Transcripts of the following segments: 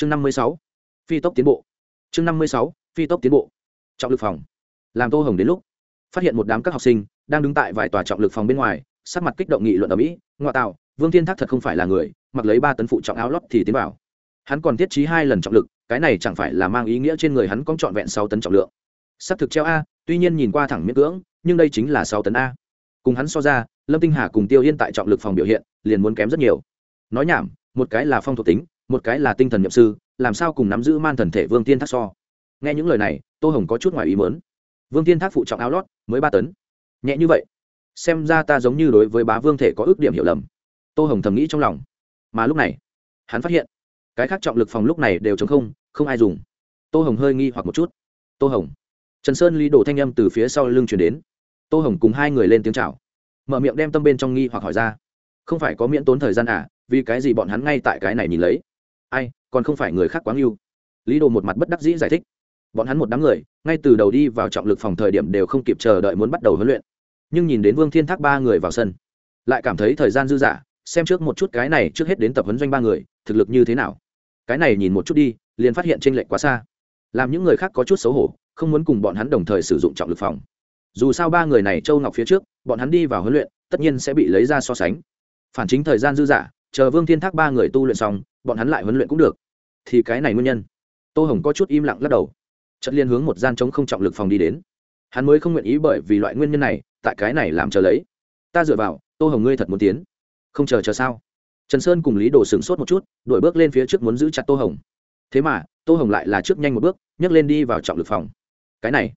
chương năm mươi sáu, phi tốc tiến bộ. Chương năm mươi sáu, phi tốc tiến bộ. Trọng lực phòng. Làm tô hồng đến lúc, phát hiện một đám các học sinh đang đứng tại vài tòa trọng lực phòng bên ngoài, sắc mặt kích động nghị luận ở mỹ, ngoại tạo, vương thiên thác thật không phải là người, mặc lấy ba tấn phụ trọng áo lót thì tiến vào. Hắn còn tiết trí hai lần trọng lực, cái này chẳng phải là mang ý nghĩa trên người hắn có trọn vẹn sáu tấn trọng lượng. S ắ c thực treo a, tuy nhiên nhìn qua thẳng miễn cưỡng, nhưng đây chính là sáu tấn a. Cùng hắn so ra, lâm tinh hà cùng tiêu yên tại trọng lực phòng biểu hiện, liền muốn kém rất nhiều. Nói nhảm, một cái là phong thuộc tính một cái là tinh thần nhậm sư, làm sao cùng nắm giữ man thần thể vương tiên thác so? Nghe những lời này, tô hồng có chút ngoài ý mớn vương tiên thác phụ trọng áo lót, mới ba tấn. Nhẹ như vậy, xem ra ta giống như đối với bá vương thể có ước điểm hiểu lầm. Tô hồng thầm nghĩ trong lòng. Mà lúc này, hắn phát hiện, cái khác trọng lực phòng lúc này đều chống không không ai dùng. Tô hồng hơi nghi hoặc một chút. Tô hồng. Trần sơn ly đổ thanh â m từ phía sau lưng chuyển đến. Tô hồng cùng hai người lên tiếng c h à o mở miệng đem tâm bên trong nghi hoặc hỏi ra. Không phải có miễn tốn thời gian à vì cái gì bọn hắn ngay tại cái này nhìn lấy? Ai, còn không phải người khác quá ngưu lý đồ một mặt bất đắc dĩ giải thích. Bọn hắn một đám người, ngay từ đầu đi vào trọng lực phòng thời điểm đều không kịp chờ đợi muốn bắt đầu huấn luyện. Nhưng nhìn đến vương thiên thác ba người vào sân, lại cảm thấy thời gian dư dả, xem trước một chút cái này trước hết đến tập huấn doanh ba người, thực lực như thế nào. Cái này nhìn một chút đi, liền phát hiện t r ê n lệch quá xa. Làm những người khác có chút xấu hổ, không muốn cùng bọn hắn đồng thời sử dụng trọng lực phòng. Dù sao ba người này châu ngọc phía trước, bọn hắn đi vào huấn luyện, tất nhiên sẽ bị lấy ra so sánh. Phản chính thời gian dư dả, chờ vương thiên thác ba người tu luyện xong bọn hắn lại huấn luyện cũng được. Thì cái này nguyên nhân? Tô hồng có chút im lặng lắc đầu. Chất liên hướng một gian chống không trọng lực phòng đi đến. Hắn mới không nguyện ý bởi vì loại nguyên nhân này, tại cái này làm chờ lấy. Ta dựa vào, tô hồng ngươi thật muốn tiến. Không chờ chờ sao? Trần sơn cùng lý đồ sửng sốt một chút đổi bước lên phía trước muốn giữ chặt tô hồng. Thế mà, tô hồng lại là trước nhanh một bước, nhấc lên đi vào trọng lực phòng. Cái này,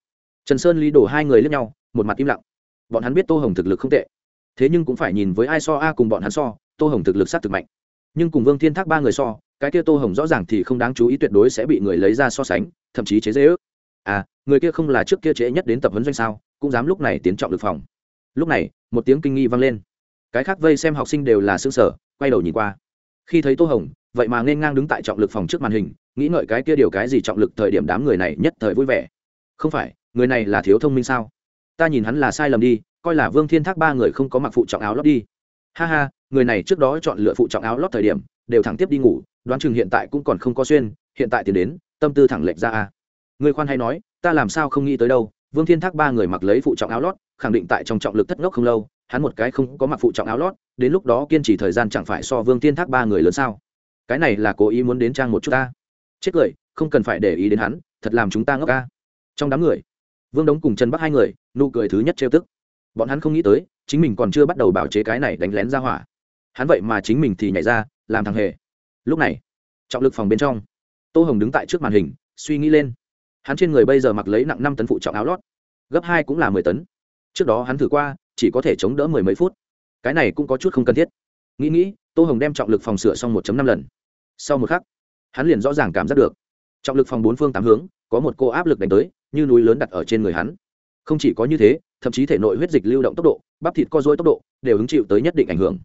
trần sơn, lý đồ hai người lướt nhau, một mặt im lặng. Bọn hắn biết tô hồng thực lực không tệ. Thế nhưng cũng phải nhìn với ai so a cùng bọn hắn so, tô hồng thực lực s á t thực mạnh nhưng cùng vương thiên thác ba người so, cái kia tô hồng rõ ràng thì không đáng chú ý tuyệt đối sẽ bị người lấy ra so sánh, thậm chí chế dễ ước. À người kia không là trước kia trễ nhất đến tập huấn doanh sao, cũng dám lúc này tiến trọng lực phòng. Lúc này, một tiếng kinh nghi vang lên. Cái khác vây xem học sinh đều là xương sở quay đầu nhìn qua. Khi thấy tô hồng, vậy mà nên ngang đứng tại trọng lực phòng trước màn hình, nghĩ ngợi cái kia điều cái gì trọng lực thời điểm đám người này nhất thời vui vẻ. Không phải, người này là thiếu thông minh sao? Ta nhìn hắn là sai lầm đi, coi là vương thiên thác ba người không có mặc phụ trọng áo lót đi ha ha, người này trước đó chọn lựa phụ trọng áo lót thời điểm, đều thẳng tiếp đi ngủ, đoán chừng hiện tại cũng còn không có xuyên, hiện tại thì đến, tâm tư thẳng lệch ra a. Người khoan hay nói, ta làm sao không nghĩ tới đâu, vương thiên thác ba người mặc lấy phụ trọng áo lót, khẳng định tại trong trọng lực thất ngốc không lâu, hắn một cái không có mặc phụ trọng áo lót, đến lúc đó kiên trì thời gian chẳng phải so vương thiên thác ba người lớn sao? Cái này là cố ý muốn đến trang một chút ta. Chết cười, không cần phải để ý đến hắn, thật làm chúng ta ngốc ca trong đám người, vương đống cùng trần bắc hai người, nụ cười thứ nhất trêu tức bọn hắn không nghĩ tới, chính mình còn chưa bắt đầu bảo chế cái này đánh lén ra hỏa. Hắn vậy mà chính mình thì nhảy ra, làm thằng hề. Lúc này, trọng lực phòng bên trong, tô hồng đứng tại trước màn hình, suy nghĩ lên. Hắn trên người bây giờ mặc lấy nặng năm tấn phụ trọng áo lót, gấp hai cũng là mười tấn. Trước đó hắn thử qua, chỉ có thể chống đỡ mười mấy phút. Cái này cũng có chút không cần thiết. Nghĩ nghĩ, tô hồng đem trọng lực phòng sửa xong một năm lần. Sau một khắc, hắn liền rõ ràng cảm giác được, trọng lực phòng bốn phương tám hướng, có một cô áp lực đánh tới, như núi lớn đặt ở trên người hắn. Không chỉ có như thế thậm chí thể nội huyết dịch lưu động tốc độ, bắp thịt co dối tốc độ đều hứng chịu tới nhất định ảnh hưởng.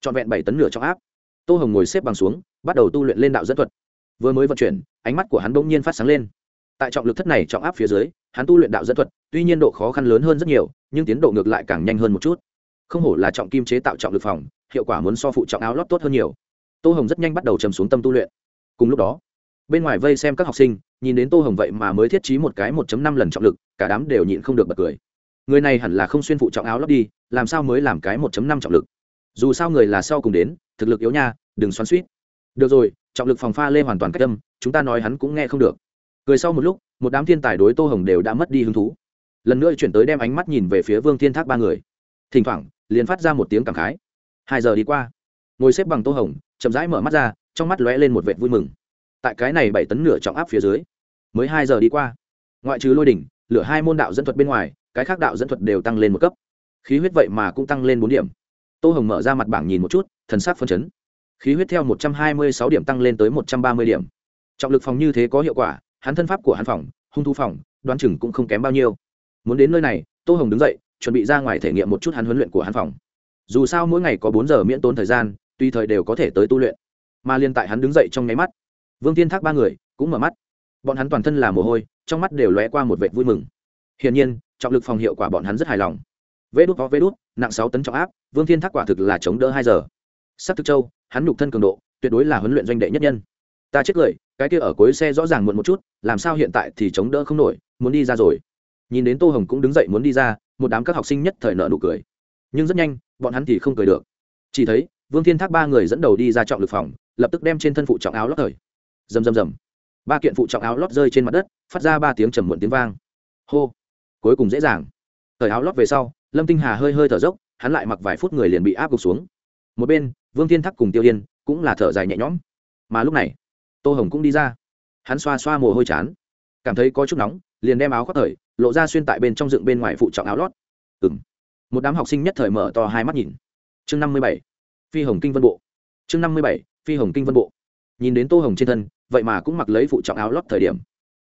Trọn vẹn bảy tấn nửa trong áp. Tô hồng ngồi xếp bằng xuống, bắt đầu tu luyện lên đạo dẫn thuật. Vừa mới vận chuyển, ánh mắt của hắn bỗng nhiên phát sáng lên. Tại trọng lực thất này trọng áp phía dưới, hắn tu luyện đạo dẫn thuật, tuy nhiên độ khó khăn lớn hơn rất nhiều, nhưng tiến độ ngược lại càng nhanh hơn một chút. Không hổ là trọng kim chế tạo trọng lực phòng, hiệu quả muốn so phụ trọng áo lót tốt hơn nhiều. Tô hồng rất nhanh bắt đầu trầm xuống tâm tu luyện. Cùng lúc đó, bên ngoài vây xem các học sinh, nhìn đến tô hồng vậy mà mới thiết trí một cái một năm lần trọng lực, cả đám đều nhịn không được bật cười người này hẳn là không xuyên phụ trọng áo lót đi, làm sao mới làm cái một năm trọng lực? Dù sao người là sau cùng đến, thực lực yếu nha, đừng xoắn suýt. Được rồi, trọng lực phòng pha lê hoàn toàn cách tâm chúng ta nói hắn cũng nghe không được. Cười sau một lúc, một đám thiên tài đối tô hồng đều đã mất đi hứng thú. Lần nữa chuyển tới đem ánh mắt nhìn về phía vương thiên thác ba người. Thỉnh thoảng, liền phát ra một tiếng cảm khái. Hai giờ đi qua. Ngồi xếp bằng tô hồng, chậm rãi mở mắt ra, trong mắt lóe lên một vệt vui mừng. Tại cái này bảy tấn nửa trọng áp phía dưới, mới hai giờ đi qua. Ngoại trừ lôi đỉnh, lửa hai môn đạo dẫn thuật bên ngoài cái khác đạo dẫn thuật đều tăng lên một cấp. Khí huyết vậy mà cũng tăng lên bốn điểm. Tô hồng mở ra mặt bảng nhìn một chút, thần sắc phân chấn. Khí huyết theo một trăm hai mươi sáu điểm tăng lên tới một trăm ba mươi điểm. Trọng lực phòng như thế có hiệu quả, hắn thân pháp của hắn phòng, hung thu phòng, đoán chừng cũng không kém bao nhiêu. Muốn đến nơi này, tô hồng đứng dậy, chuẩn bị ra ngoài thể nghiệm một chút hắn huấn luyện của hắn phòng. Dù sao mỗi ngày có bốn giờ miễn tốn thời gian, tùy thời đều có thể tới tu luyện. Mà liên tại hắn đứng dậy trong nháy mắt, vương tiên thác ba người cũng mở mắt. Bọn hắn toàn thân là mồ hôi, trong mắt đều lóe qua một vệ vui mừng. Hiển nhiên trọng lực phòng hiệu quả bọn hắn rất hài lòng. Vê đút có vê đút, nặng sáu tấn trọng áp, vương thiên thác quả thực là chống đỡ hai giờ. Sắc thực châu, hắn nhục thân cường độ, tuyệt đối là huấn luyện doanh đệ nhất nhân. Ta chết cười, cái kia ở cuối xe rõ ràng muộn một chút, làm sao hiện tại thì chống đỡ không nổi, muốn đi ra rồi. Nhìn đến tô hồng cũng đứng dậy muốn đi ra, một đám các học sinh nhất thời nợ nụ cười. Nhưng rất nhanh, bọn hắn thì không cười được. Chỉ thấy, vương thiên thác ba người dẫn đầu đi ra trọng lực phòng, lập tức đem trên thân phụ trọng áo lót thời. Rầm rầm rầm. Ba kiện phụ trọng áo lót rơi trên mặt đất, phát ra ba tiếng trầm muộn tiếng vang. Hô cuối cùng dễ dàng. Thời áo lót về sau, lâm tinh hà hơi hơi thở dốc, hắn lại mặc vài phút người liền bị áp gục xuống. Một bên, vương thiên thắc cùng tiêu yên cũng là thở dài nhẹ nhõm. Mà lúc này, tô hồng cũng đi ra. Hắn xoa xoa mồ hôi chán, cảm thấy có chút nóng, liền đem áo khoác thời, lộ ra xuyên tại bên trong dựng bên ngoài phụ trọng áo lót. Ừ m một đám học sinh nhất thời mở to hai mắt nhìn. Chương năm mươi bảy, phi hồng kinh vân bộ. Chương năm mươi bảy, phi hồng kinh vân bộ. Nhìn đến tô hồng trên thân, vậy mà cũng mặc lấy phụ trọng áo lót thời điểm.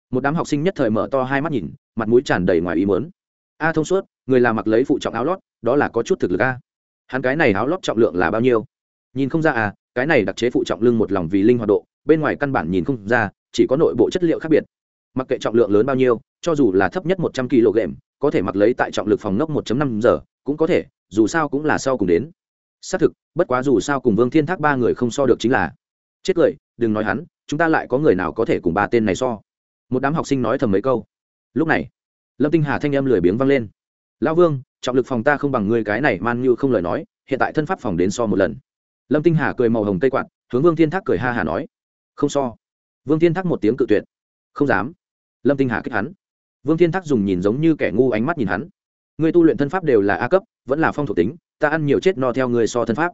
Một đám học sinh nhất thời mở to hai mắt nhìn mặt mũi tràn đầy ngoài ý mớn a thông suốt, người làm mặc lấy phụ trọng áo lót, đó là có chút thực lực a. Hắn cái này áo lót trọng lượng là bao nhiêu? Nhìn không ra à cái này đặc chế phụ trọng lưng một lòng vì linh hoạt độ, bên ngoài căn bản nhìn không ra, chỉ có nội bộ chất liệu khác biệt. Mặc kệ trọng lượng lớn bao nhiêu, cho dù là thấp nhất một trăm kg, có thể mặc lấy tại trọng lực phòng ngốc một năm giờ, cũng có thể, dù sao cũng là sau cùng đến. Xác thực, bất quá dù sao cùng vương thiên thác ba người không so được chính là. Chết cười, đừng nói hắn, chúng ta lại có người nào có thể cùng ba tên này so? Một đám học sinh nói thầm mấy câu lúc này, lâm tinh hà thanh âm lười biếng vang lên. Lão vương, trọng lực phòng ta không bằng ngươi cái này man như không lời nói, hiện tại thân pháp phòng đến so một lần. Lâm tinh hà cười màu hồng tây quạt, hướng vương thiên thác cười ha hà nói. Không so. Vương thiên thác một tiếng cự tuyệt. Không dám. Lâm tinh hà kích hắn. Vương thiên thác dùng nhìn giống như kẻ ngu ánh mắt nhìn hắn. Ngươi tu luyện thân pháp đều là a cấp, vẫn là phong thuộc tính, ta ăn nhiều chết no theo ngươi so thân pháp.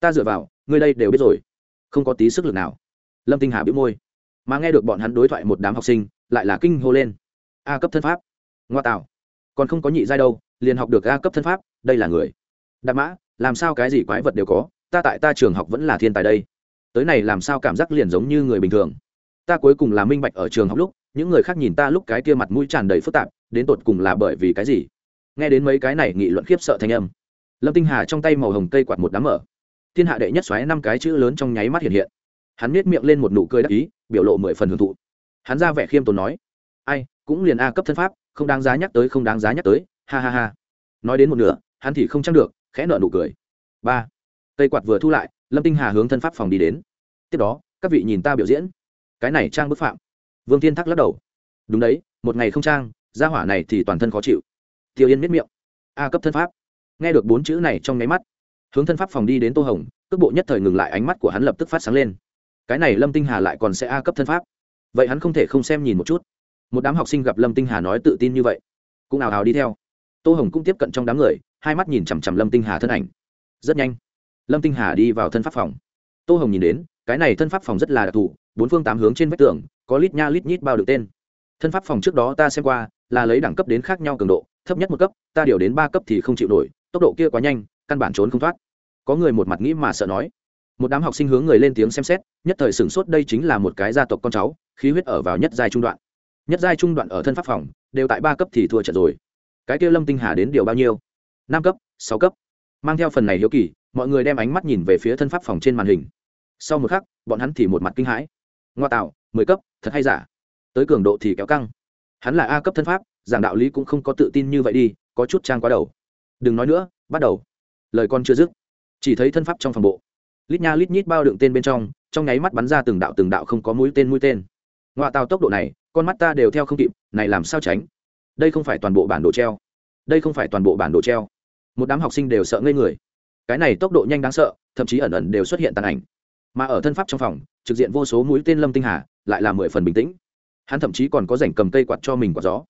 Ta dựa vào, ngươi đây đều biết rồi. Không có tí sức lực nào. Lâm tinh hà biết môi. Mà nghe được bọn hắn đối thoại một đám học sinh, lại là kinh hô lên a cấp thân pháp. Ngoa tạo. Còn không có nhị giai đâu, liền học được a cấp thân pháp, đây là người. Đạp mã, làm sao cái gì quái vật đều có, ta tại ta trường học vẫn là thiên tài đây. Tới này làm sao cảm giác liền giống như người bình thường. Ta cuối cùng là minh bạch ở trường học lúc, những người khác nhìn ta lúc cái kia mặt mũi tràn đầy phức tạp, đến tột cùng là bởi vì cái gì? Nghe đến mấy cái này nghị luận khiếp sợ thanh âm. Lâm tinh hà trong tay màu hồng cây quạt một đám mở. Thiên hạ đệ nhất xoáy năm cái chữ lớn trong nháy mắt hiện hiện. Hắn nết miệng lên một nụ cười đắc ý, biểu lộ mười phần hưởng thụ. Hắn ra vẻ khiêm tốn nói, ai cũng liền a cấp thân pháp, không đáng giá nhắc tới, không đáng giá nhắc tới, ha ha ha. Nói đến một nửa, hắn thì không chắc được, khẽ nợ nụ cười. Ba. Cây quạt vừa thu lại, lâm tinh hà hướng thân pháp phòng đi đến. Tiếp đó, các vị nhìn ta biểu diễn. Cái này trang bức phạm. Vương thiên thắc lắc đầu. Đúng đấy, một ngày không trang, gia hỏa này thì toàn thân khó chịu. Tiêu yên miết miệng. A cấp thân pháp. Nghe được bốn chữ này trong nháy mắt, hướng thân pháp phòng đi đến tô hồng, cước bộ nhất thời ngừng lại, ánh mắt của hắn lập tức phát sáng lên. Cái này lâm tinh hà lại còn sẽ a cấp thân pháp. Vậy hắn không thể không xem nhìn một chút một đám học sinh gặp lâm tinh hà nói tự tin như vậy, cũng ào ào đi theo. Tô hồng cũng tiếp cận trong đám người, hai mắt nhìn chằm chằm lâm tinh hà thân ảnh. Rất nhanh, lâm tinh hà đi vào thân pháp phòng. Tô hồng nhìn đến, cái này thân pháp phòng rất là đặc thù, bốn phương tám hướng trên vách tường, có lít nha lít nhít bao được tên. Thân pháp phòng trước đó ta xem qua, là lấy đẳng cấp đến khác nhau cường độ, thấp nhất một cấp, ta điều đến ba cấp thì không chịu nổi, tốc độ kia quá nhanh, căn bản trốn không thoát. Có người một mặt nghĩ mà sợ nói. Một đám học sinh hướng người lên tiếng xem xét, nhất thời sửng sốt đây chính là một cái gia tộc con cháu, khí huyết ở vào nhất giai trung đoạn nhất giai trung đoạn ở thân pháp phòng, đều tại ba cấp thì thua trận rồi. Cái kia lâm tinh hà đến điều bao nhiêu? Năm cấp, sáu cấp. Mang theo phần này hiếu kỳ, mọi người đem ánh mắt nhìn về phía thân pháp phòng trên màn hình. Sau một khắc, bọn hắn thì một mặt kinh hãi. Ngoa tạo, mười cấp, thật hay giả? Tới cường độ thì kéo căng. Hắn là a cấp thân pháp, giảng đạo lý cũng không có tự tin như vậy đi, có chút trang quá đầu. Đừng nói nữa, bắt đầu. Lời con chưa dứt, chỉ thấy thân pháp trong phòng bộ. Lít nha lít nhít bao đựng tên bên trong trong nháy mắt bắn ra từng đạo từng đạo không có mũi tên mũi tên. Ngoại tàu tốc độ này con mắt ta đều theo không kịp, này làm sao tránh? Đây không phải toàn bộ bản đồ treo. Đây không phải toàn bộ bản đồ treo. Một đám học sinh đều sợ ngây người. Cái này tốc độ nhanh đáng sợ, thậm chí ẩn ẩn đều xuất hiện tàn ảnh. Mà ở thân pháp trong phòng, trực diện vô số mũi tên lâm tinh hà, lại là mười phần bình tĩnh. Hắn thậm chí còn có rảnh cầm cây quạt cho mình quạt gió.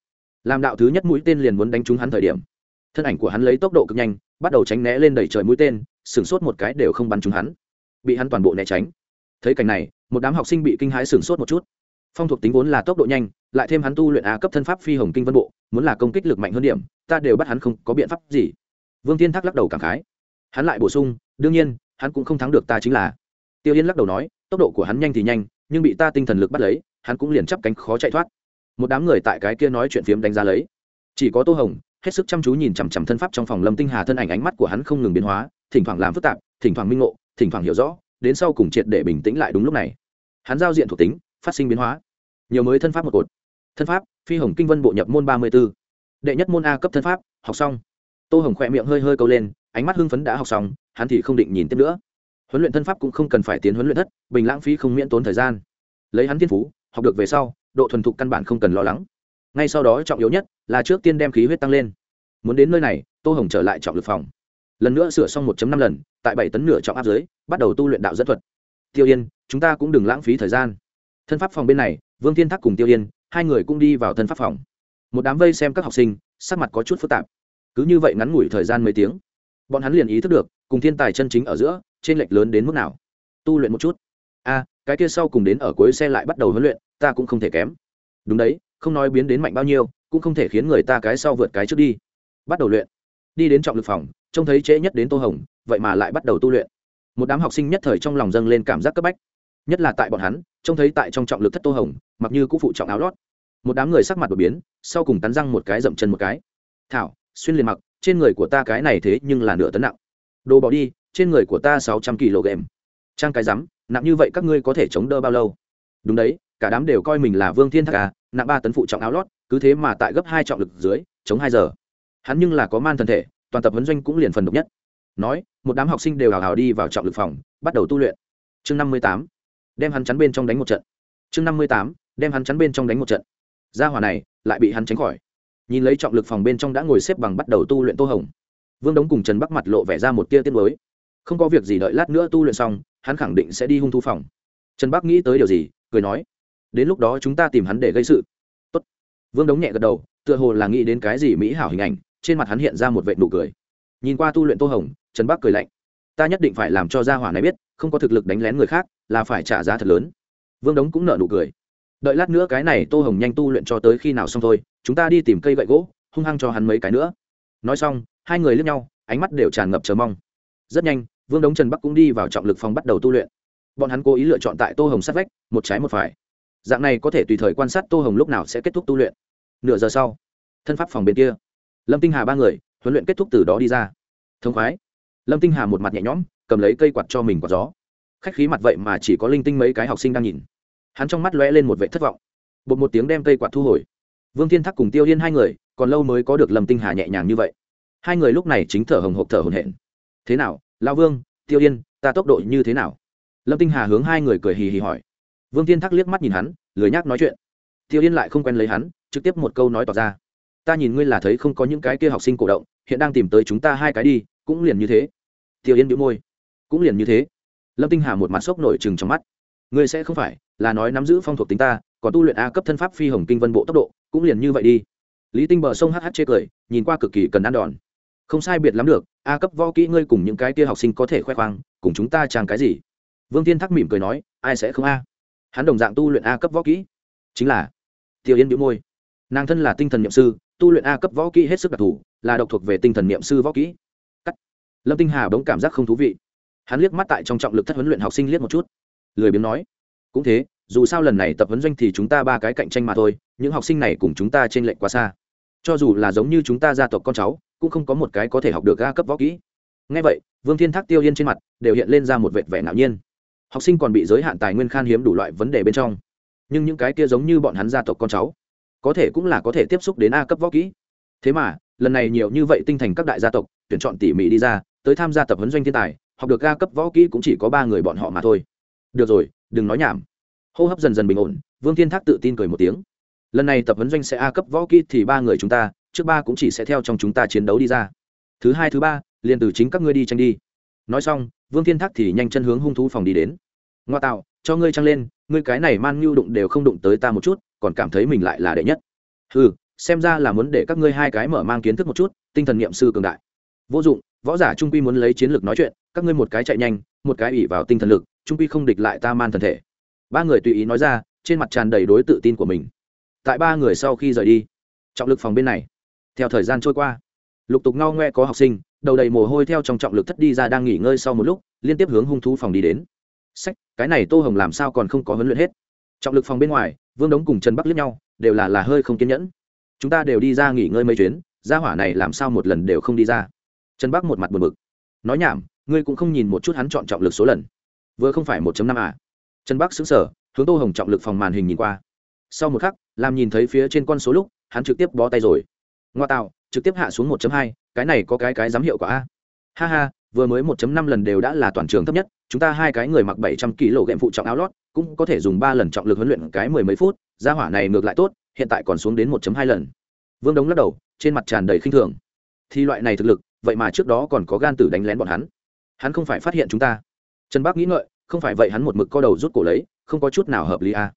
Làm đạo thứ nhất mũi tên liền muốn đánh trúng hắn thời điểm. Thân ảnh của hắn lấy tốc độ cực nhanh, bắt đầu tránh né lên đẩy trời mũi tên, sửng sốt một cái đều không bắn trúng hắn. Bị hắn toàn bộ né tránh. Thấy cảnh này, một đám học sinh bị kinh hãi sửng sốt một chút phong thuộc tính vốn là tốc độ nhanh, lại thêm hắn tu luyện á cấp thân pháp phi hồng kinh vân bộ, muốn là công kích lực mạnh hơn điểm, ta đều bắt hắn không có biện pháp gì. Vương thiên thác lắc đầu cảm khái. Hắn lại bổ sung, đương nhiên, hắn cũng không thắng được ta chính là. Tiêu yên lắc đầu nói, tốc độ của hắn nhanh thì nhanh, nhưng bị ta tinh thần lực bắt lấy, hắn cũng liền chắp cánh khó chạy thoát. Một đám người tại cái kia nói chuyện phiếm đánh giá lấy. Chỉ có tô hồng, hết sức chăm chú nhìn chằm chằm thân pháp trong phòng lâm tinh hà thân ảnh ánh mắt của hắn không ngừng biến hóa, thỉnh thoảng làm phức tạp, thỉnh thoảng minh ngộ, thỉnh thoảng hiểu rõ, đến sau cùng triệt để bình tĩnh lại đúng lúc này. Hắn giao diện thuộc tính, phát sinh biến hóa nhiều mới thân pháp một cột. Thân pháp, phi hồng kinh vân bộ nhập môn ba mươi b ố đệ nhất môn a cấp thân pháp, học xong. Tô hồng khỏe miệng hơi hơi câu lên, ánh mắt hưng phấn đã học xong, hắn thì không định nhìn tiếp nữa. Huấn luyện thân pháp cũng không cần phải tiến huấn luyện thất, bình lãng phí không miễn tốn thời gian. Lấy hắn thiên phú, học được về sau, độ thuần thục căn bản không cần lo lắng. Ngay sau đó trọng yếu nhất là trước tiên đem khí huyết tăng lên. Muốn đến nơi này, tô hồng trở lại trọng lực phòng. Lần nữa sửa xong một năm lần, tại bảy tấn nửa trọng áp dưới bắt đầu tu luyện đạo dẫn thuật. Tiêu yên, chúng ta cũng đừng lãng phí thời gian. Thân pháp phòng bên này vương thiên thác cùng tiêu yên hai người cũng đi vào thân pháp phòng. Một đám vây xem các học sinh, sắc mặt có chút phức tạp. Cứ như vậy ngắn ngủi thời gian mấy tiếng, bọn hắn liền ý thức được, cùng thiên tài chân chính ở giữa trên lệch lớn đến mức nào. Tu luyện một chút. A, cái kia sau cùng đến ở cuối xe lại bắt đầu huấn luyện, ta cũng không thể kém. Đúng đấy, không nói biến đến mạnh bao nhiêu, cũng không thể khiến người ta cái sau vượt cái trước đi. Bắt đầu luyện. Đi đến trọng lực phòng, trông thấy trễ nhất đến tô hồng, vậy mà lại bắt đầu tu luyện. Một đám học sinh nhất thời trong lòng dâng lên cảm giác cấp bách. Nhất là tại bọn hắn trông thấy tại trong trọng lực thất tô hồng, mặc như cũng phụ trọng áo lót. Một đám người sắc mặt đột biến, sau cùng cắn răng một cái dậm chân một cái. Thảo, xuyên liền mặc, trên người của ta cái này thế nhưng là nửa tấn nặng. Đồ bỏ đi, trên người của ta sáu trăm kg. Trang cái rắm, nặng như vậy các ngươi có thể chống đỡ bao lâu? Đúng đấy, cả đám đều coi mình là vương thiên thạc à nặng ba tấn phụ trọng áo lót, cứ thế mà tại gấp hai trọng lực dưới, chống hai giờ. Hắn nhưng là có man thân thể, toàn tập huấn doanh cũng liền phần độc nhất. Nói, một đám học sinh đều hào hào đi vào trọng lực phòng, bắt đầu tu luyện. Chương năm mươi tám đem hắn chắn bên trong đánh một trận. Chương năm mươi tám, đem hắn chắn bên trong đánh một trận. Gia hỏa này lại bị hắn tránh khỏi. Nhìn lấy trọng lực phòng bên trong đã ngồi xếp bằng bắt đầu tu luyện tô hồng, vương đống cùng trần bắc mặt lộ vẻ ra một tia tiết mới không có việc gì đợi lát nữa tu luyện xong, hắn khẳng định sẽ đi hung thu phòng. Trần bắc nghĩ tới điều gì, cười nói, đến lúc đó chúng ta tìm hắn để gây sự. Tốt. vương đống nhẹ gật đầu, tựa hồ là nghĩ đến cái gì mỹ hảo hình ảnh, trên mặt hắn hiện ra một vệ nụ cười. Nhìn qua tu luyện tô hồng, trần bắc cười lạnh, ta nhất định phải làm cho gia hỏa này biết, không có thực lực đánh lén người khác là phải trả giá thật lớn. Vương đống cũng nợ nụ cười. Đợi lát nữa cái này tô hồng nhanh tu luyện cho tới khi nào xong thôi, chúng ta đi tìm cây gậy gỗ, hung hăng cho hắn mấy cái nữa. Nói xong, hai người lướt nhau, ánh mắt đều tràn ngập chờ mong. Rất nhanh, vương đống trần bắc cũng đi vào trọng lực phòng bắt đầu tu luyện. Bọn hắn cố ý lựa chọn tại tô hồng sát vách, một trái một phải. Dạng này có thể tùy thời quan sát tô hồng lúc nào sẽ kết thúc tu luyện. Nửa giờ sau, thân pháp phòng bên kia. Lâm tinh hà ba người, huấn luyện kết thúc từ đó đi ra. Thông khoái. Lâm tinh hà một mặt nhẹ nhõm, cầm lấy cây quạt cho mình quạt gió khách khí mặt vậy mà chỉ có linh tinh mấy cái học sinh đang nhìn. Hắn trong mắt lóe lên một vệ thất vọng. Bột một tiếng đem cây quạt thu hồi. Vương thiên thắc cùng tiêu yên hai người, còn lâu mới có được lâm tinh hà nhẹ nhàng như vậy. Hai người lúc này chính thở hồng hộp thở hồn hển. Thế nào lao vương, tiêu yên ta tốc độ như thế nào? Lâm tinh hà hướng hai người cười hì hì hỏi. Vương thiên thắc liếc mắt nhìn hắn, lười nhác nói chuyện. Tiêu yên lại không quen lấy hắn, trực tiếp một câu nói tỏ ra. Ta nhìn ngươi là thấy không có những cái kia học sinh cổ động, hiện đang tìm tới chúng ta hai cái đi, cũng liền như thế. Tiêu yên đĩu môi. Cũng liền như thế lâm tinh hà một mặt sốc nổi chừng trong mắt. Ngươi sẽ không phải là nói nắm giữ phong thuộc tính ta, còn tu luyện a cấp thân pháp phi hồng kinh vân bộ tốc độ, cũng liền như vậy đi. Lý tinh bờ sông hh chê cười, nhìn qua cực kỳ cần ăn đòn. Không sai biệt lắm được, a cấp võ kỹ ngươi cùng những cái kia học sinh có thể khoe khoang, cùng chúng ta trang cái gì? Vương tiên thắc mỉm cười nói, ai sẽ không a? Hắn đồng dạng tu luyện a cấp võ kỹ. Chính là tiêu yên bị môi. Nàng thân là tinh thần n i ệ m sư, tu luyện a cấp võ kỹ hết sức đặc thù, là độc thuộc về tinh thần n i ệ m sư võ kỹ. Cắt. Lâm tinh hà bỗng cảm giác không thú vị hắn liếc mắt tại trong trọng lực thất huấn luyện học sinh liếc một chút. Lười biếng nói, cũng thế, dù sao lần này tập huấn doanh thì chúng ta ba cái cạnh tranh mà thôi, những học sinh này cùng chúng ta trên lệnh quá xa. Cho dù là giống như chúng ta gia tộc con cháu, cũng không có một cái có thể học được ga cấp võ kỹ. Ngay vậy, vương thiên thác tiêu yên trên mặt đều hiện lên ra một vệt vẻ ngạo nhiên. Học sinh còn bị giới hạn tài nguyên khan hiếm đủ loại vấn đề bên trong. Nhưng những cái kia giống như bọn hắn gia tộc con cháu, có thể cũng là có thể tiếp xúc đến a cấp võ kỹ. Thế mà, lần này nhiều như vậy tinh thành các đại gia tộc, tuyển chọn tỉ mỉ đi ra, tới tham gia tập huấn doanh thiên tài học được ca cấp võ kỹ cũng chỉ có ba người bọn họ mà thôi. Được rồi, đừng nói nhảm. Hô hấp dần dần bình ổn, vương thiên thác tự tin cười một tiếng. Lần này tập huấn doanh sẽ a cấp võ kỹ thì ba người chúng ta, trước ba cũng chỉ sẽ theo trong chúng ta chiến đấu đi ra. Thứ hai, thứ ba, liền từ chính các ngươi đi tranh đi. Nói xong, vương thiên thác thì nhanh chân hướng hung thú phòng đi đến. Ngoa tạo, cho ngươi trăng lên, ngươi cái này man nhu đụng đều không đụng tới ta một chút, còn cảm thấy mình lại là đệ nhất. Ừ xem ra là muốn để các ngươi hai cái mở mang kiến thức một chút, tinh thần niệm sư cường đại. Vô dụng võ giả trung quy muốn lấy chiến lược nói chuyện, các ngươi một cái chạy nhanh, một cái ủy vào tinh thần lực, trung quy không địch lại ta man thần thể. Ba người tùy ý nói ra, trên mặt tràn đầy đối tự tin của mình. Tại ba người sau khi rời đi, trọng lực phòng bên này, theo thời gian trôi qua, lục tục ngao ngoe có học sinh, đầu đầy mồ hôi theo trong trọng lực thất đi ra đang nghỉ ngơi sau một lúc, liên tiếp hướng hung thú phòng đi đến. Sách, cái này tô hồng làm sao còn không có huấn luyện hết? Trọng lực phòng bên ngoài, vương đống cùng trần bắc liếc nhau, đều là là hơi không kiên nhẫn. Chúng ta đều đi ra nghỉ ngơi mấy chuyến, gia hỏa này làm sao một lần đều không đi ra? Trần bắc một mặt buồn bực. Nói nhảm, ngươi cũng không nhìn một chút hắn chọn trọng lực số lần. Vừa không phải một năm à. Trần bắc xứng sở hướng tô hồng trọng lực phòng màn hình nhìn qua. Sau một khắc, làm nhìn thấy phía trên con số lúc, hắn trực tiếp bó tay rồi. Ngoa tạo, trực tiếp hạ xuống một hai, cái này có cái cái dám hiệu quả a. Ha ha, vừa mới 1.5 lần đều đã là toàn trường thấp nhất, chúng ta hai cái người mặc 700 kg gệm phụ trọng áo lót, cũng có thể dùng ba lần trọng lực huấn luyện cái mười mấy phút, gia hỏa này ngược lại tốt, hiện tại còn xuống đến 1.2 lần. Vương đống lắc đầu, trên mặt tràn đầy khinh thường. Thì loại này thực lực vậy mà trước đó còn có gan tử đánh lén bọn hắn. Hắn không phải phát hiện chúng ta. Trần bác nghĩ ngợi, không phải vậy hắn một mực co đầu rút cổ lấy, không có chút nào hợp lý à.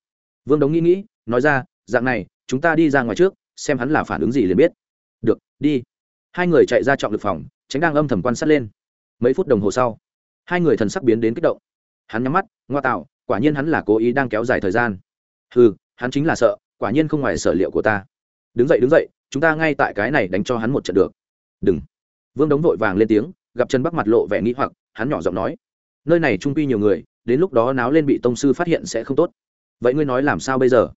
vương đống nghĩ nghĩ, nói ra, dạng này, chúng ta đi ra ngoài trước, xem hắn là phản ứng gì liền biết. Được, đi. Hai người chạy ra trọng lực phòng, tránh đang âm thầm quan sát lên. Mấy phút đồng hồ sau, hai người thần sắc biến đến kích động. Hắn nhắm mắt, ngoa tạo, quả nhiên hắn là cố ý đang kéo dài thời gian. Ừ hắn chính là sợ, quả nhiên không ngoài sở liệu của ta. Đứng dậy đứng dậy, chúng ta ngay tại cái này đánh cho hắn một trận được. Đừng vương đống vội vàng lên tiếng, gặp trần bắc mặt lộ vẻ nghĩ hoặc, hắn nhỏ giọng nói, nơi này trung quy nhiều người, đến lúc đó náo lên bị tông sư phát hiện sẽ không tốt. Vậy ngươi nói làm sao bây giờ?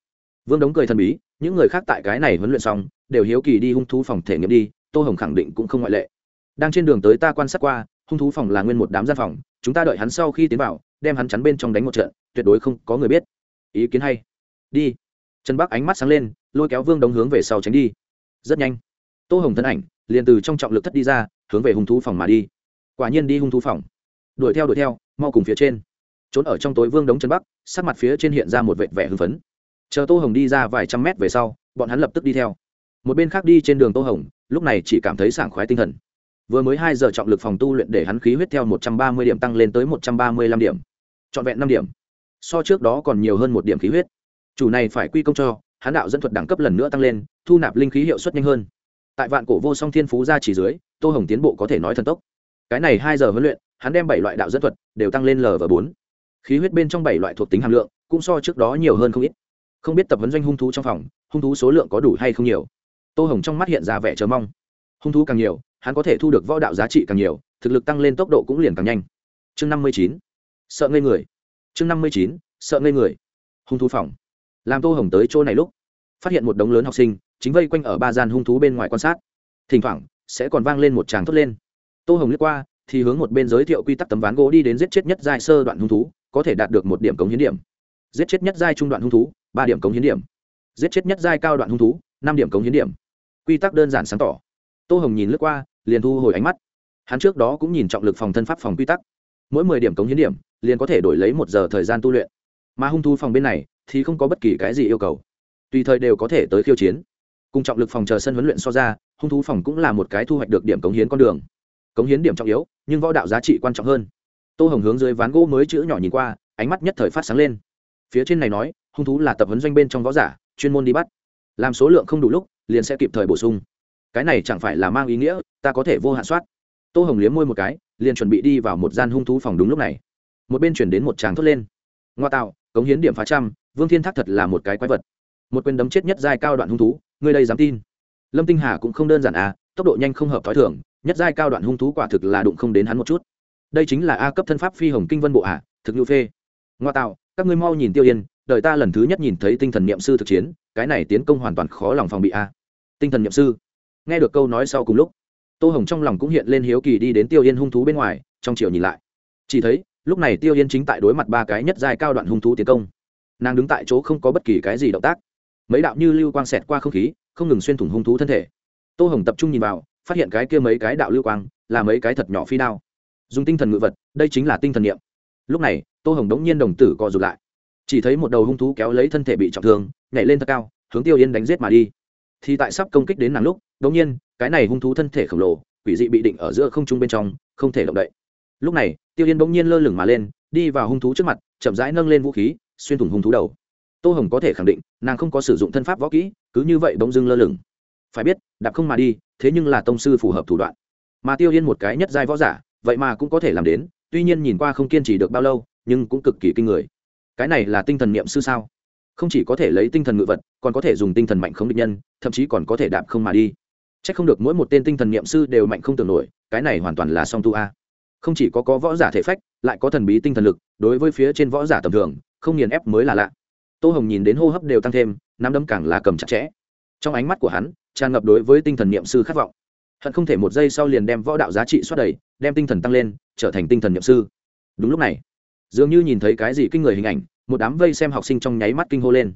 Vương đống cười thần bí, những người khác tại cái này huấn luyện xong, đều hiếu kỳ đi hung thú phòng thể nghiệm đi, tô hồng khẳng định cũng không ngoại lệ. Đang trên đường tới ta quan sát qua, hung thú phòng là nguyên một đám gian phòng, chúng ta đợi hắn sau khi tiến vào, đem hắn chắn bên trong đánh một trận, tuyệt đối không có người biết. Ý kiến hay. Đi. Trần bắc ánh mắt sáng lên, lôi kéo vương đống hướng về sau tránh đi. Rất nhanh. Tô hồng thân ảnh liền từ trong trọng lực thất đi ra, hướng về hung thú phòng mà đi. Quả nhiên đi hung thú phòng. Đuổi theo đuổi theo, mau cùng phía trên. Trốn ở trong tối vương đống chân bắc, sắc mặt phía trên hiện ra một vệt vẻ hưng phấn. Chờ tô hồng đi ra vài trăm mét về sau, bọn hắn lập tức đi theo. Một bên khác đi trên đường tô hồng, lúc này chỉ cảm thấy sảng khoái tinh thần. Vừa mới hai giờ trọng lực phòng tu luyện để hắn khí huyết theo một trăm ba mươi điểm tăng lên tới một trăm ba mươi lăm điểm. Trọn vẹn năm điểm. So trước đó còn nhiều hơn một điểm khí huyết. Chủ này phải quy công cho, hắn đạo dẫn thuật đẳng cấp lần nữa tăng lên, thu nạp linh khí hiệu suất nhanh hơn tại vạn cổ vô song thiên phú ra chỉ dưới, tô hồng tiến bộ có thể nói thần tốc. Cái này hai giờ huấn luyện, hắn đem bảy loại đạo dẫn thuật đều tăng lên l và bốn. Khí huyết bên trong bảy loại thuộc tính hàm lượng cũng so trước đó nhiều hơn không ít. Không biết tập huấn doanh hung thú trong phòng, hung thú số lượng có đủ hay không nhiều. Tô hồng trong mắt hiện ra vẻ chờ mong. Hung thú càng nhiều, hắn có thể thu được võ đạo giá trị càng nhiều, thực lực tăng lên tốc độ cũng liền càng nhanh. Chương năm mươi chín. Sợ ngây người. Chương năm mươi chín. Sợ ngây người. Hung thú phòng. Làm tô hồng tới chỗ này lúc, phát hiện một đống lớn học sinh chính vây quanh ở ba gian hung thú bên ngoài quan sát. Thỉnh thoảng, sẽ còn vang lên một tràng thốt lên. Tô hồng liếc qua, thì hướng một bên giới thiệu quy tắc tấm ván gỗ đi đến giết chết nhất giai sơ đoạn hung thú, có thể đạt được một điểm cống hiến điểm. Giết chết nhất giai trung đoạn hung thú, ba điểm cống hiến điểm. Giết chết nhất giai cao đoạn hung thú, năm điểm cống hiến điểm. Quy tắc đơn giản sáng tỏ. Tô hồng nhìn lướt qua, liền thu hồi ánh mắt. Hắn trước đó cũng nhìn trọng lực phòng thân pháp phòng quy tắc. Mỗi mười điểm cống hiến điểm, liền có thể đổi lấy một giờ thời gian tu luyện. Mà hung thú phòng bên này, thì không có bất kỳ cái gì yêu cầu. Tùy thời đều có thể tới khiêu chiến cùng trọng lực phòng chờ sân huấn luyện so ra, hung thú phòng cũng là một cái thu hoạch được điểm cống hiến con đường. Cống hiến điểm trọng yếu, nhưng võ đạo giá trị quan trọng hơn. Tô hồng hướng dưới ván gỗ mới chữ nhỏ nhìn qua, ánh mắt nhất thời phát sáng lên. Phía trên này nói, hung thú là tập huấn doanh bên trong võ giả, chuyên môn đi bắt. Làm số lượng không đủ lúc, liền sẽ kịp thời bổ sung. Cái này chẳng phải là mang ý nghĩa, ta có thể vô hạn soát. Tô hồng liếm môi một cái, liền chuẩn bị đi vào một gian hung thú phòng đúng lúc này. Một bên chuyển đến một tràng thốt lên. Ngoa tạo, cống hiến điểm phá trăm, vương thiên thác thật là một cái quái vật. Một quyền đấm chết nhất giai cao đoạn hung thú Ngươi đây dám tin? Lâm tinh hà cũng không đơn giản à tốc độ nhanh không hợp t h ó i thưởng nhất giai cao đoạn hung thú quả thực là đụng không đến hắn một chút. Đây chính là a cấp thân pháp phi hồng kinh vân bộ ạ à, thực nhu phê. Ngoa tạo các ngươi mau nhìn tiêu yên đợi ta lần thứ nhất nhìn thấy tinh thần n i ệ m sư thực chiến cái này tiến công hoàn toàn khó lòng phòng bị a tinh thần n i ệ m sư. Nghe được câu nói sau cùng lúc tô hồng trong lòng cũng hiện lên hiếu kỳ đi đến tiêu yên hung thú bên ngoài trong chiều nhìn lại. Chỉ thấy lúc này tiêu yên chính tại đối mặt ba cái nhất giai cao đoạn hung thú tiến công. Nàng đứng tại chỗ không có bất kỳ cái gì động tác mấy đạo như lưu quang xẹt qua không khí, không ngừng xuyên thủng hung thú thân thể. Tô hồng tập trung nhìn vào, phát hiện cái kia mấy cái đạo lưu quang, là mấy cái thật nhỏ phi đao. Dùng tinh thần ngự vật, đây chính là tinh thần niệm. Lúc này, tô hồng đống nhiên đồng tử co rụt lại. Chỉ thấy một đầu hung thú kéo lấy thân thể bị trọng thương, nhảy lên thật cao, hướng tiêu yên đánh giết mà đi. Thì tại sắp công kích đến nàng lúc, đống nhiên, cái này hung thú thân thể khổng lồ, quỷ dị bị định ở giữa không trung bên trong, không thể động đậy. Lúc này, tiêu yên bỗng nhiên lơ lửng mà lên, đi vào hung thú trước mặt, chậm rãi nâng lên vũ khí, xuyên thủng hung thú đầu tô hồng có thể khẳng định, nàng không có sử dụng thân pháp võ kỹ, cứ như vậy bỗng dưng lơ lửng. Phải biết, đạp không mà đi, thế nhưng là tông sư phù hợp thủ đoạn. Mà tiêu yên một cái nhất giai võ giả, vậy mà cũng có thể làm đến, tuy nhiên nhìn qua không kiên trì được bao lâu, nhưng cũng cực kỳ kinh người. Cái này là tinh thần niệm sư sao? Không chỉ có thể lấy tinh thần ngự vật, còn có thể dùng tinh thần mạnh không định nhân, thậm chí còn có thể đạp không mà đi. C h ắ c không được mỗi một tên tinh thần niệm sư đều mạnh không tưởng nổi, cái này hoàn toàn là song tu a. Không chỉ có có võ giả thể phách, lại có thần bí tinh thần lực, đối với phía trên võ giả tầm thường, không nghiền ép mới là lạ tô hồng nhìn đến hô hấp đều tăng thêm, nắm đấm càng là cầm chặt chẽ. Trong ánh mắt của hắn, tràn ngập đối với tinh thần niệm sư khát vọng. Hận không thể một giây sau liền đem võ đạo giá trị xoát đầy, đem tinh thần tăng lên, trở thành tinh thần niệm sư. Đúng lúc này, dường như nhìn thấy cái gì kinh người hình ảnh, một đám vây xem học sinh trong nháy mắt kinh hô lên.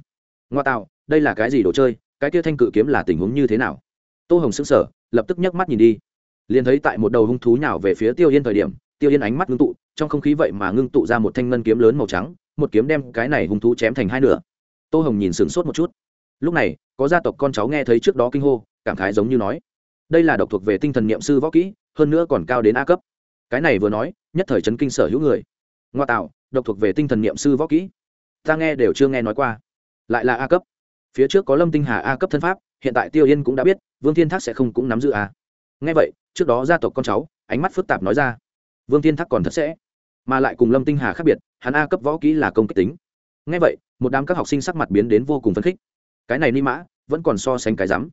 Ngoa tạo, đây là cái gì đồ chơi? Cái kia thanh cự kiếm là tình huống như thế nào? Tô hồng sững sở lập tức nhấc mắt nhìn đi. Liền thấy tại một đầu hung thú nhào về phía tiêu yên thời điểm, tiêu yên ánh mắt ngưng tụ, trong không khí vậy mà ngưng tụ ra một thanh ngân kiếm lớn màu trắng một kiếm đem cái này hung thú chém thành hai nửa. Tô hồng nhìn sửng sốt một chút. Lúc này, có gia tộc con cháu nghe thấy trước đó kinh hô, cảm khái giống như nói, đây là độc thuộc về tinh thần niệm sư võ kỹ, hơn nữa còn cao đến a cấp. Cái này vừa nói, nhất thời chấn kinh sở hữu người. Ngoa tạo, độc thuộc về tinh thần niệm sư võ kỹ. Ta nghe đều chưa nghe nói qua. Lại là a cấp. Phía trước có lâm tinh hà a cấp thân pháp, hiện tại tiêu yên cũng đã biết, vương thiên thác sẽ không cũng nắm giữ a. Nghe vậy, trước đó gia tộc con cháu, ánh mắt phức tạp nói ra, vương thiên thác còn thật sẽ mà lại cùng lâm tinh hà khác biệt, hắn a cấp võ kỹ là công kích tính. Ngay vậy, một đám các học sinh sắc mặt biến đến vô cùng phấn khích. Cái này ni mã, vẫn còn so sánh cái rắm.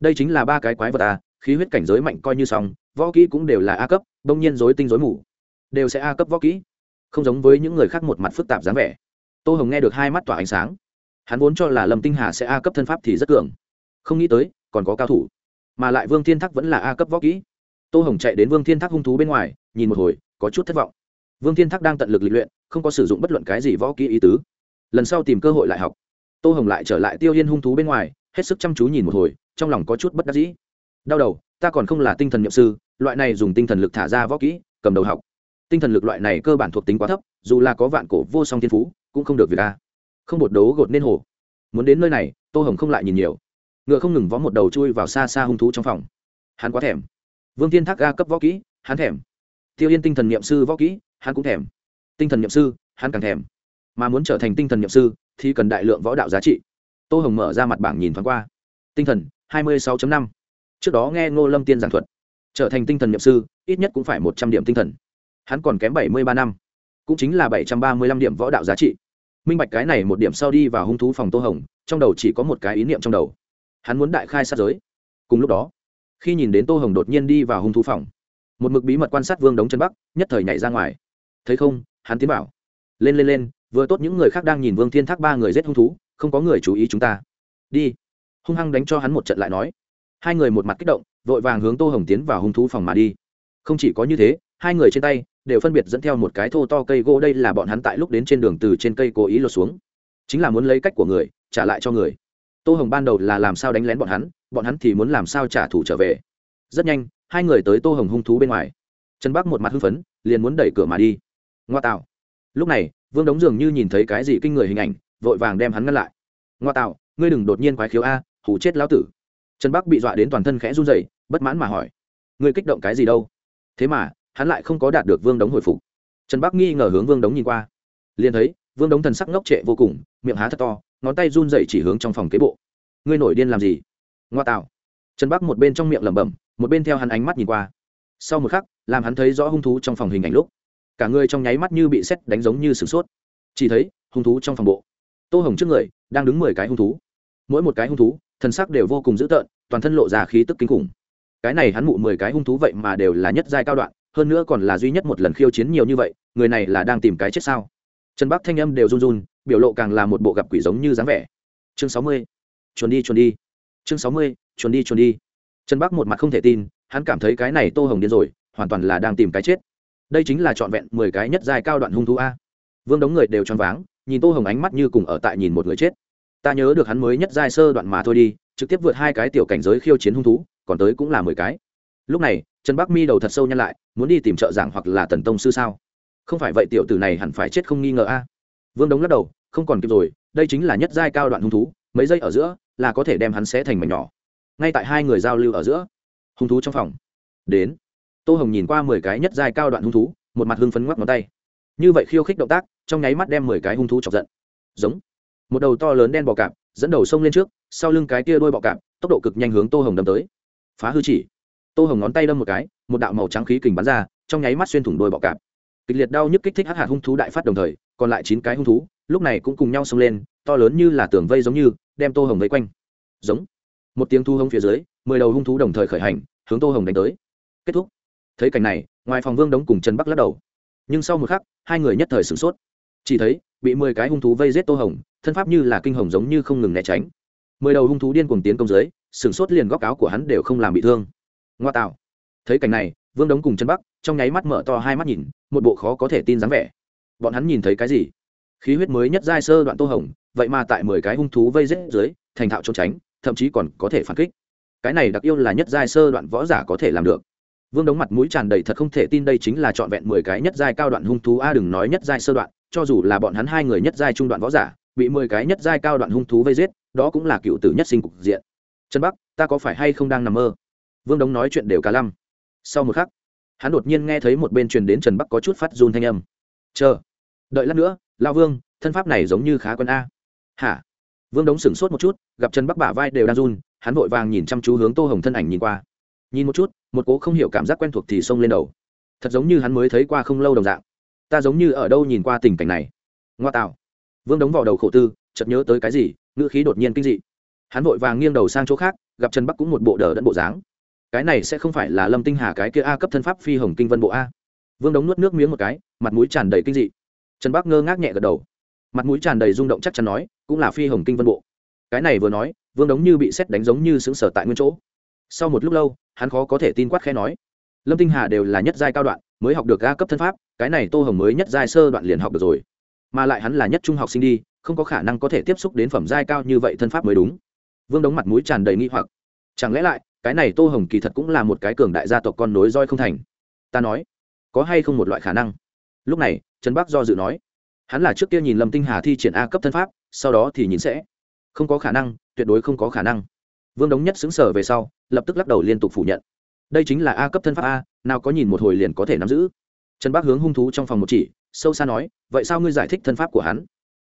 Đây chính là ba cái quái vật a, khí huyết cảnh giới mạnh coi như xong, võ kỹ cũng đều là a cấp đông nhiên dối tinh dối mù. Đều sẽ a cấp võ kỹ. Không giống với những người khác một mặt phức tạp dáng vẻ. Tô hồng nghe được hai mắt tỏa ánh sáng. Hắn vốn cho là lâm tinh hà sẽ a cấp thân pháp thì rất cường. Không nghĩ tới, còn có cao thủ. Mà lại vương thiên thắc vẫn là a cấp võ kỹ. Tô hồng chạy đến vương thiên thắc hung thú bên ngoài, nhìn một hồi, có chút thất vọng vương thiên Thác đang tận lực lịch luyện, không có sử dụng bất luận cái gì võ kỹ ý tứ. Lần sau tìm cơ hội lại học. Tô hồng lại trở lại tiêu yên hung thú bên ngoài, hết sức chăm chú nhìn một hồi, trong lòng có chút bất đắc dĩ. Đau đầu, ta còn không là tinh thần nhậm sư, loại này dùng tinh thần lực thả ra võ kỹ, cầm đầu học. Tinh thần lực loại này cơ bản thuộc tính quá thấp, dù là có vạn cổ vô song thiên phú, cũng không được việc a. Không một đấu gột nên hồ. Muốn đến nơi này, tô hồng không lại nhìn nhiều. Ngựa không ngừng vó một đầu chui vào xa xa hung thú trong phòng. Hắn quá thèm. Vương tiên thác ga cấp võ kỹ, hắn thèm. Tiêu yên tinh thần nhậm sư võ kỹ hắn cũng thèm. Tinh thần nhậm sư, hắn càng thèm. Mà muốn trở thành tinh thần nhậm sư, thì cần đại lượng võ đạo giá trị. Tô hồng mở ra mặt bảng nhìn thoáng qua. Tinh thần, hai mươi sáu năm. Trước đó nghe ngô lâm tiên giảng thuật. Trở thành tinh thần nhậm sư, ít nhất cũng phải một trăm điểm tinh thần. Hắn còn kém bảy mươi ba năm. Cũng chính là bảy trăm ba mươi lăm điểm võ đạo giá trị. Minh bạch cái này một điểm sau đi vào hung thú phòng tô hồng, trong đầu chỉ có một cái ý niệm trong đầu. Hắn muốn đại khai sát giới. Cùng lúc đó, khi nhìn đến tô hồng đột nhiên đi vào hung thú phòng, một mực bí mật quan sát vương đống chân bắc, nhất thời nhảy ra ngoài thấy không, hắn tiến bảo. Lên lên lên, vừa tốt những người khác đang nhìn vương thiên thác ba người giết hung thú, không có người chú ý chúng ta. Đi. Hung hăng đánh cho hắn một trận lại nói. Hai người một mặt kích động, vội vàng hướng tô hồng tiến vào hung thú phòng mà đi. Không chỉ có như thế, hai người trên tay đều phân biệt dẫn theo một cái thô to cây gỗ, đây là bọn hắn tại lúc đến trên đường từ trên cây cố ý lột xuống. Chính là muốn lấy cách của người, trả lại cho người. Tô hồng ban đầu là làm sao đánh lén bọn hắn bọn hắn thì muốn làm sao trả thù trở về. Rất nhanh, hai người tới tô hồng hung thú bên ngoài. Trần bắc một mặt hưng phấn, liền muốn đẩy cửa mà đi ngoa tạo lúc này, vương đống dường như nhìn thấy cái gì kinh người hình ảnh, vội vàng đem hắn ngăn lại. Ngoa tạo ngươi đừng đột nhiên quái khiếu a hủ chết lão tử. Trần bắc bị dọa đến toàn thân khẽ run rẩy, bất mãn mà hỏi, ngươi kích động cái gì đâu? Thế mà, hắn lại không có đạt được vương đống hồi phục. Trần bắc nghi ngờ hướng vương đống nhìn qua. Liền thấy, vương đống thần sắc ngốc trệ vô cùng, miệng há thật to, ngón tay run dậy chỉ hướng trong phòng kế bộ. Ngươi nổi điên làm gì? Ngoa tạo trần bắc một bên trong miệng lẩm bẩm, một bên theo hắn ánh mắt nhìn qua. Sau một khắc, làm hắn thấy rõ hung thú trong phòng hình ảnh lúc cả người trong nháy mắt như bị xét đánh giống như sửng sốt. Chỉ thấy, hung thú trong phòng bộ. Tô hồng trước người, đang đứng mười cái hung thú. Mỗi một cái hung thú, thần sắc đều vô cùng dữ tợn, toàn thân lộ ra khí tức kinh khủng. Cái này hắn mụ mười cái hung thú vậy mà đều là nhất giai cao đoạn, hơn nữa còn là duy nhất một lần khiêu chiến nhiều như vậy, người này là đang tìm cái chết sao? Trần bắc thanh âm đều run run, biểu lộ càng là một bộ gặp quỷ giống như dáng vẻ. Chương sáu mươi. Chuồn đi chuồn đi. Chương sáu mươi, chuồn đi chuồn đi. Trần bắc một mặt không thể tin, hắn cảm thấy cái này tô hồng điên rồi, hoàn toàn là đang tìm cái chết đây chính là trọn vẹn mười cái nhất dài cao đoạn hung thú a. Vương đống người đều choáng váng, nhìn tô hồng ánh mắt như cùng ở tại nhìn một người chết. Ta nhớ được hắn mới nhất dài sơ đoạn mà thôi đi, trực tiếp vượt hai cái tiểu cảnh giới khiêu chiến hung thú, còn tới cũng là mười cái. Lúc này, trần bắc mi đầu thật sâu nhăn lại, muốn đi tìm trợ giảng hoặc là tần tông sư sao? Không phải vậy tiểu tử này hẳn phải chết không nghi ngờ a. Vương đống lắc đầu, không còn kịp rồi, đây chính là nhất giai cao đoạn hung thú, mấy giây ở giữa là có thể đem hắn xé thành mảnh nhỏ. Ngay tại hai người giao lưu ở giữa, hung thú trong phòng. Đến tô hồng nhìn qua mười cái nhất giai cao đoạn hung thú, một mặt hưng phấn ngoắc ngón tay. Như vậy khiêu khích động tác, trong nháy mắt đem mười cái hung thú chọc giận. Giống. Một đầu to lớn đen bọ cạp, dẫn đầu sông lên trước, sau lưng cái kia đôi bọ cạp, tốc độ cực nhanh hướng tô hồng đâm tới. Phá hư chỉ. Tô hồng ngón tay đâm một cái, một đạo màu trắng khí kình bắn ra, trong nháy mắt xuyên thủng đôi bọ cạp. Kịch liệt đau nhức kích thích hắc hạt hung thú đại phát đồng thời, còn lại chín cái hung thú, lúc này cũng cùng nhau xông lên, to lớn như là tường vây giống như, đem tô hồng vây quanh. Giống. Một tiếng thu hông phía dưới, mười đầu hung thú đồng thời khởi hành, hướng tô hồng đánh tới. Kết thúc thấy cảnh này, ngoài phòng vương đống cùng trần bắc lắc đầu. Nhưng sau một khắc, hai người nhất thời sửng sốt. Chỉ thấy, bị mười cái hung thú vây giết tô hồng, thân pháp như là kinh hồng giống như không ngừng né tránh. Mười đầu hung thú điên cuồng tiến công dưới, sửng sốt liền góc áo của hắn đều không làm bị thương. Ngoa tạo. Thấy cảnh này, vương đống cùng chân bắc trong nháy mắt mở to hai mắt nhìn, một bộ khó có thể tin dáng vẻ. Bọn hắn nhìn thấy cái gì? Khí huyết mới nhất giai sơ đoạn tô hồng, vậy mà tại mười cái hung thú vây rết dưới, thành thạo trốn tránh, thậm chí còn có thể phản kích. Cái này đặc yêu là nhất giai sơ đoạn võ giả có thể làm được vương đống mặt mũi tràn đầy thật không thể tin đây chính là trọn vẹn mười cái nhất giai cao đoạn hung thú a, đừng nói nhất giai sơ đoạn, cho dù là bọn hắn hai người nhất giai trung đoạn võ giả, bị mười cái nhất giai cao đoạn hung thú vây giết, đó cũng là cựu tử nhất sinh cục diện. Trần bắc, ta có phải hay không đang nằm mơ? Vương đống nói chuyện đều cả lăm. Sau một khắc, hắn đột nhiên nghe thấy một bên truyền đến trần bắc có chút phát run thanh âm. Chờ, đợi lát nữa, lao vương, thân pháp này giống như khá quân a. Hả? Vương đống sửng sốt một chút, gặp trần bắc bả vai đều đang run, hắn vội vàng nhìn chăm chú hướng tô hồng thân ảnh nhìn qua nhìn một chút, một cố không hiểu cảm giác quen thuộc thì xông lên đầu. Thật giống như hắn mới thấy qua không lâu đồng dạng. Ta giống như ở đâu nhìn qua tình cảnh này. Ngoa tạo. Vương đống vào đầu khổ tư, chợt nhớ tới cái gì, ngữ khí đột nhiên kinh dị. Hắn vội vàng nghiêng đầu sang chỗ khác, gặp trần bắc cũng một bộ đờ đẫn bộ dáng. Cái này sẽ không phải là lâm tinh hà cái kia a cấp thân pháp phi hồng kinh vân bộ a. Vương đống nuốt nước miếng một cái, mặt mũi tràn đầy kinh dị. Trần bắc ngơ ngác nhẹ gật đầu. Mặt mũi tràn đầy rung động chắc chắn nói, cũng là phi hồng kinh vân bộ. Cái này vừa nói, vương đống như bị xét đánh giống như xứng sở tại nguyên chỗ. Sau một lúc lâu hắn khó có thể tin quát khẽ nói. Lâm tinh hà đều là nhất giai cao đoạn, mới học được ga cấp thân pháp, cái này tô hồng mới nhất giai sơ đoạn liền học được rồi. Mà lại hắn là nhất trung học sinh đi, không có khả năng có thể tiếp xúc đến phẩm giai cao như vậy thân pháp mới đúng. Vương đống mặt mũi tràn đầy nghi hoặc. Chẳng lẽ lại, cái này tô hồng kỳ thật cũng là một cái cường đại gia tộc con nối roi không thành? Ta nói, có hay không một loại khả năng? Lúc này, trần bắc do dự nói, hắn là trước kia nhìn lâm tinh hà thi triển a cấp thân pháp, sau đó thì nhìn sẽ. Không có khả năng, tuyệt đối không có khả năng vương đống nhất xứng sở về sau, lập tức lắc đầu liên tục phủ nhận. Đây chính là a cấp thân pháp a, nào có nhìn một hồi liền có thể nắm giữ. Trần bác hướng hung thú trong phòng một chỉ, sâu xa nói, vậy sao ngươi giải thích thân pháp của hắn?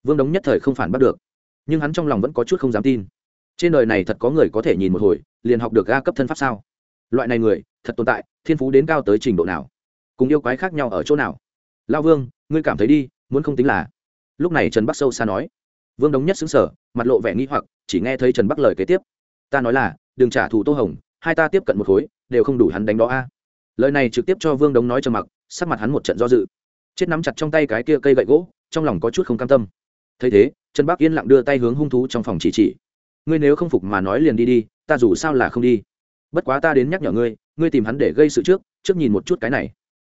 Vương đống nhất thời không phản bắt được, nhưng hắn trong lòng vẫn có chút không dám tin. Trên đời này thật có người có thể nhìn một hồi, liền học được a cấp thân pháp sao? Loại này người, thật tồn tại, thiên phú đến cao tới trình độ nào? Cùng yêu quái khác nhau ở chỗ nào? Lao vương, ngươi cảm thấy đi, muốn không tính là? Lúc này trần bắc sâu xa nói. Vương đống nhất xứng sở mặt lộ vẻ nghi hoặc, chỉ nghe thấy trần bắc lời kế tiếp ta nói là, đừng trả thù tô hồng, hai ta tiếp cận một khối, đều không đủ hắn đánh đó a. Lời này trực tiếp cho vương đống nói cho mặc, sắc mặt hắn một trận do dự. Chết nắm chặt trong tay cái kia cây gậy gỗ, trong lòng có chút không cam tâm. Thấy thế, trần bắc yên lặng đưa tay hướng hung thú trong phòng chỉ chỉ. Ngươi nếu không phục mà nói liền đi đi, ta dù sao là không đi. Bất quá ta đến nhắc nhở ngươi ngươi tìm hắn để gây sự trước trước nhìn một chút cái này.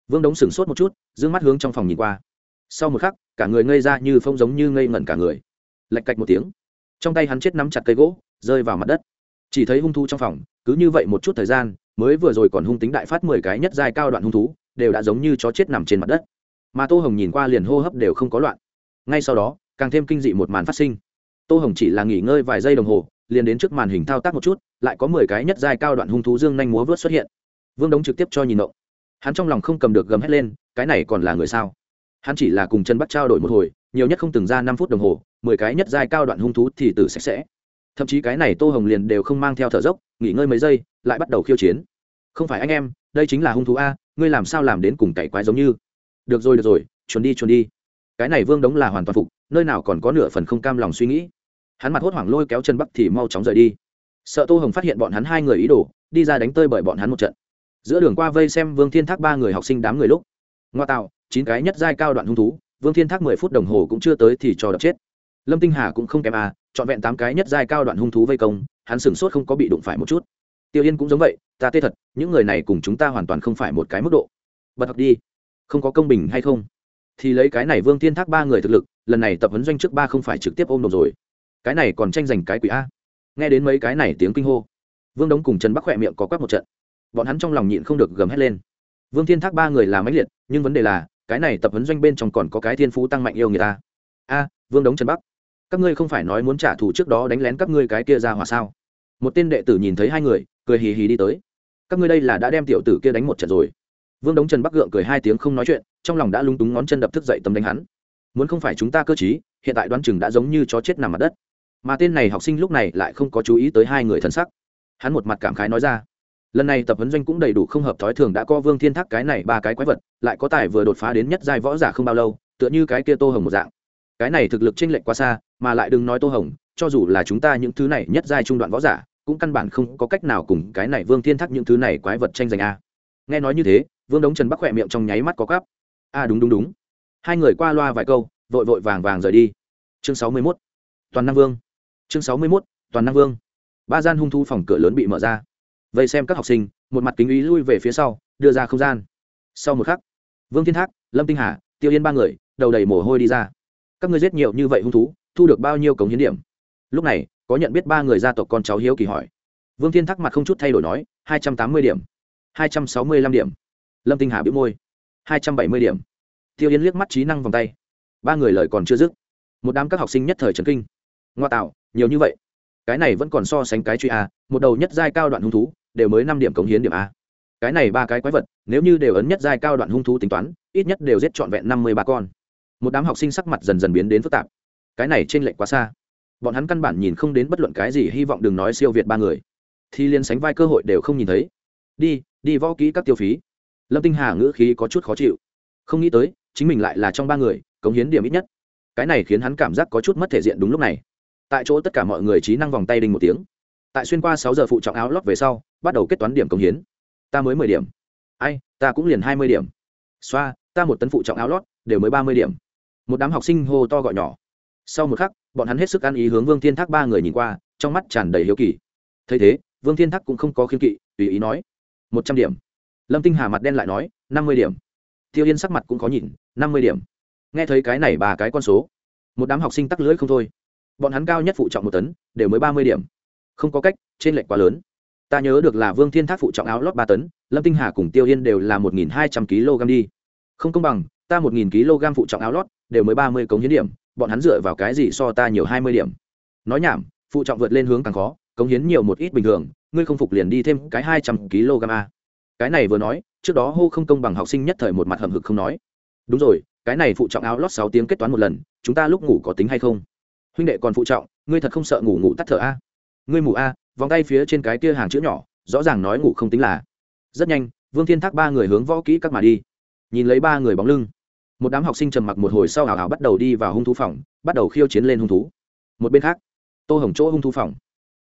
Vương đống sửng sốt một chút d ư ơ n g mắt hướng trong phòng nhìn qua. Sau một khắc, cả người ngây ra như phong giống như ngây ngẩn cả người. Lạch cạch một tiếng. Trong tay hắn chết nắm chặt cây gỗ, rơi vào mặt đất chỉ thấy hung thú trong phòng, cứ như vậy một chút thời gian, mới vừa rồi còn hung tính đại phát mười cái nhất giai cao đoạn hung thú, đều đã giống như chó chết nằm trên mặt đất. Mà tô hồng nhìn qua liền hô hấp đều không có loạn. Ngay sau đó, càng thêm kinh dị một màn phát sinh. Tô hồng chỉ là nghỉ ngơi vài giây đồng hồ, liền đến trước màn hình thao tác một chút, lại có mười cái nhất giai cao đoạn hung thú dương nhanh múa vớt xuất hiện. Vương đống trực tiếp cho nhìn động hắn trong lòng không cầm được gầm hét lên, cái này còn là người sao? Hắn chỉ là cùng chân bắt trao đổi một hồi, nhiều nhất không từng ra năm phút đồng hồ, mười cái nhất giai cao đoạn hung thú thì tử sạch sẽ thậm chí cái này tô hồng liền đều không mang theo thở dốc, nghỉ ngơi mấy giây, lại bắt đầu khiêu chiến. Không phải anh em, đây chính là hung thú a, ngươi làm sao làm đến cùng cậy quái giống như? Được rồi được rồi chuồn đi chuồn đi. Cái này vương đống là hoàn toàn phục, nơi nào còn có nửa phần không cam lòng suy nghĩ. Hắn mặt hốt hoảng lôi kéo chân bắc thì mau chóng rời đi. Sợ tô hồng phát hiện bọn hắn hai người ý đồ, đi ra đánh tơi bởi bọn hắn một trận. Giữa đường qua vây xem vương thiên thác ba người học sinh đám người lúc. Ngoa tạo, chín cái nhất giai cao đoạn hung thú, vương thiên thác mười phút đồng hồ cũng chưa tới thì cho đập chết lâm tinh hà cũng không kém à trọn vẹn tám cái nhất giai cao đoạn hung thú vây công, hắn sửng sốt không có bị đụng phải một chút. Tiêu yên cũng giống vậy, ta tê thật, những người này cùng chúng ta hoàn toàn không phải một cái mức độ. Bật thật đi. Không có công bình hay không? Thì lấy cái này vương thiên thác ba người thực lực, lần này tập huấn doanh trước ba không phải trực tiếp ôm đồn rồi. Cái này còn tranh giành cái quỷ a. Nghe đến mấy cái này tiếng kinh hô, vương đống cùng trần bắc khỏe miệng có quắc một trận. Bọn hắn trong lòng nhịn không được gầm hét lên. Vương thiên thác ba người là máy liệt, nhưng vấn đề là, cái này tập huấn doanh bên trong còn có cái thiên phú tăng mạnh yêu người ta. A, vương đống trần bắc các ngươi không phải nói muốn trả thù trước đó đánh lén các ngươi cái kia ra hòa sao? Một tên đệ tử nhìn thấy hai người, cười hì hì đi tới. Các ngươi đây là đã đem tiểu tử kia đánh một trận rồi. Vương đống trần bắc gượng cười hai tiếng không nói chuyện, trong lòng đã lung túng ngón chân đập thức dậy tấm đánh hắn. Muốn không phải chúng ta cơ t hiện tại đoán chừng đã giống như chó chết nằm mặt đất. Mà tên này học sinh lúc này lại không có chú ý tới hai người thân sắc. Hắn một mặt cảm khái nói ra. Lần này tập huấn doanh cũng đầy đủ không hợp thói thường đã có vương thiên thác cái này ba cái quái vật, lại có tài vừa đột phá đến nhất giai võ giả không bao lâu, tựa như cái kia tô hồng một dạng cái này thực lực chênh lệch quá xa, mà lại đừng nói tô hồng, cho dù là chúng ta những thứ này nhất giai trung đoạn võ giả, cũng căn bản không có cách nào cùng cái này vương thiên thác những thứ này quái vật tranh giành a. Nghe nói như thế, vương đống trần bắc khỏe miệng trong nháy mắt có cắp a, đúng đúng đúng. Hai người qua loa vài câu, vội vội vàng vàng rời đi. Chương sáu mươi mốt. Toàn năng vương. Chương sáu mươi mốt, toàn năng vương. Ba gian hung thu phòng cửa lớn bị mở ra. Vây xem các học sinh, một mặt kính ý lui về phía sau, đưa ra không gian. Sau một khắc, vương thiên thác, lâm tinh hà, tiêu yên ba người, đầu đầy mồ hôi đi ra các ngươi giết nhiều như vậy hung thú, thu được bao nhiêu cống hiến điểm? Lúc này, có nhận biết ba người gia tộc con cháu hiếu kỳ hỏi. Vương thiên thắc mặt không chút thay đổi nói, hai trăm tám mươi điểm, hai trăm sáu mươi lăm điểm. Lâm tinh hà bĩu môi, hai trăm bảy mươi điểm. Tiêu yến liếc mắt trí năng vòng tay, ba người lời còn chưa dứt, một đám các học sinh nhất thời trần kinh. Ngoa tạo, nhiều như vậy. Cái này vẫn còn so sánh cái truy a, một đầu nhất giai cao đoạn hung thú, đều mới năm điểm cống hiến điểm a. Cái này ba cái quái vật, nếu như đều ấn nhất giai cao đoạn hung thú tính toán, ít nhất đều giết trọn vẹn năm mươi ba con một đám học sinh sắc mặt dần dần biến đến phức tạp. Cái này trên lệch quá xa. Bọn hắn căn bản nhìn không đến bất luận cái gì hy vọng đừng nói siêu việt ba người. Thì liên sánh vai cơ hội đều không nhìn thấy. Đi đi võ kỹ các tiêu phí. Lâm tinh hà ngữ khí có chút khó chịu. Không nghĩ tới, chính mình lại là trong ba người, cống hiến điểm ít nhất. Cái này khiến hắn cảm giác có chút mất thể diện đúng lúc này. Tại chỗ tất cả mọi người trí năng vòng tay đinh một tiếng. Tại xuyên qua sáu giờ phụ trọng áo lót về sau, bắt đầu kết toán điểm cống hiến. Ta mới mười điểm. Ai, ta cũng liền hai mươi điểm. Xoa, ta một tấn phụ trọng áo lót, đều mới ba mươi điểm một đám học sinh hô to gọi nhỏ. Sau một khắc, bọn hắn hết sức ăn ý hướng vương thiên thác ba người nhìn qua, trong mắt tràn đầy hiếu kỳ. Thấy thế, vương thiên thác cũng không có khiên kỵ, tùy ý nói, một trăm điểm. Lâm tinh hà mặt đen lại nói, năm mươi điểm. Tiêu yên sắc mặt cũng có nhìn, năm mươi điểm. Nghe thấy cái này ba cái con số, một đám học sinh tắc lưỡi không thôi. Bọn hắn cao nhất phụ trọng một tấn, đều mới ba mươi điểm. Không có cách, trên lệnh quá lớn. Ta nhớ được là vương thiên thác phụ trọng áo lót ba tấn, lâm tinh hà cùng tiêu yên đều là một nghìn hai trăm kg đi. Không công bằng, ta một nghìn kg phụ trọng áo lót đều mới ba mươi cống hiến điểm, bọn hắn dựa vào cái gì so ta nhiều hai mươi điểm? Nói nhảm, phụ trọng vượt lên hướng càng khó, cống hiến nhiều một ít bình thường, ngươi không phục liền đi thêm cái hai trăm kg a. Cái này vừa nói, trước đó hô không công bằng học sinh nhất thời một mặt hầm hực không nói. Đúng rồi, cái này phụ trọng áo lót sáu tiếng kết toán một lần, chúng ta lúc ngủ có tính hay không? Huynh đệ còn phụ trọng, ngươi thật không sợ ngủ ngủ tắt thở a. Ngươi mù a, vòng tay phía trên cái kia hàng chữ nhỏ, rõ ràng nói ngủ không tính là. Rất nhanh, vương thiên thác ba người hướng võ kỹ các mà đi. Nhìn lấy ba người bóng lưng một đám học sinh trầm mặc một hồi sau hào hào bắt đầu đi vào hung thú phòng, bắt đầu khiêu chiến lên hung thú. Một bên khác, tô hồng chỗ hung thú phòng.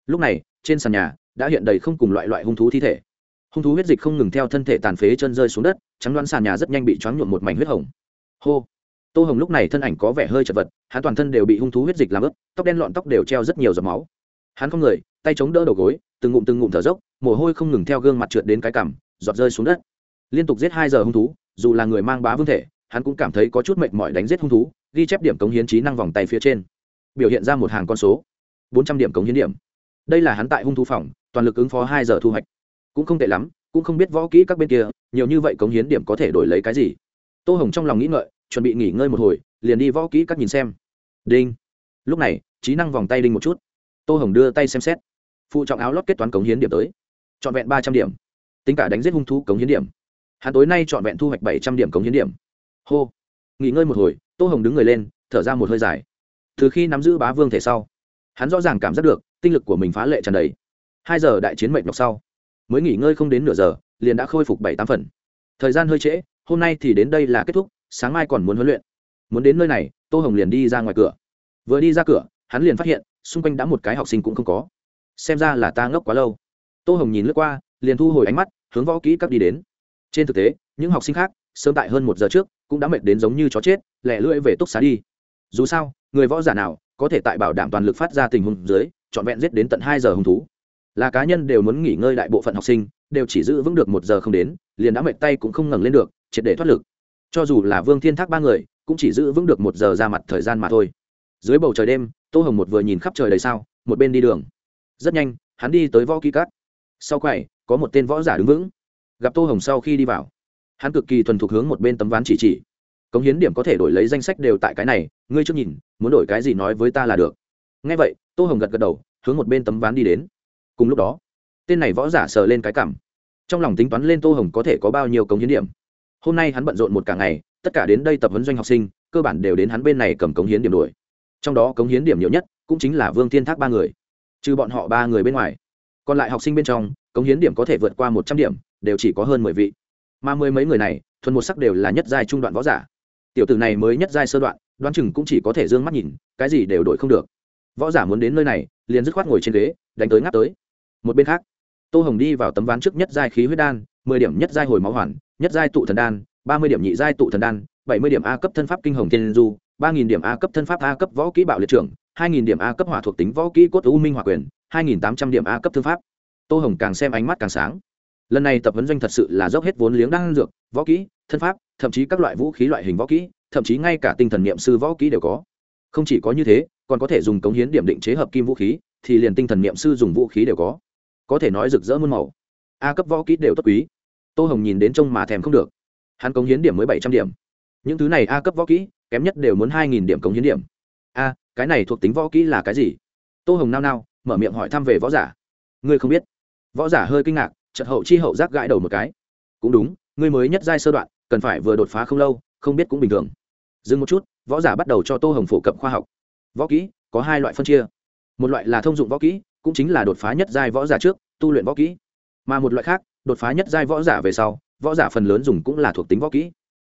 Lúc này, trên sàn nhà, đã hiện đầy không cùng loại loại hung thú thi thể. Hung thú huyết dịch không ngừng theo thân thể tàn phế chân rơi xuống đất, trắng đoán sàn nhà rất nhanh bị choáng nhuộm một mảnh huyết hồng. Hô! Tô hồng lúc này thân ảnh có vẻ hơi chật vật, hắn toàn thân đều bị hung thú huyết dịch làm ướt, tóc đen lọn tóc đều treo rất nhiều giọt máu. Hắn không người, tay chống đỡ đầu gối, từng ngụm từng ngụm thở dốc, mồ hôi không ngừng theo gương mặt trượt đến cái cằm, giọt rơi xuống đất. Liên tục giết hai giờ hung thú, dù là người mang bá vương thể hắn cũng cảm thấy có chút mệt mỏi đánh giết hung thú, ghi chép điểm cống hiến trí năng vòng tay phía trên. Biểu hiện ra một hàng con số, bốn trăm điểm cống hiến điểm. Đây là hắn tại hung thú phòng, toàn lực ứng phó hai giờ thu hoạch. Cũng không tệ lắm, cũng không biết võ kỹ các bên kia, nhiều như vậy cống hiến điểm có thể đổi lấy cái gì. Tô hồng trong lòng nghĩ ngợi, chuẩn bị nghỉ ngơi một hồi, liền đi võ kỹ các nhìn xem. Đinh. Lúc này, trí năng vòng tay đinh một chút. Tô hồng đưa tay xem xét. Phụ trọng áo lót kết toán cống hiến điểm tới. Trọn vẹn ba trăm điểm. Tính cả đánh giết hung thú cống hiến điểm. Hắn tối nay trọn vẹn thu hoạch bảy trăm điểm cống hiến điểm hô. Nghỉ ngơi một hồi, tô hồng đứng người lên, thở ra một hơi dài. Từ khi nắm giữ bá vương thể sau, hắn rõ ràng cảm giác được, tinh lực của mình phá lệ tràn đầy. Hai giờ đại chiến mệnh nhọc sau, mới nghỉ ngơi không đến nửa giờ, liền đã khôi phục bảy tám phần. Thời gian hơi trễ, hôm nay thì đến đây là kết thúc, sáng mai còn muốn huấn luyện. Muốn đến nơi này, tô hồng liền đi ra ngoài cửa. Vừa đi ra cửa, hắn liền phát hiện, xung quanh đã một cái học sinh cũng không có. Xem ra là ta ngốc quá lâu. Tô hồng nhìn lướt qua, liền thu hồi ánh mắt, hướng võ kỹ các đi đến. Trên thực tế, những học sinh khác, sớm tại hơn một giờ trước cũng đã mệt đến giống như chó chết, lẻ lưỡi về túc xá đi. Dù sao, người võ giả nào có thể tại bảo đảm toàn lực phát ra tình huống dưới, trọn vẹn giết đến tận hai giờ hung thú. Là cá nhân đều muốn nghỉ ngơi đại bộ phận học sinh, đều chỉ giữ vững được một giờ không đến, liền đã mệt tay cũng không ngẩng lên được, triệt để thoát lực. Cho dù là vương thiên thác ba người, cũng chỉ giữ vững được một giờ ra mặt thời gian mà thôi. Dưới bầu trời đêm, tô hồng một vừa nhìn khắp trời đầy sao, một bên đi đường. Rất nhanh, hắn đi tới võ ký cát. Sau quầy, có một tên võ giả đứng vững. Gặp tô hồng sau khi đi vào hắn cực kỳ thuần thục hướng một bên tấm ván chỉ chỉ. Cống hiến điểm có thể đổi lấy danh sách đều tại cái này, ngươi trước nhìn, muốn đổi cái gì nói với ta là được. Ngay vậy, tô hồng gật gật đầu, hướng một bên tấm ván đi đến. Cùng lúc đó, tên này võ giả sờ lên cái cảm. Trong lòng tính toán lên tô hồng có thể có bao nhiêu cống hiến điểm. Hôm nay hắn bận rộn một cả ngày, tất cả đến đây tập huấn doanh học sinh, cơ bản đều đến hắn bên này cầm cống hiến điểm đuổi trong đó cống hiến điểm nhiều nhất, cũng chính là vương thiên thác ba người. Trừ bọn họ ba người bên ngoài, còn lại học sinh bên trong, cống hiến điểm có thể vượt qua một trăm điểm, đều chỉ có hơn mười vị mà mười mấy người này, thuần một sắc đều là nhất giai trung đoạn võ giả. Tiểu tử này mới nhất giai sơ đoạn, đoán chừng cũng chỉ có thể d ư ơ n g mắt nhìn, cái gì đều đổi không được. Võ giả muốn đến nơi này, liền dứt khoát ngồi trên ghế, đánh tới ngáp tới. Một bên khác, tô hồng đi vào tấm ván trước nhất giai khí huyết đan, mười điểm nhất giai hồi máu hoàn, nhất giai tụ thần đan, ba mươi điểm nhị giai tụ thần đan, bảy mươi điểm a cấp thân pháp kinh hồng tiên du, ba nghìn điểm a cấp thân pháp a cấp võ kỹ bạo liệt trưởng, hai nghìn điểm a cấp hỏa thuộc tính võ kỹ cốt u minh hỏa quyền, hai nghìn tám trăm điểm a cấp thư pháp. Tô hồng càng xem ánh mắt càng sáng lần này tập vấn doanh thật sự là dốc hết vốn liếng đang dược, võ kỹ, thân pháp, thậm chí các loại vũ khí loại hình võ kỹ, thậm chí ngay cả tinh thần niệm sư võ kỹ đều có. Không chỉ có như thế, còn có thể dùng cống hiến điểm định chế hợp kim vũ khí, thì liền tinh thần niệm sư dùng vũ khí đều có. Có thể nói rực rỡ muôn màu. A cấp võ kỹ đều tốt quý. Tô hồng nhìn đến trông mà thèm không được. Hắn cống hiến điểm mới bảy trăm điểm. Những thứ này a cấp võ kỹ, kém nhất đều muốn hai nghìn điểm cống hiến điểm. A, cái này thuộc tính võ kỹ là cái gì? Tô hồng nao nao, mở miệng hỏi thăm về võ giả. Ngươi không biết? Võ giả hơi kinh ngạc chật hậu chi hậu giác gãi đầu một cái. Cũng đúng, ngươi mới nhất giai sơ đoạn, cần phải vừa đột phá không lâu, không biết cũng bình thường. Dừng một chút, võ giả bắt đầu cho tô hồng phổ cập khoa học. Võ kỹ, có hai loại phân chia. Một loại là thông dụng võ kỹ, cũng chính là đột phá nhất giai võ giả trước, tu luyện võ kỹ. Mà một loại khác, đột phá nhất giai võ giả về sau, võ giả phần lớn dùng cũng là thuộc tính võ kỹ.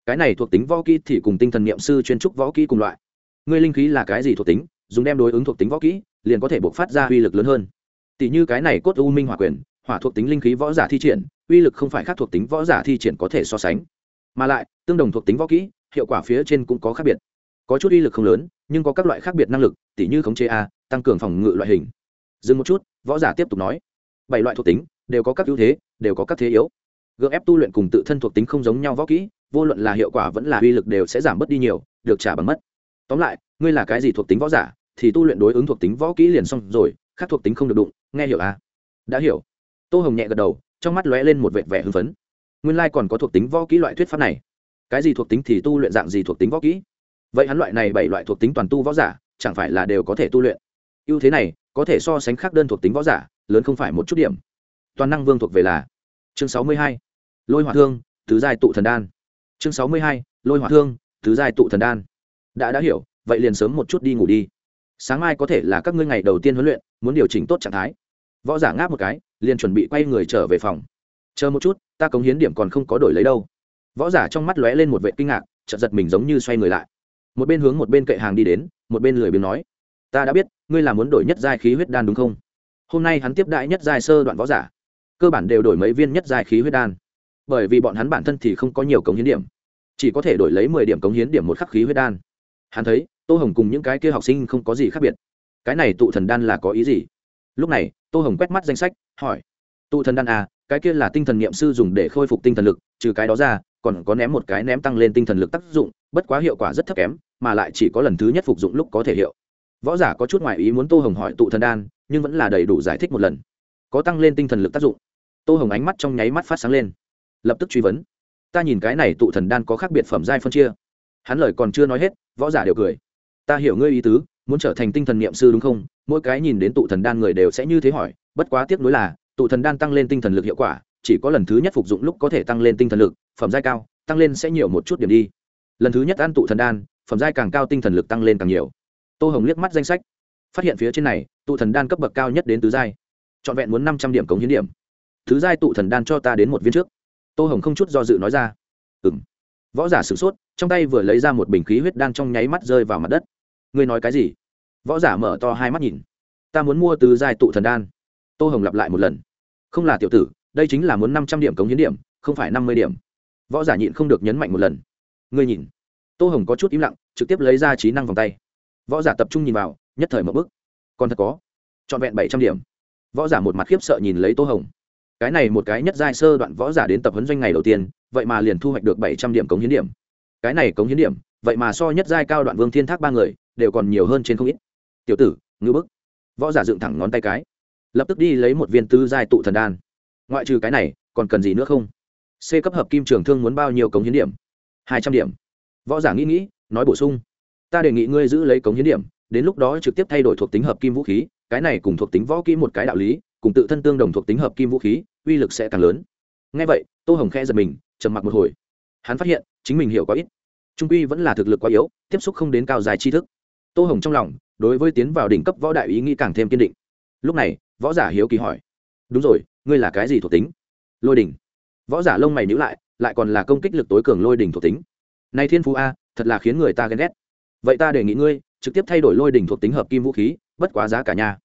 Cái này thuộc tính võ kỹ thì cùng tinh thần n i ệ m sư chuyên trúc võ kỹ cùng loại. Ngươi linh khí là cái gì thuộc tính, dùng đem đối ứng thuộc tính võ kỹ, liền có thể buộc phát ra uy lực lớn hơn. Tỷ như cái này cốt u minh hỏa quyền hỏa thuộc tính linh khí võ giả thi triển, uy lực không phải khác thuộc tính võ giả thi triển có thể so sánh. Mà lại, tương đồng thuộc tính võ kỹ, hiệu quả phía trên cũng có khác biệt. Có chút uy lực không lớn, nhưng có các loại khác biệt năng lực, tỉ như khống chế a, tăng cường phòng ngự loại hình. Dừng một chút, võ giả tiếp tục nói. Bảy loại thuộc tính, đều có các ưu thế, đều có các thế yếu. Gượng ép tu luyện cùng tự thân thuộc tính không giống nhau võ kỹ, vô luận là hiệu quả vẫn là uy lực đều sẽ giảm bớt đi nhiều, được trả bằng mất. Tóm lại, ngươi là cái gì thuộc tính võ giả, thì tu luyện đối ứng thuộc tính võ kỹ liền xong rồi, khác thuộc tính không được đụng, nghe hiểu à đã hiểu tô hồng nhẹ gật đầu, trong mắt lóe lên một vệt vẻ hưng phấn. Nguyên lai còn có thuộc tính võ kỹ loại thuyết pháp này. Cái gì thuộc tính thì tu luyện dạng gì thuộc tính võ kỹ? Vậy hắn loại này bảy loại thuộc tính toàn tu võ giả, chẳng phải là đều có thể tu luyện? Ưu thế này, có thể so sánh khác đơn thuộc tính võ giả, lớn không phải một chút điểm. Toàn năng vương thuộc về là chương sáu mươi hai, lôi hỏa thương, tứ giai tụ thần đan. Chương sáu mươi hai, lôi hỏa thương, tứ giai tụ thần đan. Đã đã hiểu, vậy liền sớm một chút đi ngủ đi. Sáng mai có thể là các ngươi ngày đầu tiên huấn luyện, muốn điều chỉnh tốt trạng thái. Võ giả ngáp một cái liền chuẩn bị quay người trở về phòng. Chờ một chút, ta cống hiến điểm còn không có đổi lấy đâu. Võ giả trong mắt lóe lên một vệ kinh ngạc, chợt giật mình giống như xoay người lại. Một bên hướng một bên cậy hàng đi đến, một bên lười biếng nói, ta đã biết, ngươi là muốn đổi nhất giai khí huyết đan đúng không? Hôm nay hắn tiếp đại nhất giai sơ đoạn võ giả, cơ bản đều đổi mấy viên nhất giai khí huyết đan. Bởi vì bọn hắn bản thân thì không có nhiều cống hiến điểm, chỉ có thể đổi lấy mười điểm cống hiến điểm một khắc khí huyết đan. Hắn thấy, tô hồng cùng những cái kia học sinh không có gì khác biệt. Cái này tụ thần đan là có ý gì? Lúc này tô hồng quét mắt danh sách, hỏi. Tụ thần đan à cái kia là tinh thần nghiệm sư dùng để khôi phục tinh thần lực, trừ cái đó ra, còn có ném một cái ném tăng lên tinh thần lực tác dụng, bất quá hiệu quả rất thấp kém, mà lại chỉ có lần thứ nhất phục dụng lúc có thể hiệu. Võ giả có chút ngoại ý muốn tô hồng hỏi tụ thần đan, nhưng vẫn là đầy đủ giải thích một lần. Có tăng lên tinh thần lực tác dụng. Tô hồng ánh mắt trong nháy mắt phát sáng lên. Lập tức truy vấn. Ta nhìn cái này tụ thần đan có khác biệt phẩm giai phân chia. Hắn lời còn chưa nói hết, võ giả đều cười. Ta hiểu ngươi ý tứ muốn trở thành tinh thần niệm sư đúng không? Mỗi cái nhìn đến tụ thần đan người đều sẽ như thế hỏi, bất quá tiếc nuối là, tụ thần đan tăng lên tinh thần lực hiệu quả, chỉ có lần thứ nhất phục dụng lúc có thể tăng lên tinh thần lực, phẩm giai cao, tăng lên sẽ nhiều một chút điểm đi. Lần thứ nhất ăn tụ thần đan, phẩm giai càng cao tinh thần lực tăng lên càng nhiều. Tô hồng liếc mắt danh sách, phát hiện phía trên này, tụ thần đan cấp bậc cao nhất đến tứ giai, trọn vẹn muốn năm trăm điểm cống hiến điểm. Thứ giai tụ thần đan cho ta đến một viên trước. Tô hồng không chút do dự nói ra. Ừ m võ giả sửng sốt, trong tay vừa lấy ra một bình khí huyết đan trong nháy mắt rơi vào mặt đất ngươi nói cái gì? Võ giả mở to hai mắt nhìn. Ta muốn mua từ giai tụ thần đan. Tô hồng lặp lại một lần. Không là tiểu tử, đây chính là muốn năm trăm điểm cống hiến điểm, không phải năm mươi điểm. Võ giả nhịn không được nhấn mạnh một lần. Ngươi nhìn. Tô hồng có chút im lặng, trực tiếp lấy ra trí năng vòng tay. Võ giả tập trung nhìn vào, nhất thời một bức còn thật có. Trọn vẹn bảy trăm điểm. Võ giả một mặt khiếp sợ nhìn lấy tô hồng. Cái này một cái nhất giai sơ đoạn võ giả đến tập huấn doanh ngày đầu tiên, vậy mà liền thu hoạch được bảy trăm điểm cống hiến điểm. Cái này cống hiến điểm, vậy mà so nhất giai cao đoạn vương thiên thác ba người đều còn nhiều hơn trên không ít. Tiểu tử, ngư bức. Võ giả dựng thẳng ngón tay cái. Lập tức đi lấy một viên tư giai tụ thần đan. Ngoại trừ cái này, còn cần gì nữa không? C cấp hợp kim trường thương muốn bao nhiêu cống hiến điểm? Hai trăm điểm. Võ giả nghĩ nghĩ, nói bổ sung. Ta đề nghị ngươi giữ lấy cống hiến điểm, đến lúc đó trực tiếp thay đổi thuộc tính hợp kim vũ khí, cái này cùng thuộc tính võ kỹ một cái đạo lý, cùng tự thân tương đồng thuộc tính hợp kim vũ khí, uy lực sẽ càng lớn. Ngay vậy, tô hồng khe giật mình, trầm mặc một hồi. Hắn phát hiện, chính mình hiểu quá ít. Trung quy vẫn là thực lực quá yếu, tiếp xúc không đến cao dài tri thức tô hồng trong lòng, đối với tiến vào đỉnh cấp võ đại ý nghĩ càng thêm kiên định. Lúc này, võ giả hiếu kỳ hỏi, đúng rồi, ngươi là cái gì thuộc tính? Lôi đỉnh. Võ giả lông mày nhữ lại lại còn là công kích lực tối cường lôi đỉnh thuộc tính. Nay thiên phú a, thật là khiến người ta ghen ghét. Vậy ta đề nghị ngươi, trực tiếp thay đổi lôi đỉnh thuộc tính hợp kim vũ khí, bất quá giá cả nhà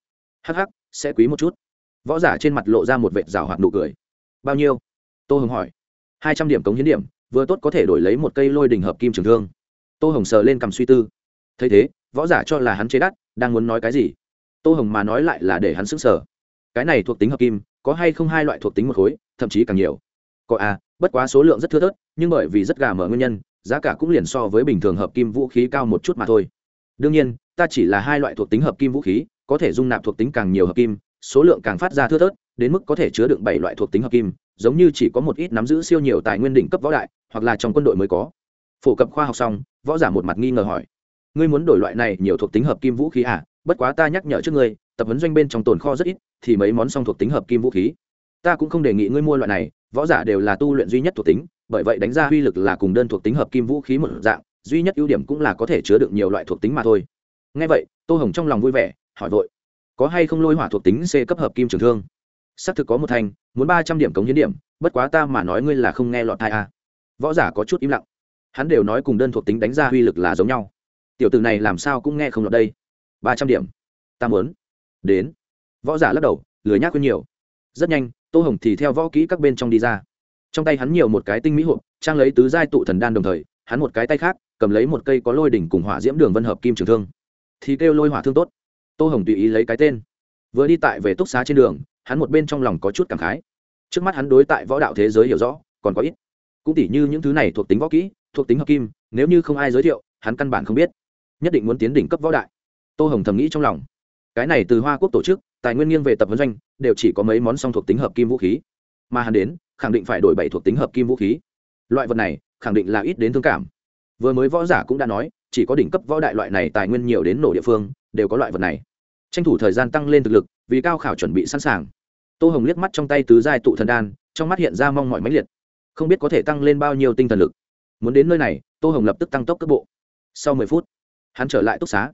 hh sẽ quý một chút. Võ giả trên mặt lộ ra một vệt rào hoạt nụ cười. Bao nhiêu? Tô hồng hỏi. Hai trăm điểm cống hiến điểm, vừa tốt có thể đổi lấy một cây lôi đình hợp kim trường thương. Tô hồng sờ lên cầm suy tư thấy thế, võ giả cho là hắn chế đắt, đang muốn nói cái gì? Tô hồng mà nói lại là để hắn xứng sở cái này thuộc tính hợp kim, có hay không hai loại thuộc tính một khối, thậm chí càng nhiều. Có à bất quá số lượng rất thưa thớt, nhưng bởi vì rất gà mở nguyên nhân, giá cả cũng liền so với bình thường hợp kim vũ khí cao một chút mà thôi. Đương nhiên, ta chỉ là hai loại thuộc tính hợp kim vũ khí, có thể dung nạp thuộc tính càng nhiều hợp kim, số lượng càng phát ra thưa thớt, đến mức có thể chứa đựng bảy loại thuộc tính hợp kim, giống như chỉ có một ít nắm giữ siêu nhiều tài nguyên đỉnh cấp võ đại, hoặc là trong quân đội mới có. Phổ cập khoa học xong, võ giả một mặt nghi ngờ hỏi ngươi muốn đổi loại này nhiều thuộc tính hợp kim vũ khí à? Bất quá ta nhắc nhở trước ngươi, tập huấn doanh bên trong tồn kho rất ít, thì mấy món song thuộc tính hợp kim vũ khí. Ta cũng không đề nghị ngươi mua loại này, võ giả đều là tu luyện duy nhất thuộc tính, bởi vậy đánh ra uy lực là cùng đơn thuộc tính hợp kim vũ khí một dạng, duy nhất ưu điểm cũng là có thể chứa được nhiều loại thuộc tính mà thôi. Ngay vậy, tô hồng trong lòng vui vẻ, hỏi vội, có hay không lôi hỏa thuộc tính c cấp hợp kim trường thương? Xác thực có một thành, muốn ba trăm điểm cống hiến điểm, bất quá ta mà nói ngươi là không nghe lọt thai a à. võ giả có chút im lặng. Hắn đều nói cùng đơn thuộc tính đánh ra uy lực là giống nhau tiểu tử này làm sao cũng nghe không lọt đây. Ba trăm điểm. Ta muốn. Đến. Võ giả lắc đầu, lười nhác quên nhiều. Rất nhanh, tô hồng thì theo võ kỹ các bên trong đi ra. Trong tay hắn nhiều một cái tinh mỹ hộp, trang lấy tứ giai tụ thần đan đồng thời, hắn một cái tay khác, cầm lấy một cây có lôi đỉnh cùng hỏa diễm đường vân hợp kim trường thương. Thì kêu lôi hỏa thương tốt. Tô hồng tùy ý lấy cái tên. Vừa đi tại về túc xá trên đường, hắn một bên trong lòng có chút cảm khái. Trước mắt hắn đối tại võ đạo thế giới hiểu rõ, còn có ít. Cũng tỉ như những thứ này thuộc tính võ kỹ, thuộc tính hợp kim, nếu như không ai giới thiệu, hắn căn bản không biết nhất định muốn tiến đỉnh cấp võ đại. Tô hồng thầm nghĩ trong lòng. Cái này từ hoa quốc tổ chức, tài nguyên nghiêng về tập vấn doanh, đều chỉ có mấy món song thuộc tính hợp kim vũ khí. Mà hắn đến, khẳng định phải đổi bảy thuộc tính hợp kim vũ khí. Loại vật này, khẳng định là ít đến thương cảm. Vừa mới võ giả cũng đã nói, chỉ có đỉnh cấp võ đại loại này tài nguyên nhiều đến nổ địa phương, đều có loại vật này. Tranh thủ thời gian tăng lên thực lực, vì cao khảo chuẩn bị sẵn sàng. Tô hồng liếc mắt trong tay tứ giai tụ thần đan, trong mắt hiện ra mong mọi máy liệt. Không biết có thể tăng lên bao nhiêu tinh thần lực. Muốn đến nơi này, tô hồng lập tức tăng tốc cấp bộ. Sau mười phút hắn trở lại túc xá,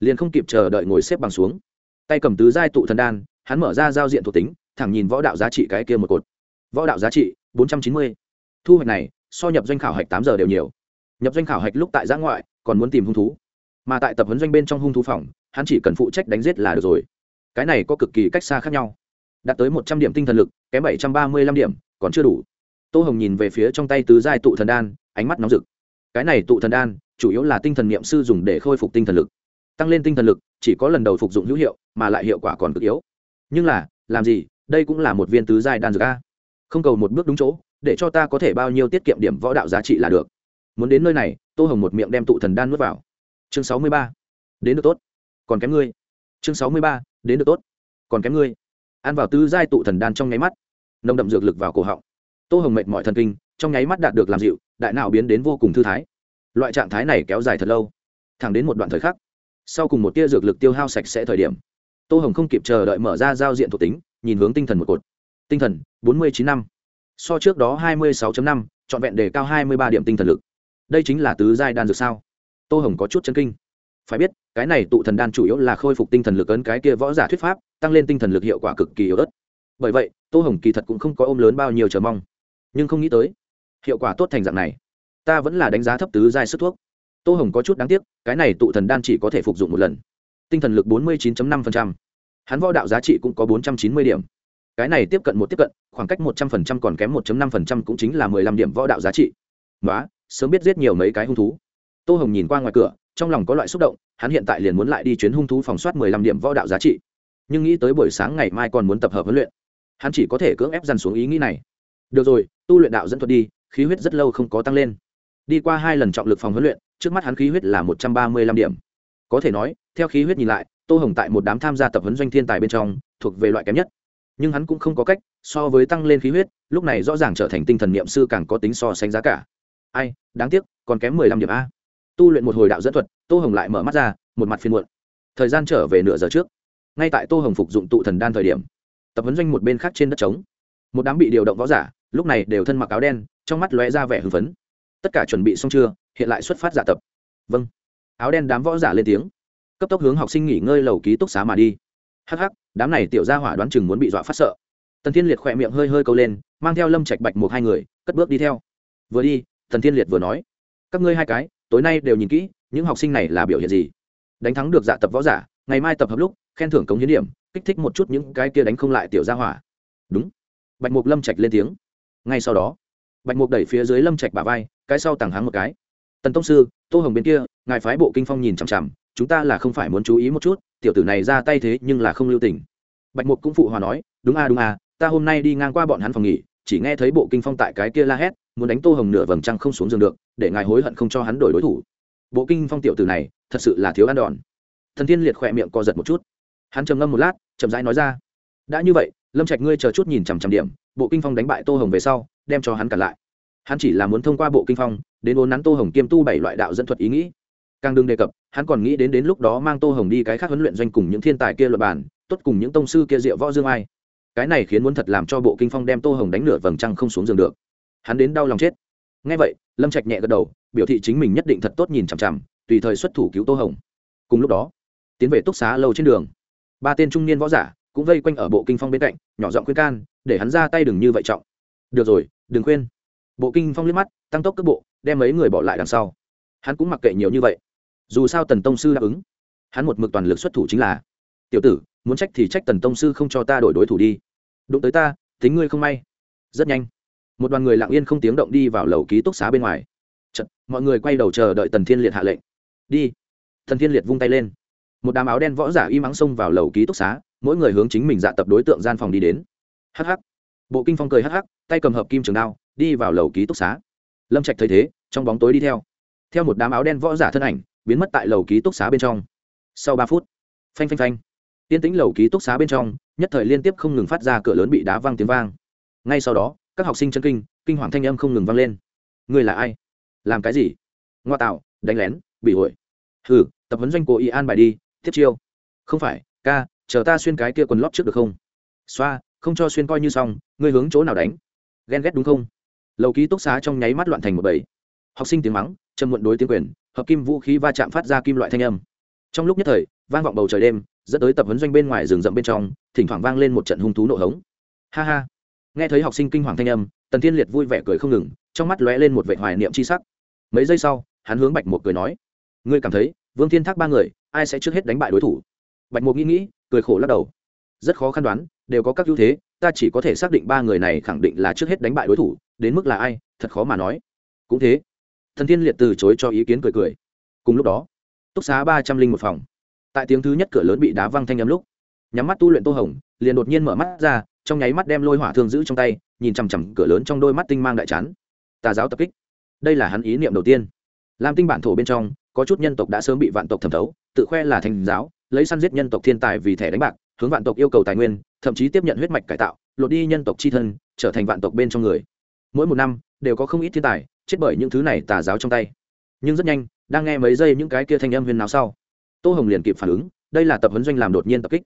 liền không kịp chờ đợi ngồi xếp bằng xuống. Tay cầm tứ giai tụ thần đan, hắn mở ra giao diện thuộc tính, thẳng nhìn võ đạo giá trị cái kia một cột. Võ đạo giá trị, bốn trăm chín mươi. Thu hoạch này, so nhập doanh khảo hạch tám giờ đều nhiều. Nhập doanh khảo hạch lúc tại giã ngoại, còn muốn tìm hung thú. Mà tại tập huấn doanh bên trong hung thú phòng, hắn chỉ cần phụ trách đánh giết là được rồi. Cái này có cực kỳ cách xa khác nhau. Đạt tới một trăm điểm tinh thần lực, kém bảy trăm ba mươi lăm điểm, còn chưa đủ. Tô hồng nhìn về phía trong tay tứ giai tụ thần đan, ánh mắt nóng rực cái này tụ thần đan, chủ yếu là tinh thần niệm sư dùng để khôi phục tinh thần lực. Tăng lên tinh thần lực, chỉ có lần đầu phục dụng hữu hiệu, mà lại hiệu quả còn cực yếu. Nhưng là, làm gì, đây cũng là một viên tứ giai đan dược a. Không cầu một bước đúng chỗ, để cho ta có thể bao nhiêu tiết kiệm điểm võ đạo giá trị là được. Muốn đến nơi này, tô hồng một miệng đem tụ thần đan nuốt vào. Chương sáu mươi ba. Đến được tốt. Còn kém ngươi. Chương sáu mươi ba. Đến được tốt. Còn kém ngươi. Ăn vào tứ giai tụ thần đan trong nháy mắt. Nồng đậm dược lực vào cổ họng. Tô hồng mệt mỏi thần kinh, trong nháy mắt đạt được làm dịu đại não biến đến vô cùng thư thái. Loại trạng thái này kéo dài thật lâu. Thẳng đến một đoạn thời khắc, sau cùng một tia dược lực tiêu hao sạch sẽ thời điểm, tô hồng không kịp chờ đợi mở ra giao diện thuộc tính, nhìn hướng tinh thần một cột. Tinh thần, bốn mươi chín năm. So trước đó hai mươi sáu năm, trọn vẹn đề cao hai mươi ba điểm tinh thần lực. Đây chính là tứ giai đan dược sao? Tô hồng có chút chân kinh. Phải biết, cái này tụ thần đan chủ yếu là khôi phục tinh thần lực ấn cái kia võ giả thuyết pháp, tăng lên tinh thần lực hiệu quả cực kỳ yếu ớt. Bởi vậy, tô hồng kỳ thật cũng không có ôm lớn bao nhiêu chờ mong. Nhưng không nghĩ tới hiệu quả tốt thành dạng này. Ta vẫn là đánh giá thấp tứ giai sức thuốc. Tô hồng có chút đáng tiếc, cái này tụ thần đan chỉ có thể phục dụng một lần. Tinh thần lực bốn mươi chín năm hắn võ đạo giá trị cũng có bốn trăm chín mươi điểm. Cái này tiếp cận một tiếp cận, khoảng cách một trăm phần trăm còn kém một năm phần trăm cũng chính là mười lăm điểm võ đạo giá trị. Nói sớm biết giết nhiều mấy cái hung thú. Tô hồng nhìn qua ngoài cửa, trong lòng có loại xúc động, hắn hiện tại liền muốn lại đi chuyến hung thú phòng soát mười lăm điểm võ đạo giá trị. Nhưng nghĩ tới buổi sáng ngày mai còn muốn tập hợp huấn luyện, hắn chỉ có thể cưỡng ép dằn xuống ý nghĩ này. Được rồi, tu luyện đạo dẫn thuật đi khí huyết rất lâu không có tăng lên. Đi qua hai lần trọng lực phòng huấn luyện, trước mắt hắn khí huyết là một trăm ba mươi lăm điểm. Có thể nói, theo khí huyết nhìn lại, tô hồng tại một đám tham gia tập huấn doanh thiên tài bên trong, thuộc về loại kém nhất. Nhưng hắn cũng không có cách, so với tăng lên khí huyết, lúc này rõ ràng trở thành tinh thần niệm sư càng có tính so sánh giá cả. Ai, đáng tiếc, còn kém mười lăm điểm a. Tu luyện một hồi đạo dẫn thuật, tô hồng lại mở mắt ra, một mặt phiên muộn. Thời gian trở về nửa giờ trước, ngay tại tô hồng phục dụng tụ thần đan thời điểm, tập huấn doanh một bên khác trên đất trống, một đám bị điều động võ giả lúc này đều thân mặc áo đen, trong mắt lóe ra vẻ hưng phấn. Tất cả chuẩn bị xong chưa? Hiện lại xuất phát giả tập. Vâng. Áo đen đám võ giả lên tiếng. Cấp tốc hướng học sinh nghỉ ngơi lầu ký túc xá mà đi. Hắc hắc, đám này tiểu gia hỏa đoán chừng muốn bị dọa phát sợ. Tần thiên liệt khỏe miệng hơi hơi câu lên, mang theo lâm trạch bạch một hai người, cất bước đi theo. Vừa đi, tần thiên liệt vừa nói, các ngươi hai cái, tối nay đều nhìn kỹ, những học sinh này là biểu hiện gì? Đánh thắng được dạ tập võ giả, ngày mai tập hợp lúc, khen thưởng cống hiến điểm, kích thích một chút những cái kia đánh không lại tiểu gia hỏa. Đúng. Bạch mục lâm trạch lên tiếng ngay sau đó, bạch mục đẩy phía dưới lâm trạch bà vai, cái sau tàng háng một cái. Tần tông sư, tô hồng bên kia, ngài phái bộ kinh phong nhìn chằm chằm, chúng ta là không phải muốn chú ý một chút, tiểu tử này ra tay thế nhưng là không lưu tình. Bạch mục cũng phụ hòa nói, đúng a đúng a, ta hôm nay đi ngang qua bọn hắn phòng nghỉ, chỉ nghe thấy bộ kinh phong tại cái kia la hét, muốn đánh tô hồng nửa vầng trăng không xuống giường được, để ngài hối hận không cho hắn đổi đối thủ. Bộ kinh phong tiểu tử này, thật sự là thiếu ăn đòn. Thần thiên liệt khỏe miệng co giật một chút. Hắn trầm ngâm một lát, chậm rãi nói ra, đã như vậy, lâm trạch ngươi chờ chút nhìn chằm chằm điểm bộ kinh phong đánh bại tô hồng về sau, đem cho hắn cản lại. Hắn chỉ là muốn thông qua bộ kinh phong, đến ốn nắn tô hồng kiêm tu bảy loại đạo dẫn thuật ý nghĩ. Càng đừng đề cập, hắn còn nghĩ đến đến lúc đó mang tô hồng đi cái khác huấn luyện doanh cùng những thiên tài kia luật bản tốt cùng những tông sư kia diệu võ dương ai. Cái này khiến muốn thật làm cho bộ kinh phong đem tô hồng đánh nửa vầng trăng không xuống giường được. Hắn đến đau lòng chết. Ngay vậy, lâm trạch nhẹ gật đầu, biểu thị chính mình nhất định thật tốt nhìn chằm chằm, tùy thời xuất thủ cứu tô hồng. Cùng lúc đó, tiến về túc xá lâu trên đường. Ba tên trung niên võ giả cũng vây quanh ở bộ kinh phong bên cạnh, nhỏ giọng khuyên can để hắn ra tay đừng như vậy trọng. Được rồi đừng khuyên. Bộ kinh phong liếc mắt tăng tốc cước bộ đem mấy người bỏ lại đằng sau. Hắn cũng mặc kệ nhiều như vậy. Dù sao tần tông sư đáp ứng. Hắn một mực toàn lực xuất thủ chính là tiểu tử muốn trách thì trách tần tông sư không cho ta đổi đối thủ đi. Đụng tới ta tính ngươi không may. Rất nhanh một đoàn người lặng yên không tiếng động đi vào lầu ký túc xá bên ngoài. Chật, mọi người quay đầu chờ đợi tần thiên liệt hạ lệnh. Đi. Thần thiên liệt vung tay lên. Một đám áo đen võ giả y mắng xông vào lầu ký túc xá mỗi người hướng chính mình dạ tập đối tượng gian phòng đi đến hh bộ kinh phong cười hh tay cầm hợp kim trường đao, đi vào lầu ký túc xá. Lâm trạch thấy thế, trong bóng tối đi theo. Theo một đám áo đen võ giả thân ảnh, biến mất tại lầu ký túc xá bên trong. Sau ba phút, phanh phanh phanh. Tiên tĩnh lầu ký túc xá bên trong, nhất thời liên tiếp không ngừng phát ra cửa lớn bị đá văng tiếng vang. Ngay sau đó, các học sinh chân kinh kinh hoàng thanh âm không ngừng vang lên. Người là ai? Làm cái gì? Ngoa tạo, đánh lén, bị hội hừ, tập huấn doanh cố ý an bài đi, tiếp chiêu. Không phải, ca, chờ ta xuyên cái kia quần lót trước được không? Xoa không cho xuyên coi như xong, ngươi hướng chỗ nào đánh? Ghen ghét đúng không? Lầu ký túc xá trong nháy mắt loạn thành một bầy. Học sinh tiếng mắng châm muộn đối tiếng quyền, hợp kim vũ khí va chạm phát ra kim loại thanh âm. Trong lúc nhất thời, vang vọng bầu trời đêm, dẫn tới tập huấn doanh bên ngoài rừng rậm bên trong, thỉnh thoảng vang lên một trận hung thú nộ hống. Ha ha. Nghe thấy học sinh kinh hoàng thanh âm, tần thiên liệt vui vẻ cười không ngừng, trong mắt lóe lên một vệ hoài niệm c h i sắc. Mấy giây sau, hắn hướng bạch một cười nói, ngươi cảm thấy, vương thiên thác ba người, ai sẽ trước hết đánh bại đối thủ? Bạch một nghĩ nghĩ, cười khổ lắc đầu. Rất khó khăn đoán đều có các ưu thế, ta chỉ có thể xác định ba người này khẳng định là trước hết đánh bại đối thủ, đến mức là ai, thật khó mà nói. Cũng thế, thần thiên liệt từ chối cho ý kiến cười cười. Cùng lúc đó, túc xá ba trăm linh một phòng. Tại tiếng thứ nhất cửa lớn bị đá văng thanh â m lúc, nhắm mắt tu luyện tô hồng, liền đột nhiên mở mắt ra, trong nháy mắt đem lôi hỏa thương giữ trong tay, nhìn chằm chằm cửa lớn trong đôi mắt tinh mang đại chán. Tà giáo tập kích. Đây là hắn ý niệm đầu tiên. Lam tinh bản thổ bên trong, có chút nhân tộc đã sớm bị vạn tộc thẩm thấu, tự khoe là thành giáo, lấy săn giết nhân tộc thiên tài vì thẻ đánh bạc, hướng vạn tộc yêu cầu tài nguyên thậm chí tiếp nhận huyết mạch cải tạo, lột đi nhân tộc c h i thân, trở thành vạn tộc bên trong người. Mỗi một năm, đều có không ít thiên tài, chết bởi những thứ này tà giáo trong tay. Nhưng rất nhanh, đang nghe mấy giây những cái kia thanh âm huyền nào sau, tô hồng liền kịp phản ứng, đây là tập huấn doanh làm đột nhiên tập kích.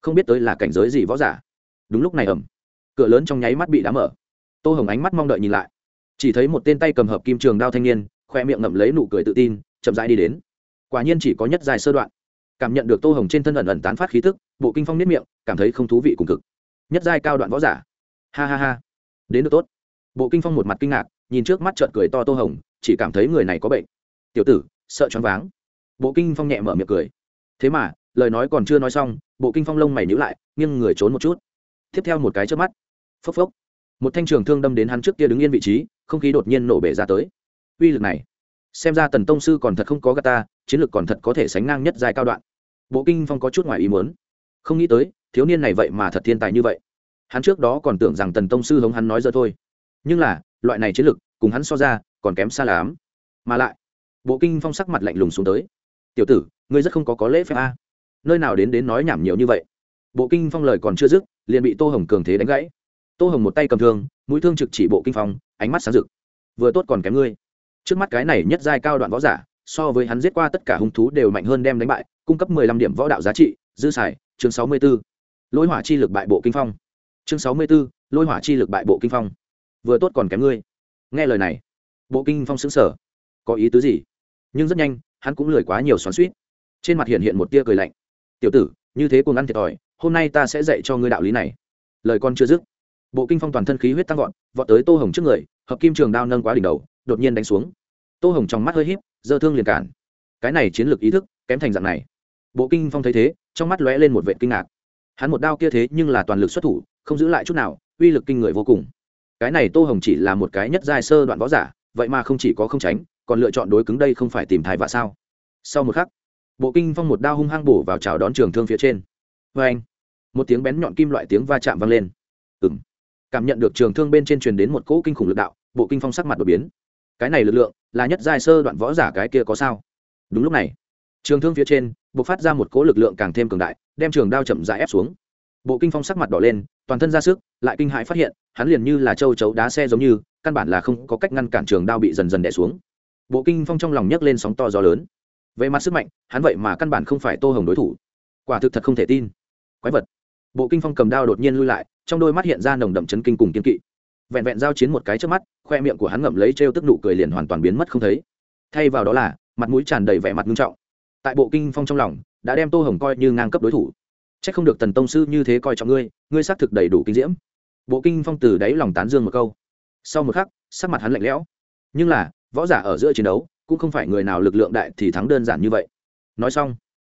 Không biết tới là cảnh giới gì võ giả. Đúng lúc này ẩm cửa lớn trong nháy mắt bị đá mở. Tô hồng ánh mắt mong đợi nhìn lại. Chỉ thấy một tên tay cầm hợp kim trường đao thanh niên, khoe miệng ngậm lấy nụ cười tự tin, chậm rãi đi đến. Quả nhiên chỉ có nhất dài sơ đoạn cảm nhận được tô hồng trên thân ẩn ẩn tán phát khí tức, bộ kinh phong nếp miệng, cảm thấy không thú vị cùng cực. Nhất giai cao đoạn võ giả. Ha ha ha. Đến được tốt. Bộ kinh phong một mặt kinh ngạc, nhìn trước mắt trợn cười to tô hồng, chỉ cảm thấy người này có bệnh. Tiểu tử, sợ choáng váng. Bộ kinh phong nhẹ mở miệng cười. Thế mà, lời nói còn chưa nói xong, bộ kinh phong lông mày nhíu lại, nghiêng người trốn một chút. Tiếp theo một cái trước mắt. Phốc phốc. Một thanh trường thương đâm đến hắn trước kia đứng yên vị trí, không khí đột nhiên nổ bể ra tới. Uy lực này xem ra tần tông sư còn thật không có gà ta, chiến lược còn thật có thể sánh ngang nhất dài cao đoạn. Bộ kinh phong có chút ngoài ý muốn. Không nghĩ tới, thiếu niên này vậy mà thật thiên tài như vậy. Hắn trước đó còn tưởng rằng tần tông sư hống hắn nói giờ thôi. Nhưng là, loại này chiến lược, cùng hắn so ra, còn kém xa lắm mà lại, bộ kinh phong sắc mặt lạnh lùng xuống tới. Tiểu tử, ngươi rất không có có lễ phép a. Nơi nào đến đến nói nhảm nhiều như vậy. Bộ kinh phong lời còn chưa dứt, liền bị tô hồng cường thế đánh gãy. Tô hồng một tay cầm thương, mũi thương trực chỉ bộ kinh phong, ánh mắt sáng rực. Vừa tốt còn kém ngươi trước mắt cái này nhất giai cao đoạn võ giả, so với hắn giết qua tất cả hung thú đều mạnh hơn đem đánh bại, cung cấp mười lăm điểm võ đạo giá trị, dư xài, chương sáu mươi b ố lôi hỏa chi lực bại bộ kinh phong. Chương sáu mươi b ố lôi hỏa chi lực bại bộ kinh phong. Vừa tốt còn kém ngươi. Nghe lời này, bộ kinh phong xứng sở có ý tứ gì? Nhưng rất nhanh, hắn cũng lười quá nhiều xoắn suýt trên mặt hiện hiện một tia cười lạnh. Tiểu tử, như thế cùng ăn thiệt thòi, hôm nay ta sẽ dạy cho ngươi đạo lý này. Lời con chưa dứt, bộ kinh phong toàn thân khí huyết tăng vọt vọt tới tô hồng trước người, hợp kim trường đao nâng quá đỉnh đầu đột nhiên đánh xuống. Tô hồng trong mắt hơi híp, dơ thương liền cản. Cái này chiến lược ý thức, kém thành dạng này. Bộ kinh phong thấy thế, trong mắt lóe lên một vệ kinh ngạc. Hắn một đao kia thế nhưng là toàn lực xuất thủ, không giữ lại chút nào, uy lực kinh người vô cùng. Cái này tô hồng chỉ là một cái nhất giai sơ đoạn võ giả, vậy mà không chỉ có không tránh, còn lựa chọn đối cứng đây không phải tìm thai vạ sao? Sau một khắc, bộ kinh phong một đao hung hăng bổ vào chào đón trường thương phía trên. Vê anh một tiếng bén nhọn kim loại tiếng va chạm vang lên. Ừng cảm nhận được trường thương bên trên truyền đến một cỗ kinh khủng lực đạo, bộ kinh phong sắc mặt đột biến cái này lực lượng là nhất giai sơ đoạn võ giả cái kia có sao? Đúng lúc này, trường thương phía trên b ộ c phát ra một cỗ lực lượng càng thêm cường đại, đem trường đao chậm rãi ép xuống. Bộ kinh phong sắc mặt đỏ lên, toàn thân ra sức, lại kinh hãi phát hiện, hắn liền như là châu chấu đá xe giống như, căn bản là không có cách ngăn cản trường đao bị dần dần đẻ xuống. Bộ kinh phong trong lòng nhấc lên sóng to gió lớn. Về mặt sức mạnh, hắn vậy mà căn bản không phải tô hồng đối thủ. Quả thực thật không thể tin. Quái vật. Bộ kinh phong cầm đao đột nhiên lui lại, trong đôi mắt hiện ra nồng đậm chấn kinh cùng kiên kỵ vẹn vẹn giao chiến một cái trước mắt, khoe miệng của hắn ngậm lấy trêu tức nụ cười liền hoàn toàn biến mất không thấy. Thay vào đó là, mặt mũi tràn đầy vẻ mặt nghiêm trọng. Tại bộ kinh phong trong lòng, đã đem tô hồng coi như ngang cấp đối thủ. C h ắ c không được tần tông sư như thế coi trọng ngươi ngươi xác thực đầy đủ kinh diễm. Bộ kinh phong từ đáy lòng tán dương một câu. Sau một khắc, sắc mặt hắn lạnh lẽo. Nhưng là, võ giả ở giữa chiến đấu, cũng không phải người nào lực lượng đại thì thắng đơn giản như vậy. Nói xong,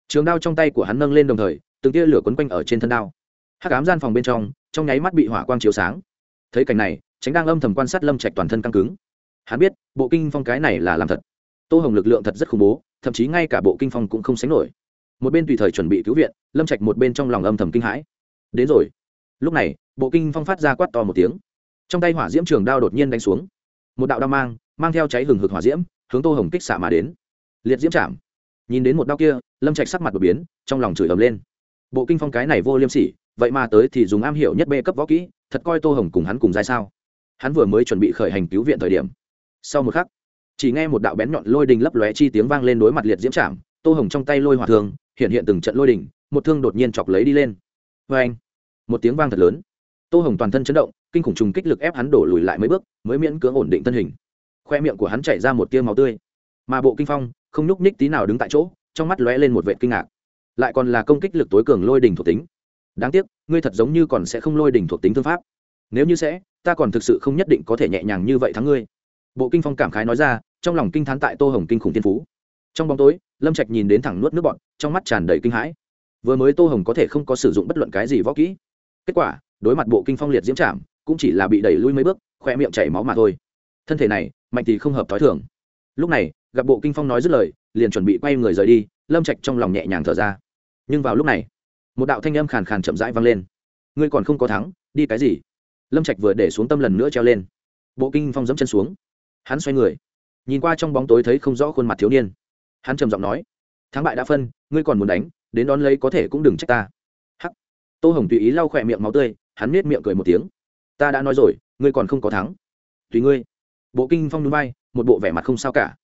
trường đao trong tay của hắn nâng lên đồng thời, từng tia lửa quấn quanh ở trên thân đao. Hắc ám gian phòng bên trong trong nháy mắt bị hỏa quang chiếu sáng thấy cảnh này, tránh đang âm thầm quan sát lâm trạch toàn thân căng cứng. Hắn biết, bộ kinh phong cái này là làm thật. Tô hồng lực lượng thật rất khủng bố, thậm chí ngay cả bộ kinh phong cũng không sánh nổi. Một bên tùy thời chuẩn bị cứu viện, lâm trạch một bên trong lòng âm thầm kinh hãi. Đến rồi. Lúc này, bộ kinh phong phát ra quát to một tiếng. Trong tay hỏa diễm trường đao đột nhiên đánh xuống. Một đạo đao mang mang theo cháy hừng hực hỏa diễm, hướng tô hồng kích xạ mà đến. Liệt diễm chạm. Nhìn đến một đao kia, lâm trạch sắc mặt đột biến, trong lòng chửi ầm lên. Bộ kinh phong cái này vô liêm sỉ, vậy mà tới thì dùng am hiểu nhất bê cấp võ kỹ thật coi tô hồng cùng hắn cùng ra sao? Hắn vừa mới chuẩn bị khởi hành cứu viện thời điểm. Sau một khắc, chỉ nghe một đạo bén nhọn lôi đình lấp lóe chi tiếng vang lên đối mặt liệt diễm trảm tô hồng trong tay lôi hỏa thường hiện hiện từng trận lôi đình, một thương đột nhiên chọc lấy đi lên. Vê anh, một tiếng vang thật lớn. Tô hồng toàn thân chấn động, kinh khủng trùng kích lực ép hắn đổ lùi lại mấy bước, mới miễn cưỡng ổn định thân hình. Khoe miệng của hắn chảy ra một tia máu tươi. Mà bộ kinh phong, không nhúc ních tí nào đứng tại chỗ, trong mắt lóe lên một vệ kinh ngạc. Lại còn là công kích lực tối cường lôi đình thuộc tính đáng tiếc, ngươi thật giống như còn sẽ không lôi đỉnh thuộc tính thương pháp. Nếu như sẽ, ta còn thực sự không nhất định có thể nhẹ nhàng như vậy thắng ngươi. Bộ kinh phong cảm khái nói ra, trong lòng kinh thán tại tô hồng kinh khủng tiên phú. Trong bóng tối, lâm trạch nhìn đến thẳng nuốt nước bọn trong mắt tràn đầy kinh hãi. Vừa mới tô hồng có thể không có sử dụng bất luận cái gì võ kỹ. Kết quả, đối mặt bộ kinh phong liệt diễm trảm cũng chỉ là bị đẩy lui mấy bước khoe miệng chảy máu mà thôi. Thân thể này, mạnh thì không hợp t h ó i thường. Lúc này, gặp bộ kinh phong nói dứt lời, liền chuẩn bị quay người rời đi, lâm trạch trong lòng nhẹ nhàng thở ra. Nhưng vào lúc này một đạo thanh âm khàn khàn chậm rãi vang lên. Ngươi còn không có thắng, đi cái gì? Lâm trạch vừa để xuống tâm lần nữa treo lên. Bộ kinh phong dẫm chân xuống. Hắn xoay người, nhìn qua trong bóng tối thấy không rõ khuôn mặt thiếu niên. Hắn trầm giọng nói, thắng bại đã phân, ngươi còn muốn đánh, đến đón lấy có thể cũng đừng trách ta. Hắc. Tô hồng tùy ý lau khỏe miệng máu tươi, hắn nết miệng cười một tiếng. Ta đã nói rồi, ngươi còn không có thắng. Tùy ngươi. Bộ kinh phong núi bay một bộ vẻ mặt không sao cả.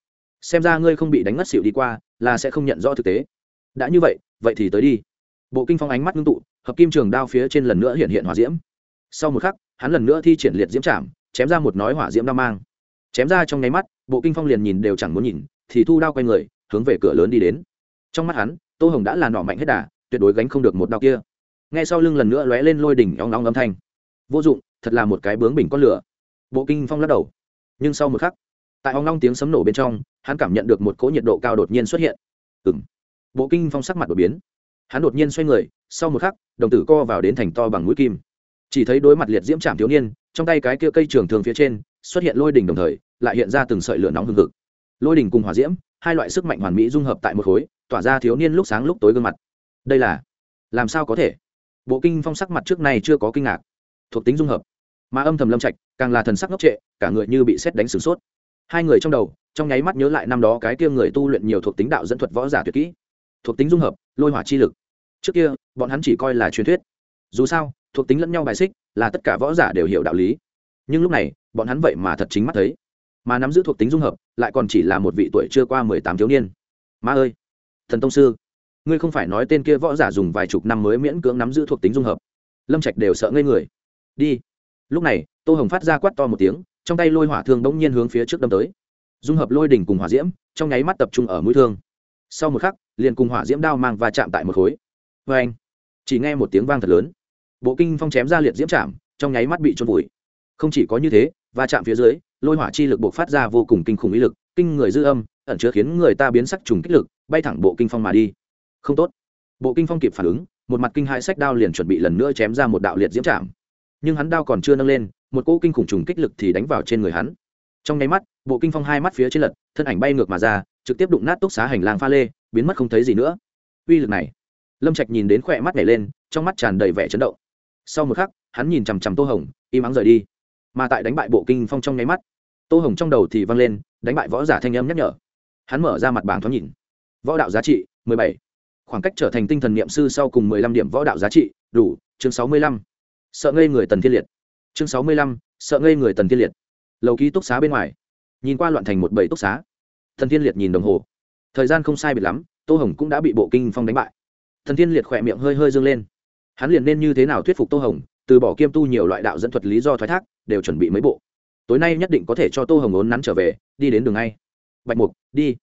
Xem ra ngươi không bị đánh ngất xỉu đi qua, là sẽ không nhận rõ thực tế. Đã như vậy vậy thì tới đi bộ kinh phong ánh mắt ngưng tụ, hợp kim trường đao phía trên lần nữa hiện hiện hỏa diễm. Sau một khắc, hắn lần nữa thi triển liệt diễm chạm, chém ra một nói hỏa diễm đao mang. Chém ra trong nháy mắt, bộ kinh phong liền nhìn đều chẳng muốn nhìn, thì thu đao quay người, hướng về cửa lớn đi đến. Trong mắt hắn, tô hồng đã là nọ mạnh hết đà, tuyệt đối gánh không được một đao kia. Ngay sau lưng lần nữa lóe lên lôi đỉnh óng óng âm thanh. Vô dụng, thật là một cái bướng bình con lửa. Bộ kinh phong lắc đầu. Nhưng sau một khắc, tại óng long tiếng sấm nổ bên trong, hắn cảm nhận được một cỗ nhiệt độ cao đột nhiên xuất hiện. Ừ m bộ kinh phong sắc mặt đột biến hắn đột nhiên xoay người, sau một khắc, đồng tử co vào đến thành to bằng mũi kim. Chỉ thấy đối mặt liệt diễm trạm thiếu niên, trong tay cái kia cây trường thường phía trên, xuất hiện lôi đỉnh đồng thời, lại hiện ra từng sợi lửa nóng hừng hực. Lôi đỉnh cùng hỏa diễm, hai loại sức mạnh hoàn mỹ dung hợp tại một khối, tỏa ra thiếu niên lúc sáng lúc tối gương mặt. Đây là, làm sao có thể? Bộ kinh phong sắc mặt trước này chưa có kinh ngạc. Thuộc tính dung hợp. Mà âm thầm lâm trạch, càng là thần sắc ngốc trệ, cả người như bị xét đánh sửng sốt. Hai người trong đầu, trong nháy mắt nhớ lại năm đó cái kia người tu luyện nhiều thuộc tính đạo dẫn thuật võ giả tuyệt kỹ thuộc tính dung hợp, lôi hỏa chi lực. Trước kia, bọn hắn chỉ coi là truyền thuyết. Dù sao, thuộc tính lẫn nhau bài xích là tất cả võ giả đều hiểu đạo lý. Nhưng lúc này, bọn hắn vậy mà thật chính mắt thấy. Mà nắm giữ thuộc tính dung hợp, lại còn chỉ là một vị tuổi chưa qua mười tám thiếu niên. Ma ơi! Thần tông sư, ngươi không phải nói tên kia võ giả dùng vài chục năm mới miễn cưỡng nắm giữ thuộc tính dung hợp. Lâm trạch đều sợ ngây người. Đi. Lúc này, tô hồng phát ra quát to một tiếng, trong tay lôi hỏa thương bỗng nhiên hướng phía trước đâm tới. Dung hợp lôi đỉnh cùng hỏa diễm, trong nháy mắt tập trung ở mũi thương. Sau một khắc liền cùng hỏa diễm đao mang và chạm tại một khối. Vê anh, chỉ nghe một tiếng vang thật lớn. Bộ kinh phong chém ra liệt diễm chạm, trong nháy mắt bị trôn vùi. Không chỉ có như thế và chạm phía dưới, lôi hỏa chi lực buộc phát ra vô cùng kinh khủng ý lực, kinh người dư âm, ẩn chứa khiến người ta biến sắc trùng kích lực, bay thẳng bộ kinh phong mà đi. Không tốt. Bộ kinh phong kịp phản ứng, một mặt kinh hai sách đao liền chuẩn bị lần nữa chém ra một đạo liệt diễm chạm. Nhưng hắn đao còn chưa nâng lên, một cỗ kinh khủng trùng kích lực thì đánh vào trên người hắn. Trong nháy mắt, bộ kinh phong hai mắt phía trên lật, thân ảnh bay ngược mà ra trực tiếp đụng nát túc xá hành lang pha lê, biến mất không thấy gì nữa. Uy lực này, lâm trạch nhìn đến khỏe mắt nhảy lên, trong mắt tràn đầy vẻ chấn động. Sau một khắc, hắn nhìn chằm chằm tô hồng, im ắng rời đi. Mà tại đánh bại bộ kinh phong trong nháy mắt, tô hồng trong đầu thì vang lên, đánh bại võ giả thanh âm nhắc nhở. Hắn mở ra mặt bảng thoáng nhìn. Võ đạo giá trị, mười bảy. Khoảng cách trở thành tinh thần niệm sư sau cùng mười lăm điểm võ đạo giá trị, đủ, chương sáu mươi lăm. Sợ ngây người tần thiên liệt. Chương sáu mươi lăm, sợ ngây người tần thiên liệt. Lầu ký túc xá bên ngoài. Nhìn qua loạn thành một bảy túc xá thần thiên liệt nhìn đồng hồ. Thời gian không sai biệt lắm, tô hồng cũng đã bị bộ kinh phong đánh bại. Thần thiên liệt khỏe miệng hơi hơi dâng lên. Hắn liền nên như thế nào thuyết phục tô hồng, từ bỏ kiêm tu nhiều loại đạo dẫn thuật lý do thoái thác, đều chuẩn bị mấy bộ. Tối nay nhất định có thể cho tô hồng ốn nắn trở về, đi đến đường ngay. Bạch mục, đi.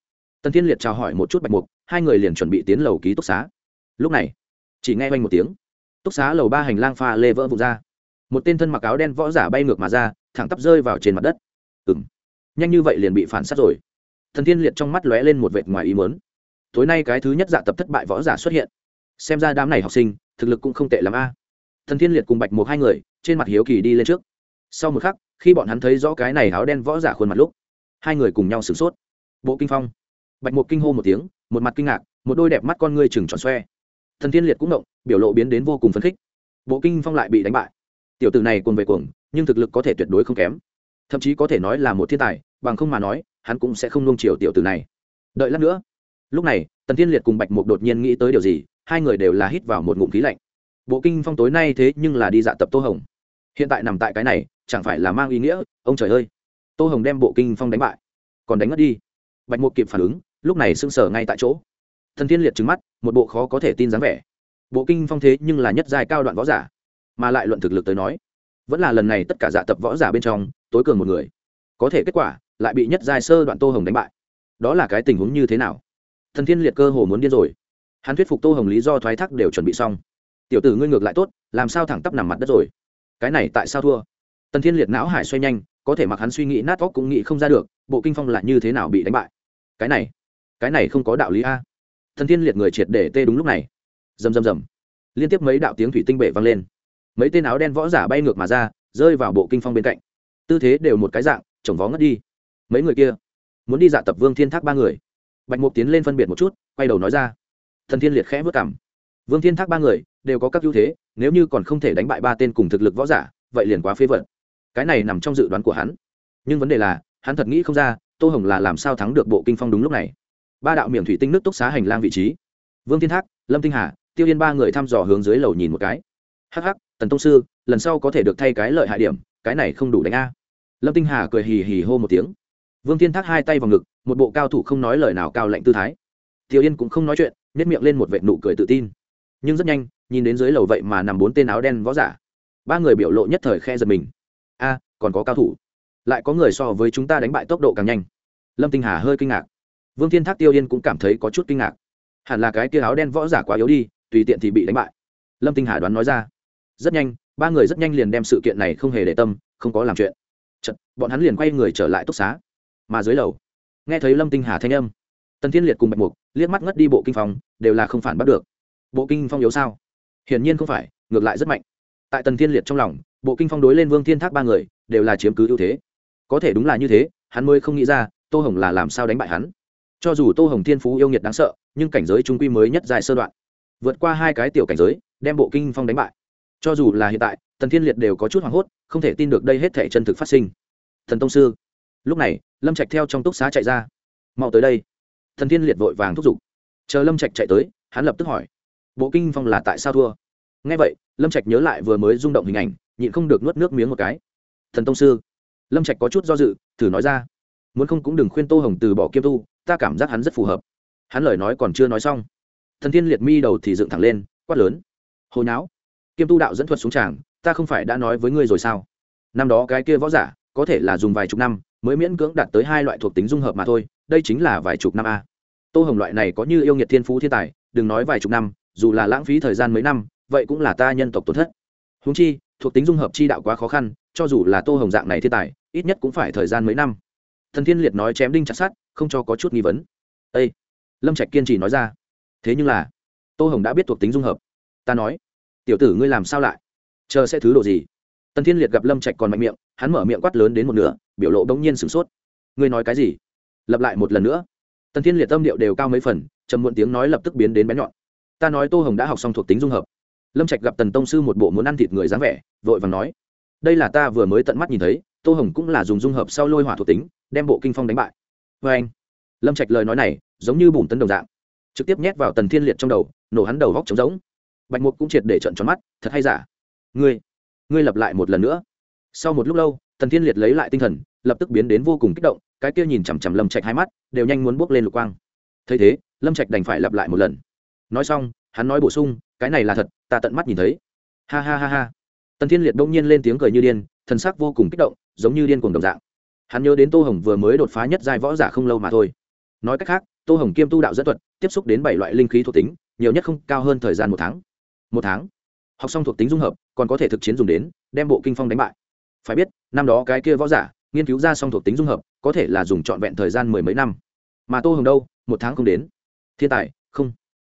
Tần thiên liệt chào hỏi một chút bạch mục, hai người liền chuẩn bị tiến lầu ký túc xá. Lúc này, chỉ nghe oanh một tiếng. Túc xá lầu ba hành lang pha lê vỡ vụt ra. Một tên thân mặc áo đen võ giả bay ngược mà ra, thẳng tắp rơi vào trên mặt đất. Ừng nhanh như vậy liền bị phản sát rồi thần thiên liệt trong mắt lóe lên một vệt ngoài ý mớn tối nay cái thứ nhất dạ tập thất bại võ giả xuất hiện. Xem ra đám này học sinh, thực lực cũng không tệ l ắ m a. Thần thiên liệt cùng bạch một hai người, trên mặt hiếu kỳ đi lên trước. Sau một khắc, khi bọn hắn thấy rõ cái này áo đen võ giả khuôn mặt lúc, hai người cùng nhau sửng sốt. Bộ kinh phong. Bạch một kinh hô một tiếng, một mặt kinh ngạc, một đôi đẹp mắt con ngươi chừng tròn xoe. Thần thiên liệt cũng động, biểu lộ biến đến vô cùng phấn khích. Bộ kinh phong lại bị đánh bại. Tiểu tử này cuồng về cuồng, nhưng thực lực có thể tuyệt đối không kém. Thậm chí có thể nói là một thiên tài, bằng không mà nói hắn cũng sẽ không nung chiều tiểu tử này. Đợi lát nữa. Lúc này, tần thiên liệt cùng bạch mục đột nhiên nghĩ tới điều gì, hai người đều là hít vào một ngụm khí lạnh. Bộ kinh phong tối nay thế nhưng là đi dạ tập tô hồng. Hiện tại nằm tại cái này, chẳng phải là mang ý nghĩa, ông trời ơi. Tô hồng đem bộ kinh phong đánh bại. Còn đánh mất đi. Bạch mục kịp phản ứng, lúc này sưng sở ngay tại chỗ. Thần thiên liệt trứng mắt, một bộ khó có thể tin dáng vẻ. Bộ kinh phong thế nhưng là nhất giai cao đoạn võ giả, mà lại luận thực lực tới nói, vẫn là lần này tất cả dạ tập võ giả bên trong, tối cường một người. Có thể kết quả lại bị nhất giai sơ đoạn tô hồng đánh bại. Đó là cái tình huống như thế nào? Thần thiên liệt cơ hồ muốn điên rồi. Hắn thuyết phục tô hồng lý do thoái thác đều chuẩn bị xong. Tiểu tử ngươi ngược lại tốt, làm sao thẳng tắp nằm mặt đất rồi? Cái này tại sao thua? Tần thiên liệt não hải xoay nhanh, có thể mặc hắn suy nghĩ nát óc cũng nghĩ không ra được, bộ kinh phong là như thế nào bị đánh bại. Cái này cái này không có đạo lý a. Thần thiên liệt người triệt để tê đúng lúc này. Rầm rầm rầm. Liên tiếp mấy đạo tiếng thủy tinh bể vang lên. Mấy tên áo đen võ giả bay ngược mà ra, rơi vào bộ kinh phong bên cạnh. Tư thế đều một cái dạng, chồng vó ngất đi mấy người kia muốn đi dạ tập vương thiên thác ba người bạch mục tiến lên phân biệt một chút quay đầu nói ra thần thiên liệt khẽ vất cảm vương thiên thác ba người đều có các ưu thế nếu như còn không thể đánh bại ba tên cùng thực lực võ giả vậy liền quá phế vật cái này nằm trong dự đoán của hắn nhưng vấn đề là hắn thật nghĩ không ra tô hồng là làm sao thắng được bộ kinh phong đúng lúc này ba đạo miệng thủy tinh nước túc xá hành lang vị trí vương thiên thác lâm tinh hà tiêu yên ba người thăm dò hướng dưới lầu nhìn một cái hắc hắc tần tông sư lần sau có thể được thay cái lợi hại điểm cái này không đủ đánh a lâm tinh hà cười hì hì hô một tiếng vương thiên thác hai tay vào ngực một bộ cao thủ không nói lời nào cao lạnh tư thái. Tiêu yên cũng không nói chuyện nếp miệng lên một vệ nụ cười tự tin. Nhưng rất nhanh nhìn đến dưới lầu vậy mà nằm bốn tên áo đen võ giả. Ba người biểu lộ nhất thời khe giật mình. A còn có cao thủ. Lại có người so với chúng ta đánh bại tốc độ càng nhanh. Lâm tinh hà hơi kinh ngạc. Vương thiên thác tiêu yên cũng cảm thấy có chút kinh ngạc. Hẳn là cái kia áo đen võ giả quá yếu đi tùy tiện thì bị đánh bại. Lâm tinh hà đoán nói ra. Rất nhanh ba người rất nhanh liền đem sự kiện này không hề để tâm không có làm chuyện. Chật, bọn hắn liền quay người trở lại túc xá mà dưới lầu. Nghe thấy lâm tinh hà thanh âm, tần thiên liệt cùng bạch mục liếc mắt ngất đi bộ kinh phong, đều là không phản bắt được. Bộ kinh phong yếu sao? Hiển nhiên không phải, ngược lại rất mạnh. Tại tần thiên liệt trong lòng, bộ kinh phong đối lên vương thiên thác ba người, đều là chiếm cứ ưu thế. Có thể đúng là như thế, hắn mới không nghĩ ra, tô hồng là làm sao đánh bại hắn. Cho dù tô hồng thiên phú yêu nghiệt đáng sợ, nhưng cảnh giới trung quy mới nhất dài sơ đoạn. Vượt qua hai cái tiểu cảnh giới, đem bộ kinh phong đánh bại. Cho dù là hiện tại, tần thiên liệt đều có chút hoảng hốt, không thể tin được đây hết thể chân thực phát sinh. Thần tông sư lúc này, lâm trạch theo trong túc xá chạy ra. Mau tới đây. Thần thiên liệt vội vàng thúc giục. Chờ lâm trạch chạy tới, hắn lập tức hỏi, bộ kinh phong là tại sao thua? Ngay vậy, lâm trạch nhớ lại vừa mới rung động hình ảnh, nhịn không được nuốt nước miếng một cái. Thần tông sư. Lâm trạch có chút do dự, thử nói ra, muốn không cũng đừng khuyên tô hồng từ bỏ kiêm tu, ta cảm giác hắn rất phù hợp. Hắn lời nói còn chưa nói xong, thần thiên liệt mi đầu thì dựng thẳng lên, quát lớn, hồi não kiêm tu đạo dẫn thuật xuống tràng, ta không phải đã nói với ngươi rồi sao? Năm đó cái kia võ giả có thể là dùng vài chục năm mới miễn cưỡng đạt tới hai loại thuộc tính dung hợp mà thôi, đây chính là vài chục năm a. Tô hồng loại này có như yêu nghiệt thiên phú thiên tài, đừng nói vài chục năm, dù là lãng phí thời gian mấy năm, vậy cũng là ta nhân tộc tổn thất. Húng chi, thuộc tính dung hợp chi đạo quá khó khăn, cho dù là tô hồng dạng này thiên tài, ít nhất cũng phải thời gian mấy năm. Thần thiên liệt nói chém đinh chặt sát không cho có chút nghi vấn. Â lâm trạch kiên trì nói ra. Thế nhưng là, tô hồng đã biết thuộc tính dung hợp. Ta nói, tiểu tử ngươi làm sao lại? Chờ sẽ thứ độ gì? Tần thiên liệt gặp lâm trạch còn mạnh miệng hắn mở miệng quát lớn đến một nửa, biểu lộ bỗng nhiên sửng sốt. Ngươi nói cái gì? Lặp lại một lần nữa. Tần thiên liệt tâm điệu đều cao mấy phần, trầm muộn tiếng nói lập tức biến đến bé nhọn. Ta nói tô hồng đã học xong thuộc tính dung hợp. Lâm trạch gặp tần tông sư một bộ muốn ăn thịt người dáng vẻ, vội vàng nói, đây là ta vừa mới tận mắt nhìn thấy, tô hồng cũng là dùng dung hợp sau lôi hỏa thuộc tính, đem bộ kinh phong đánh bại. Vê anh, lâm trạch lời nói này giống như bùn tấn đồng dạng, trực tiếp nhét vào tần thiên liệt trong đầu, nổ hắn đầu vóc trống giống bạch mục cũng triệt để trận tròn mắt, thật hay giả? Ngươi ngươi lập lại một lần nữa sau một lúc lâu, tần thiên liệt lấy lại tinh thần, lập tức biến đến vô cùng kích động, cái kia nhìn chằm chằm lâm trạch hai mắt, đều nhanh muốn bước lên lục quang. Thấy thế, lâm trạch đành phải lặp lại một lần. Nói xong, hắn nói bổ sung, cái này là thật, ta tận mắt nhìn thấy. Ha ha ha ha. Tần thiên liệt đông nhiên lên tiếng cười như điên, thần sắc vô cùng kích động, giống như điên cuồng đồng dạng. Hắn nhớ đến tô hồng vừa mới đột phá nhất giai võ giả không lâu mà thôi. Nói cách khác, tô hồng kiêm tu đạo dẫn thuật, tiếp xúc đến bảy loại linh khí thuộc tính, nhiều nhất không cao hơn thời gian một tháng. Một tháng. Học xong thuộc tính dung hợp, còn có thể thực chiến dùng đến, đem bộ kinh phong đánh bại phải biết, năm đó cái kia võ giả, nghiên cứu ra xong thuộc tính dung hợp, có thể là dùng trọn vẹn thời gian mười mấy năm. Mà tô hồng đâu, một tháng không đến. Thiên tài, không.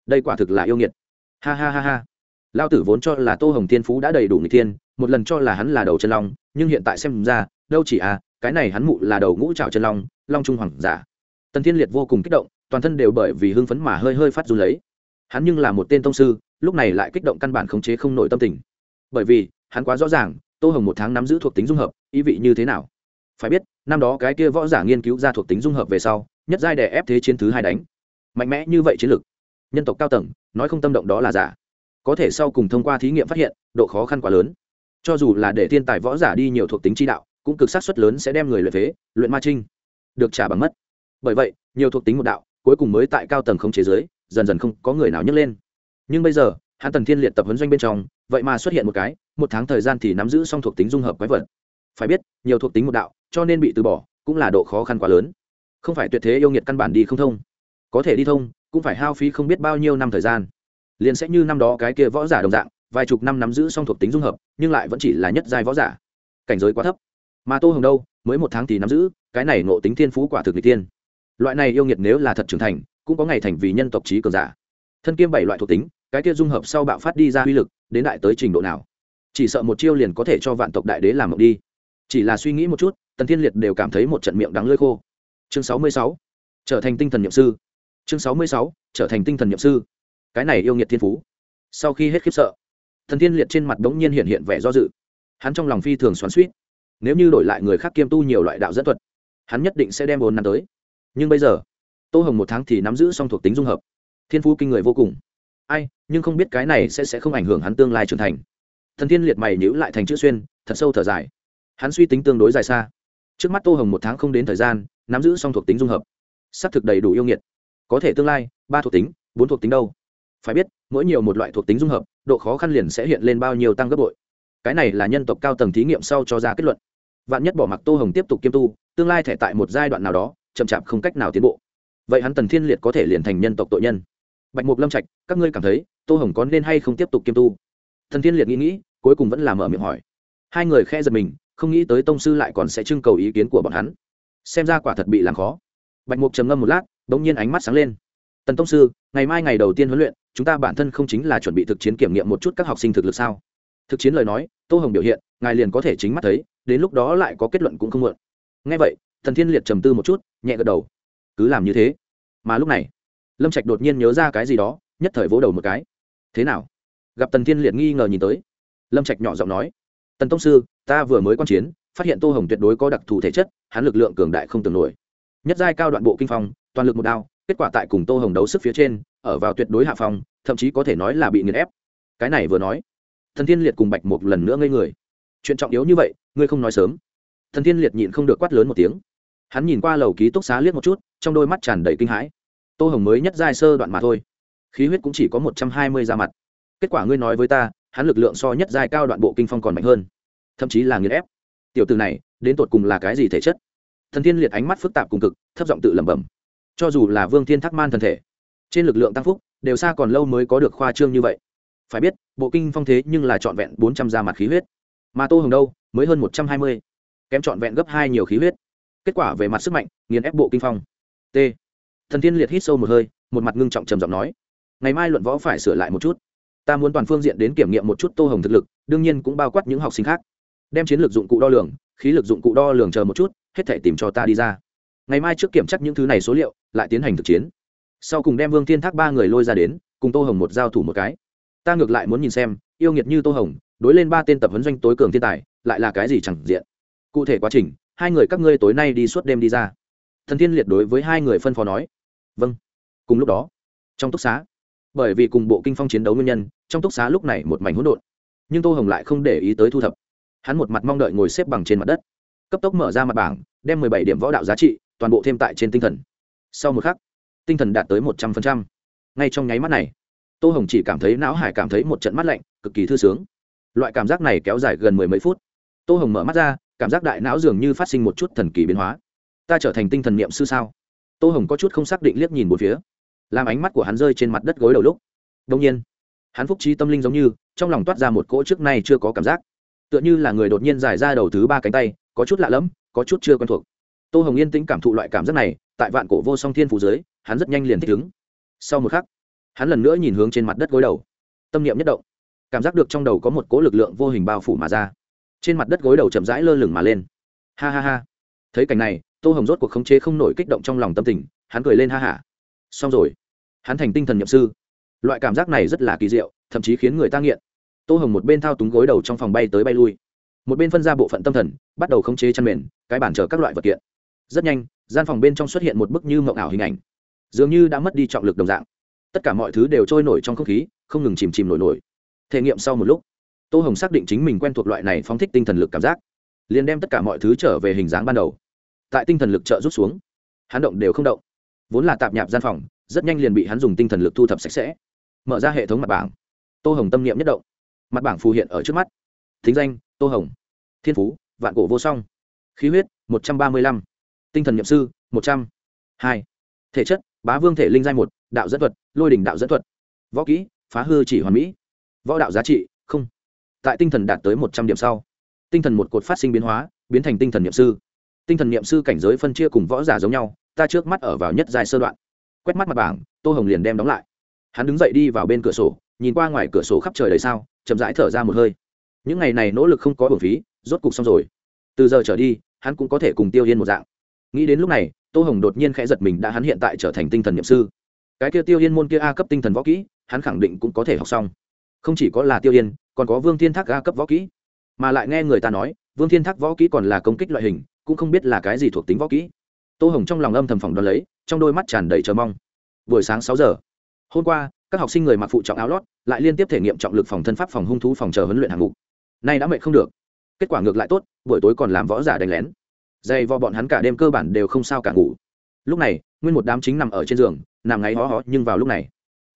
Đây quả thực là yêu nghiệt. Ha ha ha ha. Lao tử vốn cho là tô hồng thiên phú đã đầy đủ người thiên, một lần cho là hắn là đầu chân long, nhưng hiện tại xem ra, đâu chỉ à cái này hắn mụ là đầu ngũ trào chân long long trung hoàng giả. Tần thiên liệt vô cùng kích động, toàn thân đều bởi vì hưng phấn mà hơi hơi phát run lấy. Hắn nhưng là một tên tông sư, lúc này lại kích động căn bản khống chế không nổi tâm tình. Bởi vì, hắn quá rõ ràng tô hồng một tháng nắm giữ thuộc tính dung hợp, ý vị như thế nào? Phải biết, năm đó cái kia võ giả nghiên cứu ra thuộc tính dung hợp về sau, nhất giai đè ép thế chiến thứ hai đánh. Mạnh mẽ như vậy chiến lược. Nhân tộc cao tầng, nói không tâm động đó là giả. Có thể sau cùng thông qua thí nghiệm phát hiện, độ khó khăn quá lớn. Cho dù là để thiên tài võ giả đi nhiều thuộc tính chi đạo, cũng cực sát suất lớn sẽ đem người luyện phế, luyện ma trinh. Được trả bằng mất. Bởi vậy, nhiều thuộc tính một đạo, cuối cùng mới tại cao tầng không chế giới, dần dần không có người nào nhấc lên. Nhưng bây giờ hắn tần thiên liệt tập huấn doanh bên trong, vậy mà xuất hiện một cái, một tháng thời gian thì nắm giữ xong thuộc tính dung hợp quái vật. Phải biết, nhiều thuộc tính một đạo, cho nên bị từ bỏ, cũng là độ khó khăn quá lớn. Không phải tuyệt thế yêu nghiệt căn bản đi không thông. Có thể đi thông, cũng phải hao phí không biết bao nhiêu năm thời gian. Liền sẽ như năm đó cái kia võ giả đồng dạng, vài chục năm nắm giữ xong thuộc tính dung hợp, nhưng lại vẫn chỉ là nhất giai võ giả. Cảnh giới quá thấp. Mà tô hồng đâu, mới một tháng thì nắm giữ, cái này nộ tính thiên phú quả thực n tiên loại này yêu nghiệt nếu là thật trưởng thành, cũng có ngày thành vì nhân tộc trí cường giả. Thân kiêm bảy loại thuộc tính cái kia dung hợp sau bạo phát đi ra uy lực, đến đại tới trình độ nào? Chỉ sợ một chiêu liền có thể cho vạn tộc đại đế làm mộng đi. Chỉ là suy nghĩ một chút, tần thiên liệt đều cảm thấy một trận miệng đắng lơi khô. Chương sáu mươi sáu, trở thành tinh thần nhậm sư. Chương sáu mươi sáu, trở thành tinh thần nhậm sư. Cái này yêu nghiệt thiên phú. Sau khi hết khiếp sợ thần thiên liệt trên mặt đ ố n g nhiên hiện hiện vẻ do dự. Hắn trong lòng phi thường xoắn suýt nếu như đổi lại người khác kiêm tu nhiều loại đạo dẫn thuật, hắn nhất định sẽ đem bốn năm tới. Nhưng bây giờ, tô hồng một tháng thì nắm giữ xong thuộc tính dung hợp. Thiên phú kinh người vô cùng. Ai nhưng không biết cái này sẽ sẽ không ảnh hưởng hắn tương lai trưởng thành. Thần thiên liệt mày nhữ lại thành chữ xuyên, thật sâu thở dài. Hắn suy tính tương đối dài xa. Trước mắt tô hồng một tháng không đến thời gian, nắm giữ xong thuộc tính dung hợp. S ắ c thực đầy đủ yêu nghiệt. Có thể tương lai, ba thuộc tính, bốn thuộc tính đâu? Phải biết, mỗi nhiều một loại thuộc tính dung hợp, độ khó khăn liền sẽ hiện lên bao nhiêu tăng gấp bội. Cái này là nhân tộc cao tầng thí nghiệm sau cho ra kết luận. Vạn nhất bỏ mặc tô hồng tiếp tục kiêm tu, tương lai thể tại một giai đoạn nào đó, chậm chạp không cách nào tiến bộ. Vậy hắn tần thiên liệt có thể liền thành nhân tộc tội nhân bạch mục lâm trạch, các ngươi cảm thấy tô hồng có nên hay không tiếp tục kiêm tu? Thần thiên liệt nghĩ nghĩ, cuối cùng vẫn là mở miệng hỏi. Hai người khe giật mình, không nghĩ tới tông sư lại còn sẽ trưng cầu ý kiến của bọn hắn. Xem ra quả thật bị làm khó. Bạch mục trầm ngâm một lát đ ỗ n g nhiên ánh mắt sáng lên. Tần tông sư, ngày mai ngày đầu tiên huấn luyện, chúng ta bản thân không chính là chuẩn bị thực chiến kiểm nghiệm một chút các học sinh thực lực sao? Thực chiến lời nói, tô hồng biểu hiện, ngài liền có thể chính mắt thấy, đến lúc đó lại có kết luận cũng không mượn ngay vậy, thần thiên liệt trầm tư một chút, nhẹ gật đầu. Cứ làm như thế. Mà lúc này lâm trạch đột nhiên nhớ ra cái gì đó nhất thời vỗ đầu một cái thế nào gặp tần thiên liệt nghi ngờ nhìn tới lâm trạch nhỏ giọng nói tần tông sư ta vừa mới quan chiến phát hiện tô hồng tuyệt đối có đặc thù thể chất hắn lực lượng cường đại không tưởng nổi nhất giai cao đoạn bộ kinh phong toàn lực một đao kết quả tại cùng tô hồng đấu sức phía trên ở vào tuyệt đối hạ phong thậm chí có thể nói là bị nghiền ép cái này vừa nói thần thiên liệt cùng bạch một lần nữa ngây người chuyện trọng yếu như vậy ngươi không nói sớm thần thiên liệt nhịn không được quát lớn một tiếng hắn nhìn qua lầu ký túc xá liếc một chút trong đôi mắt tràn đầy kinh hãi tô hồng mới nhất giai sơ đoạn mà thôi. Khí huyết cũng chỉ có một trăm hai mươi ra mặt. Kết quả ngươi nói với ta, hắn lực lượng so nhất giai cao đoạn bộ kinh phong còn mạnh hơn. Thậm chí là nghiền ép. Tiểu từ này, đến tột cùng là cái gì thể chất? Thần thiên liệt ánh mắt phức tạp cùng cực, thấp giọng tự lẩm bẩm. Cho dù là vương thiên thắc man thân thể, trên lực lượng tăng phúc, đều xa còn lâu mới có được khoa trương như vậy. Phải biết, bộ kinh phong thế nhưng là trọn vẹn bốn trăm da mặt khí huyết. Mà tô hồng đâu, mới hơn một trăm hai mươi. Kém trọn vẹn gấp hai nhiều khí huyết. Kết quả về mặt sức mạnh, nghiền ép bộ kinh phong. T thần tiên liệt hít sâu một hơi, một mặt ngưng trọng trầm giọng nói, ngày mai luận võ phải sửa lại một chút. Ta muốn toàn phương diện đến kiểm nghiệm một chút tô hồng thực lực, đương nhiên cũng bao quát những học sinh khác. Đem chiến lược dụng cụ đo lường, khí lực dụng cụ đo lường chờ một chút, hết thể tìm cho ta đi ra. Ngày mai trước kiểm chắc những thứ này số liệu, lại tiến hành thực chiến. Sau cùng đem vương thiên thác ba người lôi ra đến, cùng tô hồng một giao thủ một cái. Ta ngược lại muốn nhìn xem, yêu nghiệt như tô hồng, đối lên ba tên tập huấn doanh tối cường thiên tài, lại là cái gì chẳng diện. Cụ thể quá trình, hai người các ngươi tối nay đi suốt đêm đi ra. Thần thiên liệt đối với hai người phân phó nói vâng. Cùng lúc đó, trong túc xá, bởi vì cùng bộ kinh phong chiến đấu nguyên nhân, trong túc xá lúc này một mảnh hỗn độn, nhưng tô hồng lại không để ý tới thu thập. Hắn một mặt mong đợi ngồi xếp bằng trên mặt đất, cấp tốc mở ra mặt bảng, đem mười bảy điểm võ đạo giá trị toàn bộ thêm tại trên tinh thần. Sau một khắc, tinh thần đạt tới một trăm phần trăm. Ngay trong nháy mắt này, tô hồng chỉ cảm thấy não hải cảm thấy một trận mắt lạnh, cực kỳ thư sướng. Loại cảm giác này kéo dài gần mười mấy phút. Tô hồng mở mắt ra, cảm giác đại não dường như phát sinh một chút thần kỳ biến hóa. Ta trở thành tinh thần niệm sư sao? Tô hồng có chút không xác định liếc nhìn một phía. Làm ánh mắt của hắn rơi trên mặt đất gối đầu lúc đông nhiên, hắn phúc trí tâm linh giống như, trong lòng toát ra một cỗ trước nay chưa có cảm giác. Tựa như là người đột nhiên dài ra đầu thứ ba cánh tay, có chút lạ lẫm, có chút chưa quen thuộc. Tô hồng yên tĩnh cảm thụ loại cảm giác này, tại vạn cổ vô song thiên phủ dưới, hắn rất nhanh liền thích ứng. Sau một khắc, hắn lần nữa nhìn hướng trên mặt đất gối đầu. Tâm niệm nhất động, cảm giác được trong đầu có một cỗ lực lượng vô hình bao phủ mà ra. Trên mặt đất gối đầu chậm rãi lơ lửng mà lên. Ha ha ha. Thấy cảnh này tô hồng rốt cuộc khống chế không nổi kích động trong lòng tâm tình, hắn cười lên ha hả. Xong rồi. Hắn thành tinh thần nhậm sư. Loại cảm giác này rất là kỳ diệu, thậm chí khiến người ta nghiện. Tô hồng một bên thao túng gối đầu trong phòng bay tới bay lui. Một bên phân ra bộ phận tâm thần, bắt đầu khống chế chăn mền, cái bản chờ các loại vật kiện. Rất nhanh, gian phòng bên trong xuất hiện một bức như mộng ảo hình ảnh. Dường như đã mất đi trọng lực đồng dạng. Tất cả mọi thứ đều trôi nổi trong không khí, không ngừng chìm chìm nổi nổi. Thể nghiệm sau một lúc, tô hồng xác định chính mình quen thuộc loại này phóng thích tinh thần lực cảm giác, liền đem tất cả mọi thứ trở về hình dáng ban đầu tại tinh thần lực trợ rút xuống. Hắn động đều không động. Vốn là tạp nhạp gian phòng, rất nhanh liền bị hắn dùng tinh thần lực thu thập sạch sẽ. Mở ra hệ thống mặt bảng. Tô hồng tâm niệm nhất động. Mặt bảng phù hiện ở trước mắt. Thính danh, tô hồng. Thiên phú, vạn cổ vô song. Khí huyết, một trăm ba mươi lăm. Tinh thần nhậm sư, một trăm hai. Thể chất, bá vương thể linh giai một, đạo dẫn thuật, lôi đỉnh đạo dẫn thuật. Võ kỹ, phá hư chỉ hoàn mỹ. Võ đạo giá trị, không. Tại tinh thần đạt tới một trăm điểm sau, tinh thần một cột phát sinh biến hóa, biến thành tinh thần nhậm sư tinh thần niệm sư cảnh giới phân chia cùng võ giả giống nhau, ta trước mắt ở vào nhất dài sơ đoạn. Quét mắt mặt bảng, tô hồng liền đem đóng lại. Hắn đứng dậy đi vào bên cửa sổ, nhìn qua ngoài cửa sổ khắp trời đầy sao, chậm rãi thở ra một hơi. Những ngày này nỗ lực không có bổng phí, rốt cục xong rồi. Từ giờ trở đi, hắn cũng có thể cùng tiêu yên một dạng. Nghĩ đến lúc này, tô hồng đột nhiên khẽ giật mình đã hắn hiện tại trở thành tinh thần nhậm sư. Cái kia tiêu yên môn kia a cấp tinh thần võ kỹ, hắn khẳng định cũng có thể học xong. Không chỉ có là tiêu yên còn có vương thiên thác a cấp võ kỹ. Mà lại nghe người ta nói, vương thiên thác võ kỹ còn là công kích loại hình cũng không biết là cái gì thuộc tính võ kỹ. Tô hồng trong lòng âm thầm phỏng đoán lấy, trong đôi mắt tràn đầy chờ mong. Buổi sáng sáu giờ, hôm qua, các học sinh người mặc phụ trọng áo lót lại liên tiếp thể nghiệm trọng lực phòng thân pháp phòng hung thú phòng chờ huấn luyện hạng mục. Nay đã mệt không được. Kết quả ngược lại tốt, buổi tối còn làm võ giả đánh lén. Dày vò bọn hắn cả đêm cơ bản đều không sao cả ngủ. Lúc này, nguyên một đám chính nằm ở trên giường, nằm ngáy hó hó, nhưng vào lúc này,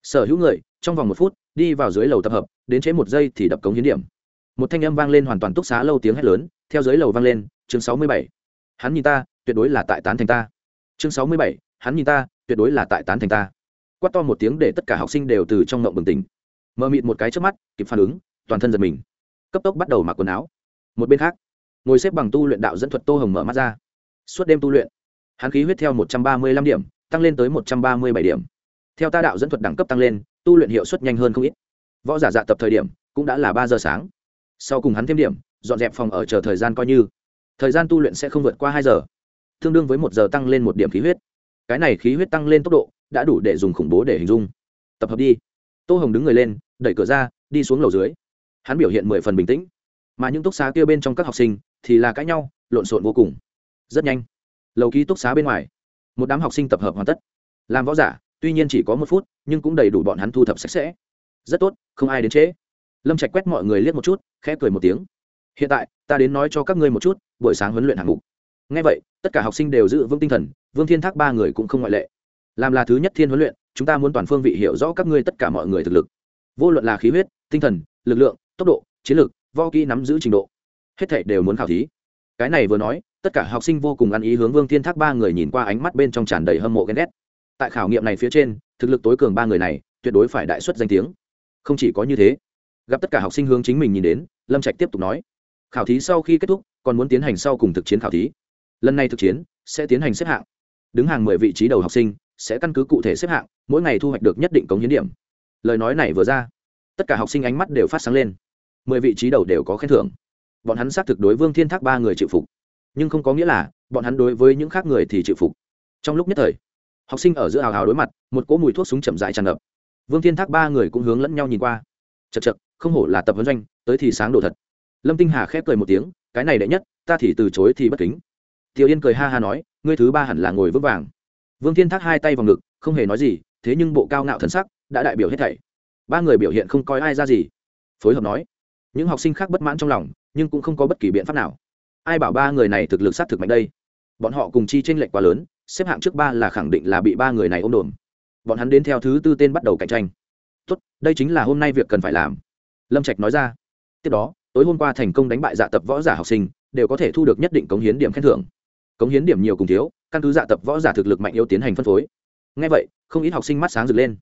sở hữu người, trong vòng một phút, đi vào dưới lầu tập hợp, đến chế một giây thì đập cống hiến điểm. Một thanh âm vang lên hoàn toàn túc xá lâu tiếng hét lớn, theo dưới lầu vang lên, chương sáu mươi bảy hắn nhìn ta, tuyệt đối là tại tán thành ta. Chương sáu mươi bảy, hắn nhìn ta, tuyệt đối là tại tán thành ta. Quát to một tiếng để tất cả học sinh đều từ trong ngộng bừng tỉnh. Mờ mịt một cái trước mắt, kịp phản ứng, toàn thân giật mình. Cấp tốc bắt đầu mặc quần áo. Một bên khác, ngồi xếp bằng tu luyện đạo dẫn thuật tô hồng mở mắt ra. Suốt đêm tu luyện, hắn khí huyết theo một trăm ba mươi lăm điểm, tăng lên tới một trăm ba mươi bảy điểm. Theo ta đạo dẫn thuật đẳng cấp tăng lên, tu luyện hiệu suất nhanh hơn không ít. Võ giả dạ tập thời điểm, cũng đã là ba giờ sáng. Sau cùng hắn thêm điểm, dọn dẹp phòng ở chờ thời gian coi như thời gian tu luyện sẽ không vượt qua hai giờ. Tương đương với một giờ tăng lên một điểm khí huyết. Cái này khí huyết tăng lên tốc độ đã đủ để dùng khủng bố để hình dung. Tập hợp đi. Tô hồng đứng người lên, đẩy cửa ra, đi xuống lầu dưới. Hắn biểu hiện mười phần bình tĩnh. Mà những túc xá kia bên trong các học sinh thì là cãi nhau, lộn xộn vô cùng. Rất nhanh, lầu ký túc xá bên ngoài, một đám học sinh tập hợp hoàn tất. Làm võ giả, tuy nhiên chỉ có một phút, nhưng cũng đầy đủ bọn hắn thu thập sạch sẽ. Rất tốt, không ai đến trễ. Lâm trạch quét mọi người liếc một chút, khẽ cười một tiếng. Hiện tại, ta đến nói cho các ngươi một chút buổi sáng huấn luyện hạng mục. Ngay vậy, tất cả học sinh đều giữ vững tinh thần, vương thiên thác ba người cũng không ngoại lệ. Làm là thứ nhất thiên huấn luyện, chúng ta muốn toàn phương vị hiểu rõ các ngươi tất cả mọi người thực lực. Vô luận là khí huyết, tinh thần, lực lượng, tốc độ, chiến lược vo kỹ nắm giữ trình độ, hết thảy đều muốn khảo thí. Cái này vừa nói, tất cả học sinh vô cùng ăn ý hướng vương thiên thác ba người nhìn qua ánh mắt bên trong tràn đầy hâm mộ ghen ghét. Tại khảo nghiệm này phía trên, thực lực tối cường ba người này, tuyệt đối phải đại xuất danh tiếng. Không chỉ có như thế, gặp tất cả học sinh hướng chính mình nhìn đến, lâm trạch tiếp tục nói khảo thí sau khi kết thúc, còn muốn tiến hành sau cùng thực chiến khảo thí. Lần này thực chiến sẽ tiến hành xếp hạng. Đứng hàng mười vị trí đầu học sinh sẽ căn cứ cụ thể xếp hạng, mỗi ngày thu hoạch được nhất định cống hiến điểm. Lời nói này vừa ra, tất cả học sinh ánh mắt đều phát sáng lên. Mười vị trí đầu đều có khen thưởng. Bọn hắn xác thực đối vương thiên thác ba người chịu phục. Nhưng không có nghĩa là bọn hắn đối với những khác người thì chịu phục. Trong lúc nhất thời, học sinh ở giữa hào hào đối mặt, một cỗ mùi thuốc súng chậm dại tràn ngập. Vương thiên thác ba người cũng hướng lẫn nhau nhìn qua. Chật chật không hổ là tập vấn doanh, tới thì sáng đồ thật lâm tinh hà khép cười một tiếng, cái này đệ nhất, ta thì từ chối thì bất kính. Tiểu yên cười ha ha nói, ngươi thứ ba hẳn là ngồi vững vàng. Vương thiên thác hai tay vào ngực, không hề nói gì, thế nhưng bộ cao ngạo thần sắc đã đại biểu hết thảy. Ba người biểu hiện không coi ai ra gì. Phối hợp nói, những học sinh khác bất mãn trong lòng, nhưng cũng không có bất kỳ biện pháp nào. Ai bảo ba người này thực lực sát thực mạnh đây? Bọn họ cùng chi tranh lệch quá lớn, xếp hạng trước ba là khẳng định là bị ba người này ôm đồn bọn hắn đến theo thứ tư tên bắt đầu cạnh tranh. Tốt, đây chính là hôm nay việc cần phải làm. Lâm trạch nói ra. Tiếp đó tối hôm qua thành công đánh bại dạ tập võ giả học sinh, đều có thể thu được nhất định cống hiến điểm khen thưởng. Cống hiến điểm nhiều cùng thiếu, căn cứ dạ tập võ giả thực lực mạnh yếu tiến hành phân phối. Ngay vậy, không ít học sinh mắt sáng rực lên.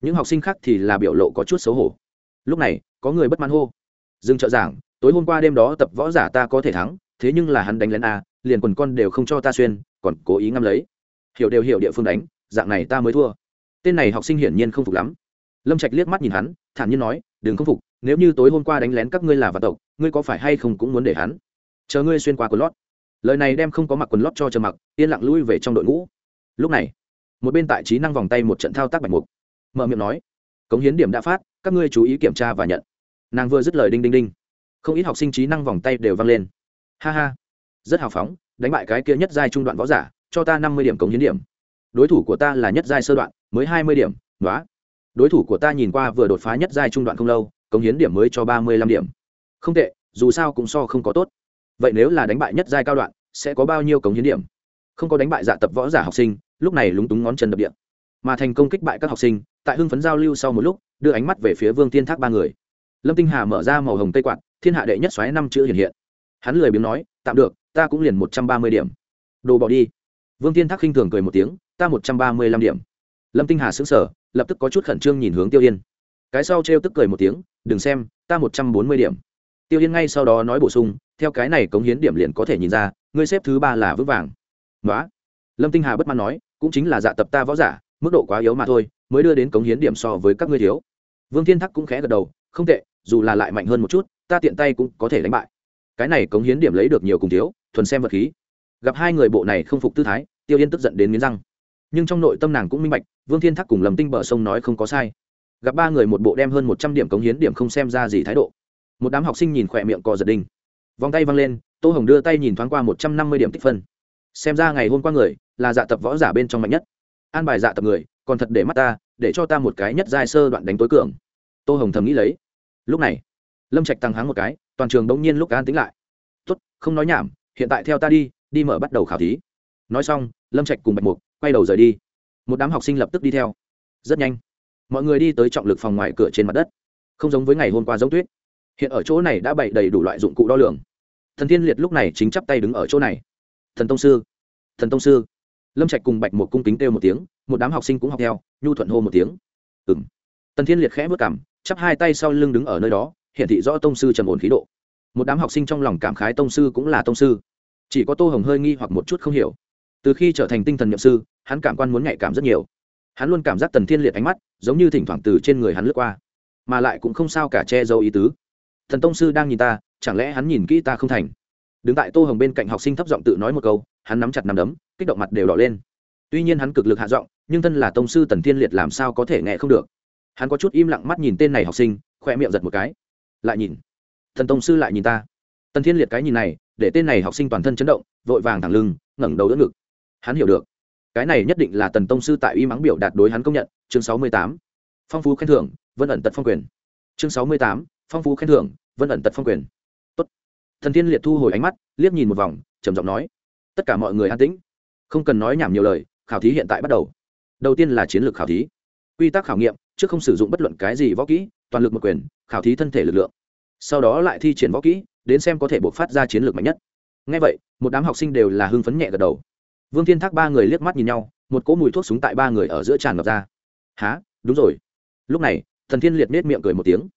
Những học sinh khác thì là biểu lộ có chút xấu hổ. Lúc này, có người bất mãn hô. Dừng trợ giảng, tối hôm qua đêm đó tập võ giả ta có thể thắng, thế nhưng là hắn đánh lén a, liền quần con đều không cho ta xuyên, còn cố ý ngắm lấy. Hiểu đều hiểu địa phương đánh, dạng này ta mới thua. Tên này học sinh hiển nhiên không phục lắm. Lâm trạch liếc mắt nhìn hắn, thản nhiên nói đừng không phục, nếu như tối hôm qua đánh lén các ngươi là vạn tộc, ngươi có phải hay không cũng muốn để hắn? Chờ ngươi xuyên qua quần lót. Lời này đem không có mặc quần lót cho chờ mặc, yên lặng lui về trong đội ngũ. Lúc này, một bên tại trí năng vòng tay một trận thao tác bạch mục, mở miệng nói, cống hiến điểm đã phát, các ngươi chú ý kiểm tra và nhận. Nàng vừa dứt lời đinh đinh đinh. Không ít học sinh trí năng vòng tay đều vang lên. Ha ha, rất hào phóng, đánh bại cái kia nhất giai trung đoạn võ giả, cho ta năm mươi điểm cống hiến điểm. Đối thủ của ta là nhất giai sơ đoạn, mới hai mươi điểm đó đối thủ của ta nhìn qua vừa đột phá nhất giai trung đoạn không lâu, cống hiến điểm mới cho ba mươi lăm điểm. Không tệ, dù sao cũng so không có tốt. Vậy nếu là đánh bại nhất giai cao đoạn, sẽ có bao nhiêu cống hiến điểm? Không có đánh bại dạ tập võ giả học sinh, lúc này lúng túng ngón chân đập điện. Mà thành công kích bại các học sinh, tại hưng phấn giao lưu sau một lúc, đưa ánh mắt về phía vương tiên thác ba người. Lâm tinh hà mở ra màu hồng tây quạt, thiên hạ đệ nhất xoáy năm chữ hiện hiện. Hắn lười biếng nói, tạm được, ta cũng liền một trăm ba mươi điểm. Đồ bỏ đi. Vương tiên thác khinh thường cười một tiếng, ta một trăm ba mươi lăm điểm lâm tinh hà xứng sở lập tức có chút khẩn trương nhìn hướng tiêu yên. Cái sau trêu tức cười một tiếng, đừng xem, ta một trăm bốn mươi điểm. Tiêu yên ngay sau đó nói bổ sung, theo cái này cống hiến điểm liền có thể nhìn ra, ngươi xếp thứ ba là vững vàng. Nói lâm tinh hà bất mãn nói, cũng chính là dạ tập ta võ giả, mức độ quá yếu mà thôi, mới đưa đến cống hiến điểm so với các ngươi thiếu. Vương thiên thắc cũng khẽ gật đầu, không tệ, dù là lại mạnh hơn một chút, ta tiện tay cũng có thể đánh bại. Cái này cống hiến điểm lấy được nhiều cùng thiếu, thuần xem vật khí. Gặp hai người bộ này không phục tư thái, tiêu yên tức giận đến miếng răng nhưng trong nội tâm nàng cũng minh bạch, vương thiên thắc cùng lầm tinh bờ sông nói không có sai. Gặp ba người một bộ đem hơn một trăm điểm cống hiến điểm không xem ra gì thái độ. Một đám học sinh nhìn khỏe miệng cò giật đinh. Vòng tay văng lên, tô hồng đưa tay nhìn thoáng qua một trăm năm mươi điểm tích phân. Xem ra ngày hôm qua người là dạ tập võ giả bên trong mạnh nhất. An bài dạ tập người, còn thật để mắt ta, để cho ta một cái nhất giai sơ đoạn đánh tối cường. Tô hồng thầm nghĩ lấy. Lúc này, lâm trạch tăng háng một cái, toàn trường đống nhiên lúc an tính lại. Tốt, không nói nhảm, hiện tại theo ta đi đi mở bắt đầu khảo thí. Nói xong, lâm trạch cùng bạch mục quay đầu rời đi. Một đám học sinh lập tức đi theo. Rất nhanh, mọi người đi tới trọng lực phòng ngoài cửa trên mặt đất. Không giống với ngày hôm qua giống tuyết. Hiện ở chỗ này đã bày đầy đủ loại dụng cụ đo lường. Thần thiên liệt lúc này chính chắp tay đứng ở chỗ này. Thần tông sư, thần tông sư. Lâm trạch cùng bạch một cung kính kêu một tiếng, một đám học sinh cũng học theo, nhu thuận hô một tiếng. Ừng tần thiên liệt khẽ vất cảm chắp hai tay sau lưng đứng ở nơi đó hiện thị rõ tông sư trầm ổn khí độ. Một đám học sinh trong lòng cảm khái tông sư cũng là tông sư. Chỉ có tô hồng hơi nghi hoặc một chút không hiểu từ khi trở thành tinh thần nhậm sư, hắn cảm quan muốn nhạy cảm rất nhiều. Hắn luôn cảm giác tần thiên liệt ánh mắt, giống như thỉnh thoảng từ trên người hắn lướt qua, mà lại cũng không sao cả che giấu ý tứ. Thần tông sư đang nhìn ta, chẳng lẽ hắn nhìn kỹ ta không thành? Đứng tại tô hồng bên cạnh học sinh thấp giọng tự nói một câu, hắn nắm chặt nắm đấm, kích động mặt đều đỏ lên. Tuy nhiên hắn cực lực hạ giọng, nhưng thân là tông sư tần thiên liệt làm sao có thể nghe không được. Hắn có chút im lặng mắt nhìn tên này học sinh khoe miệng giật một cái. Lại nhìn. Thần tông sư lại nhìn ta. Tần thiên liệt cái nhìn này, để tên này học sinh toàn thân chấn động, vội vàng thẳng lưng, ngẩng đầu đỡ ngực hắn hiểu được. Cái này nhất định là tần tông sư tại y mắng biểu đạt đối hắn công nhận. Chương sáu mươi tám. Phong phú khen thưởng, vân ẩn tật phong quyền. Chương sáu mươi tám. Phong phú khen thưởng, vân ẩn tật phong quyền. Tốt. thần thiên liệt thu hồi ánh mắt, liếc nhìn một vòng, trầm giọng nói, tất cả mọi người an tĩnh. Không cần nói nhảm nhiều lời, khảo thí hiện tại bắt đầu. Đầu tiên là chiến lược khảo thí. Quy tắc khảo nghiệm trước không sử dụng bất luận cái gì võ kỹ, toàn lực một quyền, khảo thí thân thể lực lượng. Sau đó lại thi triển võ kỹ, đến xem có thể buộc phát ra chiến lược mạnh nhất. Ngay vậy, một đám học sinh đều là hưng phấn nhẹ gật đầu vương thiên thác ba người liếc mắt nhìn nhau, một cỗ mùi thuốc súng tại ba người ở giữa tràn ngập ra. Há đúng rồi. Lúc này, thần thiên liệt nết miệng cười một tiếng.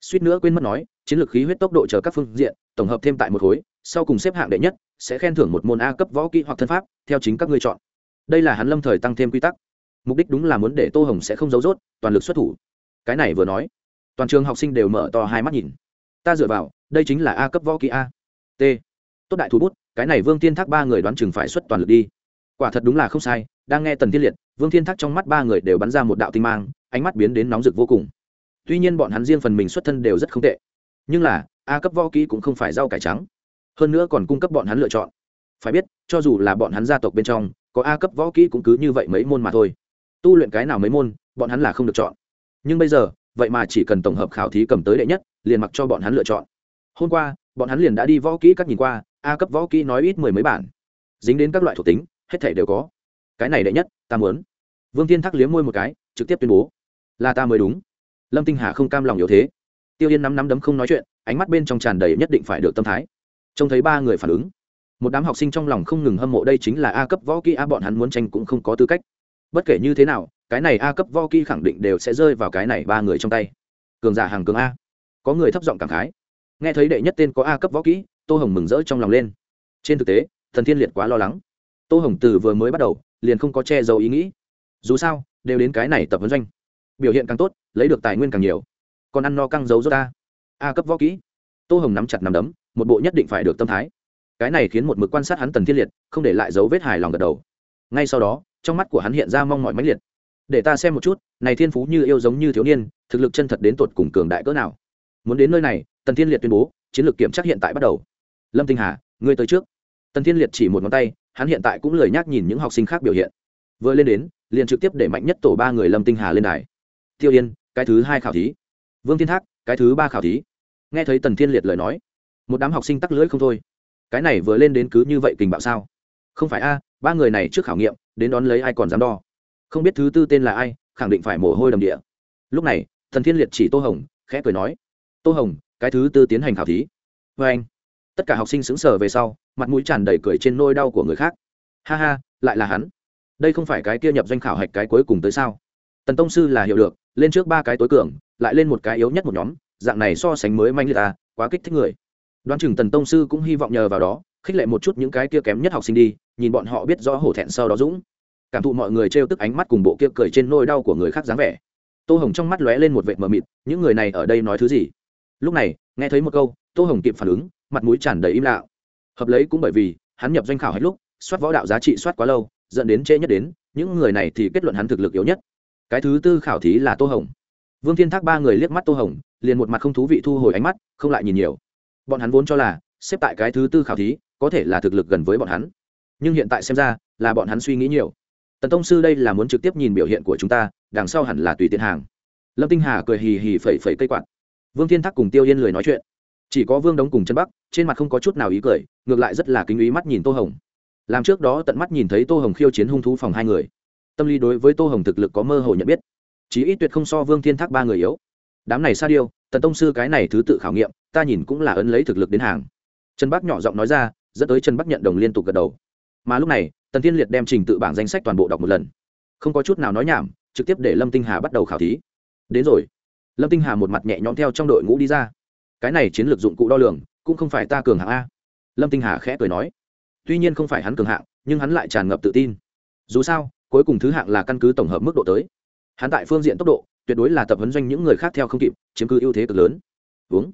Suýt nữa quên mất nói, chiến lược khí huyết tốc độ chờ các phương diện, tổng hợp thêm tại một khối, sau cùng xếp hạng đệ nhất, sẽ khen thưởng một môn a cấp võ kỹ hoặc thân pháp, theo chính các ngươi chọn. Đây là hắn lâm thời tăng thêm quy tắc. Mục đích đúng là muốn để tô hồng sẽ không giấu rốt, toàn lực xuất thủ. Cái này vừa nói, toàn trường học sinh đều mở to hai mắt nhìn. Ta dựa vào, đây chính là a cấp võ kỹ a. T. Tốt đại thú bút, cái này vương tiên thác ba người đoán chừng phải xuất toàn lực đi quả thật đúng là không sai, đang nghe tần thiên liệt, vương thiên thác trong mắt ba người đều bắn ra một đạo tinh mang, ánh mắt biến đến nóng rực vô cùng. Tuy nhiên bọn hắn riêng phần mình xuất thân đều rất không tệ. Nhưng là, a cấp võ kỹ cũng không phải rau cải trắng. Hơn nữa còn cung cấp bọn hắn lựa chọn. Phải biết, cho dù là bọn hắn gia tộc bên trong, có a cấp võ kỹ cũng cứ như vậy mấy môn mà thôi. Tu luyện cái nào mấy môn, bọn hắn là không được chọn. Nhưng bây giờ, vậy mà chỉ cần tổng hợp khảo thí cầm tới đệ nhất, liền mặc cho bọn hắn lựa chọn. Hôm qua, bọn hắn liền đã đi võ kỹ các nhìn qua, a cấp võ kỹ nói ít mười mấy bản. Dính đến các loại thuộc tính hết thể đều có. Cái này đệ nhất, ta muốn. Vương thiên thắc liếm môi một cái, trực tiếp tuyên bố. Là ta mới đúng. Lâm tinh hà không cam lòng yếu thế. Tiêu yên nắm nắm đấm không nói chuyện, ánh mắt bên trong tràn đầy nhất định phải được tâm thái. Trông thấy ba người phản ứng, một đám học sinh trong lòng không ngừng hâm mộ đây chính là a cấp võ kỹ a, bọn hắn muốn tranh cũng không có tư cách. Bất kể như thế nào, cái này a cấp võ kỹ khẳng định đều sẽ rơi vào cái này ba người trong tay. Cường giả hàng cường a. Có người thấp giọng cảm khái. Nghe thấy đệ nhất tên có a cấp võ kỹ, tô hồng mừng rỡ trong lòng lên. Trên thực tế, thần thiên liệt quá lo lắng tô hồng từ vừa mới bắt đầu, liền không có che giấu ý nghĩ. Dù sao, đều đến cái này tập vấn doanh. Biểu hiện càng tốt, lấy được tài nguyên càng nhiều. Còn ăn no căng giấu rốt ta. A cấp võ kỹ. Tô hồng nắm chặt nắm đấm, một bộ nhất định phải được tâm thái. Cái này khiến một mực quan sát hắn tần thiên liệt, không để lại dấu vết hài lòng gật đầu. Ngay sau đó, trong mắt của hắn hiện ra mong mọi mãnh liệt. Để ta xem một chút, này thiên phú như yêu giống như thiếu niên, thực lực chân thật đến tột cùng cường đại cỡ nào. Muốn đến nơi này, tần thiên liệt tuyên bố, chiến lược kiểm tra hiện tại bắt đầu. Lâm tinh hà, ngươi tới trước. Tần thiên liệt chỉ một ngón tay hắn hiện tại cũng lời nhắc nhìn những học sinh khác biểu hiện. Vừa lên đến, liền trực tiếp để mạnh nhất tổ ba người lâm tinh hà lên đài. Tiêu yên, cái thứ hai khảo thí. Vương thiên thác, cái thứ ba khảo thí. Nghe thấy tần thiên liệt lời nói, một đám học sinh tắc lưỡi không thôi. Cái này vừa lên đến cứ như vậy kình bạo sao? Không phải a, ba người này trước khảo nghiệm, đến đón lấy ai còn dám đo? Không biết thứ tư tên là ai, khẳng định phải mồ hôi đầm địa. Lúc này thần thiên liệt chỉ tô hồng, khẽ cười nói, tô hồng, cái thứ tư tiến hành khảo thí. Vê anh tất cả học sinh xứng sở về sau, mặt mũi tràn đầy cười trên nôi đau của người khác. Ha ha, lại là hắn. Đây không phải cái kia nhập danh khảo hạch cái cuối cùng tới sao? Tần tông sư là hiểu được, lên trước ba cái tối cường, lại lên một cái yếu nhất một nhóm, dạng này so sánh mới manh liệt ta quá kích thích người. Đoán chừng tần tông sư cũng hy vọng nhờ vào đó, khích lệ một chút những cái kia kém nhất học sinh đi, nhìn bọn họ biết rõ hổ thẹn sau đó dũng. Cảm thụ mọi người trêu tức ánh mắt cùng bộ kia cười trên nôi đau của người khác dáng vẻ. Tô hồng trong mắt lóe lên một vệt mờ mịt, những người này ở đây nói thứ gì? Lúc này, nghe thấy một câu, tô hồng kịp phản ứng mặt mũi tràn đầy im lặng. Hợp lấy cũng bởi vì, hắn nhập doanh khảo hết lúc, soát võ đạo giá trị soát quá lâu, dẫn đến trễ nhất đến, những người này thì kết luận hắn thực lực yếu nhất. Cái thứ tư khảo thí là tô hồng. Vương thiên thác ba người liếc mắt tô hồng, liền một mặt không thú vị thu hồi ánh mắt, không lại nhìn nhiều. Bọn hắn vốn cho là, xếp tại cái thứ tư khảo thí, có thể là thực lực gần với bọn hắn. Nhưng hiện tại xem ra, là bọn hắn suy nghĩ nhiều. Tần tông sư đây là muốn trực tiếp nhìn biểu hiện của chúng ta, đằng sau hẳn là tùy tiện hàng. Lâm tinh hà cười hì hì phẩy phẩy cây quạt. Vương thiên thác cùng tiêu yên lười nói chuyện chỉ có vương đống cùng chân bắc, trên mặt không có chút nào ý cười, ngược lại rất là kính ý mắt nhìn tô hồng. Làm trước đó tận mắt nhìn thấy tô hồng khiêu chiến hung thú phòng hai người. Tâm lý đối với tô hồng thực lực có mơ hồ nhận biết. Chí ít tuyệt không so vương thiên thác ba người yếu. Đám này sa điêu, tần tông sư cái này thứ tự khảo nghiệm, ta nhìn cũng là ấn lấy thực lực đến hàng. Trần bắc nhỏ giọng nói ra, dẫn tới trần bắc nhận đồng liên tục gật đầu. Mà lúc này, tần thiên liệt đem trình tự bảng danh sách toàn bộ đọc một lần. Không có chút nào nói nhảm, trực tiếp để lâm tinh hà bắt đầu khảo thí. Đến rồi. Lâm tinh hà một mặt nhẹ nhõm theo trong đội ngũ đi ra cái này chiến lược dụng cụ đo lường cũng không phải ta cường hạng a. Lâm tinh hà khẽ cười nói. Tuy nhiên không phải hắn cường hạng, nhưng hắn lại tràn ngập tự tin. Dù sao, cuối cùng thứ hạng là căn cứ tổng hợp mức độ tới. Hắn tại phương diện tốc độ, tuyệt đối là tập huấn doanh những người khác theo không kịp, chiếm cứ ưu thế cực lớn. Uống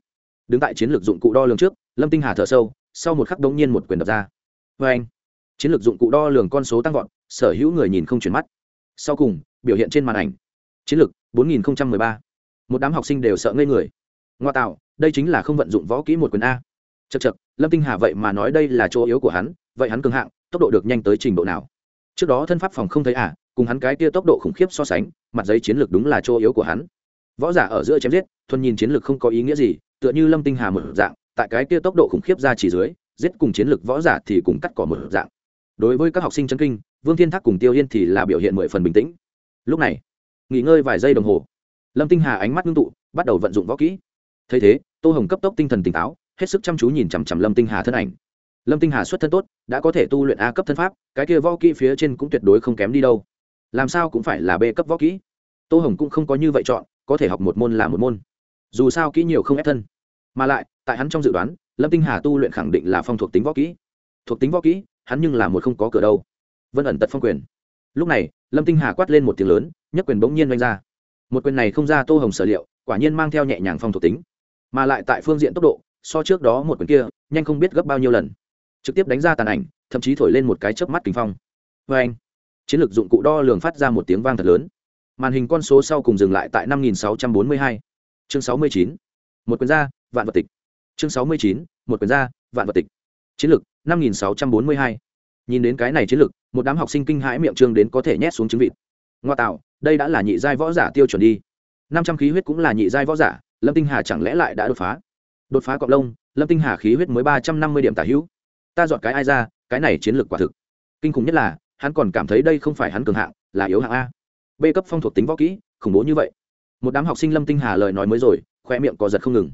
đứng tại chiến lược dụng cụ đo lường trước, lâm tinh hà thở sâu, sau một khắc đống nhiên một quyền đập ra. Vê anh, chiến lược dụng cụ đo lường con số tăng vọt, sở hữu người nhìn không chuyển mắt. Sau cùng, biểu hiện trên màn ảnh. Chiến lược 4013. một đám học sinh đều sợ ngây người. Ngoa tạo đây chính là không vận dụng võ kỹ một quyền a. Chật chật lâm tinh hà vậy mà nói đây là chỗ yếu của hắn, vậy hắn cường hạng, tốc độ được nhanh tới trình độ nào? Trước đó thân pháp phòng không thấy à cùng hắn cái kia tốc độ khủng khiếp so sánh, mặt giấy chiến lược đúng là chỗ yếu của hắn. Võ giả ở giữa chém giết, thuần nhìn chiến lược không có ý nghĩa gì, tựa như lâm tinh hà một dạng, tại cái kia tốc độ khủng khiếp ra chỉ dưới, giết cùng chiến lược võ giả thì cùng cắt cỏ một dạng. Đối với các học sinh chân kinh, vương thiên thác cùng tiêu yên thì là biểu hiện mười phần bình tĩnh. Lúc này, nghỉ ngơi vài giây đồng hồ, lâm tinh hà ánh mắt ngưng tụ, bắt đầu vận dụng võ kỹ. Thấy thế tô hồng cấp tốc tinh thần tỉnh táo, hết sức chăm chú nhìn chằm chằm lâm tinh hà thân ảnh. Lâm tinh hà xuất thân tốt, đã có thể tu luyện a cấp thân pháp, cái kia võ kỹ phía trên cũng tuyệt đối không kém đi đâu. Làm sao cũng phải là b cấp võ kỹ. Tô hồng cũng không có như vậy chọn, có thể học một môn là một môn. Dù sao kỹ nhiều không ép thân. Mà lại, tại hắn trong dự đoán, lâm tinh hà tu luyện khẳng định là phong thuộc tính võ kỹ. Thuộc tính võ kỹ, hắn nhưng là một không có cửa đâu. Vân ẩn tật phong quyền. Lúc này, lâm tinh hà quát lên một tiếng lớn, nhất quyền bỗng nhiên đánh ra. Một quyền này không ra tô hồng sở liệu, quả nhiên mang theo nhẹ nhàng phong thuộc tính mà lại tại phương diện tốc độ, so trước đó một quyển kia, nhanh không biết gấp bao nhiêu lần. Trực tiếp đánh ra tàn ảnh, thậm chí thổi lên một cái chớp mắt kinh phong. Vê anh, chiến lược dụng cụ đo lường phát ra một tiếng vang thật lớn. Màn hình con số sau cùng dừng lại tại năm nghìn sáu trăm bốn mươi hai. Chương sáu mươi chín, một quyền gia vạn vật tịch. Chương sáu mươi chín, một quyền gia vạn vật tịch. Chiến lược, năm nghìn sáu trăm bốn mươi hai. Nhìn đến cái này chiến lược, một đám học sinh kinh hãi miệng trương đến có thể nhét xuống trứng vịt. Ngoa tạo, đây đã là nhị giai võ giả tiêu chuẩn đi. năm trăm khí huyết cũng là nhị giai võ giả lâm tinh hà chẳng lẽ lại đã đột phá? Đột phá cọp lông, lâm tinh hà khí huyết mới ba trăm năm mươi điểm tả hữu. Ta dọn cái ai ra, cái này chiến lược quả thực. Kinh khủng nhất là, hắn còn cảm thấy đây không phải hắn cường hạng, là yếu hạng a. B cấp phong thuộc tính võ kỹ, khủng bố như vậy. Một đám học sinh lâm tinh hà lời nói mới rồi, khoe miệng có giật không ngừng.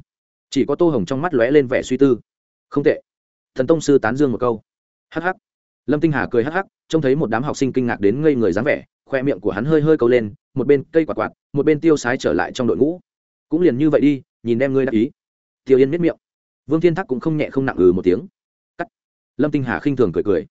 Chỉ có tô hồng trong mắt lóe lên vẻ suy tư. Không tệ. Thần tông sư tán dương một câu. Hh lâm tinh hà cười hh trông thấy một đám học sinh kinh ngạc đến ngây người dáng vẻ, khoe miệng của hắn hơi hơi câu lên, một bên cây quạt quạt, một bên tiêu sái trở lại trong đội ngũ cũng liền như vậy đi, nhìn đem ngươi đáp ý. Tiêu yên miết miệng. Vương thiên thắc cũng không nhẹ không nặng ừ một tiếng. Cắt. Lâm tinh hà khinh thường cười cười.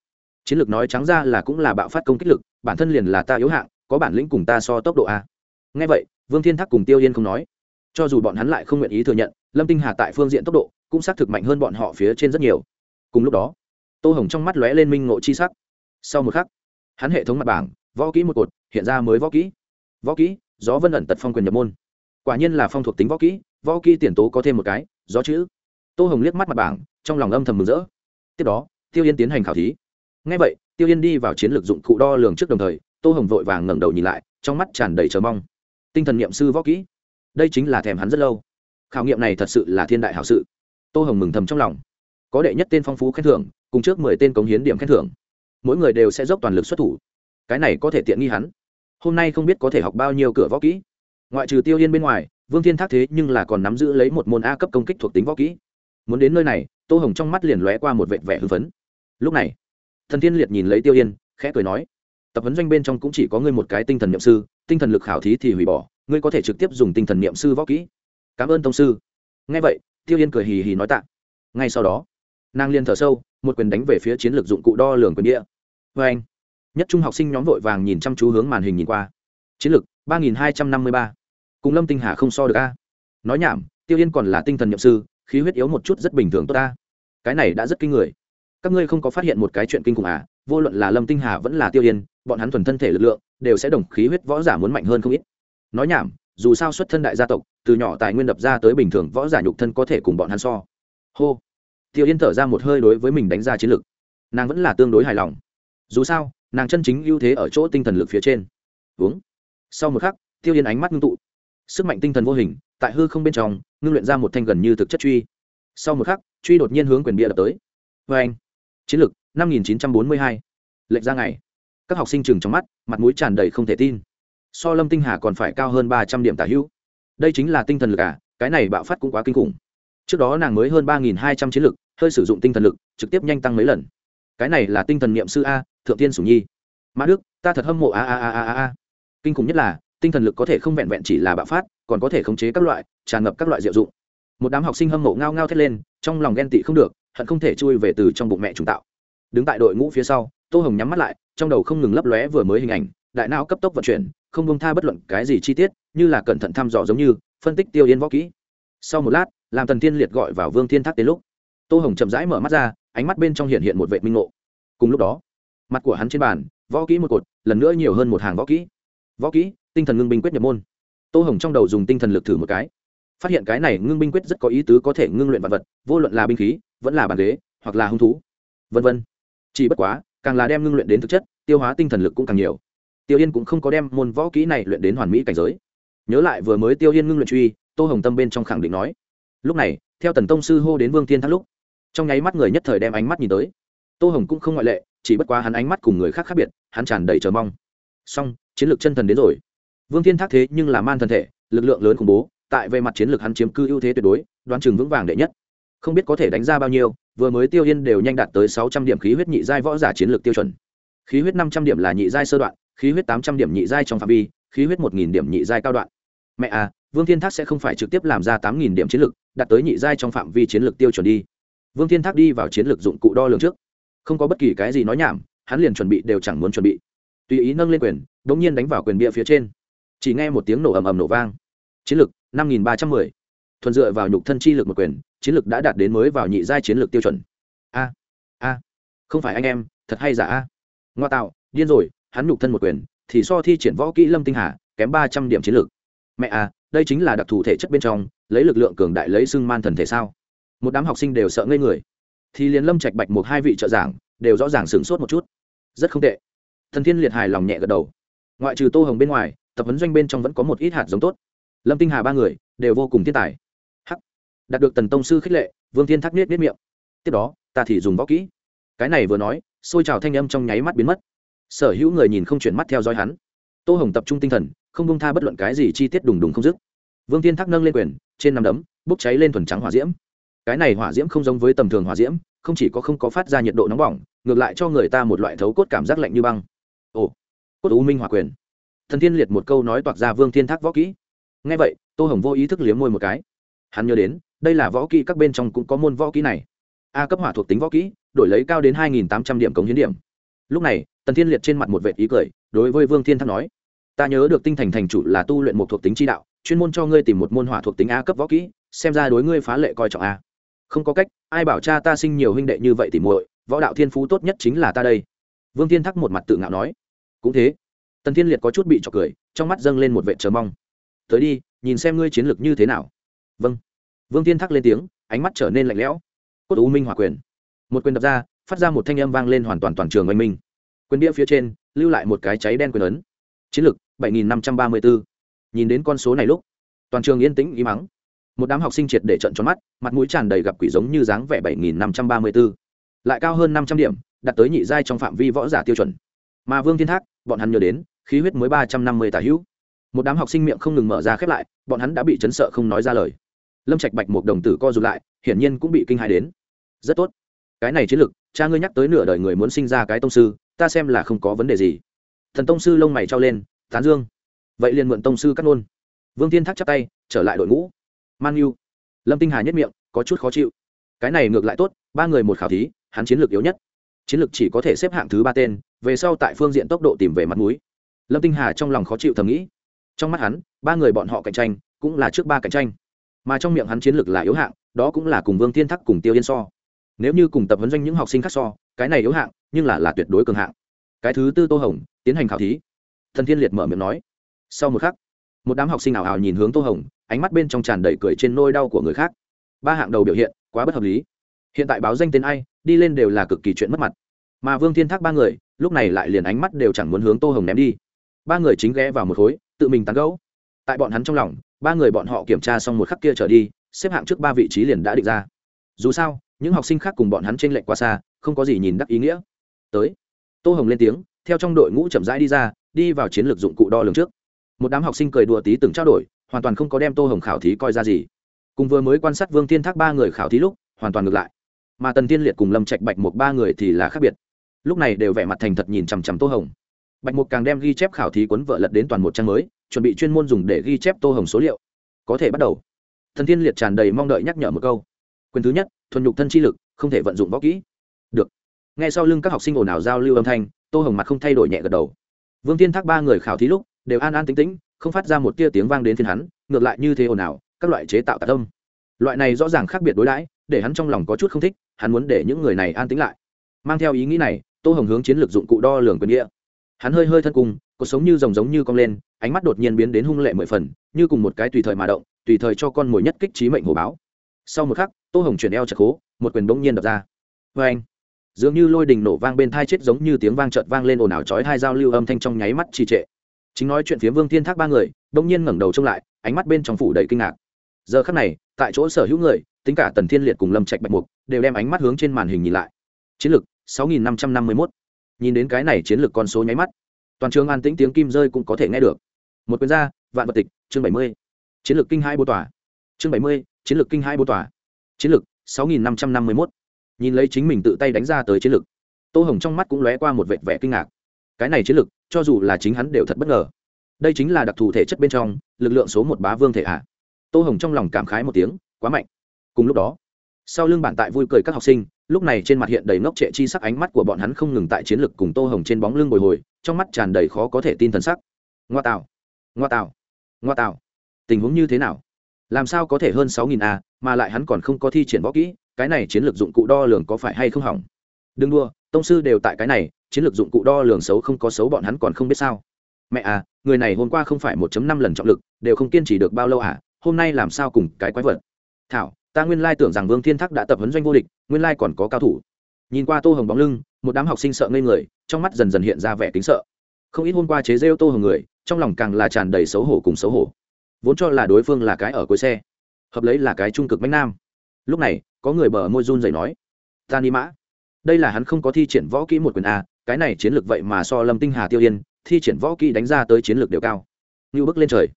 Chiến lược nói trắng ra là cũng là bạo phát công kích lực, bản thân liền là ta yếu hạng, có bản lĩnh cùng ta so tốc độ a. Ngay vậy, vương thiên thắc cùng tiêu yên không nói. Cho dù bọn hắn lại không nguyện ý thừa nhận, lâm tinh hà tại phương diện tốc độ cũng xác thực mạnh hơn bọn họ phía trên rất nhiều. Cùng lúc đó, tô hồng trong mắt lóe lên minh ngộ chi sắc. Sau một khắc, hắn hệ thống mặt bảng, võ kỹ một cột, hiện ra mới võ kỹ. Võ kỹ, gió vân ẩn tật phong quyền nhập môn quả nhiên là phong thuộc tính võ kỹ võ kỹ tiền tố có thêm một cái, gió chữ. Tô hồng liếc mắt mặt bảng, trong lòng âm thầm mừng rỡ. Tiếp đó, tiêu yên tiến hành khảo thí. Ngay vậy, tiêu yên đi vào chiến lược dụng cụ đo lường trước đồng thời, tô hồng vội vàng ngẩng đầu nhìn lại, trong mắt tràn đầy chờ mong. Tinh thần nghiệm sư võ kỹ. Đây chính là thèm hắn rất lâu. Khảo nghiệm này thật sự là thiên đại hảo sự. Tô hồng mừng thầm trong lòng. Có đệ nhất tên phong phú khen thưởng, cùng trước mười tên cống hiến điểm khen thưởng. Mỗi người đều sẽ dốc toàn lực xuất thủ. Cái này có thể tiện nghi hắn. Hôm nay không biết có thể học bao nhiêu cửa võ kỹ ngoại trừ tiêu yên bên ngoài, vương thiên thác thế nhưng là còn nắm giữ lấy một môn a cấp công kích thuộc tính võ kỹ. Muốn đến nơi này, tô hồng trong mắt liền lóe qua một vệ vẻ hưng phấn. Lúc này, thần thiên liệt nhìn lấy tiêu yên khẽ cười nói, tập huấn doanh bên trong cũng chỉ có ngươi một cái tinh thần n i ệ m sư, tinh thần lực khảo thí thì hủy bỏ, ngươi có thể trực tiếp dùng tinh thần n i ệ m sư võ kỹ. Cảm ơn tông sư. Ngay vậy, tiêu yên cười hì hì nói tạ. Ngay sau đó, nàng liên thở sâu, một quyền đánh về phía chiến lược dụng cụ đo lường quyền địa. Vê anh, nhất trung học sinh nhóm vội vàng nhìn chăm chú hướng màn hình nhìn qua. Chiến lược, ba nghìn hai trăm năm mươi ba cùng lâm tinh hà không so được a. Nói nhảm, tiêu yên còn là tinh thần nhậm sư, khí huyết yếu một chút rất bình thường tốt ta. Cái này đã rất kinh người. Các ngươi không có phát hiện một cái chuyện kinh khủng à? Vô luận là lâm tinh hà vẫn là tiêu yên, bọn hắn thuần thân thể lực lượng, đều sẽ đồng khí huyết võ giả muốn mạnh hơn không ít. Nói nhảm, dù sao xuất thân đại gia tộc, từ nhỏ tài nguyên đập ra tới bình thường võ giả nhục thân có thể cùng bọn hắn so. Hô. Tiêu yên thở ra một hơi đối với mình đánh ra chiến lực nàng vẫn là tương đối hài lòng. Dù sao, nàng chân chính ưu thế ở chỗ tinh thần lực phía trên. Uống. Sau một khắc, tiêu yên ánh mắt ngưng tụ sức mạnh tinh thần vô hình, tại hư không bên trong, ngưng luyện ra một thanh gần như thực chất truy. Sau một khắc, truy đột nhiên hướng quyền bia đập tới. Vê anh, chiến lược năm nghìn chín trăm bốn mươi hai. Lệnh ra ngày. Các học sinh chừng trong mắt, mặt mũi tràn đầy không thể tin. So lâm tinh hà còn phải cao hơn ba trăm điểm tả hữu. Đây chính là tinh thần lực à cái này bạo phát cũng quá kinh khủng. Trước đó nàng mới hơn ba nghìn hai trăm chiến lực, hơi sử dụng tinh thần lực, trực tiếp nhanh tăng mấy lần. Cái này là tinh thần niệm sư a, thượng tiên sủng nhi. Mã đức, ta thật hâm mộ a a a a a. Kinh khủng nhất là tinh thần lực có thể không vẹn vẹn chỉ là bạo phát, còn có thể khống chế các loại, tràn ngập các loại diệu dụng. Một đám học sinh hâm mộ ngao ngao thét lên, trong lòng ghen tị không được, hận không thể chui về từ trong bụng mẹ chúng tạo. Đứng tại đội ngũ phía sau, tô hồng nhắm mắt lại, trong đầu không ngừng lấp lóe vừa mới hình ảnh, đại não cấp tốc vận chuyển, không bông tha bất luận cái gì chi tiết, như là cẩn thận thăm dò giống như, phân tích tiêu yên võ kỹ. Sau một lát, làm tần thiên liệt gọi vào vương thiên thác đến lúc, tô hồng chậm rãi mở mắt ra, ánh mắt bên trong hiện hiện một vệ minh ngộ. Cùng lúc đó, mặt của hắn trên bàn, võ kỹ một cột, lần nữa nhiều hơn một hàng võ kỹ võ kỹ, tinh thần ngưng binh quyết nhập môn. Tô hồng trong đầu dùng tinh thần lực thử một cái. Phát hiện cái này ngưng binh quyết rất có ý tứ có thể ngưng luyện vật vật, vô luận là binh khí, vẫn là bàn ghế hoặc là hung thú, vân vân. Chỉ bất quá, càng là đem ngưng luyện đến thực chất, tiêu hóa tinh thần lực cũng càng nhiều. Tiêu yên cũng không có đem môn võ kỹ này luyện đến hoàn mỹ cảnh giới. Nhớ lại vừa mới tiêu yên ngưng luyện truy, tô hồng tâm bên trong khẳng định nói. Lúc này, theo tần tông sư hô đến vương thiên thác lúc, trong nháy mắt người nhất thời đem ánh mắt nhìn tới. Tô hồng cũng không ngoại lệ, chỉ bất quá hắn ánh mắt cùng người khác khác biệt, hắn tràn đầy chờ mong. Song chiến lược chân thần đến rồi. Vương thiên thác thế nhưng là man thần thể, lực lượng lớn khủng bố, tại về mặt chiến lược hắn chiếm cư ưu thế tuyệt đối, đoán chừng vững vàng đệ nhất. Không biết có thể đánh ra bao nhiêu, vừa mới tiêu yên đều nhanh đạt tới sáu trăm điểm khí huyết nhị giai võ giả chiến lược tiêu chuẩn. Khí huyết năm trăm điểm là nhị giai sơ đoạn, khí huyết tám trăm điểm nhị giai trong phạm vi, khí huyết một nghìn điểm nhị giai cao đoạn. Mẹ à vương thiên thác sẽ không phải trực tiếp làm ra tám nghìn điểm chiến lược, đạt tới nhị giai trong phạm vi chiến lược tiêu chuẩn đi. Vương thiên thác đi vào chiến lược dụng cụ đo lường trước. Không có bất kỳ cái gì nói nhảm, hắn liền chuẩn bị đều chẳng muốn chuẩn bị tùy ý nâng lên quyền đ ỗ n g nhiên đánh vào quyền bia phía trên. Chỉ nghe một tiếng nổ ầm ầm nổ vang. Chiến lược, năm nghìn ba trăm mười. Thuần dựa vào nhục thân chi lực một quyền, chiến lược đã đạt đến mới vào nhị giai chiến lược tiêu chuẩn. A a. Không phải anh em, thật hay giả a? Ngoa tạo, điên rồi, hắn nhục thân một quyền, thì so thi triển võ kỹ lâm tinh hà, kém ba trăm điểm chiến lược. Mẹ à đây chính là đặc thù thể chất bên trong, lấy lực lượng cường đại lấy xưng man thần thể sao? Một đám học sinh đều sợ ngây người. Thì liền lâm trạch bạch một hai vị trợ giảng, đều rõ ràng sửng sốt một chút. Rất không tệ thần thiên liệt hài lòng nhẹ gật đầu. Ngoại trừ tô hồng bên ngoài, tập huấn doanh bên trong vẫn có một ít hạt giống tốt. Lâm tinh hà ba người đều vô cùng thiên tài. Hắc. Đạt được tần tông sư khích lệ, vương thiên thắc nết nết miệng. Tiếp đó, ta thì dùng võ kỹ. Cái này vừa nói, xôi trào thanh âm trong nháy mắt biến mất. Sở hữu người nhìn không chuyển mắt theo dõi hắn. Tô hồng tập trung tinh thần, không bông tha bất luận cái gì chi tiết đùng đùng không dứt. Vương thiên thắc nâng lên quyền, trên nằm đấm, bốc cháy lên thuần trắng hỏa diễm. Cái này hỏa diễm không giống với tầm thường hỏa diễm, không chỉ có không có phát ra nhiệt độ nóng bỏng, ngược lại cho người ta một loại thấu cốt cảm giác lạnh như băng cốt u minh hòa quyền. Thần thiên liệt một câu nói toạc ra vương thiên thác võ kỹ. Ngay vậy, tô hồng vô ý thức liếm môi một cái. Hắn nhớ đến, đây là võ kỹ các bên trong cũng có môn võ kỹ này. A cấp hỏa thuộc tính võ kỹ, đổi lấy cao đến hai nghìn tám trăm điểm cống hiến điểm. Lúc này tần thiên liệt trên mặt một vệ ý cười, đối với vương thiên thác nói, ta nhớ được tinh thành thành chủ là tu luyện một thuộc tính chi đạo, chuyên môn cho ngươi tìm một môn hỏa thuộc tính a cấp võ kỹ, xem ra đối ngươi phá lệ coi trọng a. Không có cách, ai bảo cha ta sinh nhiều huynh đệ như vậy thì muội, võ đạo thiên phú tốt nhất chính là ta đây. Vương thiên thắc một mặt tự ngạo nói cũng thế. Tần thiên liệt có chút bị trọc cười, trong mắt dâng lên một vệ chờ mong. Tới đi, nhìn xem ngươi chiến lược như thế nào. Vâng. Vương thiên thắc lên tiếng, ánh mắt trở nên lạnh lẽo. Cốt u minh hỏa quyền. Một quyền đập ra, phát ra một thanh âm vang lên hoàn toàn toàn trường oanh minh. Quyền đĩa phía trên, lưu lại một cái cháy đen quyền ấn. Chiến lược, bảy nghìn năm trăm ba mươi bốn nhìn đến con số này lúc, toàn trường yên tĩnh ý mắng một đám học sinh triệt để trận tròn mắt, mặt mũi tràn đầy gặp quỷ giống như dáng vẻ bảy nghìn năm trăm ba mươi bốn lại cao hơn năm trăm điểm đặt tới nhị giai trong phạm vi võ giả tiêu chuẩn mà vương thiên thác, bọn hắn nhớ đến, khí huyết mới ba trăm năm mươi tà hữu. Một đám học sinh miệng không ngừng mở ra khép lại, bọn hắn đã bị chấn sợ không nói ra lời. Lâm trạch bạch một đồng tử co rụt lại, hiển nhiên cũng bị kinh hại đến. Rất tốt. Cái này chiến lược, cha ngươi nhắc tới nửa đời người muốn sinh ra cái tông sư, ta xem là không có vấn đề gì. Thần tông sư lông mày trao lên, tán dương. Vậy liền mượn tông sư cắt nôn. Vương thiên thác chắp tay, trở lại đội ngũ. Man u. Lâm tinh hà nhất miệng, có chút khó chịu. Cái này ngược lại tốt, ba người một khảo thí, hắn chiến lược yếu nhất chiến lược chỉ có thể xếp hạng thứ ba tên, về sau tại phương diện tốc độ tìm về mặt mũi. Lâm tinh hà trong lòng khó chịu thầm nghĩ. Trong mắt hắn, ba người bọn họ cạnh tranh cũng là trước ba cạnh tranh. Mà trong miệng hắn chiến lược là yếu hạng, đó cũng là cùng vương thiên thắc cùng tiêu yên so. Nếu như cùng tập huấn doanh những học sinh khác so, cái này yếu hạng, nhưng là là tuyệt đối cường hạng. Cái thứ tư tô hồng, tiến hành khảo thí. Thần thiên liệt mở miệng nói. Sau một khắc, một đám học sinh ảo ảo nhìn hướng tô hồng, ánh mắt bên trong tràn đầy cười trên nôi đau của người khác. Ba hạng đầu biểu hiện quá bất hợp lý. Hiện tại báo danh tên ai, đi lên đều là cực kỳ chuyện mất mặt mà vương thiên thác ba người lúc này lại liền ánh mắt đều chẳng muốn hướng tô hồng ném đi ba người chính ghé vào một khối tự mình tán gẫu tại bọn hắn trong lòng ba người bọn họ kiểm tra xong một khắc kia trở đi xếp hạng trước ba vị trí liền đã định ra dù sao những học sinh khác cùng bọn hắn t r ê n lệch quá xa không có gì nhìn đắc ý nghĩa tới tô hồng lên tiếng theo trong đội ngũ chậm rãi đi ra đi vào chiến lược dụng cụ đo lường trước một đám học sinh cười đùa tí từng trao đổi hoàn toàn không có đem tô hồng khảo thí coi ra gì cùng vừa mới quan sát vương thiên thác ba người khảo thí lúc hoàn toàn ngược lại mà tần tiên liệt cùng lâm trạch bạch một ba người thì là khác biệt lúc này đều vẻ mặt thành thật nhìn chằm chằm tô hồng. Bạch mục càng đem ghi chép khảo thí cuốn vợ lật đến toàn một trang mới, chuẩn bị chuyên môn dùng để ghi chép tô hồng số liệu. Có thể bắt đầu. Thần thiên liệt tràn đầy mong đợi nhắc nhở một câu. Quyền thứ nhất, thuần nhục thân chi lực, không thể vận dụng võ kỹ. Được. Ngay sau lưng các học sinh ồn ào giao lưu âm thanh, tô hồng mặt không thay đổi nhẹ gật đầu. Vương tiên thác ba người khảo thí lúc, đều an an tính tĩnh, không phát ra một tia tiếng vang đến thiên hắn, ngược lại như thế ồn ào, các loại chế tạo tạ tâm. Loại này rõ ràng khác biệt đối đãi, để hắn trong lòng có chút không thích, hắn muốn để những người này an tính lại. Mang theo ý nghĩ này tô hồng hướng chiến lược dụng cụ đo lường quyền địa hắn hơi hơi thân cung, cuộc sống như rồng giống như cong lên, ánh mắt đột nhiên biến đến hung lệ mười phần, như cùng một cái tùy thời mà động, tùy thời cho con mồi nhất kích trí mệnh hồ báo. Sau một khắc, tô hồng chuyển eo chặt khố, một quyền bỗng nhiên đập ra. Vê anh, dường như lôi đình nổ vang bên thai chết giống như tiếng vang trợt vang lên ồn ào chói hai giao lưu âm thanh trong nháy mắt trì trệ. Chính nói chuyện phía vương thiên thác ba người, bỗng nhiên ngẩng đầu trông lại, ánh mắt bên trong phủ đầy kinh ngạc. Giờ khắc này, tại chỗ sở hữu người, tính cả tần thiên liệt cùng lâm trạch bạch mục, đều đem ánh mắt hướng trên màn hình nhìn lại. Chiến lược 6551. nhìn đến cái này chiến lược con số nháy mắt toàn trường an tĩnh tiếng kim rơi cũng có thể nghe được một quyền gia vạn vật tịch chương 70. chiến lược kinh hai bô tòa chương 70, chiến lược kinh hai bô tòa chiến lược 6551. nhìn lấy chính mình tự tay đánh ra tới chiến lược tô hồng trong mắt cũng lóe qua một vệt vẻ kinh ngạc cái này chiến lược cho dù là chính hắn đều thật bất ngờ đây chính là đặc thù thể chất bên trong lực lượng số một bá vương thể à? tô hồng trong lòng cảm khái một tiếng quá mạnh cùng lúc đó sau lưng bản tại vui cười các học sinh lúc này trên mặt hiện đầy ngốc trệ chi sắc ánh mắt của bọn hắn không ngừng tại chiến lược cùng tô hồng trên bóng lưng bồi hồi, trong mắt tràn đầy khó có thể tin thần sắc. Ngoa tạo ngoa tạo ngoa tạo. Tình huống như thế nào? Làm sao có thể hơn sáu nghìn a, mà lại hắn còn không có thi triển võ kỹ, cái này chiến lược dụng cụ đo lường có phải hay không hỏng? Đừng đua tông sư đều tại cái này, chiến lược dụng cụ đo lường xấu không có xấu bọn hắn còn không biết sao. Mẹ à người này hôm qua không phải một năm lần trọng lực, đều không kiên trì được bao lâu à hôm nay làm sao cùng cái quái vật? Thảo ta nguyên lai tưởng rằng vương thiên thác đã tập huấn doanh vô địch, nguyên lai còn có cao thủ. Nhìn qua tô hồng bóng lưng, một đám học sinh sợ ngây người, trong mắt dần dần hiện ra vẻ kính sợ. Không ít hôm qua chế rêu tô hồng người, trong lòng càng là tràn đầy xấu hổ cùng xấu hổ. Vốn cho là đối phương là cái ở cuối xe, hợp lấy là cái trung cực bánh nam. Lúc này, có người bờ môi run dậy nói, ta ni mã, đây là hắn không có thi triển võ kỹ một quyền a, cái này chiến lược vậy mà so lâm tinh hà tiêu yên, thi triển võ kỹ đánh ra tới chiến lược đều cao. Như bước lên trời.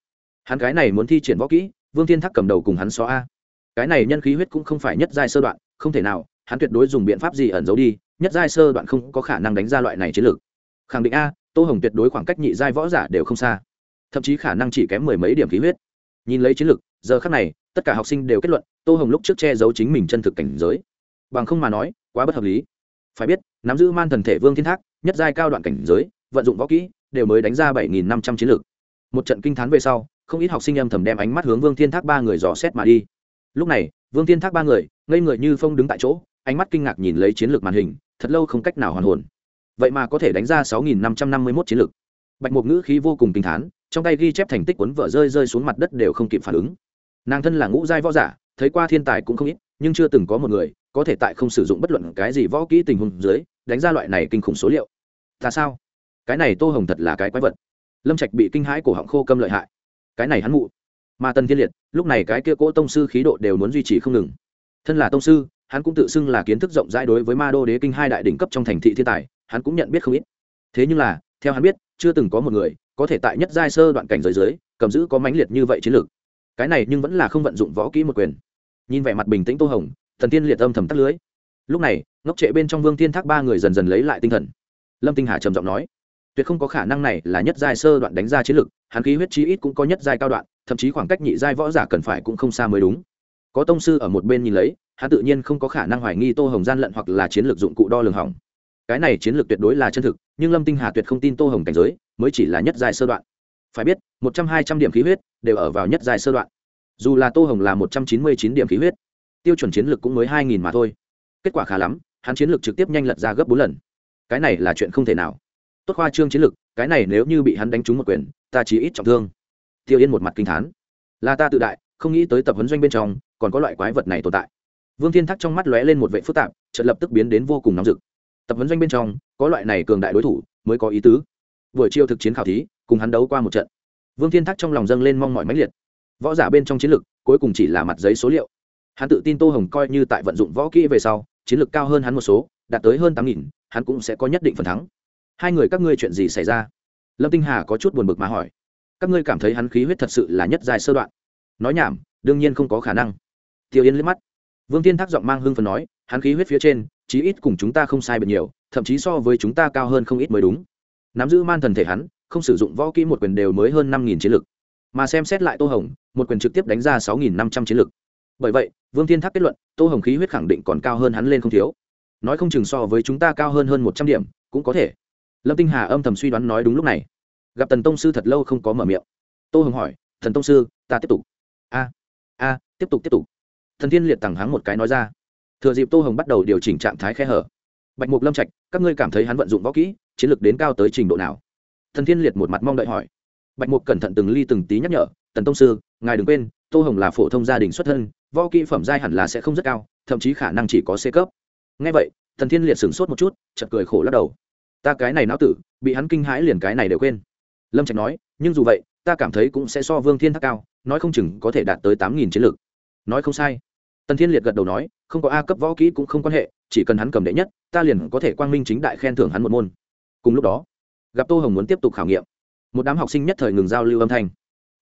Hắn cái này muốn thi triển võ kỹ, vương thiên thác cầm đầu cùng hắn so a cái này nhân khí huyết cũng không phải nhất giai sơ đoạn, không thể nào, hắn tuyệt đối dùng biện pháp gì ẩn giấu đi, nhất giai sơ đoạn không có khả năng đánh ra loại này chiến lược. Khẳng định a, tô hồng tuyệt đối khoảng cách nhị giai võ giả đều không xa. Thậm chí khả năng chỉ kém mười mấy điểm khí huyết. Nhìn lấy chiến lược, giờ khác này, tất cả học sinh đều kết luận, tô hồng lúc trước che giấu chính mình chân thực cảnh giới. Bằng không mà nói, quá bất hợp lý. Phải biết, nắm giữ man thần thể vương thiên thác, nhất giai cao đoạn cảnh giới, vận dụng võ kỹ, đều mới đánh ra bảy nghìn năm trăm chiến lược. Một trận kinh t h á n về sau, không ít học sinh âm thầm đem ánh mắt hướng vương thiên thác ba người dò xét mà đi lúc này, vương thiên thác ba người, ngây người như phong đứng tại chỗ, ánh mắt kinh ngạc nhìn lấy chiến lược màn hình, thật lâu không cách nào hoàn hồn. Vậy mà có thể đánh ra sáu nghìn năm trăm năm mươi mốt chiến lược. Bạch Mục ngữ khí vô cùng kinh thán, trong tay ghi chép thành tích cuốn vợ rơi rơi xuống mặt đất đều không kịp phản ứng. Nàng thân là ngũ giai võ giả, thấy qua thiên tài cũng không ít, nhưng chưa từng có một người có thể tại không sử dụng bất luận cái gì võ kỹ tình huống dưới, đánh ra loại này kinh khủng số liệu. Ta sao? Cái này tô hồng thật là cái quái vật. Lâm trạch bị kinh hãi cổ họng khô câm lợi hại. Cái này hắn mụ mà tần thiên liệt lúc này cái kia cỗ tông sư khí độ đều muốn duy trì không ngừng. Thân là tông sư hắn cũng tự xưng là kiến thức rộng rãi đối với ma đô đế kinh hai đại đỉnh cấp trong thành thị thiên tài hắn cũng nhận biết không ít. Thế nhưng là theo hắn biết chưa từng có một người có thể tại nhất giai sơ đoạn cảnh giới dưới cầm giữ có mãnh liệt như vậy chiến lược. Cái này nhưng vẫn là không vận dụng võ kỹ một quyền. Nhìn vẻ mặt bình tĩnh tô hồng thần tiên liệt âm thầm tắt lưới. Lúc này ngốc trệ bên trong vương tiên thác ba người dần dần lấy lại tinh thần. Lâm tinh hà trầm giọng nói tuyệt không có khả năng này là nhất giai sơ đoạn đánh ra chiến lược, hắn khí huyết chí ít cũng có nhất giai cao đoạn thậm chí khoảng cách nhị giai võ giả cần phải cũng không xa mới đúng. Có tông sư ở một bên nhìn lấy, hắn tự nhiên không có khả năng hoài nghi tô hồng gian lận hoặc là chiến lược dụng cụ đo lường hỏng. Cái này chiến lược tuyệt đối là chân thực, nhưng lâm tinh hà tuyệt không tin tô hồng cảnh giới, mới chỉ là nhất giai sơ đoạn. Phải biết, một trăm hai trăm điểm khí huyết đều ở vào nhất giai sơ đoạn. Dù là tô hồng là một trăm chín mươi chín điểm khí huyết, tiêu chuẩn chiến lược cũng mới hai nghìn mà thôi. Kết quả khá lắm, hắn chiến lược trực tiếp nhanh lật ra gấp bốn lần. Cái này là chuyện không thể nào. Tốt khoa trương chiến lược, cái này nếu như bị hắn đánh trúng một quyền, ta chỉ ít trọng thương tiêu yên một mặt kinh thán. Là ta tự đại không nghĩ tới tập huấn doanh bên trong còn có loại quái vật này tồn tại. Vương thiên thắc trong mắt lóe lên một vệ phức tạp trận lập tức biến đến vô cùng nóng rực. Tập huấn doanh bên trong có loại này cường đại đối thủ mới có ý tứ. Buổi chiêu thực chiến khảo thí cùng hắn đấu qua một trận. Vương thiên thắc trong lòng dâng lên mong mỏi mãnh liệt. Võ giả bên trong chiến lực, cuối cùng chỉ là mặt giấy số liệu. Hắn tự tin tô hồng coi như tại vận dụng võ kỹ về sau chiến lược cao hơn hắn một số đạt tới hơn tám nghìn hắn cũng sẽ có nhất định phần thắng. Hai người các ngươi chuyện gì xảy ra? Lâm tinh hà có chút buồn bực mà hỏi các ngươi cảm thấy hắn khí huyết thật sự là nhất dài sơ đoạn. Nói nhảm, đương nhiên không có khả năng. Tiêu yên liếc mắt. Vương tiên thác giọng mang hưng phần nói, hắn khí huyết phía trên, chí ít cùng chúng ta không sai biệt nhiều, thậm chí so với chúng ta cao hơn không ít mới đúng. Nắm giữ man thần thể hắn, không sử dụng võ kỹ một quyền đều mới hơn năm nghìn chiến lực. Mà xem xét lại tô hồng, một quyền trực tiếp đánh ra sáu nghìn năm trăm chiến lực. Bởi vậy, vương thiên thác kết luận, tô hồng khí huyết khẳng định còn cao hơn hắn lên không thiếu. Nói không chừng so với chúng ta cao hơn hơn một trăm điểm, cũng có thể. Lâm tinh hà âm thầm suy đoán nói đúng lúc này gặp tần tông sư thật lâu không có mở miệng. Tô hồng hỏi thần tông sư, ta tiếp tục. A a, tiếp tục tiếp tục. Thần thiên liệt tằng hắng một cái nói ra. Thừa dịp tô hồng bắt đầu điều chỉnh trạng thái khe hở. Bạch mục lâm trạch, các ngươi cảm thấy hắn vận dụng võ kỹ, chiến lược đến cao tới trình độ nào? Thần thiên liệt một mặt mong đợi hỏi. Bạch mục cẩn thận từng ly từng tí nhắc nhở, tần tông sư, ngài đừng quên, tô hồng là phổ thông gia đình xuất thân, võ kỹ phẩm giai hẳn là sẽ không rất cao, thậm chí khả năng chỉ có c cấp. Ngay vậy, thần thiên liệt sửng sốt một chút chật cười khổ lắc đầu. Ta cái này não tử, bị hắn kinh hãi liền cái này đều quên lâm trạch nói, nhưng dù vậy, ta cảm thấy cũng sẽ so vương thiên thác cao, nói không chừng có thể đạt tới tám nghìn chiến lược. Nói không sai. Tần thiên liệt gật đầu nói, không có a cấp võ kỹ cũng không quan hệ, chỉ cần hắn cầm đệ nhất, ta liền có thể quang minh chính đại khen thưởng hắn một môn. Cùng lúc đó, gặp tô hồng muốn tiếp tục khảo nghiệm. Một đám học sinh nhất thời ngừng giao lưu âm thanh.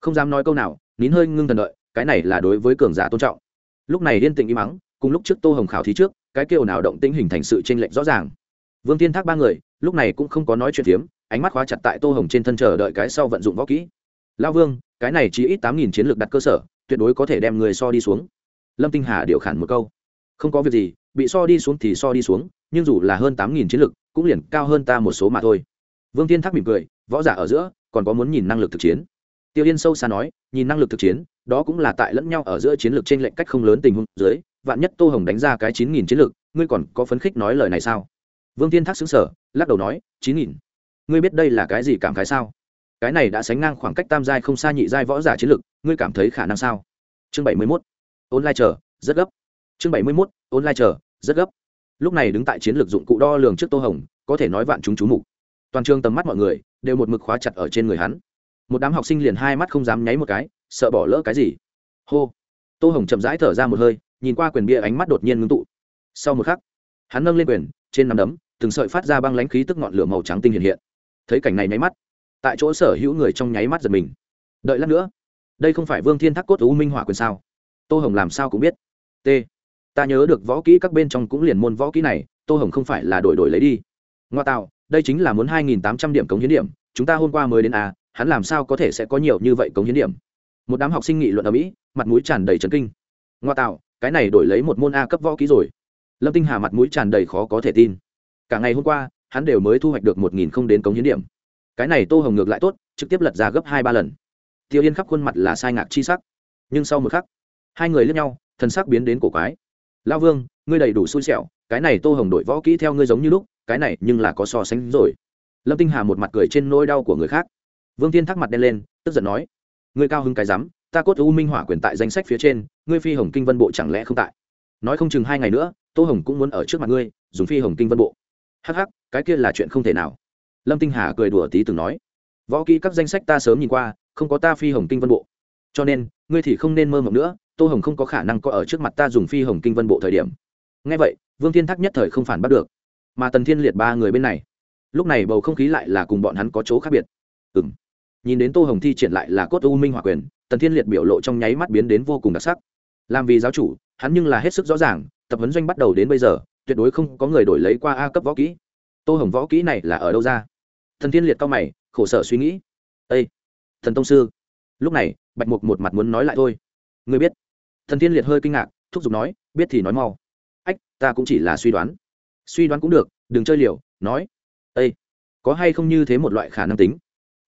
Không dám nói câu nào, nín hơi ngưng thần đợi, cái này là đối với cường giả tôn trọng. Lúc này liên tịnh im mắng cùng lúc trước tô hồng khảo thí trước, cái kêu nào động tĩnh hình thành sự tranh lệch rõ ràng. Vương tiên thác ba người, lúc này cũng không có nói chuyện phiếm ánh mắt khóa chặt tại tô hồng trên thân chờ đợi cái sau vận dụng võ kỹ. Lao vương, cái này chỉ ít tám nghìn chiến lược đặt cơ sở, tuyệt đối có thể đem người so đi xuống. Lâm tinh hà điều khản một câu. Không có việc gì, bị so đi xuống thì so đi xuống, nhưng dù là hơn tám nghìn chiến lược, cũng liền cao hơn ta một số mà thôi. Vương tiên thác mỉm cười, võ giả ở giữa, còn có muốn nhìn năng lực thực chiến. Tiêu yên sâu xa nói, nhìn năng lực thực chiến, đó cũng là tại lẫn nhau ở giữa chiến lược trên lệnh cách không lớn tình huống dưới, vạn nhất tô hồng đánh ra cái chín nghìn chiến lược, ngươi còn có phấn khích nói lời này sao? Vương tiên thác xứng sở lắc đầu nói, chín nghìn ngươi biết đây là cái gì cảm khái sao? Cái này đã sánh ngang khoảng cách tam giai không xa nhị giai võ giả chiến lược ngươi cảm thấy khả năng sao? Chương bảy mươi mốt. Online chờ, rất gấp. Chương bảy mươi mốt, online chờ, rất gấp. Lúc này đứng tại chiến lược dụng cụ đo lường trước tô hồng, có thể nói vạn chúng chú mục. Toàn trường tầm mắt mọi người đều một mực khóa chặt ở trên người hắn. Một đám học sinh liền hai mắt không dám nháy một cái, sợ bỏ lỡ cái gì. Hô. Tô hồng chậm rãi thở ra một hơi, nhìn qua quyền bia ánh mắt đột nhiên ngưng tụ. Sau một khắc, hắn nâng lên quyền, trên nắm đấm, từng sợi phát ra băng lãnh khí tức ngọn lửa màu trắng tinh hiện hiện thấy cảnh này nháy mắt, tại chỗ sở hữu người trong nháy mắt giật mình. Đợi lát nữa, đây không phải vương thiên thác cốt u minh hỏa quyền sao? Tô hồng làm sao cũng biết. T, ta nhớ được võ kỹ các bên trong cũng liền môn võ kỹ này, tô hồng không phải là đổi đổi lấy đi. Ngoa tạo, đây chính là muốn hai nghìn tám trăm điểm cống hiến điểm, chúng ta hôm qua mới đến à hắn làm sao có thể sẽ có nhiều như vậy cống hiến điểm? Một đám học sinh nghị luận ở mỹ, mặt mũi tràn đầy trấn kinh. Ngoa tạo, cái này đổi lấy một môn a cấp võ kỹ rồi. Lâm tinh hà mặt mũi tràn đầy khó có thể tin. Cả ngày hôm qua hắn đều mới thu hoạch được một nghìn không đến cống hiến điểm. Cái này tô hồng ngược lại tốt, trực tiếp lật ra gấp hai ba lần. Tiêu yên khắp khuôn mặt là sai ngạc chi sắc. Nhưng sau một khắc, hai người lướt nhau thân sắc biến đến cổ quái. Lao vương, ngươi đầy đủ xui xẻo, cái này tô hồng đổi võ kỹ theo ngươi giống như lúc, cái này nhưng là có so sánh rồi. Lâm tinh hà một mặt cười trên nỗi đau của người khác. Vương tiên thắc mặt đen lên, tức giận nói, ngươi cao hứng cái rắm, ta cốt u minh hỏa quyền tại danh sách phía trên, ngươi phi hồng kinh vân bộ chẳng lẽ không tại? Nói không chừng hai ngày nữa, tô hồng cũng muốn ở trước mặt ngươi, dùng phi hồng kinh vân bộ hắc hắc, cái kia là chuyện không thể nào. Lâm tinh hà cười đùa tí từng nói. Võ kỹ các danh sách ta sớm nhìn qua, không có ta phi hồng kinh vân bộ. Cho nên, ngươi thì không nên mơ mộng nữa, tô hồng không có khả năng có ở trước mặt ta dùng phi hồng kinh vân bộ thời điểm. Ngay vậy, vương thiên thắc nhất thời không phản bắt được. Mà tần thiên liệt ba người bên này. Lúc này bầu không khí lại là cùng bọn hắn có chỗ khác biệt. Ừ m nhìn đến tô hồng thi triển lại là cốt u minh hòa quyền, tần thiên liệt biểu lộ trong nháy mắt biến đến vô cùng đặc sắc. Làm vì giáo chủ, hắn nhưng là hết sức rõ ràng, tập huấn doanh bắt đầu đến bây giờ tuyệt đối không có người đổi lấy qua a cấp võ kỹ. Tô hồng võ kỹ này là ở đâu ra? Thần thiên liệt cao mày, khổ sở suy nghĩ. Â thần tông sư. Lúc này, bạch mục một mặt muốn nói lại thôi. Người biết. Thần thiên liệt hơi kinh ngạc, thúc giục nói, biết thì nói mau. Ách, ta cũng chỉ là suy đoán. Suy đoán cũng được, đừng chơi liều, nói. Â có hay không như thế một loại khả năng tính?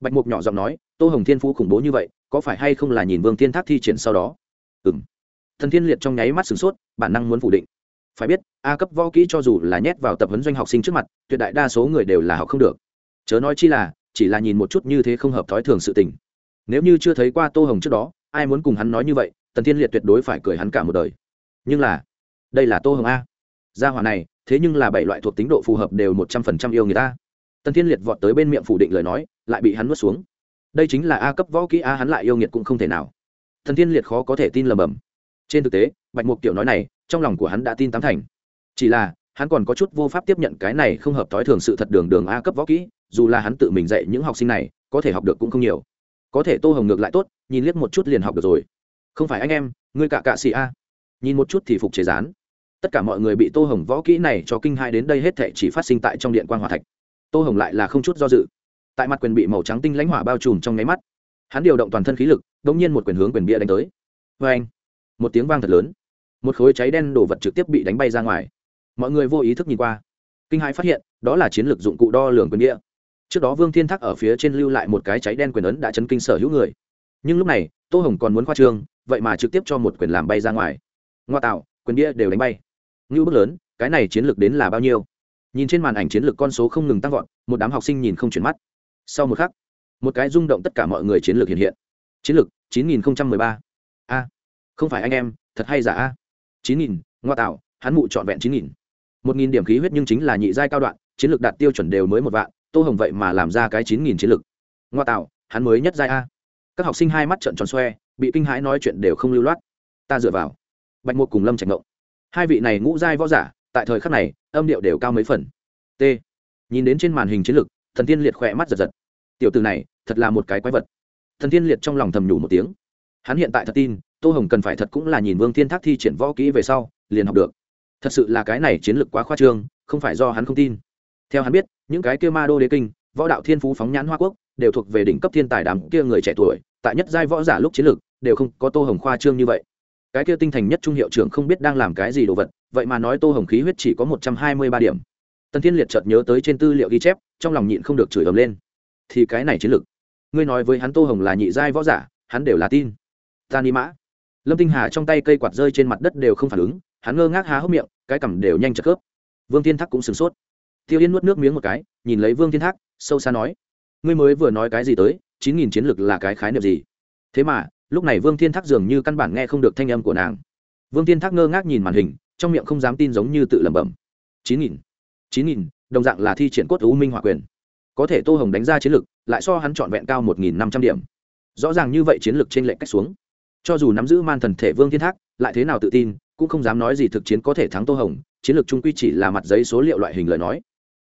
Bạch mục nhỏ giọng nói, tô hồng thiên phú khủng bố như vậy, có phải hay không là nhìn vương thiên thác thi triển sau đó? Ừ m thần thiên liệt trong nháy mắt sửng sốt, bản năng muốn phủ định phải biết, a cấp võ kỹ cho dù là nhét vào tập huấn doanh học sinh trước mặt, tuyệt đại đa số người đều là học không được. Chớ nói chi là, chỉ là nhìn một chút như thế không hợp thói thường sự tình. Nếu như chưa thấy qua tô hồng trước đó, ai muốn cùng hắn nói như vậy, tần thiên liệt tuyệt đối phải cười hắn cả một đời. Nhưng là, đây là tô hồng a. Gia hỏa này, thế nhưng là bảy loại thuộc tính độ phù hợp đều một trăm phần trăm yêu người ta. Tần thiên liệt vọt tới bên miệng phủ định lời nói, lại bị hắn nuốt xuống. Đây chính là a cấp võ kỹ a hắn lại yêu nghiệt cũng không thể nào. Thần thiên liệt khó có thể tin lầm bầm. Trên thực tế, bạch mục tiểu nói này trong lòng của hắn đã tin tám thành. Chỉ là, hắn còn có chút vô pháp tiếp nhận cái này không hợp tối thường sự thật đường đường a cấp võ kỹ, dù là hắn tự mình dạy những học sinh này, có thể học được cũng không nhiều. Có thể tô hồng ngược lại tốt, nhìn liếc một chút liền học được rồi. Không phải anh em, ngươi cả cạ xì a. Nhìn một chút thì phục chế rán tất cả mọi người bị tô hồng võ kỹ này cho kinh hai đến đây hết thệ chỉ phát sinh tại trong điện quan hòa thạch. Tô hồng lại là không chút do dự. Tại mặt quyền bị màu trắng tinh lãnh hỏa bao trùm trong nháy mắt, hắn điều động toàn thân khí lực đ ỗ n g nhiên một quyền hướng quyền bia đánh tới. Vê anh một tiếng vang thật lớn một khối cháy đen đổ vật trực tiếp bị đánh bay ra ngoài. Mọi người vô ý thức nhìn qua. Kinh hãi phát hiện, đó là chiến lược dụng cụ đo lường quyền địa. trước đó vương thiên thác ở phía trên lưu lại một cái cháy đen quyền ấn đã chấn kinh sở hữu người. Nhưng lúc này, tô hồng còn muốn khoa trương, vậy mà trực tiếp cho một quyền làm bay ra ngoài. Ngoa tạo, quyền bia đều đánh bay. Ngưu bức lớn, cái này chiến lược đến là bao nhiêu? Nhìn trên màn ảnh chiến lược con số không ngừng tăng vọt, một đám học sinh nhìn không chuyển mắt. Sau một khắc, một cái rung động tất cả mọi người chiến lược hiện hiện. Chiến lược chín nghìn ba. A, không phải anh em, thật hay giả a? Chín nghìn, ngoa tạo, hắn mụ trọn vẹn chín nghìn. Một nghìn điểm khí huyết nhưng chính là nhị giai cao đoạn, chiến lược đạt tiêu chuẩn đều mới một vạn, tô hồng vậy mà làm ra cái chín nghìn chiến lược. Ngoa tạo, hắn mới nhất giai a. Các học sinh hai mắt trợn tròn xoe, bị kinh hãi nói chuyện đều không lưu loát. Ta dựa vào. Bạch mục cùng lâm trạch ngộng hai vị này ngũ giai võ giả, tại thời khắc này, âm điệu đều cao mấy phần. T. Nhìn đến trên màn hình chiến lược, thần tiên liệt khỏe mắt giật giật. Tiểu từ này, thật là một cái quái vật. Thần tiên liệt trong lòng thầm nhủ một tiếng hắn hiện tại thật tin, tô hồng cần phải thật cũng là nhìn vương thiên thác thi triển võ kỹ về sau, liền học được. Thật sự là cái này chiến lược quá khoa trương, không phải do hắn không tin. Theo hắn biết, những cái kia ma đô đế kinh, võ đạo thiên phú phóng nhãn hoa quốc, đều thuộc về đỉnh cấp thiên tài đám kia người trẻ tuổi, tại nhất giai võ giả lúc chiến lược đều không có tô hồng khoa trương như vậy. Cái kia tinh thành nhất trung hiệu trưởng không biết đang làm cái gì đồ vật, vậy mà nói tô hồng khí huyết chỉ có một trăm hai mươi ba điểm. Tần thiên liệt chợt nhớ tới trên tư liệu ghi chép, trong lòng nhịn không được chửi ầm lên. Thì cái này chiến lược ngươi nói với hắn tô hồng là nhị giai võ giả, hắn đều là tin ta ni mã. Lâm tinh hà trong tay cây quạt rơi trên mặt đất đều không phản ứng, hắn ngơ ngác há hốc miệng, cái cằm đều nhanh chật khớp. Vương thiên thác cũng sửng sốt. Tiêu yên nuốt nước miếng một cái, nhìn lấy vương thiên thác, sâu xa nói, ngươi mới vừa nói cái gì tới, chín nghìn chiến lược là cái khái niệm gì? Thế mà, lúc này vương thiên thác dường như căn bản nghe không được thanh âm của nàng. Vương thiên thác ngơ ngác nhìn màn hình, trong miệng không dám tin giống như tự lẩm bẩm, chín nghìn chín nghìn, đồng dạng là thi triển cốt u minh hỏa quyền. Có thể tô hồng đánh ra chiến lực lại so hắn trọn vẹn cao một nghìn năm trăm điểm. Rõ ràng như vậy chiến lược trên lệnh cách xuống cho dù nắm giữ man thần thể vương thiên thác, lại thế nào tự tin, cũng không dám nói gì thực chiến có thể thắng tô hồng, chiến lược trung quy chỉ là mặt giấy số liệu loại hình lời nói.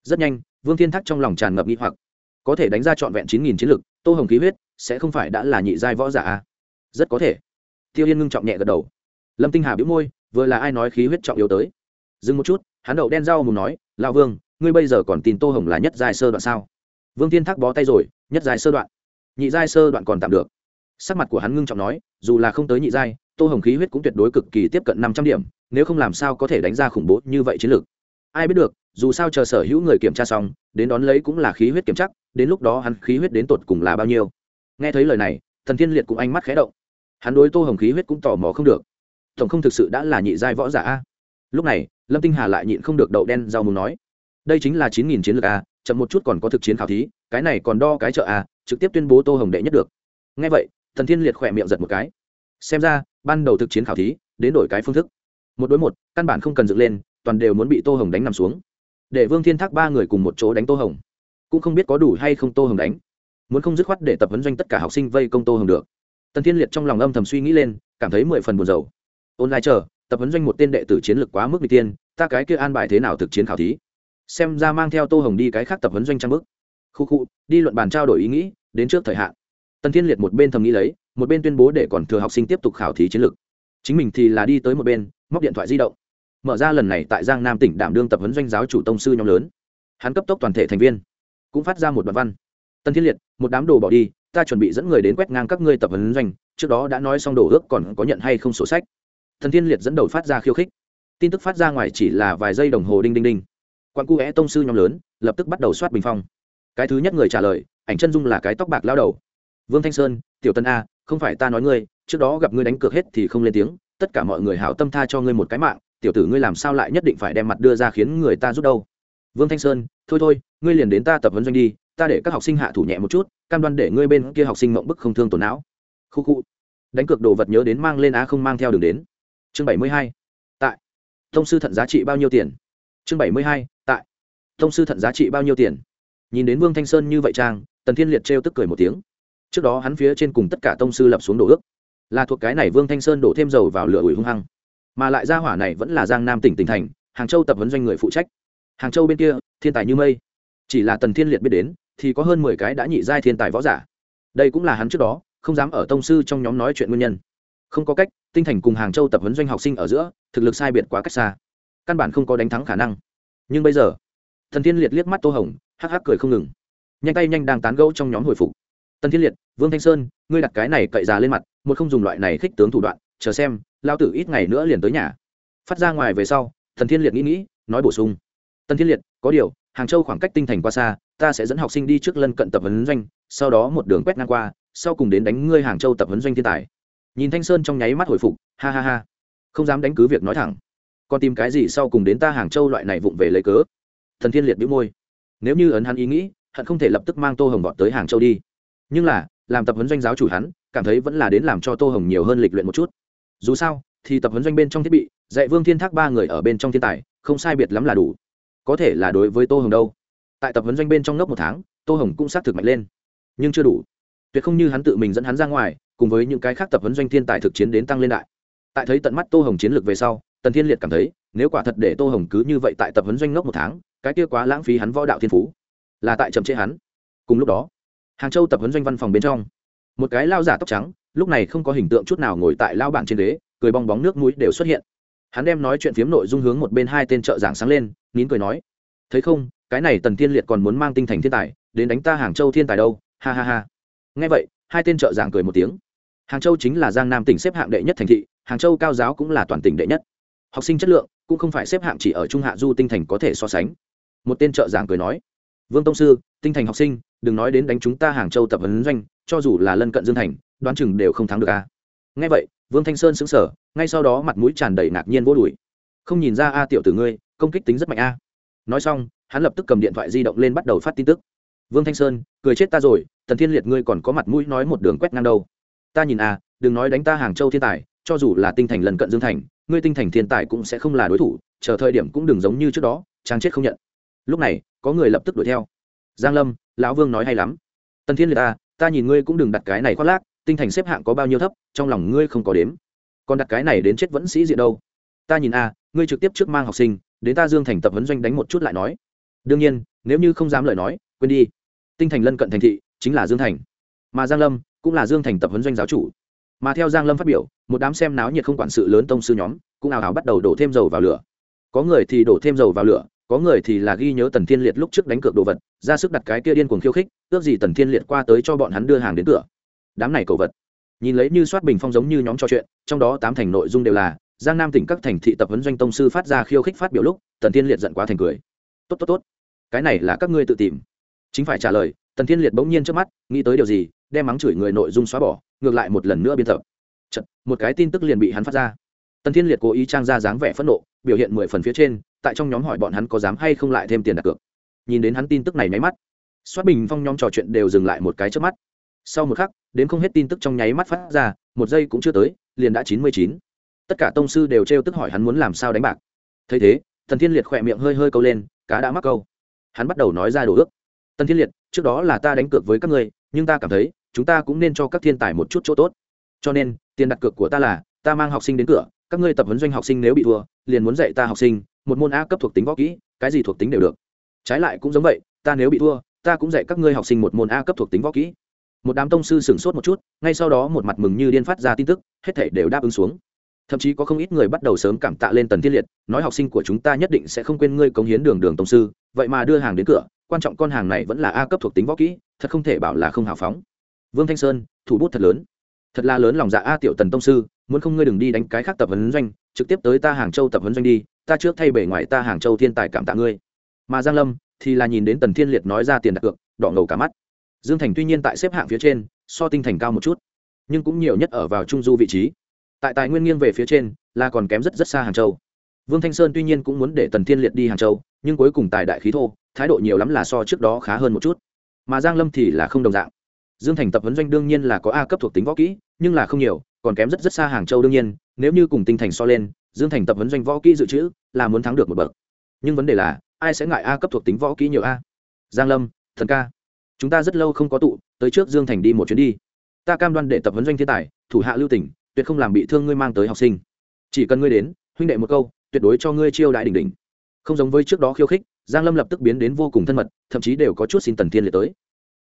Rất nhanh, vương thiên thác trong lòng tràn ngập nghi hoặc. Có thể đánh ra trọn vẹn chín nghìn chiến lược, tô hồng khí huyết, sẽ không phải đã là nhị giai võ giả à? rất có thể. Tiêu yên ngưng trọng nhẹ gật đầu. Lâm tinh hà biếu môi, vừa là ai nói khí huyết trọng yếu tới? Dừng một chút, hắn đậu đen rau mù nói lao vương, ngươi bây giờ còn tin tô hồng là nhất giai sơ đoạn sao? Vương thiên thác bó tay rồi, nhất giai sơ đoạn. Nhị giai sơ đoạn còn tạm được sắc mặt của hắn ngưng trọng nói, dù là không tới nhị giai, tô hồng khí huyết cũng tuyệt đối cực kỳ tiếp cận năm trăm điểm, nếu không làm sao có thể đánh ra khủng bố như vậy chiến lược. Ai biết được, dù sao chờ sở hữu người kiểm tra xong, đến đón lấy cũng là khí huyết kiểm chắc đến lúc đó hắn khí huyết đến tột cùng là bao nhiêu. Nghe thấy lời này, thần thiên liệt cũng ánh mắt khé động. Hắn đối tô hồng khí huyết cũng tò mò không được. Tổng không thực sự đã là nhị giai võ giả a? Lúc này, lâm tinh hà lại nhịn không được đậu đen rau mù nói, đây chính là chín nghìn chiến lược a, chậm một chút còn có thực chiến khảo thí, cái này còn đo cái chợ a, trực tiếp tuyên bố tô hồng đệ nhất được. Ngay vậy thần thiên liệt khỏe miệng giật một cái. Xem ra, ban đầu thực chiến khảo thí, đến đổi cái phương thức. Một đối một, căn bản không cần dựng lên, toàn đều muốn bị tô hồng đánh nằm xuống. Để vương thiên thác ba người cùng một chỗ đánh tô hồng. Cũng không biết có đủ hay không tô hồng đánh. Muốn không dứt khoát để tập huấn doanh tất cả học sinh vây công tô hồng được. Tần thiên liệt trong lòng âm thầm suy nghĩ lên, cảm thấy mười phần buồn rầu. Ôn lai chờ, tập huấn doanh một tên đệ tử chiến lược quá mức bị tiên, ta cái kia an bài thế nào thực chiến khảo thí? Xem ra mang theo tô hồng đi cái khác tập huấn doanh trang bức khu khu, đi luận bàn trao đổi ý nghĩ, đến trước thời hạn tần thiên liệt một bên thầm nghĩ lấy, một bên tuyên bố để còn thừa học sinh tiếp tục khảo thí chiến lược. Chính mình thì là đi tới một bên, móc điện thoại di động. Mở ra lần này tại giang nam tỉnh đảm đương tập huấn doanh giáo chủ tông sư nhóm lớn. Hắn cấp tốc toàn thể thành viên, cũng phát ra một đoạn văn. Tân thiên liệt, một đám đồ bỏ đi, ta chuẩn bị dẫn người đến quét ngang các ngươi tập huấn doanh, trước đó đã nói xong đồ ước còn có nhận hay không sổ sách. Thần thiên liệt dẫn đầu phát ra khiêu khích. Tin tức phát ra ngoài chỉ là vài giây đồng hồ đinh đinh đinh. Quan cu é tông sư nhóm lớn lập tức bắt đầu soát bình phong. Cái thứ nhất người trả lời, ảnh chân dung là cái tóc bạc lao đầu vương thanh sơn, tiểu tân a, không phải ta nói ngươi, trước đó gặp ngươi đánh cược hết thì không lên tiếng, tất cả mọi người hảo tâm tha cho ngươi một cái mạng, tiểu tử ngươi làm sao lại nhất định phải đem mặt đưa ra khiến người ta rút đâu? Vương thanh sơn, thôi thôi, ngươi liền đến ta tập huấn doanh đi, ta để các học sinh hạ thủ nhẹ một chút, cam đoan để ngươi bên kia học sinh mộng bức không thương tổn não. Khu khu. Đánh cược đồ vật nhớ đến mang lên á không mang theo đường đến. Chương bảy mươi hai, tại. Thông sư thận giá trị bao nhiêu tiền? Chương bảy mươi hai, tại. Thông sư thận giá trị bao nhiêu tiền? Nhìn đến vương thanh sơn như vậy trang, tần thiên liệt trêu tức cười một tiếng trước đó hắn phía trên cùng tất cả tông sư lập xuống đồ ước, là thuộc cái này vương thanh sơn đổ thêm dầu vào lửa ủi hung hăng. Mà lại gia hỏa này vẫn là giang nam tỉnh tỉnh thành, hàng châu tập vấn doanh người phụ trách. Hàng châu bên kia, thiên tài như mây. Chỉ là tần thiên liệt biết đến, thì có hơn mười cái đã nhị giai thiên tài võ giả. Đây cũng là hắn trước đó, không dám ở tông sư trong nhóm nói chuyện nguyên nhân. Không có cách, tinh thành cùng hàng châu tập huấn doanh học sinh ở giữa, thực lực sai biệt quá cách xa. Căn bản không có đánh thắng khả năng. Nhưng bây giờ thần thiên liệt liếc mắt tô hồng, hắc hắc cười không ngừng. Nhanh tay nhanh đang tán gẫu trong nhóm hồi phục. Tân thiên liệt, vương thanh sơn, ngươi đặt cái này cậy già lên mặt, một không dùng loại này khích tướng thủ đoạn, chờ xem, lao tử ít ngày nữa liền tới nhà. Phát ra ngoài về sau thần thiên liệt nghĩ nghĩ, nói bổ sung. Tân thiên liệt, có điều, hàng châu khoảng cách tinh thành quá xa, ta sẽ dẫn học sinh đi trước lân cận tập huấn doanh, sau đó một đường quét ngang qua, sau cùng đến đánh ngươi hàng châu tập huấn doanh thiên tài. Nhìn thanh sơn trong nháy mắt hồi phục, ha ha ha. Không dám đánh cứ việc nói thẳng. Còn tìm cái gì sau cùng đến ta hàng châu loại này vụng về lấy cớ? Thần thiên liệt bĩu môi. Nếu như ấn hắn ý nghĩ, hận không thể lập tức mang tô hồng vọt tới hàng châu đi nhưng là, làm tập huấn doanh giáo chủ hắn, cảm thấy vẫn là đến làm cho tô hồng nhiều hơn lịch luyện một chút. Dù sao, thì tập huấn doanh bên trong thiết bị, dạy vương thiên thác ba người ở bên trong thiên tài, không sai biệt lắm là đủ. Có thể là đối với tô hồng đâu. Tại tập huấn doanh bên trong ngốc một tháng, tô hồng cũng xác thực mạnh lên. Nhưng chưa đủ. Tuyệt không như hắn tự mình dẫn hắn ra ngoài, cùng với những cái khác tập huấn doanh thiên tài thực chiến đến tăng lên đại. Tại thấy tận mắt tô hồng chiến lược về sau, tần thiên liệt cảm thấy, nếu quả thật để tô hồng cứ như vậy tại tập huấn doanh ngốc một tháng, cái kia quá lãng phí hắn võ đạo thiên phú. Là tại chậm chế hắn. Cùng lúc đó hàng châu tập huấn doanh văn phòng bên trong. Một cái lao giả tóc trắng, lúc này không có hình tượng chút nào ngồi tại lao bảng trên ghế, cười bong bóng nước mũi đều xuất hiện. Hắn đem nói chuyện phiếm nội dung hướng một bên hai tên trợ giảng sáng lên, nín cười nói, thấy không, cái này tần thiên liệt còn muốn mang tinh thành thiên tài, đến đánh ta hàng châu thiên tài đâu, ha ha ha. Ngay vậy, hai tên trợ giảng cười một tiếng. Hàng châu chính là giang nam tỉnh xếp hạng đệ nhất thành thị, hàng châu cao giáo cũng là toàn tỉnh đệ nhất. Học sinh chất lượng cũng không phải xếp hạng chỉ ở trung hạ du tinh thành có thể so sánh. Một tên trợ giảng cười nói, vương tông sư tinh thành học sinh, đừng nói đến đánh chúng ta hàng châu tập huấn doanh, cho dù là lân cận dương thành, đoán chừng đều không thắng được a. À. ngay vậy, vương thanh sơn xứng sở ngay sau đó mặt mũi tràn đầy ngạc nhiên vô đùi. Không nhìn ra a tiểu tử ngươi, công kích tính rất mạnh a. Nói xong, hắn lập tức cầm điện thoại di động lên bắt đầu phát tin tức. Vương thanh sơn, cười chết ta rồi, tần thiên liệt ngươi còn có mặt mũi nói một đường quét ngang đâu. Ta nhìn a, đừng nói đánh ta hàng châu thiên tài, cho dù là tinh thành lần cận dương thành, ngươi tinh thành thiên tài cũng sẽ không là đối thủ, chờ thời điểm cũng đừng giống như trước đó trang chết không nhận. Lúc này, có người lập tức đuổi theo giang lâm, lão vương nói hay lắm. Tần thiên liệt ta ta nhìn ngươi cũng đừng đặt cái này khoác lác, tinh thành xếp hạng có bao nhiêu thấp, trong lòng ngươi không có đếm. Còn đặt cái này đến chết vẫn sĩ diện đâu. Ta nhìn a ngươi trực tiếp trước mang học sinh, đến ta dương thành tập huấn doanh đánh một chút lại nói. Đương nhiên, nếu như không dám lời nói, quên đi. Tinh thành lân cận thành thị, chính là dương thành. Mà giang lâm, cũng là dương thành tập huấn doanh giáo chủ. Mà theo giang lâm phát biểu, một đám xem náo nhiệt không quản sự lớn tông sư nhóm, cũng ào ào bắt đầu đổ thêm dầu vào lửa. Có người thì đổ thêm dầu vào lửa có người thì là ghi nhớ tần thiên liệt lúc trước đánh cược đồ vật ra sức đặt cái kia điên cuồng khiêu khích ước gì tần thiên liệt qua tới cho bọn hắn đưa hàng đến cửa. Đám này cầu vật. Nhìn lấy như soát bình phong giống như nhóm trò chuyện trong đó tám thành nội dung đều là giang nam tỉnh các thành thị tập huấn doanh tông sư phát ra khiêu khích phát biểu lúc tần thiên liệt giận quá thành cười. Tốt tốt tốt. Cái này là các ngươi tự tìm. Chính phải trả lời tần thiên liệt bỗng nhiên trước mắt nghĩ tới điều gì đem mắng chửi người nội dung xóa bỏ ngược lại một lần nữa biên tập. Chật, một cái tin tức liền bị hắn phát ra tần thiên liệt cố ý trang ra dáng vẻ phẫn nộ, biểu hiện mười phần phía trên, tại trong nhóm hỏi bọn hắn có dám hay không lại thêm tiền đặt cược. Nhìn đến hắn tin tức này nháy mắt xoát bình phong nhóm trò chuyện đều dừng lại một cái trước mắt. Sau một khắc, đến không hết tin tức trong nháy mắt phát ra, một giây cũng chưa tới, liền đã chín mươi chín. Tất cả tông sư đều t tức hỏi hắn muốn làm sao đánh bạc. Thấy thế thần thiên liệt khỏe miệng hơi hơi câu lên, cá đã mắc câu. Hắn bắt đầu nói ra đồ ước. Tần thiên liệt, trước đó là ta đánh cược với các ngươi, nhưng ta cảm thấy, chúng ta cũng nên cho các thiên tài một chút chỗ tốt. Cho nên, tiền đặt cược của ta là, ta mang học sinh đến cửa các ngươi tập huấn doanh học sinh nếu bị thua, liền muốn dạy ta học sinh, một môn a cấp thuộc tính võ kỹ, cái gì thuộc tính đều được. Trái lại cũng giống vậy, ta nếu bị thua, ta cũng dạy các ngươi học sinh một môn a cấp thuộc tính võ kỹ. Một đám tông sư sửng sốt một chút, ngay sau đó một mặt mừng như điên phát ra tin tức, hết thể đều đáp ứng xuống. Thậm chí có không ít người bắt đầu sớm cảm tạ lên tần thiên liệt, nói học sinh của chúng ta nhất định sẽ không quên ngươi cống hiến đường đường tông sư, vậy mà đưa hàng đến cửa, quan trọng con hàng này vẫn là a cấp thuộc tính võ kỹ, thật không thể bảo là không hào phóng. Vương thanh sơn, thủ bút thật lớn thật là lớn lòng dạ a, tiểu tần tông sư, muốn không ngươi đừng đi đánh cái khác tập huấn doanh, trực tiếp tới ta hàng châu tập huấn doanh đi, ta trước thay bể ngoài ta hàng châu thiên tài cảm tạ ngươi. Mà giang lâm thì là nhìn đến tần thiên liệt nói ra tiền đặt cược, đỏ ngầu cả mắt. Dương thành tuy nhiên tại xếp hạng phía trên, so tinh thành cao một chút, nhưng cũng nhiều nhất ở vào trung du vị trí. Tại tài nguyên nghiêng về phía trên, là còn kém rất rất xa hàng châu. Vương thanh sơn tuy nhiên cũng muốn để tần thiên liệt đi hàng châu, nhưng cuối cùng tài đại khí thô, thái độ nhiều lắm là so trước đó khá hơn một chút. Mà giang lâm thì là không đồng dạng. Dương thành tập huấn doanh đương nhiên là có a cấp thuộc tính võ kỹ nhưng là không nhiều, còn kém rất rất xa hàng châu đương nhiên, nếu như cùng tinh thành so lên, dương thành tập huấn doanh võ kỹ dự trữ là muốn thắng được một bậc. Nhưng vấn đề là, ai sẽ ngại a cấp thuộc tính võ kỹ nhiều a? Giang lâm, thần ca, chúng ta rất lâu không có tụ, tới trước dương thành đi một chuyến đi. Ta cam đoan để tập huấn doanh thiên tài, thủ hạ lưu tỉnh tuyệt không làm bị thương ngươi mang tới học sinh. Chỉ cần ngươi đến, huynh đệ một câu, tuyệt đối cho ngươi chiêu đại đỉnh đỉnh. Không giống với trước đó khiêu khích, giang lâm lập tức biến đến vô cùng thân mật, thậm chí đều có chút xin tần thiên liệt tới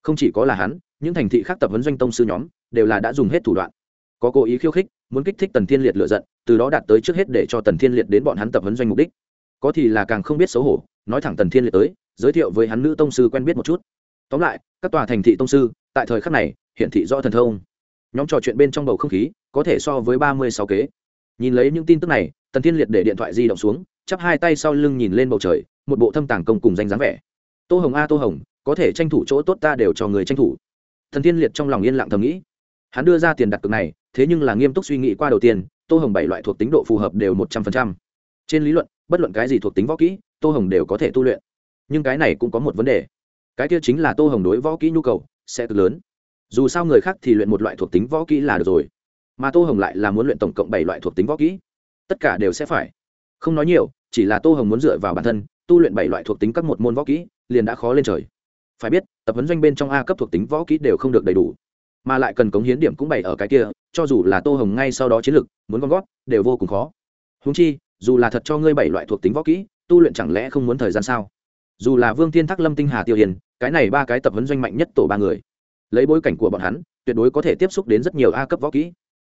không chỉ có là hắn, những thành thị khác tập huấn doanh tông sư nhóm đều là đã dùng hết thủ đoạn. Có cố ý khiêu khích, muốn kích thích tần thiên liệt lựa giận, từ đó đạt tới trước hết để cho tần thiên liệt đến bọn hắn tập huấn doanh mục đích. Có thì là càng không biết xấu hổ, nói thẳng tần thiên liệt tới, giới thiệu với hắn nữ tông sư quen biết một chút. Tóm lại, các tòa thành thị tông sư, tại thời khắc này, hiển thị rõ thần thông. Nhóm trò chuyện bên trong bầu không khí, có thể so với ba mươi sáu kế. Nhìn lấy những tin tức này, tần thiên liệt để điện thoại di động xuống, chắp hai tay sau lưng nhìn lên bầu trời, một bộ thâm tàng công cùng danh dáng vẻ. Tô hồng a, tô hồng có thể tranh thủ chỗ tốt ta đều cho người tranh thủ. Thần thiên liệt trong lòng yên lặng thầm nghĩ. Hắn đưa ra tiền đặt cược này, thế nhưng là nghiêm túc suy nghĩ qua đầu tiên, tô hồng bảy loại thuộc tính độ phù hợp đều một trăm phần trăm. Trên lý luận, bất luận cái gì thuộc tính võ kỹ, tô hồng đều có thể tu luyện. Nhưng cái này cũng có một vấn đề. Cái kia chính là tô hồng đối võ kỹ nhu cầu sẽ cực lớn. Dù sao người khác thì luyện một loại thuộc tính võ kỹ là được rồi, mà tô hồng lại là muốn luyện tổng cộng bảy loại thuộc tính võ kỹ. Tất cả đều sẽ phải. Không nói nhiều, chỉ là tô hồng muốn dựa vào bản thân, tu luyện bảy loại thuộc tính các một môn võ kỹ, liền đã khó lên trời phải biết, tập huấn doanh bên trong a cấp thuộc tính võ kỹ đều không được đầy đủ, mà lại cần cống hiến điểm cũng bày ở cái kia, cho dù là tô hồng ngay sau đó chiến lược muốn con gót đều vô cùng khó. Húng chi, dù là thật cho ngươi bảy loại thuộc tính võ kỹ, tu luyện chẳng lẽ không muốn thời gian sao? Dù là vương thiên thác, lâm tinh hà, tiêu hiền, cái này ba cái tập huấn doanh mạnh nhất tổ ba người, lấy bối cảnh của bọn hắn, tuyệt đối có thể tiếp xúc đến rất nhiều a cấp võ kỹ.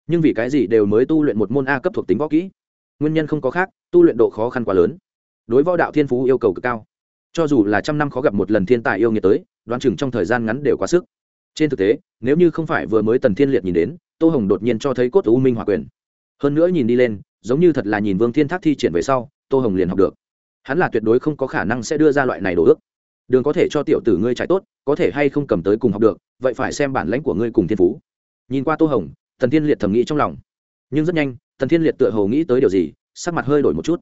Nhưng vì cái gì đều mới tu luyện một môn a cấp thuộc tính võ kỹ? Nguyên nhân không có khác, tu luyện độ khó khăn quá lớn. Đối võ đạo thiên phú yêu cầu cực cao cho dù là trăm năm khó gặp một lần thiên tài yêu nghiệt tới, đoán chừng trong thời gian ngắn đều quá sức. Trên thực tế, nếu như không phải vừa mới tần thiên liệt nhìn đến, tô hồng đột nhiên cho thấy cốt u minh hòa quyền. Hơn nữa nhìn đi lên, giống như thật là nhìn vương thiên thác thi triển về sau, tô hồng liền học được. Hắn là tuyệt đối không có khả năng sẽ đưa ra loại này đồ ước. Đường có thể cho tiểu tử ngươi trái tốt, có thể hay không cầm tới cùng học được, vậy phải xem bản lãnh của ngươi cùng thiên phú. Nhìn qua tô hồng thần thiên liệt thầm nghĩ trong lòng. Nhưng rất nhanh thần thiên liệt tựa hồ nghĩ tới điều gì, sắc mặt hơi đổi một chút.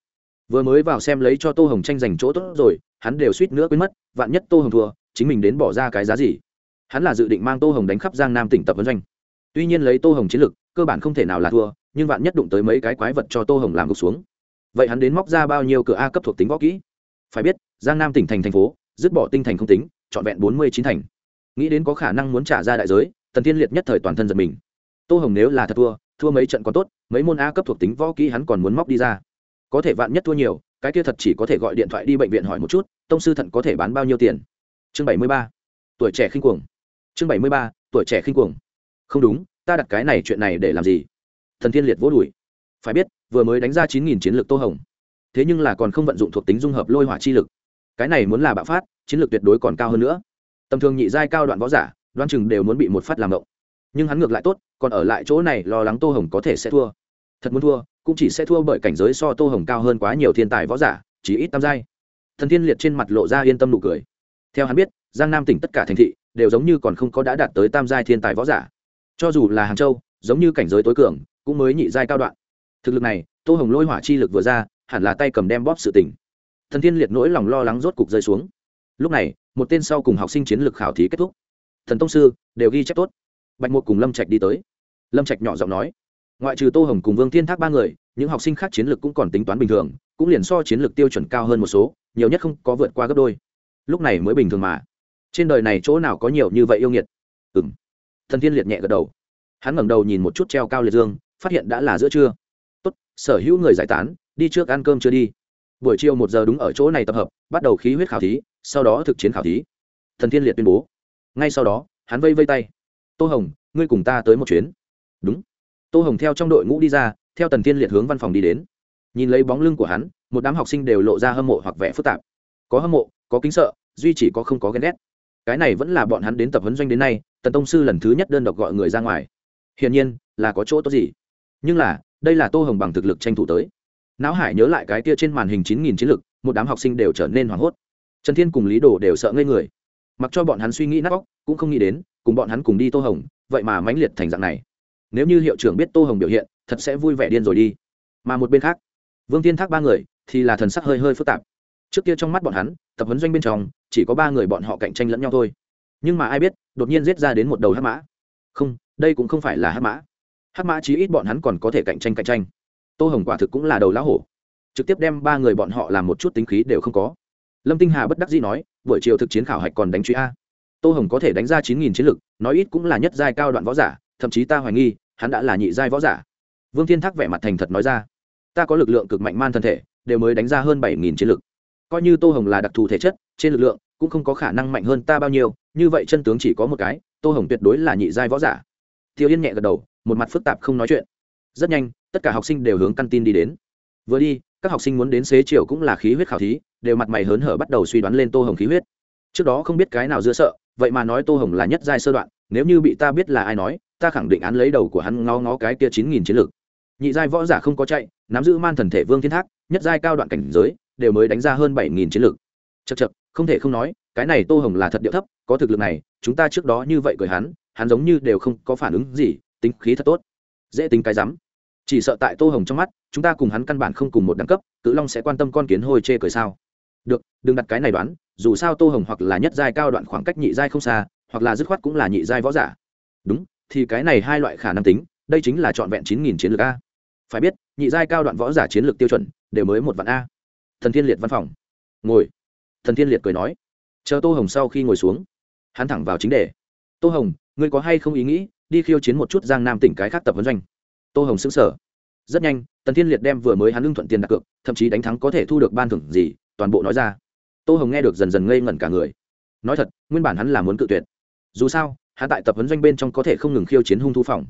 Vừa mới vào xem lấy cho tô hồng tranh giành chỗ tốt rồi hắn đều suýt nữa quên mất, vạn nhất tô hồng thua, chính mình đến bỏ ra cái giá gì? Hắn là dự định mang tô hồng đánh khắp giang nam tỉnh tập vấn doanh. Tuy nhiên lấy tô hồng chiến lực, cơ bản không thể nào là thua, nhưng vạn nhất đụng tới mấy cái quái vật cho tô hồng làm gục xuống. Vậy hắn đến móc ra bao nhiêu cửa a cấp thuộc tính võ kỹ? Phải biết, giang nam tỉnh thành thành phố, dứt bỏ tinh thành không tính, trọn vẹn bốn mươi chín thành. Nghĩ đến có khả năng muốn trả ra đại giới, tần thiên liệt nhất thời toàn thân giật mình. Tô hồng nếu là thật thua thua mấy trận còn tốt, mấy môn a cấp thuộc tính võ kỹ hắn còn muốn móc đi ra. Có thể vạn nhất thua nhiều cái kia thật chỉ có thể gọi điện thoại đi bệnh viện hỏi một chút, tông sư thận có thể bán bao nhiêu tiền? Chương bảy mươi ba. Tuổi trẻ khinh cuồng. Chương bảy mươi ba, tuổi trẻ khinh cuồng. Không đúng, ta đặt cái này chuyện này để làm gì? Thần thiên liệt vỗ đùi. Phải biết, vừa mới đánh ra chín nghìn chiến lược tô hồng. Thế nhưng là còn không vận dụng thuộc tính dung hợp lôi hỏa chi lực. Cái này muốn là bạo phát, chiến lược tuyệt đối còn cao hơn nữa. Tầm thường nhị giai cao đoạn võ giả đoan chừng đều muốn bị một phát làm ngộng. Nhưng hắn ngược lại tốt, còn ở lại chỗ này lo lắng tô hồng có thể sẽ thua. Thật muốn thua cũng chỉ sẽ thua bởi cảnh giới so tô hồng cao hơn quá nhiều thiên tài võ giả chỉ ít tam giai. Thần thiên liệt trên mặt lộ ra yên tâm nụ cười. Theo hắn biết, giang nam tỉnh tất cả thành thị đều giống như còn không có đã đạt tới tam giai thiên tài võ giả. Cho dù là hàng châu, giống như cảnh giới tối cường, cũng mới nhị giai cao đoạn. Thực lực này, tô hồng lôi hỏa chi lực vừa ra, hẳn là tay cầm đem bóp sự tỉnh thần thiên liệt nỗi lòng lo lắng rốt cục rơi xuống. Lúc này, một tên sau cùng học sinh chiến lược khảo thí kết thúc. Thần tông sư, đều ghi chép tốt. Bạch một cùng lâm trạch đi tới. Lâm trạch nhỏ giọng nói ngoại trừ tô hồng cùng vương thiên thác ba người, những học sinh khác chiến lược cũng còn tính toán bình thường, cũng liền so chiến lược tiêu chuẩn cao hơn một số, nhiều nhất không có vượt qua gấp đôi. Lúc này mới bình thường mà. Trên đời này chỗ nào có nhiều như vậy yêu nghiệt? Ừ m thần thiên liệt nhẹ gật đầu. Hắn ngẩng đầu nhìn một chút treo cao liệt dương, phát hiện đã là giữa trưa. Tốt, sở hữu người giải tán, đi trước ăn cơm chưa đi. Buổi chiều một giờ đúng ở chỗ này tập hợp, bắt đầu khí huyết khảo thí, sau đó thực chiến khảo thí. Thần thiên liệt tuyên bố. Ngay sau đó, hắn vây vây tay. Tô hồng, ngươi cùng ta tới một chuyến. Đúng tô hồng theo trong đội ngũ đi ra, theo tần thiên liệt hướng văn phòng đi đến. Nhìn lấy bóng lưng của hắn, một đám học sinh đều lộ ra hâm mộ hoặc vẻ phức tạp. Có hâm mộ, có kính sợ, duy chỉ có không có ghen ghét. Cái này vẫn là bọn hắn đến tập huấn doanh đến nay, tần tông sư lần thứ nhất đơn độc gọi người ra ngoài. Hiển nhiên, là có chỗ tốt gì. Nhưng là, đây là tô hồng bằng thực lực tranh thủ tới. Não hải nhớ lại cái kia trên màn hình chín nghìn chiến lực, một đám học sinh đều trở nên hoảng hốt. Trần thiên cùng lý đồ đều sợ ngây người. Mặc cho bọn hắn suy nghĩ nát óc, cũng không nghĩ đến, cùng bọn hắn cùng đi tô hồng, vậy mà mãnh liệt thành dạng này nếu như hiệu trưởng biết tô hồng biểu hiện, thật sẽ vui vẻ điên rồi đi. Mà một bên khác, vương tiên thác ba người thì là thần sắc hơi hơi phức tạp. Trước kia trong mắt bọn hắn, tập huấn doanh bên trong, chỉ có ba người bọn họ cạnh tranh lẫn nhau thôi. Nhưng mà ai biết, đột nhiên giết ra đến một đầu hát mã. Không, đây cũng không phải là hát mã. Hát mã chí ít bọn hắn còn có thể cạnh tranh cạnh tranh. Tô hồng quả thực cũng là đầu lão hổ. Trực tiếp đem ba người bọn họ làm một chút tính khí đều không có. Lâm tinh hà bất đắc dĩ nói, buổi chiều thực chiến khảo hạch còn đánh truy a. Tô hồng có thể đánh ra chín nghìn chiến lực, nói ít cũng là nhất giai cao đoạn võ giả thậm chí ta hoài nghi, hắn đã là nhị giai võ giả. Vương thiên thác vẻ mặt thành thật nói ra, ta có lực lượng cực mạnh man thân thể, đều mới đánh ra hơn bảy nghìn chiến lực. Coi như tô hồng là đặc thù thể chất, trên lực lượng cũng không có khả năng mạnh hơn ta bao nhiêu, như vậy chân tướng chỉ có một cái, tô hồng tuyệt đối là nhị giai võ giả. Tiêu yên nhẹ gật đầu, một mặt phức tạp không nói chuyện. Rất nhanh, tất cả học sinh đều hướng căn tin đi đến. Vừa đi, các học sinh muốn đến xế chiều cũng là khí huyết khảo thí, đều mặt mày hớn hở bắt đầu suy đoán lên tô hồng khí huyết. Trước đó không biết cái nào dưa sợ, vậy mà nói tô hồng là nhất giai sơ đoạn, nếu như bị ta biết là ai nói ta khẳng định án lấy đầu của hắn ngó ngó cái kia chín nghìn chiến lược. Nhị giai võ giả không có chạy, nắm giữ man thần thể vương thiên thác, nhất giai cao đoạn cảnh giới, đều mới đánh ra hơn bảy nghìn chiến lược. Chật chật không thể không nói, cái này tô hồng là thật điệu thấp, có thực lực này, chúng ta trước đó như vậy cười hắn hắn giống như đều không có phản ứng gì, tính khí thật tốt. Dễ tính cái rắm. Chỉ sợ tại tô hồng trong mắt, chúng ta cùng hắn căn bản không cùng một đẳng cấp, cự long sẽ quan tâm con kiến hôi chê cười sao? Được, đừng đặt cái này đoán, dù sao tô hồng hoặc là nhất giai cao đoạn khoảng cách nhị giai không xa, hoặc là dứt khoát cũng là nhị giai võ giả. Đúng thì cái này hai loại khả năng tính, đây chính là trọn vẹn chín nghìn chiến lược a. Phải biết, nhị giai cao đoạn võ giả chiến lược tiêu chuẩn, đều mới một vạn a. Thần thiên liệt văn phòng. Ngồi. Thần thiên liệt cười nói. Chờ tô hồng sau khi ngồi xuống, hắn thẳng vào chính đề. Tô hồng, ngươi có hay không ý nghĩ đi khiêu chiến một chút giang nam tỉnh cái khác tập vấn doanh? Tô hồng xứng sở rất nhanh tần thiên liệt đem vừa mới hắn lương thuận tiền đặt cược, thậm chí đánh thắng có thể thu được ban thưởng gì, toàn bộ nói ra. Tô hồng nghe được dần dần ngây ngẩn cả người. Nói thật, nguyên bản hắn là muốn cự tuyệt. Dù sao hắn tại tập huấn doanh bên trong có thể không ngừng khiêu chiến hung thu phòng.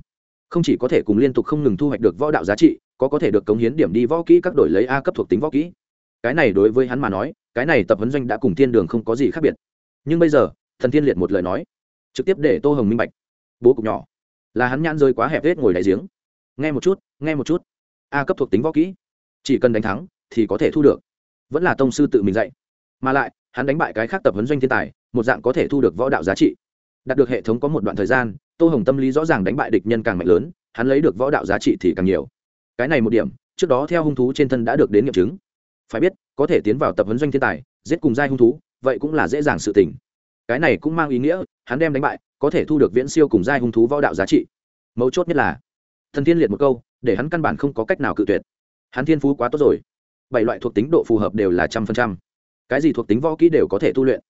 Không chỉ có thể cùng liên tục không ngừng thu hoạch được võ đạo giá trị, có có thể được cống hiến điểm đi võ kỹ các đổi lấy a cấp thuộc tính võ kỹ. Cái này đối với hắn mà nói, cái này tập huấn doanh đã cùng thiên đường không có gì khác biệt. Nhưng bây giờ, thần thiên liệt một lời nói, trực tiếp để tô hồng minh bạch. Bố cục nhỏ, là hắn nhãn rơi quá hẹp hết ngồi đại giếng. Nghe một chút, nghe một chút. A cấp thuộc tính võ kỹ, chỉ cần đánh thắng, thì có thể thu được. Vẫn là tông sư tự mình dạy. Mà lại, hắn đánh bại cái khác tập huấn doanh thiên tài, một dạng có thể thu được võ đạo giá trị đạt được hệ thống có một đoạn thời gian, tô hồng tâm lý rõ ràng đánh bại địch nhân càng mạnh lớn, hắn lấy được võ đạo giá trị thì càng nhiều. Cái này một điểm, trước đó theo hung thú trên thân đã được đến nghiệm chứng. Phải biết, có thể tiến vào tập huấn doanh thiên tài, giết cùng giai hung thú, vậy cũng là dễ dàng sự tình. Cái này cũng mang ý nghĩa, hắn đem đánh bại, có thể thu được viễn siêu cùng giai hung thú võ đạo giá trị. Mấu chốt nhất là, thần thiên liệt một câu, để hắn căn bản không có cách nào cự tuyệt. Hắn thiên phú quá tốt rồi. Bảy loại thuộc tính độ phù hợp đều là trăm phần trăm. Cái gì thuộc tính võ kỹ đều có thể tu luyện.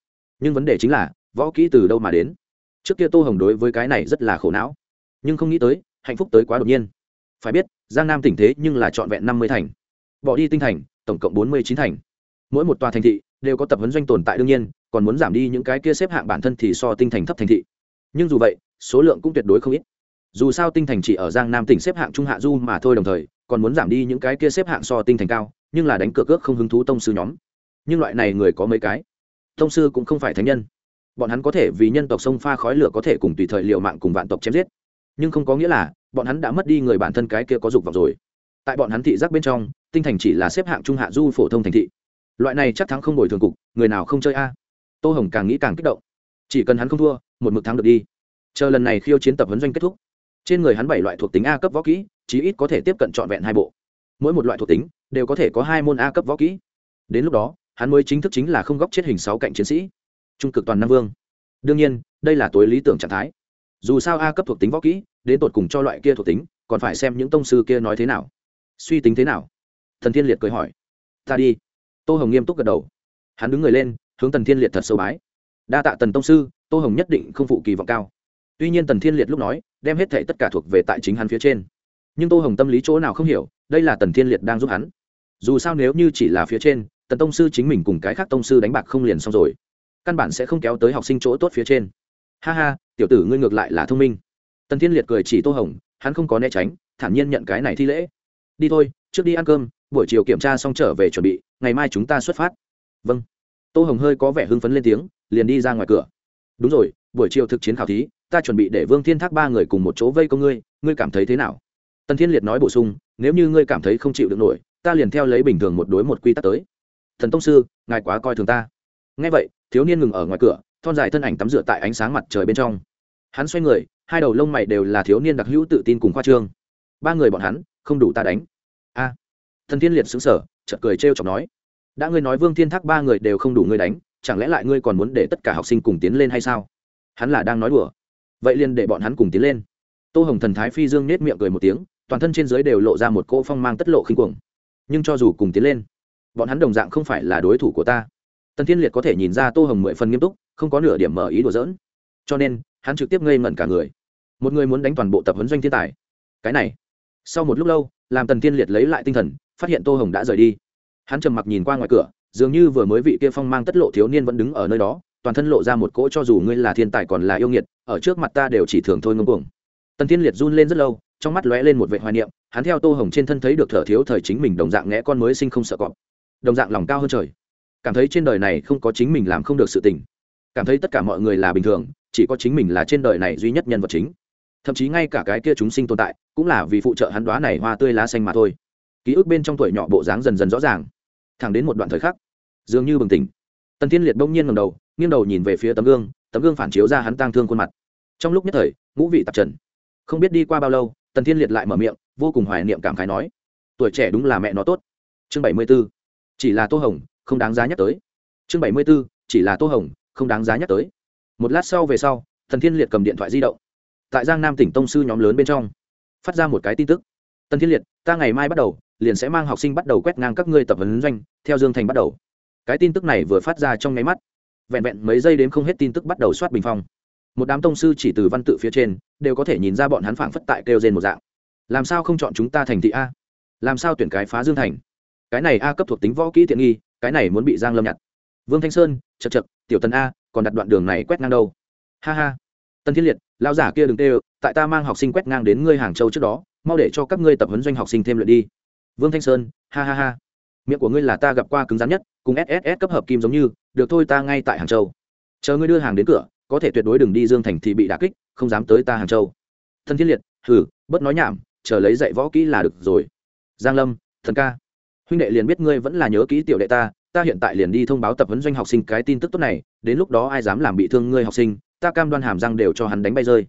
Nhưng vấn đề chính là, võ kỹ từ đâu mà đến? Trước kia tô hồng đối với cái này rất là khổ não, nhưng không nghĩ tới, hạnh phúc tới quá đột nhiên. Phải biết, giang nam tỉnh thế nhưng là trọn vẹn năm mươi thành. Bỏ đi tinh thành, tổng cộng bốn mươi chín thành. Mỗi một tòa thành thị đều có tập huấn doanh tồn tại đương nhiên, còn muốn giảm đi những cái kia xếp hạng bản thân thì so tinh thành thấp thành thị. Nhưng dù vậy, số lượng cũng tuyệt đối không ít. Dù sao tinh thành chỉ ở giang nam tỉnh xếp hạng trung hạ du mà thôi đồng thời, còn muốn giảm đi những cái kia xếp hạng so tinh thành cao, nhưng là đánh cược ước không hứng thú tông sư nhóm. Nhưng loại này người có mấy cái? Tông sư cũng không phải thánh nhân bọn hắn có thể vì nhân tộc sông pha khói lửa có thể cùng tùy thời liệu mạng cùng vạn tộc chém giết. Nhưng không có nghĩa là, bọn hắn đã mất đi người bản thân cái kia có dục vọng rồi. Tại bọn hắn thị giác bên trong, tinh thành chỉ là xếp hạng trung hạ du phổ thông thành thị. Loại này chắc thắng không ngồi thường cục, người nào không chơi a? Tô hồng càng nghĩ càng kích động. Chỉ cần hắn không thua, một mực thắng được đi. Chờ lần này khiêu chiến tập huấn doanh kết thúc. Trên người hắn bảy loại thuộc tính a cấp võ kỹ, chí ít có thể tiếp cận trọn vẹn hai bộ. Mỗi một loại thuộc tính đều có thể có hai môn a cấp võ kỹ. Đến lúc đó, hắn mới chính thức chính là không góc chết hình sáu cạnh chiến sĩ trung cực toàn nam vương. Đương nhiên, đây là tối lý tưởng trạng thái. Dù sao a cấp thuộc tính võ kỹ, đến tột cùng cho loại kia thuộc tính, còn phải xem những tông sư kia nói thế nào. Suy tính thế nào? Thần thiên liệt cười hỏi. Ta đi. Tô hồng nghiêm túc gật đầu. Hắn đứng người lên, hướng tần thiên liệt thật sâu bái. Đa tạ tần tông sư, tô hồng nhất định không phụ kỳ vọng cao. Tuy nhiên tần thiên liệt lúc nói, đem hết thệ tất cả thuộc về tại chính hắn phía trên. Nhưng tô hồng tâm lý chỗ nào không hiểu, đây là tần thiên liệt đang giúp hắn. Dù sao nếu như chỉ là phía trên, tần tông sư chính mình cùng cái khác tông sư đánh bạc không liền xong rồi căn bản sẽ không kéo tới học sinh chỗ tốt phía trên. Ha ha, tiểu tử ngươi ngược lại là thông minh. Tần thiên liệt cười chỉ tô hồng, hắn không có né tránh, thản nhiên nhận cái này thi lễ. Đi thôi, trước đi ăn cơm, buổi chiều kiểm tra xong trở về chuẩn bị, ngày mai chúng ta xuất phát. Vâng. Tô hồng hơi có vẻ hưng phấn lên tiếng, liền đi ra ngoài cửa. Đúng rồi, buổi chiều thực chiến khảo thí, ta chuẩn bị để vương thiên thác ba người cùng một chỗ vây công ngươi ngươi cảm thấy thế nào? Tần thiên liệt nói bổ sung, nếu như ngươi cảm thấy không chịu được nổi, ta liền theo lấy bình thường một đối một quy tắc tới. Thần tông sư, ngài quá coi thường ta. Ngay vậy thiếu niên ngừng ở ngoài cửa, thon dài thân ảnh tắm rửa tại ánh sáng mặt trời bên trong. Hắn xoay người, hai đầu lông mày đều là thiếu niên đặc hữu tự tin cùng khoa trương. Ba người bọn hắn, không đủ ta đánh. A. Thần thiên liệt xứng sở chợt cười trêu chọc nói, đã ngươi nói vương thiên thác ba người đều không đủ ngươi đánh, chẳng lẽ lại ngươi còn muốn để tất cả học sinh cùng tiến lên hay sao? Hắn là đang nói đùa. Vậy liền để bọn hắn cùng tiến lên. Tô hồng thần thái phi dương nết miệng cười một tiếng, toàn thân trên dưới đều lộ ra một cỗ phong mang tất lộ khinh cuồng. Nhưng cho dù cùng tiến lên, bọn hắn đồng dạng không phải là đối thủ của ta tần thiên liệt có thể nhìn ra tô hồng mười phần nghiêm túc, không có nửa điểm mở ý đùa dỡn cho nên, hắn trực tiếp ngây ngẩn cả người. Một người muốn đánh toàn bộ tập huấn doanh thiên tài. Cái này. Sau một lúc lâu, làm tần thiên liệt lấy lại tinh thần, phát hiện tô hồng đã rời đi. Hắn trầm mặc nhìn qua ngoài cửa, dường như vừa mới vị kia phong mang tất lộ thiếu niên vẫn đứng ở nơi đó, toàn thân lộ ra một cỗ cho dù ngươi là thiên tài còn là yêu nghiệt, ở trước mặt ta đều chỉ thường thôi ngông cuồng. Tần thiên liệt run lên rất lâu, trong mắt lóe lên một vệ hoài niệm, hắn theo tô hồng trên thân thấy được thở thiếu thời chính mình đồng dạng nghẽ con mới sinh không sợ cọp. Đồng dạng lòng cao hơn trời cảm thấy trên đời này không có chính mình làm không được sự tình. Cảm thấy tất cả mọi người là bình thường, chỉ có chính mình là trên đời này duy nhất nhân vật chính. Thậm chí ngay cả cái kia chúng sinh tồn tại, cũng là vì phụ trợ hắn đoá này hoa tươi lá xanh mà thôi. Ký ức bên trong tuổi nhỏ bộ dáng dần dần rõ ràng. Thẳng đến một đoạn thời khắc, dường như bừng tỉnh. Tần thiên liệt bỗng nhiên ngầm đầu, nghiêng đầu nhìn về phía tấm gương tấm gương phản chiếu ra hắn tang thương khuôn mặt. Trong lúc nhất thời, ngũ vị tạp trần. Không biết đi qua bao lâu, tần thiên liệt lại mở miệng, vô cùng hoài niệm cảm khái nói, tuổi trẻ đúng là mẹ nó tốt. Chương bảy mươi b ố chỉ là tô hồng không đáng giá nhắc tới. Chương bảy mươi b ố chỉ là tô hồng, không đáng giá nhắc tới. Một lát sau về sau thần thiên liệt cầm điện thoại di động. Tại giang nam tỉnh tông sư nhóm lớn bên trong, phát ra một cái tin tức. Tần thiên liệt, ta ngày mai bắt đầu, liền sẽ mang học sinh bắt đầu quét ngang các ngươi tập huấn doanh, theo dương thành bắt đầu. Cái tin tức này vừa phát ra trong nháy mắt, vẹn vẹn mấy giây đến không hết tin tức bắt đầu soát bình phong. Một đám tông sư chỉ từ văn tự phía trên, đều có thể nhìn ra bọn hắn phảng phất tại kêu trên một dạng. Làm sao không chọn chúng ta thành thị a? Làm sao tuyển cái phá dương thành? Cái này a cấp thuộc tính võ kỹ tiện nghi cái này muốn bị giang lâm nhặt. Vương thanh sơn chật chật tiểu tần a, còn đặt đoạn đường này quét ngang đâu? Ha ha. Tân thiên liệt lao giả kia đừng tê tại ta mang học sinh quét ngang đến ngươi hàng châu trước đó, mau để cho các ngươi tập huấn doanh học sinh thêm luyện đi. Vương thanh sơn, ha ha ha. Miệng của ngươi là ta gặp qua cứng rắn nhất, cùng sss cấp hợp kim giống như, được thôi ta ngay tại hàng châu. Chờ ngươi đưa hàng đến cửa, có thể tuyệt đối đừng đi dương thành thì bị đả kích, không dám tới ta hàng châu. Thân thiết liệt, hừ, bớt nói nhảm, chờ lấy dạy võ kỹ là được rồi. Giang lâm, thần ca huynh đệ liền biết ngươi vẫn là nhớ kỹ tiểu đệ ta ta hiện tại liền đi thông báo tập huấn doanh học sinh cái tin tức tốt này, đến lúc đó ai dám làm bị thương ngươi học sinh, ta cam đoan hàm răng đều cho hắn đánh bay rơi.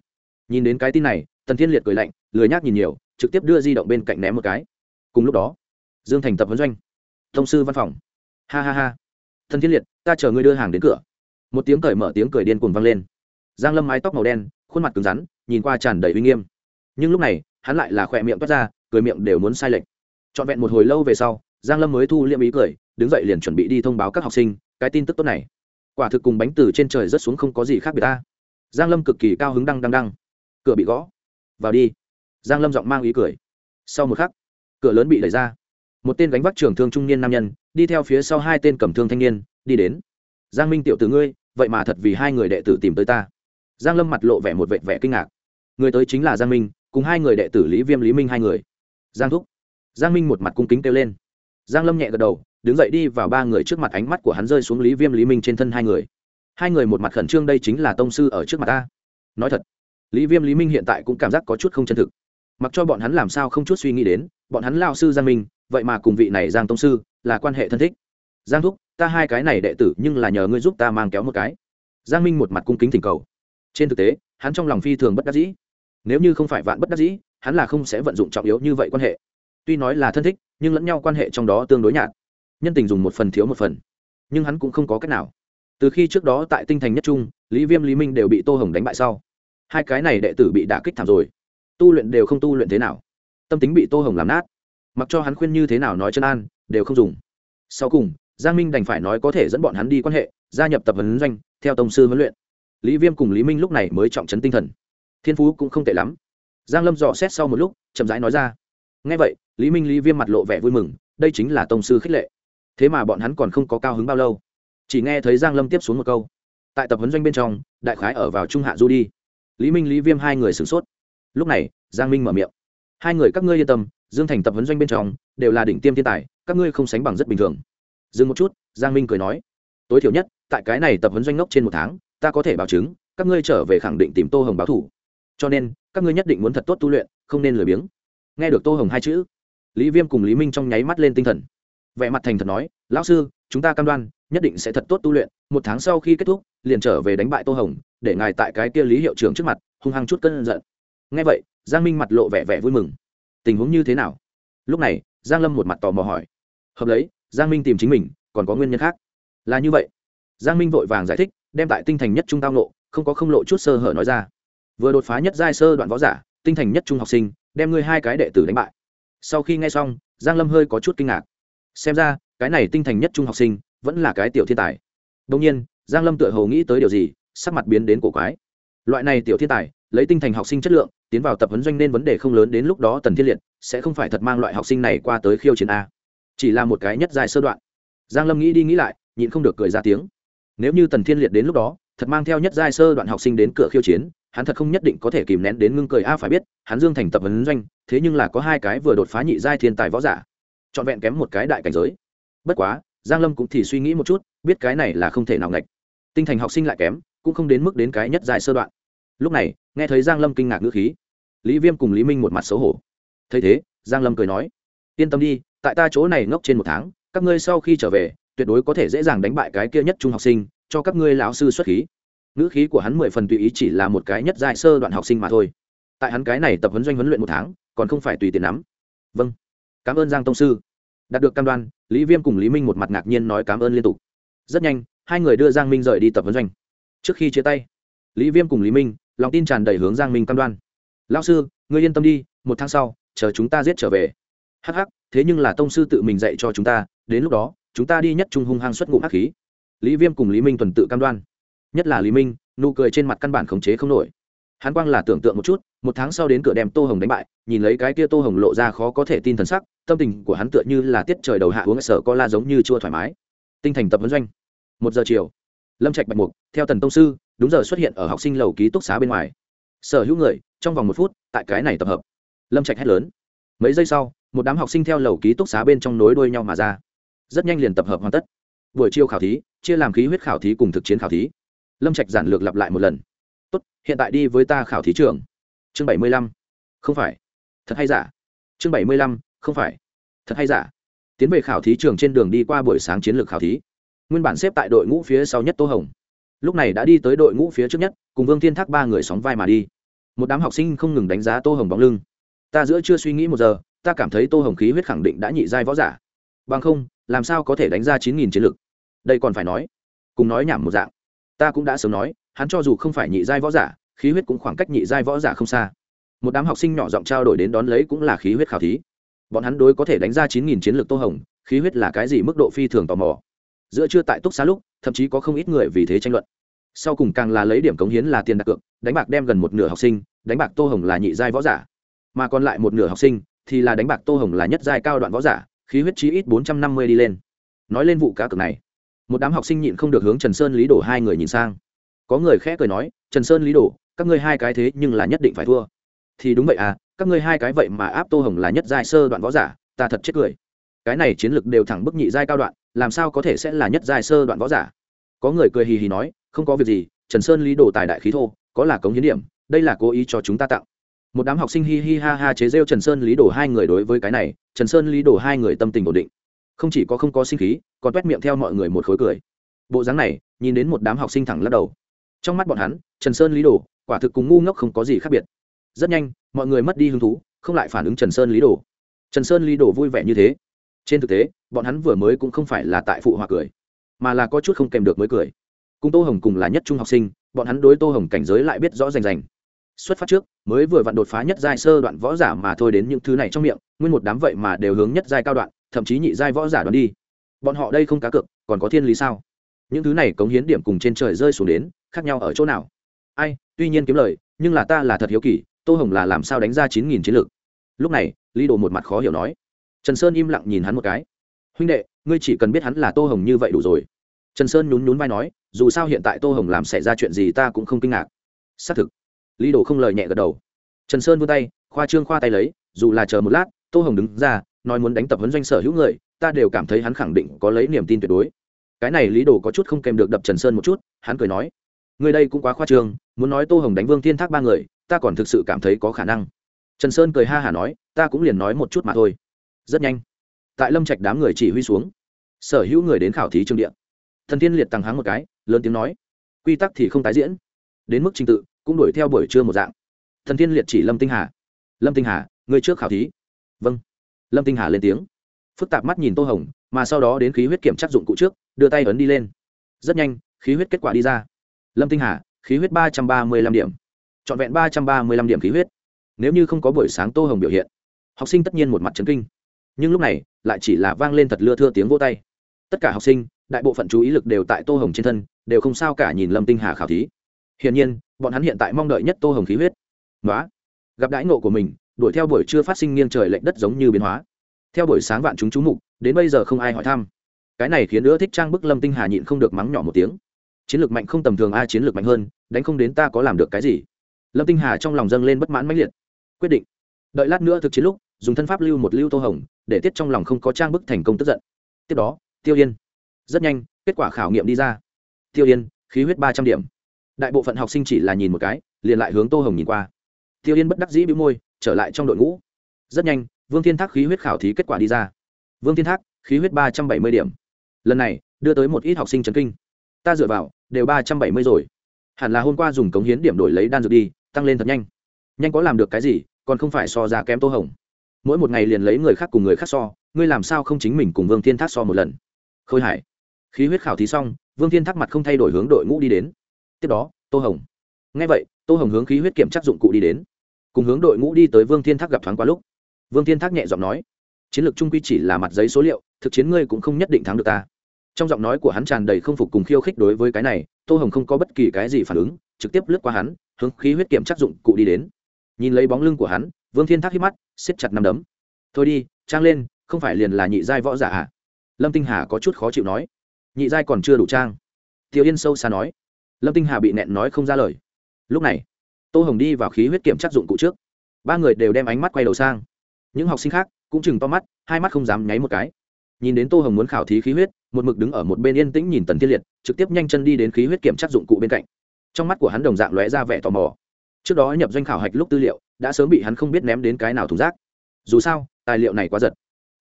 Nhìn đến cái tin này, tần thiên liệt cười lạnh, lười nhác nhìn nhiều, trực tiếp đưa di động bên cạnh ném một cái. Cùng lúc đó, dương thành tập huấn doanh, thông sư văn phòng. Ha ha ha. Thần thiên liệt, ta chờ ngươi đưa hàng đến cửa. Một tiếng cởi mở tiếng cười điên cuồng vang lên. Giang lâm mái tóc màu đen, khuôn mặt cứng rắn, nhìn qua tràn đầy uy nghiêm. Nhưng lúc này, hắn lại là khỏe miệng toát ra, cười miệng đều muốn sai lệch. Trọn vẹn một hồi lâu về sau giang lâm mới thu liệm ý cười, đứng dậy liền chuẩn bị đi thông báo các học sinh, cái tin tức tốt này. Quả thực cùng bánh từ trên trời rất xuống không có gì khác biệt ta. Giang lâm cực kỳ cao hứng đăng đăng đăng. Cửa bị gõ. Vào đi. Giang lâm giọng mang ý cười. Sau một khắc, cửa lớn bị đẩy ra. Một tên gánh vác trưởng thương trung niên nam nhân, đi theo phía sau hai tên cầm thương thanh niên, đi đến. Giang minh tiểu tử ngươi, vậy mà thật vì hai người đệ tử tìm tới ta. Giang lâm mặt lộ vẻ một vẻ vẻ kinh ngạc. Người tới chính là giang minh, cùng hai người đệ tử lý viêm, lý minh hai người. Giang thúc. Giang minh một mặt cung kính kêu lên giang lâm nhẹ gật đầu, đứng dậy đi vào ba người trước mặt ánh mắt của hắn rơi xuống lý viêm, lý minh trên thân hai người. Hai người một mặt khẩn trương, đây chính là tông sư ở trước mặt ta. Nói thật, lý viêm, lý minh hiện tại cũng cảm giác có chút không chân thực. Mặc cho bọn hắn làm sao không chút suy nghĩ đến, bọn hắn lao sư giang minh, vậy mà cùng vị này giang tông sư là quan hệ thân thích. Giang thúc, ta hai cái này đệ tử nhưng là nhờ ngươi giúp ta mang kéo một cái. Giang minh một mặt cung kính thỉnh cầu. Trên thực tế, hắn trong lòng phi thường bất đắc dĩ. Nếu như không phải vạn bất đắc dĩ, hắn là không sẽ vận dụng trọng yếu như vậy quan hệ tuy nói là thân thích, nhưng lẫn nhau quan hệ trong đó tương đối nhạt. Nhân tình dùng một phần thiếu một phần. Nhưng hắn cũng không có cách nào. Từ khi trước đó tại tinh thành nhất trung, lý viêm, lý minh đều bị tô hồng đánh bại sau. Hai cái này đệ tử bị đả kích thảm rồi. Tu luyện đều không tu luyện thế nào. Tâm tính bị tô hồng làm nát. Mặc cho hắn khuyên như thế nào nói chân an, đều không dùng. Sau cùng, giang minh đành phải nói có thể dẫn bọn hắn đi quan hệ, gia nhập tập huấn doanh, theo tổng sư huấn luyện. Lý viêm cùng lý minh lúc này mới trọng trấn tinh thần. Thiên phú cũng không tệ lắm. Giang lâm dò xét sau một lúc, chậm rãi nói ra. Ngay vậy lý minh lý viêm mặt lộ vẻ vui mừng, đây chính là tổng sư khích lệ. Thế mà bọn hắn còn không có cao hứng bao lâu. Chỉ nghe thấy giang lâm tiếp xuống một câu. Tại tập huấn doanh bên trong, đại khái ở vào trung hạ du đi. Lý minh lý viêm hai người sửng sốt. Lúc này, giang minh mở miệng. Hai người các ngươi yên tâm, dương thành tập huấn doanh bên trong, đều là đỉnh tiêm thiên tài, các ngươi không sánh bằng rất bình thường. Dừng một chút, giang minh cười nói. Tối thiểu nhất, tại cái này tập huấn doanh ngốc trên một tháng, ta có thể bảo chứng, các ngươi trở về khẳng định tìm tô hồng báo thủ. Cho nên, các ngươi nhất định muốn thật tốt tu luyện, không nên lười biếng. Nghe được tô hồng hai chữ lý viêm cùng lý minh trong nháy mắt lên tinh thần. Vẻ mặt thành thật nói, lão sư, chúng ta cam đoan, nhất định sẽ thật tốt tu luyện, một tháng sau khi kết thúc, liền trở về đánh bại tô hồng, để ngài tại cái kia lý hiệu trưởng trước mặt, hung hăng chút cân giận. Ngay vậy, giang minh mặt lộ vẻ vẻ vui mừng. Tình huống như thế nào? Lúc này, giang lâm một mặt tò mò hỏi. Hợp lấy, giang minh tìm chính mình, còn có nguyên nhân khác? Là như vậy. Giang minh vội vàng giải thích, đem tại tinh thành nhất trung tao nộ không có không lộ chút sơ hở nói ra. Vừa đột phá nhất giai sơ đoạn võ giả, tinh thành nhất trung học sinh, đem ngươi hai cái đệ tử đánh bại sau khi nghe xong, giang lâm hơi có chút kinh ngạc. Xem ra, cái này tinh thành nhất trung học sinh, vẫn là cái tiểu thiên tài. Đông nhiên, giang lâm tựa hồ nghĩ tới điều gì, sắc mặt biến đến cổ quái. Loại này tiểu thiên tài, lấy tinh thành học sinh chất lượng, tiến vào tập huấn doanh nên vấn đề không lớn đến lúc đó tần thiên liệt, sẽ không phải thật mang loại học sinh này qua tới khiêu chiến a. Chỉ là một cái nhất dài sơ đoạn. Giang lâm nghĩ đi nghĩ lại, nhịn không được cười ra tiếng. Nếu như tần thiên liệt đến lúc đó, thật mang theo nhất giai sơ đoạn học sinh đến cửa khiêu chiến hắn thật không nhất định có thể kìm nén đến ngưng cười. A phải biết, hắn dương thành tập huấn doanh, thế nhưng là có hai cái vừa đột phá nhị giai thiên tài võ giả, trọn vẹn kém một cái đại cảnh giới. Bất quá, giang lâm cũng thì suy nghĩ một chút, biết cái này là không thể nào ngạch. Tinh thành học sinh lại kém, cũng không đến mức đến cái nhất dài sơ đoạn. Lúc này, nghe thấy giang lâm kinh ngạc ngữ khí, lý viêm cùng lý minh một mặt xấu hổ. Thấy thế, giang lâm cười nói, yên tâm đi, tại ta chỗ này ngốc trên một tháng, các ngươi sau khi trở về, tuyệt đối có thể dễ dàng đánh bại cái kia nhất trung học sinh, cho các ngươi lão sư xuất khí ngữ khí của hắn mười phần tùy ý chỉ là một cái nhất dài sơ đoạn học sinh mà thôi. Tại hắn cái này tập huấn doanh huấn luyện một tháng, còn không phải tùy tiền lắm. vâng. Cảm ơn giang tông sư. Đạt được cam đoan, lý viêm cùng lý minh một mặt ngạc nhiên nói cảm ơn liên tục. Rất nhanh, hai người đưa giang minh rời đi tập huấn doanh. Trước khi chia tay, lý viêm cùng lý minh, lòng tin tràn đầy hướng giang minh cam đoan. Lao sư, ngươi yên tâm đi, một tháng sau, chờ chúng ta giết trở về. Hh thế nhưng là tông sư tự mình dạy cho chúng ta, đến lúc đó, chúng ta đi nhất trung hung hăng xuất ngụm hắc khí. Lý viêm cùng lý minh tuần tự cam đoan nhất là lý minh, nụ cười trên mặt căn bản khống chế không nổi. Hắn quang là tưởng tượng một chút, một tháng sau đến cửa đem tô hồng đánh bại, nhìn lấy cái kia tô hồng lộ ra khó có thể tin thần sắc, tâm tình của hắn tựa như là tiết trời đầu hạ uống sở co la giống như chua thoải mái. Tinh thành tập vấn doanh. Một giờ chiều, lâm trạch bạch mục, theo tần tông sư, đúng giờ xuất hiện ở học sinh lầu ký túc xá bên ngoài. Sở hữu người, trong vòng một phút, tại cái này tập hợp. Lâm trạch hét lớn. Mấy giây sau, một đám học sinh theo lầu ký túc xá bên trong nối đuôi nhau mà ra. Rất nhanh liền tập hợp hoàn tất. Buổi chiều khảo thí, chia làm khí huyết khảo thí cùng thực chiến khảo thí lâm trạch giản lược lặp lại một lần. Tốt, hiện tại đi với ta khảo thí trường. Chương bảy mươi lăm. Không phải. Thật hay giả? Chương bảy mươi lăm. Không phải. Thật hay giả? Tiến về khảo thí trường trên đường đi qua buổi sáng chiến lược khảo thí. Nguyên bản xếp tại đội ngũ phía sau nhất tô hồng. Lúc này đã đi tới đội ngũ phía trước nhất, cùng vương thiên thác ba người sóng vai mà đi. Một đám học sinh không ngừng đánh giá tô hồng bóng lưng. Ta giữa chưa suy nghĩ một giờ, ta cảm thấy tô hồng khí huyết khẳng định đã nhị giai võ giả. Bằng không, làm sao có thể đánh ra chín nghìn chiến lược? Đây còn phải nói. Cùng nói nhảm một dạng ta cũng đã sớm nói, hắn cho dù không phải nhị giai võ giả, khí huyết cũng khoảng cách nhị giai võ giả không xa. Một đám học sinh nhỏ giọng trao đổi đến đón lấy cũng là khí huyết khảo thí. Bọn hắn đối có thể đánh ra chín nghìn chiến lược tô hồng, khí huyết là cái gì mức độ phi thường tò mò. Giữa trưa tại túc xá lúc, thậm chí có không ít người vì thế tranh luận. Sau cùng càng là lấy điểm cống hiến là tiền đặt cược, đánh bạc đem gần một nửa học sinh, đánh bạc tô hồng là nhị giai võ giả. Mà còn lại một nửa học sinh thì là đánh bạc tô hồng là nhất giai cao đoạn võ giả, khí huyết chí ít bốn trăm năm mươi đi lên. Nói lên vụ cá cược này một đám học sinh nhịn không được hướng trần sơn lý đổ hai người nhìn sang. Có người khẽ cười nói, trần sơn lý đổ, các ngươi hai cái thế nhưng là nhất định phải thua. Thì đúng vậy à các ngươi hai cái vậy mà áp tô hồng là nhất giai sơ đoạn võ giả, ta thật chết cười. Cái này chiến lược đều thẳng bức nhị giai cao đoạn, làm sao có thể sẽ là nhất giai sơ đoạn võ giả? Có người cười hì hì nói, không có việc gì, trần sơn lý đồ tài đại khí thô, có là cống hiến điểm, đây là cố ý cho chúng ta tặng. Một đám học sinh hi hi ha ha chế rêu trần sơn lý đồ hai người đối với cái này, trần sơn lý đồ hai người tâm tình ổn định không chỉ có không có sinh khí, còn quét miệng theo mọi người một khối cười. Bộ dáng này, nhìn đến một đám học sinh thẳng lắc đầu. Trong mắt bọn hắn, trần sơn lý đồ, quả thực cùng ngu ngốc không có gì khác biệt. Rất nhanh, mọi người mất đi hứng thú, không lại phản ứng trần sơn lý đồ. Trần sơn lý đồ vui vẻ như thế. Trên thực tế, bọn hắn vừa mới cũng không phải là tại phụ hòa cười, mà là có chút không kèm được mới cười. Cùng tô hồng cùng là nhất trung học sinh, bọn hắn đối tô hồng cảnh giới lại biết rõ rành rành. Xuất phát trước, mới vừa vặn đột phá nhất giai sơ đoạn võ giả mà thôi đến những thứ này trong miệng, nguyên một đám vậy mà đều hướng nhất giai cao đoạn thậm chí nhị giai võ giả đoán đi. Bọn họ đây không cá cược, còn có thiên lý sao? Những thứ này cống hiến điểm cùng trên trời rơi xuống đến, khác nhau ở chỗ nào? Ai, tuy nhiên kiếm lời, nhưng là ta là thật hiếu kỳ, tô hồng là làm sao đánh ra chín nghìn chiến lược? Lúc này, lý đồ một mặt khó hiểu nói. Trần sơn im lặng nhìn hắn một cái. Huynh đệ, ngươi chỉ cần biết hắn là tô hồng như vậy đủ rồi. Trần sơn nhún nhún vai nói, dù sao hiện tại tô hồng làm xảy ra chuyện gì ta cũng không kinh ngạc. Xác thực. Lý đồ không lời nhẹ gật đầu. Trần sơn vươn tay, khoa trương khoa tay lấy, dù là chờ một lát, tô hồng đứng ra nói muốn đánh tập huấn doanh sở hữu người, ta đều cảm thấy hắn khẳng định có lấy niềm tin tuyệt đối. Cái này lý đồ có chút không kèm được đập trần sơn một chút, hắn cười nói người đây cũng quá khoa trương, muốn nói tô hồng đánh vương thiên thác ba người, ta còn thực sự cảm thấy có khả năng. Trần sơn cười ha hả nói, ta cũng liền nói một chút mà thôi. Rất nhanh, tại lâm trạch đám người chỉ huy xuống, sở hữu người đến khảo thí trường điện thần thiên liệt tăng háng một cái, lớn tiếng nói, quy tắc thì không tái diễn, đến mức trình tự cũng đuổi theo buổi trưa một dạng. Thần thiên liệt chỉ lâm tinh hà, lâm tinh hà người trước khảo thí. Vâng lâm tinh hà lên tiếng. Phức tạp mắt nhìn tô hồng, mà sau đó đến khí huyết kiểm tra dụng cụ trước, đưa tay ấn đi lên. Rất nhanh, khí huyết kết quả đi ra. Lâm tinh hà, khí huyết ba trăm ba mươi lăm điểm. Trọn vẹn ba trăm ba mươi lăm điểm khí huyết. Nếu như không có buổi sáng tô hồng biểu hiện, học sinh tất nhiên một mặt trấn kinh. Nhưng lúc này, lại chỉ là vang lên thật lưa thưa tiếng vô tay. Tất cả học sinh, đại bộ phận chú ý lực đều tại tô hồng trên thân, đều không sao cả nhìn lâm tinh hà khảo thí. Hiển nhiên, bọn hắn hiện tại mong đợi nhất tô hồng khí huyết. Nói gặp đãi ngộ của mình đuổi theo buổi trưa phát sinh nghiêng trời lệch đất giống như biến hóa. Theo buổi sáng vạn chúng chú mục, đến bây giờ không ai hỏi thăm. Cái này khiến nữa thích trang bức lâm tinh hà nhịn không được mắng nhỏ một tiếng. Chiến lược mạnh không tầm thường ai à, chiến lược mạnh hơn, đánh không đến ta có làm được cái gì? Lâm tinh hà trong lòng dâng lên bất mãn mãnh liệt. Quyết định. Đợi lát nữa thực chiến lúc, dùng thân pháp lưu một lưu tô hồng, để tiết trong lòng không có trang bức thành công tức giận. Tiếp đó, tiêu yên. Rất nhanh, kết quả khảo nghiệm đi ra. Tiêu yên, khí huyết ba trăm điểm. Đại bộ phận học sinh chỉ là nhìn một cái, liền lại hướng tô hồng nhìn qua. Tiêu yên bất đắc dĩ bị môi trở lại trong đội ngũ. Rất nhanh, vương thiên thác khí huyết khảo thí kết quả đi ra. Vương thiên thác, khí huyết ba trăm bảy mươi điểm. Lần này, đưa tới một ít học sinh trấn kinh. Ta dựa vào, đều ba trăm bảy mươi rồi. Hẳn là hôm qua dùng cống hiến điểm đổi lấy đan dược đi, tăng lên thật nhanh. Nhanh có làm được cái gì, còn không phải so ra kém tô hồng. Mỗi một ngày liền lấy người khác cùng người khác so, ngươi làm sao không chính mình cùng vương thiên thác so một lần? Khôi hải, khí huyết khảo thí xong, vương thiên thác mặt không thay đổi hướng đội ngũ đi đến. Tiếp đó, tô hồng. Ngay vậy, tô hồng hướng khí huyết kiểm chắc dụng cụ đi đến cùng hướng đội ngũ đi tới vương thiên thác gặp thoáng qua lúc. Vương thiên thác nhẹ giọng nói, chiến lược trung quy chỉ là mặt giấy số liệu, thực chiến ngươi cũng không nhất định thắng được ta. Trong giọng nói của hắn tràn đầy không phục cùng khiêu khích đối với cái này, tô hồng không có bất kỳ cái gì phản ứng, trực tiếp lướt qua hắn, hướng khí huyết kiểm chắc dụng cụ đi đến. Nhìn lấy bóng lưng của hắn, vương thiên thác hít mắt, siết chặt nằm đấm. Thôi đi, trang lên, không phải liền là nhị giai võ giả hả lâm tinh hà có chút khó chịu nói. Nhị giai còn chưa đủ trang. Tiêu yên sâu xa nói. Lâm tinh hà bị nẹn nói không ra lời. Lúc này tô hồng đi vào khí huyết kiểm chắc dụng cụ trước. Ba người đều đem ánh mắt quay đầu sang. Những học sinh khác cũng chừng to mắt, hai mắt không dám nháy một cái. Nhìn đến tô hồng muốn khảo thí khí huyết, một mực đứng ở một bên yên tĩnh nhìn tần thiên liệt, trực tiếp nhanh chân đi đến khí huyết kiểm tra dụng cụ bên cạnh. Trong mắt của hắn đồng dạng lóe ra vẻ tò mò. Trước đó nhập doanh khảo hạch lúc tư liệu, đã sớm bị hắn không biết ném đến cái nào thùng rác. Dù sao, tài liệu này quá giật.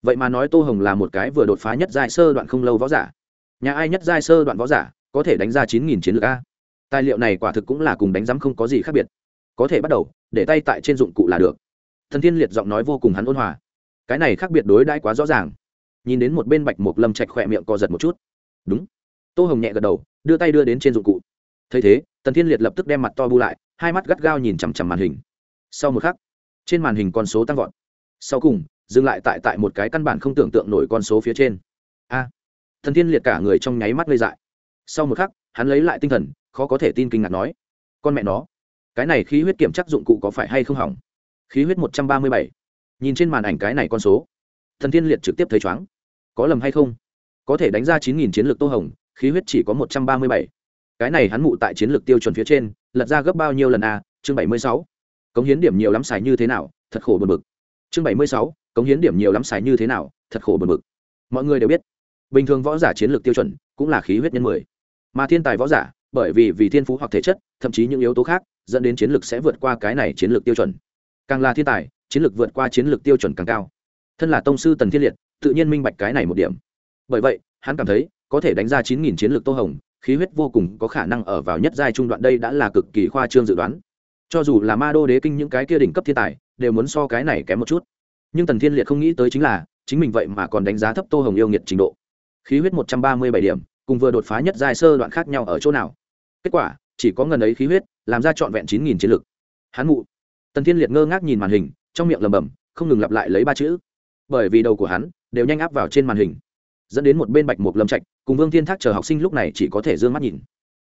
Vậy mà nói tô hồng là một cái vừa đột phá nhất giai sơ đoạn không lâu võ giả. Nhà ai nhất giai sơ đoạn võ giả có thể đánh ra chín nghìn chiến lược a? Tài liệu này quả thực cũng là cùng đánh giám không có gì khác biệt có thể bắt đầu, để tay tại trên dụng cụ là được. Thần thiên liệt giọng nói vô cùng hắn ôn hòa. Cái này khác biệt đối đãi quá rõ ràng. Nhìn đến một bên bạch mục lâm trạch khỏe miệng co giật một chút. Đúng. Tô hồng nhẹ gật đầu, đưa tay đưa đến trên dụng cụ. Thấy thế tần thiên liệt lập tức đem mặt to bu lại, hai mắt gắt gao nhìn chằm chằm màn hình. Sau một khắc, trên màn hình con số tăng vọt. Sau cùng, dừng lại tại tại một cái căn bản không tưởng tượng nổi con số phía trên. A. Thần thiên liệt cả người trong nháy mắt gây dại. Sau một khắc, hắn lấy lại tinh thần, khó có thể tin kinh ngạc nói. Con mẹ nó cái này khí huyết kiểm chắc dụng cụ có phải hay không hỏng? Khí huyết một trăm ba mươi bảy. Nhìn trên màn ảnh cái này con số, thần thiên liệt trực tiếp thấy chóng có lầm hay không? Có thể đánh ra chín nghìn chiến lược tô hồng, khí huyết chỉ có một trăm ba mươi bảy. Cái này hắn mụ tại chiến lược tiêu chuẩn phía trên, lật ra gấp bao nhiêu lần a chương bảy mươi sáu. Cống hiến điểm nhiều lắm xài như thế nào? Thật khổ bật bực. Chương bảy mươi sáu. Cống hiến điểm nhiều lắm xài như thế nào? Thật khổ bật bực. Mọi người đều biết, bình thường võ giả chiến lược tiêu chuẩn cũng là khí huyết nhân mười. Mà thiên tài võ giả, bởi vì vì thiên phú hoặc thể chất, thậm chí những yếu tố khác dẫn đến chiến lược sẽ vượt qua cái này chiến lược tiêu chuẩn. Càng là thiên tài, chiến lược vượt qua chiến lược tiêu chuẩn càng cao. Thân là tông sư tần thiên liệt, tự nhiên minh bạch cái này một điểm. Bởi vậy, hắn cảm thấy, có thể đánh ra chín nghìn chiến lược tô hồng, khí huyết vô cùng có khả năng ở vào nhất giai trung đoạn đây đã là cực kỳ khoa trương dự đoán. Cho dù là ma đô đế kinh những cái kia đỉnh cấp thiên tài, đều muốn so cái này kém một chút. Nhưng tần thiên liệt không nghĩ tới chính là, chính mình vậy mà còn đánh giá thấp tô hồng yêu nghiệt trình độ. Khí huyết một trăm ba mươi bảy điểm, cùng vừa đột phá nhất giai sơ đoạn khác nhau ở chỗ nào? Kết quả chỉ có ngần ấy khí huyết, làm ra trọn vẹn chín nghìn chiến lực. Hắn mụ. Tần thiên liệt ngơ ngác nhìn màn hình, trong miệng lầm bầm không ngừng lặp lại lấy ba chữ. Bởi vì đầu của hắn đều nhanh áp vào trên màn hình. Dẫn đến một bên bạch mục lâm trạch cùng vương thiên thác chờ học sinh lúc này chỉ có thể d ư ơ n g mắt nhìn.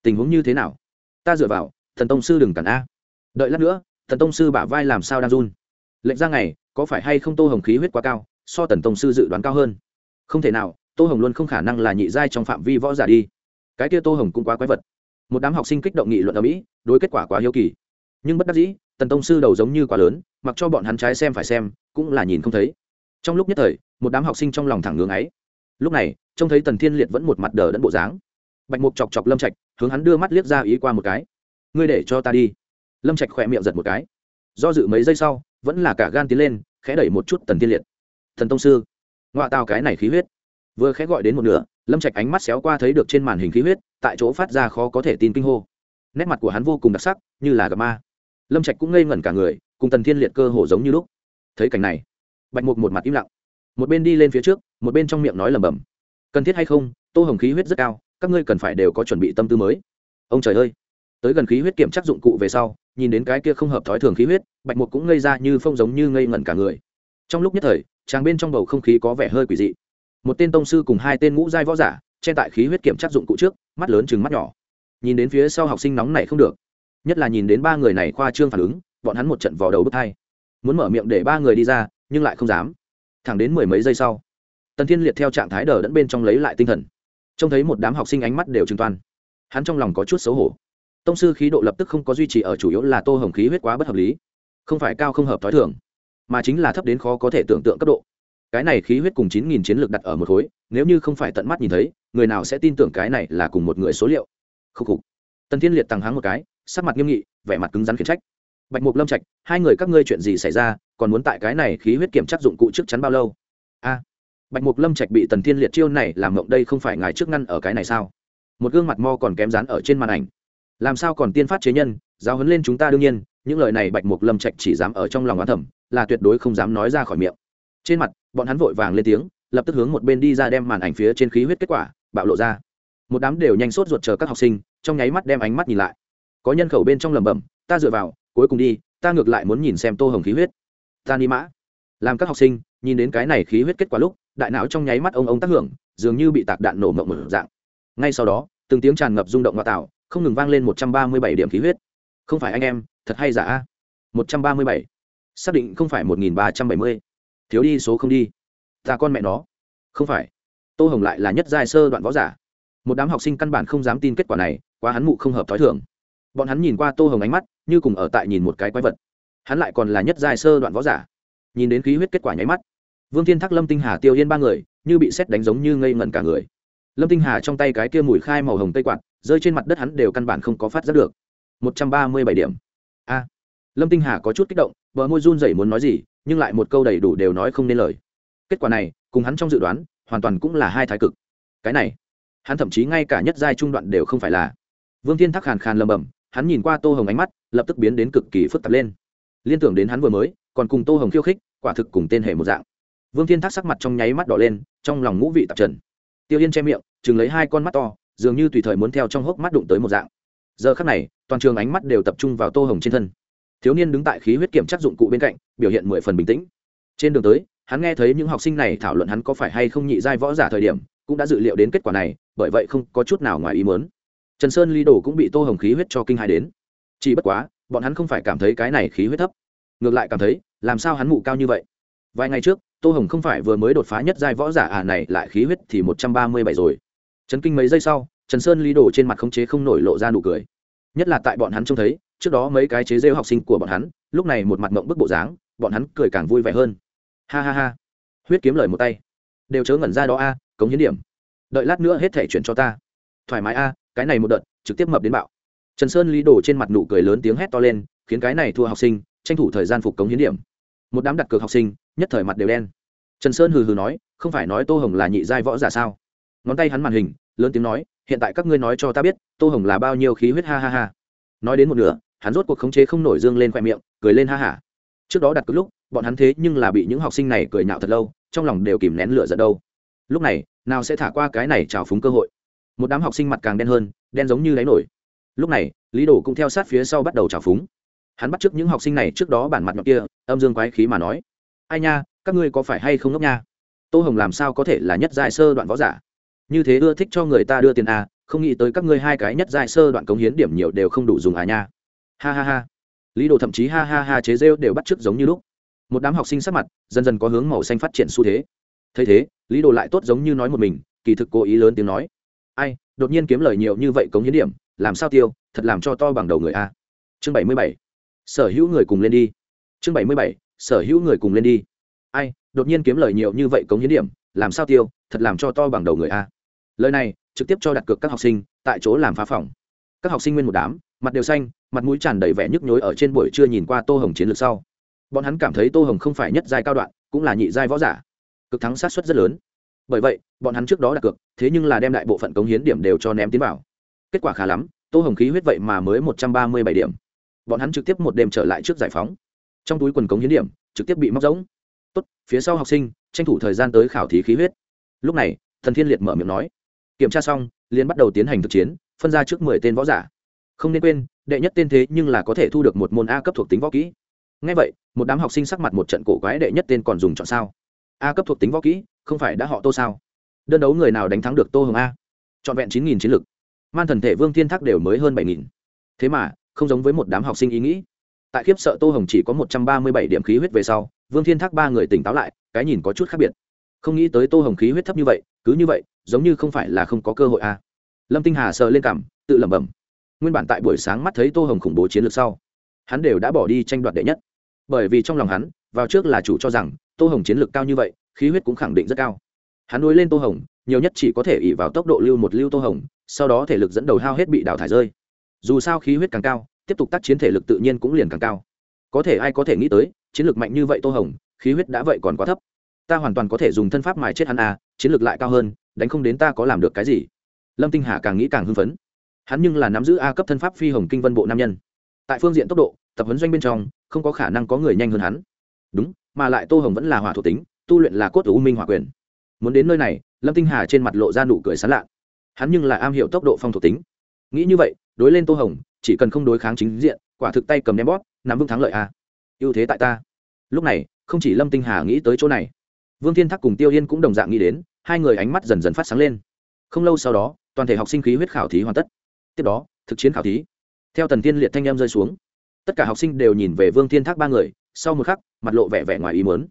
Tình huống như thế nào? Ta dựa vào, thần tông sư đừng cản a. Đợi lát nữa, thần tông sư bả vai làm sao đang run? Lệnh ra ngày, có phải hay không tô hồng khí huyết quá cao, so tần tông sư dự đoán cao hơn? Không thể nào, tô hồng luôn không khả năng là nhị giai trong phạm vi võ giả đi. Cái kia tô hồng cũng quá quái vật một đám học sinh kích động nghị luận ở mỹ, đối kết quả quá hiếu kỳ. nhưng bất đắc dĩ, tần tông sư đầu giống như quá lớn, mặc cho bọn hắn trái xem phải xem, cũng là nhìn không thấy. trong lúc nhất thời, một đám học sinh trong lòng thẳng ngưỡng ấy lúc này, trông thấy tần thiên liệt vẫn một mặt đờ đẫn bộ dáng. bạch mục chọc chọc lâm trạch, hướng hắn đưa mắt liếc ra ý qua một cái. ngươi để cho ta đi. lâm trạch khỏe miệng giật một cái. do dự mấy giây sau, vẫn là cả gan tiến lên, khẽ đẩy một chút tần thiên liệt. thần tông sư ngoại tào cái này khí huyết. vừa khẽ gọi đến một nửa lâm trạch ánh mắt xéo qua thấy được trên màn hình khí huyết, tại chỗ phát ra khó có thể tin kinh hô. Nét mặt của hắn vô cùng đặc sắc, như là gặp ma. Lâm trạch cũng ngây ngẩn cả người, cùng tần thiên liệt cơ hồ giống như lúc. Thấy cảnh này, bạch mục một mặt im lặng. Một bên đi lên phía trước, một bên trong miệng nói lầm bầm cần thiết hay không? Tô hồng khí huyết rất cao, các ngươi cần phải đều có chuẩn bị tâm tư mới. Ông trời ơi! Tới gần khí huyết kiểm chắc dụng cụ về sau, nhìn đến cái kia không hợp thói thường khí huyết, bạch mục cũng ngây ra như phong giống như ngây ngẩn cả người. Trong lúc nhất thời tràng bên trong bầu không khí có vẻ hơi quỷ dị một tên tông sư cùng hai tên ngũ giai võ giả, che tại khí huyết kiểm chắc dụng cụ trước, mắt lớn chừng mắt nhỏ. Nhìn đến phía sau học sinh nóng này không được. Nhất là nhìn đến ba người này khoa trương phản ứng, bọn hắn một trận vào đầu bức thai muốn mở miệng để ba người đi ra, nhưng lại không dám. Thẳng đến mười mấy giây sau, tần thiên liệt theo trạng thái đờ đẫn bên trong lấy lại tinh thần. Trông thấy một đám học sinh ánh mắt đều trừng toan hắn trong lòng có chút xấu hổ. Tông sư khí độ lập tức không có duy trì ở chủ yếu là tô hồng khí huyết quá bất hợp lý. Không phải cao không hợp t h ó i thường, mà chính là thấp đến khó có thể tưởng tượng cấp độ cái này khí huyết cùng chín nghìn chiến lược đặt ở một khối, nếu như không phải tận mắt nhìn thấy, người nào sẽ tin tưởng cái này là cùng một người số liệu? Khúc khục. Tần thiên liệt tăng háng một cái, sắc mặt nghiêm nghị, vẻ mặt cứng rắn khiển trách. Bạch mục lâm trạch, hai người các ngươi chuyện gì xảy ra, còn muốn tại cái này khí huyết kiểm tra dụng cụ trước chắn bao lâu? A. Bạch mục lâm trạch bị tần thiên liệt chiêu này làm mộng đây không phải ngài trước ngăn ở cái này sao? Một gương mặt mo còn kém rán ở trên màn ảnh. Làm sao còn tiên phát chế nhân, giáo huấn lên chúng ta đương nhiên, những lời này bạch mục lâm trạch chỉ dám ở trong lòng oán thẩm là tuyệt đối không dám nói ra khỏi miệng trên mặt, bọn hắn vội vàng lên tiếng, lập tức hướng một bên đi ra đem màn ảnh phía trên khí huyết kết quả, bạo lộ ra. Một đám đều nhanh sốt ruột chờ các học sinh, trong nháy mắt đem ánh mắt nhìn lại. Có nhân khẩu bên trong lẩm bẩm, ta dựa vào, cuối cùng đi, ta ngược lại muốn nhìn xem tô hồng khí huyết. Ta ni mã. Làm các học sinh, nhìn đến cái này khí huyết kết quả lúc, đại não trong nháy mắt ông ông tác hưởng, dường như bị tạc đạn nổ mộng mở dạng. Ngay sau đó, từng tiếng tràn ngập rung động ngoại tạo, không ngừng vang lên một trăm ba mươi bảy điểm khí huyết. Không phải anh em, thật hay giả a? Một trăm ba mươi bảy, xác định không phải một nghìn ba trăm bảy mươi thiếu đi số không đi. Ta con mẹ nó. Không phải. Tô hồng lại là nhất giai sơ đoạn võ giả. Một đám học sinh căn bản không dám tin kết quả này, quá hắn mụ không hợp t h ó i thường. Bọn hắn nhìn qua tô hồng ánh mắt, như cùng ở tại nhìn một cái quái vật. Hắn lại còn là nhất giai sơ đoạn võ giả. Nhìn đến khí huyết kết quả nháy mắt. Vương thiên thác, lâm tinh hà, tiêu yên ba người, như bị xét đánh giống như ngây ngẩn cả người. Lâm tinh hà trong tay cái kia mùi khai màu hồng tây quạt, rơi trên mặt đất hắn đều căn bản không có phát giác được. Một trăm ba mươi bảy điểm. A. Lâm tinh hà có chút kích động vợ môi run rẩy muốn nói gì nhưng lại một câu đầy đủ đều nói không nên lời. Kết quả này, cùng hắn trong dự đoán, hoàn toàn cũng là hai thái cực. Cái này, hắn thậm chí ngay cả nhất giai trung đoạn đều không phải là. Vương thiên thắc khàn khàn lầm bầm hắn nhìn qua tô hồng ánh mắt, lập tức biến đến cực kỳ phức tạp lên. Liên tưởng đến hắn vừa mới, còn cùng tô hồng khiêu khích, quả thực cùng tên hệ một dạng. Vương thiên thắc sắc mặt trong nháy mắt đỏ lên, trong lòng ngũ vị tạp trần. Tiêu yên che miệng, chừng lấy hai con mắt to, dường như tùy thời muốn theo trong hốc mắt đụng tới một dạng. Giờ khắc này, toàn trường ánh mắt đều tập trung vào tô hồng trên thân thiếu niên đứng tại khí huyết kiểm chắc dụng cụ bên cạnh, biểu hiện mười phần bình tĩnh. Trên đường tới, hắn nghe thấy những học sinh này thảo luận hắn có phải hay không nhị giai võ giả thời điểm, cũng đã dự liệu đến kết quả này, bởi vậy không có chút nào ngoài ý muốn. Trần sơn ly đồ cũng bị tô hồng khí huyết cho kinh hai đến. Chỉ bất quá, bọn hắn không phải cảm thấy cái này khí huyết thấp. Ngược lại cảm thấy, làm sao hắn mụ cao như vậy? Vài ngày trước, tô hồng không phải vừa mới đột phá nhất giai võ giả à này lại khí huyết thì một trăm ba mươi bảy rồi. Chấn kinh mấy giây sau, trần sơn ly đổ trên mặt khống chế không nổi lộ ra nụ cười nhất là tại bọn hắn trông thấy, trước đó mấy cái chế rêu học sinh của bọn hắn, lúc này một mặt mộng bức bộ dáng, bọn hắn cười càng vui vẻ hơn. Ha ha ha. Huyết kiếm lời một tay. Đều chớ ngẩn ra đó a, cống hiến điểm. Đợi lát nữa hết thể chuyển cho ta. Thoải mái a, cái này một đợt, trực tiếp mập đến bạo. Trần sơn lý đổ trên mặt nụ cười lớn tiếng hét to lên, khiến cái này thua học sinh, tranh thủ thời gian phục cống hiến điểm. Một đám đặt cược học sinh, nhất thời mặt đều đen. Trần sơn hừ hừ nói, không phải nói tô hồng là nhị giai võ giả sao? Ngón tay hắn màn hình, lớn tiếng nói hiện tại các ngươi nói cho ta biết, tô hồng là bao nhiêu khí huyết, ha ha ha. Nói đến một nửa, hắn rốt cuộc khống chế không nổi dương lên khoe miệng, cười lên ha hả trước đó đặt cứ lúc, bọn hắn thế nhưng là bị những học sinh này cười nhạo thật lâu, trong lòng đều kìm nén lửa giận đâu. Lúc này, nào sẽ thả qua cái này trào phúng cơ hội? Một đám học sinh mặt càng đen hơn, đen giống như đáy nổi. Lúc này, lý đồ cũng theo sát phía sau bắt đầu trào phúng. Hắn bắt trước những học sinh này trước đó bản mặt nhọc kia, âm dương quái khí mà nói. Ai nha, các ngươi có phải hay không ngốc nha? Tô hồng làm sao có thể là nhất giai sơ đoạn võ giả? Như thế ưa thích cho người ta đưa tiền à, không nghĩ tới các ngươi hai cái nhất giai sơ đoạn cống hiến điểm nhiều đều không đủ dùng à nha. Ha ha ha. Lý đồ thậm chí ha ha ha chế rêu đều bắt chước giống như lúc. Một đám học sinh sắc mặt dần dần có hướng màu xanh phát triển xu thế. Thấy thế lý đồ lại tốt giống như nói một mình kỳ thực cố ý lớn tiếng nói. Ai đột nhiên kiếm lời nhiều như vậy cống hiến điểm làm sao tiêu thật làm cho to bằng đầu người a. Chương bảy mươi bảy. Sở hữu người cùng lên đi. Chương bảy mươi bảy. Sở hữu người cùng lên đi. Ai đột nhiên kiếm lời nhiều như vậy cống hiến điểm làm sao tiêu thật làm cho to bằng đầu người a lời này trực tiếp cho đặt cược các học sinh tại chỗ làm phá phòng. Các học sinh nguyên một đám, mặt đều xanh, mặt mũi tràn đầy vẻ nhức nhối ở trên buổi trưa nhìn qua tô hồng chiến lược sau. Bọn hắn cảm thấy tô hồng không phải nhất giai cao đoạn, cũng là nhị giai võ giả. Cực thắng sát xuất rất lớn. Bởi vậy, bọn hắn trước đó đặt cược, thế nhưng là đem đại bộ phận cống hiến điểm đều cho ném tiến vào. Kết quả khá lắm, tô hồng khí huyết vậy mà mới một trăm ba mươi bảy điểm. Bọn hắn trực tiếp một đêm trở lại trước giải phóng. Trong túi quần cống hiến điểm, trực tiếp bị móc rỗng. Tốt, phía sau học sinh, tranh thủ thời gian tới khảo thí khí huyết. Lúc này, thần thiên liệt mở miệng nói kiểm tra xong liên bắt đầu tiến hành thực chiến, phân ra trước mười tên võ giả. Không nên quên, đệ nhất tên thế nhưng là có thể thu được một môn a cấp thuộc tính võ kỹ. Ngay vậy, một đám học sinh sắc mặt một trận cổ quái đệ nhất tên còn dùng chọn sao? A cấp thuộc tính võ kỹ, không phải đã họ tô sao? Đơn đấu người nào đánh thắng được tô hồng a? Trọn vẹn chín nghìn chiến lực. Man thần thể vương thiên thác đều mới hơn bảy nghìn. Thế mà, không giống với một đám học sinh ý nghĩ. Tại khiếp sợ tô hồng chỉ có một trăm ba mươi bảy điểm khí huyết về sau, vương thiên thác ba người tỉnh táo lại, cái nhìn có chút khác biệt. Không nghĩ tới tô hồng khí huyết thấp như vậy, cứ như vậy giống như không phải là không có cơ hội à. lâm tinh hà sờ lên cảm, tự lẩm bẩm. Nguyên bản tại buổi sáng mắt thấy tô hồng khủng bố chiến lược sau, hắn đều đã bỏ đi tranh đoạt đệ nhất. Bởi vì trong lòng hắn, vào trước là chủ cho rằng, tô hồng chiến lược cao như vậy, khí huyết cũng khẳng định rất cao. Hắn nuôi lên tô hồng, nhiều nhất chỉ có thể ỉ vào tốc độ lưu một lưu tô hồng, sau đó thể lực dẫn đầu hao hết bị đào thải rơi. Dù sao khí huyết càng cao, tiếp tục tác chiến thể lực tự nhiên cũng liền càng cao. Có thể ai có thể nghĩ tới, chiến lược mạnh như vậy tô hồng, khí huyết đã vậy còn quá thấp. Ta hoàn toàn có thể dùng thân pháp mài chết hắn à chiến lược lại cao hơn đánh không đến ta có làm được cái gì? Lâm tinh hà càng nghĩ càng hưng phấn. Hắn nhưng là nắm giữ a cấp thân pháp phi hồng kinh vân bộ nam nhân. Tại phương diện tốc độ, tập huấn doanh bên trong, không có khả năng có người nhanh hơn hắn. Đúng, mà lại tô hồng vẫn là hỏa thuộc tính, tu luyện là cốt u minh hỏa quyền. Muốn đến nơi này, lâm tinh hà trên mặt lộ ra nụ cười sán lạ. Hắn nhưng là am hiểu tốc độ phong thuộc tính. Nghĩ như vậy, đối lên tô hồng, chỉ cần không đối kháng chính diện, quả thực tay cầm đem bóp, nắm vững thắng lợi a. Ưu thế tại ta. Lúc này, không chỉ lâm tinh hà nghĩ tới chỗ này, vương thiên thác cùng tiêu yên cũng đồng dạng nghĩ đến hai người ánh mắt dần dần phát sáng lên. Không lâu sau đó, toàn thể học sinh khí huyết khảo thí hoàn tất. Tiếp đó, thực chiến khảo thí. Theo tần tiên liệt thanh em rơi xuống, tất cả học sinh đều nhìn về vương thiên thác ba người, sau một khắc, mặt lộ vẻ vẻ ngoài ý mớn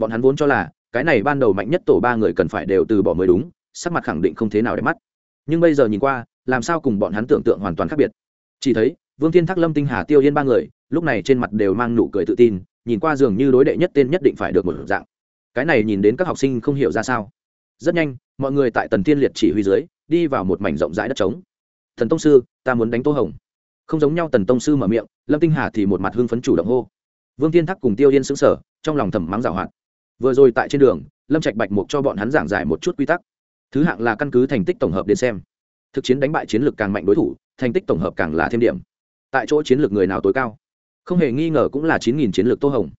bọn hắn vốn cho là, cái này ban đầu mạnh nhất tổ ba người cần phải đều từ bỏ mới đúng, sắc mặt khẳng định không thế nào để mắt. Nhưng bây giờ nhìn qua, làm sao cùng bọn hắn tưởng tượng hoàn toàn khác biệt. Chỉ thấy, vương thiên thác, lâm tinh hà, tiêu yên ba người, lúc này trên mặt đều mang nụ cười tự tin, nhìn qua dường như đối đệ nhất tên nhất định phải được một dạng. Cái này nhìn đến các học sinh không hiểu ra sao rất nhanh, mọi người tại tần Thiên liệt chỉ huy dưới, đi vào một mảnh rộng rãi đất trống. Thần tông sư, ta muốn đánh tô hồng. Không giống nhau, tần tông sư mở miệng, lâm tinh hà thì một mặt hưng phấn chủ động hô. Vương thiên thác cùng tiêu yên xứng sở trong lòng thầm mắng giảo hoạt. Vừa rồi tại trên đường, lâm trạch bạch mục cho bọn hắn giảng giải một chút quy tắc. Thứ hạng là căn cứ thành tích tổng hợp đến xem. Thực chiến đánh bại chiến lược càng mạnh đối thủ, thành tích tổng hợp càng là thêm điểm. Tại chỗ chiến lược người nào tối cao? Không hề nghi ngờ cũng là chín nghìn chiến lược tô hồng.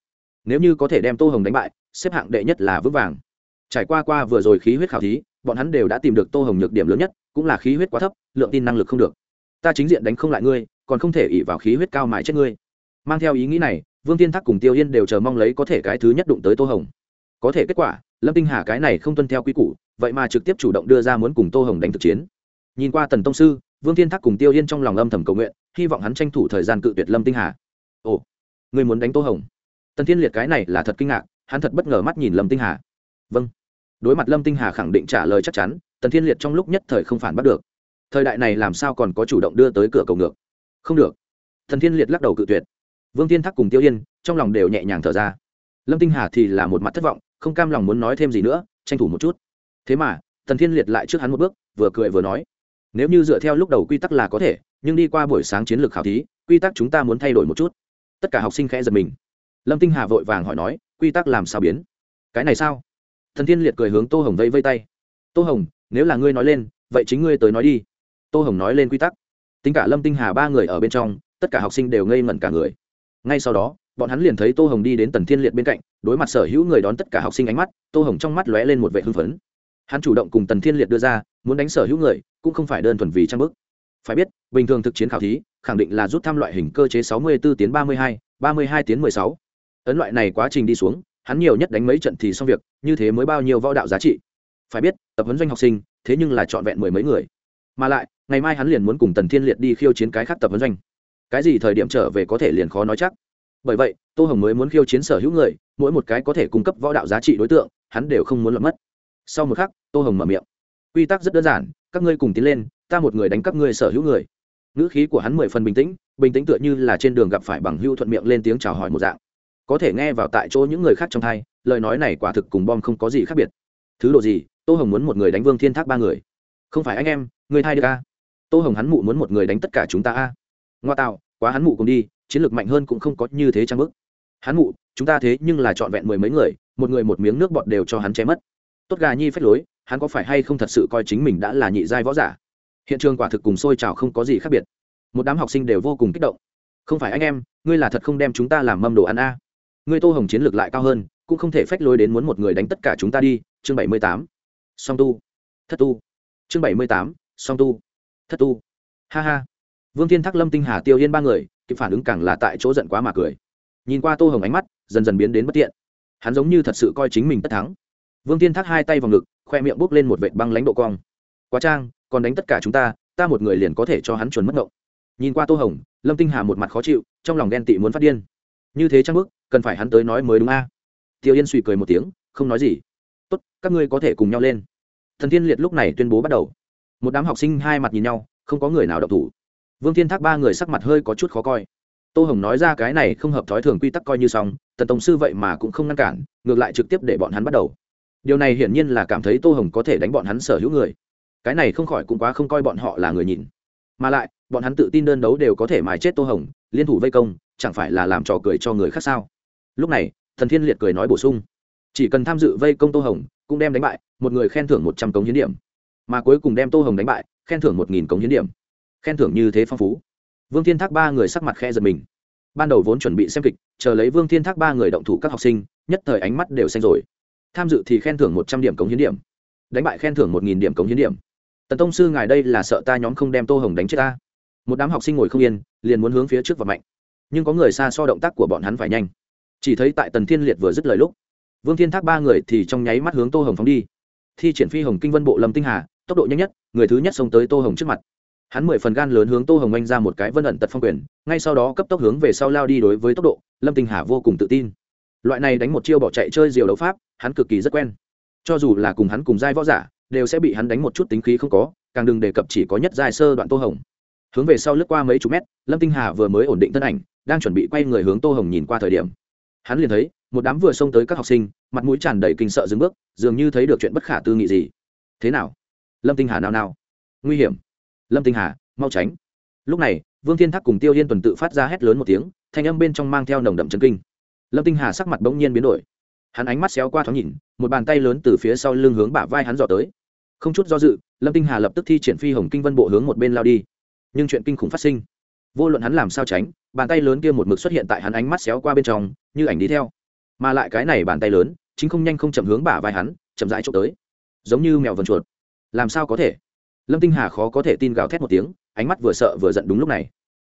Nếu như có thể đem tô hồng đánh bại, xếp hạng đệ nhất là vững vàng trải qua qua vừa rồi khí huyết khảo thí, bọn hắn đều đã tìm được tô hồng nhược điểm lớn nhất, cũng là khí huyết quá thấp, lượng tin năng lực không được. Ta chính diện đánh không lại ngươi, còn không thể ỉ vào khí huyết cao mãi chết ngươi. Mang theo ý nghĩ này, vương tiên thác cùng tiêu yên đều chờ mong lấy có thể cái thứ nhất đụng tới tô hồng. Có thể kết quả, lâm tinh hà cái này không tuân theo quy củ, vậy mà trực tiếp chủ động đưa ra muốn cùng tô hồng đánh thực chiến. Nhìn qua tần tông sư, vương thiên thác cùng tiêu yên trong lòng âm thầm cầu nguyện, hy vọng hắn tranh thủ thời gian cự tuyệt lâm tinh hà. Ồ người muốn đánh tô hồng? Tần thiên liệt cái này là thật kinh ngạc, hắn thật bất ngờ mắt nhìn lâm tinh hà. Vâng đối mặt lâm tinh hà khẳng định trả lời chắc chắn, tần thiên liệt trong lúc nhất thời không phản bắt được. Thời đại này làm sao còn có chủ động đưa tới cửa cầu ngược? Không được. Thần thiên liệt lắc đầu cự tuyệt. Vương tiên thắc cùng tiêu yên, trong lòng đều nhẹ nhàng thở ra. Lâm tinh hà thì là một mặt thất vọng, không cam lòng muốn nói thêm gì nữa, tranh thủ một chút. Thế mà thần thiên liệt lại trước hắn một bước, vừa cười vừa nói. Nếu như dựa theo lúc đầu quy tắc là có thể, nhưng đi qua buổi sáng chiến lược khảo thí, quy tắc chúng ta muốn thay đổi một chút. Tất cả học sinh khẽ giật mình. Lâm tinh hà vội vàng hỏi nói, quy tắc làm sao biến? Cái này sao? Thần thiên liệt cười hướng tô hồng vây vây tay. Tô hồng nếu là ngươi nói lên vậy chính ngươi tới nói đi. Tô hồng nói lên quy tắc. Tính cả lâm tinh hà ba người ở bên trong tất cả học sinh đều ngây ngẩn cả người. Ngay sau đó bọn hắn liền thấy tô hồng đi đến tần thiên liệt bên cạnh đối mặt sở hữu người đón tất cả học sinh ánh mắt tô hồng trong mắt lóe lên một vệ hưng phấn. Hắn chủ động cùng tần thiên liệt đưa ra muốn đánh sở hữu người cũng không phải đơn thuần vì trang bức. Phải biết bình thường thực chiến khảo thí khẳng định là rút thăm loại hình cơ chế 64 tiến 32, 32 tiến 16. ấn loại này quá trình đi xuống hắn nhiều nhất đánh mấy trận thì xong việc, như thế mới bao nhiêu võ đạo giá trị. Phải biết, tập huấn doanh học sinh, thế nhưng là trọn vẹn mười mấy người. Mà lại, ngày mai hắn liền muốn cùng tần thiên liệt đi khiêu chiến cái khác tập huấn doanh. Cái gì thời điểm trở về có thể liền khó nói chắc. Bởi vậy, tô hồng mới muốn khiêu chiến sở hữu người, mỗi một cái có thể cung cấp võ đạo giá trị đối tượng, hắn đều không muốn lọt mất. Sau một khắc, tô hồng mở miệng. Quy tắc rất đơn giản, các ngươi cùng tiến lên, ta một người đánh các ngươi sở hữu người. Ngữ khí của hắn mười phần bình tĩnh bình tĩnh tựa như là trên đường gặp phải bằng hưu thuận miệng lên tiếng chào hỏi một dạng có thể nghe vào tại chỗ những người khác trong thai, lời nói này quả thực cùng bom không có gì khác biệt. Thứ đồ gì? Tô hồng muốn một người đánh vương thiên thác ba người. Không phải anh em, người thai được a tô hồng hắn mụ muốn một người đánh tất cả chúng ta a ngoa tạo, quá hắn mụ cùng đi, chiến lược mạnh hơn cũng không có như thế trang bức hắn mụ, chúng ta thế nhưng là trọn vẹn mười mấy người, một người một miếng nước bọt đều cho hắn che mất. Tốt gà nhi phách lối, hắn có phải hay không thật sự coi chính mình đã là nhị giai võ giả? Hiện trường quả thực cùng sôi trào không có gì khác biệt. Một đám học sinh đều vô cùng kích động. Không phải anh em, ngươi là thật không đem chúng ta làm mâm đồ ăn a ngươi tô hồng chiến lược lại cao hơn, cũng không thể phách lối đến muốn một người đánh tất cả chúng ta đi. Chương bảy mươi tám. Song tu. Thất tu. Chương bảy mươi tám. Song tu. Thất tu. Ha ha. Vương thiên thác, lâm tinh hà, tiêu yên ba người, kịp phản ứng càng là tại chỗ giận quá mà cười. Nhìn qua tô hồng ánh mắt, dần dần biến đến bất tiện. Hắn giống như thật sự coi chính mình tất thắng. Vương thiên thác hai tay vào ngực, khoe miệng bốc lên một vệt băng lãnh độ cong. Quá trang, còn đánh tất cả chúng ta ta một người liền có thể cho hắn chuẩn mất ngộng. Nhìn qua tô hồng, lâm tinh hà một mặt khó chịu, trong lòng ghen tị muốn phát điên. Như thế trang bức cần phải hắn tới nói mới đúng a. Tiêu yên suy cười một tiếng, không nói gì. Tốt, các ngươi có thể cùng nhau lên. Thần thiên liệt lúc này tuyên bố bắt đầu. Một đám học sinh hai mặt nhìn nhau, không có người nào đọc thủ. Vương thiên thác ba người sắc mặt hơi có chút khó coi. Tô hồng nói ra cái này không hợp thói thường quy tắc coi như xong, tần tổng sư vậy mà cũng không ngăn cản, ngược lại trực tiếp để bọn hắn bắt đầu. Điều này hiển nhiên là cảm thấy tô hồng có thể đánh bọn hắn sở hữu người. Cái này không khỏi cũng quá không coi bọn họ là người nhìn. Mà lại, bọn hắn tự tin đơn đấu đều có thể mài chết tô hồng, liên thủ vây công, chẳng phải là làm trò cười cho người khác sao? Lúc này, thần thiên liệt cười nói bổ sung. Chỉ cần tham dự vây công tô hồng, cũng đem đánh bại, một người khen thưởng một trăm cống hiến điểm. Mà cuối cùng đem tô hồng đánh bại, khen thưởng một nghìn cống hiến điểm. Khen thưởng như thế phong phú. Vương thiên thác ba người sắc mặt khe giật mình. Ban đầu vốn chuẩn bị xem kịch, chờ lấy vương thiên thác ba người động thủ các học sinh, nhất thời ánh mắt đều xanh rồi. Tham dự thì khen thưởng một trăm điểm cống hiến điểm. Đánh bại khen thưởng một nghìn điểm cống hiến điểm. Tần tông sư ngài đây là sợ ta nhóm không đem tô hồng đánh chết ta. Một đám học sinh ngồi không yên, liền muốn hướng phía trước và mạnh. Nhưng có người xa so động tác của bọn hắn phải nhanh chỉ thấy tại tần thiên liệt vừa dứt lời lúc, vương thiên thác ba người thì trong nháy mắt hướng tô hồng phóng đi. Thi triển phi hồng kinh vân bộ lâm tinh hà, tốc độ nhanh nhất, người thứ nhất xông tới tô hồng trước mặt. Hắn mười phần gan lớn hướng tô hồng anh ra một cái vân ẩn tật phong quyền, ngay sau đó cấp tốc hướng về sau lao đi đối với tốc độ, lâm tinh hà vô cùng tự tin. Loại này đánh một chiêu bỏ chạy chơi diều đấu pháp, hắn cực kỳ rất quen. Cho dù là cùng hắn cùng giai võ giả, đều sẽ bị hắn đánh một chút tính khí không có, càng đừng đề cập chỉ có nhất giai sơ đoạn tô hồng. Hướng về sau lướt qua mấy chục mét, lâm tinh hà vừa mới ổn định thân ảnh, đang chuẩn bị quay người hướng tô hồng nhìn qua thời điểm hắn liền thấy, một đám vừa xông tới các học sinh, mặt mũi tràn đầy kinh sợ dừng bước, dường như thấy được chuyện bất khả tư nghị gì. Thế nào? Lâm tinh hà nào nào nguy hiểm. Lâm tinh hà, mau tránh. Lúc này, vương thiên thác cùng tiêu yên tuần tự phát ra hét lớn một tiếng, thanh âm bên trong mang theo nồng đậm chân kinh. Lâm tinh hà sắc mặt bỗng nhiên biến đổi. Hắn ánh mắt xéo qua thoáng nhìn, một bàn tay lớn từ phía sau lưng hướng bả vai hắn dò tới. Không chút do dự, lâm tinh hà lập tức thi triển phi hồng kinh vân bộ hướng một bên lao đi. Nhưng chuyện kinh khủng phát sinh vô luận hắn làm sao tránh, bàn tay lớn kia một mực xuất hiện tại hắn ánh mắt xéo qua bên trong, như ảnh đi theo. Mà lại cái này bàn tay lớn, chính không nhanh không chậm hướng bả vai hắn, chậm rãi trộm tới. Giống như mèo vần chuột. Làm sao có thể? Lâm tinh hà khó có thể tin gào thét một tiếng, ánh mắt vừa sợ vừa giận đúng lúc này.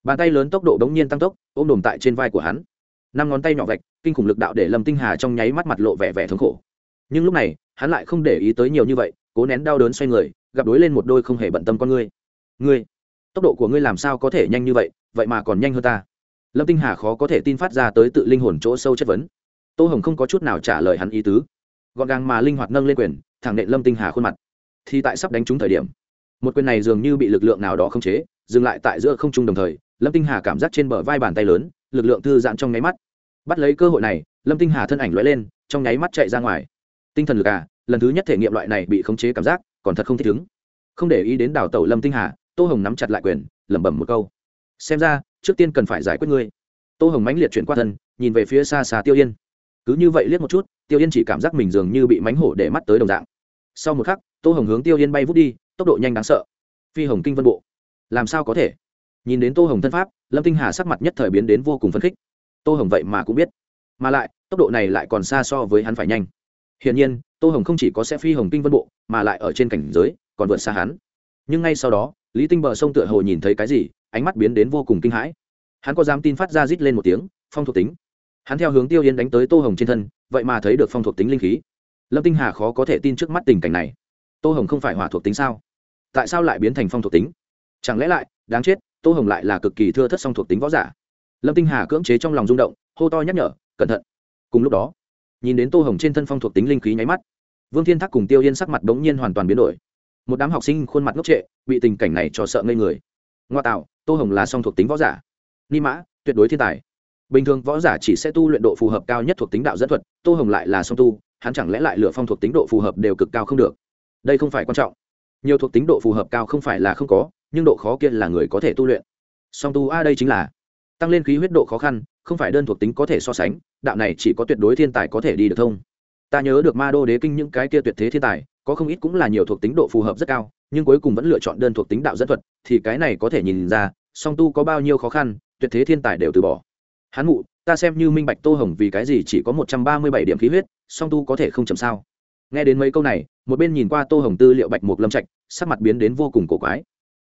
Bàn tay lớn tốc độ bỗng nhiên tăng tốc, ôm đồm tại trên vai của hắn. Năm ngón tay nhỏ vạch, kinh khủng lực đạo để lâm tinh hà trong nháy mắt mặt lộ vẻ vẻ thống khổ. Nhưng lúc này, hắn lại không để ý tới nhiều như vậy, cố nén đau đớn xoay người, gặp đối lên một đôi không hề bận tâm con ngươi. Ngươi tốc độ của ngươi làm sao có thể nhanh như vậy vậy mà còn nhanh hơn ta. Lâm tinh hà khó có thể tin phát ra tới tự linh hồn chỗ sâu chất vấn. Tô hồng không có chút nào trả lời hắn ý tứ. Gọn gàng mà linh hoạt nâng lên quyền, thẳng nện lâm tinh hà khuôn mặt. Thì tại sắp đánh trúng thời điểm, một quyền này dường như bị lực lượng nào đó không chế, dừng lại tại giữa không trung đồng thời, lâm tinh hà cảm giác trên bờ vai bàn tay lớn, lực lượng thư giãn trong nháy mắt. Bắt lấy cơ hội này, lâm tinh hà thân ảnh lóe lên, trong nháy mắt chạy ra ngoài. Tinh thần lực à lần thứ nhất thể nghiệm loại này bị khống chế cảm giác, còn thật không thích ứng. Không để ý đến đào tẩu lâm tinh hà tô hồng nắm chặt lại quyền, lẩm bẩm một câu. Xem ra, trước tiên cần phải giải quyết ngươi. Tô hồng mãnh liệt chuyển qua thân, nhìn về phía xa xa tiêu yên. Cứ như vậy liếc một chút, tiêu yên chỉ cảm giác mình dường như bị mánh hổ để mắt tới đồng dạng. Sau một khắc, tô hồng hướng tiêu yên bay vút đi, tốc độ nhanh đáng sợ. Phi hồng kinh vân bộ. Làm sao có thể? Nhìn đến tô hồng thân pháp, lâm tinh hà sắc mặt nhất thời biến đến vô cùng phấn khích. Tô hồng vậy mà cũng biết. Mà lại, tốc độ này lại còn xa so với hắn phải nhanh. Hiển nhiên, tô hồng không chỉ có sẽ phi hồng kinh vân bộ, mà lại ở trên cảnh giới, còn vượt xa hắn. Nhưng ngay sau đó lý tinh bờ sông tựa hồ nhìn thấy cái gì, ánh mắt biến đến vô cùng kinh hãi. Hắn có dám tin phát ra rít lên một tiếng, phong thuộc tính. Hắn theo hướng tiêu yên đánh tới tô hồng trên thân, vậy mà thấy được phong thuộc tính linh khí. Lâm tinh hà khó có thể tin trước mắt tình cảnh này. Tô hồng không phải hỏa thuộc tính sao? Tại sao lại biến thành phong thuộc tính? Chẳng lẽ lại, đáng chết, tô hồng lại là cực kỳ thưa thất song thuộc tính võ giả? Lâm tinh hà cưỡng chế trong lòng rung động, hô to nhắc nhở, cẩn thận. Cùng lúc đó, nhìn đến tô hồng trên thân phong thuộc tính linh khí nháy mắt, vương thiên thác cùng tiêu yên sắc mặt bỗng nhiên hoàn toàn biến đổi một đám học sinh khuôn mặt ngốc trệ, bị tình cảnh này cho sợ ngây người. Ngoa tạo, tô hồng là song thuộc tính võ giả. Ni mã, tuyệt đối thiên tài. Bình thường võ giả chỉ sẽ tu luyện độ phù hợp cao nhất thuộc tính đạo dẫn thuật, tô hồng lại là song tu, hắn chẳng lẽ lại lựa phong thuộc tính độ phù hợp đều cực cao không được? Đây không phải quan trọng. Nhiều thuộc tính độ phù hợp cao không phải là không có, nhưng độ khó kia là người có thể tu luyện. Song tu a đây chính là tăng lên khí huyết độ khó khăn, không phải đơn thuộc tính có thể so sánh, đạo này chỉ có tuyệt đối thiên tài có thể đi được thông. Ta nhớ được ma đô đế kinh những cái kia tuyệt thế thiên tài có không ít cũng là nhiều thuộc tính độ phù hợp rất cao, nhưng cuối cùng vẫn lựa chọn đơn thuộc tính đạo dẫn thuật, thì cái này có thể nhìn ra, song tu có bao nhiêu khó khăn, tuyệt thế thiên tài đều từ bỏ. Hắn ngụ ta xem như minh bạch tô hồng vì cái gì chỉ có một trăm ba mươi bảy điểm khí huyết, song tu có thể không chầm sao? Nghe đến mấy câu này, một bên nhìn qua tô hồng tư liệu bạch mục lâm trạch, sắc mặt biến đến vô cùng cổ quái.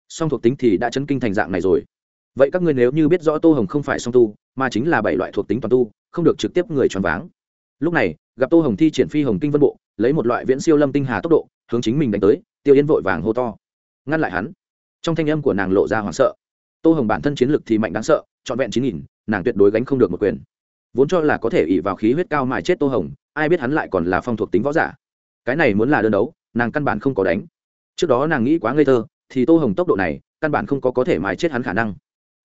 Song thuộc tính thì đã chấn kinh thành dạng này rồi. Vậy các ngươi nếu như biết rõ tô hồng không phải song tu, mà chính là bảy loại thuộc tính toàn tu, không được trực tiếp người choáng váng lúc này, gặp tô hồng thi triển phi hồng kinh vân bộ, lấy một loại viễn siêu lâm tinh hà tốc độ, hướng chính mình đánh tới, tiêu yên vội vàng hô to. Ngăn lại hắn. Trong thanh âm của nàng lộ ra hoảng sợ. Tô hồng bản thân chiến lực thì mạnh đáng sợ, trọn vẹn chín nghìn, nàng tuyệt đối gánh không được một quyền. Vốn cho là có thể ỉ vào khí huyết cao mài chết tô hồng, ai biết hắn lại còn là phong thuộc tính võ giả. Cái này muốn là đơn đấu, nàng căn bản không có đánh. Trước đó nàng nghĩ quá ngây thơ, thì tô hồng tốc độ này, căn bản không có có thể mài chết hắn khả năng.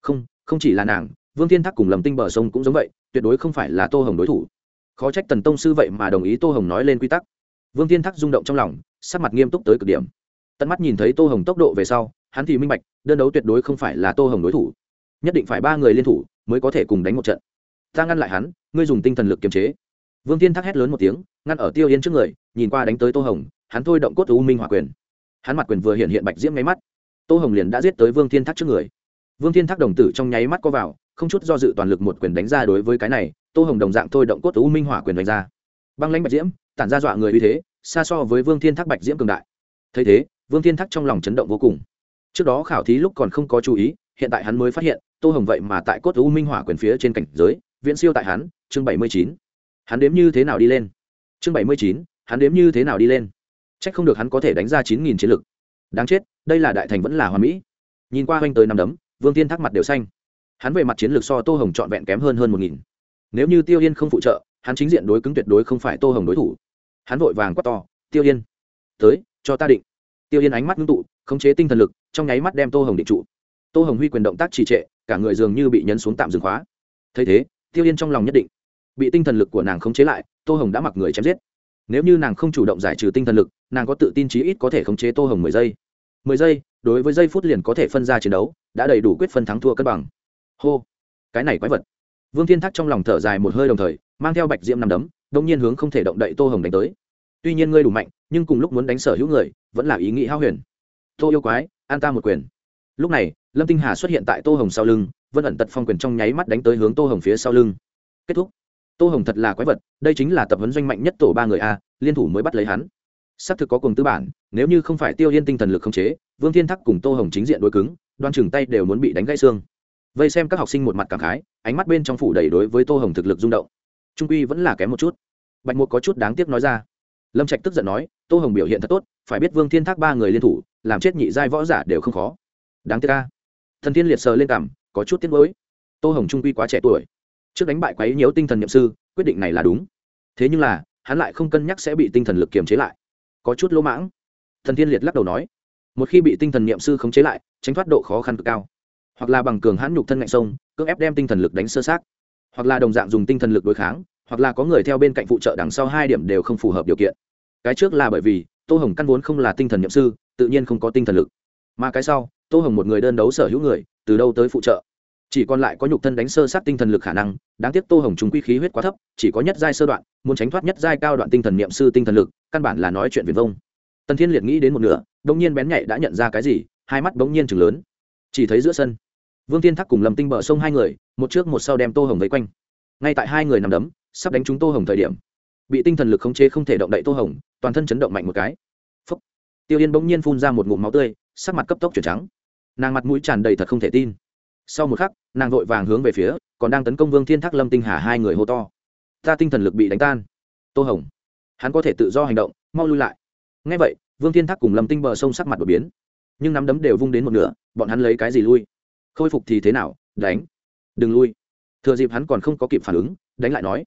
Không không chỉ là nàng, vương thiên thác cùng lầm tinh bờ sông cũng giống vậy, tuyệt đối không phải là tô hồng đối thủ khó trách tần tông sư vậy mà đồng ý tô hồng nói lên quy tắc. Vương thiên thắc rung động trong lòng, sắc mặt nghiêm túc tới cực điểm. Tận mắt nhìn thấy tô hồng tốc độ về sau, hắn thì minh bạch, đơn đấu tuyệt đối không phải là tô hồng đối thủ. Nhất định phải ba người liên thủ mới có thể cùng đánh một trận. Ta ngăn lại hắn, ngươi dùng tinh thần lực kiềm chế. Vương thiên thắc hét lớn một tiếng, ngăn ở tiêu yên trước người, nhìn qua đánh tới tô hồng, hắn thôi động cốt u minh hỏa quyền. Hắn mặt quyền vừa hiện hiện bạch diễm nháy mắt. Tô hồng liền đã giết tới vương thiên thắc trước người. Vương thiên thắc đồng tử trong nháy mắt co vào, không chút do dự toàn lực một quyền đánh ra đối với cái này tô hồng đồng dạng thôi động cốt u minh hỏa quyền đánh ra. Băng lãnh bạch diễm, tản ra dọa người uy thế, xa so với vương thiên thác bạch diễm cường đại. Thấy thế, vương thiên thác trong lòng chấn động vô cùng. Trước đó khảo thí lúc còn không có chú ý, hiện tại hắn mới phát hiện, tô hồng vậy mà tại cốt u minh hỏa quyền phía trên cảnh giới, viễn siêu tại hắn, chương bảy mươi chín. Hắn đếm như thế nào đi lên? Chương bảy mươi chín, hắn đếm như thế nào đi lên? C h ắ c không được hắn có thể đánh ra chín nghìn chiến lực. Đáng chết, đây là đại thành vẫn là hoa mỹ. Nhìn qua oanh tới năm đấm, vương tiên thắc mặt đều xanh. Hắn về mặt chiến lược so tô hồng trọn vẹn kém hơn hơn một nghìn nếu như tiêu yên không phụ trợ, hắn chính diện đối cứng tuyệt đối không phải tô hồng đối thủ. Hắn vội vàng quát to, tiêu yên, tới, cho ta định. Tiêu yên ánh mắt ngưng tụ, khống chế tinh thần lực, trong nháy mắt đem tô hồng định trụ. Tô hồng huy quyền động tác trì trệ, cả người dường như bị nhấn xuống tạm dừng khóa. Thấy thế, tiêu yên trong lòng nhất định. Bị tinh thần lực của nàng khống chế lại, tô hồng đã mặc người chém giết. Nếu như nàng không chủ động giải trừ tinh thần lực, nàng có tự tin chí ít có thể khống chế tô hồng mười giây. Mười giây, đối với giây phút liền có thể phân ra chiến đấu, đã đầy đủ quyết phân thắng thua cân bằng. Hô, cái này quái vật vương thiên thác trong lòng thở dài một hơi đồng thời, mang theo bạch diễm nằm đấm đông nhiên hướng không thể động đậy tô hồng đánh tới. Tuy nhiên ngươi đủ mạnh, nhưng cùng lúc muốn đánh sở hữu người, vẫn là ý nghĩ hao huyền. Tô yêu quái, an ta một quyền. Lúc này, lâm tinh hà xuất hiện tại tô hồng sau lưng, vân ẩn tật phong quyền trong nháy mắt đánh tới hướng tô hồng phía sau lưng. Kết thúc. Tô hồng thật là quái vật, đây chính là tập huấn doanh mạnh nhất tổ ba người a, liên thủ mới bắt lấy hắn. Xác thực có cùng tư bản, nếu như không phải tiêu yên tinh thần lực không chế, vương thiên thắc cùng tô hồng chính diện đối cứng, đoan chừng tay đều muốn bị đánh gãy xương. Vây xem các học sinh một mặt cảm khái ánh mắt bên trong phủ đầy đối với tô hồng thực lực rung động. Trung quy vẫn là kém một chút. Bạch mục có chút đáng tiếc nói ra. Lâm trạch tức giận nói, tô hồng biểu hiện thật tốt, phải biết vương thiên thác ba người liên thủ, làm chết nhị giai võ giả đều không khó. Đáng tiếc ca thần thiên liệt sờ lên cảm có chút tiếc mới tô hồng trung quy quá trẻ tuổi. Trước đánh bại quấy nhiễu tinh thần nhậm sư, quyết định này là đúng. Thế nhưng là, hắn lại không cân nhắc sẽ bị tinh thần lực kiềm chế lại. Có chút lỗ mãng. Thần thiên liệt lắc đầu nói, một khi bị tinh thần niệm sư khống chế lại, tránh thoát độ khó khăn cực cao hoặc là bằng cường hãn nhục thân ngạnh sông, cưỡng ép đem tinh thần lực đánh sơ sát hoặc là đồng dạng dùng tinh thần lực đối kháng, hoặc là có người theo bên cạnh phụ trợ đằng sau hai điểm đều không phù hợp điều kiện. Cái trước là bởi vì, tô hồng căn vốn không là tinh thần nhậm sư, tự nhiên không có tinh thần lực. Mà cái sau, tô hồng một người đơn đấu sở hữu người, từ đâu tới phụ trợ? Chỉ còn lại có nhục thân đánh sơ sát tinh thần lực khả năng, đáng tiếc tô hồng chúng quy khí huyết quá thấp, chỉ có nhất giai sơ đoạn, muốn tránh thoát nhất giai cao đoạn tinh thần niệm sư tinh thần lực, căn bản là nói chuyện viền vông. Tần thiên liệt nghĩ đến một nửa đông nhiên bén nhạy đã nhận ra cái gì, hai mắt bỗng nhiên chừng lớn. Chỉ thấy giữa sân vương thiên thắc cùng lâm tinh bờ sông hai người, một trước một sau đem tô hồng vây quanh. Ngay tại hai người nằm đấm, sắp đánh trúng tô hồng thời điểm, bị tinh thần lực khống chế không thể động đậy tô hồng, toàn thân chấn động mạnh một cái. Phúc. tiêu yên bỗng nhiên phun ra một ngụm máu tươi, sắc mặt cấp tốc chuyển trắng. Nàng mặt mũi tràn đầy thật không thể tin. Sau một khắc, nàng vội vàng hướng về phía, còn đang tấn công vương thiên thác lâm tinh hà hai người hô to. Ta tinh thần lực bị đánh tan. Tô hồng. Hắn có thể tự do hành động, mau lui lại. Ngay vậy, vương thiên thác cùng lâm tinh bờ sông sắc mặt đột biến. Nhưng nắm đấm đều vung đến một nửa, bọn hắn lấy cái gì lui? Khôi phục thì thế nào, đánh. Đừng lui. Thừa dịp hắn còn không có kịp phản ứng, đánh lại nói.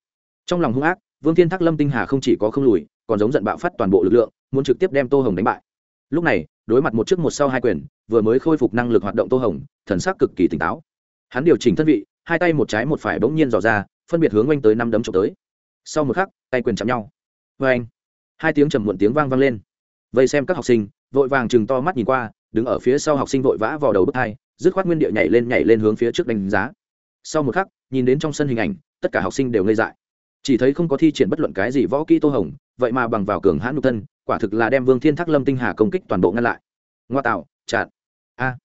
Trong lòng hung ác, vương thiên thác lâm tinh hà không chỉ có không lùi, còn giống giận bạo phát toàn bộ lực lượng, muốn trực tiếp đem tô hồng đánh bại. Lúc này, đối mặt một trước một sau hai quyền, vừa mới khôi phục năng lực hoạt động tô hồng, thần sắc cực kỳ tỉnh táo. Hắn điều chỉnh thân vị, hai tay một trái một phải bỗng nhiên dò ra, phân biệt hướng oanh tới năm đấm trộm tới. Sau một khắc, tay quyền chạm nhau. Vê anh hai tiếng trầm muộn tiếng vang vang lên. Vây xem các học sinh, vội vàng chừng to mắt nhìn qua, đứng ở phía sau học sinh vội vã vào đầu bước hai dứt khoát nguyên địa nhảy lên nhảy lên hướng phía trước đánh giá. Sau một khắc, nhìn đến trong sân hình ảnh, tất cả học sinh đều ngây dại. Chỉ thấy không có thi triển bất luận cái gì võ kỹ tô hồng, vậy mà bằng vào cường hãn nhục thân, quả thực là đem vương thiên thác lâm tinh hà công kích toàn bộ ngăn lại. Ngoa tạo, chặn. A,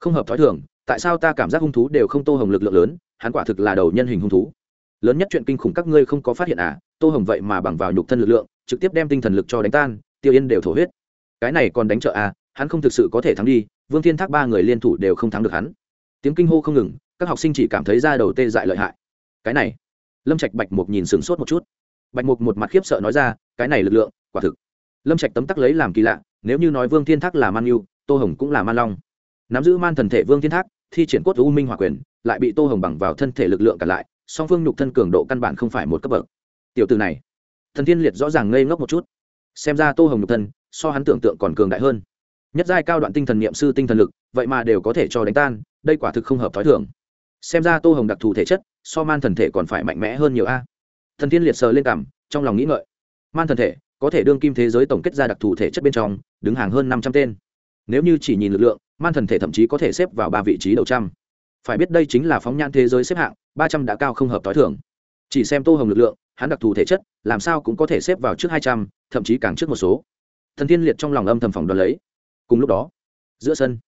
không hợp thói thường, tại sao ta cảm giác hung thú đều không tô hồng lực lượng lớn, hắn quả thực là đầu nhân hình hung thú. Lớn nhất chuyện kinh khủng các ngươi không có phát hiện à tô hồng vậy mà bằng vào nhục thân lực lượng, trực tiếp đem tinh thần lực cho đánh tan, tiêu yên đều thổ huyết. Cái này còn đánh trợ à hắn không thực sự có thể thắng đi vương thiên thác ba người liên thủ đều không thắng được hắn. Tiếng kinh hô không ngừng, các học sinh chỉ cảm thấy da đầu tê dại lợi hại. Cái này, lâm trạch bạch mục nhìn sửng sốt một chút. Bạch mục một mặt khiếp sợ nói ra, cái này lực lượng, quả thực. Lâm trạch tấm tắc lấy làm kỳ lạ, nếu như nói vương thiên thác là man yêu tô hồng cũng là man long. Nắm giữ man thần thể vương thiên thác, thi triển cốt u minh hòa quyền, lại bị tô hồng bằng vào thân thể lực lượng cả lại, song phương nhục thân cường độ căn bản không phải một cấp bậc. Tiểu từ này, thần thiên liệt rõ ràng ngây ngốc một chút. Xem ra tô hồng nhục thân, so hắn tưởng tượng còn cường đại hơn nhất giai cao đoạn tinh thần niệm sư tinh thần lực, vậy mà đều có thể cho đánh tan, đây quả thực không hợp t h ó i thường. Xem ra tô hồng đặc thù thể chất, so man thần thể còn phải mạnh mẽ hơn nhiều a. Thần tiên liệt sờ lên cảm, trong lòng nghĩ ngợi. Man thần thể, có thể đương kim thế giới tổng kết ra đặc thù thể chất bên trong, đứng hàng hơn năm trăm tên. Nếu như chỉ nhìn lực lượng, man thần thể thậm chí có thể xếp vào ba vị trí đầu trăm. Phải biết đây chính là phóng nhan thế giới xếp hạng, ba trăm đã cao không hợp t h i thường. Chỉ xem tô hồng lực lượng, hắn đặc thù thể chất, làm sao cũng có thể xếp vào trước hai trăm, thậm chí càng trước một số. Thần thiên liệt trong lòng âm thầm phòng đoán lấy cùng lúc đó, giữa sân,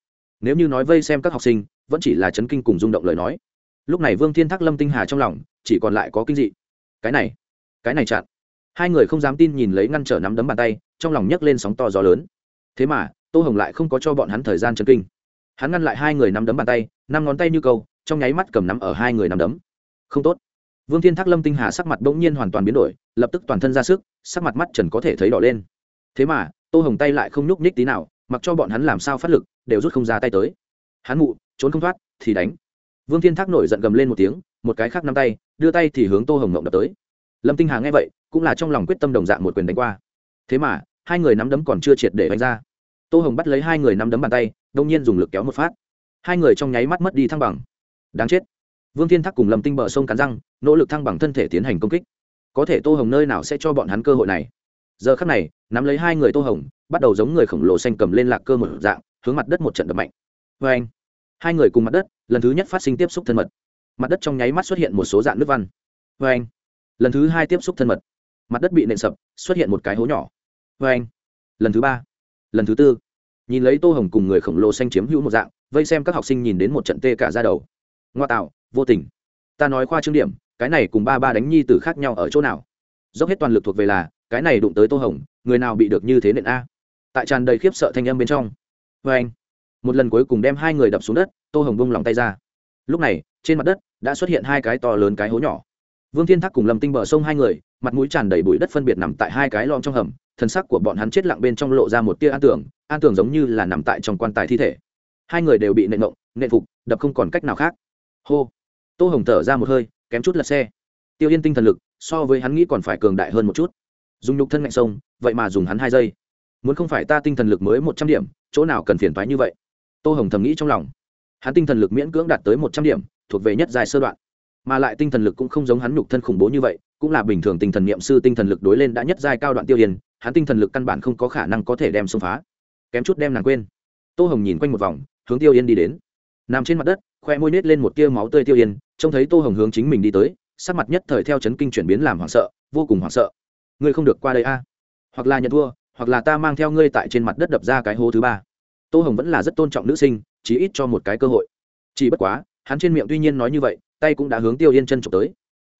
nếu như nói vây xem các học sinh, vẫn chỉ là chấn kinh cùng rung động lời nói. Lúc này vương thiên thác lâm tinh hà trong lòng, chỉ còn lại có kinh dị. Cái này cái này chặn. Hai người không dám tin nhìn lấy ngăn trở nắm đấm bàn tay, trong lòng nhấc lên sóng to gió lớn. Thế mà, tô hồng lại không có cho bọn hắn thời gian chấn kinh. Hắn ngăn lại hai người nắm đấm bàn tay, năm ngón tay như câu, trong nháy mắt cầm nắm ở hai người nắm đấm. Không tốt. Vương thiên thác lâm tinh hà sắc mặt bỗng nhiên hoàn toàn biến đổi, lập tức toàn thân ra sức, sắc mặt mắt trần có thể thấy đỏ lên. Thế mà, tô hồng tay lại không nhúc nhích tí nào mặc cho bọn hắn làm sao phát lực, đều rút không ra tay tới. Hắn mụ, trốn không thoát, thì đánh. Vương thiên thác nổi giận gầm lên một tiếng, một cái khác nắm tay, đưa tay thì hướng tô hồng mộng đập tới. Lâm tinh hà nghe vậy, cũng là trong lòng quyết tâm đồng dạng một quyền đánh qua. Thế mà, hai người nắm đấm còn chưa triệt để đánh ra. Tô hồng bắt lấy hai người nắm đấm bàn tay đông nhiên dùng lực kéo một phát. Hai người trong nháy mắt mất đi thăng bằng. Đáng chết. Vương thiên thác cùng lâm tinh bờ sông cắn răng, nỗ lực thăng bằng thân thể tiến hành công kích. Có thể tô hồng nơi nào sẽ cho bọn hắn cơ hội này? Giờ khắc này, nắm lấy hai người tô hồng, bắt đầu giống người khổng lồ xanh cầm lên lạc cơ một dạng, hướng mặt đất một trận đập mạnh. Vê anh, hai người cùng mặt đất, lần thứ nhất phát sinh tiếp xúc thân mật. Mặt đất trong nháy mắt xuất hiện một số dạng nước văn. Vê anh, lần thứ hai tiếp xúc thân mật. Mặt đất bị nện sập, xuất hiện một cái hố nhỏ. Vê anh, lần thứ ba, lần thứ tư. Nhìn lấy tô hồng cùng người khổng lồ xanh chiếm hữu một dạng, vây xem các học sinh nhìn đến một trận tê cả ra đầu. Ngoa tạo, vô tình. Ta nói khoa trương điểm, cái này cùng ba ba đánh nhi tử khác nhau ở chỗ nào? Dốc hết toàn lực thuộc về là cái này đụng tới tô hồng, người nào bị được như thế nện a? Tại tràn đầy khiếp sợ thanh âm bên trong. Vê anh, một lần cuối cùng đem hai người đập xuống đất, tô hồng bông lòng tay ra. Lúc này, trên mặt đất đã xuất hiện hai cái to lớn cái hố nhỏ. Vương thiên thác cùng lâm tinh bờ sông hai người, mặt mũi tràn đầy bụi đất phân biệt nằm tại hai cái lom trong hầm, thân sắc của bọn hắn chết lặng bên trong lộ ra một tia an tưởng an tưởng giống như là nằm tại trong quan tài thi thể. Hai người đều bị nện ngộng, nện phục, đập không còn cách nào khác. Hô. Tô hồng thở ra một hơi, kém chút lật xe. Tiêu yên tinh thần lực so với hắn nghĩ còn phải cường đại hơn một chút dùng nhục thân ngạnh sông, vậy mà dùng hắn hai giây. Muốn không phải ta tinh thần lực mới một trăm điểm, chỗ nào cần phiền thoái như vậy? Tô hồng thầm nghĩ trong lòng. Hắn tinh thần lực miễn cưỡng đạt tới một trăm điểm, thuộc về nhất dài sơ đoạn. Mà lại tinh thần lực cũng không giống hắn nhục thân khủng bố như vậy, cũng là bình thường tinh thần niệm sư tinh thần lực đối lên đã nhất giai cao đoạn tiêu yên hắn tinh thần lực căn bản không có khả năng có thể đem xông phá. Kém chút đem nàng quên. Tô hồng nhìn quanh một vòng, hướng tiêu yên đi đến. Nằm trên mặt đất, khoe môi nết lên một tia máu tươi tiêu yên trông thấy tô hồng hướng chính mình đi tới, sắc mặt nhất thời theo chấn kinh chuyển biến làm hoảng sợ, vô cùng hoảng sợ ngươi không được qua đây a. Hoặc là nhận thua, hoặc là ta mang theo ngươi tại trên mặt đất đập ra cái hố thứ ba. Tô hồng vẫn là rất tôn trọng nữ sinh chỉ ít cho một cái cơ hội. Chỉ bất quá, hắn trên miệng tuy nhiên nói như vậy, tay cũng đã hướng tiêu yên chân trục tới.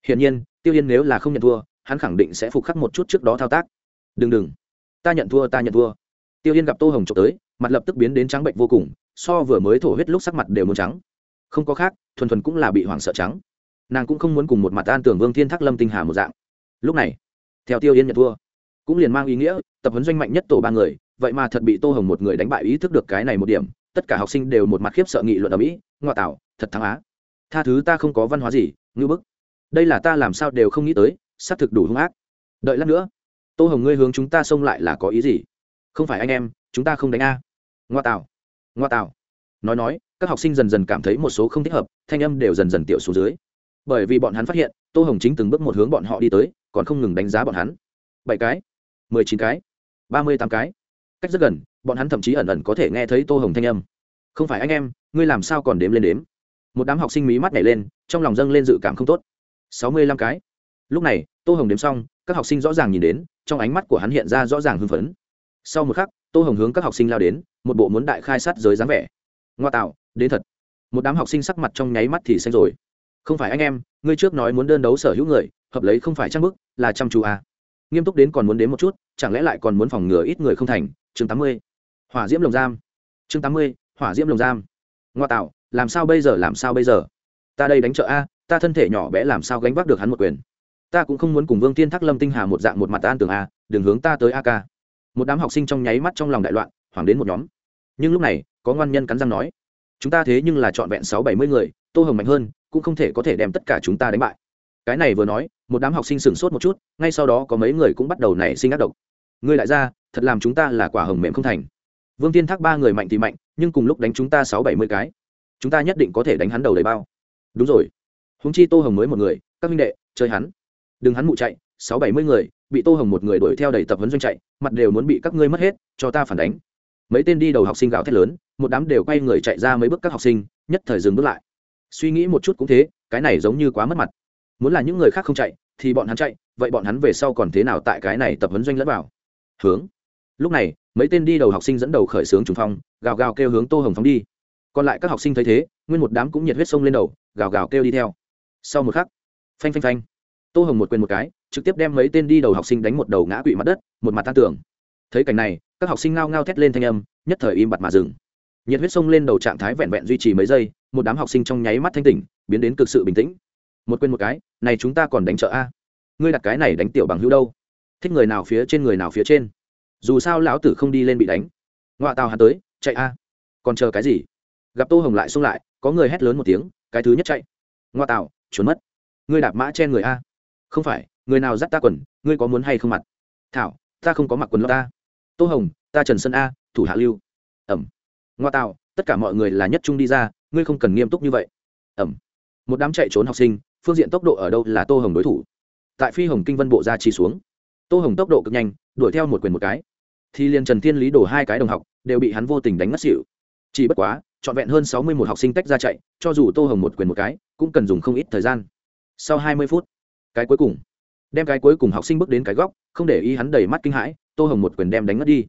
Hiển nhiên, tiêu yên nếu là không nhận thua, hắn khẳng định sẽ phục khắc một chút trước đó thao tác. Đừng đừng, ta nhận thua, ta nhận thua. Tiêu yên gặp tô hồng trục tới, mặt lập tức biến đến trắng bệnh vô cùng, so vừa mới thổ huyết lúc sắc mặt đều muốn trắng. Không có khác, thuần thuần cũng là bị hoảng sợ trắng. Nàng cũng không muốn cùng một mặt an tưởng vương thiên thác lâm tinh hà một dạng. Lúc này theo tiêu yên nhận thua. Cũng liền mang ý nghĩa, tập huấn doanh mạnh nhất tổ ba người, vậy mà thật bị tô hồng một người đánh bại ý thức được cái này một điểm, tất cả học sinh đều một mặt khiếp sợ nghị luận ở mỹ, ngoa tạo, thật thắng á. Tha thứ ta không có văn hóa gì, ngư bức. Đây là ta làm sao đều không nghĩ tới, xác thực đủ hung ác. Đợi lát nữa, tô hồng ngươi hướng chúng ta xông lại là có ý gì? Không phải anh em, chúng ta không đánh a. Ngoa tạo ngoa tạo. Nói nói, các học sinh dần dần cảm thấy một số không thích hợp, thanh âm đều dần dần tiểu xuống dưới. Bởi vì bọn hắn phát hiện, tô hồng chính từng bước một hướng bọn họ đi tới còn không ngừng đánh giá bọn hắn. Bảy cái, mười chín cái, ba mươi tám cái. Cách rất gần, bọn hắn thậm chí ẩn ẩn có thể nghe thấy tô hồng thanh âm. Không phải anh em, ngươi làm sao còn đếm lên đếm? Một đám học sinh mí mắt nhảy lên, trong lòng dâng lên dự cảm không tốt. Sáu mươi lăm cái. Lúc này, tô hồng đếm xong, các học sinh rõ ràng nhìn đến, trong ánh mắt của hắn hiện ra rõ ràng hưng phấn. Sau một khắc, tô hồng hướng các học sinh lao đến, một bộ muốn đại khai sát giới dáng vẻ. Ngoa tạo, đến thật. Một đám học sinh sắc mặt trong nháy mắt thì xanh rồi không phải anh em, ngươi trước nói muốn đơn đấu sở hữu người, hợp lấy không phải trang bức, là chăm chú à. nghiêm túc đến còn muốn đến một chút, chẳng lẽ lại còn muốn phòng ngừa ít người không thành? Chương tám mươi. Hỏa diễm lồng giam. Chương tám mươi, hỏa diễm lồng giam. Ngoa tạo, làm sao bây giờ, làm sao bây giờ? Ta đây đánh trợ a, ta thân thể nhỏ bé làm sao gánh vác được hắn một quyền? Ta cũng không muốn cùng vương tiên thác lâm tinh hà một dạng một mặt an tường a, đừng hướng ta tới a ca một đám học sinh trong nháy mắt trong lòng đại loạn, hoảng đến một nhóm. Nhưng lúc này, có ngoan nhân cắn răng nói, chúng ta thế nhưng là trọn vẹn sáu bảy mươi người tô hồng mạnh hơn, cũng không thể có thể đem tất cả chúng ta đánh bại. Cái này vừa nói, một đám học sinh sửng sốt một chút, ngay sau đó có mấy người cũng bắt đầu nảy sinh ác độc. Ngươi lại ra, thật làm chúng ta là quả hồng mềm không thành. Vương tiên thác ba người mạnh thì mạnh, nhưng cùng lúc đánh chúng ta sáu bảy mươi cái. Chúng ta nhất định có thể đánh hắn đầu đầy bao. Đúng rồi. Húng chi tô hồng mới một người, các minh đệ, chơi hắn. Đừng hắn mụ chạy, sáu bảy mươi người, bị tô hồng một người đuổi theo đầy tập huấn doanh chạy, mặt đều muốn bị các ngươi mất hết, cho ta phản đánh. Mấy tên đi đầu học sinh gạo thét lớn, một đám đều quay người chạy ra mấy bước các học sinh, nhất thời dừng bước lại suy nghĩ một chút cũng thế, cái này giống như quá mất mặt. Muốn là những người khác không chạy, thì bọn hắn chạy, vậy bọn hắn về sau còn thế nào tại cái này tập huấn doanh lẫn vào? Hướng. Lúc này, mấy tên đi đầu học sinh dẫn đầu khởi xướng trùng phong, gào gào kêu hướng tô hồng phóng đi. Còn lại các học sinh thấy thế, nguyên một đám cũng nhiệt huyết sông lên đầu, gào gào kêu đi theo. Sau một khắc, phanh phanh phanh, tô hồng một quyền một cái, trực tiếp đem mấy tên đi đầu học sinh đánh một đầu ngã quỵ mặt đất, một mặt tan tưởng thấy cảnh này, các học sinh ngao ngao thét lên thanh âm, nhất thời im bặt mà dừng. Nhiệt huyết sông lên đầu trạng thái vẹn vẹn duy trì mấy giây một đám học sinh trong nháy mắt thanh tỉnh biến đến cực sự bình tĩnh. Một quên một cái này chúng ta còn đánh trợ a. Ngươi đặt cái này đánh tiểu bằng hữu đâu? Thích người nào phía trên người nào phía trên? Dù sao lão tử không đi lên bị đánh. Ngoạ tàu hắn tới chạy a. Còn chờ cái gì? Gặp tô hồng lại xông lại có người hét lớn một tiếng cái thứ nhất chạy. Ngoa tào, trốn mất. Ngươi đạp mã trên người a. Không phải người nào dắt ta quần ngươi có muốn hay không mặt? Thảo ta không có mặc quần lót ta tô hồng ta trần sơn a thủ hạ lưu. Ẩm. Ngoa tạo tất cả mọi người là nhất trung đi ra ngươi không cần nghiêm túc như vậy. Ẩm. Một đám chạy trốn học sinh, phương diện tốc độ ở đâu là tô hồng đối thủ. Tại phi hồng kinh vân bộ ra chi xuống. Tô hồng tốc độ cực nhanh, đuổi theo một quyền một cái. Thì liền trần thiên lý đổ hai cái đồng học, đều bị hắn vô tình đánh mất xỉu. Chỉ bất quá, trọn vẹn hơn sáu mươi một học sinh tách ra chạy, cho dù tô hồng một quyền một cái, cũng cần dùng không ít thời gian. Sau hai mươi phút, cái cuối cùng. Đem cái cuối cùng học sinh bước đến cái góc, không để ý hắn đầy mắt kinh hãi, tô hồng một quyền đem đánh mất đi.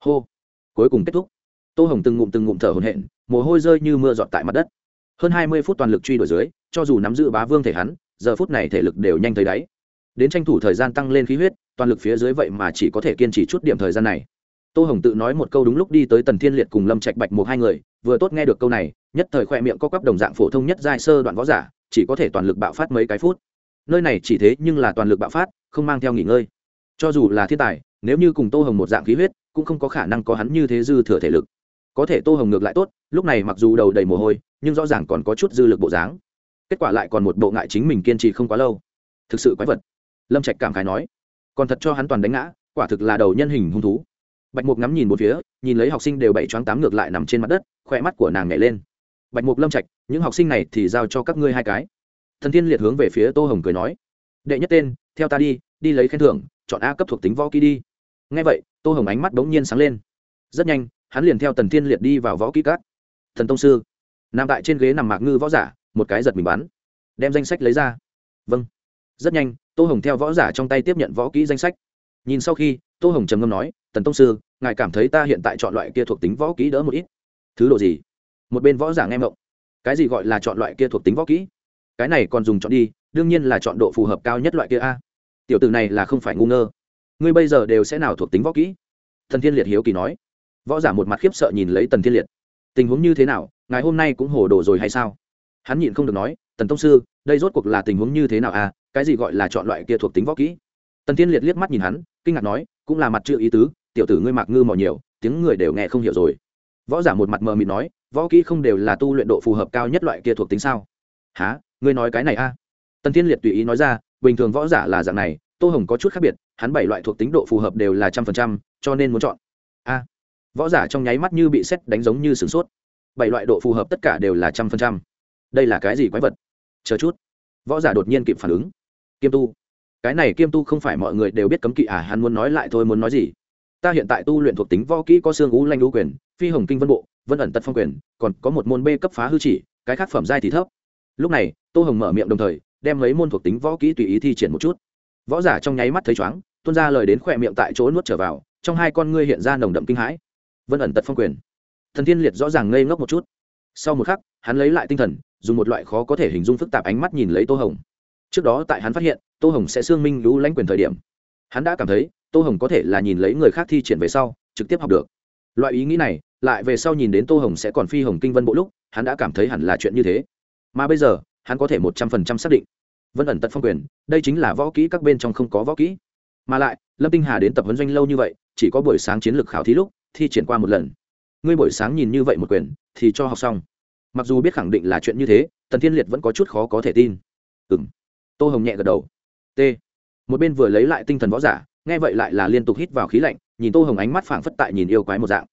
Hô. Cuối cùng kết thúc. Tô hồng từng ngụm từng ngụm thở hồn hện mồ hôi rơi như mưa giọt tại mặt đất. Hơn hai mươi phút toàn lực truy đuổi dưới, cho dù nắm giữ bá vương thể hắn, giờ phút này thể lực đều nhanh tới đáy. Đến tranh thủ thời gian tăng lên khí huyết, toàn lực phía dưới vậy mà chỉ có thể kiên trì chút điểm thời gian này. Tô hồng tự nói một câu đúng lúc đi tới tần thiên liệt cùng lâm trạch bạch một hai người, vừa tốt nghe được câu này, nhất thời khoe miệng có quắp đồng dạng phổ thông nhất giai sơ đoạn võ giả, chỉ có thể toàn lực bạo phát mấy cái phút. Nơi này chỉ thế nhưng là toàn lực bạo phát, không mang theo nghỉ ngơi. Cho dù là thiên tài, nếu như cùng tô hồng một dạng khí huyết, cũng không có khả năng có hắn như thế dư thừa thể lực có thể tô hồng ngược lại tốt, lúc này mặc dù đầu đầy mồ hôi, nhưng rõ ràng còn có chút dư lực bộ dáng. Kết quả lại còn một bộ ngại chính mình kiên trì không quá lâu. Thực sự quái vật. Lâm trạch cảm khái nói. Còn thật cho hắn toàn đánh ngã, quả thực là đầu nhân hình hung thú. Bạch mục ngắm nhìn một phía, nhìn lấy học sinh đều bảy choáng tám ngược lại nằm trên mặt đất khoe mắt của nàng nhảy lên. Bạch mục lâm trạch, những học sinh này thì giao cho các ngươi hai cái. Thần thiên liệt hướng về phía tô hồng cười nói. Đệ nhất tên, theo ta đi đi lấy khen thưởng, chọn a cấp thuộc tính võ kỹ đi. Ngay vậy, tô hồng ánh mắt bỗng nhiên sáng lên. Rất nhanh hắn liền theo tần thiên liệt đi vào võ kỹ cát thần tông sư, nằm tại trên ghế nằm mạc ngư võ giả, một cái giật mình bắn. Đem danh sách lấy ra. Vâng. Rất nhanh, tô hồng theo võ giả trong tay tiếp nhận võ kỹ danh sách. Nhìn sau khi, tô hồng trầm ngâm nói, tần tông sư, ngài cảm thấy ta hiện tại chọn loại kia thuộc tính võ kỹ đỡ một ít? Thứ độ gì? Một bên võ giả nghe mộng cái gì gọi là chọn loại kia thuộc tính võ kỹ? Cái này còn dùng chọn đi, đương nhiên là chọn độ phù hợp cao nhất loại kia a. Tiểu từ này là không phải ngu ngơ. Ngươi bây giờ đều sẽ nào thuộc tính võ kỹ? Thần thiên liệt hiếu kỳ nói võ giả một mặt khiếp sợ nhìn lấy tần thiên liệt. Tình huống như thế nào, ngài hôm nay cũng hồ đồ rồi hay sao? Hắn nhịn không được nói, tần tông sư, đây rốt cuộc là tình huống như thế nào à? Cái gì gọi là chọn loại kia thuộc tính võ kỹ? Tần thiên liệt liếc mắt nhìn hắn, kinh ngạc nói, cũng là mặt chưa ý tứ, tiểu tử ngươi mạc ngư mò nhiều, tiếng người đều nghe không hiểu rồi. Võ giả một mặt mờ mịt nói, võ kỹ không đều là tu luyện độ phù hợp cao nhất loại kia thuộc tính sao? Há ngươi nói cái này a à? tần thiên liệt tùy ý nói ra, bình thường võ giả là dạng này, tô hồng có chút khác biệt, hắn bảy loại thuộc tính độ phù hợp đều là trăm phần trăm, cho nên muốn chọn. A võ giả trong nháy mắt như bị xét đánh giống như sửng sốt. Bảy loại độ phù hợp tất cả đều là trăm phần trăm. Đây là cái gì quái vật? Chờ chút. Võ giả đột nhiên kịp phản ứng. Kiêm tu. Cái này kiêm tu không phải mọi người đều biết cấm kỵ à hắn muốn nói lại thôi muốn nói gì? Ta hiện tại tu luyện thuộc tính võ kỹ có xương ú lanh ú quyền, phi hồng kinh vân bộ, vân ẩn tật phong quyền, còn có một môn b cấp phá hư chỉ, cái khác phẩm giai thì thấp. Lúc này, tô hồng mở miệng đồng thời, đem lấy môn thuộc tính võ kỹ tùy ý thi triển một chút. Võ giả trong nháy mắt thấy chóng tuôn ra lời đến khỏe miệng tại chỗ nuốt trở vào, trong hai con ngươi hiện ra nồng đậm kinh hãi vân ẩn tật phong quyền. Thần thiên liệt rõ ràng ngây ngốc một chút. Sau một khắc, hắn lấy lại tinh thần, dùng một loại khó có thể hình dung phức tạp ánh mắt nhìn lấy tô hồng. Trước đó tại hắn phát hiện, tô hồng sẽ xương minh lũ lãnh quyền thời điểm, hắn đã cảm thấy tô hồng có thể là nhìn lấy người khác thi triển về sau, trực tiếp học được. Loại ý nghĩ này, lại về sau nhìn đến tô hồng sẽ còn phi hồng kinh vân bộ lúc, hắn đã cảm thấy hẳn là chuyện như thế. Mà bây giờ, hắn có thể một trăm phần trăm xác định, vân ẩn tật phong quyền, đây chính là võ kỹ các bên trong không có võ kỹ. Mà lại, lâm tinh hà đến tập huấn doanh lâu như vậy, chỉ có buổi sáng chiến lược khảo thí lúc thi triển qua một lần. Ngươi buổi sáng nhìn như vậy một quyền thì cho học xong. Mặc dù biết khẳng định là chuyện như thế, tần thiên liệt vẫn có chút khó có thể tin. Ừ m tô hồng nhẹ gật đầu. T. Một bên vừa lấy lại tinh thần võ giả, nghe vậy lại là liên tục hít vào khí lạnh, nhìn tô hồng ánh mắt phảng phất tại nhìn yêu quái một dạng.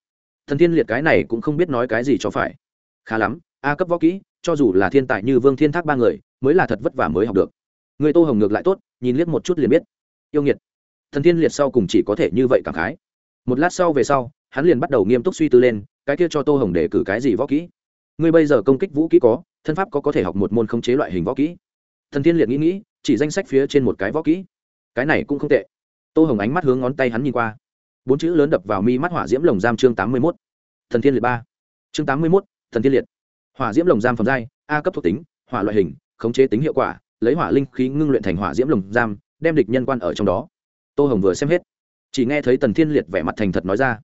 Thần thiên liệt cái này cũng không biết nói cái gì cho phải. Khá lắm, a cấp võ kỹ, cho dù là thiên tài như vương thiên thác ba người, mới là thật vất vả mới học được. Người tô hồng ngược lại tốt, nhìn liếc một chút liền biết. Yêu nghiệt. Thần thiên liệt sau cùng chỉ có thể như vậy cảm khái. Một lát sau về sau hắn liền bắt đầu nghiêm túc suy tư lên, cái kia cho tô hồng để cử cái gì võ kỹ? Ngươi bây giờ công kích vũ kỹ có, thân pháp có có thể học một môn khống chế loại hình võ kỹ? Thần thiên liệt nghĩ nghĩ, chỉ danh sách phía trên một cái võ kỹ. Cái này cũng không tệ. Tô hồng ánh mắt hướng ngón tay hắn nhìn qua. Bốn chữ lớn đập vào mi mắt hỏa diễm lồng giam chương tám mươi mốt. Thần thiên liệt ba. Chương tám mươi mốt, thần thiên liệt. Hỏa diễm lồng giam phẩm giai, a cấp thuộc tính, hỏa loại hình, khống chế tính hiệu quả, lấy hỏa linh khí ngưng luyện thành hỏa diễm lồng giam, đem địch nhân quan ở trong đó. Tô hồng vừa xem hết, chỉ nghe thấy tần thiên liệt vẻ mặt thành thật nói ra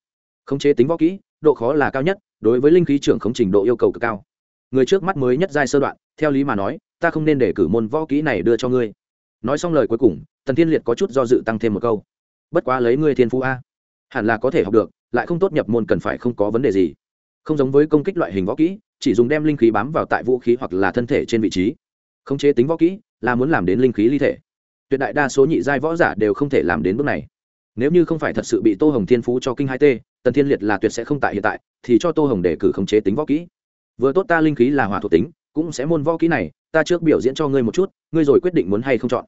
khống chế tính võ kỹ, độ khó là cao nhất, đối với linh khí trưởng khống trình độ yêu cầu cực cao. Người trước mắt mới nhất giai sơ đoạn, theo lý mà nói, ta không nên để cử môn võ kỹ này đưa cho ngươi. Nói xong lời cuối cùng, tần thiên liệt có chút do dự tăng thêm một câu. Bất quá lấy ngươi thiên phú a, hẳn là có thể học được, lại không tốt nhập môn cần phải không có vấn đề gì. Không giống với công kích loại hình võ kỹ, chỉ dùng đem linh khí bám vào tại vũ khí hoặc là thân thể trên vị trí. Khống chế tính võ kỹ là muốn làm đến linh khí ly thể. Tuyệt đại đa số nhị giai võ giả đều không thể làm đến bước này nếu như không phải thật sự bị tô hồng thiên phú cho kinh hai t tần thiên liệt là tuyệt sẽ không tại hiện tại, thì cho tô hồng để cử khống chế tính võ kỹ. Vừa tốt ta linh khí là hỏa thuộc tính, cũng sẽ môn võ kỹ này, ta trước biểu diễn cho ngươi một chút, ngươi rồi quyết định muốn hay không chọn.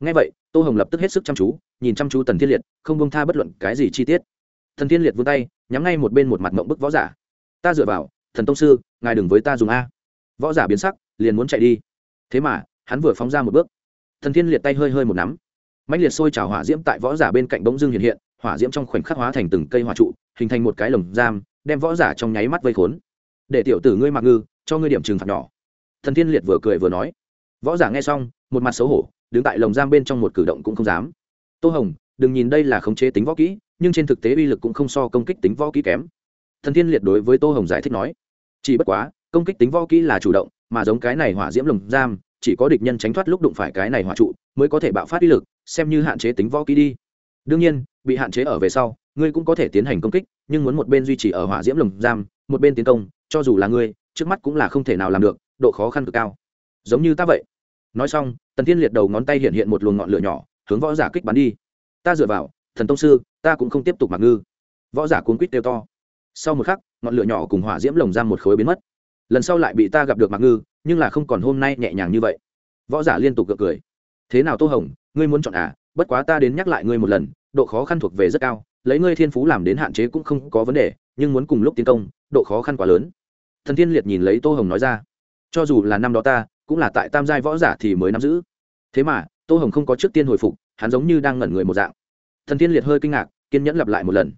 Ngay vậy, tô hồng lập tức hết sức chăm chú, nhìn chăm chú tần thiên liệt, không bông tha bất luận cái gì chi tiết. Thần thiên liệt vươn tay, nhắm ngay một bên một mặt mộng bức võ giả. Ta dựa vào, thần tông sư, ngài đừng với ta dùng a. Võ giả biến sắc, liền muốn chạy đi. Thế mà, hắn vừa phóng ra một bước. Thần thiên liệt tay hơi hơi một nắm mạnh liệt sôi trào hỏa diễm tại võ giả bên cạnh bỗng dưng hiện hiện, hỏa diễm trong khoảnh khắc hóa thành từng cây hỏa trụ, hình thành một cái lồng giam, đem võ giả trong nháy mắt vây khốn. Để tiểu tử ngươi mặc ngư, cho ngươi điểm trừng phạt nhỏ. Thần thiên liệt vừa cười vừa nói. Võ giả nghe xong, một mặt xấu hổ, đứng tại lồng giam bên trong một cử động cũng không dám. Tô hồng, đừng nhìn đây là khống chế tính võ kỹ, nhưng trên thực tế uy lực cũng không so công kích tính võ kỹ kém. Thần thiên liệt đối với tô hồng giải thích nói. Chỉ bất quá, công kích tính võ kỹ là chủ động, mà giống cái này hỏa diễm lồng giam, chỉ có địch nhân tránh thoát lúc đụng phải cái này hỏa trụ, mới có thể bạo phát uy lực xem như hạn chế tính võ kỹ đi. Đương nhiên, bị hạn chế ở về sau, ngươi cũng có thể tiến hành công kích, nhưng muốn một bên duy trì ở hỏa diễm lồng giam, một bên tiến công, cho dù là ngươi, trước mắt cũng là không thể nào làm được, độ khó khăn cực cao. Giống như ta vậy. Nói xong, tần thiên liệt đầu ngón tay hiện hiện một luồng ngọn lửa nhỏ, hướng võ giả kích bắn đi. Ta dựa vào, thần tông sư, ta cũng không tiếp tục mặc ngư. Võ giả cuốn quýt kêu to. Sau một khắc, ngọn lửa nhỏ cùng hỏa diễm lồng giam một khối biến mất. Lần sau lại bị ta gặp được mặc ngư, nhưng là không còn hôm nay nhẹ nhàng như vậy. Võ giả liên tục gượng cười. Thế nào tô hồng ngươi muốn chọn à bất quá ta đến nhắc lại ngươi một lần, độ khó khăn thuộc về rất cao, lấy ngươi thiên phú làm đến hạn chế cũng không có vấn đề, nhưng muốn cùng lúc tiến công, độ khó khăn quá lớn. Thần thiên liệt nhìn lấy tô hồng nói ra. Cho dù là năm đó ta, cũng là tại tam giai võ giả thì mới nắm giữ. Thế mà, tô hồng không có trước tiên hồi phục, hắn giống như đang ngẩn người một dạng. Thần thiên liệt hơi kinh ngạc, kiên nhẫn lặp lại một lần.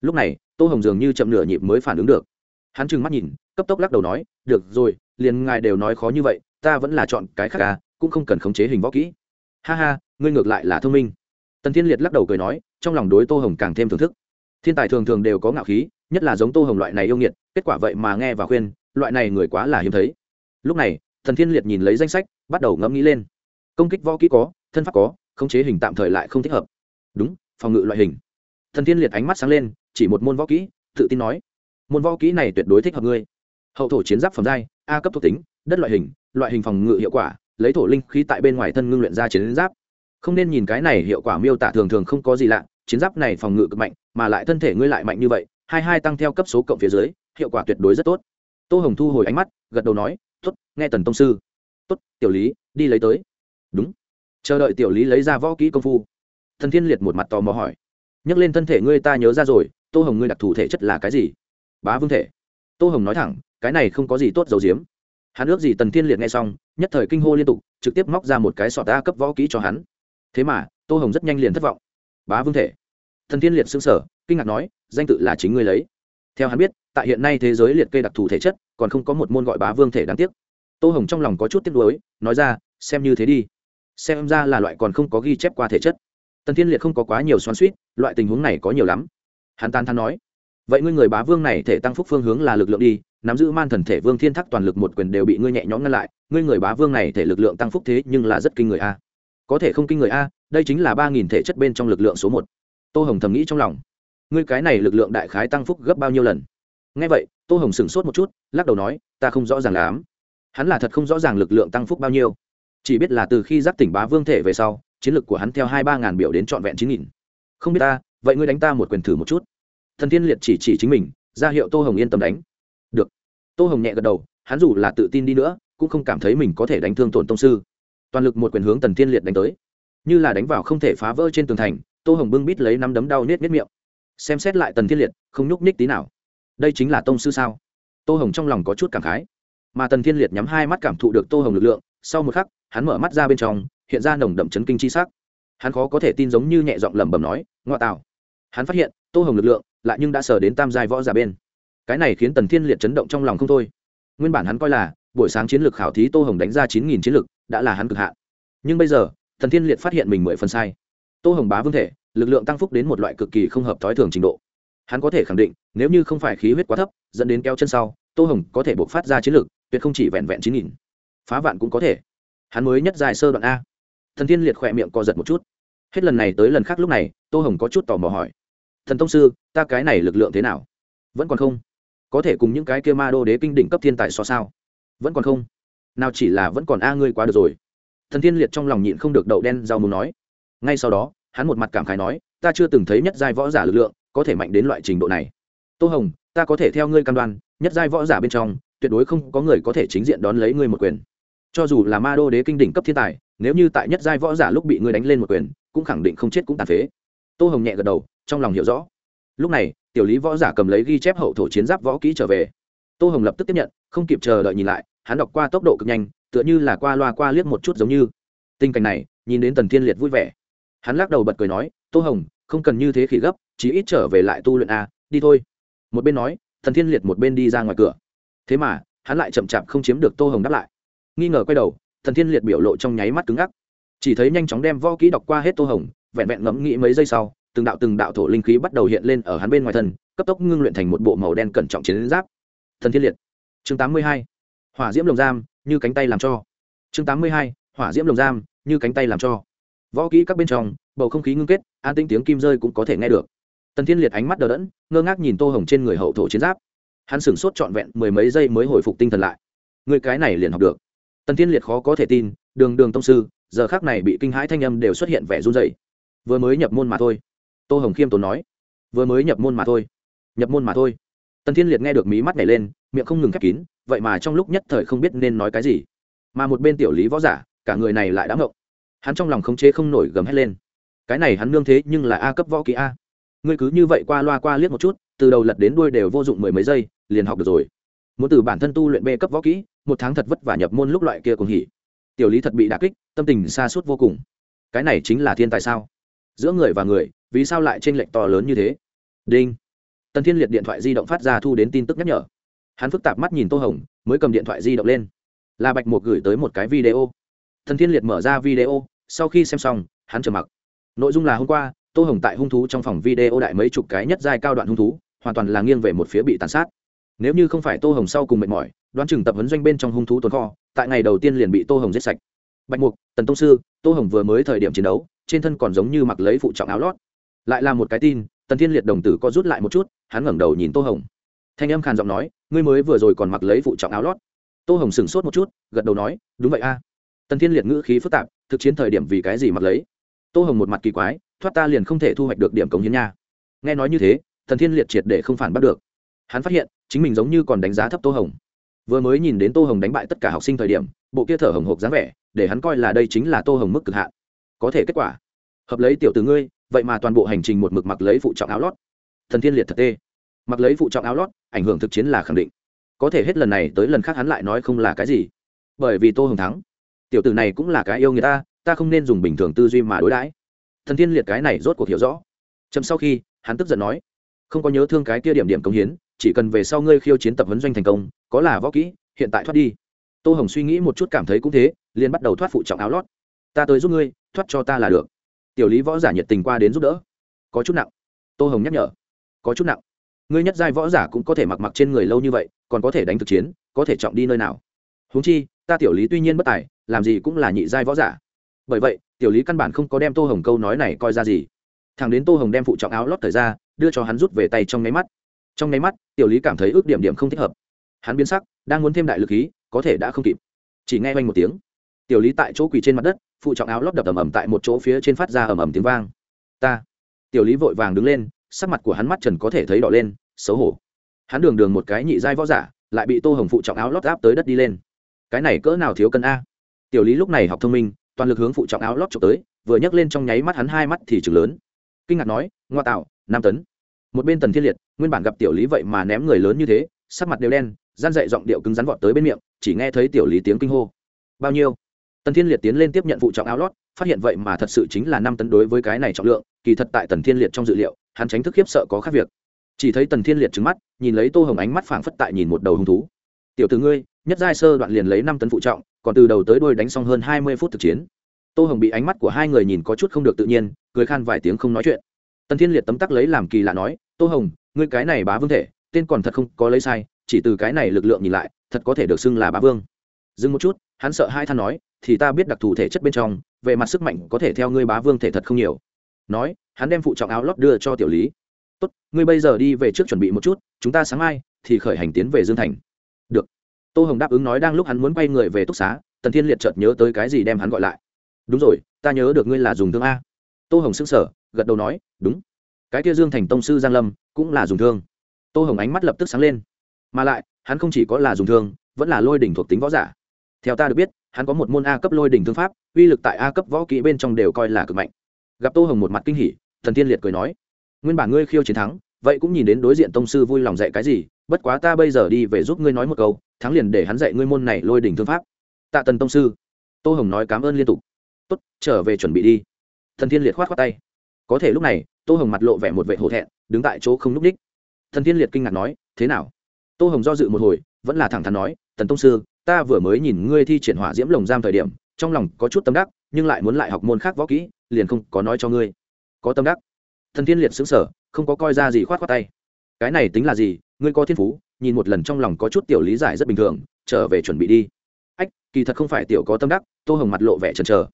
Lúc này, tô hồng dường như chậm nửa nhịp mới phản ứng được. Hắn trừng mắt nhìn, cấp tốc lắc đầu nói, được rồi, liền ngài đều nói khó như vậy, ta vẫn là chọn cái khác à cũng không cần khống chế hình võ kỹ. Ha ha ngươi ngược lại là thông minh. Tần thiên liệt lắc đầu cười nói, trong lòng đối tô hồng càng thêm thưởng thức. Thiên tài thường thường đều có ngạo khí, nhất là giống tô hồng loại này yêu nghiệt, kết quả vậy mà nghe và khuyên, loại này người quá là hiếm thấy. Lúc này thần thiên liệt nhìn lấy danh sách, bắt đầu ngẫm nghĩ lên. Công kích võ kỹ có, thân pháp có, khống chế hình tạm thời lại không thích hợp. Đúng, phòng ngự loại hình. Thần thiên liệt ánh mắt sáng lên, chỉ một môn võ kỹ, tự tin nói, môn võ kỹ này tuyệt đối thích hợp ngươi. Hậu thổ chiến giáp phẩm giai, a cấp thuộc tính, đất loại hình loại hình phòng ngự hiệu quả, lấy thổ linh khí tại bên ngoài thân ngưng luyện ra chiến giáp không nên nhìn cái này hiệu quả miêu tả thường thường không có gì lạ, chiến giáp này phòng ngự cực mạnh, mà lại thân thể ngươi lại mạnh như vậy, hai hai tăng theo cấp số cộng phía dưới, hiệu quả tuyệt đối rất tốt. Tô hồng thu hồi ánh mắt, gật đầu nói t ố t nghe tần tông sư. T ố t tiểu lý, đi lấy tới. Đúng. Chờ đợi tiểu lý lấy ra võ kỹ công phu. Thần thiên liệt một mặt tò mò hỏi. Nhắc lên thân thể ngươi ta nhớ ra rồi, tô hồng ngươi đặc thù thể chất là cái gì? Bá vương thể. Tô hồng nói thẳng, cái này không có gì tốt dầu diếm. Hắn ước gì tần thiên liệt nghe xong, nhất thời kinh hô liên tục, trực tiếp móc ra một cái sọt ta cấp võ kỹ cho hắn thế mà, tô hồng rất nhanh liền thất vọng. Bá vương thể. Thần tiên liệt xứng sở kinh ngạc nói, danh tự là chính ngươi lấy. Theo hắn biết, tại hiện nay thế giới liệt kê đặc thù thể chất, còn không có một môn gọi bá vương thể đáng tiếc. Tô hồng trong lòng có chút tiếc nuối, nói ra, xem như thế đi. Xem ra là loại còn không có ghi chép qua thể chất. Tần thiên liệt không có quá nhiều xoắn suýt loại tình huống này có nhiều lắm. Hắn tan thắn nói, vậy ngươi người bá vương này thể tăng phúc phương hướng là lực lượng đi, nắm giữ man thần thể vương thiên thắc toàn lực một quyền đều bị ngươi nhẹ nhõm ngăn lại, ngươi người bá vương này thể lực lượng tăng phúc thế nhưng là rất kinh người a có thể không kinh người a, đây chính là ba nghìn thể chất bên trong lực lượng số một. Tô hồng thầm nghĩ trong lòng. Ngươi cái này lực lượng đại khái tăng phúc gấp bao nhiêu lần? Ngay vậy, tô hồng sửng sốt một chút, lắc đầu nói, ta không rõ ràng lắm. Hắn là thật không rõ ràng lực lượng tăng phúc bao nhiêu. Chỉ biết là từ khi giác tỉnh bá vương thể về sau, chiến lược của hắn theo hai ba ngàn biểu đến trọn vẹn chín nghìn. Không biết ta, vậy ngươi đánh ta một quyền thử một chút. Thần thiên liệt chỉ chỉ chính mình, ra hiệu tô hồng yên tâm đánh. Được. Tô hồng nhẹ gật đầu, hắn dù là tự tin đi nữa, cũng không cảm thấy mình có thể đánh thương tổn tông sư toàn lực một quyền hướng tần thiên liệt đánh tới. Như là đánh vào không thể phá vỡ trên tường thành, tô hồng bưng bít lấy năm đấm đau nết nết miệng. Xem xét lại tần thiên liệt, không nhúc nhích tí nào. Đây chính là tông sư sao? Tô hồng trong lòng có chút cảm khái. Mà tần thiên liệt nhắm hai mắt cảm thụ được tô hồng lực lượng, sau một khắc, hắn mở mắt ra bên trong, hiện ra nồng đậm chấn kinh chi sắc. Hắn khó có thể tin giống như nhẹ giọng lẩm bẩm nói ngoại tạo. Hắn phát hiện, tô hồng lực lượng lại nhưng đã sờ đến tam giai võ giả bên. Cái này khiến tần thiên liệt chấn động trong lòng không thôi. Nguyên bản hắn coi là, buổi sáng chiến lược khảo thí tô hồng đánh ra chín nghìn chiến lược đã là hắn cực hạn. Nhưng bây giờ, thần thiên liệt phát hiện mình mười phần sai. Tô hồng bá vương thể, lực lượng tăng phúc đến một loại cực kỳ không hợp thói thường trình độ. Hắn có thể khẳng định, nếu như không phải khí huyết quá thấp, dẫn đến kéo chân sau, tô hồng có thể buộc phát ra chiến lược tuyệt không chỉ vẹn vẹn chín nghìn. Phá vạn cũng có thể. Hắn mới nhất dài sơ đoạn a. Thần thiên liệt khỏe miệng co giật một chút. Hết lần này tới lần khác lúc này, tô hồng có chút tò mò hỏi. Thần tông sư, ta cái này lực lượng thế nào? Vẫn còn không? Có thể cùng những cái kia ma đô đế kinh đỉnh cấp thiên tài so sao? Vẫn còn không nào chỉ là vẫn còn a ngươi quá được rồi. Thần thiên liệt trong lòng nhịn không được đậu đen rau muốn nói. Ngay sau đó, hắn một mặt cảm khái nói, ta chưa từng thấy nhất giai võ giả lực lượng có thể mạnh đến loại trình độ này. Tô hồng, ta có thể theo ngươi cam đoan, nhất giai võ giả bên trong, tuyệt đối không có người có thể chính diện đón lấy ngươi một quyền. Cho dù là ma đô đế kinh đỉnh cấp thiên tài, nếu như tại nhất giai võ giả lúc bị ngươi đánh lên một quyền, cũng khẳng định không chết cũng tàn phế. Tô hồng nhẹ gật đầu, trong lòng hiểu rõ. Lúc này, tiểu lý võ giả cầm lấy ghi chép hậu thổ chiến giáp võ kỹ trở về. Tô hồng lập tức tiếp nhận, không kịp chờ đợi nhìn lại hắn đọc qua tốc độ cực nhanh, tựa như là qua loa qua liếc một chút giống như. Tình cảnh này, nhìn đến tần thiên liệt vui vẻ. Hắn lắc đầu bật cười nói, tô hồng, không cần như thế khỉ gấp, chí ít trở về lại tu luyện a đi thôi. Một bên nói thần thiên liệt một bên đi ra ngoài cửa. Thế mà, hắn lại chậm chạp không chiếm được tô hồng đáp lại. Nghi ngờ quay đầu thần thiên liệt biểu lộ trong nháy mắt cứng ngắc. Chỉ thấy nhanh chóng đem vo kỹ đọc qua hết tô hồng, vẹn vẹn ngẫm nghĩ mấy giây sau, từng đạo từng đạo thổ linh khí bắt đầu hiện lên ở hắn bên ngoài thân, cấp tốc ngưng luyện thành một bộ màu đen cẩn trọng chiến giáp. Thần thiên liệt, chương tám mươi hai hỏa diễm lồng giam, như cánh tay làm cho. Chương tám mươi hai, hỏa diễm lồng giam, như cánh tay làm cho. Võ kỹ các bên trong, bầu không khí ngưng kết, an tinh tiếng kim rơi cũng có thể nghe được. Tần thiên liệt ánh mắt đờ đẫn, ngơ ngác nhìn tô hồng trên người hậu thổ chiến giáp. Hắn sửng sốt trọn vẹn mười mấy giây mới hồi phục tinh thần lại. Người cái này liền học được. Tần thiên liệt khó có thể tin, đường đường tông sư, giờ khác này bị kinh hãi thanh âm đều xuất hiện vẻ run dày vừa mới nhập môn mà thôi. Tô hồng khiêm tốn nói. Vừa mới nhập môn mà thôi. Nhập môn mà thôi tần thiên liệt nghe được mí mắt nhảy lên, miệng không ngừng khép kín, vậy mà trong lúc nhất thời không biết nên nói cái gì. Mà một bên tiểu lý võ giả, cả người này lại đã ngộng. Hắn trong lòng khống chế không nổi gầm hét lên. Cái này hắn nương thế nhưng là a cấp võ kỹ a. Ngươi cứ như vậy qua loa qua liếc một chút, từ đầu lật đến đuôi đều vô dụng mười mấy giây, liền học được rồi. Muốn từ bản thân tu luyện b cấp võ kỹ, một tháng thật vất vả nhập môn lúc loại kia cùng hỉ. Tiểu lý thật bị đà kích, tâm tình xa suốt vô cùng. Cái này chính là thiên tài sao? Giữa người và người, vì sao lại t r ê n lệch to lớn như thế? Đinh tần thiên liệt điện thoại di động phát ra thu đến tin tức nhắc nhở. Hắn phức tạp mắt nhìn tô hồng, mới cầm điện thoại di động lên. Là bạch Mục gửi tới một cái video. Thần thiên liệt mở ra video, sau khi xem xong, hắn trở mặc. Nội dung là hôm qua, tô hồng tại hung thú trong phòng video đại mấy chục cái nhất giai cao đoạn hung thú, hoàn toàn là nghiêng về một phía bị tàn sát. Nếu như không phải tô hồng sau cùng mệt mỏi, đoán chừng tập huấn doanh bên trong hung thú tồn kho, tại ngày đầu tiên liền bị tô hồng giết sạch. Bạch mục tần tông sư, tô hồng vừa mới thời điểm chiến đấu, trên thân còn giống như mặc lấy phụ trọng áo lót. Lại là một cái tin tần thiên liệt đồng tử co rút lại một chút, hắn ngẩng đầu nhìn tô hồng. Thanh âm khàn giọng nói, ngươi mới vừa rồi còn mặc lấy phụ trọng áo lót. Tô hồng sửng sốt một chút, gật đầu nói, đúng vậy a. Tần thiên liệt ngữ khí phức tạp, thực chiến thời điểm vì cái gì mặc lấy? Tô hồng một mặt kỳ quái, thoát ta liền không thể thu hoạch được điểm cống hiến nha. Nghe nói như thế, tần thiên liệt triệt để không phản bắt được. Hắn phát hiện, chính mình giống như còn đánh giá thấp tô hồng. Vừa mới nhìn đến tô hồng đánh bại tất cả học sinh thời điểm, bộ kia thở hồng hộc dáng vẻ, để hắn coi là đây chính là tô hồng mức cực hạn. Có thể kết quả. Hợp lấy tiểu từ ngươi vậy mà toàn bộ hành trình một mực mặc lấy phụ trọng áo lót. Thần thiên liệt thật tê. Mặc lấy phụ trọng áo lót, ảnh hưởng thực chiến là khẳng định. Có thể hết lần này tới lần khác hắn lại nói không là cái gì. Bởi vì tô hồng thắng. Tiểu tử này cũng là cái yêu người ta ta không nên dùng bình thường tư duy mà đối đãi. Thần thiên liệt cái này rốt cuộc hiểu rõ. Chậm sau khi, hắn tức giận nói, không có nhớ thương cái kia điểm điểm công hiến, chỉ cần về sau ngươi khiêu chiến tập huấn doanh thành công, có là võ kỹ, hiện tại thoát đi. Tô hồng suy nghĩ một chút cảm thấy cũng thế, liền bắt đầu thoát phụ trọng áo lót. Ta tới giúp ngươi, thoát cho ta là được tiểu lý võ giả nhiệt tình qua đến giúp đỡ. Có chút nặng. Tô hồng nhắc nhở. Có chút nặng. Ngươi nhất giai võ giả cũng có thể mặc mặc trên người lâu như vậy, còn có thể đánh thực chiến, có thể trọng đi nơi nào? Húng chi, ta tiểu lý tuy nhiên bất tài, làm gì cũng là nhị giai võ giả. Bởi vậy, tiểu lý căn bản không có đem tô hồng câu nói này coi ra gì. Thằng đến tô hồng đem phụ trọng áo lót thời ra, đưa cho hắn rút về tay trong nháy mắt. Trong nháy mắt, tiểu lý cảm thấy ước điểm điểm không thích hợp. Hắn biến sắc, đang muốn thêm đại lực khí, có thể đã không kịp. Chỉ nghe oanh một tiếng. Tiểu lý tại chỗ quỳ trên mặt đất phụ trọng áo lót đập ầm ầm tại một chỗ phía trên phát ra ầm ầm tiếng vang. Ta, tiểu lý vội vàng đứng lên, sắc mặt của hắn mắt trần có thể thấy đỏ lên, xấu hổ. Hắn đường đường một cái nhị giai võ giả, lại bị tô hồng phụ trọng áo lót áp tới đất đi lên. Cái này cỡ nào thiếu cân a? Tiểu lý lúc này học thông minh, toàn lực hướng phụ trọng áo lót trộm tới, vừa nhấc lên trong nháy mắt hắn hai mắt thì chừng lớn. Kinh ngạc nói, ngoa tạo năm tấn. Một bên tần thiên liệt, nguyên bản gặp tiểu lý vậy mà ném người lớn như thế, sắc mặt đều đen, gian dậy giọng điệu cứng rắn vọt tới bên miệng, chỉ nghe thấy tiểu lý tiếng kinh hô. Bao nhiêu? Tần thiên liệt tiến lên tiếp nhận vụ trọng áo lót, phát hiện vậy mà thật sự chính là năm tấn đối với cái này trọng lượng, kỳ thật tại tần thiên liệt trong dự liệu, hắn tránh thức khiếp sợ có khác việc. Chỉ thấy tần thiên liệt trứng mắt, nhìn lấy tô hồng ánh mắt phảng phất tại nhìn một đầu hung thú. Tiểu từ ngươi, nhất giai sơ đoạn liền lấy năm tấn phụ trọng, còn từ đầu tới đôi đánh xong hơn hai mươi phút thực chiến. Tô hồng bị ánh mắt của hai người nhìn có chút không được tự nhiên, cười khan vài tiếng không nói chuyện. Tần thiên liệt tấm tắc lấy làm kỳ lạ nói, tô hồng, ngươi cái này bá vương thể, tên còn thật không có lấy sai, chỉ từ cái này lực lượng nhìn lại, thật có thể được xưng là bá vương. Dừng một chút, hắn sợ hai than nói thì ta biết đặc thù thể chất bên trong, về mặt sức mạnh có thể theo ngươi bá vương thể thật không nhiều. Nói, hắn đem phụ trọng áo lót đưa cho tiểu lý. Tốt, ngươi bây giờ đi về trước chuẩn bị một chút, chúng ta sáng mai thì khởi hành tiến về dương thành. Được. Tô hồng đáp ứng nói đang lúc hắn muốn quay người về túc xá, tần thiên liệt chợt nhớ tới cái gì đem hắn gọi lại. Đúng rồi, ta nhớ được ngươi là dùng thương a. Tô hồng xưng sở gật đầu nói, đúng. Cái kia dương thành tông sư giang lâm cũng là dùng thương. Tô hồng ánh mắt lập tức sáng lên. Mà lại, hắn không chỉ có là dùng thương, vẫn là lôi đỉnh thuộc tính võ giả. Theo ta được biết hắn có một môn a cấp lôi đỉnh thương pháp, uy lực tại a cấp võ kỹ bên trong đều coi là cực mạnh. Gặp tô hồng một mặt kinh hỉ, thần tiên liệt cười nói, nguyên bản ngươi khiêu chiến thắng, vậy cũng nhìn đến đối diện tông sư vui lòng dạy cái gì, bất quá ta bây giờ đi về giúp ngươi nói một câu, thắng liền để hắn dạy ngươi môn này lôi đỉnh thương pháp. Tạ tần tông sư, tô hồng nói cảm ơn liên tục. Tốt, trở về chuẩn bị đi. Thần tiên liệt khoát khoát tay. Có thể lúc này, tô hồng mặt lộ vẻ một vệ hổ thẹn, đứng tại chỗ không n ú c ních. Thần tiên liệt kinh ngạc nói, thế nào? Tô hồng do dự một hồi, vẫn là thẳng thắn nói, tần tông sư ta vừa mới nhìn ngươi thi triển hỏa diễm lồng giam thời điểm, trong lòng có chút tâm đắc, nhưng lại muốn lại học môn khác võ kỹ, liền không có nói cho ngươi. Có tâm đắc? Thần thiên liệt xứng sở không có coi ra gì khoát khoát tay. Cái này tính là gì? Ngươi có thiên phú, nhìn một lần trong lòng có chút tiểu lý giải rất bình thường, trở về chuẩn bị đi. Ách, kỳ thật không phải tiểu có tâm đắc, tô hồng mặt lộ vẻ chần chờ.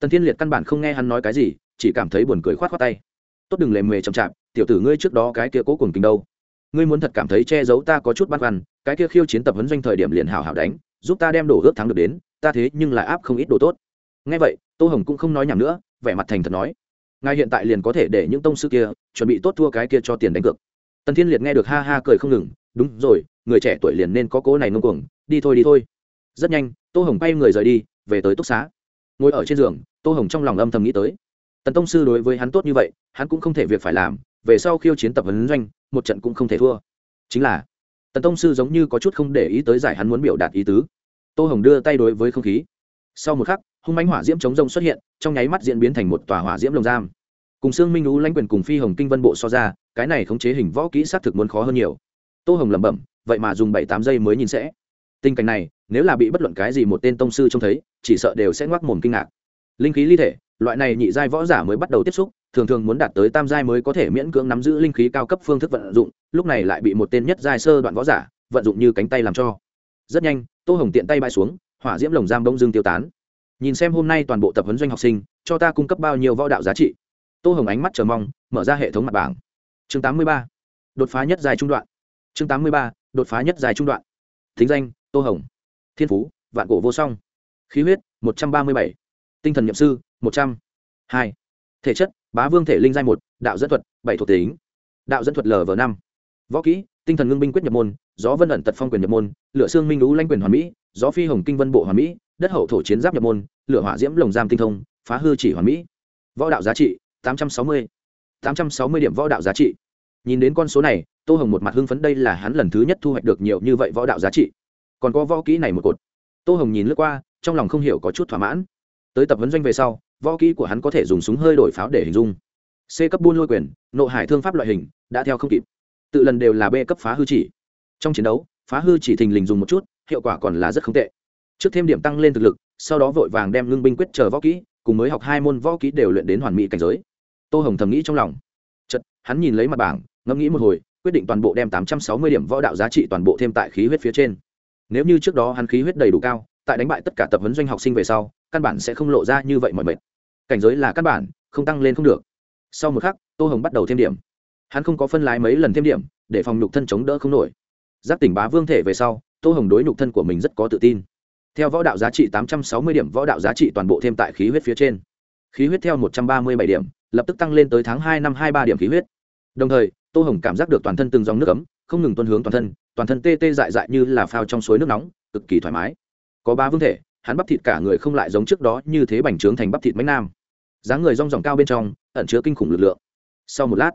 Tần thiên liệt căn bản không nghe hắn nói cái gì, chỉ cảm thấy buồn cười khoát khoát tay. Tốt đừng lề mề chậm chạp, tiểu tử ngươi trước đó cái kia cố cùng tình đâu. Ngươi muốn thật cảm thấy che giấu ta có chút băn khoăn, cái kia khiêu chiến tập huấn doanh thời điểm liền hảo hảo đánh giúp ta đem đổ ước thắng được đến, ta thế nhưng lại áp không ít đồ tốt. Ngay vậy, tô hồng cũng không nói nhầm nữa, vẻ mặt thành thật nói, ngài hiện tại liền có thể để những tông sư kia chuẩn bị tốt thua cái kia cho tiền đánh cược. Tần thiên liệt nghe được ha ha cười không ngừng, đúng rồi, người trẻ tuổi liền nên có cố này ngông cuồng, đi thôi đi thôi. Rất nhanh, tô hồng bay người rời đi, về tới túc xá. Ngồi ở trên giường, tô hồng trong lòng âm thầm nghĩ tới. Tần tông sư đối với hắn tốt như vậy, hắn cũng không thể việc phải làm, về sau khiêu chiến tập vấn doanh, một trận cũng không thể thua. Chính là tần tông sư giống như có chút không để ý tới giải hắn muốn biểu đạt ý tứ. Tô hồng đưa tay đối với không khí. Sau một khắc, hung mánh hỏa diễm chống rông xuất hiện, trong nháy mắt diễn biến thành một tòa hỏa diễm lồng giam. Cùng xương minh lũ lãnh quyền cùng phi hồng kinh vân bộ so ra, cái này khống chế hình võ kỹ sát thực muốn khó hơn nhiều. Tô hồng lẩm bẩm, vậy mà dùng bảy tám giây mới nhìn sẽ. Tình cảnh này, nếu là bị bất luận cái gì một tên tông sư trông thấy, chỉ sợ đều sẽ ngoác mồm kinh ngạc. Linh khí ly thể loại này nhị giai võ giả mới bắt đầu tiếp xúc, thường thường muốn đạt tới tam giai mới có thể miễn cưỡng nắm giữ linh khí cao cấp phương thức vận dụng, lúc này lại bị một tên nhất giai sơ đoạn võ giả vận dụng như cánh tay làm cho. Rất nhanh, tô hồng tiện tay bay xuống, hỏa diễm lồng giam bông dương tiêu tán. Nhìn xem hôm nay toàn bộ tập huấn doanh học sinh, cho ta cung cấp bao nhiêu võ đạo giá trị? Tô hồng ánh mắt chờ mong, mở ra hệ thống mặt bảng. Chương 83. đột phá nhất dài trung đoạn. Chương 83. đột phá nhất dài trung đoạn. Thính danh, tô hồng. Thiên phú, vạn cổ vô song. Khí huyết, một trăm ba mươi bảy. Tinh thần nhậm sư một trăm, hai. Thể chất, bá vương thể linh giai một, đạo dẫn thuật, bảy thuộc tính. Đạo dẫn thuật lv năm. Võ kỹ, tinh thần ngưng binh quyết nhập môn, gió vân ẩn tật phong quyền nhập môn, lửa xương minh lũ lanh quyền hoàn mỹ, gió phi hồng kinh vân bộ hoàn mỹ, đất hậu thổ chiến giáp nhập môn, lửa hỏa diễm lồng giam tinh thông, phá hư chỉ hoàn mỹ. Võ đạo giá trị, tám trăm sáu mươi. tám trăm sáu mươi điểm võ đạo giá trị. Nhìn đến con số này, tô hồng một mặt hưng phấn đây là hắn lần thứ nhất thu hoạch được nhiều như vậy võ đạo giá trị. Còn có võ kỹ này một cột. Tô hồng nhìn lướt qua, trong lòng không hiểu có chút thỏa mãn. Tới tập vấn doanh về sau võ kỹ của hắn có thể dùng súng hơi đổi pháo để hình dung. C cấp buôn lôi quyền, nộ hải thương pháp loại hình, đã theo không kịp. Tự lần đều là b cấp phá hư chỉ. Trong chiến đấu, phá hư chỉ thình lình dùng một chút, hiệu quả còn là rất không tệ. Trước thêm điểm tăng lên thực lực, sau đó vội vàng đem ngưng binh quyết chờ võ kỹ, cùng mới học hai môn võ kỹ đều luyện đến hoàn mỹ cảnh giới. Tô hồng thầm nghĩ trong lòng. Chật hắn nhìn lấy mặt bảng, ngẫm nghĩ một hồi, quyết định toàn bộ đem tám trăm sáu mươi điểm võ đạo giá trị toàn bộ thêm tại khí huyết phía trên. Nếu như trước đó hắn khí huyết đầy đủ cao, tại đánh bại tất cả tập huấn doanh học sinh về sau căn bản sẽ không lộ ra như vậy mọi mệt. Cảnh giới là căn bản, không tăng lên không được. Sau một khắc, tô hồng bắt đầu thêm điểm. Hắn không có phân lái mấy lần thêm điểm, để phòng nhục thân chống đỡ không nổi. Giác tỉnh bá vương thể về sau, tô hồng đối nhục thân của mình rất có tự tin. Theo võ đạo giá trị tám trăm sáu mươi điểm, võ đạo giá trị toàn bộ thêm tại khí huyết phía trên. Khí huyết theo một trăm ba mươi bảy điểm, lập tức tăng lên tới tháng hai năm hai ba điểm khí huyết. Đồng thời, tô hồng cảm giác được toàn thân từng dòng nước ấm, không ngừng tuân hướng toàn thân toàn thân tê tê dại dại như là phao trong suối nước nóng, cực kỳ thoải mái. Có ba vương thể hắn bắp thịt cả người không lại giống trước đó như thế bành trướng thành bắp thịt mánh nam. Dáng người rong ròng cao bên trong, ẩn chứa kinh khủng lực lượng. Sau một lát,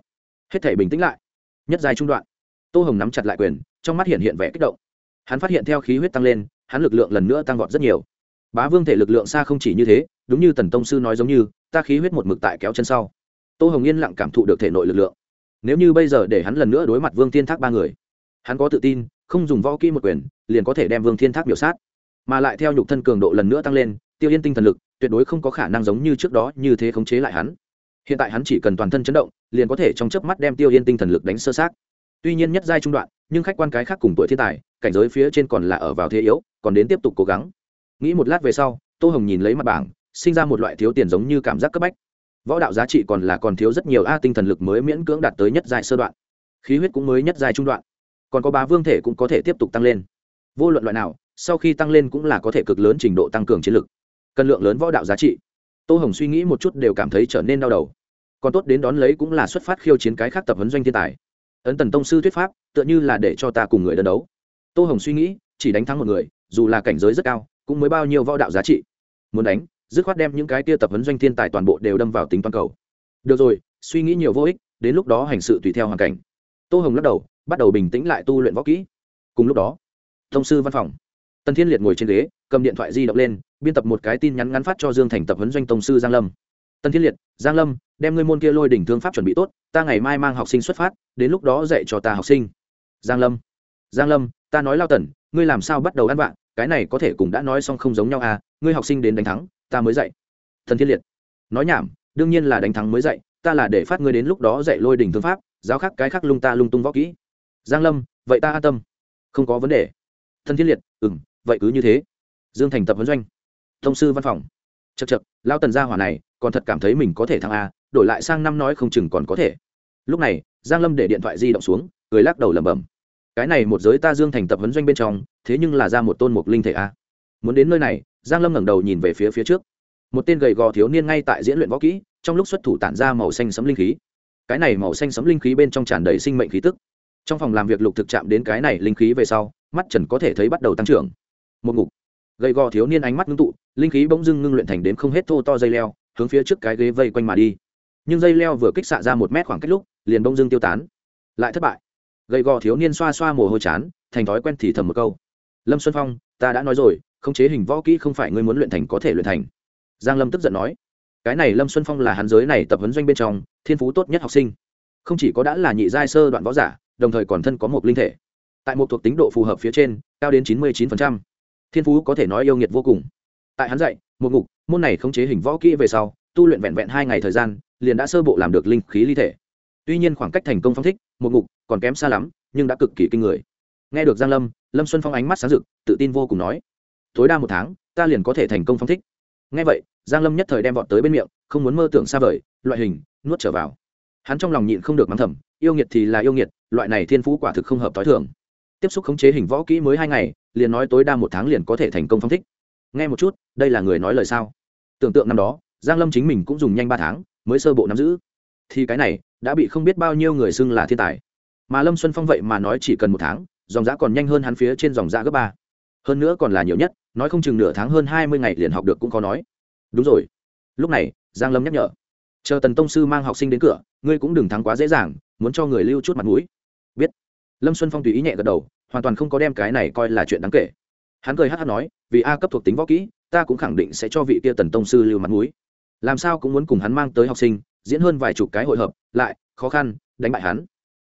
hết thể bình tĩnh lại. Nhất dài trung đoạn. Tô hồng nắm chặt lại quyền, trong mắt hiện hiện vẻ kích động. Hắn phát hiện theo khí huyết tăng lên, hắn lực lượng lần nữa tăng vọt rất nhiều. Bá vương thể lực lượng xa không chỉ như thế, đúng như tần tông sư nói giống như, ta khí huyết một mực tại kéo chân sau. Tô hồng yên lặng cảm thụ được thể nội lực lượng. Nếu như bây giờ để hắn lần nữa đối mặt vương thiên thác ba người, hắn có tự tin, không dùng võ kỹ một quyền, liền có thể đem vương thiên thác biểu sát mà lại theo nhục thân cường độ lần nữa tăng lên, tiêu yên tinh thần lực tuyệt đối không có khả năng giống như trước đó như thế khống chế lại hắn. Hiện tại hắn chỉ cần toàn thân chấn động, liền có thể trong chớp mắt đem tiêu yên tinh thần lực đánh sơ sát tuy nhiên nhất giai trung đoạn, nhưng khách quan cái khác cùng tuổi thiên tài, cảnh giới phía trên còn là ở vào thế yếu, còn đến tiếp tục cố gắng. Nghĩ một lát về sau, tô hồng nhìn lấy mặt bảng, sinh ra một loại thiếu tiền giống như cảm giác cấp bách. Võ đạo giá trị còn là còn thiếu rất nhiều a, tinh thần lực mới miễn cưỡng đạt tới nhất giai sơ đoạn. Khí huyết cũng mới nhất giai trung đoạn. Còn có bá vương thể cũng có thể tiếp tục tăng lên. Vô luận loại nào sau khi tăng lên cũng là có thể cực lớn trình độ tăng cường chiến lực cần lượng lớn võ đạo giá trị. Tô hồng suy nghĩ một chút đều cảm thấy trở nên đau đầu. Còn tốt đến đón lấy cũng là xuất phát khiêu chiến cái khác tập huấn doanh thiên tài. Ấn tần tông sư thuyết pháp, tựa như là để cho ta cùng người đơn đấu. Tô hồng suy nghĩ, chỉ đánh thắng một người, dù là cảnh giới rất cao, cũng mới bao nhiêu võ đạo giá trị. Muốn đánh, dứt khoát đem những cái tia tập huấn doanh thiên tài toàn bộ đều đâm vào tính toàn cầu. Được rồi, suy nghĩ nhiều vô ích, đến lúc đó hành sự tùy theo hoàn cảnh. Tô hồng lắc đầu, bắt đầu bình tĩnh lại tu luyện võ kỹ. Cùng lúc đó thông sư văn phòng tần thiên liệt ngồi trên ghế cầm điện thoại di động lên biên tập một cái tin nhắn ngắn phát cho dương thành tập huấn doanh tông sư giang lâm. Tần thiên liệt giang lâm đem ngươi môn kia lôi đỉnh thương pháp chuẩn bị tốt ta ngày mai mang học sinh xuất phát đến lúc đó dạy cho ta học sinh. Giang lâm giang lâm ta nói lao tần ngươi làm sao bắt đầu ăn vạ, cái này có thể cũng đã nói xong không giống nhau à ngươi học sinh đến đánh thắng ta mới dạy. Thần thiên liệt nói nhảm đương nhiên là đánh thắng mới dạy ta là để phát ngươi đến lúc đó dạy lôi đỉnh thương pháp giáo khác cái khác lung ta lung tung võ kỹ. Giang lâm vậy ta an tâm không có vấn đề. Thần thiên liệt ừm vậy cứ như thế. Dương thành tập huấn doanh. Thông sư văn phòng. Chật chật lao tần gia hỏa này, còn thật cảm thấy mình có thể thắng a, đổi lại sang năm nói không chừng còn có thể. Lúc này, giang lâm để điện thoại di động xuống, cười lắc đầu lẩm bẩm. Cái này một giới ta dương thành tập huấn doanh bên trong, thế nhưng là ra một tôn mục linh thể a. Muốn đến nơi này, giang lâm ngẩng đầu nhìn về phía phía trước. Một tên gầy gò thiếu niên ngay tại diễn luyện võ kỹ, trong lúc xuất thủ tản ra màu xanh sấm linh khí. Cái này màu xanh sấm linh khí bên trong tràn đầy sinh mệnh khí tức. Trong phòng làm việc lục thực chạm đến cái này linh khí về sau, mắt trần có thể thấy bắt đầu tăng trưởng một ngục. Gầy gò thiếu niên ánh mắt ngưng tụ, linh khí bỗng dưng ngưng luyện thành đến không hết thô to dây leo, hướng phía trước cái ghế vây quanh mà đi. Nhưng dây leo vừa kích xạ ra một mét khoảng cách lúc, liền bỗng dưng tiêu tán. Lại thất bại. Gầy gò thiếu niên xoa xoa mồ hôi chán, thành thói quen thì thầm một câu. Lâm xuân phong, ta đã nói rồi, khống chế hình võ kỹ không phải ngươi muốn luyện thành có thể luyện thành. Giang lâm tức giận nói. Cái này lâm xuân phong là hắn giới này tập huấn doanh bên trong, thiên phú tốt nhất học sinh. Không chỉ có đã là nhị giai sơ đoạn võ giả, đồng thời còn thân có một linh thể. Tại một thuộc tính độ phù hợp phía trên, cao đến chín mươi 99% thiên phú có thể nói yêu nghiệt vô cùng. Tại hắn dạy, một ngục, môn này khống chế hình võ kỹ về sau, tu luyện vẹn vẹn hai ngày thời gian, liền đã sơ bộ làm được linh khí ly thể. Tuy nhiên khoảng cách thành công phong thích, một ngục còn kém xa lắm, nhưng đã cực kỳ kinh người. Nghe được giang lâm lâm xuân phong ánh mắt sáng rực, tự tin vô cùng nói, tối đa một tháng, ta liền có thể thành công phong thích. Nghe vậy, giang lâm nhất thời đem vọt tới bên miệng, không muốn mơ tưởng xa vời, loại hình, nuốt trở vào. Hắn trong lòng nhịn không được mắng thầm, yêu nghiệt thì là yêu nghiệt, loại này thiên phú quả thực không hợp t h i thường. Tiếp xúc khống chế hình võ kỹ mới hai ngày liền nói tối đa một tháng liền có thể thành công phong thích. Nghe một chút, đây là người nói lời sao? Tưởng tượng năm đó, giang lâm chính mình cũng dùng nhanh ba tháng mới sơ bộ nắm giữ. Thì cái này, đã bị không biết bao nhiêu người xưng là thiên tài. Mà lâm xuân phong vậy mà nói chỉ cần một tháng, dòng giã còn nhanh hơn hắn phía trên dòng giã gấp ba. Hơn nữa còn là nhiều nhất, nói không chừng nửa tháng hơn hai mươi ngày liền học được cũng có nói. Đúng rồi. Lúc này, giang lâm nhắc nhở. Chờ tần tông sư mang học sinh đến cửa, ngươi cũng đừng thắng quá dễ dàng, muốn cho người lưu chút mặt mũi. Biết. Lâm xuân phong tùy ý nhẹ gật đầu hoàn toàn không có đem cái này coi là chuyện đáng kể. Hắn cười hát hát nói, vì a cấp thuộc tính võ kỹ, ta cũng khẳng định sẽ cho vị kia tần tông sư lưu mặt mũi. Làm sao cũng muốn cùng hắn mang tới học sinh, diễn hơn vài chục cái hội hợp, lại, khó khăn, đánh bại hắn.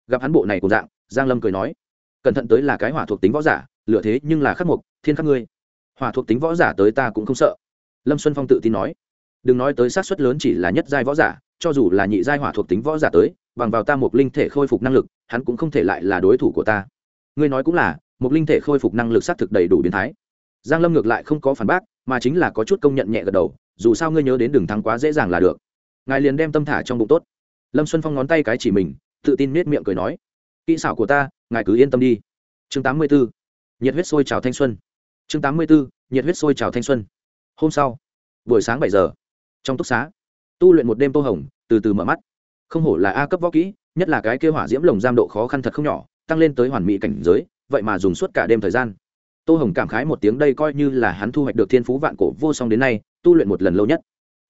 Gặp hắn bộ này cùng dạng, giang lâm cười nói, cẩn thận tới là cái hỏa thuộc tính võ giả, lựa thế nhưng là khắc mục, thiên khắc ngươi. Hỏa thuộc tính võ giả tới ta cũng không sợ. Lâm xuân phong tự tin nói, đừng nói tới sát xuất lớn chỉ là nhất giai võ giả, cho dù là nhị giai hỏa thuộc tính võ giả tới, bằng vào ta một linh thể khôi phục năng lực, hắn cũng không thể lại là đối thủ của ta ngươi nói cũng là, một linh thể khôi phục năng lực xác thực đầy đủ biến thái. Giang lâm ngược lại không có phản bác, mà chính là có chút công nhận nhẹ gật đầu, dù sao ngươi nhớ đến đường thắng quá dễ dàng là được. Ngài liền đem tâm thả trong bụng tốt. Lâm xuân phong ngón tay cái chỉ mình, tự tin nết miệng cười nói, kỹ xảo của ta, ngài cứ yên tâm đi. Chương 84. nhiệt huyết sôi trào thanh xuân. Chương 84. nhiệt huyết sôi trào thanh xuân. Hôm sau, buổi sáng bảy giờ, trong túc xá, tu luyện một đêm tô hồng, từ từ mở mắt. Không hổ là a cấp võ kỹ, nhất là cái kêu hỏa diễm lồng giam độ khó khăn thật không nhỏ tăng lên tới hoàn mỹ cảnh giới, vậy mà dùng suốt cả đêm thời gian. Tô hồng cảm khái một tiếng đây coi như là hắn thu hoạch được thiên phú vạn cổ vô song đến nay, tu luyện một lần lâu nhất.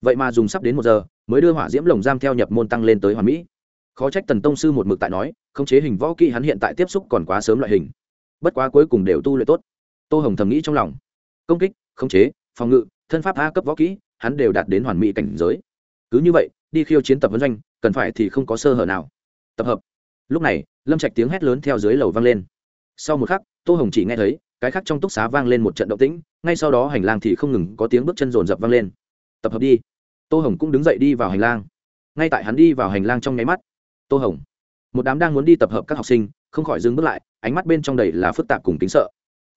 Vậy mà dùng sắp đến một giờ, mới đưa hỏa diễm lồng giam theo nhập môn tăng lên tới hoàn mỹ. Khó trách tần tông sư một mực tại nói, khống chế hình võ kỹ hắn hiện tại tiếp xúc còn quá sớm loại hình. Bất quá cuối cùng đều tu luyện tốt. Tô hồng thầm nghĩ trong lòng. Công kích, khống chế, phòng ngự, thân pháp a cấp võ kỹ, hắn đều đạt đến hoàn mỹ cảnh giới. Cứ như vậy, đi khiêu chiến tập vấn doanh, cần phải thì không có sơ hở nào. Tập hợp lúc này, lâm trạch tiếng hét lớn theo dưới lầu vang lên. Sau một khắc, tô hồng chỉ nghe thấy, cái khác trong túc xá vang lên một trận động tĩnh, ngay sau đó hành lang thì không ngừng có tiếng bước chân rồn rập vang lên. Tập hợp đi. Tô hồng cũng đứng dậy đi vào hành lang. Ngay tại hắn đi vào hành lang trong nháy mắt, tô hồng, một đám đang muốn đi tập hợp các học sinh, không khỏi dừng bước lại, ánh mắt bên trong đầy là phức tạp cùng tính sợ.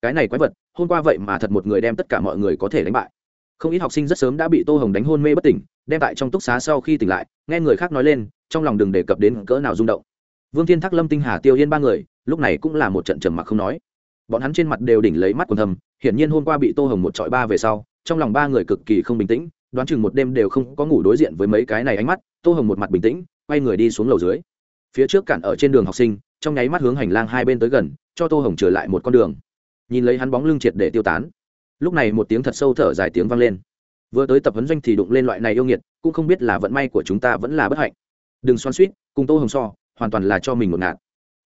Cái này quái vật, hôm qua vậy mà thật một người đem tất cả mọi người có thể đánh bại. Không ít học sinh rất sớm đã bị tô hồng đánh hôn mê bất tỉnh, đem tại trong túc xá sau khi tỉnh lại, nghe người khác nói lên, trong lòng đừng đề cập đến cỡ nào rung động vương thiên thác, lâm tinh hà, tiêu yên ba người, lúc này cũng là một trận trầm mặc không nói. Bọn hắn trên mặt đều đỉnh lấy mắt quần thầm hiển nhiên hôm qua bị tô hồng một trọi ba về sau, trong lòng ba người cực kỳ không bình tĩnh, đoán chừng một đêm đều không có ngủ đối diện với mấy cái này ánh mắt, tô hồng một mặt bình tĩnh, quay người đi xuống lầu dưới. Phía trước cản ở trên đường học sinh, trong nháy mắt hướng hành lang hai bên tới gần, cho tô hồng trở lại một con đường. Nhìn lấy hắn bóng lưng triệt để tiêu tán. Lúc này một tiếng thật sâu thở dài tiếng vang lên. Vừa tới tập huấn doanh thì đụng lên loại này yêu nghiệt, cũng không biết là vận may của chúng ta vẫn là bất hạnh. Đừng xoan suýt cùng tô hồng so hoàn toàn là cho mình một ngạt.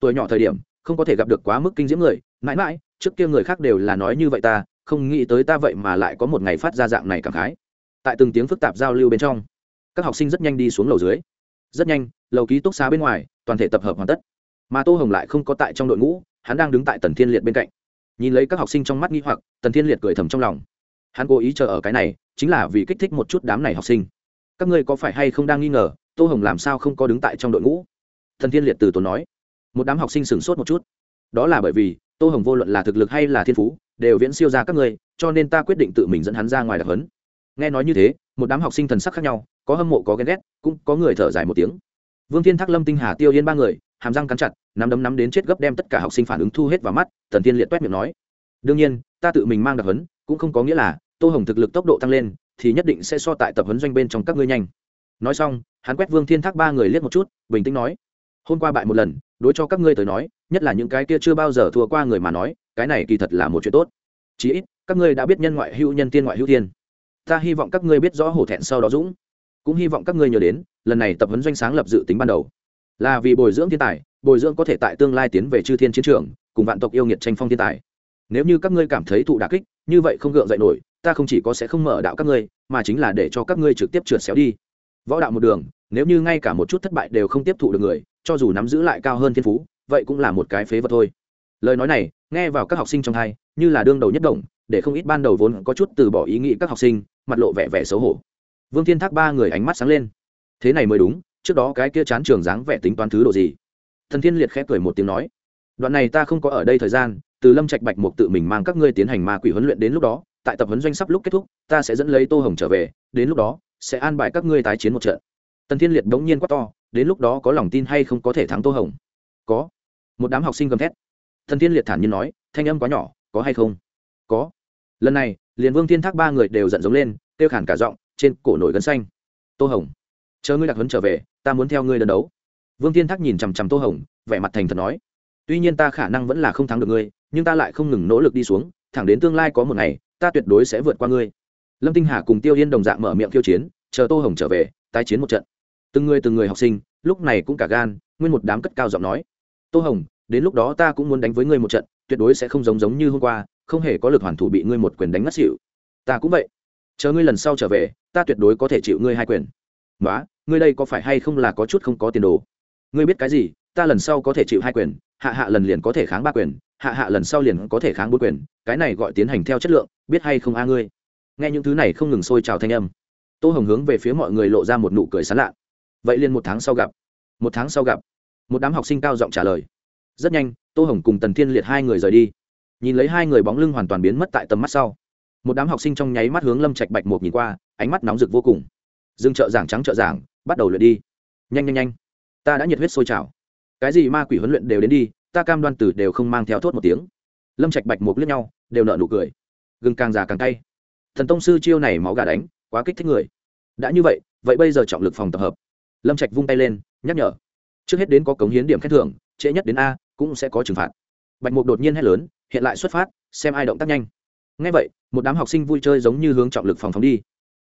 Tuổi nhỏ thời điểm, không có thể gặp được quá mức kinh diễm người, mãi mãi, trước kia người khác đều là nói như vậy ta, không nghĩ tới ta vậy mà lại có một ngày phát ra dạng này cảm khái. Tại từng tiếng phức tạp giao lưu bên trong, các học sinh rất nhanh đi xuống lầu dưới. Rất nhanh, lầu ký túc xá bên ngoài, toàn thể tập hợp hoàn tất. Mà tô hồng lại không có tại trong đội ngũ, hắn đang đứng tại tần thiên liệt bên cạnh. Nhìn lấy các học sinh trong mắt nghi hoặc, tần thiên liệt cười thầm trong lòng. Hắn cố ý chờ ở cái này, chính là vì kích thích một chút đám này học sinh. Các ngươi có phải hay không đang nghi ngờ, tô hồng làm sao không có đứng tại trong đội ngũ? Thần thiên liệt từ tốn nói, một đám học sinh sửng sốt một chút. Đó là bởi vì, tô hồng vô luận là thực lực hay là thiên phú, đều viễn siêu ra các ngươi, cho nên ta quyết định tự mình dẫn hắn ra ngoài đặc hấn nghe nói như thế, một đám học sinh thần sắc khác nhau, có hâm mộ, có ghen ghét, cũng có người thở dài một tiếng. Vương thiên thác lâm tinh hà, tiêu yên ba người, hàm răng cắn chặt, nắm đấm nắm đến chết gấp đem tất cả học sinh phản ứng thu hết vào mắt, Thần thiên liệt toét miệng nói, đương nhiên, ta tự mình mang đặc huấn, cũng không có nghĩa là tô hồng thực lực tốc độ tăng lên, thì nhất định sẽ so tại tập huấn doanh bên trong các ngươi nhanh. Nói xong, hắn quét vương thiên thác ba người liếc một chút, bình tĩnh nói hôm qua bại một lần, đối cho các ngươi tới nói, nhất là những cái kia chưa bao giờ thua qua người mà nói, cái này kỳ thật là một chuyện tốt. Chí ít, các ngươi đã biết nhân ngoại hữu nhân tiên ngoại hữu tiên. Ta hy vọng các ngươi biết rõ hổ thẹn sau đó dũng. Cũng hy vọng các ngươi nhớ đến, lần này tập huấn doanh sáng lập dự tính ban đầu. Là vì bồi dưỡng thiên tài, bồi dưỡng có thể tại tương lai tiến về chư thiên chiến trường, cùng vạn tộc yêu nghiệt tranh phong thiên tài. Nếu như các ngươi cảm thấy thụ đà kích, như vậy không gượng dậy nổi, ta không chỉ có sẽ không mở đạo các ngươi, mà chính là để cho các ngươi trực tiếp trượt xéo đi. Võ đạo một đường, nếu như ngay cả một chút thất bại đều không tiếp thụ được người cho dù nắm giữ lại cao hơn thiên phú, vậy cũng là một cái phế vật thôi. Lời nói này, nghe vào các học sinh trong hai, như là đương đầu nhất động, để không ít ban đầu vốn có chút từ bỏ ý nghĩ các học sinh, mặt lộ vẻ vẻ xấu hổ. Vương thiên thác ba người ánh mắt sáng lên. Thế này mới đúng, trước đó cái kia chán trường dáng vẻ tính toán thứ độ gì? Thần thiên liệt khẽ cười một tiếng nói, đoạn này ta không có ở đây thời gian, từ lâm trạch bạch mục tự mình mang các ngươi tiến hành ma quỷ huấn luyện đến lúc đó, tại tập huấn doanh sắp lúc kết thúc, ta sẽ dẫn lấy tô hồng trở về, đến lúc đó, sẽ an bài các ngươi tái chiến một trận. Tần thiên liệt bỗng nhiên quát to đến lúc đó có lòng tin hay không có thể thắng tô hồng có một đám học sinh gầm thét thần tiên liệt thản nhiên nói thanh âm quá nhỏ có hay không có lần này liền vương thiên thác ba người đều giận giống lên kêu khản cả giọng trên cổ nổi gân xanh tô hồng chờ ngươi đặc huấn trở về ta muốn theo ngươi đơn đấu vương thiên thác nhìn chằm chằm tô hồng vẻ mặt thành thật nói tuy nhiên ta khả năng vẫn là không thắng được ngươi nhưng ta lại không ngừng nỗ lực đi xuống thẳng đến tương lai có một ngày ta tuyệt đối sẽ vượt qua ngươi lâm tinh hà cùng tiêu yên đồng dạng mở miệng khiêu chiến chờ tô hồng trở về tái chiến một trận từng người từng người học sinh, lúc này cũng cả gan, nguyên một đám cất cao giọng nói. Tô hồng, đến lúc đó ta cũng muốn đánh với ngươi một trận, tuyệt đối sẽ không giống giống như hôm qua, không hề có lực hoàn thủ bị ngươi một quyền đánh ngất xỉu. Ta cũng vậy. Chờ ngươi lần sau trở về, ta tuyệt đối có thể chịu ngươi hai quyền. Nói ngươi đây có phải hay không là có chút không có tiền đồ? Ngươi biết cái gì, ta lần sau có thể chịu hai quyền, hạ hạ lần liền có thể kháng ba quyền, hạ hạ lần sau liền có thể kháng bốn quyền, cái này gọi tiến hành theo chất lượng, biết hay không a ngươi? Nghe những thứ này không ngừng sôi trào thanh âm. Tô hồng hướng về phía mọi người lộ ra một nụ cười sán lạ vậy liền một tháng sau gặp. Một tháng sau gặp. Một đám học sinh cao giọng trả lời. Rất nhanh, tô hồng cùng tần thiên liệt hai người rời đi. Nhìn lấy hai người bóng lưng hoàn toàn biến mất tại tầm mắt sau. Một đám học sinh trong nháy mắt hướng lâm trạch bạch một nhìn qua, ánh mắt nóng rực vô cùng. Dương trợ giảng trắng trợ giảng, bắt đầu luyện đi. Nhanh nhanh nhanh. Ta đã nhiệt huyết sôi trào. Cái gì ma quỷ huấn luyện đều đến đi, ta cam đoan tử đều không mang theo thốt một tiếng. Lâm trạch bạch một lướt nhau, đều nợ nụ cười. Gừng càng già càng tay thần tông sư chiêu này máu gà đánh, quá kích thích người. Đã như vậy vậy bây giờ trọng lực phòng tập hợp lâm trạch vung tay lên, nhắc nhở. Trước hết đến có cống hiến điểm khen thưởng, trễ nhất đến a, cũng sẽ có trừng phạt. Bạch mục đột nhiên hét lớn, hiện lại xuất phát, xem ai động tác nhanh. Ngay vậy, một đám học sinh vui chơi giống như hướng trọng lực phòng phóng đi.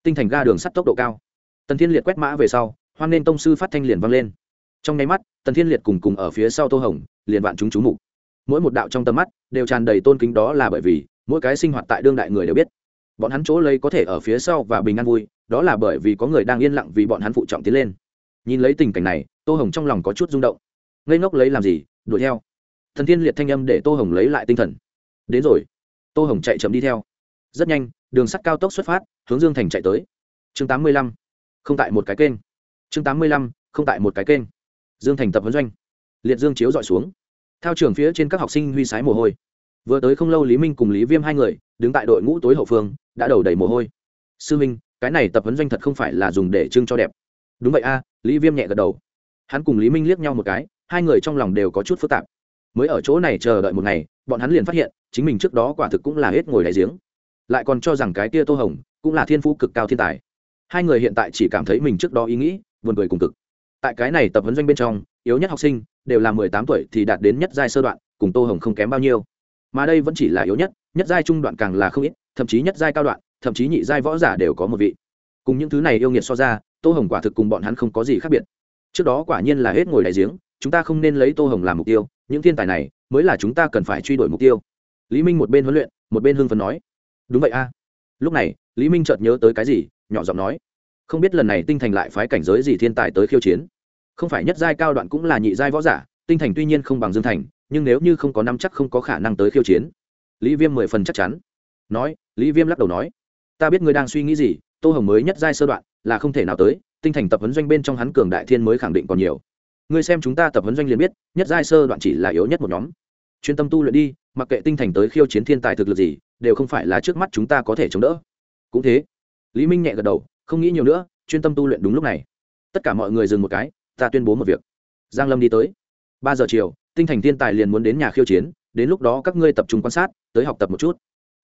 Tinh thành ga đường sắt tốc độ cao. Tần thiên liệt quét mã về sau, hoan nên tông sư phát thanh liền vang lên. Trong nháy mắt, tần thiên liệt cùng cùng ở phía sau tô hồng, liền vạn chúng chú mục. Mỗi một đạo trong tầm mắt, đều tràn đầy tôn kính đó là bởi vì, mỗi cái sinh hoạt tại đương đại người đều biết. Bọn hắn chỗ lấy có thể ở phía sau và bình an vui, đó là bởi vì có người đang yên lặng vì bọn hắn phụ trọng tiến lên nhìn lấy tình cảnh này, tô hồng trong lòng có chút rung động. Ngây ngốc lấy làm gì, đuổi theo. Thần thiên liệt thanh âm để tô hồng lấy lại tinh thần. Đến rồi. Tô hồng chạy chậm đi theo. Rất nhanh, đường sắt cao tốc xuất phát, hướng dương thành chạy tới. Chương tám mươi lăm. Không tại một cái kênh. Chương tám mươi lăm, không tại một cái kênh. Dương thành tập vấn doanh. Liệt dương chiếu dọi xuống. Theo trường phía trên các học sinh huy sái mồ hôi. Vừa tới không lâu lý minh cùng lý viêm hai người, đứng tại đội ngũ tối hậu phương, đã đầu đầy mồ hôi. Sư minh, cái này tập vấn doanh thật không phải là dùng để trưng cho đẹp đúng vậy a, lý viêm nhẹ gật đầu. Hắn cùng lý minh liếc nhau một cái, hai người trong lòng đều có chút phức tạp. Mới ở chỗ này chờ đợi một ngày, bọn hắn liền phát hiện, chính mình trước đó quả thực cũng là hết ngồi đại giếng. Lại còn cho rằng cái tia tô hồng cũng là thiên phú cực cao thiên tài. Hai người hiện tại chỉ cảm thấy mình trước đó ý nghĩ, buồn cười cùng cực. Tại cái này tập vấn doanh bên trong, yếu nhất học sinh đều là mười tám tuổi thì đạt đến nhất giai sơ đoạn, cùng tô hồng không kém bao nhiêu. Mà đây vẫn chỉ là yếu nhất nhất giai trung đoạn càng là không ít, thậm chí nhất giai cao đoạn, thậm chí nhị giai võ giả đều có một vị. Cùng những thứ này yêu nghiệt so ra tô hồng quả thực cùng bọn hắn không có gì khác biệt trước đó quả nhiên là hết ngồi đại giếng chúng ta không nên lấy tô hồng làm mục tiêu những thiên tài này mới là chúng ta cần phải truy đuổi mục tiêu lý minh một bên huấn luyện một bên hưng phấn nói đúng vậy a à. lúc này lý minh chợt nhớ tới cái gì nhỏ giọng nói không biết lần này tinh thành lại phái cảnh giới gì thiên tài tới khiêu chiến không phải nhất giai cao đoạn cũng là nhị giai võ giả tinh thành tuy nhiên không bằng dương thành nhưng nếu như không có năm chắc không có khả năng tới khiêu chiến lý viêm mười phần chắc chắn nói lý viêm lắc đầu nói ta biết ngươi đang suy nghĩ gì tô hồng mới nhất giai sơ đoạn là không thể nào tới, tinh thành tập huấn doanh bên trong hắn cường đại thiên mới khẳng định còn nhiều. Ngươi xem chúng ta tập huấn doanh liền biết, nhất giai sơ đoạn chỉ là yếu nhất một nhóm. Chuyên tâm tu luyện đi, mặc kệ tinh thành tới khiêu chiến thiên tài thực lực gì, đều không phải là trước mắt chúng ta có thể chống đỡ. Cũng thế. Lý minh nhẹ gật đầu, không nghĩ nhiều nữa, chuyên tâm tu luyện đúng lúc này. Tất cả mọi người dừng một cái, ta tuyên bố một việc. Giang lâm đi tới. Ba giờ chiều, tinh thành thiên tài liền muốn đến nhà khiêu chiến, đến lúc đó các ngươi tập trung quan sát, tới học tập một chút.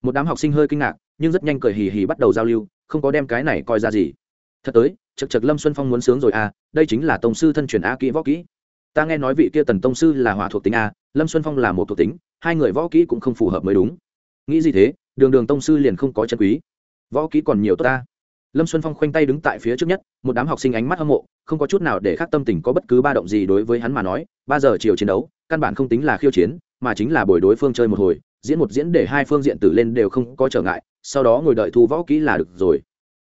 Một đám học sinh hơi kinh ngạc, nhưng rất nhanh cười hì hì bắt đầu giao lưu, không có đem cái này coi ra gì thật tới chật chật lâm xuân phong muốn sướng rồi à đây chính là tông sư thân truyền a kỹ võ kỹ. Ta nghe nói vị kia tần tông sư là hỏa thuộc tính a, lâm xuân phong là một thuộc tính, hai người võ kỹ cũng không phù hợp mới đúng. Nghĩ gì thế, đường đường tông sư liền không có chân quý. Võ kỹ còn nhiều tốt ta. Lâm xuân phong khoanh tay đứng tại phía trước nhất, một đám học sinh ánh mắt hâm mộ, không có chút nào để khác tâm tình có bất cứ ba động gì đối với hắn mà nói, ba giờ chiều chiến đấu, căn bản không tính là khiêu chiến, mà chính là buổi đối phương chơi một hồi, diễn một diễn để hai phương diện tử lên đều không có trở ngại, sau đó ngồi đợi thu võ kỹ là được rồi.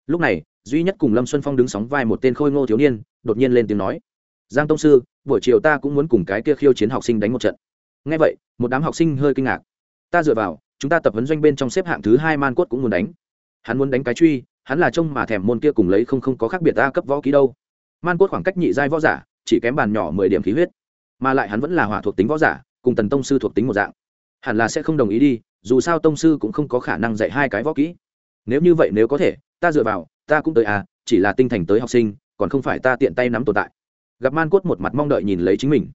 Lúc này duy nhất cùng lâm xuân phong đứng sóng vai một tên khôi ngô thiếu niên, đột nhiên lên tiếng nói, giang tông sư, buổi chiều ta cũng muốn cùng cái kia khiêu chiến học sinh đánh một trận. Ngay vậy, một đám học sinh hơi kinh ngạc. Ta dựa vào, chúng ta tập huấn doanh bên trong xếp hạng thứ hai man cốt cũng muốn đánh. Hắn muốn đánh cái truy, hắn là trông mà thèm môn kia cùng lấy không không có khác biệt ta cấp võ ký đâu. Man cốt khoảng cách nhị giai võ giả, chỉ kém bàn nhỏ mười điểm khí huyết. Mà lại hắn vẫn là hỏa thuộc tính võ giả, cùng tần tông sư thuộc tính một dạng. Hẳn là sẽ không đồng ý đi, dù sao tông sư cũng không có khả năng dạy hai cái võ kỹ. Nếu như vậy nếu có thể, ta dựa vào ta cũng tới à chỉ là tinh thành tới học sinh, còn không phải ta tiện tay nắm tồn tại. Gặp man cốt một mặt mong đợi nhìn lấy chính mình.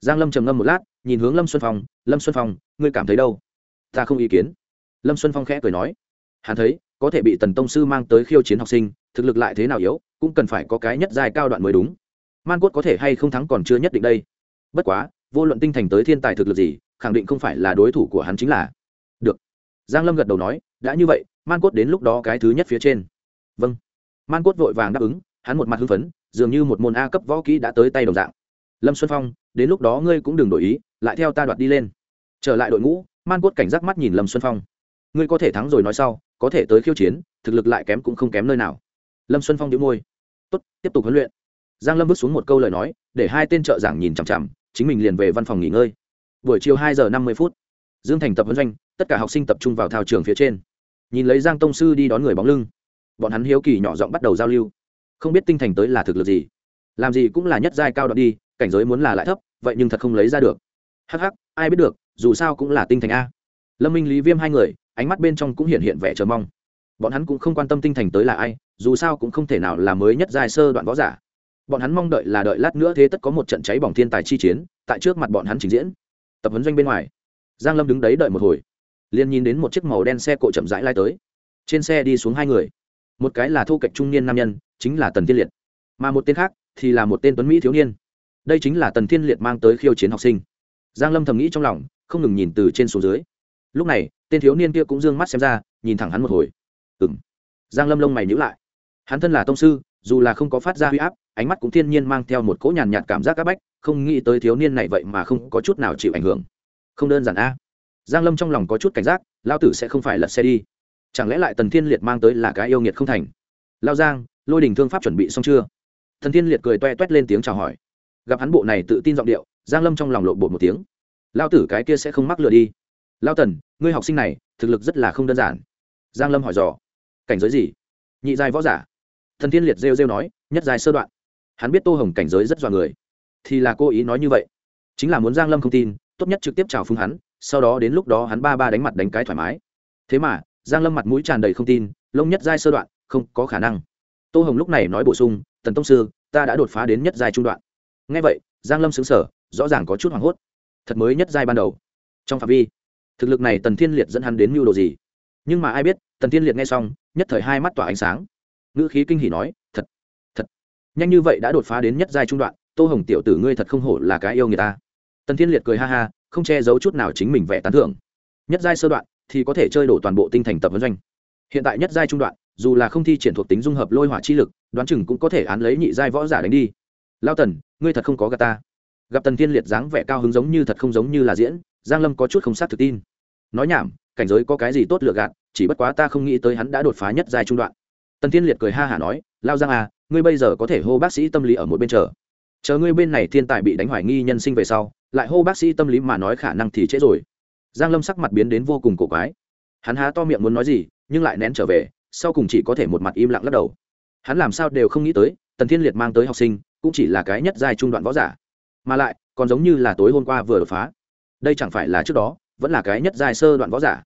Giang lâm trầm ngâm một lát, nhìn hướng lâm xuân phong, lâm xuân phong, ngươi cảm thấy đâu? Ta không ý kiến. Lâm xuân phong khẽ cười nói, hắn thấy, có thể bị tần tông sư mang tới khiêu chiến học sinh, thực lực lại thế nào yếu, cũng cần phải có cái nhất dài cao đoạn mới đúng. Man cốt có thể hay không thắng còn chưa nhất định đây. Bất quá, vô luận tinh thành tới thiên tài thực lực gì, khẳng định không phải là đối thủ của hắn chính là. Được. Giang lâm gật đầu nói, đã như vậy, man cốt đến lúc đó cái thứ nhất phía trên vâng. Man cốt vội vàng đáp ứng, hắn một mặt hưng phấn, dường như một môn a cấp võ kỹ đã tới tay đồng dạng. Lâm xuân phong, đến lúc đó ngươi cũng đừng đổi ý, lại theo ta đoạt đi lên. Trở lại đội ngũ, man cốt cảnh giác mắt nhìn lâm xuân phong. Ngươi có thể thắng rồi nói sau, có thể tới khiêu chiến, thực lực lại kém cũng không kém nơi nào. Lâm xuân phong đĩu môi. Tốt, tiếp tục huấn luyện. Giang lâm bước xuống một câu lời nói, để hai tên trợ giảng nhìn chằm chằm, chính mình liền về văn phòng nghỉ ngơi. Buổi chiều hai giờ năm mươi phút, dương thành tập huấn doanh, tất cả học sinh tập trung vào thao trường phía trên. Nhìn lấy giang tông sư đi đón người bóng lưng bọn hắn hiếu kỳ nhỏ giọng bắt đầu giao lưu. Không biết tinh thành tới là thực lực gì. Làm gì cũng là nhất giai cao đoạn đi, cảnh giới muốn là lại thấp, vậy nhưng thật không lấy ra được. Hắc hắc, ai biết được, dù sao cũng là tinh thành a. Lâm minh, lý viêm hai người, ánh mắt bên trong cũng hiện hiện vẻ chờ mong. Bọn hắn cũng không quan tâm tinh thành tới là ai, dù sao cũng không thể nào là mới nhất giai sơ đoạn võ giả. Bọn hắn mong đợi là đợi lát nữa thế tất có một trận cháy bỏng thiên tài chi chiến, tại trước mặt bọn hắn trình diễn. Tập huấn doanh bên ngoài, giang lâm đứng đấy đợi một hồi, liền nhìn đến một chiếc màu đen xe cộ chậm rãi lai tới. Trên xe đi xuống hai người một cái là thu kệch trung niên nam nhân, chính là tần thiên liệt. Mà một tên khác thì là một tên tuấn mỹ thiếu niên. Đây chính là tần thiên liệt mang tới khiêu chiến học sinh. Giang lâm thầm nghĩ trong lòng, không ngừng nhìn từ trên xuống dưới. Lúc này, tên thiếu niên kia cũng d ư ơ n g mắt xem ra, nhìn thẳng hắn một hồi. Ừng giang lâm lông mày nhữ lại. Hắn thân là tông sư, dù là không có phát ra huy áp, ánh mắt cũng thiên nhiên mang theo một cỗ nhàn nhạt cảm giác áp bách, không nghĩ tới thiếu niên này vậy mà không có chút nào chịu ảnh hưởng. Không đơn giản a. Giang lâm trong lòng có chút cảnh giác lao tử sẽ không phải lật xe đi chẳng lẽ lại tần thiên liệt mang tới là cái yêu nghiệt không thành? Lao giang, lôi đình thương pháp chuẩn bị xong chưa? Thần thiên liệt cười toe toét lên tiếng chào hỏi. Gặp hắn bộ này tự tin giọng điệu, giang lâm trong lòng lộ bột một tiếng. Lao tử cái kia sẽ không mắc lừa đi. Lao tần, ngươi học sinh này, thực lực rất là không đơn giản. Giang lâm hỏi dò. Cảnh giới gì? Nhị giai võ giả. Thần thiên liệt rêu rêu nói, nhất giai sơ đoạn. Hắn biết tô hồng cảnh giới rất dọa người. Thì là cô ý nói như vậy. Chính là muốn giang lâm không tin, tốt nhất trực tiếp chào phương hắn, sau đó đến lúc đó hắn ba ba đánh mặt đánh cái thoải mái. Thế mà giang lâm mặt mũi tràn đầy không tin, lông nhất giai sơ đoạn, không có khả năng. Tô hồng lúc này nói bổ sung, tần tông sư, ta đã đột phá đến nhất giai trung đoạn. Ngay vậy, giang lâm xứng sở rõ ràng có chút hoảng hốt. Thật mới nhất giai ban đầu. Trong phạm vi, thực lực này tần thiên liệt dẫn hắn đến mưu đồ gì? Nhưng mà ai biết, tần thiên liệt nghe xong, nhất thời hai mắt tỏa ánh sáng. Ngữ khí kinh hỉ nói, thật thật, nhanh như vậy đã đột phá đến nhất giai trung đoạn, tô hồng tiểu tử ngươi thật không hổ là cái yêu người ta. Tần thiên liệt cười ha ha, không che giấu chút nào chính mình vẻ tán thưởng. Nhất giai sơ đoạn thì có thể chơi đổ toàn bộ tinh thành tập huấn doanh. Hiện tại nhất giai trung đoạn, dù là không thi triển thuộc tính dung hợp lôi hỏa chi lực, đoán chừng cũng có thể án lấy nhị giai võ giả đánh đi. Lao tần, ngươi thật không có gà ta. Gặp tần thiên liệt dáng vẻ cao hứng giống như thật không giống như là diễn, giang lâm có chút không sát thực tin. Nói nhảm, cảnh giới có cái gì tốt lựa gạt, chỉ bất quá ta không nghĩ tới hắn đã đột phá nhất giai trung đoạn. Tần thiên liệt cười ha hả nói, lao giang à ngươi bây giờ có thể hô bác sĩ tâm lý ở một bên chờ. Chờ ngươi bên này thiên tài bị đánh hoài nghi nhân sinh về sau, lại hô bác sĩ tâm lý mà nói khả năng thì trễ rồi giang lâm sắc mặt biến đến vô cùng cổ quái. Hắn há to miệng muốn nói gì, nhưng lại nén trở về, sau cùng chỉ có thể một mặt im lặng lắc đầu. Hắn làm sao đều không nghĩ tới, tần thiên liệt mang tới học sinh, cũng chỉ là cái nhất giai trung đoạn võ giả. Mà lại, còn giống như là tối hôm qua vừa đột phá. Đây chẳng phải là trước đó, vẫn là cái nhất giai sơ đoạn võ giả.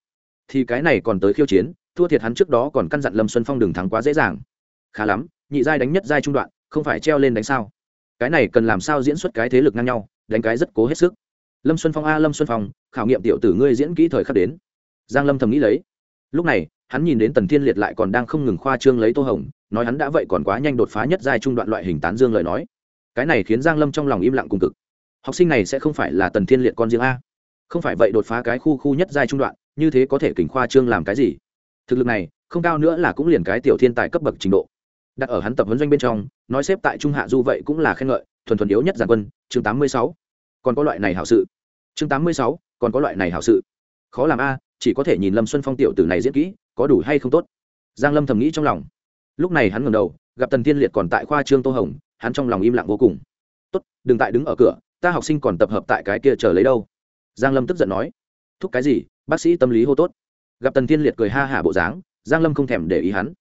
Thì cái này còn tới khiêu chiến, thua thiệt hắn trước đó còn căn dặn lâm xuân phong đừng thắng quá dễ dàng. Khá lắm, nhị giai đánh nhất giai trung đoạn, không phải treo lên đánh sao? Cái này cần làm sao diễn xuất cái thế lực ngang nhau, đánh cái rất cố hết sức lâm xuân phong a, lâm xuân phong, khảo nghiệm tiểu tử ngươi diễn kỹ thời khắc đến. Giang lâm thầm nghĩ lấy. Lúc này, hắn nhìn đến tần thiên liệt lại còn đang không ngừng khoa trương lấy tô hồng, nói hắn đã vậy còn quá nhanh đột phá nhất giai trung đoạn loại hình tán dương lời nói. Cái này khiến giang lâm trong lòng im lặng cùng cực. Học sinh này sẽ không phải là tần thiên liệt con riêng a. Không phải vậy đột phá cái khu khu nhất giai trung đoạn, như thế có thể kình khoa trương làm cái gì? Thực lực này, không cao nữa là cũng liền cái tiểu thiên tài cấp bậc trình độ. Đặt ở hắn tập huấn doanh bên trong, nói xếp tại trung hạ du vậy cũng là khen ngợi, thuần thuần yếu nhất giàn quân, chương tám mươi sáu. Còn có loại này hảo sự chương tám mươi sáu, còn có loại này hảo sự. Khó làm a, chỉ có thể nhìn lâm xuân phong tiểu tử này diễn kỹ, có đủ hay không tốt? Giang lâm thầm nghĩ trong lòng. Lúc này hắn ngẩng đầu, gặp tần thiên liệt còn tại khoa trương tô hồng, hắn trong lòng im lặng vô cùng. Tốt, đừng tại đứng ở cửa, ta học sinh còn tập hợp tại cái kia chờ lấy đâu. Giang lâm tức giận nói. Thúc cái gì, bác sĩ tâm lý hô tốt. Gặp tần thiên liệt cười ha hả bộ dáng, giang lâm không thèm để ý hắn.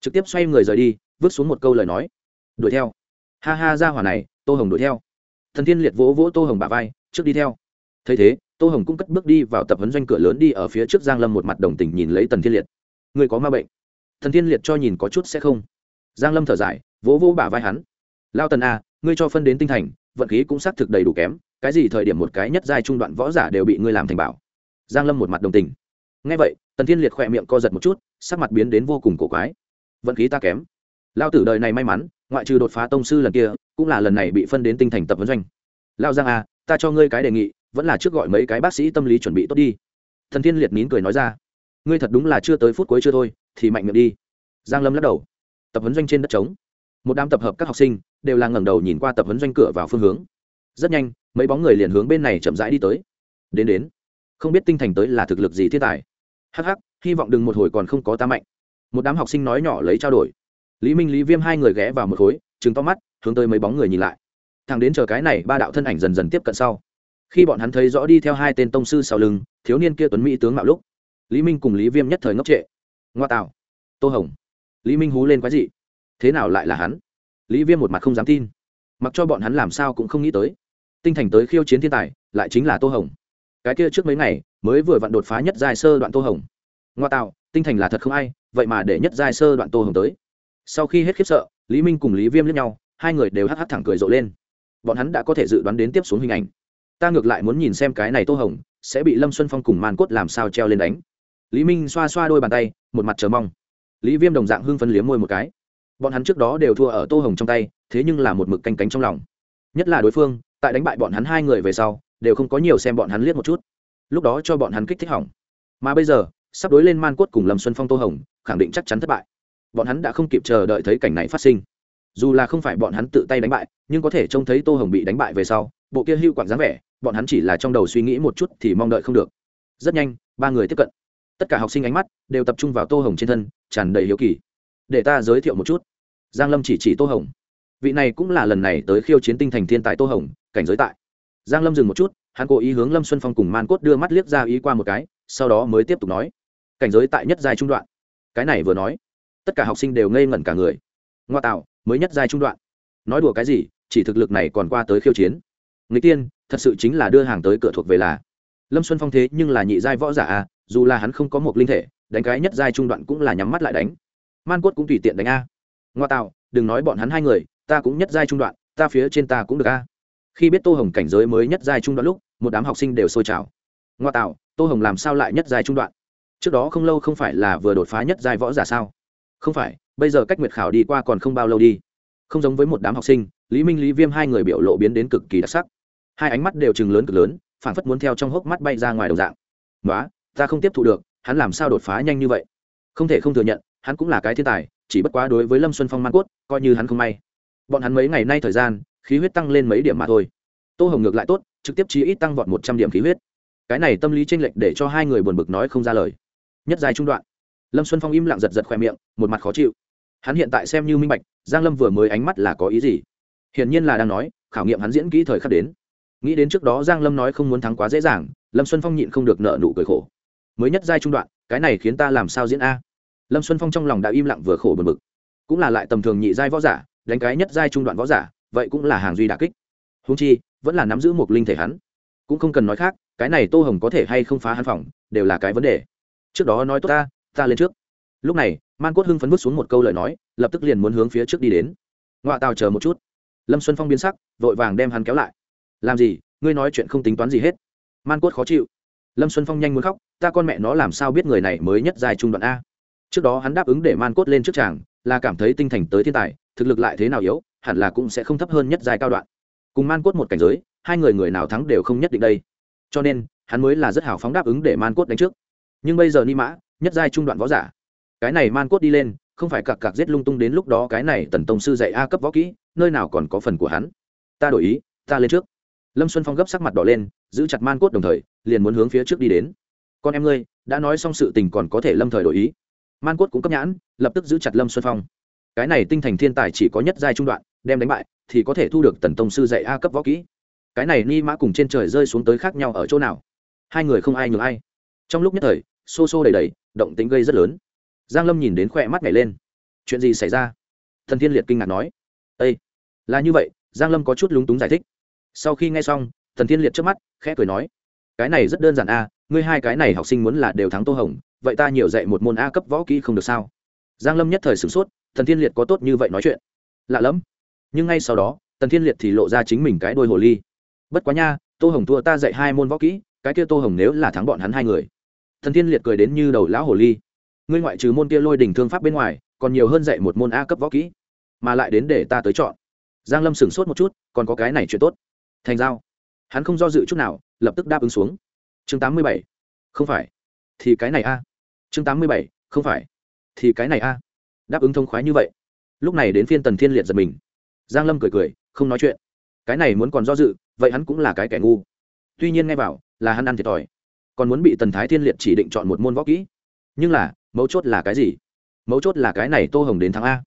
Trực tiếp xoay người rời đi, vứt xuống một câu lời nói. Đuổi theo. Ha ha ra hỏa này, tô hồng đuổi theo. Thần thiên liệt vỗ vỗ tô hồng bà vai, trước đi theo thấy thế, tô hồng cũng cất bước đi vào tập huấn doanh cửa lớn đi ở phía trước giang lâm một mặt đồng tình nhìn lấy tần thiên liệt. Người có ma bệnh? Thần thiên liệt cho nhìn có chút sẽ không. Giang lâm thở dài, vỗ vỗ bả vai hắn. Lao tần a ngươi cho phân đến tinh thành, vận khí cũng xác thực đầy đủ kém, cái gì thời điểm một cái nhất giai trung đoạn võ giả đều bị ngươi làm thành bảo? Giang lâm một mặt đồng tình. Ngay vậy, tần thiên liệt khỏe miệng co giật một chút, sắc mặt biến đến vô cùng cổ quái. Vận khí ta kém. Lao tử đời này may mắn, ngoại trừ đột phá tông sư lần kia, cũng là lần này bị phân đến tinh thành tập huấn doanh. Lao giang a ta cho ngươi cái đề nghị vẫn là trước gọi mấy cái bác sĩ tâm lý chuẩn bị tốt đi. Thần thiên liệt nín cười nói ra, ngươi thật đúng là chưa tới phút cuối chưa thôi, thì mạnh miệng đi. Giang lâm lắc đầu, tập huấn doanh trên đất trống. Một đám tập hợp các học sinh đều là ngẩng đầu nhìn qua tập huấn doanh cửa vào phương hướng. Rất nhanh, mấy bóng người liền hướng bên này chậm rãi đi tới. Đến đến, không biết tinh thành tới là thực lực gì thiên tài. Hắc hắc, hy vọng đừng một hồi còn không có ta mạnh. Một đám học sinh nói nhỏ lấy trao đổi. Lý minh, lý viêm hai người ghé vào một khối trứng to mắt, hướng tới mấy bóng người nhìn lại. Thằng đến chờ cái này ba đạo thân ảnh dần dần tiếp cận sau khi bọn hắn thấy rõ đi theo hai tên tông sư sau lưng, thiếu niên kia tuấn mỹ tướng mạo lúc, lý minh cùng lý viêm nhất thời ngốc trệ. Ngoa tạo. Tô hồng. Lý minh hú lên quái dị. Thế nào lại là hắn? Lý viêm một mặt không dám tin. Mặc cho bọn hắn làm sao cũng không nghĩ tới. Tinh thành tới khiêu chiến thiên tài, lại chính là tô hồng. Cái kia trước mấy ngày, mới vừa vặn đột phá nhất giai sơ đoạn tô hồng. Ngoa tạo, tinh thành là thật không ai, vậy mà để nhất giai sơ đoạn tô hồng tới. Sau khi hết khiếp sợ, lý minh cùng lý viêm lẫn nhau, hai người đều hắc hắc thẳng cười rộ lên. Bọn hắn đã có thể dự đoán đến tiếp xuống hình ảnh ta ngược lại muốn nhìn xem cái này tô hồng, sẽ bị lâm xuân phong cùng man cốt làm sao treo lên đánh. Lý minh xoa xoa đôi bàn tay, một mặt chờ mong. Lý viêm đồng dạng hưng phân liếm môi một cái. Bọn hắn trước đó đều thua ở tô hồng trong tay, thế nhưng là một mực canh cánh trong lòng. Nhất là đối phương, tại đánh bại bọn hắn hai người về sau, đều không có nhiều xem bọn hắn liếc một chút. Lúc đó cho bọn hắn kích thích hỏng. Mà bây giờ, sắp đối lên man cốt cùng lâm xuân phong tô hồng, khẳng định chắc chắn thất bại. Bọn hắn đã không kịp chờ đợi thấy cảnh này phát sinh. Dù là không phải bọn hắn tự tay đánh bại, nhưng có thể trông thấy tô hồng bị đánh bại về sau bộ kia hưu quảng dáng vẻ, bọn hắn chỉ là trong đầu suy nghĩ một chút thì mong đợi không được. Rất nhanh, ba người tiếp cận. Tất cả học sinh ánh mắt đều tập trung vào tô hồng trên thân, tràn đầy hiếu kỳ. Để ta giới thiệu một chút. Giang lâm chỉ chỉ tô hồng. Vị này cũng là lần này tới khiêu chiến tinh thành thiên tài tô hồng, cảnh giới tại. Giang lâm dừng một chút, hắn cố ý hướng lâm xuân phong cùng man cốt đưa mắt liếc ra ý qua một cái, sau đó mới tiếp tục nói. Cảnh giới tại nhất giai trung đoạn. Cái này vừa nói, tất cả học sinh đều ngây ngẩn cả người. Ngoa tạo, mới nhất giai trung đoạn. Nói đùa cái gì, chỉ thực lực này còn qua tới khiêu chiến người tiên, thật sự chính là đưa hàng tới cửa thuộc về là. Lâm xuân phong thế nhưng là nhị giai võ giả à? dù là hắn không có một linh thể, đánh cái nhất giai trung đoạn cũng là nhắm mắt lại đánh. Man cốt cũng tùy tiện đánh a. Ngoa tạo, đừng nói bọn hắn hai người, ta cũng nhất giai trung đoạn, ta phía trên ta cũng được a. Khi biết tô hồng cảnh giới mới nhất giai trung đoạn lúc, một đám học sinh đều sôi trào. Ngoa tạo, tô hồng làm sao lại nhất giai trung đoạn? Trước đó không lâu không phải là vừa đột phá nhất giai võ giả sao? Không phải, bây giờ cách nguyệt khảo đi qua còn không bao lâu đi. Không giống với một đám học sinh, lý minh, lý viêm hai người biểu lộ biến đến cực kỳ đặc sắc hai ánh mắt đều chừng lớn cực lớn phản phất muốn theo trong hốc mắt bay ra ngoài đồng dạng. Nói ta không tiếp thu được, hắn làm sao đột phá nhanh như vậy? Không thể không thừa nhận, hắn cũng là cái thiên tài, chỉ bất quá đối với lâm xuân phong man cốt, coi như hắn không may. Bọn hắn mấy ngày nay thời gian, khí huyết tăng lên mấy điểm mà thôi. Tô hồng ngược lại tốt, trực tiếp chí ít tăng vọt một trăm điểm khí huyết. Cái này tâm lý tranh lệch để cho hai người buồn bực nói không ra lời. Nhất dài trung đoạn. Lâm xuân phong im lặng giật giật khoe miệng, một mặt khó chịu. Hắn hiện tại xem như minh bạch, giang lâm vừa mới ánh mắt là có ý gì? Hiển nhiên là đang nói, khảo nghiệm hắn diễn kỹ thời khắc đến nghĩ đến trước đó giang lâm nói không muốn thắng quá dễ dàng, lâm xuân phong nhịn không được nợ nụ cười khổ. Mới nhất giai trung đoạn, cái này khiến ta làm sao diễn a? Lâm xuân phong trong lòng đã im lặng vừa khổ bật bực. Cũng là lại tầm thường nhị giai võ giả, đánh cái nhất giai trung đoạn võ giả, vậy cũng là hàng duy đà kích. Húng chi, vẫn là nắm giữ một linh thể hắn. Cũng không cần nói khác, cái này tô hồng có thể hay không phá hắn phòng, đều là cái vấn đề. Trước đó nói tốt ta ta lên trước. Lúc này, man cốt hưng phấn vứt xuống một câu lời nói, lập tức liền muốn hướng phía trước đi đến. Ngoại tàu chờ một chút. Lâm xuân phong biến sắc, vội vàng đem hắn kéo lại làm gì? Ngươi nói chuyện không tính toán gì hết. Man cốt khó chịu. Lâm xuân phong nhanh muốn khóc, ta con mẹ nó làm sao biết người này mới nhất dài trung đoạn a? Trước đó hắn đáp ứng để man cốt lên trước chàng, là cảm thấy tinh thành tới thiên tài, thực lực lại thế nào yếu, hẳn là cũng sẽ không thấp hơn nhất dài cao đoạn. Cùng man cốt một cảnh giới, hai người người nào thắng đều không nhất định đây. Cho nên, hắn mới là rất hào phóng đáp ứng để man cốt đánh trước. Nhưng bây giờ ni mã, nhất giai trung đoạn võ giả. Cái này man cốt đi lên, không phải cặc cặc giết lung tung đến lúc đó cái này tần tông sư dạy a cấp võ kỹ, nơi nào còn có phần của hắn. Ta đổi ý, ta lên trước lâm xuân phong gấp sắc mặt đỏ lên, giữ chặt man cốt đồng thời, liền muốn hướng phía trước đi đến. Con em ngươi, đã nói xong sự tình còn có thể lâm thời đổi ý. Man cốt cũng cấp nhãn, lập tức giữ chặt lâm xuân phong. Cái này tinh thành thiên tài chỉ có nhất giai trung đoạn, đem đánh bại, thì có thể thu được tần tông sư dạy a cấp võ kỹ. Cái này ni mã cùng trên trời rơi xuống tới khác nhau ở chỗ nào? Hai người không ai nhường ai. Trong lúc nhất thời, xô xô đầy đầy, động tính gây rất lớn. Giang lâm nhìn đến khoe mắt nhảy lên. Chuyện gì xảy ra? Thần thiên liệt kinh ngạc nói. Ây là như vậy, giang lâm có chút lúng túng giải thích sau khi nghe xong, thần thiên liệt trước mắt, khẽ cười nói, cái này rất đơn giản a, ngươi hai cái này học sinh muốn là đều thắng tô hồng, vậy ta nhiều dạy một môn a cấp võ kỹ không được sao? Giang lâm nhất thời sửng sốt, thần thiên liệt có tốt như vậy nói chuyện. Lạ lắm nhưng ngay sau đó tần thiên liệt thì lộ ra chính mình cái đôi hồ ly. Bất quá nha, tô hồng thua ta dạy hai môn võ kỹ, cái kia tô hồng nếu là thắng bọn hắn hai người. Thần thiên liệt cười đến như đầu lão hồ ly. Ngươi ngoại trừ môn kia lôi đình thương pháp bên ngoài, còn nhiều hơn dạy một môn a cấp võ kỹ, mà lại đến để ta tới chọn. Giang lâm sửng sốt một chút, còn có cái này chuyện tốt thành giao. Hắn không do dự chút nào, lập tức đáp ứng xuống. Chương tám mươi bảy. Không phải. Thì cái này a. Chương tám mươi bảy. Không phải. Thì cái này a. Đáp ứng thông khoái như vậy. Lúc này đến phiên tần thiên liệt giật mình. Giang lâm cười cười, không nói chuyện. Cái này muốn còn do dự, vậy hắn cũng là cái kẻ ngu. Tuy nhiên nghe vào là hắn ăn thiệt thòi. Còn muốn bị tần thái thiên liệt chỉ định chọn một môn võ kỹ. Nhưng là, mấu chốt là cái gì? Mấu chốt là cái này tô hồng đến thắng a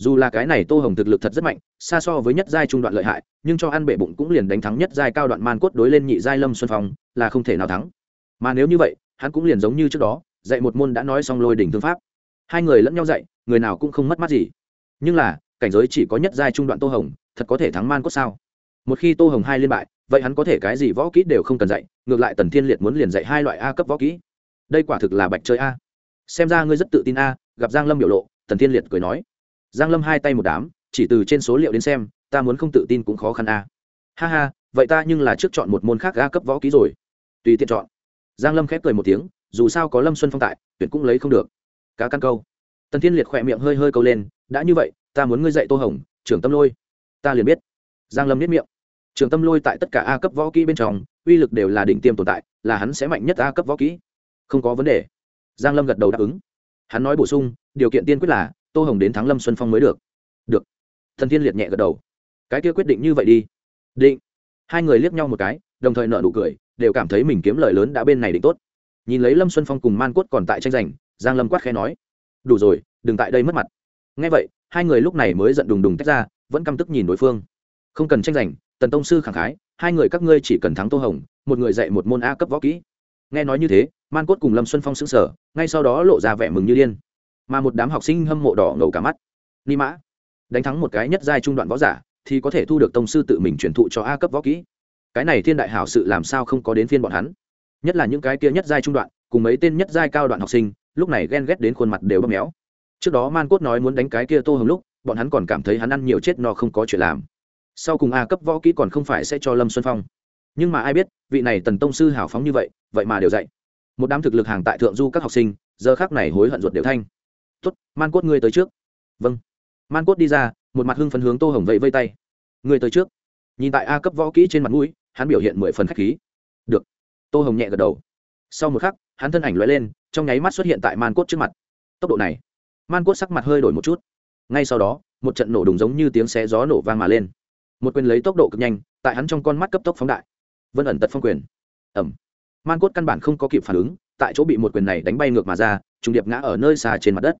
dù là cái này tô hồng thực lực thật rất mạnh, xa so với nhất giai trung đoạn lợi hại, nhưng cho ăn bệ bụng cũng liền đánh thắng nhất giai cao đoạn man cốt đối lên nhị giai lâm xuân phong, là không thể nào thắng. Mà nếu như vậy, hắn cũng liền giống như trước đó, dạy một môn đã nói xong lôi đỉnh thương pháp. Hai người lẫn nhau dạy, người nào cũng không mất mát gì. Nhưng là, cảnh giới chỉ có nhất giai trung đoạn tô hồng, thật có thể thắng man cốt sao? Một khi tô hồng hai liên bại, vậy hắn có thể cái gì võ kỹ đều không cần dạy, ngược lại tần thiên liệt muốn liền dạy hai loại a cấp võ kỹ. Đây quả thực là bạch chơi a. Xem ra ngươi rất tự tin a, gặp giang lâm biểu lộ, tần thiên liệt cười nói giang lâm hai tay một đám, chỉ từ trên số liệu đến xem, ta muốn không tự tin cũng khó khăn a. Ha ha, vậy ta nhưng là trước chọn một môn khác a cấp võ kỹ rồi. Tùy tiện chọn. Giang lâm khép cười một tiếng, dù sao có lâm xuân phong tại, tuyển cũng lấy không được. Cá căn câu. Tần thiên liệt khỏe miệng hơi hơi câu lên, đã như vậy, ta muốn ngươi dạy tô hồng, trưởng tâm lôi. Ta liền biết. Giang lâm biết miệng. Trưởng tâm lôi tại tất cả a cấp võ kỹ bên trong, uy lực đều là đỉnh tiêm tồn tại, là hắn sẽ mạnh nhất a cấp võ kỹ. Không có vấn đề. Giang lâm gật đầu đáp ứng. Hắn nói bổ sung, điều kiện tiên quyết là tô hồng đến thắng lâm xuân phong mới được. Được. Thần thiên liệt nhẹ gật đầu. Cái kia quyết định như vậy đi. Định. Hai người liếc nhau một cái, đồng thời nợ nụ cười, đều cảm thấy mình kiếm lời lớn đã bên này định tốt. Nhìn lấy lâm xuân phong cùng man cốt còn tại tranh giành, giang lâm quát khẽ nói. Đủ rồi, đừng tại đây mất mặt. Ngay vậy, hai người lúc này mới giận đùng đùng tách ra, vẫn căm tức nhìn đối phương. Không cần tranh giành, tần tông sư khẳng khái, hai người các ngươi chỉ cần thắng tô hồng, một người dạy một môn a cấp võ kỹ. Nghe nói như thế, man cốt cùng lâm xuân phong xứng sở ngay sau đó lộ ra vẻ mừng như điên mà một đám học sinh hâm mộ đỏ ngầu cả mắt. Ni mã, đánh thắng một cái nhất giai trung đoạn võ giả, thì có thể thu được tông sư tự mình truyền thụ cho a cấp võ kỹ. Cái này thiên đại hảo sự làm sao không có đến phiên bọn hắn? Nhất là những cái kia nhất giai trung đoạn, cùng mấy tên nhất giai cao đoạn học sinh, lúc này ghen ghét đến khuôn mặt đều bóp méo. Trước đó man cốt nói muốn đánh cái kia tô hồng lúc, bọn hắn còn cảm thấy hắn ăn nhiều chết no không có chuyện làm. Sau cùng a cấp võ kỹ còn không phải sẽ cho lâm xuân phong. Nhưng mà ai biết, vị này tần tông sư hào phóng như vậy vậy mà đều dạy. Một đám thực lực hàng tại thượng du các học sinh, giờ khác này hối hận ruột đều thanh tốt, man cốt ngươi tới trước. Vâng. Man cốt đi ra, một mặt hưng phấn hướng tô hồng vẫy vây tay. Ngươi tới trước. Nhìn tại a cấp võ kỹ trên mặt mũi, hắn biểu hiện mười phần khách khí. Được. Tô hồng nhẹ gật đầu. Sau một khắc, hắn thân ảnh l lên, trong nháy mắt xuất hiện tại man cốt trước mặt. Tốc độ này, man cốt sắc mặt hơi đổi một chút. Ngay sau đó, một trận nổ đùng giống như tiếng xé gió nổ vang mà lên. Một quyền lấy tốc độ cực nhanh, tại hắn trong con mắt cấp tốc phóng đại. Vân ẩn tật phong quyền. Ẩm man cốt căn bản không có kịp phản ứng, tại chỗ bị một quyền này đánh bay ngược mà ra, trùng điệp ngã ở nơi xa trên mặt đất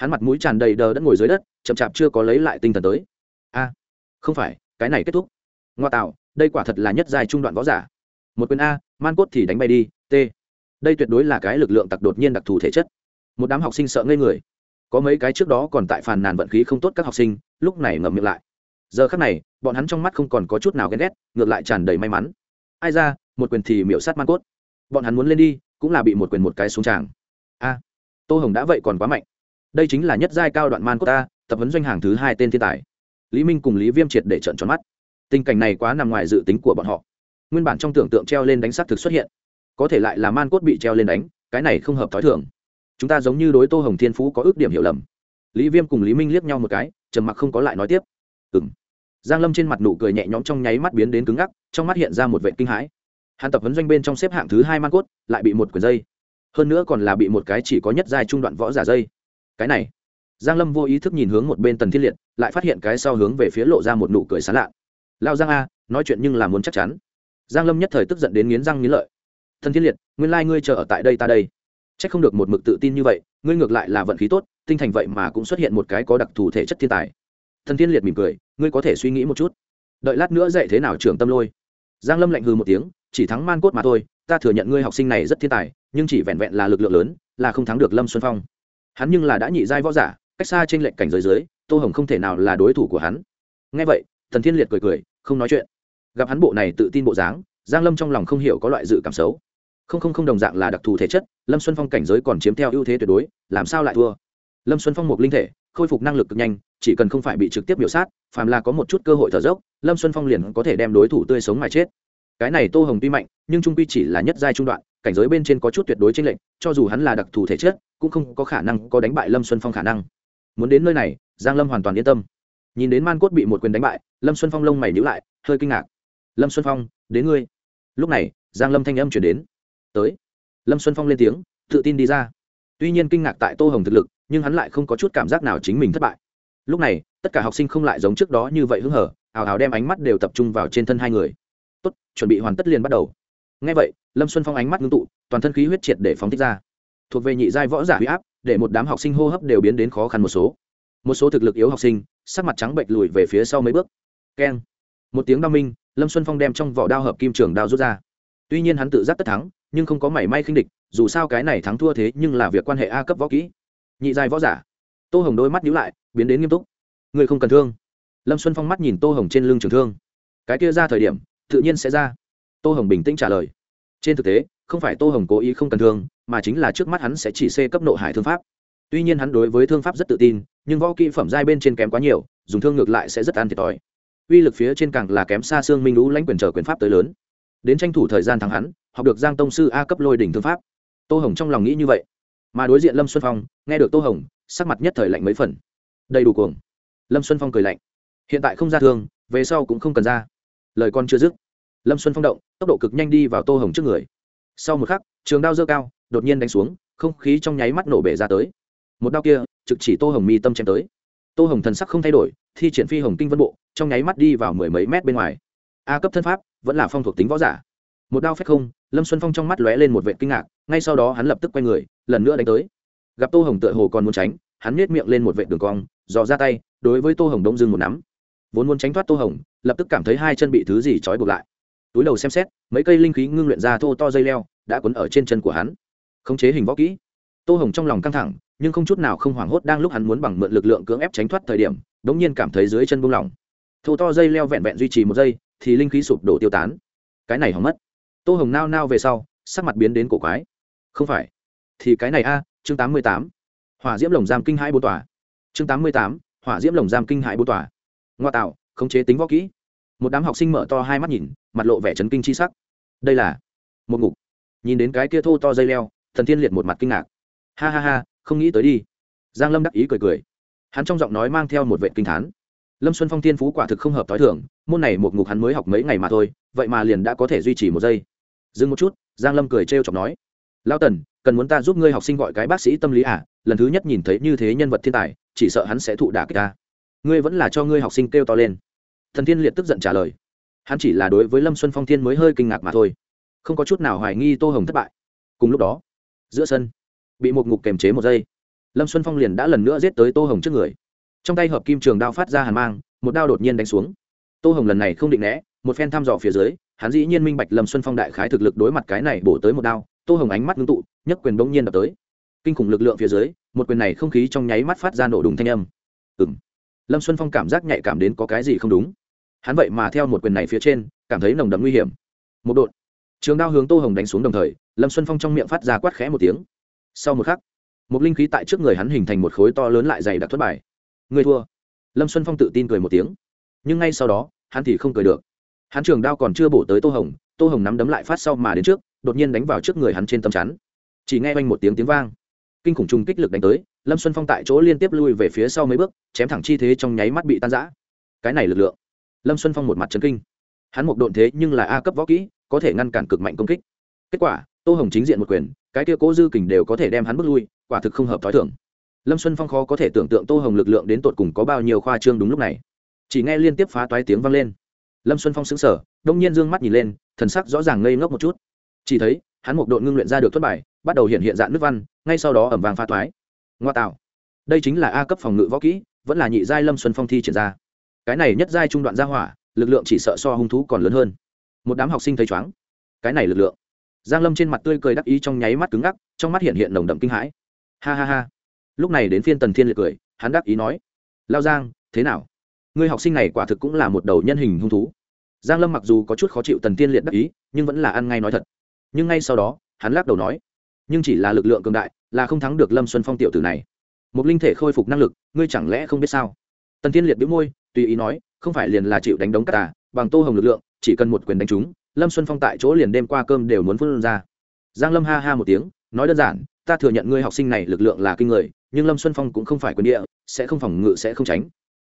hắn mặt mũi tràn đầy đờ đất ngồi dưới đất, chậm chạp chưa có lấy lại tinh thần tới. A, không phải, cái này kết thúc. Ngoa tạo, đây quả thật là nhất dài trung đoạn võ giả. Một quyền a, man cốt thì đánh bay đi, t. Đây tuyệt đối là cái lực lượng tặc đột nhiên đặc thù thể chất. Một đám học sinh sợ ngây người. Có mấy cái trước đó còn tại phàn nàn vận khí không tốt các học sinh, lúc này ngậm miệng lại. Giờ khắc này, bọn hắn trong mắt không còn có chút nào ghen ghét, ngược lại tràn đầy may mắn. Ai ra, một quyền thì miểu sát man cốt. Bọn hắn muốn lên đi, cũng là bị một quyền một cái xuống tràng. A, tô hồng đã vậy còn quá mạnh đây chính là nhất giai cao đoạn man cốt ta, tập huấn doanh hàng thứ hai tên thiên tài. Lý minh cùng lý viêm triệt để trận tròn mắt. Tình cảnh này quá nằm ngoài dự tính của bọn họ. Nguyên bản trong tưởng tượng treo lên đánh s á t thực xuất hiện. Có thể lại là man cốt bị treo lên đánh, cái này không hợp t h ó i thưởng chúng ta giống như đối tô hồng thiên phú có ước điểm hiểu lầm. Lý viêm cùng lý minh liếc nhau một cái, trầm mặc không có lại nói tiếp. Ừng giang lâm trên mặt nụ cười nhẹ nhõm trong nháy mắt biến đến cứng ngắc, trong mắt hiện ra một vệ kinh hãi. Hàn tập vấn doanh bên trong xếp hạng thứ hai man cốt, lại bị một quyển dây. Hơn nữa còn là bị một cái chỉ có nhất dài trung đoạn võ giả dây cái này. Giang lâm vô ý thức nhìn hướng một bên tần thiên liệt, lại phát hiện cái sau hướng về phía lộ ra một nụ cười sán lạ. Lao giang a, nói chuyện nhưng là muốn chắc chắn. Giang lâm nhất thời tức giận đến nghiến răng nghiến lợi. Thần thiên liệt, nguyên lai ngươi chờ ở tại đây ta đây. Chắc không được một mực tự tin như vậy, ngươi ngược lại là vận khí tốt, tinh thành vậy mà cũng xuất hiện một cái có đặc thù thể chất thiên tài. Thần thiên liệt mỉm cười, ngươi có thể suy nghĩ một chút. Đợi lát nữa dạy thế nào trưởng tâm lôi. Giang lâm lạnh hừ một tiếng, chỉ thắng man cốt mà thôi, ta thừa nhận ngươi học sinh này rất thiên tài, nhưng chỉ vẹn vẹn là lực lượng lớn, là không thắng được lâm xuân phong hắn nhưng là đã nhị giai võ giả, cách xa trên lệnh cảnh giới dưới, tô hồng không thể nào là đối thủ của hắn. Nghe vậy, thần thiên liệt cười cười, không nói chuyện. Gặp hắn bộ này tự tin bộ dáng, giang lâm trong lòng không hiểu có loại dự cảm xấu. Không không không đồng dạng là đặc thù thể chất, lâm xuân phong cảnh giới còn chiếm theo ưu thế tuyệt đối, làm sao lại thua? Lâm xuân phong một linh thể, khôi phục năng lực cực nhanh, chỉ cần không phải bị trực tiếp biểu sát, phàm là có một chút cơ hội thở dốc, lâm xuân phong liền có thể đem đối thủ tươi sống mà chết cái này tô hồng tuy mạnh, nhưng trung quy chỉ là nhất giai trung đoạn, cảnh giới bên trên có chút tuyệt đối trên lệnh cho dù hắn là đặc thù thể chất, cũng không có khả năng có đánh bại lâm xuân phong khả năng. Muốn đến nơi này, giang lâm hoàn toàn yên tâm. Nhìn đến man cốt bị một quyền đánh bại, lâm xuân phong lông mày nhíu lại, hơi kinh ngạc. Lâm xuân phong, đến ngươi. Lúc này, giang lâm thanh âm chuyển đến. Tới. Lâm xuân phong lên tiếng, tự tin đi ra. Tuy nhiên kinh ngạc tại tô hồng thực lực, nhưng hắn lại không có chút cảm giác nào chính mình thất bại. Lúc này, tất cả học sinh không lại giống trước đó như vậy hứng hở ào ào đem ánh mắt đều tập trung vào trên thân hai người tốt, chuẩn bị hoàn tất liền bắt đầu. Ngay vậy, lâm xuân phong ánh mắt ngưng tụ, toàn thân khí huyết triệt để phóng thích ra. Thuộc về nhị giai võ giả huy áp, để một đám học sinh hô hấp đều biến đến khó khăn một số. Một số thực lực yếu học sinh, sắc mặt trắng bệnh lùi về phía sau mấy bước. Keng. Một tiếng đao minh, lâm xuân phong đem trong vỏ đao hợp kim trường đao rút ra. Tuy nhiên hắn tự giác tất thắng, nhưng không có mảy may khinh địch, dù sao cái này thắng thua thế nhưng là việc quan hệ a cấp võ kỹ. Nhị giai võ giả. Tô hồng đôi mắt nhíu lại, biến đến nghiêm túc. Người không cần thương. Lâm xuân phong mắt nhìn tô hồng trên lưng trường thương. Cái kia ra thời điểm tự nhiên sẽ ra. Tô hồng bình tĩnh trả lời. Trên thực tế, không phải tô hồng cố ý không cần thương, mà chính là trước mắt hắn sẽ chỉ xê cấp nộ hải thương pháp. Tuy nhiên hắn đối với thương pháp rất tự tin, nhưng võ kỹ phẩm giai bên trên kém quá nhiều, dùng thương ngược lại sẽ rất ăn thiệt thòi. Uy lực phía trên càng là kém xa xương minh lũ lãnh quyền trở quyền pháp tới lớn. Đến tranh thủ thời gian thắng hắn, học được giang tông sư a cấp lôi đỉnh thương pháp. Tô hồng trong lòng nghĩ như vậy. Mà đối diện lâm xuân phong, nghe được tô hồng, sắc mặt nhất thời lạnh mấy phần. Đầy đủ cuồng. Lâm xuân phong cười lạnh. Hiện tại không ra thương, về sau cũng không cần ra lời con chưa dứt. Lâm xuân phong động, tốc độ cực nhanh đi vào tô hồng trước người. Sau một khắc, trường đao dơ cao, đột nhiên đánh xuống, không khí trong nháy mắt nổ bể ra tới. Một đao kia, trực chỉ tô hồng mi tâm chém tới. Tô hồng thần sắc không thay đổi, thi triển phi hồng kinh vân bộ, trong nháy mắt đi vào mười mấy mét bên ngoài. A cấp thân pháp, vẫn là phong thuộc tính võ giả. Một đao phép không, lâm xuân phong trong mắt lóe lên một vệ kinh ngạc, ngay sau đó hắn lập tức quay người, lần nữa đánh tới. Gặp tô hồng tựa hồ còn muốn tránh, hắn nết miệng lên một vệ đường cong dò ra tay, đối với tô hồng đông dưng một nắm. Vốn muốn tránh thoát tô hồng lập tức cảm thấy hai chân bị thứ gì trói buộc lại. Túi đầu xem xét, mấy cây linh khí ngưng luyện ra thô to dây leo, đã quấn ở trên chân của hắn. Khống chế hình võ kỹ. Tô hồng trong lòng căng thẳng, nhưng không chút nào không hoảng hốt đang lúc hắn muốn bằng mượn lực lượng cưỡng ép tránh thoát thời điểm đ ỗ n g nhiên cảm thấy dưới chân buông lỏng. Thô to dây leo vẹn vẹn duy trì một giây, thì linh khí sụp đổ tiêu tán. Cái này hỏng mất. Tô hồng nao nao về sau, sắc mặt biến đến cổ quái. Không phải. Thì cái này a, chương tám mươi tám. Hỏa diễm lồng giam kinh hai bốn tòa. Chương tám mươi tám, hỏa diễm lồng giam kinh hãi bốn tòa. Ngoa tạo khống chế tính võ kỹ. Một đám học sinh mở to hai mắt nhìn, mặt lộ vẻ chấn kinh chi sắc. Đây là một ngục. Nhìn đến cái kia thô to dây leo, thần thiên liệt một mặt kinh ngạc. Ha ha ha, không nghĩ tới đi. Giang lâm đắc ý cười cười. Hắn trong giọng nói mang theo một vệ kinh thán. Lâm xuân phong thiên phú quả thực không hợp t h o i thường, môn này một ngục hắn mới học mấy ngày mà thôi, vậy mà liền đã có thể duy trì một giây. Dừng một chút, giang lâm cười trêu chọc nói. Lao tần, cần muốn ta giúp ngươi học sinh gọi cái bác sĩ tâm lý à? Lần thứ nhất nhìn thấy như thế nhân vật thiên tài, chỉ sợ hắn sẽ thụ đả kịch ta ngươi vẫn là cho ngươi học sinh kêu to lên. Thần thiên liệt tức giận trả lời. Hắn chỉ là đối với lâm xuân phong thiên mới hơi kinh ngạc mà thôi. Không có chút nào hoài nghi tô hồng thất bại. Cùng lúc đó, giữa sân, bị một ngục kềm chế một giây, lâm xuân phong liền đã lần nữa giết tới tô hồng trước người. Trong tay hợp kim trường đao phát ra hàn mang, một đao đột nhiên đánh xuống. Tô hồng lần này không định né, một phen thăm dò phía dưới, hắn dĩ nhiên minh bạch lâm xuân phong đại khái thực lực đối mặt cái này bổ tới một đao, tô hồng ánh mắt ngưng tụ nhấc quyền bỗng nhiên đập tới. Kinh khủng lực lượng phía dưới, một quyền này không khí trong nháy mắt phát ra nổ đùng thanh âm. Ừ lâm xuân phong cảm giác nhạy cảm đến có cái gì không đúng. Hắn vậy mà theo một quyền này phía trên, cảm thấy nồng đậm nguy hiểm. Một đột, trường đao hướng tô hồng đánh xuống đồng thời, lâm xuân phong trong miệng phát ra quát khẽ một tiếng. Sau một khắc, một linh khí tại trước người hắn hình thành một khối to lớn lại dày đặc thất bài. Người thua. Lâm xuân phong tự tin cười một tiếng. Nhưng ngay sau đó, hắn thì không cười được. Hắn trường đao còn chưa bổ tới tô hồng tô hồng nắm đấm lại phát sau mà đến trước, đột nhiên đánh vào trước người hắn trên tấm chắn. Chỉ nghe oanh một tiếng tiếng vang. Kinh khủng trung kích lực đánh tới lâm xuân phong tại chỗ liên tiếp lui về phía sau mấy bước, chém thẳng chi thế trong nháy mắt bị tan giã cái này lực lượng. Lâm xuân phong một mặt trấn kinh. Hắn một độn thế nhưng là a cấp võ kỹ, có thể ngăn cản cực mạnh công kích. Kết quả, tô hồng chính diện một quyền, cái kia cố dư kình đều có thể đem hắn bước lui, quả thực không hợp t h ó i thưởng lâm xuân phong khó có thể tưởng tượng tô hồng lực lượng đến tột cùng có bao nhiêu khoa trương đúng lúc này. Chỉ nghe liên tiếp phá toái tiếng vang lên. Lâm xuân phong xứng sở đông nhiên d ư ơ n g mắt nhìn lên, thần sắc rõ ràng ngây ngốc một chút. Chỉ thấy, hắn một đội ngưng luyện ra được thất bài, bắt đầu hiện hiện dạng nước văn, ngay sau đó ẩm vàng phá toái ngoa tạo. Đây chính là a cấp phòng ngự võ kỹ, vẫn là nhị giai lâm xuân phong thi triển ra. Cái này nhất giai trung đoạn gia hỏa, lực lượng chỉ sợ so hung thú còn lớn hơn. Một đám học sinh thấy chóng cái này lực lượng. Giang lâm trên mặt tươi cười đắc ý trong nháy mắt cứng ngắc, trong mắt hiện hiện nồng đậm kinh hãi. Ha ha ha. Lúc này đến phiên tần thiên liệt cười, hắn đắc ý nói, lao giang, thế nào? Người học sinh này quả thực cũng là một đầu nhân hình hung thú. Giang lâm mặc dù có chút khó chịu tần thiên liệt đắc ý, nhưng vẫn là ăn ngay nói thật. Nhưng ngay sau đó, hắn lắc đầu nói, nhưng chỉ là lực lượng cường đại là không thắng được lâm xuân phong tiểu tử này. Một linh thể khôi phục năng lực ngươi chẳng lẽ không biết sao? Tần thiên liệt bĩu môi tùy ý nói không phải liền là chịu đánh đống cát à bằng tô hồng lực lượng chỉ cần một quyền đánh chúng, lâm xuân phong tại chỗ liền đêm qua cơm đều muốn phân ra. Giang lâm ha ha một tiếng nói đơn giản ta thừa nhận ngươi học sinh này lực lượng là kinh người nhưng lâm xuân phong cũng không phải quyền địa sẽ không phòng ngự sẽ không tránh.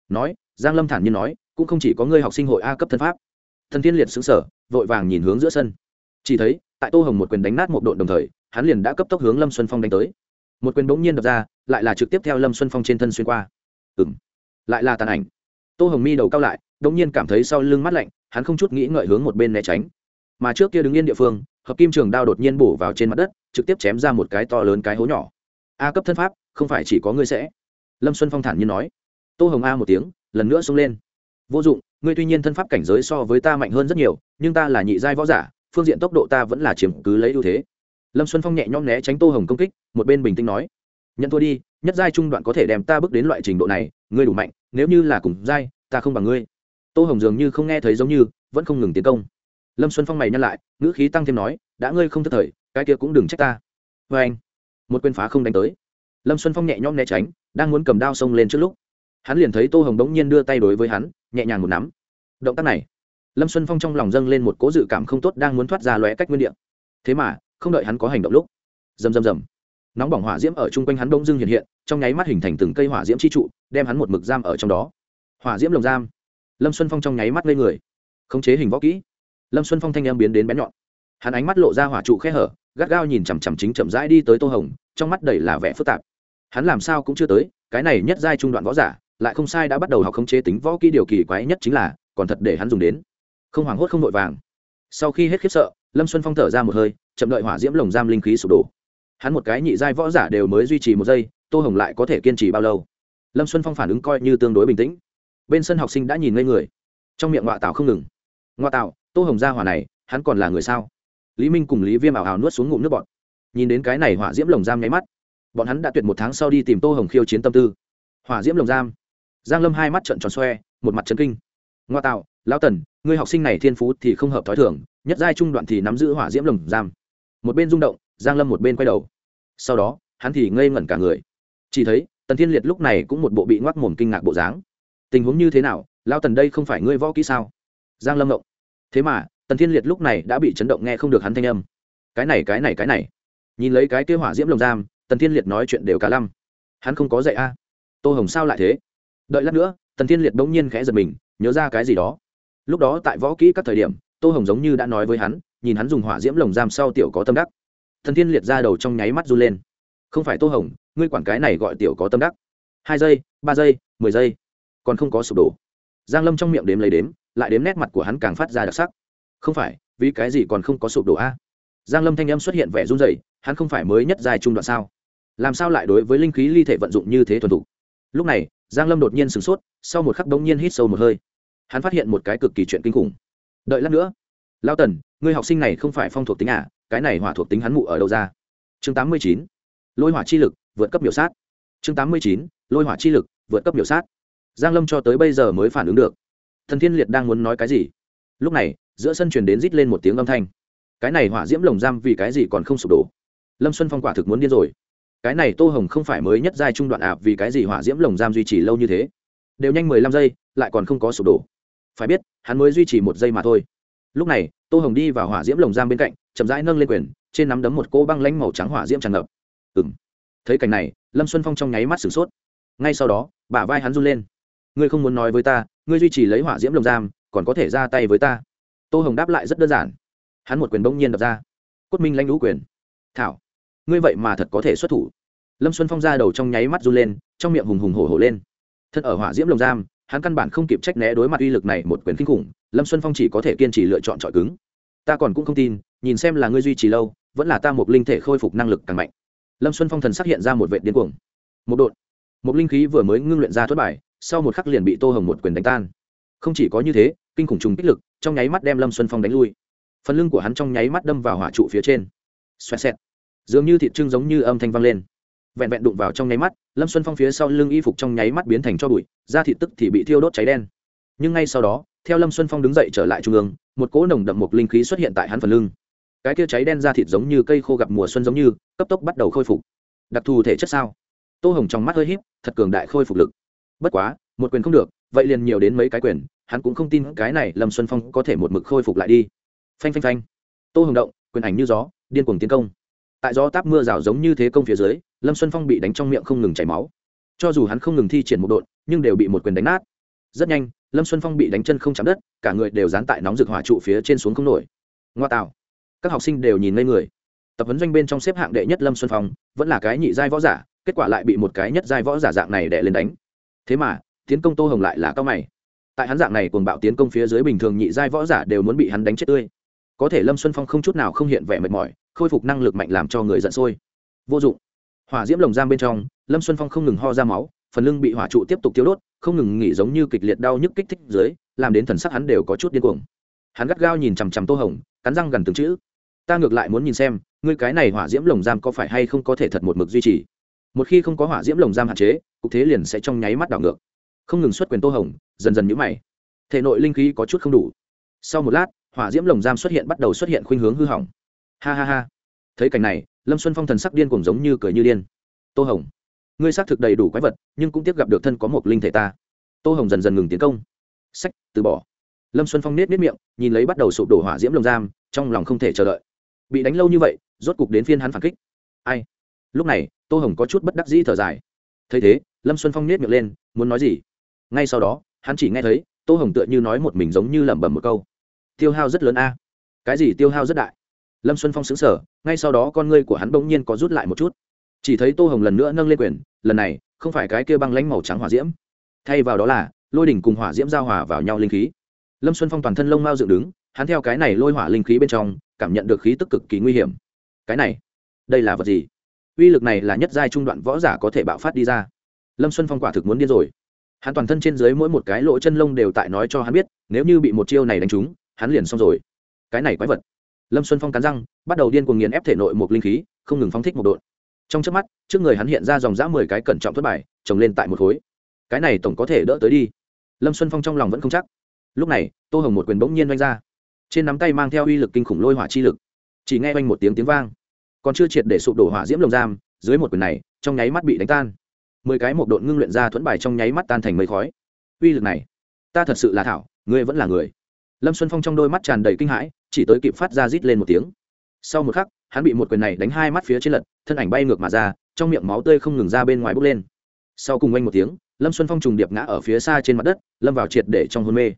Nói giang lâm thản nhiên nói cũng không chỉ có ngươi học sinh hội a cấp thân pháp. Thần thiên liệt xứng sở vội vàng nhìn hướng giữa sân. Chỉ thấy tại tô hồng một quyền đánh nát một đội đồng thời hắn liền đã cấp tốc hướng lâm xuân phong đánh tới. Một quyền bỗng nhiên đập ra, lại là trực tiếp theo lâm xuân phong trên thân xuyên qua. Ừng lại là tàn ảnh. Tô hồng mi đầu cao lại đống nhiên cảm thấy sau lưng mắt lạnh, hắn không chút nghĩ ngợi hướng một bên né tránh. Mà trước kia đứng yên địa phương, hợp kim trường đao đột nhiên bổ vào trên mặt đất, trực tiếp chém ra một cái to lớn cái hố nhỏ. A cấp thân pháp, không phải chỉ có ngươi sẽ. Lâm xuân phong thản nhiên nói. Tô hồng a một tiếng, lần nữa xông lên. Vô dụng, ngươi tuy nhiên thân pháp cảnh giới so với ta mạnh hơn rất nhiều, nhưng ta là nhị giai võ giả, phương diện tốc độ ta vẫn là chiếm cứ lấy ưu thế lâm xuân phong nhẹ nhõm né tránh tô hồng công kích, một bên bình tĩnh nói, nhận thua đi, nhất giai trung đoạn có thể đem ta bước đến loại trình độ này, ngươi đủ mạnh, nếu như là cùng giai, ta không bằng ngươi. Tô hồng dường như không nghe thấy giống như, vẫn không ngừng tiến công. Lâm xuân phong mày nhăn lại, ngữ khí tăng thêm nói, đã ngươi không thất thời, cái kia cũng đừng trách ta. Vê anh, một quên phá không đánh tới. Lâm xuân phong nhẹ nhõm né tránh, đang muốn cầm đao xông lên trước lúc, hắn liền thấy tô hồng đống nhiên đưa tay đối với hắn, nhẹ nhàng một nắm. Động tác này, lâm xuân phong trong lòng dâng lên một cố dự cảm không tốt đang muốn thoát ra lóe cách nguyên đ ị a thế mà không đợi hắn có hành động lúc, rầm rầm rầm, nóng bỏng hỏa diễm ở chung quanh hắn đông dưng hiện hiện, trong nháy mắt hình thành từng cây hỏa diễm chi trụ, đem hắn một mực giam ở trong đó. Hỏa diễm lồng giam. Lâm xuân phong trong nháy mắt lên người, khống chế hình võ kỹ. Lâm xuân phong thanh em biến đến bén nhọn. Hắn ánh mắt lộ ra hỏa trụ khe hở, gắt gao nhìn chằm chằm chính chậm rãi đi tới tô hồng, trong mắt đầy là vẻ phức tạp. Hắn làm sao cũng chưa tới, cái này nhất giai trung đoạn võ giả, lại không sai đã bắt đầu học khống chế tính võ kỹ điều kỳ quái nhất chính là, còn thật để hắn dùng đến. Không hoảng hốt không vội vàng. Sau khi hết khiếp sợ, lâm xuân phong thở ra một hơi chậm đợi hỏa diễm lồng giam linh khí sụp đổ. Hắn một cái nhị giai võ giả đều mới duy trì một giây, tô hồng lại có thể kiên trì bao lâu? Lâm xuân phong phản ứng coi như tương đối bình tĩnh. Bên sân học sinh đã nhìn ngây người. Trong miệng ngoại tảo không ngừng. Ngoại tạo tô hồng ra hỏa này, hắn còn là người sao? Lý minh cùng lý viêm ảo ảo nuốt xuống ngụm nước bọn nhìn đến cái này hỏa diễm lồng giam nháy mắt, bọn hắn đã tuyệt một tháng sau đi tìm tô hồng khiêu chiến tâm tư. Hỏa diễm lồng giam. Giang lâm hai mắt trận tròn xoe, một mặt trấn kinh. Ngoa tạo lão tần người học sinh này thiên phú thì không hợp thói thường, nhất giai trung đoạn thì nắm giữ hỏa diễm lồng giam một bên rung động, giang lâm một bên quay đầu. Sau đó, hắn thì ngây ngẩn cả người. Chỉ thấy, tần thiên liệt lúc này cũng một bộ bị ngoắc mồm kinh ngạc bộ dáng. Tình huống như thế nào? Lao tần đây không phải ngươi võ kỹ sao? Giang lâm động thế mà, tần thiên liệt lúc này đã bị chấn động nghe không được hắn thanh âm. Cái này cái này cái này. Nhìn lấy cái kế hỏa diễm lồng giam, tần thiên liệt nói chuyện đều cả lăm. Hắn không có dạy a. Tô hồng sao lại thế? Đợi lát nữa, tần thiên liệt bỗng nhiên khẽ giật mình, nhớ ra cái gì đó. Lúc đó tại võ kỹ các thời điểm, tô hồng giống như đã nói với hắn nhìn hắn dùng hỏa diễm lồng giam sau tiểu có tâm đắc. Thần thiên liệt ra đầu trong nháy mắt run lên. Không phải tô hồng, ngươi quản cái này gọi tiểu có tâm đắc. Hai giây, ba giây, mười giây, còn không có sụp đổ. Giang lâm trong miệng đếm lấy đếm, lại đếm nét mặt của hắn càng phát ra đặc sắc. Không phải, vì cái gì còn không có sụp đổ a? Giang lâm thanh âm xuất hiện vẻ run rẩy, hắn không phải mới nhất dài trung đoạn sao? Làm sao lại đối với linh khí ly thể vận dụng như thế thuần thục? Lúc này, giang lâm đột nhiên sửng sốt, sau một khắc đống nhiên hít sâu một hơi. Hắn phát hiện một cái cực kỳ chuyện kinh khủng. Đợi lát nữa lao tần người học sinh này không phải phong thuộc tính à cái này hỏa thuộc tính hắn mụ ở đâu ra? Chương 89. lôi hỏa chi lực, vượt cấp biểu sát. Chương 89. lôi hỏa chi lực, vượt cấp biểu sát. Giang lâm cho tới bây giờ mới phản ứng được. Thần thiên liệt đang muốn nói cái gì? Lúc này, giữa sân truyền đến rít lên một tiếng âm thanh. Cái này hỏa diễm lồng giam vì cái gì còn không sụp đổ? Lâm xuân phong quả thực muốn điên rồi. Cái này tô hồng không phải mới nhất giai trung đoạn à? vì cái gì hỏa diễm lồng giam duy trì lâu như thế? Đều nhanh mười lăm giây, lại còn không có sụp đổ. Phải biết, hắn mới duy trì một giây mà thôi lúc này, tô hồng đi vào hỏa diễm lồng giam bên cạnh, chậm rãi nâng lên quyền, trên nắm đấm một cô băng lanh màu trắng hỏa diễm tràn ngập. Ừ m thấy cảnh này, lâm xuân phong trong nháy mắt sửng sốt. Ngay sau đó, bả vai hắn run lên. Ngươi không muốn nói với ta, ngươi duy trì lấy hỏa diễm lồng giam, còn có thể ra tay với ta? Tô hồng đáp lại rất đơn giản. Hắn một quyền bỗng nhiên đập ra. Cốt minh lãnh lũ quyền. Thảo, ngươi vậy mà thật có thể xuất thủ. Lâm xuân phong ra đầu trong nháy mắt run lên, trong miệng hùng hùng hổ hổ lên. Thân ở hỏa diễm lồng giam hắn căn bản không kịp trách né đối mặt uy lực này một quyền kinh khủng, lâm xuân phong chỉ có thể kiên trì lựa chọn trọi cứng. Ta còn cũng không tin, nhìn xem là ngươi duy trì lâu, vẫn là ta một linh thể khôi phục năng lực càng mạnh. Lâm xuân phong thần xác hiện ra một vệ điên cuồng. Một đột một linh khí vừa mới ngưng luyện ra thất bài, sau một khắc liền bị tô hồng một quyền đánh tan. Không chỉ có như thế, kinh khủng trùng kích lực, trong nháy mắt đem lâm xuân phong đánh lui. Phần lưng của hắn trong nháy mắt đâm vào hỏa trụ phía trên. Xoẹt xẹt. Dường như thịt trưng giống như âm thanh vang lên vẹn vẹn đụng vào trong nháy mắt, lâm xuân phong phía sau lưng y phục trong nháy mắt biến thành cho bụi, da thịt tức thì bị thiêu đốt cháy đen. Nhưng ngay sau đó, theo lâm xuân phong đứng dậy trở lại trung ương, một cỗ nồng đậm một linh khí xuất hiện tại hắn phần lưng. Cái kia cháy đen da thịt giống như cây khô gặp mùa xuân giống như, cấp tốc bắt đầu khôi phục. Đặc thù thể chất sao? Tô hồng trong mắt hơi híp, thật cường đại khôi phục lực. Bất quá, một quyền không được, vậy liền nhiều đến mấy cái quyền, hắn cũng không tin cái này lâm xuân phong có thể một mực khôi phục lại đi. Phanh phanh phanh. Tô hồng động, quyền ảnh như gió, điên cuồng tiến công. Tại gió táp mưa rào giống như thế công phía dưới lâm xuân phong bị đánh trong miệng không ngừng chảy máu. Cho dù hắn không ngừng thi triển một đội nhưng đều bị một quyền đánh nát. Rất nhanh, lâm xuân phong bị đánh chân không chạm đất, cả người đều dán tại nóng rực hỏa trụ phía trên xuống không nổi. Ngoa tạo. Các học sinh đều nhìn ngây người. Tập huấn doanh bên trong xếp hạng đệ nhất lâm xuân phong, vẫn là cái nhị giai võ giả, kết quả lại bị một cái nhất giai võ giả dạng này đệ lên đánh. Thế mà, tiến công tô hồng lại là cao mày. Tại hắn dạng này cuồng bạo tiến công phía dưới bình thường nhị giai võ giả đều muốn bị hắn đánh chết tươi. Có thể lâm xuân phong không chút nào không hiện vẻ mệt mỏi, khôi phục năng lực mạnh làm cho người giận sôi. Vô dụng hỏa diễm lồng giam bên trong, lâm xuân phong không ngừng ho ra máu, phần lưng bị hỏa trụ tiếp tục tiêu đốt, không ngừng nghỉ giống như kịch liệt đau nhức kích thích dưới, làm đến thần sắc hắn đều có chút điên cuồng. Hắn gắt gao nhìn chằm chằm tô hồng, cắn răng gần từng chữ. Ta ngược lại muốn nhìn xem, ngươi cái này hỏa diễm lồng giam có phải hay không có thể thật một mực duy trì? Một khi không có hỏa diễm lồng giam hạn chế, cục thế liền sẽ trong nháy mắt đảo ngược. Không ngừng xuất quyền tô hồng, dần dần nhũ mày. Thể nội linh khí có chút không đủ. Sau một lát, hỏa diễm lồng giam xuất hiện bắt đầu xuất hiện khuynh hướng hư hỏng. Ha ha ha. Thấy cảnh này lâm xuân phong thần sắc điên cùng giống như cười như điên. Tô hồng, ngươi xác thực đầy đủ quái vật, nhưng cũng tiếp gặp được thân có một linh thể ta. Tô hồng dần dần ngừng tiến công. Sách, từ bỏ. Lâm xuân phong nết nết miệng, nhìn lấy bắt đầu sụp đổ hỏa diễm lồng giam, trong lòng không thể chờ đợi. Bị đánh lâu như vậy, rốt cục đến phiên hắn phản kích. Ai? Lúc này, tô hồng có chút bất đắc dĩ thở dài. Thấy thế, lâm xuân phong nết miệng lên, muốn nói gì? Ngay sau đó, hắn chỉ nghe thấy tô hồng tựa như nói một mình giống như lẩm bẩm một câu. Tiêu hao rất lớn a. Cái gì tiêu hao rất đại? Lâm xuân phong xứng sở ngay sau đó con ngươi của hắn bỗng nhiên có rút lại một chút. Chỉ thấy tô hồng lần nữa nâng lên quyền, lần này, không phải cái kia băng lánh màu trắng hỏa diễm. Thay vào đó là, lôi đỉnh cùng hỏa diễm giao hòa vào nhau linh khí. Lâm xuân phong toàn thân lông mao dựng đứng, hắn theo cái này lôi hỏa linh khí bên trong, cảm nhận được khí tức cực kỳ nguy hiểm. Cái này, đây là vật gì? Uy lực này là nhất giai trung đoạn võ giả có thể bạo phát đi ra. Lâm xuân phong quả thực muốn điên rồi. Hắn toàn thân trên dưới mỗi một cái lỗ chân lông đều tại nói cho hắn biết, nếu như bị một chiêu này đánh trúng, hắn liền xong rồi. Cái này quái vật lâm xuân phong cắn răng, bắt đầu điên cuồng nghiền ép thể nội một linh khí, không ngừng phóng thích một đột trong trước mắt, trước người hắn hiện ra dòng dã mười cái cẩn trọng thất bài trồng lên tại một khối. Cái này tổng có thể đỡ tới đi. Lâm xuân phong trong lòng vẫn không chắc. Lúc này, tô hồng một quyền bỗng nhiên oanh ra. Trên nắm tay mang theo uy lực kinh khủng lôi hỏa chi lực. Chỉ nghe oanh một tiếng tiếng vang. Còn chưa triệt để sụp đổ hỏa diễm lồng giam, dưới một quyền này, trong nháy mắt bị đánh tan. Mười cái một độn ngưng luyện ra thuẫn bài trong nháy mắt tan thành mây khói. Uy lực này, ta thật sự là thảo, ngươi vẫn là người lâm xuân phong trong đôi mắt tràn đầy kinh hãi, chỉ tới kịp phát ra rít lên một tiếng. Sau một khắc, hắn bị một quyền này đánh hai mắt phía trên lật, thân ảnh bay ngược mà ra, trong miệng máu tươi không ngừng ra bên ngoài bốc lên. Sau cùng oanh một tiếng, lâm xuân phong trùng điệp ngã ở phía xa trên mặt đất, lâm vào triệt để trong hôn mê.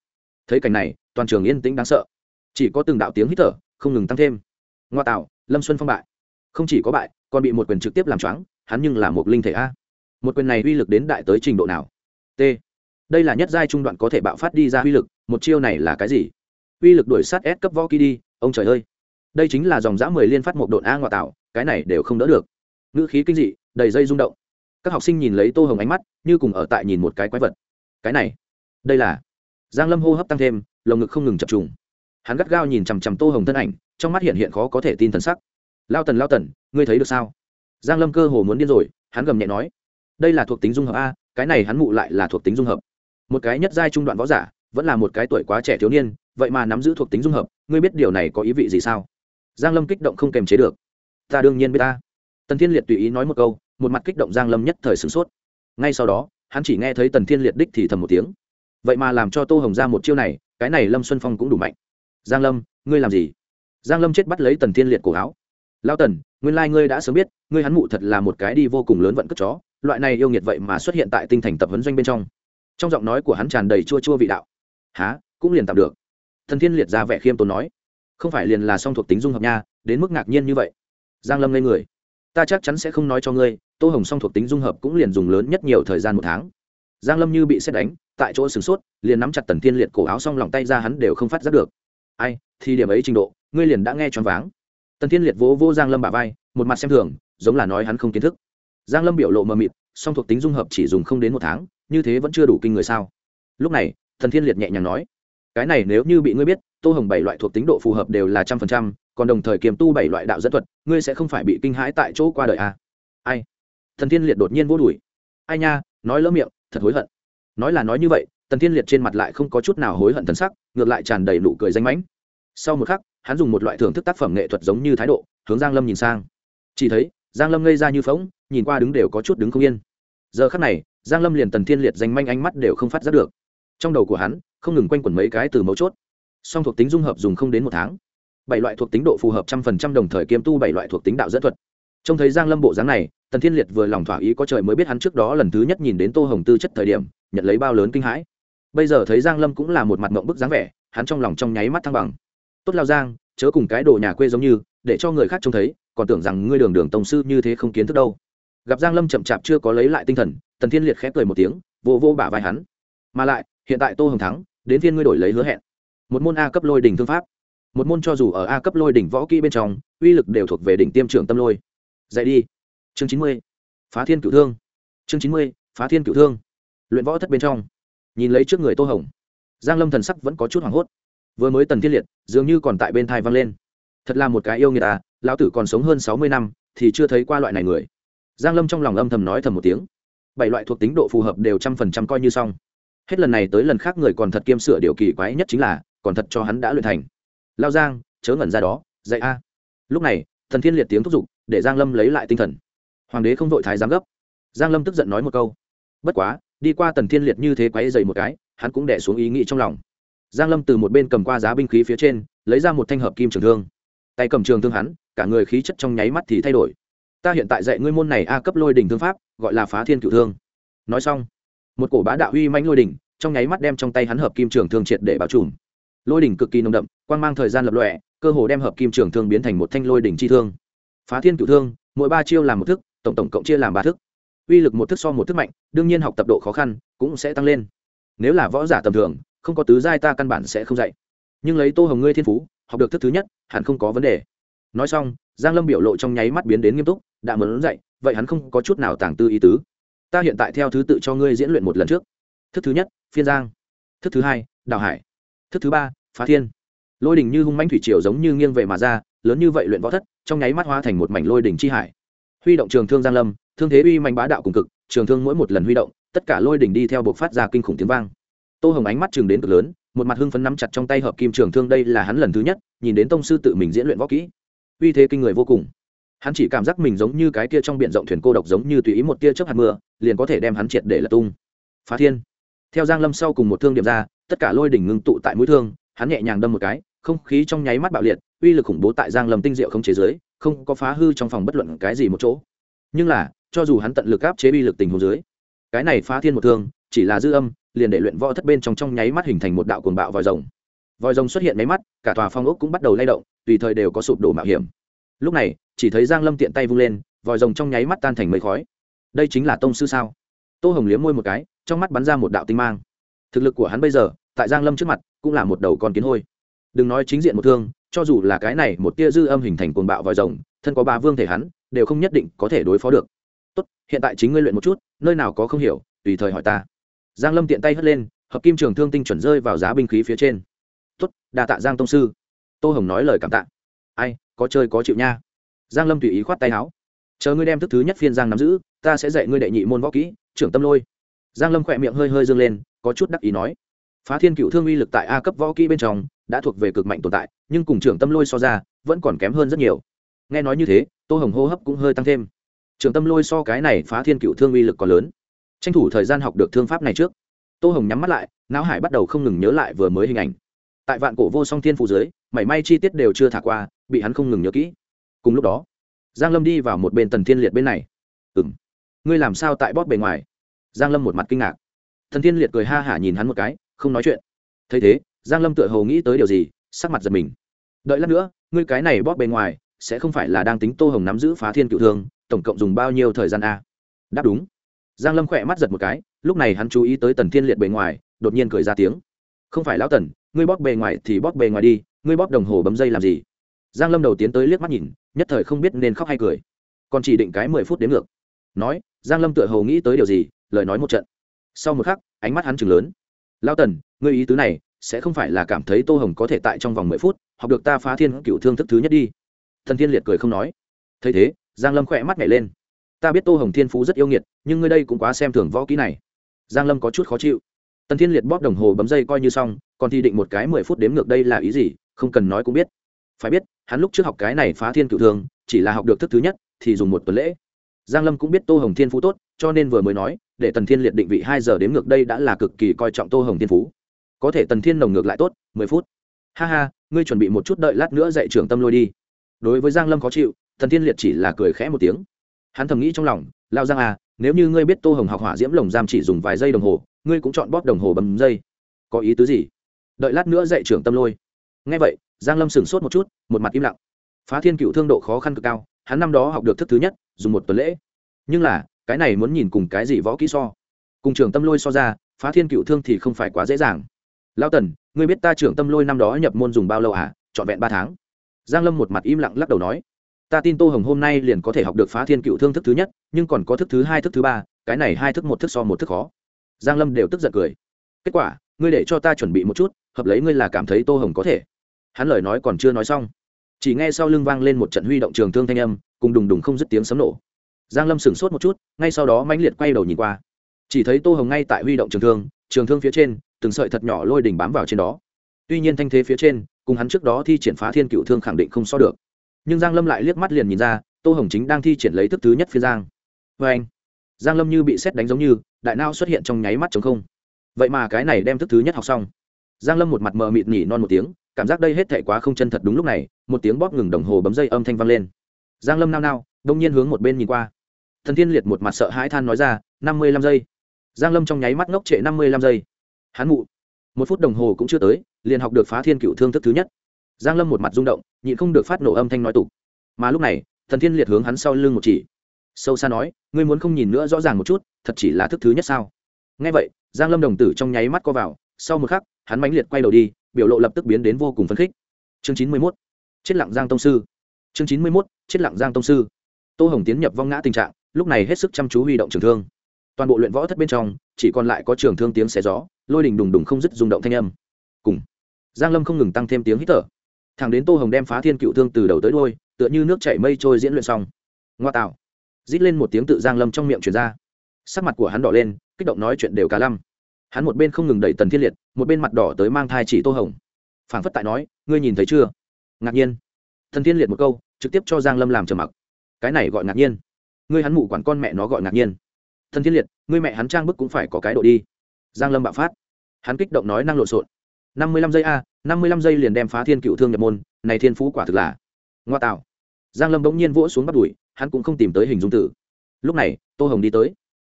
Thấy cảnh này, toàn trường yên tĩnh đáng sợ. Chỉ có từng đạo tiếng hít thở, không ngừng tăng thêm. Ngoa tạo, lâm xuân phong bại. Không chỉ có bại, còn bị một quyền trực tiếp làm choáng, hắn nhưng là một linh thể a. Một quyền này uy lực đến đại tới trình độ nào? T đây là nhất giai trung đoạn có thể bạo phát đi ra uy lực, một chiêu này là cái gì? Uy lực đuổi sát S cấp võ kỹ đi, ông trời ơi. Đây chính là dòng dã mười liên phát một độn a ngoại tạo, cái này đều không đỡ được. Ngữ khí kinh dị, đầy dây rung động. Các học sinh nhìn lấy tô hồng ánh mắt, như cùng ở tại nhìn một cái quái vật. Cái này, đây là giang lâm hô hấp tăng thêm, lồng ngực không ngừng chập trùng. Hắn gắt gao nhìn chằm chằm tô hồng thân ảnh, trong mắt hiện hiện khó có thể tin thần sắc. Lao tần lao tần, ngươi thấy được sao? Giang lâm cơ hồ muốn điên rồi, hắn gầm nhẹ nói. Đây là thuộc tính dung hợp a, cái này hắn mụ lại là thuộc tính dung hợp một cái nhất giai trung đoạn võ giả, vẫn là một cái tuổi quá trẻ thiếu niên, vậy mà nắm giữ thuộc tính dung hợp, ngươi biết điều này có ý vị gì sao? Giang lâm kích động không kềm chế được. Ta đương nhiên biết ta. Tần thiên liệt tùy ý nói một câu, một mặt kích động giang lâm nhất thời sửng sốt. Ngay sau đó, hắn chỉ nghe thấy tần thiên liệt đích thì thầm một tiếng. Vậy mà làm cho tô hồng ra một chiêu này, cái này lâm xuân phong cũng đủ mạnh. Giang lâm, ngươi làm gì? Giang lâm chết bắt lấy tần thiên liệt cổ áo. Lao tần, nguyên lai ngươi đã sớm biết, ngươi hắn mụ thật là một cái đi vô cùng lớn vận cất chó, loại này yêu nghiệt vậy mà xuất hiện tại tinh thành tập huấn doanh bên trong trong giọng nói của hắn tràn đầy chua chua vị đạo. Há cũng liền tạm được. Thần thiên liệt ra vẻ khiêm tốn nói. Không phải liền là song thuộc tính dung hợp nha, đến mức ngạc nhiên như vậy. Giang lâm lên người. Ta chắc chắn sẽ không nói cho ngươi, tô hồng song thuộc tính dung hợp cũng liền dùng lớn nhất nhiều thời gian một tháng. Giang lâm như bị xét đánh, tại chỗ sửng sốt, liền nắm chặt tần thiên liệt cổ áo xong lòng tay ra hắn đều không phát giác được. Ai, thì điểm ấy trình độ, ngươi liền đã nghe choáng váng. Tần thiên liệt vỗ vô giang lâm bả vai, một mặt xem thường, giống là nói hắn không kiến thức. Giang lâm biểu lộ mờ mịt, song thuộc tính dung hợp chỉ dùng không đến một tháng như thế vẫn chưa đủ kinh người sao? Lúc này, thần thiên liệt nhẹ nhàng nói, cái này nếu như bị ngươi biết, tô hồng bảy loại thuộc tính độ phù hợp đều là trăm phần trăm, còn đồng thời kiềm tu bảy loại đạo dẫn thuật, ngươi sẽ không phải bị kinh hãi tại chỗ qua đời à? ai? Thần thiên liệt đột nhiên vô đùi ai nha, nói lỡ miệng, thật hối hận. Nói là nói như vậy tần thiên liệt trên mặt lại không có chút nào hối hận thần sắc, ngược lại tràn đầy nụ cười danh mãnh. Sau một khắc, hắn dùng một loại thưởng thức tác phẩm nghệ thuật giống như thái độ, hướng giang lâm nhìn sang. Chỉ thấy, giang lâm ngây ra như phóng nhìn qua đứng đều có chút đứng không yên. Giờ khắc này giang lâm liền tần thiên liệt danh manh ánh mắt đều không phát giác được. Trong đầu của hắn, không ngừng quanh quẩn mấy cái từ mấu chốt. Song thuộc tính dung hợp dùng không đến một tháng. Bảy loại thuộc tính độ phù hợp trăm phần trăm đồng thời kiêm tu bảy loại thuộc tính đạo dẫn thuật. Trông thấy giang lâm bộ dáng này, tần thiên liệt vừa lòng thỏa ý có trời mới biết hắn trước đó lần thứ nhất nhìn đến tô hồng tư chất thời điểm, nhận lấy bao lớn kinh hãi. Bây giờ thấy giang lâm cũng là một mặt mộng bức dáng vẻ, hắn trong lòng trong nháy mắt thăng bằng. Tốt lao giang, chớ cùng cái đồ nhà quê giống như, để cho người khác trông thấy, còn tưởng rằng ngươi đường đường tổng sư như thế không kiến thức đâu. Gặp giang lâm chậm chạp chưa có lấy lại tinh thần tần thiên liệt khép cười một tiếng, vô vô bả vai hắn. Mà lại, hiện tại tô hồng thắng, đến thiên ngươi đổi lấy hứa hẹn. Một môn a cấp lôi đỉnh thương pháp. Một môn cho dù ở a cấp lôi đỉnh võ kỹ bên trong, uy lực đều thuộc về đỉnh tiêm trưởng tâm lôi. Dạy đi. Chương chín mươi. Phá thiên cửu thương. Chương chín mươi, phá thiên cửu thương. Luyện võ thất bên trong. Nhìn lấy trước người tô hồng, giang lâm thần sắc vẫn có chút hoảng hốt. Vừa mới tần thiên liệt, dường như còn tại bên thai vang lên. Thật là một cái yêu người ta à, lão tử còn sống hơn sáu mươi năm, thì chưa thấy qua loại này người. Giang lâm trong lòng âm thầm nói thầm một tiếng bảy loại thuộc tính độ phù hợp đều trăm phần trăm coi như xong. Hết lần này tới lần khác người còn thật kiêm sửa điều kỳ quái nhất chính là, còn thật cho hắn đã luyện thành. Lao giang, chớ ngẩn ra đó, dạy a. Lúc này, thần thiên liệt tiếng thúc giục, để giang lâm lấy lại tinh thần. Hoàng đế không vội thái giám gấp. Giang lâm tức giận nói một câu. Bất quá, đi qua tần thiên liệt như thế quấy dày một cái, hắn cũng đẻ xuống ý nghĩ trong lòng. Giang lâm từ một bên cầm qua giá binh khí phía trên, lấy ra một thanh hợp kim trường thương. Tay cầm trường thương hắn, cả người khí chất trong nháy mắt thì thay đổi. Ta hiện tại dạy ngươi môn này a cấp lôi đỉnh thương pháp gọi là phá thiên cửu thương. Nói xong, một cổ bá đạo uy mãnh lôi đỉnh trong nháy mắt đem trong tay hắn hợp kim trường thương triệt để bao trùm. Lôi đỉnh cực kỳ nồng đậm, quang mang thời gian lập lọe cơ hồ đem hợp kim trường thương biến thành một thanh lôi đỉnh chi thương. Phá thiên cửu thương, mỗi ba chiêu làm một thức, tổng tổng cộng chia làm ba thức. Uy lực một thức so một thức mạnh, đương nhiên học tập độ khó khăn cũng sẽ tăng lên. Nếu là võ giả tầm thường, không có tứ giai ta căn bản sẽ không dạy. Nhưng lấy tô hồng ngươi thiên phú, học được thức thứ nhất, hẳn không có vấn đề. Nói xong, giang lâm biểu lộ trong nháy mắt biến đến nghiêm túc đã muốn dạy, vậy hắn không có chút nào tàng tư ý tứ. Ta hiện tại theo thứ tự cho ngươi diễn luyện một lần trước. Thức thứ nhất, phiên giang. Thức thứ hai, đào hải. Thức thứ ba, phá thiên. Lôi đỉnh như hung mãnh thủy triều giống như nghiêng về mà ra, lớn như vậy luyện võ thất, trong nháy mắt hóa thành một mảnh lôi đỉnh chi hải. Huy động trường thương giang lâm, thương thế uy mạnh bá đạo cùng cực, trường thương mỗi một lần huy động, tất cả lôi đỉnh đi theo buộc phát ra kinh khủng tiếng vang. Tô hồng ánh mắt trừng đến cực lớn, một mặt hưng phấn nắm chặt trong tay hợp kim trường thương, đây là hắn lần thứ nhất nhìn đến tông sư tự mình diễn luyện võ kỹ. Uy thế kinh người vô cùng hắn chỉ cảm giác mình giống như cái kia trong b i ể n rộng thuyền cô độc giống như tùy ý một tia chớp hạt mưa, liền có thể đem hắn triệt để lật tung. Phá thiên. Theo giang lâm sau cùng một thương điểm ra, tất cả lôi đỉnh ngưng tụ tại mũi thương, hắn nhẹ nhàng đâm một cái, không khí trong nháy mắt bạo liệt, uy lực khủng bố tại giang lâm tinh diệu không chế giới không có phá hư trong phòng bất luận cái gì một chỗ. Nhưng là, cho dù hắn tận lực áp chế uy lực tình hồ dưới, cái này phá thiên một thương, chỉ là dư âm, liền để luyện võ thất bên trong trong nháy mắt hình thành một đạo cuồng bạo vòi rồng. Vòi rồng xuất hiện máy mắt, cả tòa phong ốc cũng bắt đầu lay động, tùy thời đều có sụp đổ mạo hiểm lúc này, chỉ thấy giang lâm tiện tay vung lên, vòi rồng trong nháy mắt tan thành mây khói. Đây chính là tông sư sao? Tô hồng liếm môi một cái, trong mắt bắn ra một đạo tinh mang. Thực lực của hắn bây giờ, tại giang lâm trước mặt, cũng là một đầu con kiến hôi. Đừng nói chính diện một thương, cho dù là cái này một tia dư âm hình thành cuồng bạo vòi rồng, thân có ba vương thể hắn, đều không nhất định có thể đối phó được. Tốt, hiện tại chính ngươi luyện một chút, nơi nào có không hiểu, tùy thời hỏi ta. Giang lâm tiện tay hất lên, hợp kim trường thương tinh chuẩn rơi vào giá binh khí phía trên. Tốt, đa tạ giang tông sư. Tô hồng nói lời cảm tạ ai, có chơi có chịu nha. Giang lâm tùy ý khoát tay áo. Chờ ngươi đem thức thứ nhất phiên giang nắm giữ, ta sẽ dạy ngươi đệ nhị môn võ kỹ, trưởng tâm lôi. Giang lâm khỏe miệng hơi hơi dương lên, có chút đắc ý nói. Phá thiên cựu thương uy lực tại a cấp võ kỹ bên trong đã thuộc về cực mạnh tồn tại, nhưng cùng trưởng tâm lôi so ra, vẫn còn kém hơn rất nhiều. Nghe nói như thế, tô hồng hô hấp cũng hơi tăng thêm. Trưởng tâm lôi so cái này phá thiên cựu thương uy lực còn lớn. Tranh thủ thời gian học được thương pháp này trước. Tô hồng nhắm mắt lại, não hải bắt đầu không ngừng nhớ lại vừa mới hình ảnh tại vạn cổ vô song thiên phụ dưới, mảy may chi tiết đều chưa thả qua, bị hắn không ngừng nhớ kỹ. Cùng lúc đó, giang lâm đi vào một bên tần thiên liệt bên này. Ừ m ngươi làm sao tại bóp bề ngoài? Giang lâm một mặt kinh ngạc. Thần thiên liệt cười ha hả nhìn hắn một cái, không nói chuyện. Thấy thế, giang lâm tựa hồ nghĩ tới điều gì, sắc mặt giật mình. Đợi lát nữa, ngươi cái này bóp bề ngoài, sẽ không phải là đang tính tô hồng nắm giữ phá thiên cựu thương, tổng cộng dùng bao nhiêu thời gian a? Đáp đúng. Giang lâm khỏe mắt giật một cái, lúc này hắn chú ý tới tần thiên liệt bề ngoài, đột nhiên cười ra tiếng. Không phải lão tần ngươi bóp bề ngoài thì bóp bề ngoài đi, ngươi bóp đồng hồ bấm dây làm gì? Giang lâm đầu tiến tới liếc mắt nhìn, nhất thời không biết nên khóc hay cười. Còn chỉ định cái mười phút đến ngược. Nói, giang lâm tựa hồ nghĩ tới điều gì, lời nói một trận. Sau một khắc, ánh mắt hắn chừng lớn. Lão tần, ngươi ý tứ này, sẽ không phải là cảm thấy tô hồng có thể tại trong vòng mười phút, học được ta phá thiên cựu thương thức thứ nhất đi. Thần thiên liệt cười không nói. Thấy thế, giang lâm khỏe mắt nhảy lên. Ta biết tô hồng thiên phú rất yêu nghiệt, nhưng ngươi đây cũng quá xem thường võ kỹ này. Giang lâm có chút khó chịu. Tần thiên liệt bóp đồng hồ bấm dây coi như xong còn thi định một cái mười phút đếm ngược đây là ý gì không cần nói cũng biết. Phải biết hắn lúc trước học cái này phá thiên cựu thường, chỉ là học được thức thứ nhất thì dùng một tuần lễ. Giang lâm cũng biết tô hồng thiên phú tốt cho nên vừa mới nói để tần thiên liệt định vị hai giờ đếm ngược đây đã là cực kỳ coi trọng tô hồng thiên phú. Có thể tần thiên nồng ngược lại tốt mười phút. Ha ha ngươi chuẩn bị một chút đợi lát nữa dạy trưởng tâm lôi đi. Đối với giang lâm khó chịu tần thiên liệt chỉ là cười khẽ một tiếng. Hắn thầm nghĩ trong lòng lao giang à nếu như ngươi biết tô hồng học hỏa diễm lồng giam chỉ dùng vài giây đồng hồ ngươi cũng chọn bóp đồng hồ bấm dây có ý tứ gì? Đợi lát nữa dạy trưởng tâm lôi. Ngay vậy, giang lâm sửng sốt một chút, một mặt im lặng. Phá thiên cựu thương độ khó khăn cực cao, hắn năm đó học được thức thứ nhất, dùng một tuần lễ. Nhưng là, cái này muốn nhìn cùng cái gì võ kỹ so. Cùng trưởng tâm lôi so ra, phá thiên cựu thương thì không phải quá dễ dàng. Lao tần, ngươi biết ta trưởng tâm lôi năm đó nhập môn dùng bao lâu à? Trọn vẹn ba tháng. Giang lâm một mặt im lặng lắc đầu nói. Ta tin tô hồng hôm nay liền có thể học được phá thiên cựu thương thức thứ nhất, nhưng còn có thức thứ hai, thức thứ ba, cái này hai thức một thức so một thức khó. Giang lâm đều tức giận cười. Kết quả ngươi để cho ta chuẩn bị một chút, hợp lấy ngươi là cảm thấy tô hồng có thể. Hắn lời nói còn chưa nói xong, chỉ nghe sau lưng vang lên một trận huy động trường thương thanh âm, cùng đùng đùng không dứt tiếng sấm nổ. Giang lâm sửng sốt một chút, ngay sau đó mãnh liệt quay đầu nhìn qua. Chỉ thấy tô hồng ngay tại huy động trường thương trường thương phía trên, từng sợi thật nhỏ lôi đỉnh bám vào trên đó. Tuy nhiên thanh thế phía trên, cùng hắn trước đó thi triển phá thiên cựu thương khẳng định không so được. Nhưng giang lâm lại liếc mắt liền nhìn ra, tô hồng chính đang thi triển lấy thức thứ nhất phía giang. Vê anh, giang lâm như bị xét đánh giống như, đại nao xuất hiện trong nháy mắt chống không vậy mà cái này đem thức thứ nhất học xong. Giang lâm một mặt mờ mịt nhỉ non một tiếng, cảm giác đây hết thệ quá không chân thật đúng lúc này, một tiếng bóp ngừng đồng hồ bấm dây âm thanh vang lên. Giang lâm nao nao, đông nhiên hướng một bên nhìn qua. Thần thiên liệt một mặt sợ hãi than nói ra, năm mươi lăm giây. Giang lâm trong nháy mắt ngốc trệ năm mươi lăm giây. Hắn mụ. Một phút đồng hồ cũng chưa tới, liền học được phá thiên cựu thương thức thứ nhất. Giang lâm một mặt rung động, nhịn không được phát nổ âm thanh nói tục. Mà lúc này, thần thiên liệt hướng hắn sau lưng một chỉ. Sâu xa nói, ngươi muốn không nhìn nữa rõ ràng một chút, thật chỉ là thức thứ nhất sao? Nghe vậy giang lâm đồng tử trong nháy mắt co vào, sau một khắc, hắn mãnh liệt quay đầu đi, biểu lộ lập tức biến đến vô cùng phấn khích. Chương chín mươi 91. chết lặng giang tông sư. Chương chín mươi 91. chết lặng giang tông sư. Tô hồng tiến nhập vong ngã tình trạng, lúc này hết sức chăm chú huy động trường thương. Toàn bộ luyện võ thất bên trong, chỉ còn lại có trường thương tiếng xé gió, lôi đình đùng đùng không dứt rung động thanh âm. Cùng, giang lâm không ngừng tăng thêm tiếng hít thở. Thẳng đến tô hồng đem phá thiên cựu thương từ đầu tới đôi tựa như nước chảy mây trôi diễn luyện xong. Ngoa tạo, rít lên một tiếng tự giang lâm trong miệng truyền ra. Sắc mặt của hắn đỏ lên kích động nói chuyện đều cả lăm. Hắn một bên không ngừng đẩy tần thiên liệt, một bên mặt đỏ tới mang thai chỉ tô hồng. Phảng phất tại nói, ngươi nhìn thấy chưa? Ngạc nhiên. Thần thiên liệt một câu, trực tiếp cho giang lâm làm trầm mặc. Cái này gọi ngạc nhiên. Ngươi hắn mụ quản con mẹ nó gọi ngạc nhiên. Thần thiên liệt, ngươi mẹ hắn trang bức cũng phải có cái độ đi. Giang lâm bạo phát. Hắn kích động nói năng lộn xộn. Năm mươi lăm giây a, năm mươi lăm giây liền đem phá thiên cựu thương nhập môn, này thiên phú quả thực là. Ngoa tạo. Giang lâm bỗng nhiên vỗ xuống bắt đùi, hắn cũng không tìm tới hình dung tử. Lúc này, tô hồng đi tới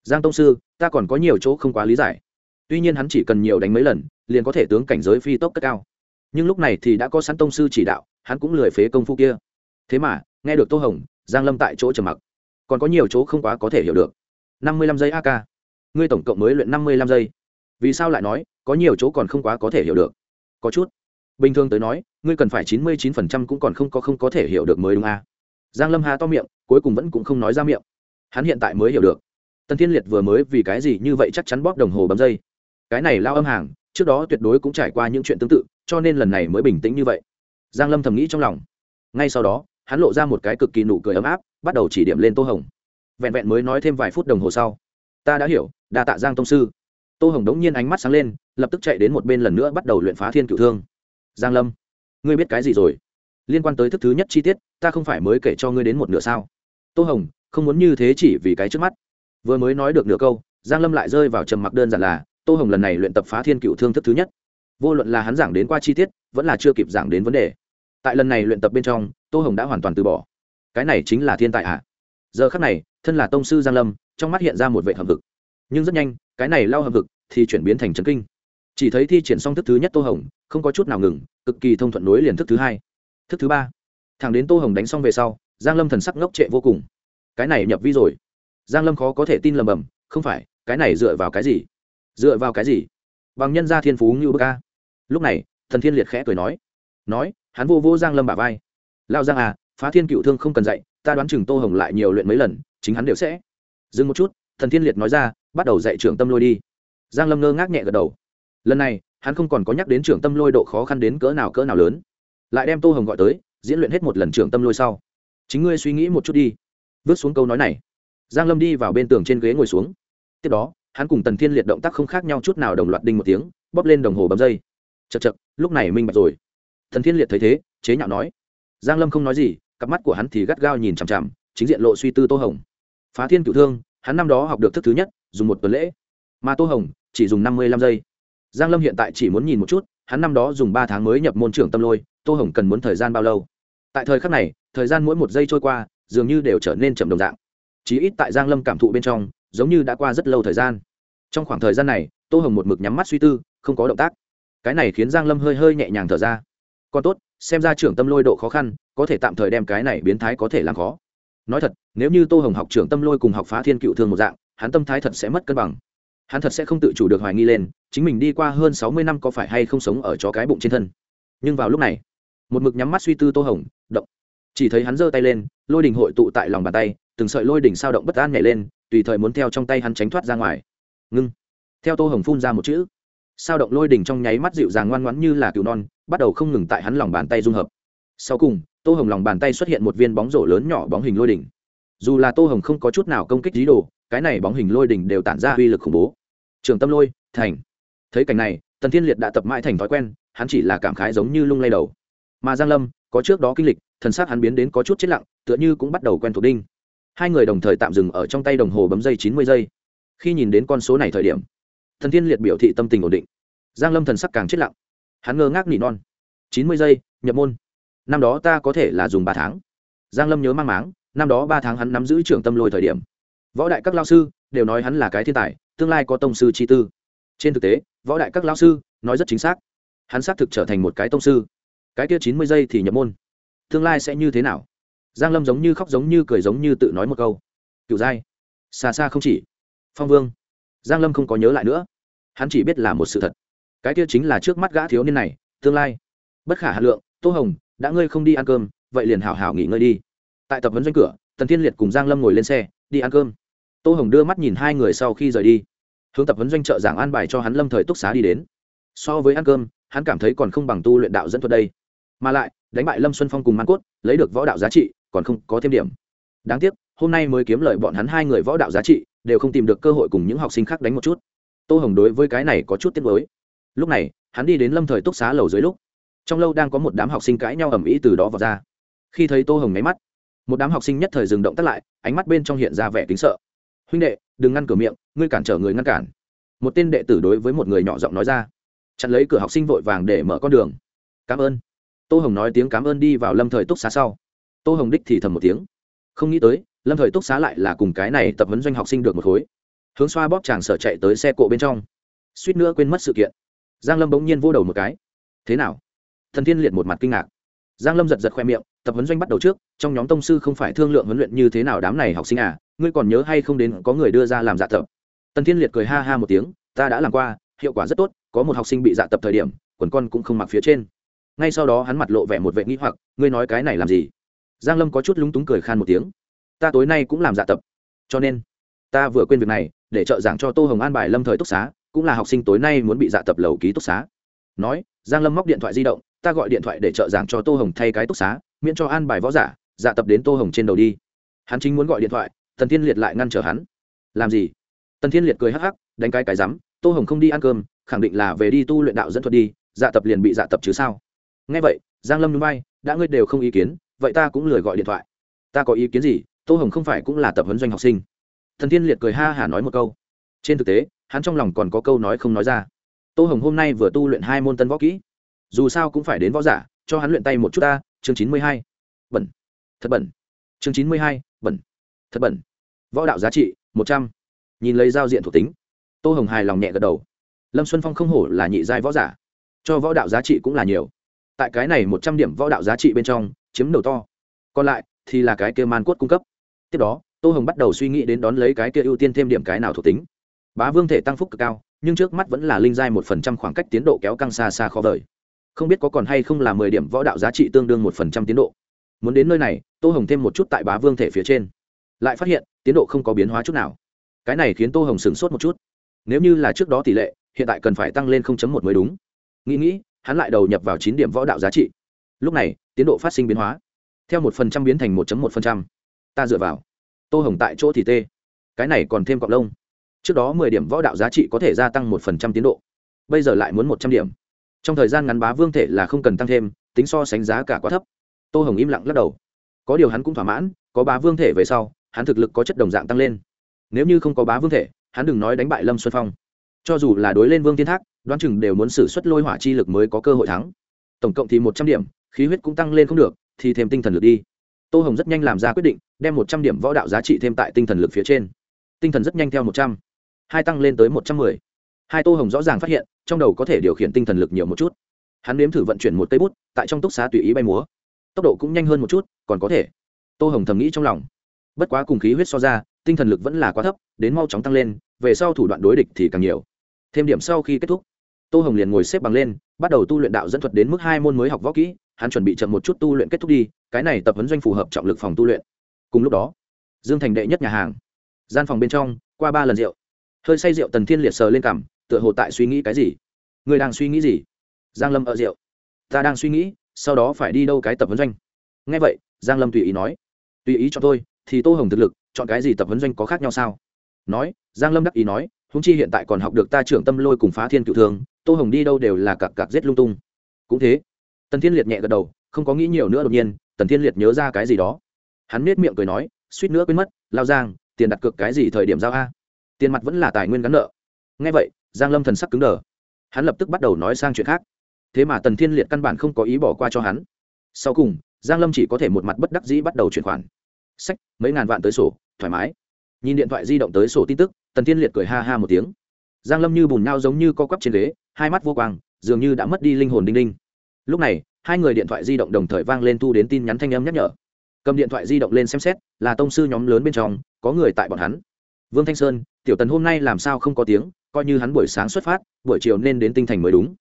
giang tông sư, ta còn có nhiều chỗ không quá lý giải. Tuy nhiên hắn chỉ cần nhiều đánh mấy lần, liền có thể tướng cảnh giới phi tốc cất cao. Nhưng lúc này thì đã có sẵn tông sư chỉ đạo, hắn cũng lười phế công phu kia. Thế mà, nghe được tô hồng, giang lâm tại chỗ trầm mặc. Còn có nhiều chỗ không quá có thể hiểu được. Năm mươi lăm giây ak ngươi tổng cộng mới luyện năm mươi lăm giây. Vì sao lại nói, có nhiều chỗ còn không quá có thể hiểu được? Có chút. Bình thường tới nói, ngươi cần phải chín mươi chín phần trăm cũng còn không có không có thể hiểu được mới đúng à. giang lâm hà to miệng, cuối cùng vẫn cũng không nói ra miệng. Hắn hiện tại mới hiểu được tần thiên liệt vừa mới vì cái gì như vậy chắc chắn bóp đồng hồ bấm dây. Cái này lao âm hàng, trước đó tuyệt đối cũng trải qua những chuyện tương tự, cho nên lần này mới bình tĩnh như vậy. Giang lâm thầm nghĩ trong lòng. Ngay sau đó, hắn lộ ra một cái cực kỳ nụ cười ấm áp, bắt đầu chỉ điểm lên tô hồng. Vẹn vẹn mới nói thêm vài phút đồng hồ sau, ta đã hiểu, đa tạ giang tông sư. Tô hồng đống nhiên ánh mắt sáng lên, lập tức chạy đến một bên lần nữa bắt đầu luyện phá thiên cựu thương. Giang lâm, ngươi biết cái gì rồi? Liên quan tới thức thứ nhất chi tiết, ta không phải mới kể cho ngươi đến một nửa sao? Tô hồng, không muốn như thế chỉ vì cái trước mắt vừa mới nói được nửa câu, giang lâm lại rơi vào trầm mặc đơn giản là, tô hồng lần này luyện tập phá thiên cựu thương thức thứ nhất. Vô luận là hắn giảng đến qua chi tiết, vẫn là chưa kịp giảng đến vấn đề. Tại lần này luyện tập bên trong, tô hồng đã hoàn toàn từ bỏ. Cái này chính là thiên tài ạ. À. giờ khắc này, thân là tông sư giang lâm, trong mắt hiện ra một vệ hầm vực nhưng rất nhanh, cái này lao hầm vực thì chuyển biến thành trấn kinh. Chỉ thấy thi triển xong thức thứ nhất tô hồng, không có chút nào ngừng, cực kỳ thông thuận nối liền thức thứ hai. Thức thứ ba. Thẳng đến tô hồng đánh xong về sau, giang lâm thần sắc ngốc trệ vô cùng. Cái này nhập vi rồi giang lâm khó có thể tin lầm bầm, không phải, cái này dựa vào cái gì? Dựa vào cái gì? Bằng nhân gia thiên phú như bức ca lúc này, thần thiên liệt khẽ cười nói. Nói, hắn vô vô giang lâm bả vai. Lao giang à phá thiên cựu thương không cần dạy, ta đoán chừng tô hồng lại nhiều luyện mấy lần, chính hắn đều sẽ. Dừng một chút, thần thiên liệt nói ra, bắt đầu dạy trưởng tâm lôi đi. Giang lâm ngơ ngác nhẹ gật đầu. Lần này, hắn không còn có nhắc đến trưởng tâm lôi độ khó khăn đến cỡ nào cỡ nào lớn. Lại đem tô hồng gọi tới, diễn luyện hết một lần trưởng tâm lôi sau. Chính ngươi suy nghĩ một chút đi. Vứt xuống câu nói này giang lâm đi vào bên tường trên ghế ngồi xuống. Tiếp đó, hắn cùng tần thiên liệt động tác không khác nhau chút nào đồng loạt đinh một tiếng, bóp lên đồng hồ bấm dây. Chật chật lúc này minh bạch rồi. Thần thiên liệt thấy thế, chế nhạo nói. Giang lâm không nói gì, cặp mắt của hắn thì gắt gao nhìn chằm chằm, chính diện lộ suy tư tô hồng. Phá thiên cửu thương, hắn năm đó học được thức thứ nhất, dùng một tuần lễ. Mà tô hồng, chỉ dùng năm mươi lăm giây. Giang lâm hiện tại chỉ muốn nhìn một chút, hắn năm đó dùng ba tháng mới nhập môn trưởng tâm lôi, tô hồng cần muốn thời gian bao lâu? Tại thời khắc này, thời gian mỗi một giây trôi qua, dường như đều trở nên chậm đồng dạng chí ít tại giang lâm cảm thụ bên trong, giống như đã qua rất lâu thời gian. Trong khoảng thời gian này, tô hồng một mực nhắm mắt suy tư, không có động tác. Cái này khiến giang lâm hơi hơi nhẹ nhàng thở ra. Còn tốt, xem ra trưởng tâm lôi độ khó khăn, có thể tạm thời đem cái này biến thái có thể làm khó. Nói thật, nếu như tô hồng học trưởng tâm lôi cùng học phá thiên cựu thương một dạng, hắn tâm thái thật sẽ mất cân bằng. Hắn thật sẽ không tự chủ được hoài nghi lên, chính mình đi qua hơn sáu mươi năm có phải hay không sống ở chó cái bụng trên thân. Nhưng vào lúc này, một mực nhắm mắt suy tư tô hồng, động. Chỉ thấy hắn giơ tay lên, lôi đình hội tụ tại lòng bàn tay từng sợi lôi đỉnh sao động bất an nhảy lên, tùy thời muốn theo trong tay hắn tránh thoát ra ngoài. Ngưng. Theo tô hồng phun ra một chữ. Sao động lôi đỉnh trong nháy mắt dịu dàng ngoan ngoãn như là cừu non, bắt đầu không ngừng tại hắn lòng bàn tay dung hợp. Sau cùng, tô hồng lòng bàn tay xuất hiện một viên bóng rổ lớn nhỏ bóng hình lôi đỉnh. Dù là tô hồng không có chút nào công kích dí đồ, cái này bóng hình lôi đỉnh đều tản ra uy lực khủng bố. Trường tâm lôi, thành. Thấy cảnh này, tần thiên liệt đã tập mãi thành thói quen, hắn chỉ là cảm khái giống như lung lay đầu. Mà giang lâm, có trước đó kinh lịch, thần sắc hắn biến đến có chút chết lặng, tựa như cũng bắt đầu quen thuộc đinh hai người đồng thời tạm dừng ở trong tay đồng hồ bấm dây chín mươi giây. Khi nhìn đến con số này thời điểm, thần thiên liệt biểu thị tâm tình ổn định. Giang lâm thần sắc càng chết lặng. Hắn ngơ ngác nỉ non. Chín mươi giây, nhập môn. Năm đó ta có thể là dùng ba tháng. Giang lâm nhớ mang máng, năm đó ba tháng hắn nắm giữ trưởng tâm lôi thời điểm. Võ đại các lao sư đều nói hắn là cái thiên tài, tương lai có tông sư chi tư. Trên thực tế, võ đại các lao sư nói rất chính xác. Hắn xác thực trở thành một cái tông sư. Cái kia chín mươi giây thì nhập môn. Tương lai sẽ như thế nào? Giang lâm giống như khóc giống như cười giống như tự nói một câu. Cựu giai, xa xa không chỉ. Phong vương, giang lâm không có nhớ lại nữa. Hắn chỉ biết là một sự thật. Cái kia chính là trước mắt gã thiếu niên này, tương lai. Bất khả hà lượng, tô hồng, đã ngươi không đi ăn cơm, vậy liền hảo hảo nghỉ ngơi đi. Tại tập vấn doanh cửa, tần thiên liệt cùng giang lâm ngồi lên xe, đi ăn cơm. Tô hồng đưa mắt nhìn hai người sau khi rời đi. Hướng tập vấn doanh trợ giảng an bài cho hắn lâm thời túc xá đi đến. So với ăn cơm, hắn cảm thấy còn không bằng tu luyện đạo dẫn thuật đây mà lại, đánh bại lâm xuân phong cùng man cốt, lấy được võ đạo giá trị còn không có thêm điểm. Đáng tiếc, hôm nay mới kiếm lời bọn hắn hai người võ đạo giá trị, đều không tìm được cơ hội cùng những học sinh khác đánh một chút. Tô hồng đối với cái này có chút tiếc mới lúc này, hắn đi đến lâm thời túc xá lầu dưới lúc, trong lâu đang có một đám học sinh cãi nhau ầm ĩ từ đó vào ra. Khi thấy tô hồng nháy mắt, một đám học sinh nhất thời dừng động tắt lại, ánh mắt bên trong hiện ra vẻ kính sợ. Huynh đệ, đừng ngăn cửa miệng, ngươi cản trở người ngăn cản. Một tên đệ tử đối với một người nhỏ giọng nói ra. Chặn lấy cửa học sinh vội vàng để mở con đường. Cảm ơn tô hồng nói tiếng cảm ơn đi vào lâm thời túc xá sau. Tô hồng đích thì thầm một tiếng. Không nghĩ tới, lâm thời túc xá lại là cùng cái này tập huấn doanh học sinh được một khối. Hướng xoa bóp chàng sở chạy tới xe cộ bên trong. Suýt nữa quên mất sự kiện. Giang lâm bỗng nhiên vô đầu một cái. Thế nào? Thần thiên liệt một mặt kinh ngạc. Giang lâm giật giật khoe miệng, tập huấn doanh bắt đầu trước, trong nhóm tông sư không phải thương lượng huấn luyện như thế nào đám này học sinh à ngươi còn nhớ hay không đến có người đưa ra làm dạ tập? Tần thiên liệt cười ha ha một tiếng, ta đã làm qua, hiệu quả rất tốt, có một học sinh bị dạ tập thời điểm, quần con cũng không mặc phía trên ngay sau đó hắn mặt lộ vẻ một vệ nghĩ hoặc, ngươi nói cái này làm gì? Giang lâm có chút lúng túng cười khan một tiếng. Ta tối nay cũng làm dạ tập, cho nên ta vừa quên việc này, để trợ giảng cho tô hồng an bài lâm thời túc xá, cũng là học sinh tối nay muốn bị dạ tập lầu ký túc xá. Nói, giang lâm móc điện thoại di động, ta gọi điện thoại để trợ giảng cho tô hồng thay cái túc xá, miễn cho an bài võ giả dạ tập đến tô hồng trên đầu đi. Hắn chính muốn gọi điện thoại, tần thiên liệt lại ngăn trở hắn. Làm gì? Tần thiên liệt cười hắc hắc, đánh cái cái rắm, tô hồng không đi ăn cơm, khẳng định là về đi tu luyện đạo dẫn thuật đi dạ tập liền bị dạ tập chứ sao? Nghe vậy, giang lâm núi bay đã ngươi đều không ý kiến, vậy ta cũng lười gọi điện thoại. Ta có ý kiến gì? Tô hồng không phải cũng là tập huấn doanh học sinh. Thần thiên liệt cười ha hả nói một câu. Trên thực tế, hắn trong lòng còn có câu nói không nói ra. Tô hồng hôm nay vừa tu luyện hai môn tân võ kỹ. Dù sao cũng phải đến võ giả, cho hắn luyện tay một chút ta, chương chín mươi hai. Bẩn. Thật bẩn. Chương chín mươi hai, bẩn. Thật bẩn. Võ đạo giá trị, một trăm. Nhìn lấy giao diện thuộc tính. Tô hồng hài lòng nhẹ gật đầu. Lâm xuân phong không hổ là nhị giai võ giả. Cho võ đạo giá trị cũng là nhiều tại cái này một trăm điểm võ đạo giá trị bên trong, chiếm đầu to. Còn lại thì là cái kia man cốt cung cấp. Tiếp đó, tô hồng bắt đầu suy nghĩ đến đón lấy cái kia ưu tiên thêm điểm cái nào thuộc tính. Bá vương thể tăng phúc cực cao, nhưng trước mắt vẫn là linh giai một phần trăm khoảng cách tiến độ kéo căng xa xa khó vời. Không biết có còn hay không là mười điểm võ đạo giá trị tương đương một phần trăm tiến độ. Muốn đến nơi này, tô hồng thêm một chút tại bá vương thể phía trên. Lại phát hiện, tiến độ không có biến hóa chút nào. Cái này khiến tô hồng sửng sốt một chút. Nếu như là trước đó tỷ lệ, hiện tại cần phải tăng lên một mới đúng. Nghĩ nghĩ hắn lại đầu nhập vào chín điểm võ đạo giá trị. Lúc này, tiến độ phát sinh biến hóa. Theo một phần trăm biến thành một một phần trăm. Ta dựa vào. Tô hồng tại chỗ thì tê. Cái này còn thêm cọc lông. Trước đó mười điểm võ đạo giá trị có thể gia tăng một phần trăm tiến độ. Bây giờ lại muốn một trăm điểm. Trong thời gian ngắn bá vương thể là không cần tăng thêm, tính so sánh giá cả quá thấp. Tô hồng im lặng lắc đầu. Có điều hắn cũng thỏa mãn, có bá vương thể về sau, hắn thực lực có chất đồng dạng tăng lên. Nếu như không có bá vương thể, hắn đừng nói đánh bại lâm xuân phong. Cho dù là đối lên vương thiên thác đoán chừng đều muốn xử suất lôi hỏa chi lực mới có cơ hội thắng. Tổng cộng thì một trăm điểm, khí huyết cũng tăng lên không được, thì thêm tinh thần lực đi. Tô hồng rất nhanh làm ra quyết định, đem một trăm điểm võ đạo giá trị thêm tại tinh thần lực phía trên. Tinh thần rất nhanh theo một trăm, hai tăng lên tới một trăm mười. Hai tô hồng rõ ràng phát hiện, trong đầu có thể điều khiển tinh thần lực nhiều một chút. Hắn nếm thử vận chuyển một cây bút, tại trong túc xá tùy ý bay múa. Tốc độ cũng nhanh hơn một chút, còn có thể. Tô hồng thầm nghĩ trong lòng. Bất quá cùng khí huyết so ra, tinh thần lực vẫn là quá thấp, đến mau chóng tăng lên, về sau thủ đoạn đối địch thì càng nhiều. Thêm điểm sau khi kết thúc tô hồng liền ngồi xếp bằng lên, bắt đầu tu luyện đạo dẫn thuật đến mức hai môn mới học võ kỹ, hắn chuẩn bị chậm một chút tu luyện kết thúc đi, cái này tập huấn doanh phù hợp trọng lực phòng tu luyện. Cùng lúc đó, dương thành đệ nhất nhà hàng, gian phòng bên trong, qua ba lần rượu. Hơi say rượu tần thiên liệt sờ lên cằm tựa hồ tại suy nghĩ cái gì. Người đang suy nghĩ gì? Giang lâm ở rượu. Ta đang suy nghĩ, sau đó phải đi đâu cái tập huấn doanh. Nghe vậy, giang lâm tùy ý nói. Tùy ý cho tôi thì tô hồng thực lực, chọn cái gì tập huấn doanh có khác nhau sao? Nói, giang lâm đắc ý nói húng chi hiện tại còn học được ta trưởng tâm lôi cùng phá thiên cựu thường tô hồng đi đâu đều là cặp cặp giết lung tung. Cũng thế, tần thiên liệt nhẹ gật đầu, không có nghĩ nhiều nữa đột nhiên, tần thiên liệt nhớ ra cái gì đó. Hắn nết miệng cười nói, suýt nữa quên mất, lao giang, tiền đặt cược cái gì thời điểm giao a? Tiền mặt vẫn là tài nguyên gắn nợ. Ngay vậy, giang lâm thần sắc cứng đờ. Hắn lập tức bắt đầu nói sang chuyện khác. Thế mà tần thiên liệt căn bản không có ý bỏ qua cho hắn. Sau cùng, giang lâm chỉ có thể một mặt bất đắc dĩ bắt đầu chuyển khoản. Sách, mấy ngàn vạn tới sổ, thoải mái. Nhìn điện thoại di động tới sổ tin tức, tần thiên liệt cười ha ha một tiếng. Giang lâm như bùn nao giống như co quắp trên ghế hai mắt vô quang, dường như đã mất đi linh hồn đinh đinh. Lúc này, hai người điện thoại di động đồng thời vang lên thu đến tin nhắn thanh âm nhắc nhở. Cầm điện thoại di động lên xem xét, là tông sư nhóm lớn bên trong, có người tại bọn hắn. Vương thanh sơn, tiểu tần hôm nay làm sao không có tiếng, coi như hắn buổi sáng xuất phát, buổi chiều nên đến tinh thành mới đúng.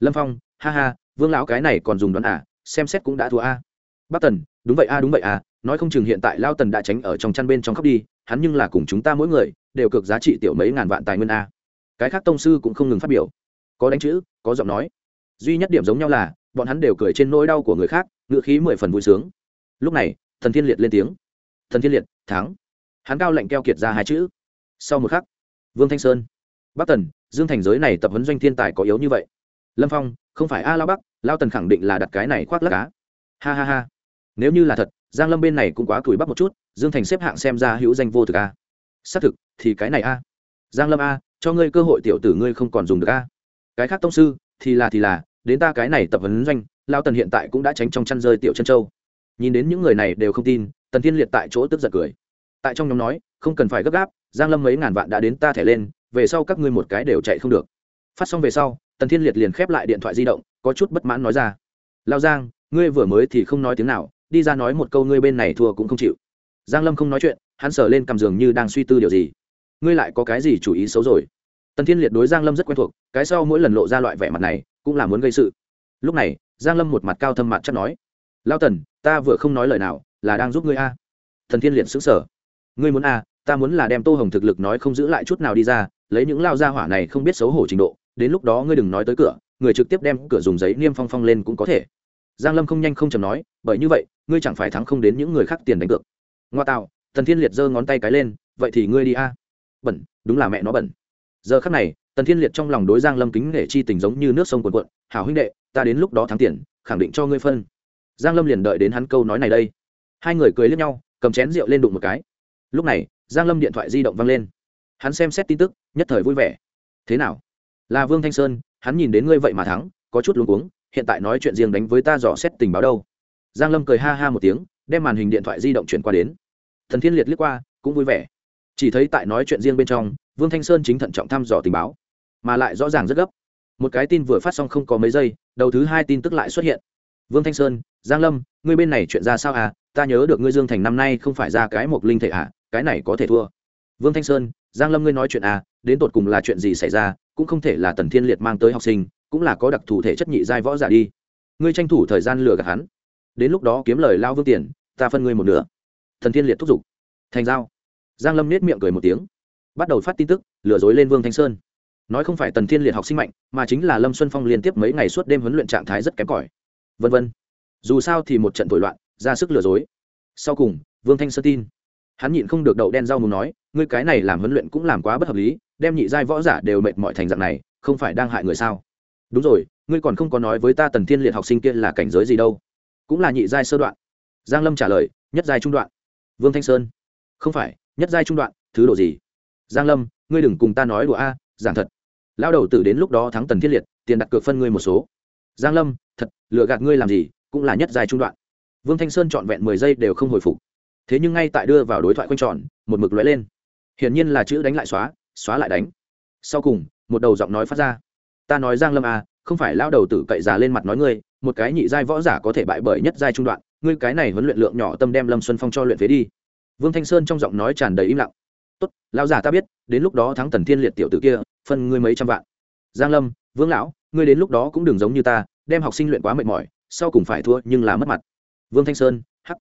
Lâm phong, ha ha, vương lão cái này còn dùng đoán à xem xét cũng đã thua a. À. bắc tần, đúng vậy a, đúng vậy a, nói không chừng hiện tại lao tần đã tránh ở trong chăn bên trong khóc đi, hắn nhưng là cùng chúng ta mỗi người, đều cực giá trị tiểu mấy ngàn vạn tài nguyên a. Cái khác tông sư cũng không ngừng phát biểu có đánh chữ, có giọng nói. Duy nhất điểm giống nhau là, bọn hắn đều cười trên nỗi đau của người khác, ngựa khí mười phần vui sướng. Lúc này, thần thiên liệt lên tiếng. Thần thiên liệt, thắng. Hắn cao lệnh keo kiệt ra hai chữ. Sau một khắc, vương thanh sơn, bắc tần, dương thành giới này tập huấn doanh thiên tài có yếu như vậy. Lâm phong, không phải a lao bắc, lao tần khẳng định là đặt cái này khoác lắc cá ha ha ha. Nếu như là thật, giang lâm bên này cũng quá cùi bắp một chút, dương thành xếp hạng xem ra hữu danh vô thực a. Xác thực, thì cái này a. Giang lâm a, cho ngươi cơ hội tiểu tử ngươi không còn dùng được a cái khác tông sư, thì là thì là, đến ta cái này tập huấn doanh lao tần hiện tại cũng đã tránh trong chăn rơi tiểu chân châu. Nhìn đến những người này đều không tin, tần thiên liệt tại chỗ tức giận cười. Tại trong nhóm nói, không cần phải gấp gáp, giang lâm mấy ngàn vạn đã đến ta thẻ lên, về sau các ngươi một cái đều chạy không được. Phát xong về sau, tần thiên liệt liền khép lại điện thoại di động, có chút bất mãn nói ra. Lao giang, ngươi vừa mới thì không nói tiếng nào, đi ra nói một câu ngươi bên này thua cũng không chịu. Giang lâm không nói chuyện, hắn sờ lên cầm giường như đang suy tư điều gì. Ngươi lại có cái gì chủ ý xấu rồi? Tần thiên liệt đối giang lâm rất quen thuộc, cái sau mỗi lần lộ ra loại vẻ mặt này, cũng là muốn gây sự. Lúc này, giang lâm một mặt cao thâm mặt chắc nói lao tần, ta vừa không nói lời nào, là đang giúp ngươi a. Thần thiên liệt xứng sở ngươi muốn a, ta muốn là đem tô hồng thực lực nói không giữ lại chút nào đi ra, lấy những lao gia hỏa này không biết xấu hổ trình độ, đến lúc đó ngươi đừng nói tới cửa, người trực tiếp đem cửa dùng giấy niêm phong phong lên cũng có thể. Giang lâm không nhanh không chầm nói, bởi như vậy, ngươi chẳng phải thắng không đến những người khác tiền đánh cược. Ngoa tạo thần thiên liệt giơ ngón tay cái lên, vậy thì ngươi đi a. Bẩn, đúng là mẹ nó bẩn giờ khắc này, tần thiên liệt trong lòng đối giang lâm kính nể chi tình giống như nước sông cuồn cuộn. Hảo huynh đệ, ta đến lúc đó thắng tiền, khẳng định cho ngươi phân. Giang lâm liền đợi đến hắn câu nói này đây. Hai người cười liếc nhau, cầm chén rượu lên đụng một cái. Lúc này, giang lâm điện thoại di động văng lên. Hắn xem xét tin tức, nhất thời vui vẻ. Thế nào? Là vương thanh sơn, hắn nhìn đến ngươi vậy mà thắng, có chút luống cuống, hiện tại nói chuyện riêng đánh với ta dò xét tình báo đâu? Giang lâm cười ha ha một tiếng, đem màn hình điện thoại di động chuyển qua đến. Thần thiên liệt liếc qua, cũng vui vẻ. Chỉ thấy tại nói chuyện riêng bên trong vương thanh sơn chính thận trọng thăm dò tình báo, mà lại rõ ràng rất gấp. Một cái tin vừa phát xong không có mấy giây, đầu thứ hai tin tức lại xuất hiện. Vương thanh sơn, giang lâm, ngươi bên này chuyện ra sao à? Ta nhớ được ngươi dương thành năm nay không phải ra cái một linh thể à? Cái này có thể thua. Vương thanh sơn, giang lâm ngươi nói chuyện à? Đến tột cùng là chuyện gì xảy ra? Cũng không thể là tần thiên liệt mang tới học sinh, cũng là có đặc thù thể chất nhị giai võ giả đi. Ngươi tranh thủ thời gian lừa gạt hắn. Đến lúc đó kiếm lời lao vương tiền, ta phân ngươi một nửa. Thần thiên liệt thúc giục. Thành giao. Giang lâm nết miệng cười một tiếng bắt đầu phát tin tức, lừa dối lên vương thanh sơn. Nói không phải tần thiên liệt học sinh mạnh, mà chính là lâm xuân phong liên tiếp mấy ngày suốt đêm huấn luyện trạng thái rất kém cỏi. Vân vân. Dù sao thì một trận thổi loạn, ra sức lừa dối. Sau cùng, vương thanh sơn tin. Hắn nhịn không được đậu đen rau mù nói, ngươi cái này làm huấn luyện cũng làm quá bất hợp lý, đem nhị giai võ giả đều mệt mỏi thành dạng này, không phải đang hại người sao? Đúng rồi, ngươi còn không có nói với ta tần thiên liệt học sinh kia là cảnh giới gì đâu. Cũng là nhị giai sơ đoạn. Giang lâm trả lời, nhất giai trung đoạn. Vương thanh sơn, không phải, nhất giai trung đoạn, thứ độ gì? Giang lâm, ngươi đừng cùng ta nói đùa a, giảng thật. Lao đầu tử đến lúc đó thắng tần thiên liệt, tiền đặt cược phân ngươi một số. Giang lâm, thật lựa gạt ngươi làm gì, cũng là nhất giai trung đoạn. Vương thanh sơn trọn vẹn mười giây đều không hồi phục. Thế nhưng ngay tại đưa vào đối thoại quanh tròn, một mực lóe lên. Hiển nhiên là chữ đánh lại xóa xóa lại đánh. Sau cùng, một đầu giọng nói phát ra. Ta nói giang lâm à không phải lao đầu tử cậy già lên mặt nói ngươi, một cái nhị giai võ giả có thể bại bởi nhất giai trung đoạn, ngươi cái này huấn luyện lượng nhỏ tâm đem lâm xuân phong cho luyện phế đi. Vương thanh sơn trong giọng nói tràn đầy im lặng tốt, lão già ta biết, đến lúc đó thắng tần thiên liệt tiểu tử kia, phân ngươi mấy trăm vạn. Giang lâm, vương lão, ngươi đến lúc đó cũng đừng giống như ta, đem học sinh luyện quá mệt mỏi, sau cùng phải thua nhưng là mất mặt. Vương thanh sơn, hắc,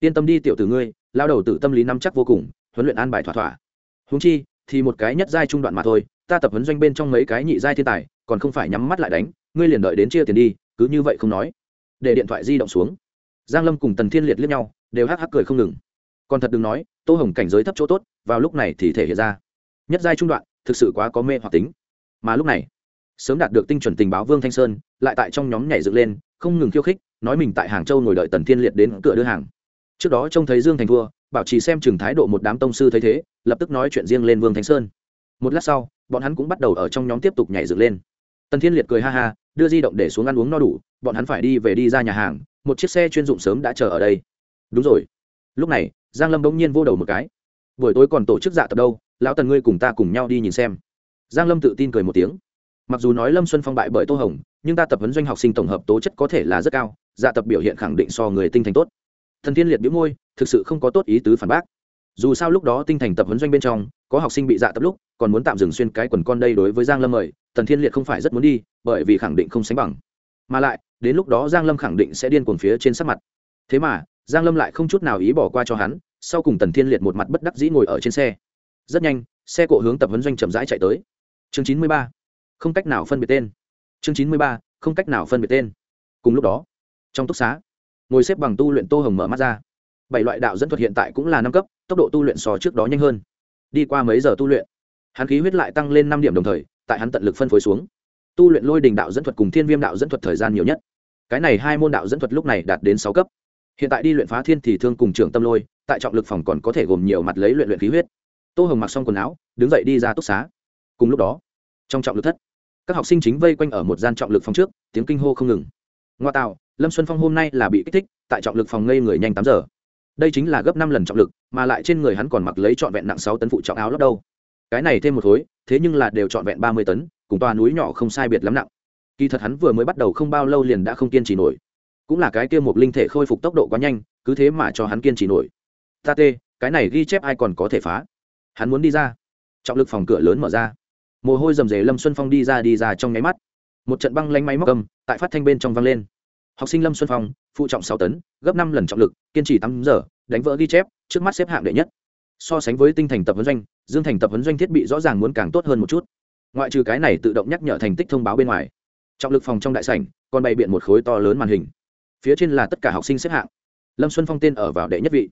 yên tâm đi tiểu tử ngươi lao đầu tử tâm lý nắm chắc vô cùng, huấn luyện an bài thỏa thỏa. Huống chi, thì một cái nhất giai trung đoạn mà thôi, ta tập huấn doanh bên trong mấy cái nhị giai thiên tài, còn không phải nhắm mắt lại đánh, ngươi liền đợi đến chia tiền đi, cứ như vậy không nói. Để điện thoại di động xuống. Giang lâm cùng tần thiên liệt liếc nhau, đều hắc hắc cười không ngừng. Còn thật đừng nói, tô hồng cảnh giới thấp chỗ tốt vào lúc này thì thể hiện ra. Nhất giai trung đoạn, thực sự quá có mê hoặc tính. Mà lúc này, sớm đạt được tinh chuẩn tình báo vương thanh sơn, lại tại trong nhóm nhảy dựng lên, không ngừng khiêu khích, nói mình tại hàng châu ngồi đợi tần thiên liệt đến cửa đưa hàng. Trước đó trông thấy dương thành thua, bảo trì xem chừng thái độ một đám tông sư thấy thế, lập tức nói chuyện riêng lên vương thanh sơn. Một lát sau, bọn hắn cũng bắt đầu ở trong nhóm tiếp tục nhảy dựng lên. Tần thiên liệt cười ha ha, đưa di động để xuống ăn uống no đủ, bọn hắn phải đi về đi ra nhà hàng, một chiếc xe chuyên dụng sớm đã chờ ở đây. Đúng rồi. Lúc này, giang lâm bỗng nhiên vô đầu một cái buổi tối còn tổ chức dạ tập đâu, lão tần ngươi cùng ta cùng nhau đi nhìn xem. Giang lâm tự tin cười một tiếng. Mặc dù nói lâm xuân phong bại bởi tô hồng, nhưng ta tập huấn doanh học sinh tổng hợp tố chất có thể là rất cao dạ tập biểu hiện khẳng định so người tinh thành tốt. Thần thiên liệt biếu môi, thực sự không có tốt ý tứ phản bác. Dù sao lúc đó tinh thành tập huấn doanh bên trong, có học sinh bị dạ tập lúc, còn muốn tạm dừng xuyên cái quần con đây đối với giang lâm mời tần thiên liệt không phải rất muốn đi, bởi vì khẳng định không sánh bằng. Mà lại, đến lúc đó giang lâm khẳng định sẽ điên cuồng phía trên sắc mặt. Thế mà, giang lâm lại không chút nào ý bỏ qua cho hắn sau cùng tần thiên liệt một mặt bất đắc dĩ ngồi ở trên xe. Rất nhanh, xe cộ hướng tập huấn doanh chậm rãi chạy tới. Chương chín mươi ba, không cách nào phân biệt tên. Chương chín mươi ba, không cách nào phân biệt tên. Cùng lúc đó, trong túc xá, ngồi xếp bằng tu luyện tô hồng mở mắt ra. Bảy loại đạo dẫn thuật hiện tại cũng là năm cấp, tốc độ tu luyện so trước đó nhanh hơn. Đi qua mấy giờ tu luyện, hắn khí huyết lại tăng lên năm điểm đồng thời, tại hắn tận lực phân phối xuống. Tu luyện lôi đình đạo dẫn thuật cùng thiên viêm đạo dẫn thuật thời gian nhiều nhất. Cái này hai môn đạo dẫn thuật lúc này đạt đến sáu cấp. Hiện tại đi luyện phá thiên thì thương cùng trưởng tâm lôi tại trọng lực phòng còn có thể gồm nhiều mặt lấy luyện luyện khí huyết. Tô hồng mặc xong quần áo, đứng dậy đi ra túc xá. Cùng lúc đó, trong trọng lực thất, các học sinh chính vây quanh ở một gian trọng lực phòng trước, tiếng kinh hô không ngừng. Ngoa tạo, lâm xuân phong hôm nay là bị kích thích, tại trọng lực phòng ngây người nhanh tám giờ. Đây chính là gấp năm lần trọng lực, mà lại trên người hắn còn mặc lấy trọn vẹn nặng sáu tấn phụ trọng áo lót đâu. Cái này thêm một khối, thế nhưng là đều trọn vẹn ba mươi tấn, cùng toa núi nhỏ không sai biệt lắm nặng. Kỳ thật hắn vừa mới bắt đầu không bao lâu liền đã không kiên trì nổi. Cũng là cái kia một linh thể khôi phục tốc độ quá nhanh, cứ thế mà cho hắn kiên trì nổi ta tê, cái này ghi chép ai còn có thể phá? Hắn muốn đi ra. Trọng lực phòng cửa lớn mở ra. Mồ hôi rầm rề lâm xuân phong đi ra đi ra trong nháy mắt. Một trận băng lanh máy móc cầm tại phát thanh bên trong vang lên. Học sinh lâm xuân phong, phụ trọng sáu tấn, gấp năm lần trọng lực, kiên trì tám giờ, đánh vỡ ghi chép, trước mắt xếp hạng đệ nhất. So sánh với tinh thành tập huấn doanh, dương thành tập huấn doanh thiết bị rõ ràng muốn càng tốt hơn một chút. Ngoại trừ cái này tự động nhắc nhở thành tích thông báo bên ngoài, trọng lực phòng trong đại sảnh còn bày biện một khối to lớn màn hình. Phía trên là tất cả học sinh xếp hạng. Lâm xuân phong tên ở vào đệ nhất vị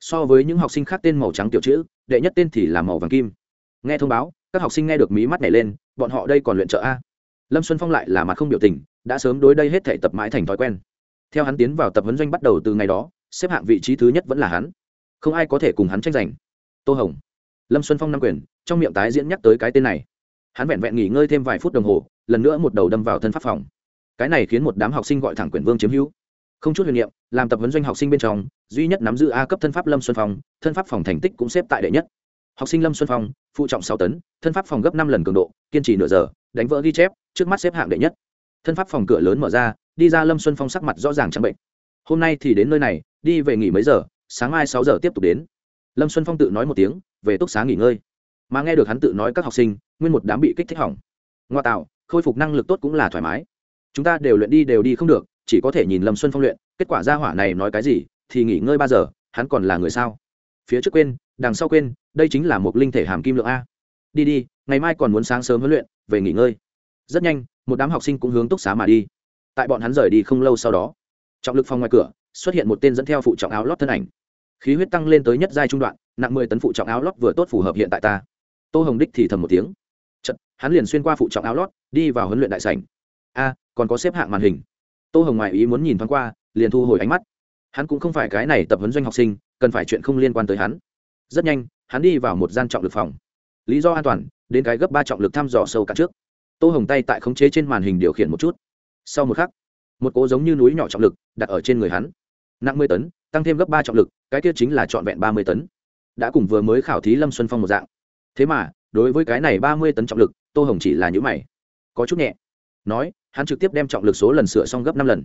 so với những học sinh khác tên màu trắng tiểu chữ, đệ nhất tên thì là màu vàng kim. Nghe thông báo, các học sinh nghe được mí mắt này lên, bọn họ đây còn luyện trợ a. Lâm xuân phong lại là mặt không biểu tình, đã sớm đối đây hết thể tập mãi thành thói quen. Theo hắn tiến vào tập huấn doanh bắt đầu từ ngày đó, xếp hạng vị trí thứ nhất vẫn là hắn. Không ai có thể cùng hắn tranh giành. Tô hồng, lâm xuân phong năm quyền, trong miệng tái diễn nhắc tới cái tên này. Hắn vẹn vẹn nghỉ ngơi thêm vài phút đồng hồ, lần nữa một đầu đâm vào thân pháp phòng. Cái này khiến một đám học sinh gọi thẳng quyền vương chiếm hữu không chút huyền niệm, làm tập huấn doanh học sinh bên trong, duy nhất nắm giữ a cấp thân pháp lâm xuân phong, thân pháp phòng thành tích cũng xếp tại đệ nhất. Học sinh lâm xuân phong, phụ trọng sáu tấn, thân pháp phòng gấp năm lần cường độ, kiên trì nửa giờ, đánh vỡ ghi chép, trước mắt xếp hạng đệ nhất. Thân pháp phòng cửa lớn mở ra, đi ra lâm xuân phong sắc mặt rõ ràng chẳng bệnh. Hôm nay thì đến nơi này, đi về nghỉ mấy giờ, sáng mai sáu giờ tiếp tục đến. Lâm xuân phong tự nói một tiếng, về túc xá nghỉ ngơi. Mà nghe được hắn tự nói các học sinh, nguyên một đám bị kích thích hỏng. Ngoa tạo, khôi phục năng lực tốt cũng là thoải mái. Chúng ta đều luyện đi đều đi không được chỉ có thể nhìn lâm xuân phong luyện kết quả ra hỏa này nói cái gì thì nghỉ ngơi ba giờ hắn còn là người sao? Phía trước quên đằng sau quên đây chính là một linh thể hàm kim lượng a. Đi đi ngày mai còn muốn sáng sớm huấn luyện về nghỉ ngơi. Rất nhanh một đám học sinh cũng hướng túc xá mà đi. Tại bọn hắn rời đi không lâu sau đó trọng lực phòng ngoài cửa xuất hiện một tên dẫn theo phụ trọng áo lót thân ảnh. Khí huyết tăng lên tới nhất giai trung đoạn nặng mười tấn phụ trọng áo lót vừa tốt phù hợp hiện tại ta. Tô hồng đích thì thầm một tiếng. Chật, hắn liền xuyên qua phụ trọng áo lót đi vào huấn luyện đại sảnh. A còn có xếp hạng màn hình tô hồng ngoại ý muốn nhìn thoáng qua, liền thu hồi ánh mắt. Hắn cũng không phải cái này tập huấn doanh học sinh, cần phải chuyện không liên quan tới hắn. Rất nhanh, hắn đi vào một gian trọng lực phòng. Lý do an toàn, đến cái gấp ba trọng lực thăm dò sâu cả trước. Tô hồng tay tại khống chế trên màn hình điều khiển một chút. Sau một khắc, một cố giống như núi nhỏ trọng lực đặt ở trên người hắn. Nặng mươi tấn, tăng thêm gấp ba trọng lực, cái tiết chính là trọn vẹn ba mươi tấn. Đã cùng vừa mới khảo thí lâm xuân phong một dạng. Thế mà, đối với cái này ba mươi tấn trọng lực, tô hồng chỉ là nhữ mày. Có chút nhẹ nói, hắn trực tiếp đem trọng lực số lần sửa xong gấp năm lần.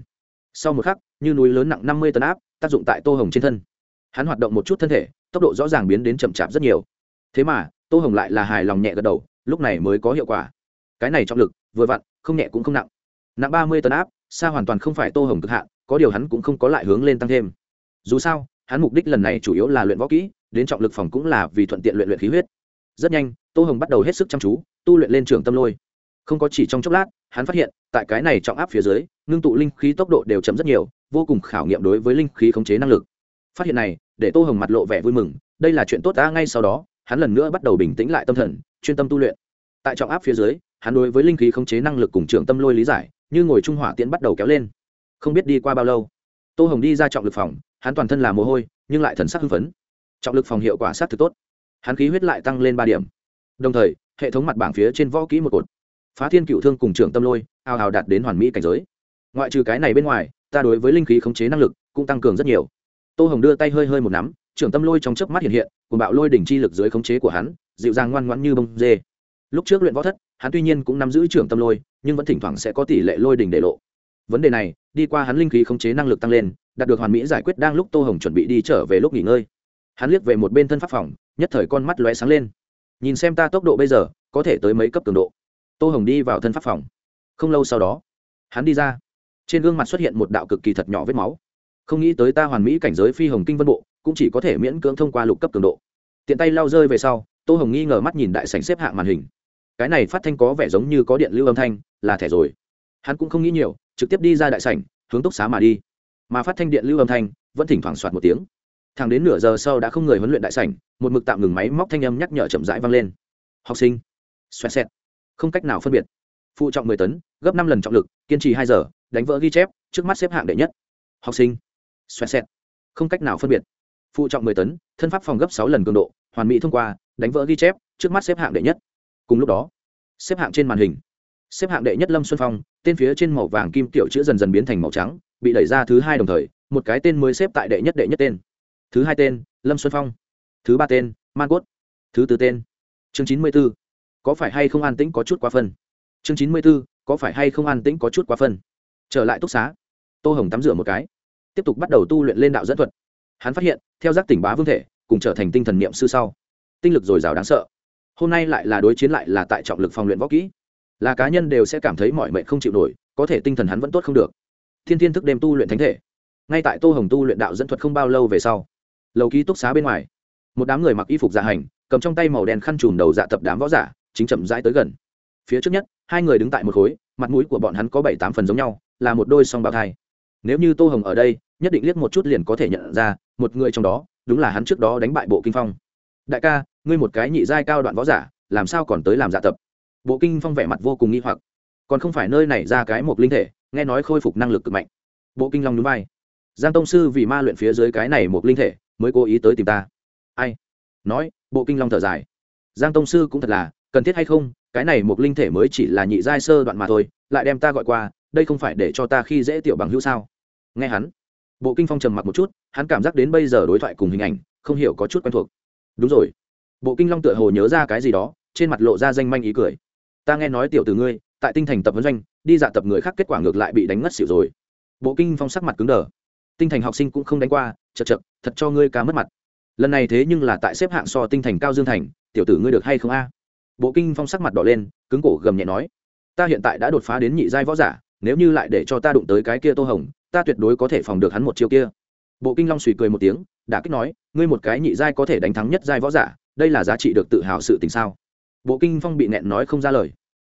Sau một khắc, như núi lớn nặng năm mươi tấn áp, tác dụng tại tô hồng trên thân. Hắn hoạt động một chút thân thể, tốc độ rõ ràng biến đến chậm chạp rất nhiều. Thế mà, tô hồng lại là hài lòng nhẹ gật đầu, lúc này mới có hiệu quả. Cái này trọng lực, vừa vặn, không nhẹ cũng không nặng. Nặng ba mươi tấn áp, xa hoàn toàn không phải tô hồng cực hạn, có điều hắn cũng không có lại hướng lên tăng thêm. Dù sao, hắn mục đích lần này chủ yếu là luyện võ kỹ, đến trọng lực phòng cũng là vì thuận tiện luyện luyện khí huyết. Rất nhanh, tô hồng bắt đầu hết sức chăm chú, tu luyện lên trường tâm lôi không có chỉ trong chốc lát, hắn phát hiện, tại cái này trọng áp phía dưới, ngưng tụ linh khí tốc độ đều chậm rất nhiều, vô cùng khảo nghiệm đối với linh khí khống chế năng lực. Phát hiện này, để tô hồng mặt lộ vẻ vui mừng, đây là chuyện tốt ta ngay sau đó, hắn lần nữa bắt đầu bình tĩnh lại tâm thần, chuyên tâm tu luyện. Tại trọng áp phía dưới, hắn đối với linh khí khống chế năng lực cùng trường tâm lôi lý giải, như ngồi trung hỏa tiễn bắt đầu kéo lên. Không biết đi qua bao lâu, tô hồng đi ra trọng lực phòng, hắn toàn thân là mồ hôi, nhưng lại thần sắc hưng phấn. Trọng lực phòng hiệu quả sát thực tốt. Hắn khí huyết lại tăng lên ba điểm. Đồng thời, hệ thống mặt bảng phía trên võ kỹ một cột phá thiên cựu thương cùng trưởng tâm lôi ao hào đạt đến hoàn mỹ cảnh giới. Ngoại trừ cái này bên ngoài, ta đối với linh khí khống chế năng lực cũng tăng cường rất nhiều. Tô hồng đưa tay hơi hơi một nắm, trưởng tâm lôi trong chớp mắt hiện hiện cùng bạo lôi đỉnh chi lực dưới khống chế của hắn, dịu dàng ngoan ngoãn như bông dê. Lúc trước luyện võ thất, hắn tuy nhiên cũng nắm giữ trưởng tâm lôi, nhưng vẫn thỉnh thoảng sẽ có tỷ lệ lôi đỉnh để lộ. Vấn đề này, đi qua hắn linh khí khống chế năng lực tăng lên, đạt được hoàn mỹ giải quyết đang lúc tô hồng chuẩn bị đi trở về lúc nghỉ ngơi. Hắn liếc về một bên thân pháp phòng, nhất thời con mắt lóe sáng lên. Nhìn xem ta tốc độ bây giờ, có thể tới mấy cấp cường độ tô hồng đi vào thân pháp phòng. Không lâu sau đó, hắn đi ra. Trên gương mặt xuất hiện một đạo cực kỳ thật nhỏ vết máu. Không nghĩ tới ta hoàn mỹ cảnh giới phi hồng kinh vân bộ, cũng chỉ có thể miễn cưỡng thông qua lục cấp cường độ. Tiện tay lao rơi về sau, tô hồng nghi ngờ mắt nhìn đại sảnh xếp hạng màn hình. Cái này phát thanh có vẻ giống như có điện lưu âm thanh, là thẻ rồi. Hắn cũng không nghĩ nhiều, trực tiếp đi ra đại sảnh, hướng túc xá mà đi. Mà phát thanh điện lưu âm thanh vẫn thỉnh thoảng soạt một tiếng. Thẳng đến nửa giờ sau đã không người huấn luyện đại sảnh, một mực tạm ngừng máy móc thanh âm nhắc nhở chậm rãi vang lên. Học sinh. Xoẹt xẹt không cách nào phân biệt. Phụ trọng mười tấn, gấp năm lần trọng lực, kiên trì hai giờ, đánh vỡ ghi chép, trước mắt xếp hạng đệ nhất. Học sinh. Xoẹt xẹt. Không cách nào phân biệt. Phụ trọng mười tấn, thân pháp phòng gấp sáu lần cường độ, hoàn mỹ thông qua, đánh vỡ ghi chép, trước mắt xếp hạng đệ nhất. Cùng lúc đó, xếp hạng trên màn hình. Xếp hạng đệ nhất lâm xuân phong, tên phía trên màu vàng kim tiểu chữ dần dần biến thành màu trắng, bị đẩy ra thứ hai đồng thời, một cái tên mới xếp tại đệ nhất đệ nhất tên. Thứ hai tên, lâm xuân phong. Thứ ba tên man cốt thứ tư tên. Chương chín mươi b ố có phải hay không an tĩnh có chút quá phân? Chương chín mươi b ố có phải hay không an tĩnh có chút quá phân? Trở lại túc xá, tô hồng tắm rửa một cái, tiếp tục bắt đầu tu luyện lên đạo dẫn thuật. Hắn phát hiện, theo giác tỉnh bá vương thể, cùng trở thành tinh thần niệm sư sau, tinh lực dồi dào đáng sợ. Hôm nay lại là đối chiến lại là tại trọng lực phòng luyện võ kỹ. Là cá nhân đều sẽ cảm thấy mọi mệnh không chịu nổi, có thể tinh thần hắn vẫn tốt không được. Thiên thiên thức đêm tu luyện thánh thể. Ngay tại tô hồng tu luyện đạo dẫn thuật không bao lâu về sau, lầu ký túc xá bên ngoài, một đám người mặc y phục dạ hành, cầm trong tay màu đen khăn trùm đầu dạ tập đám võ giả chính chậm rãi tới gần. Phía trước nhất, hai người đứng tại một khối, mặt mũi của bọn hắn có bảy tám phần giống nhau, là một đôi song bào thai. Nếu như tô hồng ở đây, nhất định liếc một chút liền có thể nhận ra, một người trong đó, đúng là hắn trước đó đánh bại bộ kinh phong. Đại ca, ngươi một cái nhị giai cao đoạn võ giả, làm sao còn tới làm dạ tập? Bộ kinh phong vẻ mặt vô cùng nghi hoặc. Còn không phải nơi này ra cái một linh thể, nghe nói khôi phục năng lực cực mạnh. Bộ kinh long núi bay giang tông sư vì ma luyện phía dưới cái này một linh thể, mới cố ý tới tìm ta. Ai? Nói, bộ kinh long thở dài. Giang tông sư cũng thật là cần thiết hay không, cái này một linh thể mới chỉ là nhị giai sơ đoạn mà thôi, lại đem ta gọi qua, đây không phải để cho ta khi dễ tiểu bằng hữu sao? Nghe hắn, bộ kinh phong trầm mặc một chút, hắn cảm giác đến bây giờ đối thoại cùng hình ảnh, không hiểu có chút quen thuộc. Đúng rồi. Bộ kinh long tựa hồ nhớ ra cái gì đó, trên mặt lộ ra danh manh ý cười. Ta nghe nói tiểu từ ngươi, tại tinh thành tập vấn doanh, đi dạ tập người khác kết quả ngược lại bị đánh ngất xỉu rồi. Bộ kinh phong sắc mặt cứng đờ. Tinh thành học sinh cũng không đánh qua, chật chật, thật cho ngươi ca mất mặt. Lần này thế nhưng là tại xếp hạng so tinh thành cao dương thành, tiểu tử ngươi được hay không a? Bộ kinh phong sắc mặt đỏ lên, cứng cổ gầm nhẹ nói, ta hiện tại đã đột phá đến nhị giai võ giả, nếu như lại để cho ta đụng tới cái kia tô hồng, ta tuyệt đối có thể phòng được hắn một chiêu kia. Bộ kinh long suy cười một tiếng đã kích nói, ngươi một cái nhị giai có thể đánh thắng nhất giai võ giả, đây là giá trị được tự hào sự tình sao? Bộ kinh phong bị nẹn nói không ra lời.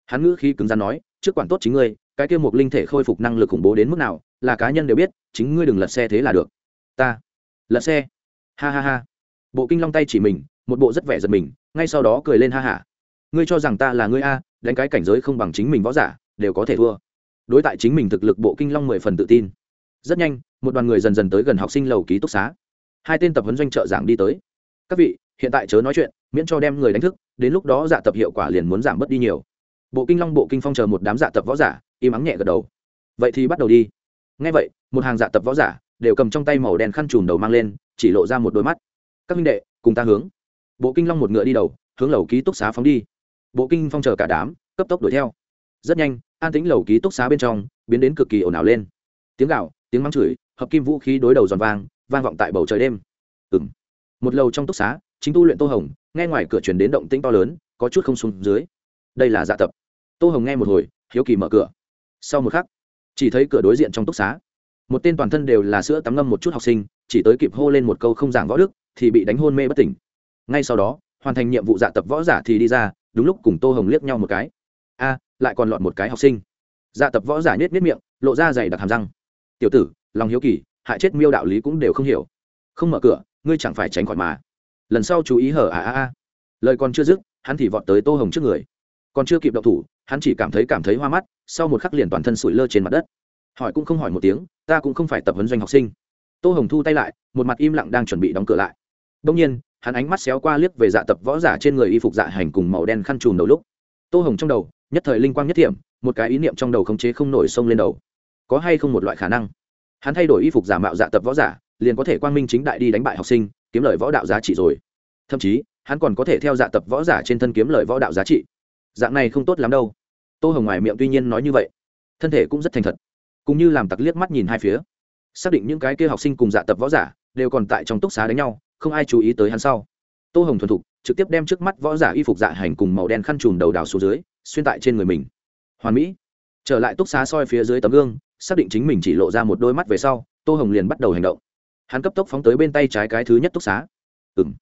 Hắn ngữ khi cứng rắn nói, trước quản tốt chính ngươi, cái kia một linh thể khôi phục năng lực khủng bố đến mức nào, là cá nhân đều biết, chính ngươi đừng lật xe thế là được. Ta, lật xe? Ha ha ha. Bộ kinh long tay chỉ mình, một bộ rất vẻ giật mình, ngay sau đó cười lên ha hả ngươi cho rằng ta là ngươi a, đánh cái cảnh giới không bằng chính mình võ giả, đều có thể thua. Đối tại chính mình thực lực bộ kinh long mười phần tự tin. Rất nhanh, một đoàn người dần dần tới gần học sinh lầu ký túc xá. Hai tên tập huấn doanh trợ giảng đi tới. Các vị, hiện tại chớ nói chuyện, miễn cho đem người đánh thức, đến lúc đó dạ tập hiệu quả liền muốn giảm bớt đi nhiều. Bộ kinh long bộ kinh phong chờ một đám dạ tập võ giả, im ắng nhẹ gật đầu. Vậy thì bắt đầu đi. Ngay vậy, một hàng dạ tập võ giả đều cầm trong tay màu đen khăn trùm đầu mang lên, chỉ lộ ra một đôi mắt. Các minh đệ, cùng ta hướng. Bộ kinh long một ngựa đi đầu, hướng lầu ký túc xá phóng đi bộ kinh phong chờ cả đám, cấp tốc đuổi theo. Rất nhanh, an tĩnh lầu ký túc xá bên trong, biến đến cực kỳ ồn ào lên. Tiếng gạo tiếng mắng chửi, hợp kim vũ khí đối đầu giòn vang vang vọng tại bầu trời đêm. Ừng một lầu trong túc xá, chính tu luyện tô hồng, nghe ngoài cửa chuyển đến động tĩnh to lớn, có chút không xuống dưới. Đây là dạ tập. Tô hồng nghe một hồi, hiếu kỳ mở cửa. Sau một khắc, chỉ thấy cửa đối diện trong túc xá. Một tên toàn thân đều là sữa tắm ngâm một chút học sinh, chỉ tới kịp hô lên một câu không giảng võ đức, thì bị đánh hôn mê bất tỉnh. Ngay sau đó, hoàn thành nhiệm vụ dạ tập võ giả thì đi ra đúng lúc cùng tô hồng liếc nhau một cái. A, lại còn lọt một cái học sinh. Dạ tập võ giả nhét nhét miệng, lộ ra dày đặc hàm răng. Tiểu tử, lòng hiếu kỳ, hại chết miêu đạo lý cũng đều không hiểu. Không mở cửa, ngươi chẳng phải tránh khỏi mà. Lần sau chú ý hở à à à lời còn chưa dứt, hắn thì vọt tới tô hồng trước người. Còn chưa kịp đậu thủ, hắn chỉ cảm thấy cảm thấy hoa mắt, sau một khắc liền toàn thân sủi lơ trên mặt đất. Hỏi cũng không hỏi một tiếng, ta cũng không phải tập huấn doanh học sinh. Tô hồng thu tay lại, một mặt im lặng đang chuẩn bị đóng cửa lại. Đông nhiên hắn ánh mắt xéo qua liếc về dạ tập võ giả trên người y phục dạ hành cùng màu đen khăn trùm đầu lúc. Tô hồng trong đầu, nhất thời linh quang nhất thiểm, một cái ý niệm trong đầu khống chế không nổi sông lên đầu. Có hay không một loại khả năng? Hắn thay đổi y phục giả mạo dạ tập võ giả, liền có thể quang minh chính đại đi đánh bại học sinh, kiếm lời võ đạo giá trị rồi. Thậm chí, hắn còn có thể theo dạ tập võ giả trên thân kiếm lời võ đạo giá trị. Dạng này không tốt lắm đâu. Tô hồng ngoài miệng tuy nhiên nói như vậy, thân thể cũng rất thành thật. Cũng như làm tặc liếc mắt nhìn hai phía. Xác định những cái kia học sinh cùng dạ tập võ giả đều còn tại trong túc xá đánh nhau không ai chú ý tới hắn sau. Tô hồng thuần thục, trực tiếp đem trước mắt võ giả y phục dạ hành cùng màu đen khăn trùm đầu đào xuống dưới, xuyên tại trên người mình. Hoàn mỹ. Trở lại túc xá soi phía dưới tấm gương, xác định chính mình chỉ lộ ra một đôi mắt về sau, tô hồng liền bắt đầu hành động. Hắn cấp tốc phóng tới bên tay trái cái thứ nhất túc xá. Ừ m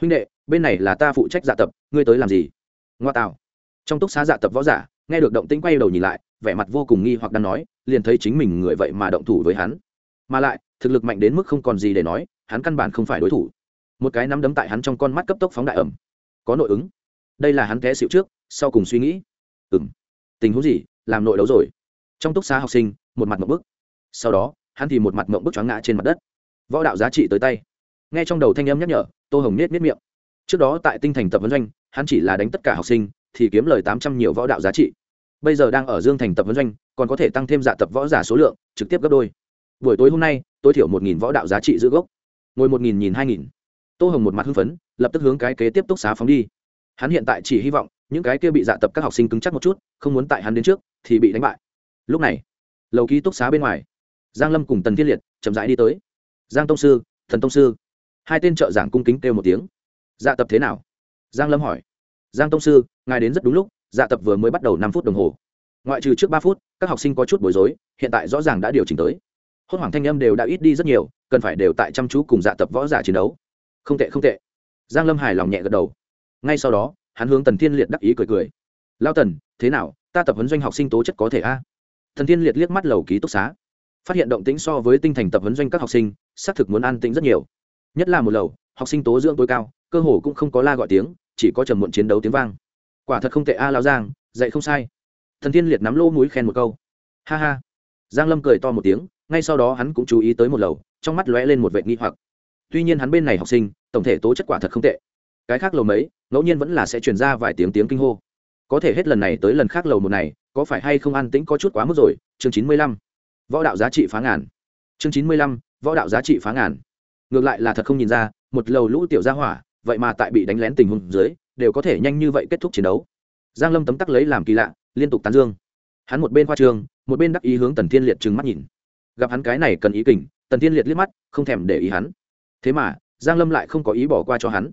huynh đệ, bên này là ta phụ trách dạ tập, ngươi tới làm gì? Ngoa tạo. Trong túc xá dạ tập võ giả, nghe được động tĩnh quay đầu nhìn lại, vẻ mặt vô cùng nghi hoặc đang nói, liền thấy chính mình người vậy mà động thủ với hắn. Mà lại, thực lực mạnh đến mức không còn gì để nói, hắn căn bản không phải đối thủ một cái nắm đấm tại hắn trong con mắt cấp tốc phóng đại ẩm. Có nội ứng. Đây là hắn té xịu trước, sau cùng suy nghĩ. Ừ m tình huống gì? Làm nội đấu rồi. Trong túc xá học sinh, một mặt mộng bức. Sau đó, hắn thì một mặt mộng bức choáng ngã trên mặt đất. Võ đạo giá trị tới tay. Nghe trong đầu thanh âm nhắc nhở, tô hồng nết nết miệng. Trước đó tại tinh thành tập vấn doanh, hắn chỉ là đánh tất cả học sinh, thì kiếm lời tám trăm nhiều võ đạo giá trị. Bây giờ đang ở dương thành tập vấn doanh, còn có thể tăng thêm dạ tập võ giả số lượng, trực tiếp gấp đôi. Buổi tối hôm nay, tối thiểu một nghìn võ đạo giá trị giữ gốc. Ngồi một nghìn nhìn hai nghìn tô hồng một mặt hưng phấn, lập tức hướng cái kế tiếp túc xá phóng đi. Hắn hiện tại chỉ hy vọng, những cái kia bị dạ tập các học sinh cứng chắc một chút, không muốn tại hắn đến trước, thì bị đánh bại. Lúc này, lầu ký túc xá bên ngoài, giang lâm cùng tần thiên liệt chậm rãi đi tới. Giang tông sư, thần tông sư. Hai tên trợ giảng cung kính kêu một tiếng. Dạ tập thế nào? Giang lâm hỏi. Giang tông sư, ngài đến rất đúng lúc dạ tập vừa mới bắt đầu năm phút đồng hồ. Ngoại trừ trước ba phút, các học sinh có chút bối rối, hiện tại rõ ràng đã điều chỉnh tới. Hốt hoảng thanh âm đều đã ít đi rất nhiều, cần phải đều tại chăm chú cùng dạ tập võ giả chiến đấu không tệ không tệ. Giang lâm hài lòng nhẹ gật đầu. Ngay sau đó, hắn hướng tần thiên liệt đắc ý cười cười. Lao tần, thế nào? Ta tập huấn doanh học sinh tố chất có thể a? Thần thiên liệt liếc mắt lầu ký túc xá. Phát hiện động tĩnh so với tinh thành tập huấn doanh các học sinh, xác thực muốn an tĩnh rất nhiều. Nhất là một lầu, học sinh tố dưỡng tối cao, cơ hồ cũng không có la gọi tiếng, chỉ có trầm muộn chiến đấu tiếng vang. Quả thật không tệ a lao giang, dạy không sai. Thần thiên liệt nắm lô mũi khen một câu. Ha ha. Giang lâm cười to một tiếng, ngay sau đó hắn cũng chú ý tới một lầu, trong mắt lóe lên một vệ nghi hoặc. Tuy nhiên hắn bên này học sinh tổng thể tố chất quả thật không tệ. Cái khác lầu mấy, ngẫu nhiên vẫn là sẽ truyền ra vài tiếng tiếng kinh hô. Có thể hết lần này tới lần khác lầu một này, có phải hay không an tĩnh có chút quá mức rồi? Chương chín mươi lăm. Võ đạo giá trị phá ngàn. Chương chín mươi lăm. Võ đạo giá trị phá ngàn. Ngược lại là thật không nhìn ra, một lầu lũ tiểu gia hỏa, vậy mà tại bị đánh lén tình huống dưới, đều có thể nhanh như vậy kết thúc chiến đấu. Giang lâm tấm tắc lấy làm kỳ lạ, liên tục tán dương. Hắn một bên khoa trường, một bên đắc ý hướng tần thiên liệt trừng mắt nhìn. Gặp hắn cái này cần ý kình, tần thiên liệt liếc mắt, không thèm để ý hắn. Thế mà giang lâm lại không có ý bỏ qua cho hắn.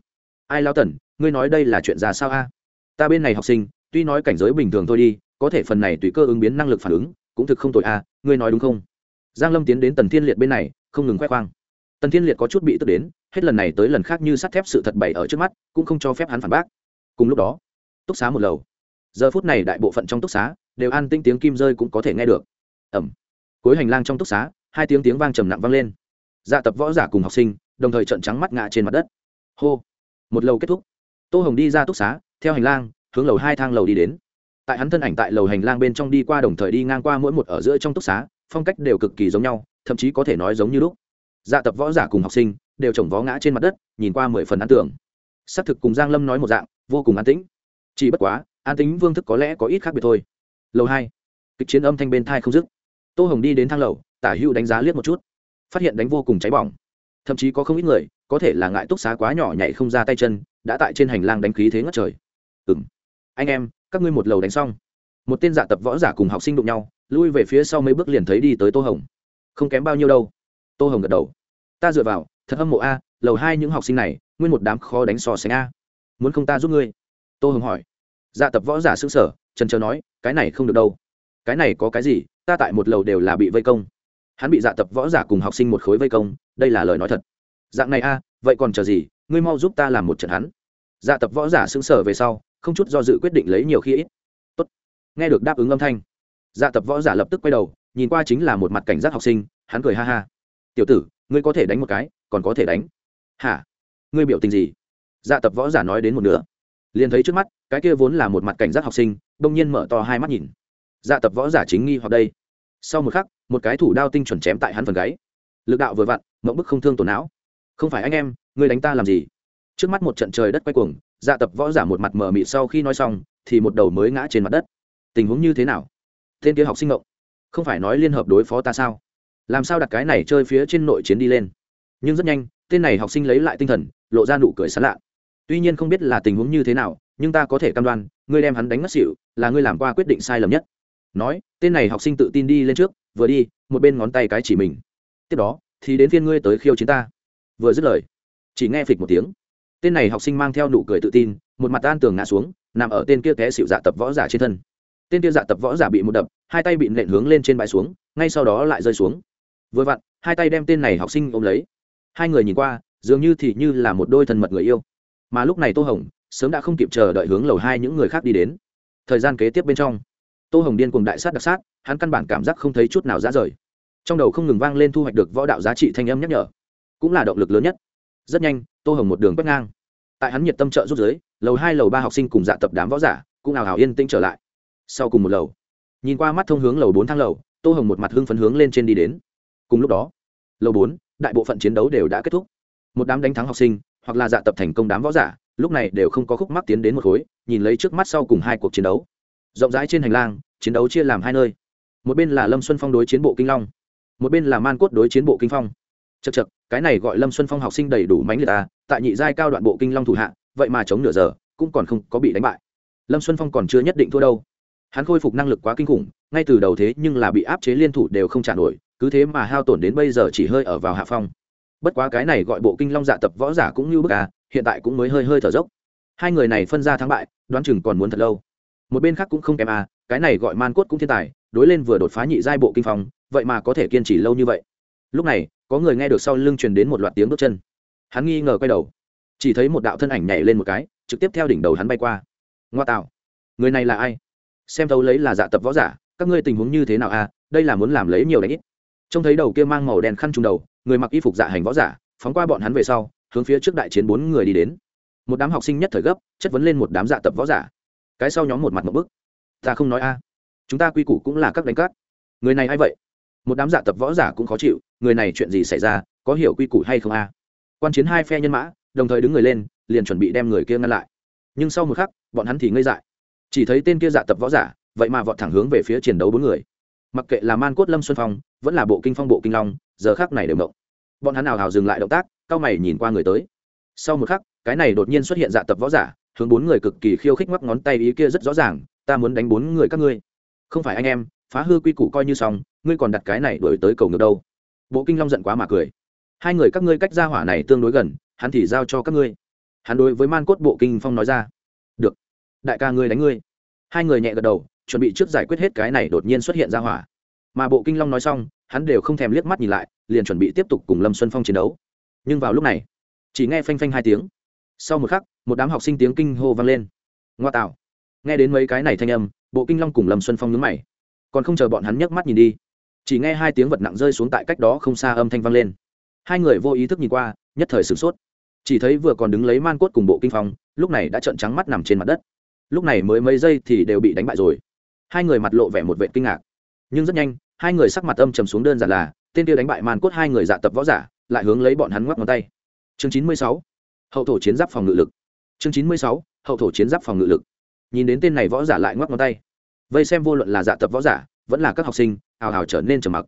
Ai lao tần, ngươi nói đây là chuyện ra sao a? Ta bên này học sinh, tuy nói cảnh giới bình thường thôi đi, có thể phần này tùy cơ ứng biến năng lực phản ứng, cũng thực không tội a, ngươi nói đúng không? Giang lâm tiến đến tần thiên liệt bên này, không ngừng khoe khoang. Tần thiên liệt có chút bị tức đến, hết lần này tới lần khác như sắt thép sự thật bày ở trước mắt, cũng không cho phép hắn phản bác. Cùng lúc đó, túc xá một lầu. Giờ phút này đại bộ phận trong túc xá, đều an tinh tiếng kim rơi cũng có thể nghe được. Ẩm. Cuối hành lang trong túc xá, hai tiếng tiếng vang trầm nặng vang lên. Dạ tập võ giả cùng học sinh đồng thời trận trắng mắt ngã trên mặt đất. Hô. Một lầu kết thúc. Tô hồng đi ra túc xá, theo hành lang, hướng lầu hai thang lầu đi đến. Tại hắn thân ảnh tại lầu hành lang bên trong đi qua đồng thời đi ngang qua mỗi một ở giữa trong túc xá, phong cách đều cực kỳ giống nhau, thậm chí có thể nói giống như lúc. Dạ tập võ giả cùng học sinh đều chồng vó ngã trên mặt đất, nhìn qua mười phần ăn tưởng. Xác thực cùng giang lâm nói một dạng, vô cùng an tĩnh. Chỉ bất quá, an tính vương thức có lẽ có ít khác biệt thôi. Lầu hai. Kịch chiến âm thanh bên thai không dứt. Tô hồng đi đến thang lầu, tả hữu đánh giá liếc một chút. Phát hiện đánh vô cùng cháy bỏng thậm chí có không ít người có thể là ngại túc xá quá nhỏ nhảy không ra tay chân, đã tại trên hành lang đánh khí thế ngất trời. Ừng anh em, các ngươi một lầu đánh xong. Một tên giả tập võ giả cùng học sinh đụng nhau, lui về phía sau mấy bước liền thấy đi tới tô hồng. Không kém bao nhiêu đâu. Tô hồng gật đầu. Ta dựa vào, thật hâm mộ a, lầu hai những học sinh này, nguyên một đám khó đánh sò sánh a. Muốn không ta giúp ngươi? Tô hồng hỏi. Dạ tập võ giả xứng sở trần trờ nói, cái này không được đâu. Cái này có cái gì, ta tại một lầu đều là bị vây công. Hắn bị dạ tập võ giả cùng học sinh một khối vây công đây là lời nói thật. Dạng này a, vậy còn chờ gì, ngươi mau giúp ta làm một trận hắn. Dạ tập võ giả xứng sở về sau, không chút do dự quyết định lấy nhiều khi ít. Tốt. nghe được đáp ứng âm thanh dạ tập võ giả lập tức quay đầu, nhìn qua chính là một mặt cảnh giác học sinh, hắn cười ha ha. Tiểu tử, ngươi có thể đánh một cái, còn có thể đánh. Hả? Ngươi biểu tình gì? Dạ tập võ giả nói đến một nửa. Liền thấy trước mắt, cái kia vốn là một mặt cảnh giác học sinh, đông nhiên mở to hai mắt nhìn. Dạ tập võ giả chính nghi hoặc đây. Sau một khắc, một cái thủ đao tinh chuẩn chém tại hắn phần gáy. Lực đạo vừa vặn mộng bức không thương tổn não. Không phải anh em, ngươi đánh ta làm gì? Trước mắt một trận trời đất quay cuồng dạ tập võ giả một mặt mờ mịt sau khi nói xong, thì một đầu mới ngã trên mặt đất. Tình huống như thế nào? Tên kia học sinh mộng, không phải nói liên hợp đối phó ta sao? Làm sao đặt cái này chơi phía trên nội chiến đi lên? Nhưng rất nhanh, tên này học sinh lấy lại tinh thần, lộ ra nụ cười sán lạ. Tuy nhiên không biết là tình huống như thế nào, nhưng ta có thể cam đoan, ngươi đem hắn đánh mất xỉu, là ngươi làm qua quyết định sai lầm nhất. Nói, tên này học sinh tự tin đi lên trước, vừa đi, một bên ngón tay cái chỉ mình. Tiếp đó thì đến phiên ngươi tới khiêu chiến ta. Vừa dứt lời, chỉ nghe phịch một tiếng. Tên này học sinh mang theo nụ cười tự tin, một mặt tan tường ngã xuống, nằm ở tên kia té xịu dạ tập võ giả trên thân. Tên kia dạ tập võ giả bị một đập, hai tay bị nện hướng lên trên bãi xuống, ngay sau đó lại rơi xuống. Vừa vặn, hai tay đem tên này học sinh ôm lấy. Hai người nhìn qua, dường như thì như là một đôi thân mật người yêu. Mà lúc này tô hồng, sớm đã không kịp chờ đợi hướng lầu hai những người khác đi đến. Thời gian kế tiếp bên trong, tô hồng điên cùng đại sát đặc sát, hắn căn bản cảm giác không thấy chút nào ra rời trong đầu không ngừng vang lên thu hoạch được võ đạo giá trị thanh âm nhắc nhở. Cũng là động lực lớn nhất. Rất nhanh, tô hồng một đường quét ngang. Tại hắn nhiệt tâm trợ rút giới lầu hai, lầu ba học sinh cùng dạ tập đám võ giả cũng ảo ảo yên tĩnh trở lại. Sau cùng một lầu, nhìn qua mắt thông hướng lầu bốn thang lầu, tô hồng một mặt hưng phấn hướng lên trên đi đến. Cùng lúc đó, lầu bốn, đại bộ phận chiến đấu đều đã kết thúc. Một đám đánh thắng học sinh, hoặc là dạ tập thành công đám võ giả, lúc này đều không có khúc mắc tiến đến một khối, nhìn lấy trước mắt sau cùng hai cuộc chiến đấu. Rộng rãi trên hành lang, chiến đấu chia làm hai nơi. Một bên là lâm xuân phong đối chiến bộ kinh long một bên là man cốt đối chiến bộ kinh phong. Chật chật cái này gọi lâm xuân phong học sinh đầy đủ mánh liệt ta tại nhị giai cao đoạn bộ kinh long thủ hạ, vậy mà chống nửa giờ, cũng còn không có bị đánh bại. Lâm xuân phong còn chưa nhất định thua đâu. Hắn khôi phục năng lực quá kinh khủng, ngay từ đầu thế nhưng là bị áp chế liên thủ đều không trả nổi, cứ thế mà hao tổn đến bây giờ chỉ hơi ở vào hạ phong. Bất quá cái này gọi bộ kinh long dạ tập võ giả cũng như bức à hiện tại cũng mới hơi hơi thở dốc. Hai người này phân ra thắng bại, đoán chừng còn muốn thật lâu. Một bên khác cũng không kém à cái này gọi man cốt cũng thiên tài, đối lên vừa đột phá nhị giai bộ kinh phong vậy mà có thể kiên trì lâu như vậy? Lúc này, có người nghe được sau lưng truyền đến một loạt tiếng bước chân. Hắn nghi ngờ quay đầu. Chỉ thấy một đạo thân ảnh nhảy lên một cái, trực tiếp theo đỉnh đầu hắn bay qua. Ngoa tạo. Người này là ai? Xem thấu lấy là dạ tập võ giả, các ngươi tình huống như thế nào à? Đây là muốn làm lấy nhiều đánh ít. Trông thấy đầu kia mang màu đen khăn trùng đầu, người mặc y phục dạ hành võ giả, phóng qua bọn hắn về sau, hướng phía trước đại chiến bốn người đi đến. Một đám học sinh nhất thời gấp, chất vấn lên một đám dạ tập võ giả. Cái sau nhóm một mặt một bức. Ta không nói a. Chúng ta quy củ cũng là các đánh cát người này a i vậy? Một đám giả tập võ giả cũng khó chịu, người này chuyện gì xảy ra, có hiểu quy củ hay không a? Quan chiến hai phe nhân mã, đồng thời đứng người lên, liền chuẩn bị đem người kia ngăn lại. Nhưng sau một khắc, bọn hắn thì ngây dại. Chỉ thấy tên kia dạ tập võ giả, vậy mà vọt thẳng hướng về phía chiến đấu bốn người. Mặc kệ là man cốt lâm xuân phong, vẫn là bộ kinh phong, bộ kinh long, giờ khác này đều mộng bọn hắn nào hào dừng lại động tác, cao mày nhìn qua người tới. Sau một khắc, cái này đột nhiên xuất hiện dạ tập võ giả, hướng bốn người cực kỳ khiêu khích ngoắc ngón tay ý kia rất rõ ràng, ta muốn đánh bốn người các ngươi. Không phải anh em phá hư quy củ coi như xong, ngươi còn đặt cái này đổi tới cầu ngược đâu? Bộ kinh long giận quá mà cười. Hai người các ngươi cách ra hỏa này tương đối gần, hắn thì giao cho các ngươi. Hắn đối với man cốt bộ kinh phong nói ra. Được. Đại ca ngươi đánh ngươi. Hai người nhẹ gật đầu, chuẩn bị trước giải quyết hết cái này đột nhiên xuất hiện ra hỏa. Mà bộ kinh long nói xong, hắn đều không thèm liếc mắt nhìn lại, liền chuẩn bị tiếp tục cùng lâm xuân phong chiến đấu. Nhưng vào lúc này, chỉ nghe phanh phanh hai tiếng. Sau một khắc, một đám học sinh tiếng kinh hô vang lên. Ngoa tạo. Nghe đến mấy cái này thanh âm, bộ kinh long cùng lâm xuân phong nhớ mày còn không chờ bọn hắn nhấc mắt nhìn đi. Chỉ nghe hai tiếng vật nặng rơi xuống tại cách đó không xa âm thanh vang lên. Hai người vô ý thức nhìn qua, nhất thời sửng sốt. Chỉ thấy vừa còn đứng lấy man cốt cùng bộ kinh phong, lúc này đã trợn trắng mắt nằm trên mặt đất. Lúc này mới mấy giây thì đều bị đánh bại rồi. Hai người mặt lộ vẻ một vệ kinh ngạc. Nhưng rất nhanh, hai người sắc mặt âm trầm xuống đơn giản là, tên tiêu đánh bại man cốt hai người dạ tập võ giả, lại hướng lấy bọn hắn ngoắc ngón tay. Chương chín mươi sáu, hậu thổ chiến giáp phòng ngự lực. Chương chín mươi sáu, hậu thổ chiến giáp phòng ngự lực. Nhìn đến tên này võ giả lại ngoắc ngón tay vây xem vô luận là dạ tập võ giả, vẫn là các học sinh hào hào trở nên trầm mặc.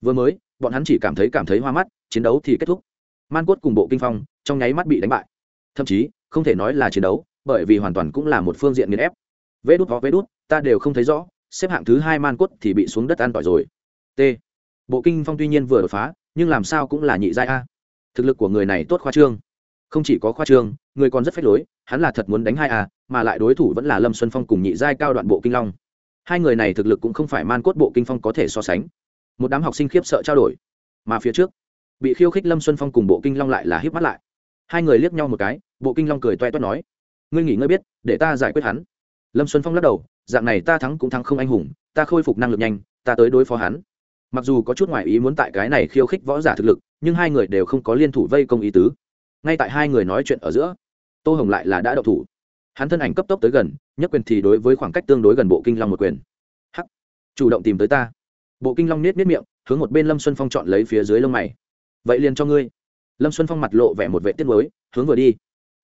Vừa mới, bọn hắn chỉ cảm thấy cảm thấy hoa mắt, chiến đấu thì kết thúc. Man cốt cùng bộ kinh phong, trong nháy mắt bị đánh bại. Thậm chí, không thể nói là chiến đấu, bởi vì hoàn toàn cũng là một phương diện nghiền ép. Vê đút có vê đút, ta đều không thấy rõ, xếp hạng thứ hai man cốt thì bị xuống đất an tỏi rồi. T. Bộ kinh phong tuy nhiên vừa đột phá, nhưng làm sao cũng là nhị giai a. Thực lực của người này tốt khoa trương. Không chỉ có khoa trương, người còn rất phách lối, hắn là thật muốn đánh hai a, mà lại đối thủ vẫn là lâm xuân phong cùng nhị giai cao đoạn bộ kinh long hai người này thực lực cũng không phải man cốt bộ kinh phong có thể so sánh. Một đám học sinh khiếp sợ trao đổi. Mà phía trước, bị khiêu khích lâm xuân phong cùng bộ kinh long lại là hiếp mắt lại. Hai người liếc nhau một cái, bộ kinh long cười toe toét nói, ngươi nghỉ ngơi biết, để ta giải quyết hắn. Lâm xuân phong lắc đầu, dạng này ta thắng cũng thắng không anh hùng, ta khôi phục năng lực nhanh, ta tới đối phó hắn. Mặc dù có chút ngoại ý muốn tại cái này khiêu khích võ giả thực lực, nhưng hai người đều không có liên thủ vây công ý tứ. Ngay tại hai người nói chuyện ở giữa, tô hồng lại là đã đậu thủ hắn thân ảnh cấp tốc tới gần, nhất quyền thì đối với khoảng cách tương đối gần bộ kinh long một quyền. Hắc! Chủ động tìm tới ta. Bộ kinh long nết nết miệng, hướng một bên lâm xuân phong chọn lấy phía dưới lông mày. Vậy liền cho ngươi. Lâm xuân phong mặt lộ vẻ một vệ tiết mới hướng vừa đi.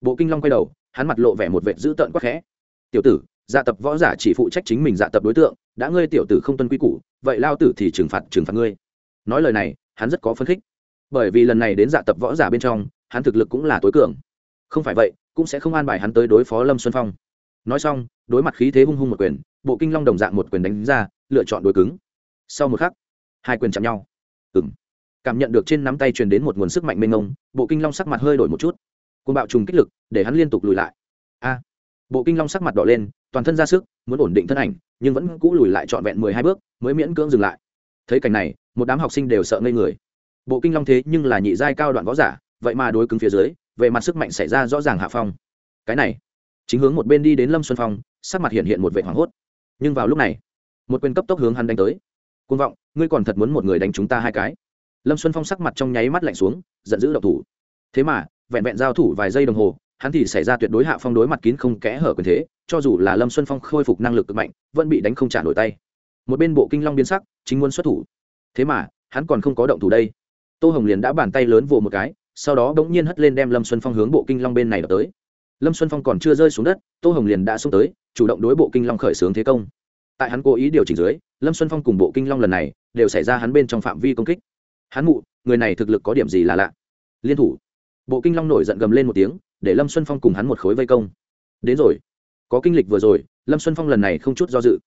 Bộ kinh long quay đầu, hắn mặt lộ vẻ một vệ dữ tợn quắc khẽ. Tiểu tử dạ tập võ giả chỉ phụ trách chính mình dạ tập đối tượng, đã ngươi tiểu tử không tuân quy củ, vậy lao tử thì trừng phạt trừng phạt ngươi. Nói lời này, hắn rất có phấn khích. Bởi vì lần này đến dạ tập võ giả bên trong, hắn thực lực cũng là tối cường không phải vậy, cũng sẽ không an bài hắn tới đối phó lâm xuân phong. Nói xong, đối mặt khí thế hung hung một quyền, bộ kinh long đồng dạng một quyền đánh ra, lựa chọn đối cứng. Sau một khắc, hai quyền chạm nhau. Ừng cảm nhận được trên nắm tay truyền đến một nguồn sức mạnh mênh mông, bộ kinh long sắc mặt hơi đổi một chút. Côn bạo trùng kích lực, để hắn liên tục lùi lại. A. Bộ kinh long sắc mặt đỏ lên, toàn thân ra sức, muốn ổn định thân ảnh, nhưng vẫn cũ lùi lại trọn vẹn mười hai bước, mới miễn cưỡng dừng lại. Thấy cảnh này, một đám học sinh đều sợ ngây người. Bộ kinh long thế nhưng là nhị giai cao đoạn võ giả, vậy mà đối cứng phía dưới về mặt sức mạnh xảy ra rõ ràng hạ phong. Cái này, chính hướng một bên đi đến lâm xuân phong, sắc mặt hiện hiện một vệ hoảng hốt. Nhưng vào lúc này, một quyền cấp tốc hướng hắn đánh tới. Côn vọng, ngươi còn thật muốn một người đánh chúng ta hai cái? Lâm xuân phong sắc mặt trong nháy mắt lạnh xuống, giận dữ độc thủ. Thế mà, vẹn vẹn giao thủ vài giây đồng hồ, hắn thì xảy ra tuyệt đối hạ phong đối mặt kín không kẽ hở quyền thế, cho dù là lâm xuân phong khôi phục năng lực cực mạnh, vẫn bị đánh không trả nổi tay. Một bên bộ kinh long biến sắc, chính muốn xuất thủ. Thế mà, hắn còn không có động thủ đây. Tô hồng liền đã bàn tay lớn vồ một cái sau đó bỗng nhiên hất lên đem lâm xuân phong hướng bộ kinh long bên này đập tới lâm xuân phong còn chưa rơi xuống đất tô hồng liền đã xông tới chủ động đối bộ kinh long khởi xướng thế công tại hắn cố ý điều chỉnh dưới lâm xuân phong cùng bộ kinh long lần này đều xảy ra hắn bên trong phạm vi công kích hắn mụ người này thực lực có điểm gì là lạ liên thủ bộ kinh long nổi giận gầm lên một tiếng để lâm xuân phong cùng hắn một khối vây công đến rồi có kinh lịch vừa rồi lâm xuân phong lần này không chút do dự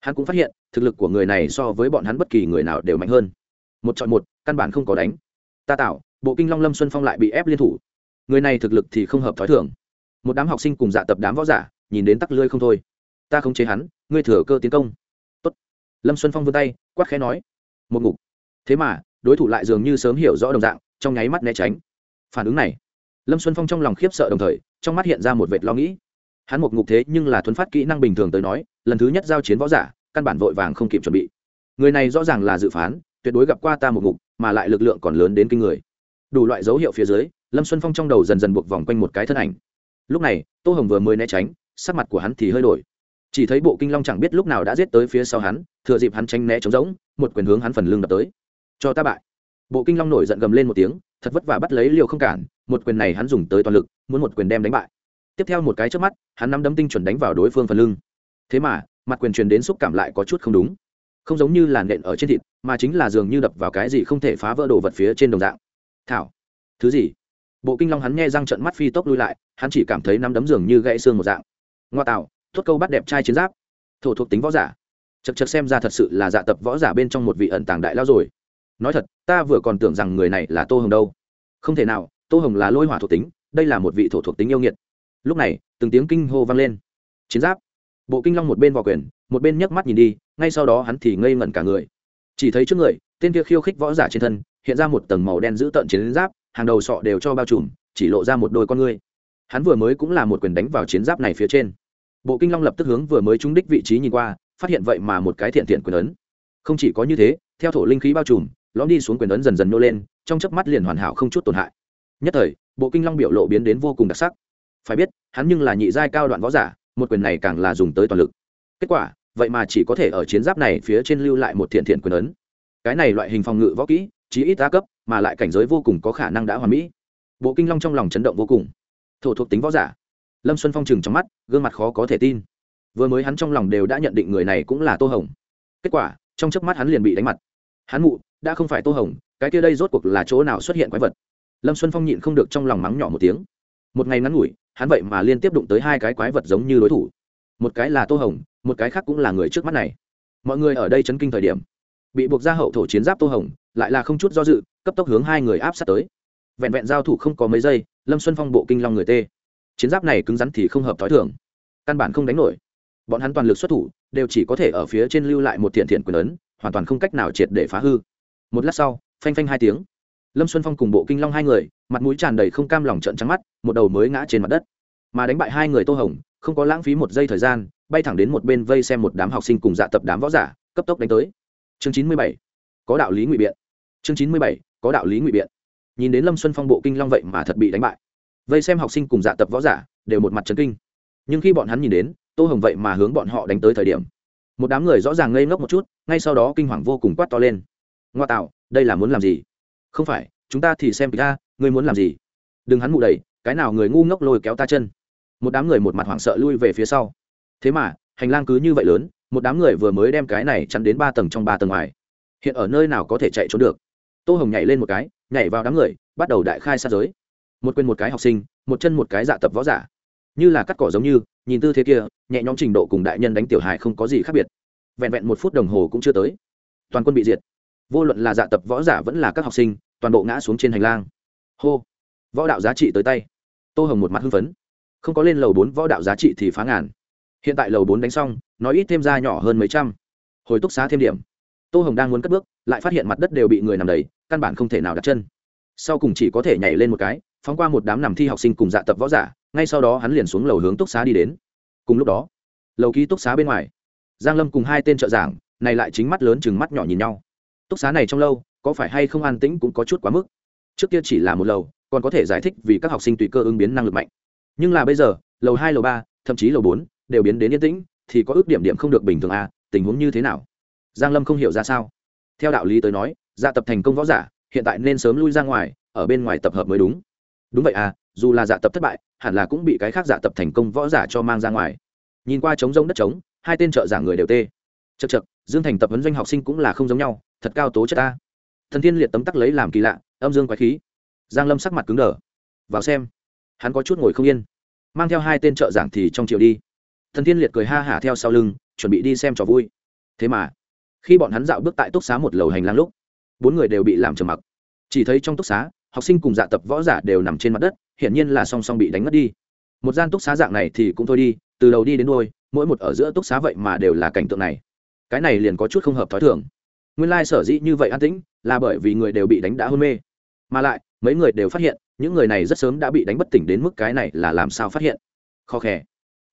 hắn cũng phát hiện thực lực của người này so với bọn hắn bất kỳ người nào đều mạnh hơn một chọn một căn bản không có đánh ta tạo bộ kinh long lâm xuân phong lại bị ép liên thủ. Người này thực lực thì không hợp t h ó i thường. Một đám học sinh cùng dạ tập đám võ giả, nhìn đến tắc lươi không thôi. Ta không chế hắn, ngươi thừa cơ tiến công. Tốt. lâm xuân phong vươn tay, quát khẽ nói. Một ngục. Thế mà, đối thủ lại dường như sớm hiểu rõ đồng dạng, trong nháy mắt né tránh. Phản ứng này. Lâm xuân phong trong lòng khiếp sợ đồng thời, trong mắt hiện ra một vệt lo nghĩ. Hắn một ngục thế nhưng là thuấn phát kỹ năng bình thường tới nói, lần thứ nhất giao chiến võ giả, căn bản vội vàng không kịp chuẩn bị. Người này rõ ràng là dự phán, tuyệt đối gặp qua ta một ngục, mà lại lực lượng còn lớn đến kinh người đủ loại dấu hiệu phía dưới, lâm xuân phong trong đầu dần dần buộc vòng quanh một cái thân ảnh. Lúc này, tô hồng vừa mới né tránh, sắc mặt của hắn thì hơi đổi. Chỉ thấy bộ kinh long chẳng biết lúc nào đã giết tới phía sau hắn, thừa dịp hắn tránh né trống rỗng, một quyền hướng hắn phần lưng đập tới. Cho ta bại. Bộ kinh long nổi giận gầm lên một tiếng, thật vất vả bắt lấy liều không cản, một quyền này hắn dùng tới toàn lực, muốn một quyền đem đánh bại. Tiếp theo một cái trước mắt, hắn nắm đấm tinh chuẩn đánh vào đối phương phần lưng. Thế mà, mặt quyền truyền đến xúc cảm lại có chút không đúng. Không giống như là nện ở trên thịt, mà chính là dường như đập vào cái gì không thể phá vỡ đồ vật phía trên đồng dạng thảo. Thứ gì? Bộ kinh long hắn nghe răng trận mắt phi tốc lui lại, hắn chỉ cảm thấy nắm đấm giường như gãy xương một dạng. Ngoa tạo thốt câu bắt đẹp trai chiến giáp. Thổ thuộc tính võ giả. Chật chật xem ra thật sự là dạ tập võ giả bên trong một vị ẩn tàng đại lao rồi. Nói thật, ta vừa còn tưởng rằng người này là tô hồng đâu. Không thể nào, tô hồng là lôi hỏa thuộc tính, đây là một vị thổ thuộc tính yêu nghiệt. Lúc này, từng tiếng kinh hô vang lên. Chiến giáp. Bộ kinh long một bên vò quyền, một bên nhấc mắt nhìn đi, ngay sau đó hắn thì ngây ngẩn cả người. Chỉ thấy trước người, tên kia khiêu khích võ giả trên thân hiện ra một tầng màu đen giữ tợn chiến giáp, hàng đầu sọ đều cho bao trùm, chỉ lộ ra một đôi con ngươi. Hắn vừa mới cũng là một quyền đánh vào chiến giáp này phía trên. Bộ kinh long lập tức hướng vừa mới trúng đích vị trí nhìn qua, phát hiện vậy mà một cái thiện thiện quyền ấn. Không chỉ có như thế, theo thổ linh khí bao trùm, lõm đi xuống quyền ấn dần dần nô lên, trong chớp mắt liền hoàn hảo không chút tổn hại. Nhất thời, bộ kinh long biểu lộ biến đến vô cùng đặc sắc. Phải biết, hắn nhưng là nhị giai cao đoạn võ giả, một quyền này càng là dùng tới toàn lực. Kết quả, vậy mà chỉ có thể ở chiến giáp này phía trên lưu lại một thiện thiện quyền ấn. Cái này loại hình phòng ngự võ kỹ chí ít đa cấp, mà lại cảnh giới vô cùng có khả năng đã hoàn mỹ. Bộ kinh long trong lòng chấn động vô cùng. Thổ thuộc tính võ giả. Lâm xuân phong chừng trong mắt, gương mặt khó có thể tin. Vừa mới hắn trong lòng đều đã nhận định người này cũng là tô hồng. Kết quả, trong chớp mắt hắn liền bị đánh mặt. Hắn mụ, đã không phải tô hồng, cái kia đây rốt cuộc là chỗ nào xuất hiện quái vật? Lâm xuân phong nhịn không được trong lòng mắng nhỏ một tiếng. Một ngày ngắn ngủi, hắn vậy mà liên tiếp đụng tới hai cái quái vật giống như đối thủ. Một cái là tô hồng, một cái khác cũng là người trước mắt này. Mọi người ở đây chấn kinh thời điểm. Bị buộc ra hậu thổ chiến giáp tô hồng lại là không chút do dự, cấp tốc hướng hai người áp sát tới. Vẹn vẹn giao thủ không có mấy giây, lâm xuân phong bộ kinh long người tê. Chiến giáp này cứng rắn thì không hợp t h ó i thường. Căn bản không đánh nổi. Bọn hắn toàn lực xuất thủ, đều chỉ có thể ở phía trên lưu lại một thiện thiện quyền ấn, hoàn toàn không cách nào triệt để phá hư. Một lát sau, phanh phanh hai tiếng. Lâm xuân phong cùng bộ kinh long hai người, mặt mũi tràn đầy không cam lòng trận trắng mắt, một đầu mới ngã trên mặt đất. Mà đánh bại hai người tô hồng, không có lãng phí một giây thời gian, bay thẳng đến một bên vây xem một đám học sinh cùng dạ tập đám võ giả, cấp tốc đánh tới. Chương chín mươi bảy. Có đạo lý ngụy biện chương chín mươi bảy, có đạo lý ngụy biện. Nhìn đến lâm xuân phong bộ kinh long vậy mà thật bị đánh bại. Vây xem học sinh cùng dạ tập võ giả, đều một mặt trấn kinh. Nhưng khi bọn hắn nhìn đến, tô hồng vậy mà hướng bọn họ đánh tới thời điểm, một đám người rõ ràng ngây ngốc một chút, ngay sau đó kinh hoàng vô cùng quát to lên. Ngoa tạo, đây là muốn làm gì? Không phải, chúng ta thì xem ra ngươi muốn làm gì? Đừng hắn mụ đầy cái nào người ngu ngốc lôi kéo ta chân? Một đám người một mặt hoảng sợ lui về phía sau. Thế mà, hành lang cứ như vậy lớn, một đám người vừa mới đem cái này chắn đến ba tầng trong ba tầng ngoài. Hiện ở nơi nào có thể chạy trốn được? Tô hồng nhảy lên một cái, nhảy vào đám người, bắt đầu đại khai sát giới. Một quên một cái học sinh, một chân một cái dạ tập võ giả. Như là cắt cỏ giống như, nhìn tư thế kia, nhẹ nhõm trình độ cùng đại nhân đánh tiểu hài không có gì khác biệt. Vẹn vẹn một phút đồng hồ cũng chưa tới. Toàn quân bị diệt. Vô luận là dạ tập võ giả vẫn là các học sinh, toàn bộ ngã xuống trên hành lang. Hô. Võ đạo giá trị tới tay. Tô hồng một mặt hưng phấn. Không có lên lầu bốn, võ đạo giá trị thì phá ngàn. Hiện tại lầu bốn đánh xong, nói ít thêm ra nhỏ hơn mấy trăm. Hồi túc xá thêm điểm tô hồng đang muốn cất bước, lại phát hiện mặt đất đều bị người nằm đầy, căn bản không thể nào đặt chân. Sau cùng chỉ có thể nhảy lên một cái, phóng qua một đám nằm thi học sinh cùng dạ tập võ giả, ngay sau đó hắn liền xuống lầu hướng túc xá đi đến. Cùng lúc đó, lầu ký túc xá bên ngoài, giang lâm cùng hai tên trợ giảng, này lại chính mắt lớn chừng mắt nhỏ nhìn nhau. Túc xá này trong lâu, có phải hay không an tĩnh cũng có chút quá mức. Trước kia chỉ là một lầu, còn có thể giải thích vì các học sinh tùy cơ ứng biến năng lực mạnh. Nhưng là bây giờ, lầu hai, lầu ba, thậm chí lầu bốn, đều biến đến yên tĩnh, thì có ước điểm điểm không được bình thường à tình huống như thế nào? Giang lâm không hiểu ra sao. Theo đạo lý tới nói dạ tập thành công võ giả, hiện tại nên sớm lui ra ngoài, ở bên ngoài tập hợp mới đúng. Đúng vậy à dù là dạ tập thất bại, hẳn là cũng bị cái khác dạ tập thành công võ giả cho mang ra ngoài. Nhìn qua trống rông đất trống, hai tên trợ giảng người đều tê. Chật chật dương thành tập huấn doanh học sinh cũng là không giống nhau, thật cao tố chất ta. Thần thiên liệt tấm tắc lấy làm kỳ lạ, âm dương quái khí. Giang lâm sắc mặt cứng đờ. Vào xem. Hắn có chút ngồi không yên. Mang theo hai tên trợ giảng thì trong chiều đi. Thần thiên liệt cười ha hả theo sau lưng, chuẩn bị đi xem trò vui. Thế mà khi bọn hắn dạo bước tại túc xá một lầu hành lang lúc, bốn người đều bị làm trầm mặc. Chỉ thấy trong túc xá, học sinh cùng dạ tập võ giả đều nằm trên mặt đất, hiển nhiên là song song bị đánh mất đi. Một gian túc xá dạng này thì cũng thôi đi, từ đầu đi đến đôi mỗi một ở giữa túc xá vậy mà đều là cảnh tượng này. Cái này liền có chút không hợp t h ó i thường. Nguyên lai sở dĩ như vậy an tĩnh, là bởi vì người đều bị đánh đã hôn mê. Mà lại, mấy người đều phát hiện, những người này rất sớm đã bị đánh bất tỉnh đến mức cái này là làm sao phát hiện? Khó khè.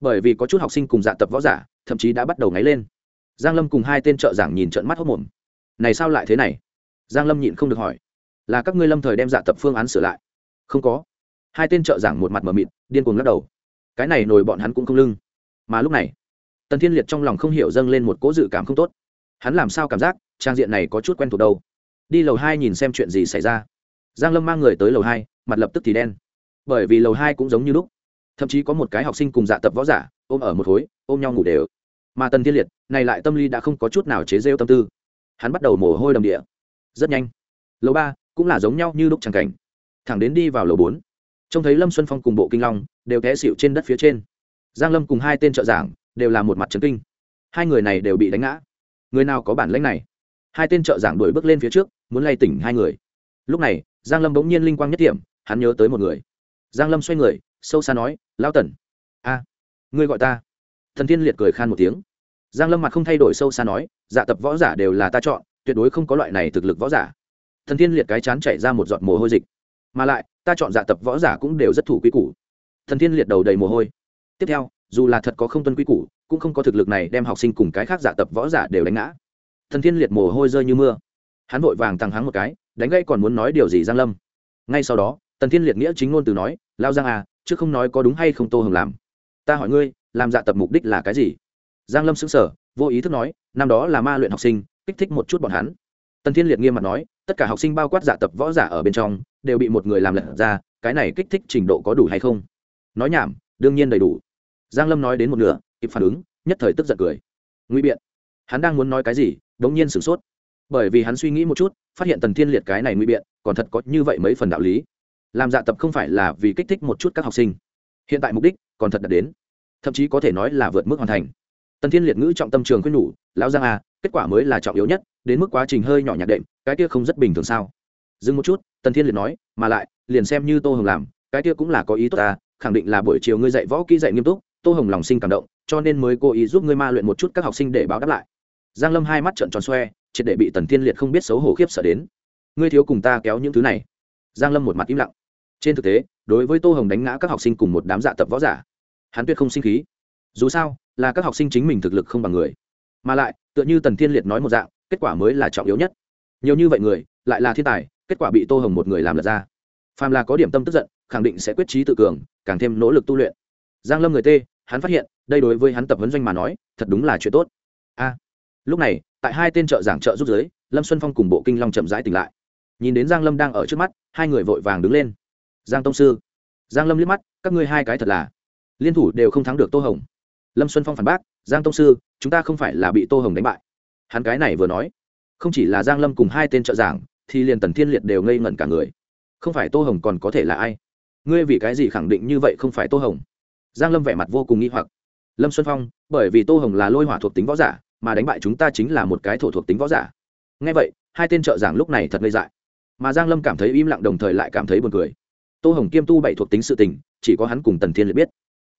Bởi vì có chút học sinh cùng dạ tập võ giả, thậm chí đã bắt đầu ngáy lên giang lâm cùng hai tên trợ giảng nhìn trận mắt hốc mồm. Này sao lại thế này? Giang lâm nhịn không được hỏi. Là các ngươi lâm thời đem dạ tập phương án sửa lại? Không có. Hai tên trợ giảng một mặt mờ mịt, điên cuồng lắc đầu. Cái này nổi bọn hắn cũng không lưng. Mà lúc này, tần thiên liệt trong lòng không hiểu dâng lên một cố dự cảm không tốt. Hắn làm sao cảm giác trang diện này có chút quen thuộc đâu? Đi lầu hai nhìn xem chuyện gì xảy ra. Giang lâm mang người tới lầu hai, mặt lập tức thì đen. Bởi vì lầu hai cũng giống như lúc. Thậm chí có một cái học sinh cùng dạ tập võ giả, ôm ở một khối, ôm nhau ngủ đều mà tần thiên liệt, này lại tâm lý đã không có chút nào chế rêu tâm tư. Hắn bắt đầu mồ hôi đầm địa. Rất nhanh. Lầu ba cũng là giống nhau như lúc tràng cảnh. Thẳng đến đi vào lầu bốn, trông thấy lâm xuân phong cùng bộ kinh long đều té xịu trên đất phía trên. Giang lâm cùng hai tên trợ giảng đều là một mặt trấn kinh. Hai người này đều bị đánh ngã. Người nào có bản lãnh này? Hai tên trợ giảng đuổi bước lên phía trước, muốn lay tỉnh hai người. Lúc này, giang lâm bỗng nhiên linh quang nhất điểm, hắn nhớ tới một người. Giang lâm xoay người, sâu xa nói lao tần. A, ngươi gọi ta thần thiên liệt cười khan một tiếng. Giang lâm mặt không thay đổi sâu xa nói dạ tập võ giả đều là ta chọn, tuyệt đối không có loại này thực lực võ giả. Thần thiên liệt cái chán chảy ra một giọt mồ hôi dịch. Mà lại, ta chọn dạ tập võ giả cũng đều rất thủ quy củ. Thần thiên liệt đầu đầy mồ hôi. Tiếp theo, dù là thật có không tuân quy củ, cũng không có thực lực này đem học sinh cùng cái khác dạ tập võ giả đều đánh ngã. Thần thiên liệt mồ hôi rơi như mưa. Hắn vội vàng tăng hắng một cái, đánh gây còn muốn nói điều gì giang lâm. Ngay sau đó tần thiên liệt nghĩa chính ngôn từ nói lao giang à chứ không nói có đúng hay không tô hồng làm. Ta hỏi ngươi làm dạ tập mục đích là cái gì? Giang lâm sững sờ, vô ý thức nói, năm đó là ma luyện học sinh, kích thích một chút bọn hắn. Tần thiên liệt nghiêm mặt nói, tất cả học sinh bao quát dạ tập võ giả ở bên trong, đều bị một người làm lật ra, cái này kích thích trình độ có đủ hay không? Nói nhảm, đương nhiên đầy đủ. Giang lâm nói đến một nửa, kịp phản ứng, nhất thời tức giận cười. Nguy biện, hắn đang muốn nói cái gì, đống nhiên sửng sốt. Bởi vì hắn suy nghĩ một chút, phát hiện tần thiên liệt cái này nguy biện, còn thật có như vậy mấy phần đạo lý. Làm dạ tập không phải là vì kích thích một chút các học sinh. Hiện tại mục đích còn thật đạt đến thậm chí có thể nói là vượt mức hoàn thành. Tần thiên liệt ngữ trọng tâm trường khuyên nhủ, lão giang à kết quả mới là trọng yếu nhất, đến mức quá trình hơi nhỏ nhạt đệm, cái kia không rất bình thường sao? Dừng một chút, tần thiên liệt nói, mà lại, liền xem như tô hồng làm, cái kia cũng là có ý tốt ta khẳng định là buổi chiều ngươi dạy võ kỹ dạy nghiêm túc, tô hồng lòng sinh cảm động, cho nên mới cố ý giúp ngươi ma luyện một chút các học sinh để báo đáp lại. Giang lâm hai mắt trợn tròn xoe, triệt để bị tần thiên liệt không biết xấu hổ khiếp sợ đến. Ngươi thiếu cùng ta kéo những thứ này. Giang lâm một mặt im lặng. Trên thực tế, đối với tô hồng đánh ngã các học sinh cùng một đám dạ tập võ giả hắn tuyệt không sinh khí. Dù sao, là các học sinh chính mình thực lực không bằng người. Mà lại, tựa như tần thiên liệt nói một dạng, kết quả mới là trọng yếu nhất. Nhiều như vậy người, lại là thiên tài, kết quả bị tô hồng một người làm lật ra. Phàm là có điểm tâm tức giận, khẳng định sẽ quyết trí tự cường, càng thêm nỗ lực tu luyện. Giang lâm người tê, hắn phát hiện, đây đối với hắn tập huấn doanh mà nói, thật đúng là chuyện tốt. A, lúc này, tại hai tên trợ giảng trợ giúp giới, lâm xuân phong cùng bộ kinh long chậm rãi tỉnh lại. Nhìn đến giang lâm đang ở trước mắt, hai người vội vàng đứng lên. Giang tông sư. Giang lâm liếc mắt, các ngươi hai cái thật là liên thủ đều không thắng được tô hồng. Lâm xuân phong phản bác, giang tông sư, chúng ta không phải là bị tô hồng đánh bại. Hắn cái này vừa nói, không chỉ là giang lâm cùng hai tên trợ giảng, thì liền tần thiên liệt đều ngây ngẩn cả người. Không phải tô hồng còn có thể là ai? Ngươi vì cái gì khẳng định như vậy không phải tô hồng? Giang lâm vẻ mặt vô cùng nghi hoặc. Lâm xuân phong, bởi vì tô hồng là lôi hỏa thuộc tính võ giả, mà đánh bại chúng ta chính là một cái thổ thuộc tính võ giả. Ngay vậy, hai tên trợ giảng lúc này thật ngây dại. Mà giang lâm cảm thấy im lặng đồng thời lại cảm thấy buồn cười. Tô hồng kiêm tu bảy thuộc tính sự tình, chỉ có hắn cùng tần thiên liệt biết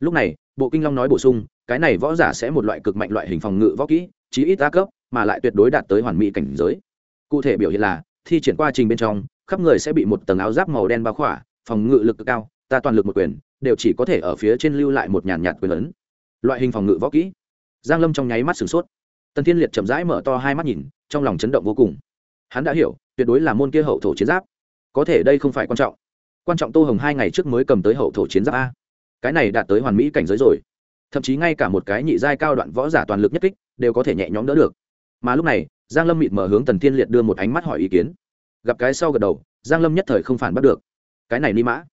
lúc này, bộ kinh long nói bổ sung, cái này võ giả sẽ một loại cực mạnh loại hình phòng ngự võ kỹ, chí ít đa cấp, mà lại tuyệt đối đạt tới hoàn mỹ cảnh giới. Cụ thể biểu hiện là, thi triển qua trình bên trong, khắp người sẽ bị một tầng áo giáp màu đen bao khỏa, phòng ngự lực cực cao, ta toàn lực một quyền, đều chỉ có thể ở phía trên lưu lại một nhàn nhạt quyền lớn loại hình phòng ngự võ kỹ. Giang lâm trong nháy mắt sửng sốt. Tần thiên liệt chậm rãi mở to hai mắt nhìn, trong lòng chấn động vô cùng. Hắn đã hiểu, tuyệt đối là môn kia hậu thổ chiến giáp. Có thể đây không phải quan trọng. Quan trọng tô hồng hai ngày trước mới cầm tới hậu thổ chiến giáp a cái này đạt tới hoàn mỹ cảnh giới rồi. Thậm chí ngay cả một cái nhị giai cao đoạn võ giả toàn lực nhất kích đều có thể nhẹ nhõm đỡ được. Mà lúc này, giang lâm mịt mở hướng tần thiên liệt đưa một ánh mắt hỏi ý kiến. Gặp cái sau gật đầu, giang lâm nhất thời không phản bắt được. Cái này ni mã.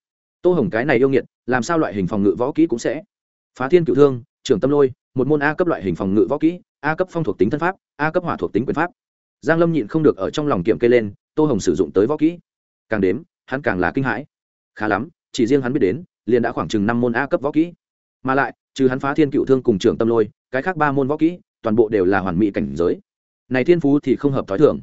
Tô hồng cái này yêu nghiệt, làm sao loại hình phòng ngự võ kỹ cũng sẽ? Phá thiên cựu thương, trưởng tâm lôi, một môn a cấp loại hình phòng ngự võ kỹ, a cấp phong thuộc tính thân pháp, a cấp hỏa thuộc tính quyền pháp. Giang lâm nhịn không được ở trong lòng kiểm kê lên, tô hồng sử dụng tới võ kỹ. Càng đếm, hắn càng là kinh hãi. Khá lắm, chỉ riêng hắn biết đến liền đã khoảng chừng năm môn a cấp võ kỹ. Mà lại, trừ hắn phá thiên cựu thương cùng trưởng tâm lôi, cái khác ba môn võ kỹ, toàn bộ đều là hoàn mỹ cảnh giới. Này thiên phú thì không hợp thói thường.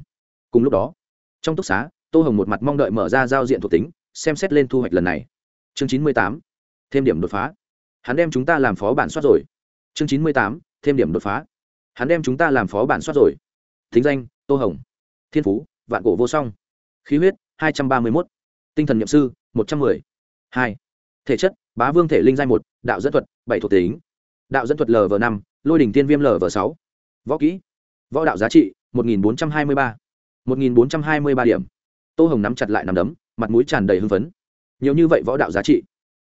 Cùng lúc đó, trong túc xá, tô hồng một mặt mong đợi mở ra giao diện thuộc tính, xem xét lên thu hoạch lần này. Chương chín mươi tám, thêm điểm đột phá. Hắn đem chúng ta làm phó bản soát rồi. Chương chín mươi tám, thêm điểm đột phá. Hắn đem chúng ta làm phó bản soát rồi. Thính danh, tô hồng. Thiên phú, vạn cổ vô song. Khí huyết, hai trăm ba mươi mốt. Tinh thần n i ệ m sư, một trăm m ư ơ i hai thể chất, bá vương thể linh giai một, đạo dẫn thuật, bảy thuộc tính. Đạo dẫn thuật lv năm, lôi đỉnh tiên viêm lv sáu. Võ kỹ, võ đạo giá trị, một nghìn bốn trăm hai mươi ba. một nghìn bốn trăm hai mươi ba điểm. Tô hồng nắm chặt lại nằm đấm, mặt mũi tràn đầy hưng phấn. Nhiều như vậy võ đạo giá trị.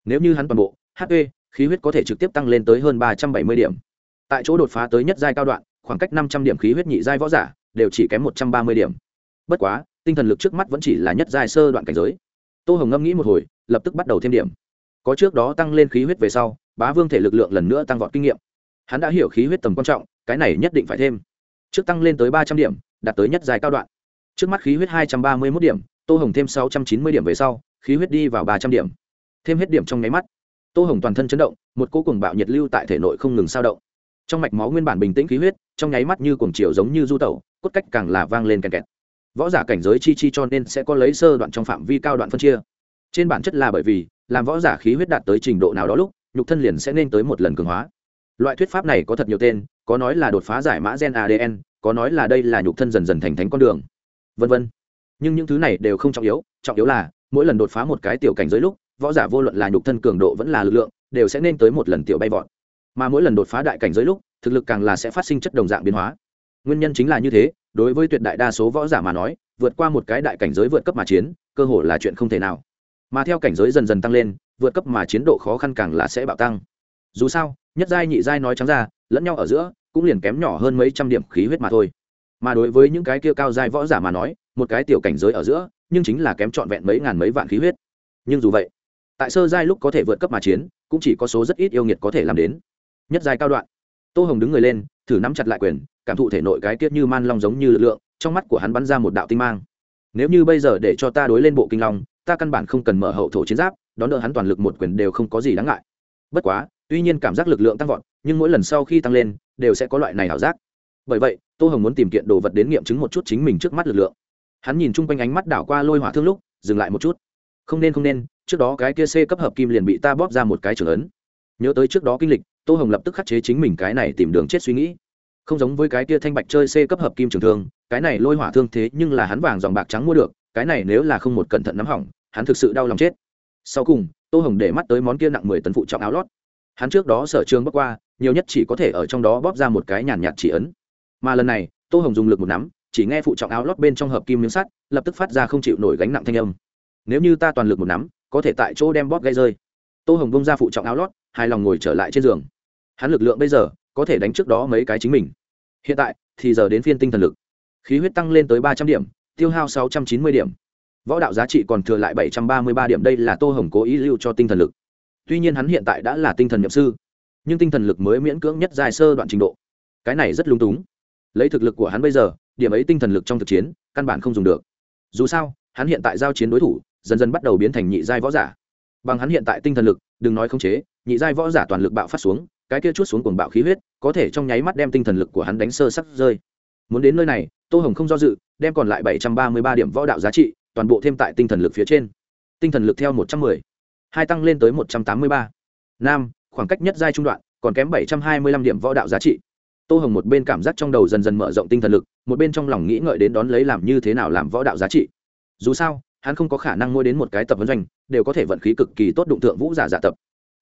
Nếu như hắn toàn bộ hp khí huyết có thể trực tiếp tăng lên tới hơn ba trăm bảy mươi điểm. Tại chỗ đột phá tới nhất giai cao đoạn, khoảng cách năm trăm điểm khí huyết nhị giai võ giả đều chỉ kém một trăm ba mươi điểm. Bất quá, tinh thần lực trước mắt vẫn chỉ là nhất giai sơ đoạn cảnh giới. Tô hồng ngâm nghĩ một hồi, lập tức bắt đầu thêm điểm có trước đó tăng lên khí huyết về sau, bá vương thể lực lượng lần nữa tăng vọt kinh nghiệm. Hắn đã hiểu khí huyết tầm quan trọng, cái này nhất định phải thêm. Trước tăng lên tới ba trăm điểm, đạt tới nhất dài cao đoạn. Trước mắt khí huyết hai trăm ba mươi mốt điểm, tô hồng thêm sáu trăm chín mươi điểm về sau, khí huyết đi vào ba trăm điểm. Thêm hết điểm trong nháy mắt, tô hồng toàn thân chấn động, một cỗ cuồng bạo nhiệt lưu tại thể nội không ngừng sao động. Trong mạch máu nguyên bản bình tĩnh khí huyết, trong nháy mắt như cuồng chiều giống như du tẩu, cốt cách càng là vang lên kèn kẹt. Võ giả cảnh giới chi chi cho nên sẽ có lấy sơ đoạn trong phạm vi cao đoạn phân chia. Trên bản chất là bởi vì làm võ giả khí huyết đạt tới trình độ nào đó lúc, nhục thân liền sẽ nên tới một lần cường hóa. Loại thuyết pháp này có thật nhiều tên, có nói là đột phá giải mã gen adn có nói là đây là nhục thân dần dần thành thánh con đường, vân vân. Nhưng những thứ này đều không trọng yếu trọng yếu là, mỗi lần đột phá một cái tiểu cảnh giới lúc, võ giả vô luận là nhục thân cường độ vẫn là lực lượng, đều sẽ nên tới một lần tiểu bay vọt. Mà mỗi lần đột phá đại cảnh giới lúc, thực lực càng là sẽ phát sinh chất đồng dạng biến hóa. Nguyên nhân chính là như thế, đối với tuyệt đại đa số võ giả mà nói, vượt qua một cái đại cảnh giới vượt cấp mà chiến, cơ hội là chuyện không thể nào mà theo cảnh giới dần dần tăng lên, vượt cấp mà chiến độ khó khăn càng là sẽ bạo tăng. Dù sao, nhất giai, nhị giai nói trắng ra, lẫn nhau ở giữa, cũng liền kém nhỏ hơn mấy trăm điểm khí huyết mà thôi. Mà đối với những cái kia cao giai võ giả mà nói, một cái tiểu cảnh giới ở giữa, nhưng chính là kém trọn vẹn mấy ngàn mấy vạn khí huyết. Nhưng dù vậy, tại sơ giai lúc có thể vượt cấp mà chiến, cũng chỉ có số rất ít yêu nghiệt có thể làm đến. Nhất giai cao đoạn, tô hồng đứng người lên, thử nắm chặt lại quyền, cảm thụ thể nội cái tiết như man long giống như lực lượng, trong mắt của hắn bắn ra một đạo tinh mang. Nếu như bây giờ để cho ta đối lên bộ kinh long ta căn bản không cần mở hậu thổ chiến giáp, đón đỡ hắn toàn lực một quyền đều không có gì đáng ngại. Bất quá, tuy nhiên cảm giác lực lượng tăng vọt, nhưng mỗi lần sau khi tăng lên, đều sẽ có loại này ảo giác. Bởi vậy, tô hồng muốn tìm kiện đồ vật đến nghiệm chứng một chút chính mình trước mắt lực lượng. Hắn nhìn chung quanh ánh mắt đảo qua lôi hỏa thương lúc, dừng lại một chút. Không nên không nên, trước đó cái kia c cấp hợp kim liền bị ta bóp ra một cái trưởng ấn. Nhớ tới trước đó kinh lịch, tô hồng lập tức khắc chế chính mình cái này tìm đường chết suy nghĩ. Không giống với cái kia thanh bạch chơi c cấp hợp kim trường thương, cái này lôi hỏa thương thế nhưng là hắn vàng dòng bạc trắng mua được, cái này nếu là không một cẩn thận nắm hỏng hắn thực sự đau lòng chết. Sau cùng, tô hồng để mắt tới món kia nặng mười tấn phụ trọng áo lót. Hắn trước đó sở trường bước qua, nhiều nhất chỉ có thể ở trong đó bóp ra một cái nhàn nhạt chỉ ấn. Mà lần này, tô hồng dùng lực một nắm, chỉ nghe phụ trọng áo lót bên trong hợp kim miếng sắt, lập tức phát ra không chịu nổi gánh nặng thanh âm. Nếu như ta toàn lực một nắm, có thể tại chỗ đem bóp gây rơi. Tô hồng bông ra phụ trọng áo lót, hài lòng ngồi trở lại trên giường. Hắn lực lượng bây giờ, có thể đánh trước đó mấy cái chính mình. Hiện tại, thì giờ đến phiên tinh thần lực. Khí huyết tăng lên tới ba trăm điểm, tiêu hao sáu trăm chín mươi điểm võ đạo giá trị còn thừa lại bảy trăm ba mươi ba điểm, đây là tô hồng cố ý lưu cho tinh thần lực. Tuy nhiên hắn hiện tại đã là tinh thần nhậm sư, nhưng tinh thần lực mới miễn cưỡng nhất dài sơ đoạn trình độ. Cái này rất lung túng. Lấy thực lực của hắn bây giờ, điểm ấy tinh thần lực trong thực chiến, căn bản không dùng được. Dù sao, hắn hiện tại giao chiến đối thủ, dần dần bắt đầu biến thành nhị giai võ giả. Bằng hắn hiện tại tinh thần lực, đừng nói khống chế, nhị giai võ giả toàn lực bạo phát xuống, cái kia chút xuống cuồng bạo khí huyết, có thể trong nháy mắt đem tinh thần lực của hắn đánh sơ sắc rơi. Muốn đến nơi này, tô hồng không do dự, đem còn lại bảy trăm ba mươi ba điểm võ đạo giá trị toàn bộ thêm tại tinh thần lực phía trên. Tinh thần lực theo một trăm mười, hai tăng lên tới một trăm tám mươi ba. Nam, khoảng cách nhất giai trung đoạn, còn kém bảy trăm hai mươi lăm điểm võ đạo giá trị. Tô hồng một bên cảm giác trong đầu dần dần mở rộng tinh thần lực, một bên trong lòng nghĩ ngợi đến đón lấy làm như thế nào làm võ đạo giá trị. Dù sao, hắn không có khả năng mua đến một cái tập vấn doanh, đều có thể vận khí cực kỳ tốt đụng tượng vũ giả giả tập.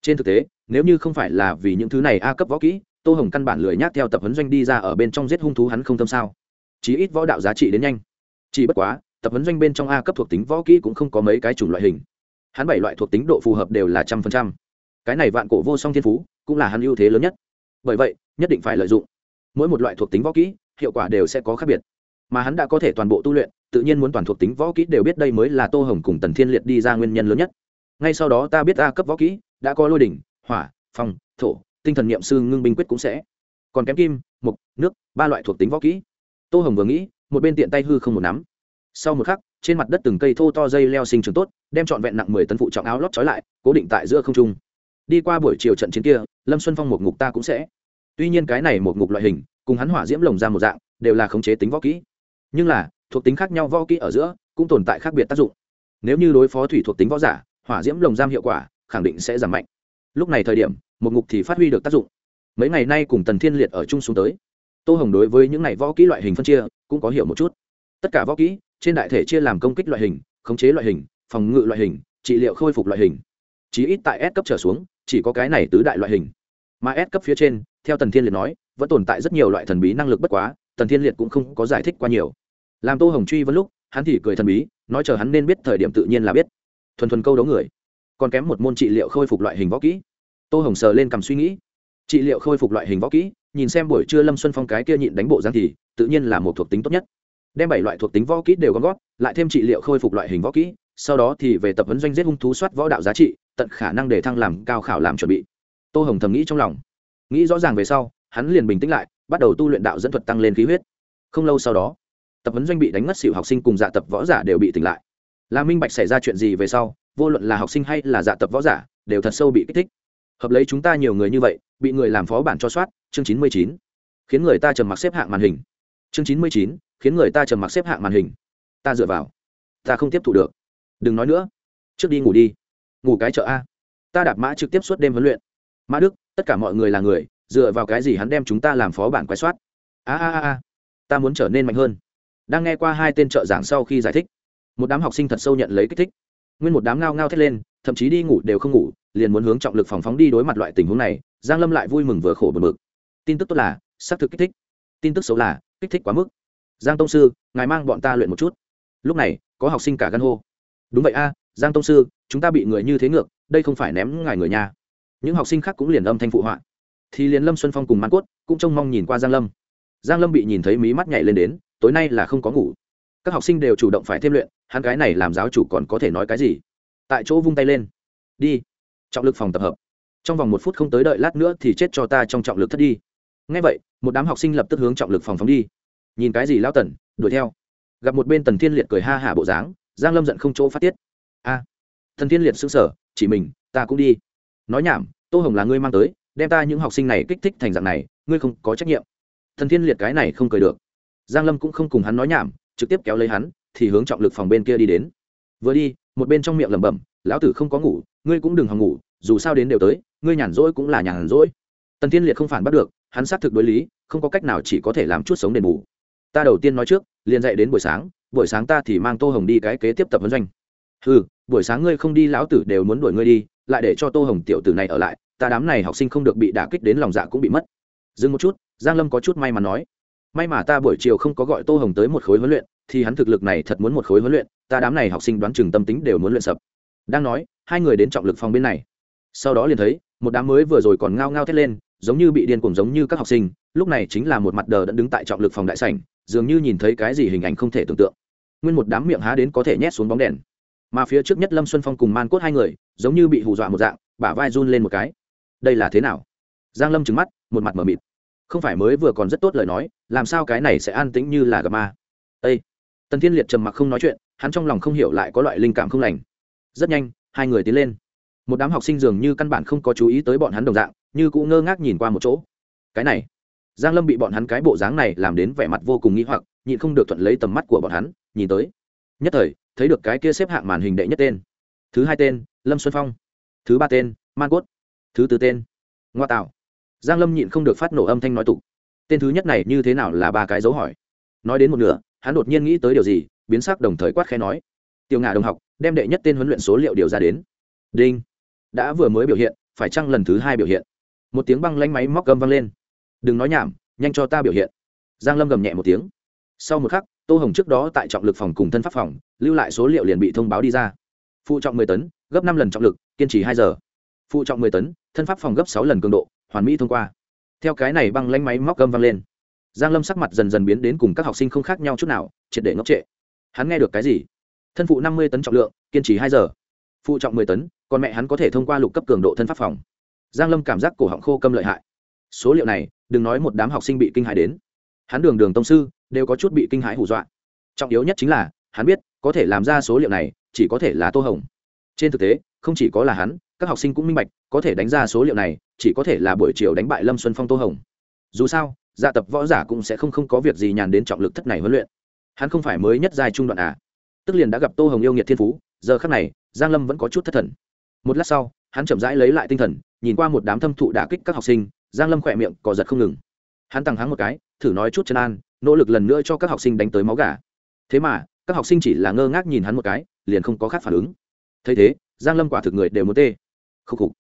Trên thực tế, nếu như không phải là vì những thứ này a cấp võ kỹ, tô hồng căn bản lười nhác theo tập huấn doanh đi ra ở bên trong giết hung thú hắn không tâm sao. Chí ít võ đạo giá trị đến nhanh. Chỉ bất quá tập huấn doanh bên trong a cấp thuộc tính võ kỹ cũng không có mấy cái chủng loại hình. Hắn bảy loại thuộc tính độ phù hợp đều là trăm phần trăm. Cái này vạn cổ vô song thiên phú cũng là hắn ưu thế lớn nhất. Bởi vậy, nhất định phải lợi dụng. Mỗi một loại thuộc tính võ kỹ, hiệu quả đều sẽ có khác biệt. Mà hắn đã có thể toàn bộ tu luyện, tự nhiên muốn toàn thuộc tính võ kỹ đều biết đây mới là tô hồng cùng tần thiên liệt đi ra nguyên nhân lớn nhất. Ngay sau đó ta biết a cấp võ kỹ đã có lôi đỉnh, hỏa, phong, thổ, tinh thần niệm sư, ngưng binh quyết cũng sẽ. Còn kém kim, mục, nước, ba loại thuộc tính võ kỹ. Tô hồng vừa nghĩ, một bên tiện tay hư không một nắm sau một khắc, trên mặt đất từng cây thô to dây leo sinh trường tốt, đem trọn vẹn nặng mười tấn phụ trọng áo lót trói lại, cố định tại giữa không trung. Đi qua buổi chiều trận chiến kia, lâm xuân phong một ngục ta cũng sẽ. Tuy nhiên cái này một ngục loại hình, cùng hắn hỏa diễm lồng ra một dạng, đều là khống chế tính võ kỹ. Nhưng là, thuộc tính khác nhau võ kỹ ở giữa, cũng tồn tại khác biệt tác dụng. Nếu như đối phó thủy thuộc tính võ giả, hỏa diễm lồng giam hiệu quả, khẳng định sẽ giảm mạnh. Lúc này thời điểm, một ngục thì phát huy được tác dụng. Mấy ngày nay cùng tần thiên liệt ở chung xuống tới. Tô hồng đối với những này võ kỹ loại hình phân chia, cũng có hiểu một chút. Tất cả võ kỹ trên đại thể chia làm công kích loại hình, khống chế loại hình, phòng ngự loại hình, trị liệu khôi phục loại hình. Chí ít tại S cấp trở xuống, chỉ có cái này tứ đại loại hình. Mà S cấp phía trên, theo tần thiên liệt nói, vẫn tồn tại rất nhiều loại thần bí năng lực bất quá, tần thiên liệt cũng không có giải thích qua nhiều. Làm tô hồng truy vẫn lúc, hắn thì cười thần bí, nói chờ hắn nên biết thời điểm tự nhiên là biết. Thuần thuần câu đấu người. Còn kém một môn trị liệu khôi phục loại hình võ kỹ. Tô hồng sờ lên cầm suy nghĩ. Trị liệu khôi phục loại hình võ kỹ, nhìn xem buổi trưa lâm xuân phong cái kia nhịn đánh bộ giang thì, tự nhiên là một thuộc tính tốt nhất đem bảy loại thuộc tính võ kỹ đều gom gót lại thêm trị liệu khôi phục loại hình võ kỹ, sau đó thì về tập vấn doanh giết hung thú soát võ đạo giá trị, tận khả năng để thăng làm cao khảo làm chuẩn bị. Tô hồng thầm nghĩ trong lòng. Nghĩ rõ ràng về sau, hắn liền bình tĩnh lại, bắt đầu tu luyện đạo dẫn thuật tăng lên khí huyết. Không lâu sau đó, tập huấn doanh bị đánh ngất xỉu học sinh cùng dạ tập võ giả đều bị tỉnh lại. Là minh bạch xảy ra chuyện gì về sau, vô luận là học sinh hay là dạ tập võ giả, đều thật sâu bị kích thích. Hợp lấy chúng ta nhiều người như vậy, bị người làm phó bản cho soát, chương chín mươi chín. Khiến người ta trầm mặc xếp hạng màn hình chương chín mươi chín, khiến người ta trầm mặc xếp hạng màn hình. Ta dựa vào. Ta không tiếp thu được. Đừng nói nữa. Trước đi ngủ đi. Ngủ cái chợ a. Ta đạp mã trực tiếp suốt đêm huấn luyện. Mã đức, tất cả mọi người là người, dựa vào cái gì hắn đem chúng ta làm phó bản quái soát? A a a a. Ta muốn trở nên mạnh hơn. Đang nghe qua hai tên trợ giảng sau khi giải thích, một đám học sinh thật sâu nhận lấy kích thích. Nguyên một đám ngao ngao thét lên, thậm chí đi ngủ đều không ngủ, liền muốn hướng trọng lực phòng phóng đi đối mặt loại tình huống này. Giang lâm lại vui mừng vừa khổ bật mực tin tức tốt là, xác thực kích thích. Tin tức xấu là kích thích quá mức. Giang tông sư, ngài mang bọn ta luyện một chút. Lúc này, có học sinh cả gan hô. Đúng vậy a, giang tông sư, chúng ta bị người như thế ngược, đây không phải ném ngài người nhà. Những học sinh khác cũng liền âm thanh phụ họa. Thì liền lâm xuân phong cùng mãn cốt cũng trông mong nhìn qua giang lâm. Giang lâm bị nhìn thấy mí mắt nhảy lên đến, tối nay là không có ngủ. Các học sinh đều chủ động phải thêm luyện, hắn cái này làm giáo chủ còn có thể nói cái gì? Tại chỗ vung tay lên. Đi. Trọng lực phòng tập hợp. Trong vòng một phút không tới đợi lát nữa thì chết cho ta trong trọng lực thất đi ngay vậy, một đám học sinh lập tức hướng trọng lực phòng phóng đi. Nhìn cái gì lao tần, đuổi theo. Gặp một bên tần thiên liệt cười ha hả bộ dáng, giang lâm giận không chỗ phát tiết. A thần thiên liệt xứng sở chỉ mình, ta cũng đi. Nói nhảm, tô hồng là ngươi mang tới, đem ta những học sinh này kích thích thành dạng này, ngươi không có trách nhiệm. Thần thiên liệt cái này không cười được. Giang lâm cũng không cùng hắn nói nhảm, trực tiếp kéo lấy hắn, thì hướng trọng lực phòng bên kia đi đến. Vừa đi, một bên trong miệng lẩm bẩm, lão tử không có ngủ, ngươi cũng đừng hòng ngủ, dù sao đến đều tới, ngươi nhàn rỗi cũng là nhàn rỗi. Tần thiên liệt không phản bắt được hắn xác thực đối lý, không có cách nào chỉ có thể làm chút sống đền bù. Ta đầu tiên nói trước, liền dậy đến buổi sáng buổi sáng ta thì mang tô hồng đi cái kế tiếp tập vấn doanh. Ừ buổi sáng ngươi không đi, lão tử đều muốn đuổi ngươi đi, lại để cho tô hồng tiểu tử này ở lại, ta đám này học sinh không được bị đả kích đến lòng dạ cũng bị mất. Dừng một chút, giang lâm có chút may mà nói. May mà ta buổi chiều không có gọi tô hồng tới một khối huấn luyện, thì hắn thực lực này thật muốn một khối huấn luyện, ta đám này học sinh đoán chừng tâm tính đều muốn luyện sập. Đang nói, hai người đến trọng lực phòng bên này. Sau đó liền thấy, một đám mới vừa rồi còn ngao ngao thét lên giống như bị điên cuồng giống như các học sinh, lúc này chính là một mặt đờ đẫn đứng tại trọng lực phòng đại sảnh, dường như nhìn thấy cái gì hình ảnh không thể tưởng tượng. Nguyên một đám miệng há đến có thể nhét xuống bóng đèn. Mà phía trước nhất lâm xuân phong cùng man cốt hai người, giống như bị hù dọa một dạng, bả vai run lên một cái. Đây là thế nào? Giang lâm trừng mắt, một mặt mở mịt. Không phải mới vừa còn rất tốt lời nói, làm sao cái này sẽ an tĩnh như là gặp ma? Ây tần thiên liệt trầm mặc không nói chuyện, hắn trong lòng không hiểu lại có loại linh cảm không lành. Rất nhanh, hai người tiến lên. Một đám học sinh dường như căn bản không có chú ý tới bọn hắn đồng dạng như cũng ngơ ngác nhìn qua một chỗ. Cái này, giang lâm bị bọn hắn cái bộ dáng này làm đến vẻ mặt vô cùng nghi hoặc, nhịn không được thuận lấy tầm mắt của bọn hắn, nhìn tới. Nhất thời, thấy được cái kia xếp hạng màn hình đệ nhất tên. Thứ hai tên, lâm xuân phong. Thứ ba tên, man cốt. Thứ tư tên, ngoa tạo. Giang lâm nhịn không được phát nổ âm thanh nói tục. Tên thứ nhất này như thế nào là ba cái dấu hỏi. Nói đến một nửa, hắn đột nhiên nghĩ tới điều gì, biến sắc đồng thời quát khẽ nói. Tiểu ngà đồng học, đem đệ nhất tên huấn luyện số liệu điều ra đến. Đinh. Đã vừa mới biểu hiện, phải chăng lần thứ hai biểu hiện? Một tiếng băng lanh máy móc gầm vang lên. Đừng nói nhảm, nhanh cho ta biểu hiện. Giang lâm gầm nhẹ một tiếng. Sau một khắc, tô hồng trước đó tại trọng lực phòng cùng thân pháp phòng, lưu lại số liệu liền bị thông báo đi ra. Phụ trọng 10 tấn, gấp năm lần trọng lực, kiên trì hai giờ. Phụ trọng 10 tấn, thân pháp phòng gấp sáu lần cường độ, hoàn mỹ thông qua. Theo cái này băng lanh máy móc gầm vang lên, giang lâm sắc mặt dần dần biến đến cùng các học sinh không khác nhau chút nào, triệt để ngốc trệ. Hắn nghe được cái gì? Thân phụ năm mươi tấn trọng lượng, kiên trì hai giờ. Phụ trọng 10 tấn, còn mẹ hắn có thể thông qua lục cấp cường độ thân pháp phòng giang lâm cảm giác cổ họng khô câm lợi hại. Số liệu này, đừng nói một đám học sinh bị kinh hãi đến. Hắn đường đường tông sư, đều có chút bị kinh hãi hù dọa. Trọng yếu nhất chính là, hắn biết, có thể làm ra số liệu này, chỉ có thể là tô hồng. Trên thực tế, không chỉ có là hắn, các học sinh cũng minh bạch, có thể đánh ra số liệu này, chỉ có thể là buổi chiều đánh bại lâm xuân phong tô hồng. Dù sao dạ tập võ giả cũng sẽ không không có việc gì nhàn đến trọng lực thất này huấn luyện. Hắn không phải mới nhất giai trung đoạn à? Tức liền đã gặp tô hồng yêu nghiệt thiên phú, giờ khắc này, giang lâm vẫn có chút thất thần. Một lát sau hắn chậm rãi lấy lại tinh thần, nhìn qua một đám thâm thụ đả kích các học sinh, giang lâm khỏe miệng cò giật không ngừng. Hắn tăng hắng một cái, thử nói chút chân an, nỗ lực lần nữa cho các học sinh đánh tới máu gà. Thế mà, các học sinh chỉ là ngơ ngác nhìn hắn một cái, liền không có khác phản ứng. Thấy thế, giang lâm quả thực người đều muốn tê. Khúc khục.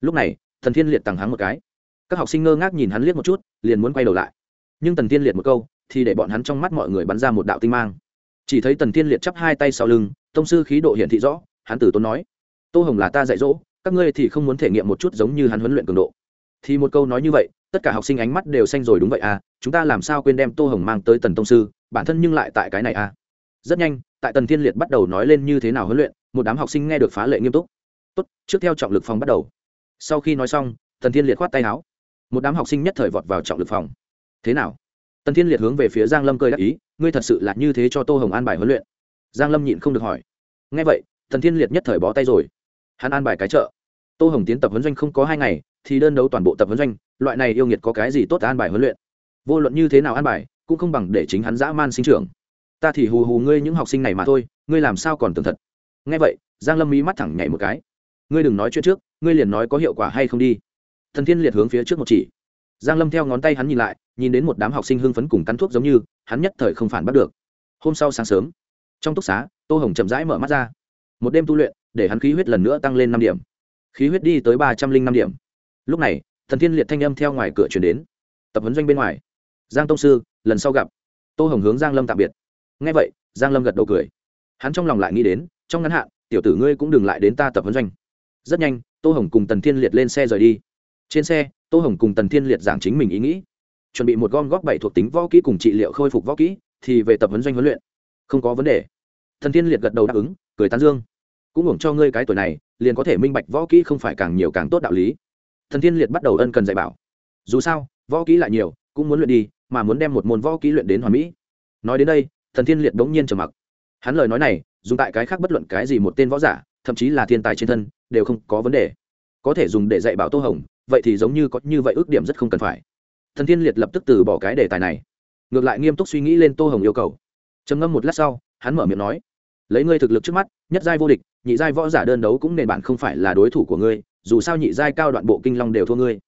Lúc này thần thiên liệt tăng hắng một cái. Các học sinh ngơ ngác nhìn hắn liếc một chút, liền muốn quay đầu lại. Nhưng tần thiên liệt một câu, thì để bọn hắn trong mắt mọi người bắn ra một đạo tinh mang. Chỉ thấy tần thiên liệt chắp hai tay sau lưng, tông sư khí độ hiển thị rõ, hắn tử tôn nói, tô hồng là ta dạy dỗ các ngươi thì không muốn thể nghiệm một chút giống như hắn huấn luyện cường độ. Thì một câu nói như vậy, tất cả học sinh ánh mắt đều xanh rồi đúng vậy à chúng ta làm sao quên đem tô hồng mang tới tần tông sư, bản thân nhưng lại tại cái này à? Rất nhanh, tại tần thiên liệt bắt đầu nói lên như thế nào huấn luyện, một đám học sinh nghe được phá lệ nghiêm túc. Tốt, trước theo trọng lực phòng bắt đầu. Sau khi nói xong, tần thiên liệt khoát tay áo. Một đám học sinh nhất thời vọt vào trọng lực phòng. Thế nào? Tần thiên liệt hướng về phía giang lâm cười đáp ý, ngươi thật sự là như thế cho tô hồng an bài huấn luyện? Giang lâm nhịn không được hỏi. Nghe vậy, tần thiên liệt nhất thời bó tay rồi. Hắn an bài cái chợ tô hồng tiến tập huấn doanh không có hai ngày, thì đơn đấu toàn bộ tập huấn doanh, loại này yêu nghiệt có cái gì tốt an bài huấn luyện? Vô luận như thế nào an bài, cũng không bằng để chính hắn dã man sinh trưởng. Ta thì hù hù ngươi những học sinh này mà thôi, ngươi làm sao còn tưởng thật? Nghe vậy, giang lâm mỹ mắt thẳng nhảy một cái. Ngươi đừng nói chuyện trước, ngươi liền nói có hiệu quả hay không đi. Thần thiên liệt hướng phía trước một chỉ. Giang lâm theo ngón tay hắn nhìn lại, nhìn đến một đám học sinh hưng phấn cùng cắn thuốc giống như, hắn nhất thời không phản bắt được. Hôm sau sáng sớm, trong túc xá, tô hồng chậm rãi mở mắt ra. Một đêm tu luyện, để hắn khí huyết lần nữa tăng lên năm điểm khí huyết đi tới ba trăm linh năm điểm. Lúc này, thần thiên liệt thanh âm theo ngoài cửa chuyển đến. Tập huấn doanh bên ngoài. Giang tông sư, lần sau gặp. Tô hồng hướng giang lâm tạm biệt. Ngay vậy, giang lâm gật đầu cười. Hắn trong lòng lại nghĩ đến, trong ngắn hạn, tiểu tử ngươi cũng đừng lại đến ta tập huấn doanh. Rất nhanh, tô hồng cùng tần thiên liệt lên xe rời đi. Trên xe, tô hồng cùng tần thiên liệt giảng chính mình ý nghĩ. Chuẩn bị một gom góp bảy thuộc tính võ kỹ cùng trị liệu khôi phục võ kỹ, thì về tập huấn doanh huấn luyện. Không có vấn đề. Thần thiên liệt gật đầu đáp ứng, cười tán dương cũng hưởng cho ngươi cái tuổi này, liền có thể minh bạch võ kỹ không phải càng nhiều càng tốt đạo lý. Thần thiên liệt bắt đầu ân cần dạy bảo. Dù sao, võ kỹ lại nhiều, cũng muốn luyện đi, mà muốn đem một môn võ kỹ luyện đến hoàn mỹ. Nói đến đây, thần thiên liệt đống nhiên trầm mặc. Hắn lời nói này, dùng tại cái khác bất luận cái gì một tên võ giả, thậm chí là thiên tài trên thân, đều không có vấn đề. Có thể dùng để dạy bảo tô hồng, vậy thì giống như có như vậy ước điểm rất không cần phải. Thần thiên liệt lập tức từ bỏ cái đề tài này. Ngược lại nghiêm túc suy nghĩ lên tô hồng yêu cầu. Trầm ngâm một lát sau, hắn mở miệng nói, lấy ngươi thực lực trước mắt, nhất giai vô địch nhị giai võ giả đơn đấu cũng nền bản không phải là đối thủ của ngươi, dù sao nhị giai cao đoạn bộ kinh long đều thua ngươi.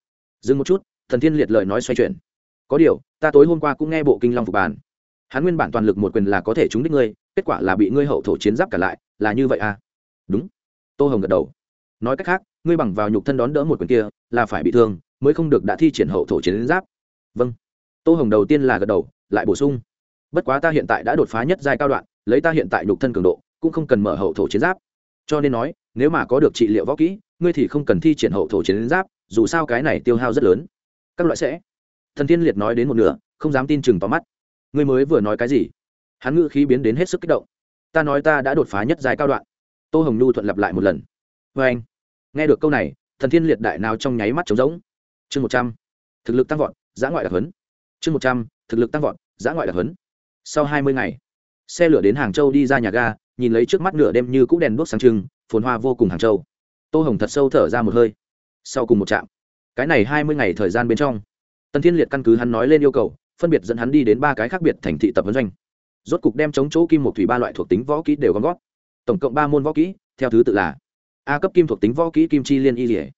Dừng một chút, thần thiên liệt lời nói xoay chuyển. Có điều, ta tối hôm qua cũng nghe bộ kinh long phục bàn. Hắn nguyên bản toàn lực một quyền là có thể trúng đích ngươi, kết quả là bị ngươi hậu thổ chiến giáp cả lại, là như vậy à? Đúng. Tô hồng gật đầu. Nói cách khác, ngươi bằng vào nhục thân đón đỡ một quyền kia, là phải bị thương, mới không được đã thi triển hậu thổ chiến giáp. Vâng. Tô hồng đầu tiên là gật đầu, lại bổ sung. Bất quá ta hiện tại đã đột phá nhất giai cao đoạn, lấy ta hiện tại nhục thân cường độ, cũng không cần mở hậu thổ chiến giáp cho nên nói, nếu mà có được trị liệu võ kỹ, ngươi thì không cần thi triển hậu thổ chiến giáp, dù sao cái này tiêu hao rất lớn. Các loại sẽ. Thần thiên liệt nói đến một nửa, không dám tin chừng tóm mắt. Ngươi mới vừa nói cái gì? Hắn ngữ khí biến đến hết sức kích động. Ta nói ta đã đột phá nhất dài cao đoạn. Tô hồng nhu thuận lặp lại một lần. Vê anh, nghe được câu này, thần thiên liệt đại nào trong nháy mắt trống rỗng. Chương một trăm, thực lực tăng vọt, giã ngoại đặc hấn chương một trăm, thực lực tăng vọt, giã ngoại đặc hấn sau hai mươi ngày, xe lửa đến hàng châu đi ra nhà ga nhìn lấy trước mắt nửa đêm như cũ đèn đuốc sáng trưng, phồn hoa vô cùng hàng châu. Tô hồng thật sâu thở ra một hơi. Sau cùng một trạm. Cái này hai mươi ngày thời gian bên trong, tần thiên liệt căn cứ hắn nói lên yêu cầu, phân biệt dẫn hắn đi đến ba cái khác biệt thành thị tập huấn doanh. Rốt cục đem chống chỗ kim một thủy ba loại thuộc tính võ kỹ đều gom gót tổng cộng ba môn võ kỹ, theo thứ tự là a cấp kim thuộc tính võ kỹ kim chi liên y liệt.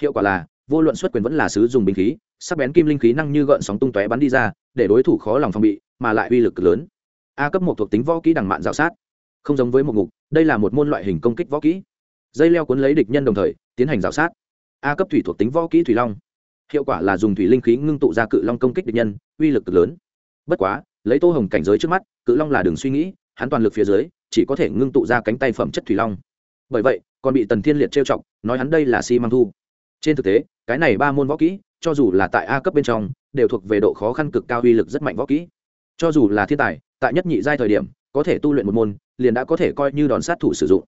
hiệu quả là, vô luận xuất quyền vẫn là sứ dùng binh khí, sắc bén kim linh khí năng như gợn sóng tung tóe bắn đi ra, để đối thủ khó lòng phòng bị, mà lại uy lực lớn. A cấp một thuộc tính võ kỹ đằng mạn dạo sát không giống với một ngục, đây là một môn loại hình công kích võ kỹ. Dây leo cuốn lấy địch nhân đồng thời, tiến hành dạo sát. A cấp thủy thuộc tính võ kỹ thủy long. Hiệu quả là dùng thủy linh khí ngưng tụ ra cự long công kích địch nhân, uy lực cực lớn. Bất quá, lấy tô hồng cảnh giới trước mắt, cự long là đường suy nghĩ, hắn toàn lực phía dưới, chỉ có thể ngưng tụ ra cánh tay phẩm chất thủy long. Bởi vậy, còn bị tần thiên liệt trêu chọc, nói hắn đây là si mang thu. Trên thực tế, cái này ba môn võ kỹ, cho dù là tại a cấp bên trong, đều thuộc về độ khó khăn cực cao uy lực rất mạnh võ kỹ. Cho dù là thiên tài, tại nhất nhị giai thời điểm có thể tu luyện một môn, liền đã có thể coi như đòn sát thủ sử dụng.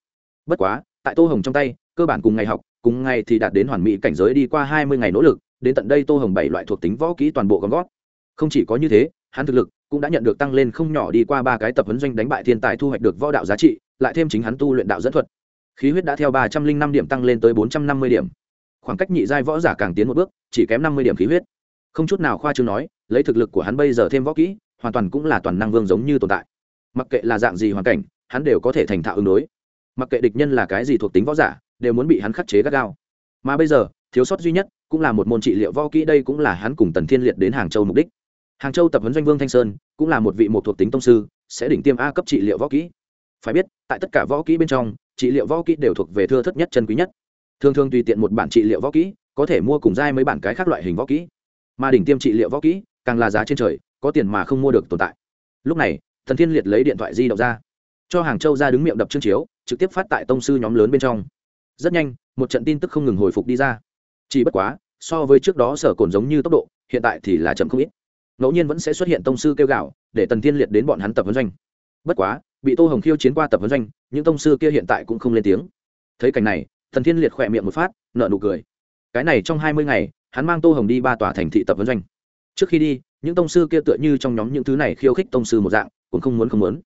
Bất quá, tại tô hồng trong tay, cơ bản cùng ngày học, cùng ngày thì đạt đến hoàn mỹ cảnh giới đi qua hai mươi ngày nỗ lực, đến tận đây tô hồng bảy loại thuộc tính võ kỹ toàn bộ gom gót không chỉ có như thế, hắn thực lực cũng đã nhận được tăng lên không nhỏ đi qua ba cái tập huấn doanh đánh bại thiên tài thu hoạch được võ đạo giá trị, lại thêm chính hắn tu luyện đạo dẫn thuật. Khí huyết đã theo ba trăm linh năm điểm tăng lên tới bốn trăm năm mươi điểm. Khoảng cách nhị giai võ giả càng tiến một bước, chỉ kém năm mươi điểm khí huyết. Không chút nào khoa chương nói, lấy thực lực của hắn bây giờ thêm võ kỹ, hoàn toàn cũng là toàn năng vương giống như tồn tại mặc kệ là dạng gì hoàn cảnh, hắn đều có thể thành thạo ứng đối. Mặc kệ địch nhân là cái gì thuộc tính võ giả, đều muốn bị hắn khắc chế gắt gao. Mà bây giờ, thiếu sót duy nhất cũng là một môn trị liệu võ kỹ, đây cũng là hắn cùng tần thiên liệt đến hàng châu mục đích. Hàng châu tập huấn doanh vương thanh sơn cũng là một vị một thuộc tính tông sư, sẽ đỉnh tiêm a cấp trị liệu võ kỹ. Phải biết, tại tất cả võ kỹ bên trong, trị liệu võ kỹ đều thuộc về thưa thất nhất chân quý nhất. Thường thường tùy tiện một bản trị liệu võ kỹ, có thể mua cùng giai mấy bản cái khác loại hình võ kỹ. Mà đỉnh tiêm trị liệu võ kỹ, càng là giá trên trời, có tiền mà không mua được tồn tại. Lúc này thần thiên liệt lấy điện thoại di động ra, cho hàng châu ra đứng miệng đập chương chiếu, trực tiếp phát tại tông sư nhóm lớn bên trong. Rất nhanh, một trận tin tức không ngừng hồi phục đi ra. Chỉ bất quá, so với trước đó sở cồn giống như tốc độ, hiện tại thì là chậm không ít. Ngẫu nhiên vẫn sẽ xuất hiện tông sư kêu gạo, để tần thiên liệt đến bọn hắn tập vấn doanh. Bất quá, bị tô hồng khiêu chiến qua tập vấn doanh, những tông sư kia hiện tại cũng không lên tiếng. Thấy cảnh này, thần thiên liệt khỏe miệng một phát nợ nụ cười. Cái này trong hai mươi ngày, hắn mang tô hồng đi ba tòa thành thị tập vấn doanh. Trước khi đi, những tông sư kia tựa như trong nhóm những thứ này khiêu khích tông sư một dạng cũng không muốn không muốn.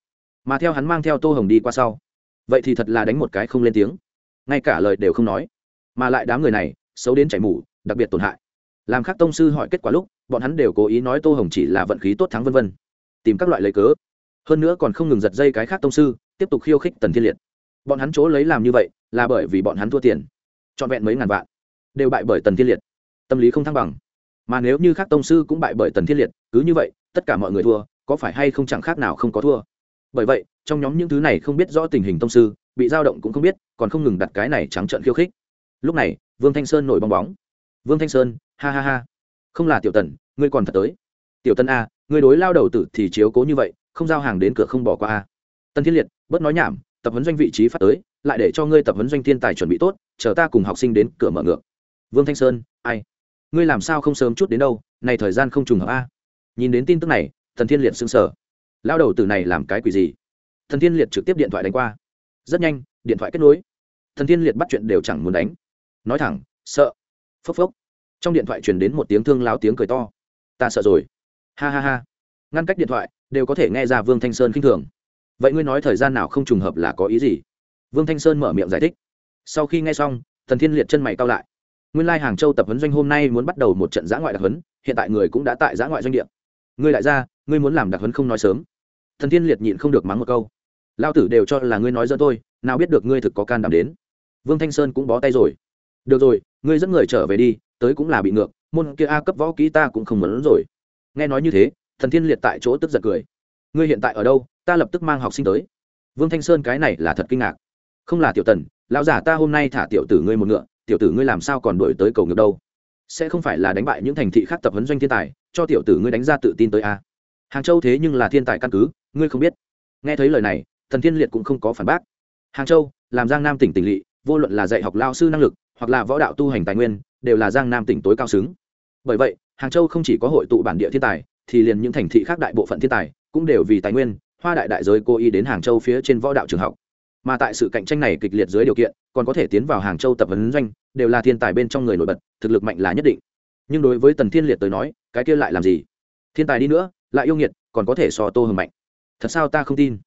Mà theo hắn mang theo tô hồng đi qua sau, vậy thì thật là đánh một cái không lên tiếng. Ngay cả lời đều không nói. Mà lại đám người này, xấu đến chảy mủ đặc biệt tổn hại. Làm khác tông sư hỏi kết quả lúc, bọn hắn đều cố ý nói tô hồng chỉ là vận khí tốt thắng vân vân. Tìm các loại lấy cớ. Hơn nữa còn không ngừng giật dây cái khác tông sư, tiếp tục khiêu khích tần thiên liệt. Bọn hắn chỗ lấy làm như vậy, là bởi vì bọn hắn thua tiền. Trọn vẹn mấy ngàn vạn, đều bại bởi tần thiên liệt. Tâm lý không thăng bằng. Mà nếu như khác tông sư cũng bại bởi tần thiên liệt, cứ như vậy, tất cả mọi người thua có phải hay không chẳng khác nào không có thua. Bởi vậy, trong nhóm những thứ này không biết rõ tình hình tông sư, bị dao động cũng không biết, còn không ngừng đặt cái này trắng trợn khiêu khích. Lúc này, vương thanh sơn nổi bong bóng. Vương thanh sơn, ha ha ha. Không là tiểu tần, ngươi còn thật tới. Tiểu tần a ngươi đối lao đầu tử thì chiếu cố như vậy, không giao hàng đến cửa không bỏ qua a tân thiên liệt, bớt nói nhảm, tập huấn doanh vị trí phát tới, lại để cho ngươi tập huấn doanh thiên tài chuẩn bị tốt, chờ ta cùng học sinh đến cửa mở ngược. Vương thanh sơn, ai? Ngươi làm sao không sớm chút đến đâu, này thời gian không trùng hợp a nhìn đến tin tức này thần thiên liệt sững sờ. Lao đầu tử này làm cái quỷ gì? Thần thiên liệt trực tiếp điện thoại đánh qua. Rất nhanh, điện thoại kết nối. Thần thiên liệt bắt chuyện đều chẳng muốn đánh. Nói thẳng, sợ. Phốc phốc. Trong điện thoại truyền đến một tiếng thương láo tiếng cười to. Ta sợ rồi. Ha ha ha. Ngăn cách điện thoại, đều có thể nghe ra vương thanh sơn khinh thường. Vậy ngươi nói thời gian nào không trùng hợp là có ý gì? Vương thanh sơn mở miệng giải thích. Sau khi nghe xong, thần thiên liệt chân mày cao lại. Nguyên lai hàng châu tập huấn doanh hôm nay muốn bắt đầu một trận giã ngoại đặc huấn, hiện tại người cũng đã tại giã ngoại doanh địa ngươi lại ra ngươi muốn làm đặc huấn không nói sớm. Thần thiên liệt nhịn không được mắng một câu. Lao tử đều cho là ngươi nói dẫn tôi, nào biết được ngươi thực có can đảm đến. Vương thanh sơn cũng bó tay rồi. Được rồi, ngươi dẫn người trở về đi, tới cũng là bị ngược, môn kia a cấp võ kỹ ta cũng không muốn rồi. Nghe nói như thế, thần thiên liệt tại chỗ tức giận cười. Ngươi hiện tại ở đâu, ta lập tức mang học sinh tới. Vương thanh sơn cái này là thật kinh ngạc. Không là tiểu tần, lão giả ta hôm nay thả tiểu tử ngươi một ngựa, tiểu tử ngươi làm sao còn đổi tới cầu ngược đâu? Sẽ không phải là đánh bại những thành thị khác tập huấn doanh thiên tài, cho tiểu tử ngươi đánh ra tự tin tới a. Hàng châu thế nhưng là thiên tài căn cứ, ngươi không biết. Nghe thấy lời này, thần thiên liệt cũng không có phản bác. Hàng châu, làm giang nam tỉnh tỉnh lỵ, vô luận là dạy học lao sư năng lực, hoặc là võ đạo tu hành tài nguyên, đều là giang nam tỉnh tối cao xứng. Bởi vậy, hàng châu không chỉ có hội tụ bản địa thiên tài, thì liền những thành thị khác đại bộ phận thiên tài, cũng đều vì tài nguyên, hoa đại đại giới cô y đến hàng châu phía trên võ đạo trường học mà tại sự cạnh tranh này kịch liệt dưới điều kiện, còn có thể tiến vào hàng châu tập huấn doanh, đều là thiên tài bên trong người nổi bật, thực lực mạnh là nhất định. Nhưng đối với tần thiên liệt tới nói, cái kia lại làm gì? Thiên tài đi nữa, lại yêu nghiệt, còn có thể so tô hầm mạnh. Thật sao ta không tin?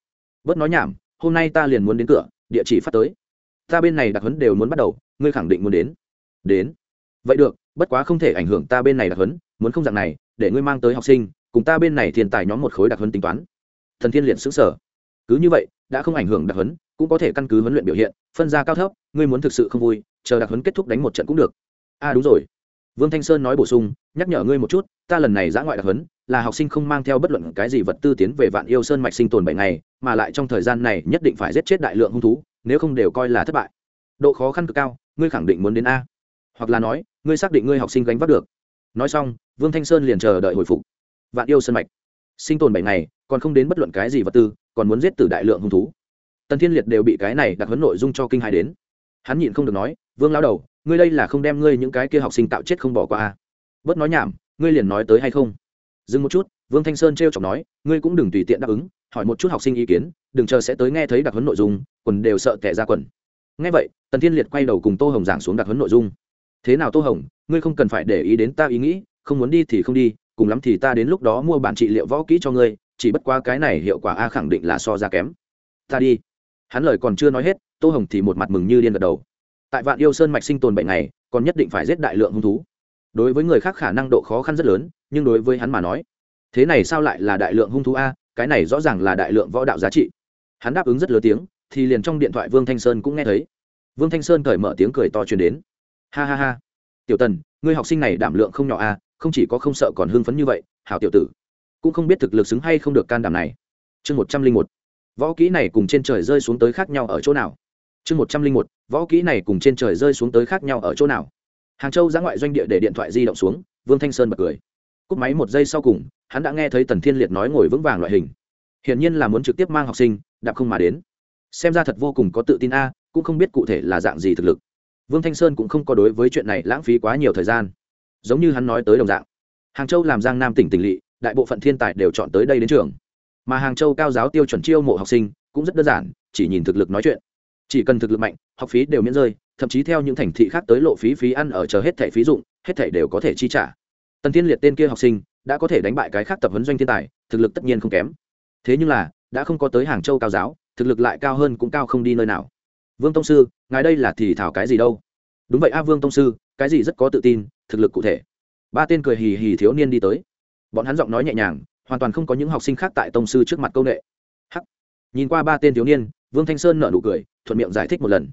Bớt nói nhảm, hôm nay ta liền muốn đến cửa, địa chỉ phát tới. Ta bên này đặc huấn đều muốn bắt đầu, ngươi khẳng định muốn đến. Đến. Vậy được, bất quá không thể ảnh hưởng ta bên này đặc huấn, muốn không dạng này, để ngươi mang tới học sinh, cùng ta bên này thiên tài nhóm một khối đặc huấn tính toán. Thần thiên liệt xứng sở cứ như vậy, đã không ảnh hưởng đặc huấn cũng có thể căn cứ huấn luyện biểu hiện phân ra cao thấp ngươi muốn thực sự không vui chờ đặc huấn kết thúc đánh một trận cũng được. A à, đúng rồi. Vương thanh sơn nói bổ sung nhắc nhở ngươi một chút ta lần này giã ngoại đặc huấn là học sinh không mang theo bất luận cái gì vật tư tiến về vạn yêu sơn mạch sinh tồn bảy ngày mà lại trong thời gian này nhất định phải giết chết đại lượng hung thú nếu không đều coi là thất bại. Độ khó khăn cực cao ngươi khẳng định muốn đến a. Hoặc là nói ngươi xác định ngươi học sinh gánh vác được. Nói xong vương thanh sơn liền chờ đợi hồi phục. Vạn yêu sơn mạch sinh tồn bảy ngày còn không đến bất luận cái gì vật tư còn muốn giết từ đại lượng hung thú tần thiên liệt đều bị cái này đặt huấn nội dung cho kinh hài đến. Hắn nhịn không được nói, vương lao đầu, ngươi đây là không đem ngươi những cái kia học sinh tạo chết không bỏ qua a bớt nói nhảm, ngươi liền nói tới hay không? Dừng một chút, vương thanh sơn t r chọc nói, ngươi cũng đừng tùy tiện đáp ứng, hỏi một chút học sinh ý kiến, đừng chờ sẽ tới nghe thấy đặc huấn nội dung, quần đều sợ kẻ ra quần. Nghe vậy, tần thiên liệt quay đầu cùng tô hồng giảng xuống đặc huấn nội dung. Thế nào tô hồng, ngươi không cần phải để ý đến ta ý nghĩ, không muốn đi thì không đi, cùng lắm thì ta đến lúc đó mua bản trị liệu võ kỹ cho ngươi, chỉ bất qua cái này hiệu quả a khẳng định là so ra kém. Ta đi hắn lời còn chưa nói hết, tô hồng thì một mặt mừng như điên gật đầu. Tại vạn yêu sơn mạch sinh tồn bệnh này còn nhất định phải giết đại lượng hung thú. Đối với người khác khả năng độ khó khăn rất lớn, nhưng đối với hắn mà nói, thế này sao lại là đại lượng hung thú a? Cái này rõ ràng là đại lượng võ đạo giá trị. Hắn đáp ứng rất lớn tiếng, thì liền trong điện thoại vương thanh sơn cũng nghe thấy. Vương thanh sơn cởi mở tiếng cười to truyền đến. Ha ha ha. Tiểu tần, ngươi học sinh này đảm lượng không nhỏ a, không chỉ có không sợ còn hưng phấn như vậy, hảo tiểu tử. Cũng không biết thực lực xứng hay không được can đảm này. Chương một trăm linh một võ kỹ này cùng trên trời rơi xuống tới khác nhau ở chỗ nào? Chương một trăm linh một, võ kỹ này cùng trên trời rơi xuống tới khác nhau ở chỗ nào? Hàng châu ra ngoại doanh địa để điện thoại di động xuống, vương thanh sơn bật cười. Cúp máy một giây sau cùng, hắn đã nghe thấy tần thiên liệt nói ngồi vững vàng loại hình. Hiển nhiên là muốn trực tiếp mang học sinh, đạp không mà đến. Xem ra thật vô cùng có tự tin a, cũng không biết cụ thể là dạng gì thực lực. Vương thanh sơn cũng không có đối với chuyện này lãng phí quá nhiều thời gian. Giống như hắn nói tới đồng dạng. Hàng châu làm giang nam tỉnh tỉnh lỵ, đại bộ phận thiên tài đều chọn tới đây đến trường mà hàng châu cao giáo tiêu chuẩn chiêu mộ học sinh cũng rất đơn giản, chỉ nhìn thực lực nói chuyện. Chỉ cần thực lực mạnh, học phí đều miễn rơi, thậm chí theo những thành thị khác tới lộ phí phí ăn ở chờ hết thẻ phí dụng, hết thẻ đều có thể chi trả. Tần thiên liệt tên kia học sinh đã có thể đánh bại cái khác tập huấn doanh thiên tài, thực lực tất nhiên không kém. Thế nhưng là, đã không có tới hàng châu cao giáo, thực lực lại cao hơn cũng cao không đi nơi nào. Vương tông sư, ngài đây là thì thảo cái gì đâu? Đúng vậy a, vương tông sư, cái gì rất có tự tin, thực lực cụ thể. Ba tên cười hì hì thiếu niên đi tới. Bọn hắn giọng nói nhẹ nhàng hoàn toàn không có những học sinh khác tại tông sư trước mặt công nghệ hắc. Nhìn qua ba tên thiếu niên, vương thanh sơn nở nụ cười, thuận miệng giải thích một lần.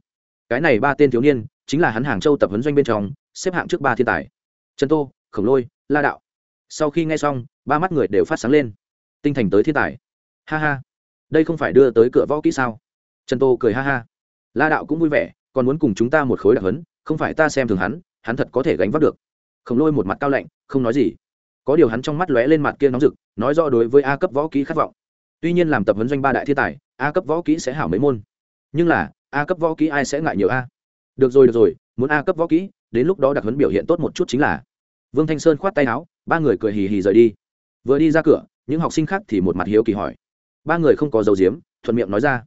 Cái này ba tên thiếu niên chính là hắn hàng châu tập huấn doanh bên trong, xếp hạng trước ba thiên tài. Trần tô, khổng lôi, la đạo. Sau khi nghe xong, ba mắt người đều phát sáng lên. Tinh thành tới thiên tài. Ha ha. Đây không phải đưa tới cửa võ kỹ sao? Trần tô cười ha ha. La đạo cũng vui vẻ, còn muốn cùng chúng ta một khối đặc huấn, không phải ta xem thường hắn hắn thật có thể gánh vác được. Khổng lôi một mặt cao lạnh, không nói gì có điều hắn trong mắt lóe lên mặt kia nóng rực, nói rõ đối với a cấp võ kỹ khát vọng. Tuy nhiên làm tập huấn doanh ba đại thiên tài, a cấp võ kỹ sẽ hảo mấy môn. Nhưng là, a cấp võ kỹ ai sẽ ngại nhiều a? Được rồi được rồi, muốn a cấp võ kỹ, đến lúc đó đặc huấn biểu hiện tốt một chút chính là. Vương thanh sơn khoát tay áo, ba người cười hì hì rời đi. Vừa đi ra cửa, những học sinh khác thì một mặt hiếu kỳ hỏi. Ba người không có dấu diếm thuận miệng nói ra.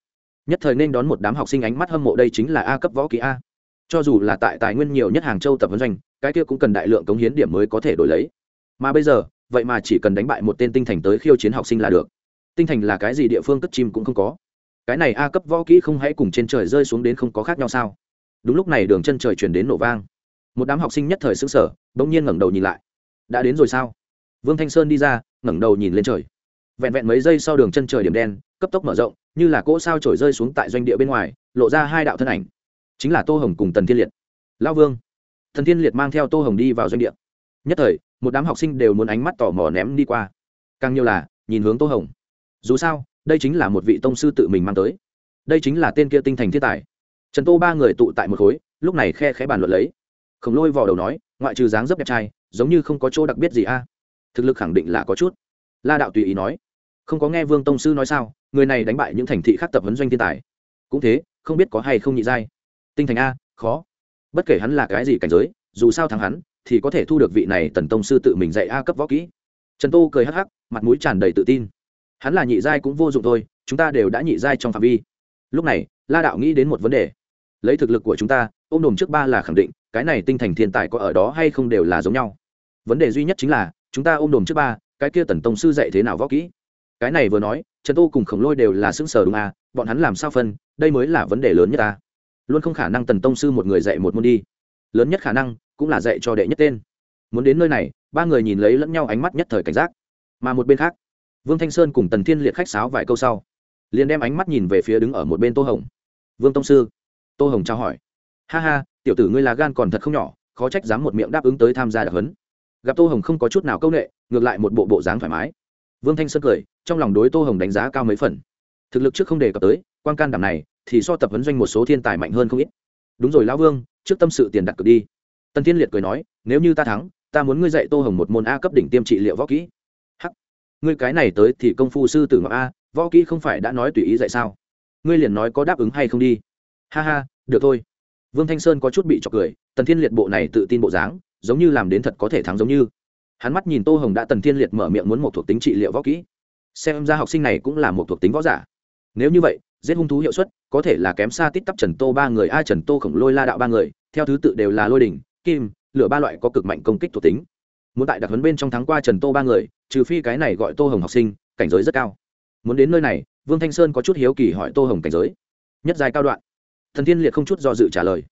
Nhất thời nên đón một đám học sinh ánh mắt hâm mộ đây chính là a cấp võ kỹ a. Cho dù là tại tài nguyên nhiều nhất hàng châu tập huấn doanh, cái kia cũng cần đại lượng cống hiến điểm mới có thể đổi lấy mà bây giờ, vậy mà chỉ cần đánh bại một tên tinh thành tới khiêu chiến học sinh là được. Tinh thành là cái gì địa phương cất chim cũng không có. Cái này a cấp võ kỹ không hãy cùng trên trời rơi xuống đến không có khác nhau sao? Đúng lúc này đường chân trời chuyển đến nổ vang. Một đám học sinh nhất thời xứng sở bỗng nhiên ngẩng đầu nhìn lại. Đã đến rồi sao? Vương thanh sơn đi ra, ngẩng đầu nhìn lên trời. Vẹn vẹn mấy giây sau đường chân trời điểm đen, cấp tốc mở rộng, như là cỗ sao trổi rơi xuống tại doanh địa bên ngoài, lộ ra hai đạo thân ảnh. Chính là tô hồng cùng tần thiên liệt. Lao vương. Thần thiên liệt mang theo tô hồng đi vào doanh địa. Nhất thời một đám học sinh đều muốn ánh mắt tò mò ném đi qua. Càng nhiều là, nhìn hướng tô hồng. Dù sao, đây chính là một vị tông sư tự mình mang tới. Đây chính là tên kia tinh thành thiên tài. Trần tô ba người tụ tại một khối, lúc này khe khẽ bàn luận lấy. Khổng lôi vào đầu nói, ngoại trừ dáng dấp đẹp trai, giống như không có chỗ đặc biệt gì a. Thực lực khẳng định là có chút. La đạo tùy ý nói, không có nghe vương tông sư nói sao, người này đánh bại những thành thị khác tập huấn doanh thiên tài. Cũng thế, không biết có hay không nhị giai. Tinh thành a, khó. Bất kể hắn là cái gì cảnh giới, dù sao thắng hắn thì có thể thu được vị này tần tông sư tự mình dạy a cấp võ kỹ. Trần tô cười hắc hắc, mặt mũi tràn đầy tự tin. Hắn là nhị giai cũng vô dụng thôi, chúng ta đều đã nhị giai trong phạm vi. Lúc này, la đạo nghĩ đến một vấn đề. Lấy thực lực của chúng ta, ôm đồm trước ba là khẳng định, cái này tinh thành thiên tài có ở đó hay không đều là giống nhau. Vấn đề duy nhất chính là, chúng ta ôm đồm trước ba, cái kia tần tông sư dạy thế nào võ kỹ? Cái này vừa nói, trần tô cùng khổng lôi đều là xứng sở đúng à bọn hắn làm sao phân, đây mới là vấn đề lớn nhất ta luôn không khả năng tần tông sư một người dạy một môn đi. Lớn nhất khả năng cũng là dạy cho đệ nhất tên. Muốn đến nơi này, ba người nhìn lấy lẫn nhau ánh mắt nhất thời cảnh giác. Mà một bên khác, vương thanh sơn cùng tần thiên liệt khách sáo vài câu sau, liền đem ánh mắt nhìn về phía đứng ở một bên tô hồng. Vương tông sư. Tô hồng trao hỏi. Ha ha, tiểu tử ngươi là gan còn thật không nhỏ, khó trách dám một miệng đáp ứng tới tham gia đặc huấn. Gặp tô hồng không có chút nào c â u n ệ ngược lại một bộ bộ dáng thoải mái. Vương thanh sơn cười, trong lòng đối tô hồng đánh giá cao mấy phần. Thực lực trước không đề cập tới, quan can đảm này, thì so tập huấn doanh một số thiên tài mạnh hơn không ít. Đúng rồi lão vương, trước tâm sự tiền đặt cược đi tần thiên liệt cười nói, nếu như ta thắng, ta muốn ngươi dạy tô hồng một môn a cấp đỉnh tiêm trị liệu võ kỹ. Hắc, ngươi cái này tới thì công phu sư tử ngọc a, võ kỹ không phải đã nói tùy ý dạy sao? Ngươi liền nói có đáp ứng hay không đi. Ha ha, được thôi. Vương thanh sơn có chút bị trọc cười, tần thiên liệt bộ này tự tin bộ dáng, giống như làm đến thật có thể thắng giống như. Hắn mắt nhìn tô hồng đã tần thiên liệt mở miệng muốn một thuộc tính trị liệu võ kỹ. Xem ra học sinh này cũng là một thuộc tính võ giả. Nếu như vậy, giết hung thú hiệu suất có thể là kém xa tít tắp trần tô ba người ai trần tô khổng lôi la đạo ba người, theo thứ tự đều là lôi đỉnh kim, lửa ba loại có cực mạnh công kích thuộc tính. Muốn tại đặc huấn bên trong tháng qua trần tô ba người, trừ phi cái này gọi tô hồng học sinh, cảnh giới rất cao. Muốn đến nơi này, vương thanh sơn có chút hiếu kỳ hỏi tô hồng cảnh giới. Nhất dài cao đoạn. Thần thiên liệt không chút do dự trả lời.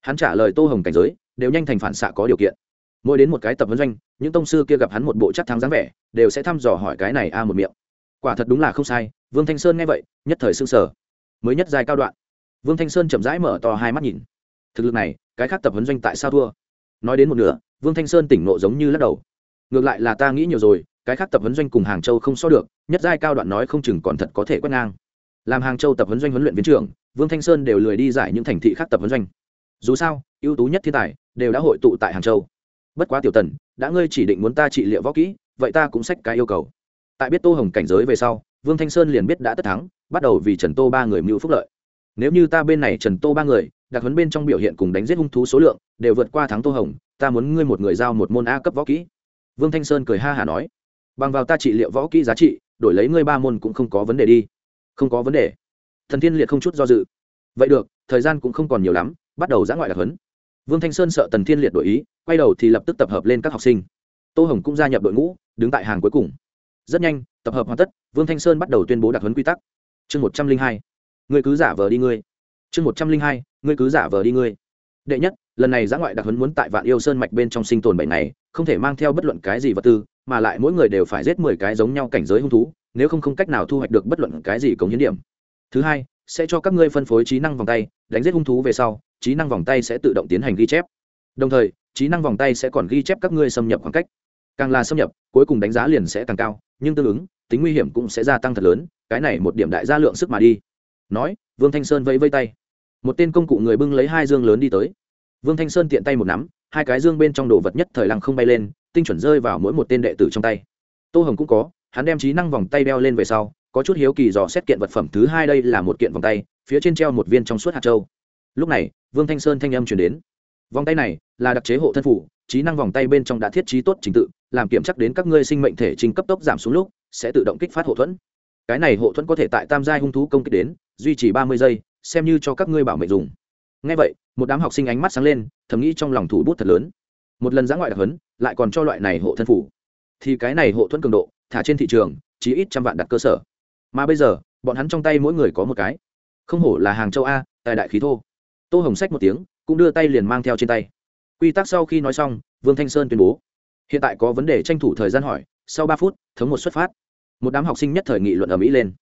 Hắn trả lời tô hồng cảnh giới, đều nhanh thành phản xạ có điều kiện. Mỗi đến một cái tập huấn doanh, những tông sư kia gặp hắn một bộ chắc thắng dáng vẻ, đều sẽ thăm dò hỏi cái này a một miệng. Quả thật đúng là không sai, vương thanh sơn nghe vậy, nhất thời s ư n g sở mới nhất dài cao đoạn. Vương thanh sơn chậm rãi mở to hai mắt nhìn. Thực lực này, cái khác tập huấn doanh tại sao thua? Nói đến một nửa, vương thanh sơn tỉnh nộ giống như lắc đầu. Ngược lại là ta nghĩ nhiều rồi, cái khác tập huấn doanh cùng hàng châu không so được, nhất giai cao đoạn nói không chừng còn thật có thể quét ngang. Làm hàng châu tập huấn doanh huấn luyện viên trưởng, vương thanh sơn đều lười đi giải những thành thị khác tập huấn doanh. Dù sao, ưu tú nhất thiên tài, đều đã hội tụ tại hàng châu. Bất quá tiểu tần, đã ngươi chỉ định muốn ta trị liệu võ kỹ, vậy ta cũng sách cái yêu cầu. Tại biết tô hồng cảnh giới về sau, vương thanh sơn liền biết đã tất thắng, bắt đầu vì trần tô ba người mưu phúc lợi. Nếu như ta bên này trần tô ba người đặc huấn bên trong biểu hiện cùng đánh giết hung thú số lượng đều vượt qua thắng tô hồng, ta muốn ngươi một người giao một môn a cấp võ kỹ. Vương thanh sơn cười ha hả nói, bằng vào ta trị liệu võ kỹ giá trị, đổi lấy ngươi ba môn cũng không có vấn đề đi. Không có vấn đề. Thần thiên liệt không chút do dự. Vậy được, thời gian cũng không còn nhiều lắm, bắt đầu giã ngoại đặc huấn. Vương thanh sơn sợ tần thiên liệt đổi ý, quay đầu thì lập tức tập hợp lên các học sinh. Tô hồng cũng gia nhập đội ngũ, đứng tại hàng cuối cùng. Rất nhanh, tập hợp hoàn tất, vương thanh sơn bắt đầu tuyên bố đặc huấn quy tắc. Chương một trăm linh hai. Ngươi cứ giả vờ đi ngươi. Chương một trăm linh hai ngươi cứ giả vờ đi ngươi. Đệ nhất, lần này giã ngoại đặc huấn muốn tại vạn yêu sơn mạch bên trong sinh tồn bảy ngày, không thể mang theo bất luận cái gì vật tư, mà lại mỗi người đều phải giết mười cái giống nhau cảnh giới hung thú, nếu không không cách nào thu hoạch được bất luận cái gì cống hiến điểm. Thứ hai, sẽ cho các ngươi phân phối trí năng vòng tay, đánh giết hung thú về sau, trí năng vòng tay sẽ tự động tiến hành ghi chép. Đồng thời, trí năng vòng tay sẽ còn ghi chép các ngươi xâm nhập khoảng cách. Càng là xâm nhập, cuối cùng đánh giá liền sẽ càng cao, nhưng tương ứng, tính nguy hiểm cũng sẽ gia tăng thật lớn, cái này một điểm đại gia lượng sức mà đi. Nói, vương thanh sơn vẫy vây tay một tên công cụ người bưng lấy hai dương lớn đi tới. Vương thanh sơn tiện tay một nắm, hai cái dương bên trong đồ vật nhất thời lăng không bay lên, tinh chuẩn rơi vào mỗi một tên đệ tử trong tay. Tô hồng cũng có, hắn đem trí năng vòng tay đeo lên về sau, có chút hiếu kỳ dò xét kiện vật phẩm thứ hai đây là một kiện vòng tay, phía trên treo một viên trong suốt hạt châu. Lúc này, vương thanh sơn thanh âm chuyển đến. Vòng tay này là đặc chế hộ thân phủ, trí năng vòng tay bên trong đã thiết trí tốt trình tự, làm kiểm chắc đến các ngươi sinh mệnh thể trình cấp tốc giảm xuống lúc, sẽ tự động kích phát hộ thuẫn. Cái này hộ thuẫn có thể tại tam giai hung thú công kích đến, duy trì ba mươi giây xem như cho các ngươi bảo mệnh dùng. Ngay vậy, một đám học sinh ánh mắt sáng lên, thầm nghĩ trong lòng thủ bút thật lớn. Một lần giã ngoại đặc hấn lại còn cho loại này hộ thân phủ. Thì cái này hộ thuẫn cường độ, thả trên thị trường, chỉ ít trăm vạn đặt cơ sở. Mà bây giờ, bọn hắn trong tay mỗi người có một cái. Không hổ là hàng châu a, tài đại khí thô. Tô hồng sách một tiếng, cũng đưa tay liền mang theo trên tay. Quy tắc sau khi nói xong, vương thanh sơn tuyên bố. Hiện tại có vấn đề tranh thủ thời gian hỏi, sau ba phút, thống một xuất phát. Một đám học sinh nhất thời nghị luận ở mỹ lên.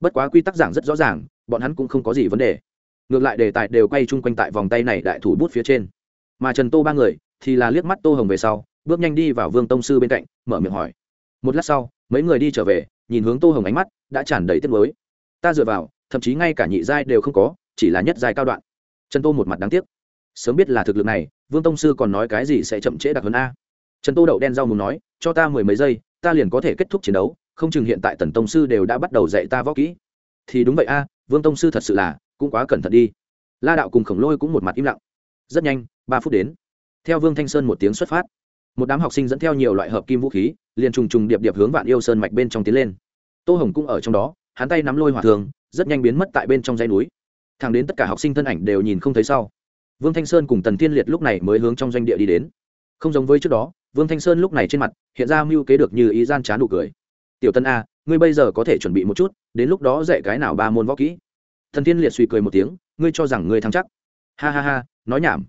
Bất quá quy tắc giảng rất rõ ràng bọn hắn cũng không có gì vấn đề. Ngược lại đề tài đều quay chung quanh tại vòng tay này đại thủ bút phía trên. Mà trần tô ba người thì là liếc mắt tô hồng về sau, bước nhanh đi vào vương tông sư bên cạnh, mở miệng hỏi. Một lát sau, mấy người đi trở về, nhìn hướng tô hồng ánh mắt đã tràn đầy tiếc mới ta dựa vào, thậm chí ngay cả nhị giai đều không có, chỉ là nhất giai cao đoạn. Trần tô một mặt đáng tiếc. Sớm biết là thực lực này, vương tông sư còn nói cái gì sẽ chậm trễ đặc hơn a? Trần tô đậu đen rau muốn nói, cho ta mười mấy giây, ta liền có thể kết thúc chiến đấu, không chừng hiện tại tần tông sư đều đã bắt đầu dạy ta võ kỹ. Thì đúng vậy a vương tông sư thật sự là cũng quá cẩn thận đi. La đạo cùng khổng lôi cũng một mặt im lặng. Rất nhanh, ba phút đến. Theo vương thanh sơn một tiếng xuất phát, một đám học sinh dẫn theo nhiều loại hợp kim vũ khí, liền trùng trùng điệp điệp hướng vạn yêu sơn mạch bên trong tiến lên. Tô hồng cũng ở trong đó, hắn tay nắm lôi hỏa thường, rất nhanh biến mất tại bên trong dãy núi. Thẳng đến tất cả học sinh thân ảnh đều nhìn không thấy sau. Vương thanh sơn cùng tần Thiên liệt lúc này mới hướng trong doanh địa đi đến. Không giống với trước đó, vương thanh sơn lúc này trên mặt hiện ra mưu kế được như ý gian trá nụ cười. Tiểu tân a ngươi bây giờ có thể chuẩn bị một chút, đến lúc đó dạy cái nào ba môn võ kỹ. Thần tiên liệt suy cười một tiếng, ngươi cho rằng ngươi thắng chắc. Ha ha ha, nói nhảm.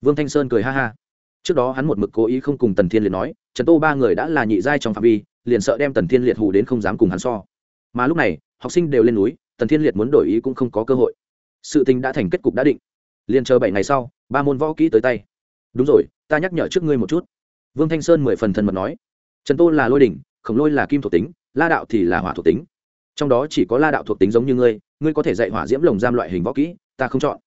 Vương thanh sơn cười ha ha. Trước đó hắn một mực cố ý không cùng tần thiên liệt nói, trần tô ba người đã là nhị giai trong phạm vi, liền sợ đem tần thiên liệt hù đến không dám cùng hắn so. Mà lúc này, học sinh đều lên núi, tần thiên liệt muốn đổi ý cũng không có cơ hội. Sự tình đã thành kết cục đã định. Liền chờ bảy ngày sau, ba môn võ kỹ tới tay. Đúng rồi, ta nhắc nhở trước ngươi một chút. Vương thanh sơn mười phần thần mật nói. Trần tô là lôi đỉnh, khổng lôi là kim thuộc tính la đạo thì là hỏa thuộc tính. Trong đó chỉ có la đạo thuộc tính giống như ngươi ngươi có thể dạy hỏa diễm lồng giam loại hình võ kỹ, ta không chọn.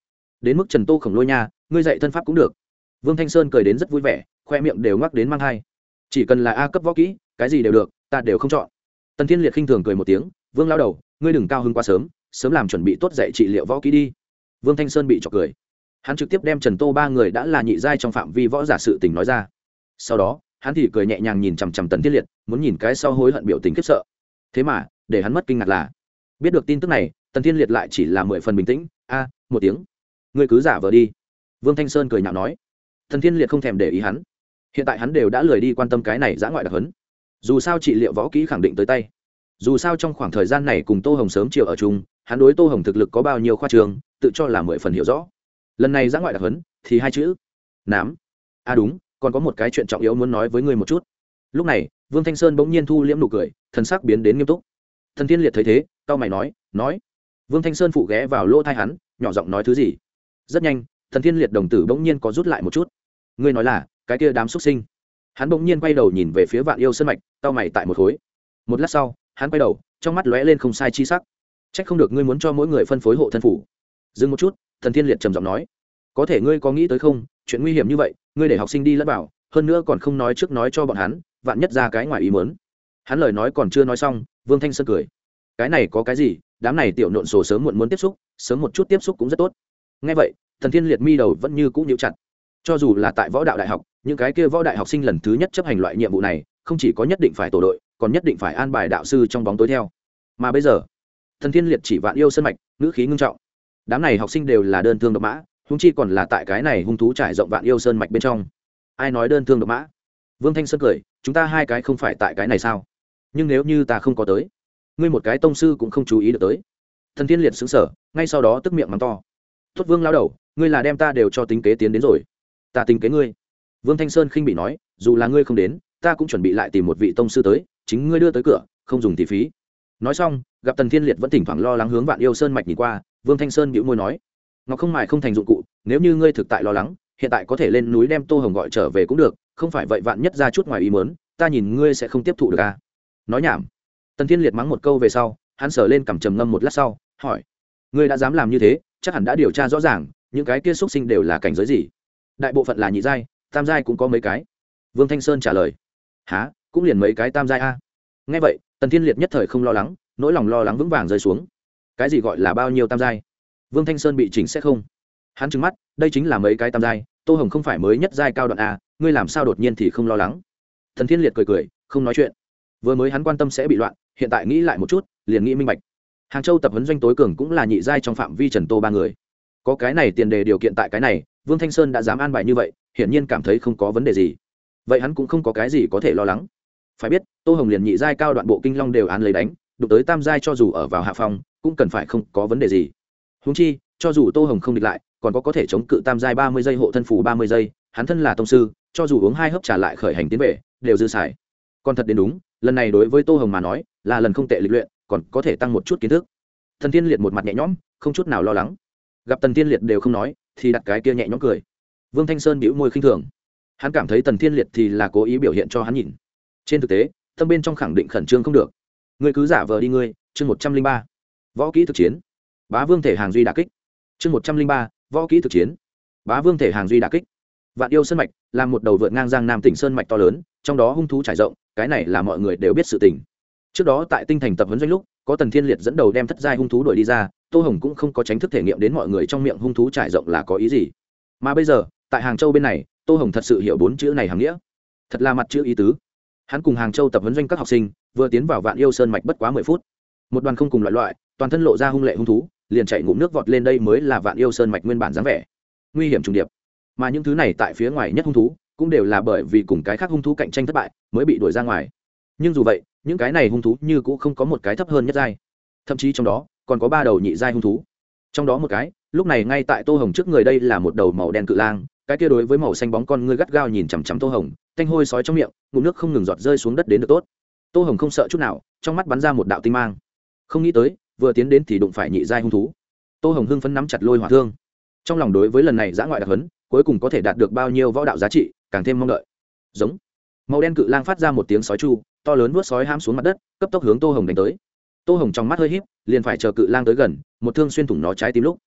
Đến mức trần tô khổng lôi nha, ngươi dạy thân pháp cũng được. Vương thanh sơn cười đến rất vui vẻ, khoe miệng đều ngoắc đến mang hai chỉ cần là a cấp võ kỹ, cái gì đều được, ta đều không chọn. Tần thiên liệt khinh thường cười một tiếng, vương lao đầu, ngươi đừng cao hứng quá sớm sớm làm chuẩn bị tốt dạy trị liệu võ kỹ đi. Vương thanh sơn bị trọc cười. Hắn trực tiếp đem trần tô ba người đã là nhị giai trong phạm vi võ giả sự tình nói ra. Sau đó hắn thì cười nhẹ nhàng nhìn chằm chằm tần thiết liệt, muốn nhìn cái sau hối hận biểu tình khiếp sợ. Thế mà, để hắn mất kinh ngạc là, biết được tin tức này, tần thiên liệt lại chỉ là mười phần bình tĩnh, a, một tiếng, ngươi cứ giả vờ đi. Vương thanh sơn cười nhạo nói. Thần thiên liệt không thèm để ý hắn. Hiện tại hắn đều đã lười đi quan tâm cái này giã ngoại đặc hấn dù sao trị liệu võ kỹ khẳng định tới tay. Dù sao trong khoảng thời gian này cùng tô hồng sớm chiều ở chung, hắn đối tô hồng thực lực có bao nhiêu khoa trường tự cho là mười phần hiểu rõ. Lần này giã ngoại đặc hấn thì hai chữ, nám. À đúng còn có một cái chuyện trọng yếu muốn nói với ngươi một chút. Lúc này, vương thanh sơn bỗng nhiên thu liễm nụ cười, thần sắc biến đến nghiêm túc. Thần tiên liệt thấy thế tao mày nói nói. Vương thanh sơn phụ ghé vào lỗ thai hắn, nhỏ giọng nói thứ gì? Rất nhanh, thần tiên liệt đồng tử bỗng nhiên có rút lại một chút. Ngươi nói là, cái kia đám xuất sinh. Hắn bỗng nhiên quay đầu nhìn về phía vạn yêu sân mạch tao mày tại một khối. Một lát sau, hắn quay đầu, trong mắt lóe lên không sai chi sắc. C h ắ c không được ngươi muốn cho mỗi người phân phối hộ thân phủ. Dừng một chút, thần thiên liệt trầm giọng nói, có thể ngươi có nghĩ tới không? Chuyện nguy hiểm như vậy ngươi để học sinh đi lẫn bảo hơn nữa còn không nói trước nói cho bọn hắn, vạn nhất ra cái ngoài ý mớn hắn lời nói còn chưa nói xong, vương thanh sơn cười. Cái này có cái gì? Đám này tiểu nộn sổ sớm muộn muốn tiếp xúc, sớm một chút tiếp xúc cũng rất tốt. Ngay vậy, thần thiên liệt mi đầu vẫn như cũ nhíu chặt. Cho dù là tại võ đạo đại học, những cái kia võ đại học sinh lần thứ nhất chấp hành loại nhiệm vụ này, không chỉ có nhất định phải tổ đội, còn nhất định phải an bài đạo sư trong bóng tối theo. Mà bây giờ, thần thiên liệt chỉ vạn yêu sân mạch, ngữ khí ngưng trọng. Đám này học sinh đều là đơn thương độc mã húng chi còn là tại cái này hung thú trải rộng vạn yêu sơn mạch bên trong. Ai nói đơn thương độc mã? Vương thanh sơn cười, chúng ta hai cái không phải tại cái này sao? Nhưng nếu như ta không có tới, ngươi một cái tông sư cũng không chú ý được tới. Thần thiên liệt xứng sở ngay sau đó tức miệng mắng to. Tuất vương lao đầu, ngươi là đem ta đều cho tính kế tiến đến rồi. Ta tính kế ngươi. Vương thanh sơn khinh bị nói, dù là ngươi không đến, ta cũng chuẩn bị lại tìm một vị tông sư tới, chính ngươi đưa tới cửa, không dùng tỷ phí. Nói xong, gặp tần thiên liệt vẫn thỉnh thoảng lo lắng hướng vạn yêu sơn mạch nhìn qua, vương thanh sơn bĩu môi nói ngọc không mài không thành dụng cụ, nếu như ngươi thực tại lo lắng, hiện tại có thể lên núi đem tô hồng gọi trở về cũng được, không phải vậy vạn nhất ra chút ngoài ý mớn ta nhìn ngươi sẽ không tiếp thụ được à? Nói nhảm. Tần thiên liệt mắng một câu về sau, hắn sờ lên cằm trầm ngâm một lát sau, hỏi, ngươi đã dám làm như thế, chắc hẳn đã điều tra rõ ràng, những cái kia x sinh đều là cảnh giới gì? Đại bộ phận là nhị giai, tam giai cũng có mấy cái. Vương thanh sơn trả lời há cũng liền mấy cái tam giai a? Nghe vậy, tần thiên liệt nhất thời không lo lắng, nỗi lòng lo lắng vững vàng rơi xuống. Cái gì gọi là bao nhiêu tam giai? Vương thanh sơn bị chỉnh sẽ không? Hắn trừng mắt, đây chính là mấy cái tam giai, tô hồng không phải mới nhất giai cao đoạn a, ngươi làm sao đột nhiên thì không lo lắng? Thần thiên liệt cười cười, không nói chuyện. Vừa mới hắn quan tâm sẽ bị loạn, hiện tại nghĩ lại một chút, liền nghĩ minh bạch. Hàng châu tập huấn doanh tối cường cũng là nhị giai trong phạm vi trần tô ba người. Có cái này tiền đề điều kiện tại cái này, vương thanh sơn đã dám an bài như vậy, hiển nhiên cảm thấy không có vấn đề gì. Vậy hắn cũng không có cái gì có thể lo lắng. Phải biết, tô hồng liền nhị giai cao đoạn bộ kinh long đều án lấy đánh, đụng tới tam giai cho dù ở vào hạ phòng cũng cần phải không có vấn đề gì húng chi, cho dù tô hồng không địch lại, còn có có thể chống cự tam giai ba mươi giây hộ thân phủ ba mươi giây, hắn thân là tông sư, cho dù uống hai hớp trả lại khởi hành tiến về, đều dư xài. Còn thật đến đúng, lần này đối với tô hồng mà nói, là lần không tệ lịch luyện, còn có thể tăng một chút kiến thức. Thần tiên liệt một mặt nhẹ nhõm, không chút nào lo lắng. Gặp tần tiên liệt đều không nói, thì đặt cái kia nhẹ nhõm cười. Vương thanh sơn bĩu môi khinh thường. Hắn cảm thấy tần thiên liệt thì là cố ý biểu hiện cho hắn nhìn. Trên thực tế, tâm bên trong khẳng định khẩn trương không được. Ngươi cứ giả vờ đi ngươi, chương một trăm linh ba. Võ kỹ thực chiến bá vương thể hàng duy đà kích. Chương một trăm linh ba, võ kỹ thực chiến. Bá vương thể hàng duy đà kích. Vạn yêu sơn mạch là một đầu vượt ngang giang nam tỉnh sơn mạch to lớn, trong đó hung thú trải rộng, cái này là mọi người đều biết sự tình. Trước đó tại tinh thành tập huấn doanh lúc, có tần thiên liệt dẫn đầu đem thất giai hung thú đuổi đi ra, tô hồng cũng không có tránh thức thể nghiệm đến mọi người trong miệng hung thú trải rộng là có ý gì. Mà bây giờ, tại hàng châu bên này, tô hồng thật sự hiểu bốn chữ này hàm nghĩa. Thật là mặt chữ ý tứ. Hắn cùng hàng châu tập huấn doanh các học sinh, vừa tiến vào vạn yêu sơn mạch bất quá mười phút. Một đoàn không cùng loại loại, toàn thân lộ ra hung lệ hung thú liền chạy ngụm nước vọt lên đây mới là vạn yêu sơn mạch nguyên bản dáng vẻ. Nguy hiểm trùng điệp. Mà những thứ này tại phía ngoài nhất hung thú, cũng đều là bởi vì cùng cái khác hung thú cạnh tranh thất bại, mới bị đuổi ra ngoài. Nhưng dù vậy, những cái này hung thú như cũng không có một cái thấp hơn nhất giai. Thậm chí trong đó, còn có ba đầu nhị giai hung thú. Trong đó một cái, lúc này ngay tại tô hồng trước người đây là một đầu màu đen cự lang, cái kia đối với màu xanh bóng con ngươi gắt gao nhìn chằm chằm tô hồng, thanh hôi sói trong miệng, ngụm nước không ngừng giọt rơi xuống đất đến được tốt. Tô hồng không sợ chút nào, trong mắt bắn ra một đạo tinh mang. Không nghĩ tới vừa tiến đến thì đụng phải nhị giai hung thú. Tô hồng hưng phấn nắm chặt lôi hỏa thương. Trong lòng đối với lần này giã ngoại đặc hấn, cuối cùng có thể đạt được bao nhiêu võ đạo giá trị, càng thêm mong đợi. Giống. Màu đen cự lang phát ra một tiếng sói chu, to lớn vuốt sói ham xuống mặt đất, cấp tốc hướng tô hồng đánh tới. Tô hồng trong mắt hơi h í p liền phải chờ cự lang tới gần, một thương xuyên thủng nó trái tim lúc.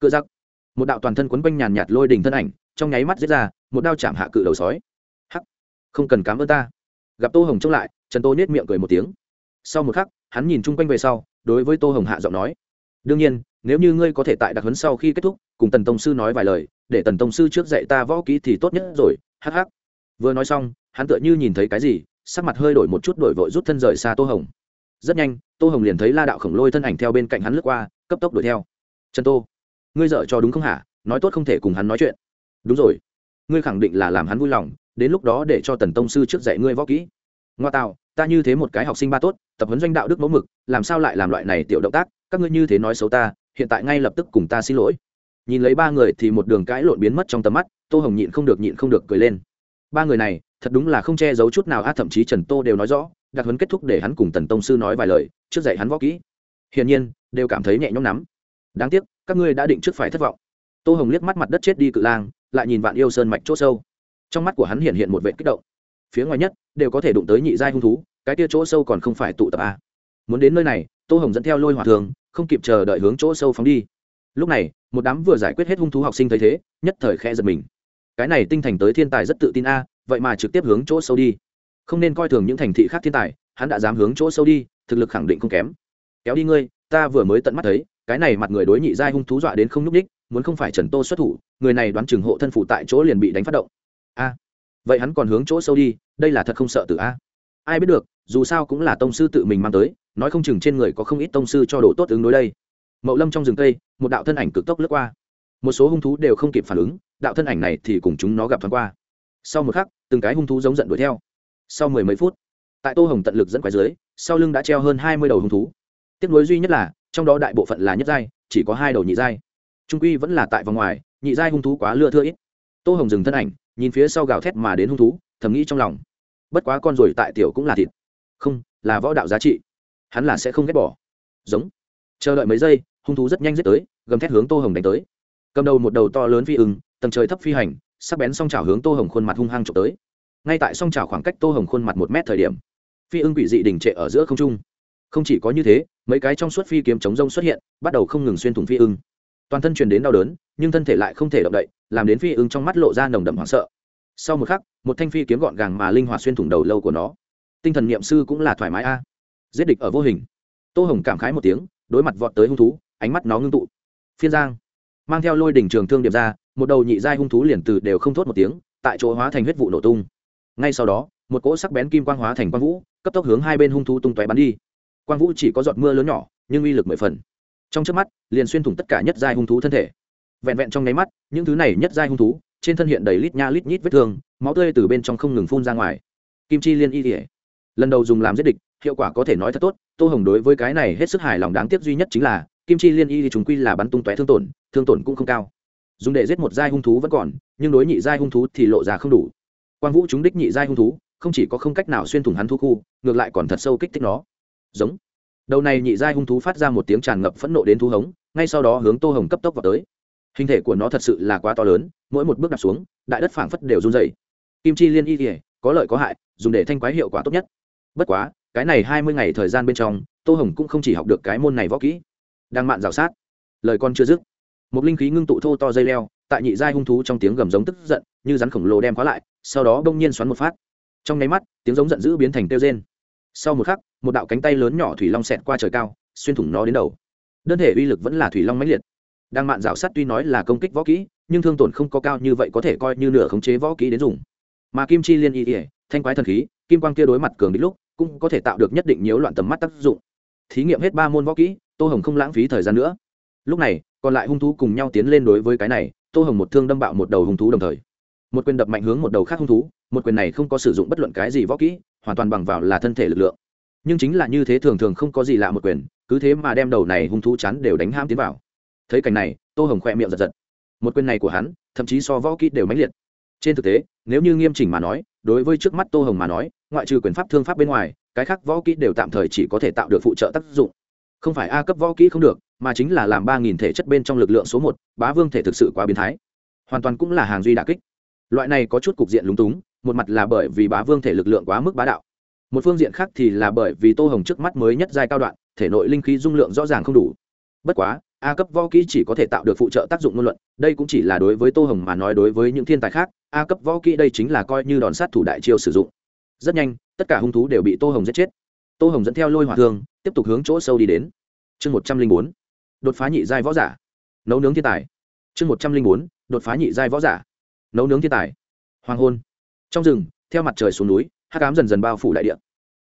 Cự giặc. Một đạo toàn thân quấn quanh nhàn nhạt lôi đình thân ảnh, trong nháy mắt giết ra, một đao chạm hạ cự đầu sói. Hắc. Không cần cám ơn ta. Gặp tô hồng trông lại, trần tô nhét miệng cười một tiếng. Sau một khắc, hắn nhìn chung quanh về sau đối với tô hồng hạ giọng nói đương nhiên nếu như ngươi có thể tại đặc huấn sau khi kết thúc cùng tần tông sư nói vài lời để tần tông sư trước dạy ta võ kỹ thì tốt nhất rồi hắc hắc vừa nói xong hắn tựa như nhìn thấy cái gì sắc mặt hơi đổi một chút đổi vội rút thân rời xa tô hồng rất nhanh tô hồng liền thấy la đạo khổng lôi thân ảnh theo bên cạnh hắn lướt qua cấp tốc đuổi theo trần tô ngươi dợ cho đúng không hả nói tốt không thể cùng hắn nói chuyện đúng rồi ngươi khẳng định là làm hắn vui lòng đến lúc đó để cho tần tông sư trước dạy ngươi võ kỹ ngoa tạo ta như thế một cái học sinh ba tốt tập huấn doanh đạo đức mẫu mực, làm sao lại làm loại này tiểu động tác, các ngươi như thế nói xấu ta, hiện tại ngay lập tức cùng ta xin lỗi. Nhìn lấy ba người thì một đường cãi lộn biến mất trong tầm mắt, tô hồng nhịn không được nhịn không được cười lên. Ba người này, thật đúng là không che giấu chút nào á thậm chí trần tô đều nói rõ, đặc huấn kết thúc để hắn cùng tần tông sư nói vài lời, trước dạy hắn võ kỹ. Hiển nhiên, đều cảm thấy nhẹ nhõm nắm đáng tiếc, các ngươi đã định trước phải thất vọng. Tô hồng liếc mắt mặt đất chết đi cự lang, lại nhìn vạn yêu sơn mạch c h ỗ sâu. Trong mắt của hắn hiện hiện một vệ kích động. Phía ngoài nhất, đều có thể đụng tới nhị giai hung thú cái tia chỗ sâu còn không phải tụ tập a. Muốn đến nơi này, tô hồng dẫn theo lôi hỏa thường, không kịp chờ đợi hướng chỗ sâu phóng đi. Lúc này, một đám vừa giải quyết hết hung thú học sinh thấy thế, nhất thời khe giật mình. Cái này tinh thành tới thiên tài rất tự tin a, vậy mà trực tiếp hướng chỗ sâu đi. Không nên coi thường những thành thị khác thiên tài, hắn đã dám hướng chỗ sâu đi, thực lực khẳng định không kém. Kéo đi ngươi, ta vừa mới tận mắt thấy, cái này mặt người đối nhị giai hung thú dọa đến không nhúc ních muốn không phải trần tô xuất thủ, người này đoán chừng hộ thân phủ tại chỗ liền bị đánh phát động. A, vậy hắn còn hướng chỗ sâu đi, đây là thật không sợ tử a. Ai biết được dù sao cũng là tông sư tự mình mang tới, nói không chừng trên người có không ít tông sư cho đồ tốt ứng đối đây. Mậu lâm trong rừng cây, một đạo thân ảnh cực tốc lướt qua. Một số hung thú đều không kịp phản ứng, đạo thân ảnh này thì cùng chúng nó gặp thoáng qua. Sau một khắc, từng cái hung thú giống giận đuổi theo. Sau mười mấy phút, tại tô hồng tận lực dẫn quái dưới, sau lưng đã treo hơn hai mươi đầu hung thú. Tiếc nối duy nhất là, trong đó đại bộ phận là nhất giai, chỉ có hai đầu nhị giai. Trung quy vẫn là tại vòng ngoài, nhị giai hung thú quá lưa thưa ít. Tô hồng dừng thân ảnh, nhìn phía sau gào thét mà đến hung thú, thầm nghĩ trong lòng. Bất quá con rồi tại tiểu cũng là thịt không, là võ đạo giá trị. Hắn là sẽ không ghét bỏ. Giống. Chờ đợi mấy giây, hung thú rất nhanh giết tới, gầm thét hướng tô hồng đánh tới. Cầm đầu một đầu to lớn phi ưng, tầng trời thấp phi hành, sắc bén song trào hướng tô hồng khuôn mặt hung hăng trộm tới. Ngay tại song trào khoảng cách tô hồng khuôn mặt một mét thời điểm, phi ưng quỷ dị đình trệ ở giữa không trung. Không chỉ có như thế, mấy cái trong suốt phi kiếm chống rông xuất hiện, bắt đầu không ngừng xuyên thủng phi ưng. Toàn thân truyền đến đau đớn, nhưng thân thể lại không thể động đậy, làm đến phi ưng trong mắt lộ ra nồng đậm hoảng sợ. Sau một khắc, một thanh phi kiếm gọn gàng mà linh hoạt xuyên thủng đầu lâu của nó tinh thần niệm sư cũng là thoải mái a. Giết địch ở vô hình. Tô hồng cảm khái một tiếng, đối mặt vọt tới hung thú, ánh mắt nó ngưng tụ. Phiên giang. Mang theo lôi đỉnh trường thương điệp ra, một đầu nhị giai hung thú liền từ đều không thốt một tiếng, tại chỗ hóa thành huyết vụ nổ tung. Ngay sau đó, một cỗ sắc bén kim quang hóa thành quang vũ, cấp tốc hướng hai bên hung thú tung tóe bắn đi. Quang vũ chỉ có giọt mưa lớn nhỏ, nhưng uy lực mười phần. Trong trước mắt, liền xuyên thủng tất cả nhất giai hung thú thân thể. Vẹn vẹn trong nháy mắt, những thứ này nhất giai hung thú, trên thân hiện đầy lít nha lít nhít vết thương, máu tươi từ bên trong không ngừng phun ra ngoài. Kim chi liên y thể lần đầu dùng làm giết địch, hiệu quả có thể nói thật tốt, tô hồng đối với cái này hết sức hài lòng đáng tiếc duy nhất chính là, kim chi liên y thì chúng quy là bắn tung tóe thương tổn thương tổn cũng không cao. Dùng để giết một giai hung thú vẫn còn, nhưng đối nhị giai hung thú thì lộ ra không đủ. Quang vũ chúng đích nhị giai hung thú, không chỉ có không cách nào xuyên thủng hắn thu khu, ngược lại còn thật sâu kích thích nó. Giống. Đầu này nhị giai hung thú phát ra một tiếng tràn ngập phẫn nộ đến thú hống, ngay sau đó hướng tô hồng cấp tốc vào tới. Hình thể của nó thật sự là quá to lớn, mỗi một bước đặt xuống, đại đất phảng phất đều run dày kim chi liên y kỉa có lợi có hại, dùng để thanh quái hiệu quả tốt nhất bất quá, cái này hai mươi ngày thời gian bên trong, tô hồng cũng không chỉ học được cái môn này võ kỹ. Đang mạn rào sát. Lời con chưa dứt, một linh khí ngưng tụ thô to dây leo, tại nhị giai hung thú trong tiếng gầm giống tức giận, như rắn khổng lồ đem khóa lại, sau đó bỗng nhiên xoắn một phát. Trong nháy mắt, tiếng giống giận dữ biến thành tiêu rên. Sau một khắc, một đạo cánh tay lớn nhỏ thủy long xẹt qua trời cao, xuyên thủng nó đến đầu. Đơn thể uy lực vẫn là thủy long mãnh liệt. Đang mạn rào sát tuy nói là công kích võ kỹ, nhưng thương tổn không có cao như vậy có thể coi như nửa khống chế võ kỹ đến dùng mà kim chi liên y ỉa, thanh quái thần khí, kim quang kia đối mặt cường đích lúc, cũng có thể tạo được nhất định nhiễu loạn tầm mắt tác dụng. Thí nghiệm hết ba môn võ kỹ, tô hồng không lãng phí thời gian nữa. Lúc này, còn lại hung thú cùng nhau tiến lên đối với cái này, tô hồng một thương đâm bạo một đầu hung thú đồng thời. Một quyền đập mạnh hướng một đầu khác hung thú, một quyền này không có sử dụng bất luận cái gì võ kỹ, hoàn toàn bằng vào là thân thể lực lượng. Nhưng chính là như thế thường thường không có gì lạ một quyền, cứ thế mà đem đầu này hung thú chắn đều đánh ham tiến vào. Thấy cảnh này, tô hồng khoe miệng giật giật. Một quyền này của hắn, thậm chí so võ kỹ đều mãnh liệt trên thực tế, nếu như nghiêm chỉnh mà nói, đối với trước mắt tô hồng mà nói, ngoại trừ quyền pháp thương pháp bên ngoài, cái khác võ kỹ đều tạm thời chỉ có thể tạo được phụ trợ tác dụng. Không phải a cấp võ kỹ không được, mà chính là làm ba nghìn thể chất bên trong lực lượng số một, bá vương thể thực sự quá biến thái. Hoàn toàn cũng là hàng duy đà kích. Loại này có chút cục diện lúng túng, một mặt là bởi vì bá vương thể lực lượng quá mức bá đạo. Một phương diện khác thì là bởi vì tô hồng trước mắt mới nhất giai cao đoạn, thể nội linh khí dung lượng rõ ràng không đủ. Bất quá, a cấp võ kỹ chỉ có thể tạo được phụ trợ tác dụng ngôn luận, đây cũng chỉ là đối với tô hồng mà nói đối với những thiên tài khác a cấp võ kỹ đây chính là coi như đòn sát thủ đại chiêu sử dụng. Rất nhanh, tất cả hung thú đều bị tô hồng giết chết. Tô hồng dẫn theo lôi hỏa thương, tiếp tục hướng chỗ sâu đi đến. Chương một trăm linh bốn, đột phá nhị giai võ giả. Nấu nướng thiên tài. Chương một trăm linh bốn, đột phá nhị giai võ giả. Nấu nướng thiên tài. Hoàng hôn. Trong rừng, theo mặt trời xuống núi hát cám dần dần bao phủ đại địa.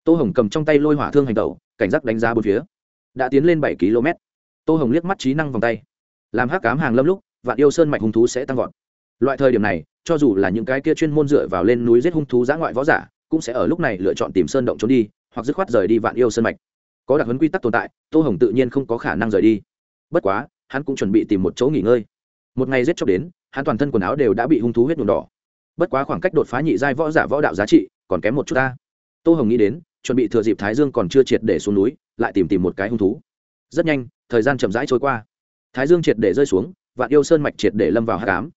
Tô hồng cầm trong tay lôi hỏa thương hành tẩu, cảnh giác đánh giá bốn phía. Đã tiến lên bảy km. Tô hồng liếc mắt trí năng vòng tay. Làm hát cám hàng lâm lúc, vạn yêu sơn mạch hung thú sẽ tăng vọt. Loại thời điểm này cho dù là những cái kia chuyên môn dựa vào lên núi giết hung thú giã ngoại võ giả, cũng sẽ ở lúc này lựa chọn tìm sơn động trốn đi, hoặc dứt khoát rời đi vạn yêu sơn mạch. Có đặc huấn quy tắc tồn tại, tô hồng tự nhiên không có khả năng rời đi. Bất quá, hắn cũng chuẩn bị tìm một chỗ nghỉ ngơi. Một ngày giết chóc đến, hắn toàn thân quần áo đều đã bị hung thú huyết nhuộm đỏ. Bất quá khoảng cách đột phá nhị giai võ giả võ đạo giá trị còn kém một chút ta. Tô hồng nghĩ đến, chuẩn bị thừa dịp thái dương còn chưa triệt để xuống núi, lại tìm tìm một cái hung thú. Rất nhanh, thời gian chậm rãi trôi qua. Thái dương triệt để rơi xuống, vạn yêu sơn mạch triệt để lâm vào hát cám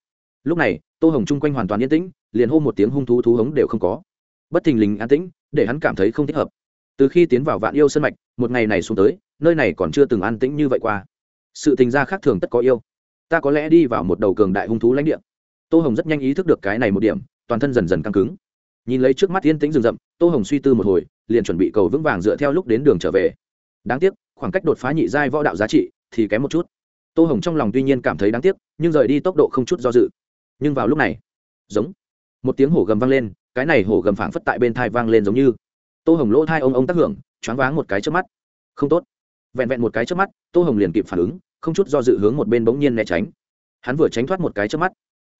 lúc này, tô hồng chung quanh hoàn toàn yên tĩnh, liền hô một tiếng hung thú thú hống đều không có. Bất thình lình an tĩnh, để hắn cảm thấy không thích hợp. Từ khi tiến vào vạn yêu sân mạch, một ngày này xuống tới, nơi này còn chưa từng an tĩnh như vậy qua. Sự tình gia khác thường tất có yêu. Ta có lẽ đi vào một đầu cường đại hung thú lãnh địa. Tô hồng rất nhanh ý thức được cái này một điểm, toàn thân dần dần căng cứng. Nhìn lấy trước mắt yên tĩnh rừng rậm, tô hồng suy tư một hồi, liền chuẩn bị cầu vững vàng dựa theo lúc đến đường trở về. Đáng tiếc, khoảng cách đột phá nhị giai võ đạo giá trị thì kém một chút. Tô hồng trong lòng tuy nhiên cảm thấy đáng tiếc, nhưng rời đi tốc độ không chút do dự nhưng vào lúc này, giống một tiếng hổ gầm vang lên, cái này hổ gầm phảng phất tại bên thai vang lên giống như. Tô hồng lỗ thai ông ông tác hưởng, choáng váng một cái trước mắt. Không tốt. Vẹn vẹn một cái trước mắt, tô hồng liền kịp phản ứng, không chút do dự hướng một bên bỗng nhiên né tránh. Hắn vừa tránh thoát một cái trước mắt.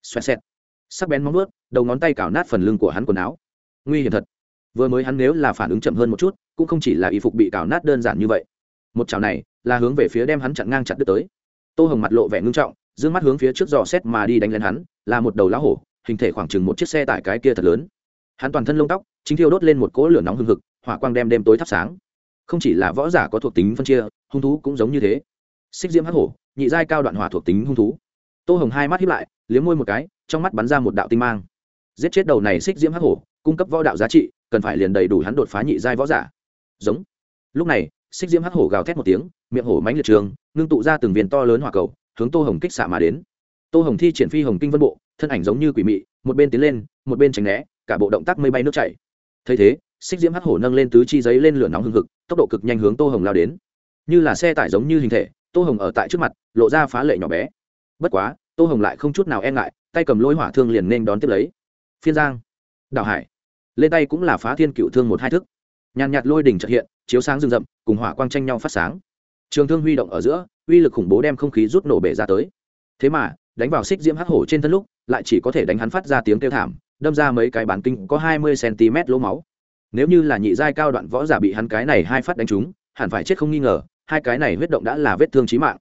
Xoẹt xẹt. Sắc bén móng nuốt đầu ngón tay cào nát phần lưng của hắn quần áo. Nguy hiểm thật. Vừa mới hắn nếu là phản ứng chậm hơn một chút, cũng không chỉ là y phục bị cào nát đơn giản như vậy. Một chảo này là hướng về phía đem hắn chặn ngang chặt đứt tới. Tô hồng mặt lộ vẻ ngưng trọng dương mắt hướng phía trước dò xét mà đi đánh lên hắn, là một đầu lá hổ, hình thể khoảng chừng một chiếc xe tải cái kia thật lớn. Hắn toàn thân lông tóc, chính thiêu đốt lên một cỗ lửa nóng hừng hực, hỏa quang đem đêm tối thắp sáng. Không chỉ là võ giả có thuộc tính phân chia, hung thú cũng giống như thế. Xích diễm hắc hổ, nhị giai cao đoạn hỏa thuộc tính hung thú. Tô hồng hai mắt hiếp lại, liếm môi một cái, trong mắt bắn ra một đạo tinh mang. Giết chết đầu này xích diễm hắc hổ, cung cấp võ đạo giá trị, cần phải liền đầy đủ hắn đột phá nhị giai võ giả. Giống. Lúc này, xích diễm hắc hổ gào thét một tiếng, miệng hổ mánh liệt trường, ngưng tụ ra từng viên to lớn hỏa cầu hướng tô hồng kích xạ mà đến. Tô hồng thi triển phi hồng kinh vân bộ, thân ảnh giống như quỷ mị, một bên tiến lên, một bên tránh né, cả bộ động tác mây bay nước chảy. Thấy thế, xích diễm hắc hổ nâng lên tứ chi giấy lên lửa nóng hừng hực, tốc độ cực nhanh hướng tô hồng lao đến. Như là xe tải giống như hình thể, tô hồng ở tại trước mặt, lộ ra phá lệ nhỏ bé. Bất quá, tô hồng lại không chút nào e ngại, tay cầm lôi hỏa thương liền nên đón tiếp lấy. Phiên giang đào hải, lên tay cũng là phá thiên cựu thương một hai thức. Nhàn nhạt lôi đỉnh trợ hiện, chiếu sáng rừng rậm, cùng hỏa quang tranh nhau phát sáng trường thương huy động ở giữa, uy lực khủng bố đem không khí rút nổ bể ra tới. Thế mà, đánh vào xích diễm hắc hổ trên thân lúc, lại chỉ có thể đánh hắn phát ra tiếng kêu thảm, đâm ra mấy cái bán kinh có hai mươi cm lỗ máu. Nếu như là nhị giai cao đoạn võ giả bị hắn cái này hai phát đánh trúng, hẳn phải chết không nghi ngờ, hai cái này huyết động đã là vết thương chí mạng.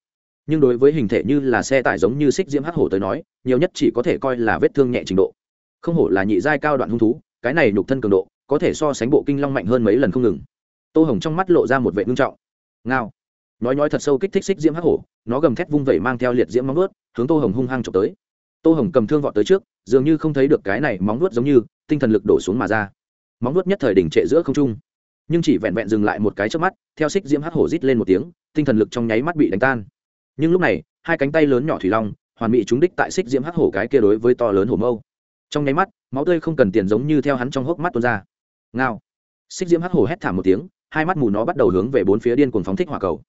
Nhưng đối với hình thể như là xe tải giống như xích diễm hắc hổ tới nói, nhiều nhất chỉ có thể coi là vết thương nhẹ trình độ. Không hổ là nhị giai cao đoạn hung thú, cái này nhục thân cường độ, có thể so sánh bộ kinh long mạnh hơn mấy lần không ngừng. Tô hồng trong mắt lộ ra một vệ ngưng trọng. Ngao nói nói thật sâu kích thích xích diễm hắc hổ, nó gầm thét vung vẩy mang theo liệt diễm móng nuốt hướng tô hồng hung hăng trộm tới. Tô hồng cầm thương vọt tới trước, dường như không thấy được cái này móng nuốt giống như, tinh thần lực đổ xuống mà ra. Móng nuốt nhất thời đỉnh trệ giữa không trung. Nhưng chỉ vẹn vẹn dừng lại một cái trước mắt, theo xích diễm hắc hổ rít lên một tiếng, tinh thần lực trong nháy mắt bị đánh tan. Nhưng lúc này, hai cánh tay lớn nhỏ thủy long, hoàn bị trúng đích tại xích diễm hắc hổ cái kia đối với to lớn hổ mâu. Trong nháy mắt, máu tươi không cần tiền giống như theo hắn trong hốc mắt tuôn ra. Ngao. Xích diễm hắc hổ hét thảm một tiếng, hai mắt mù nó bắt đầu hướng về bốn phía điên cuồng phóng thích hỏa cầu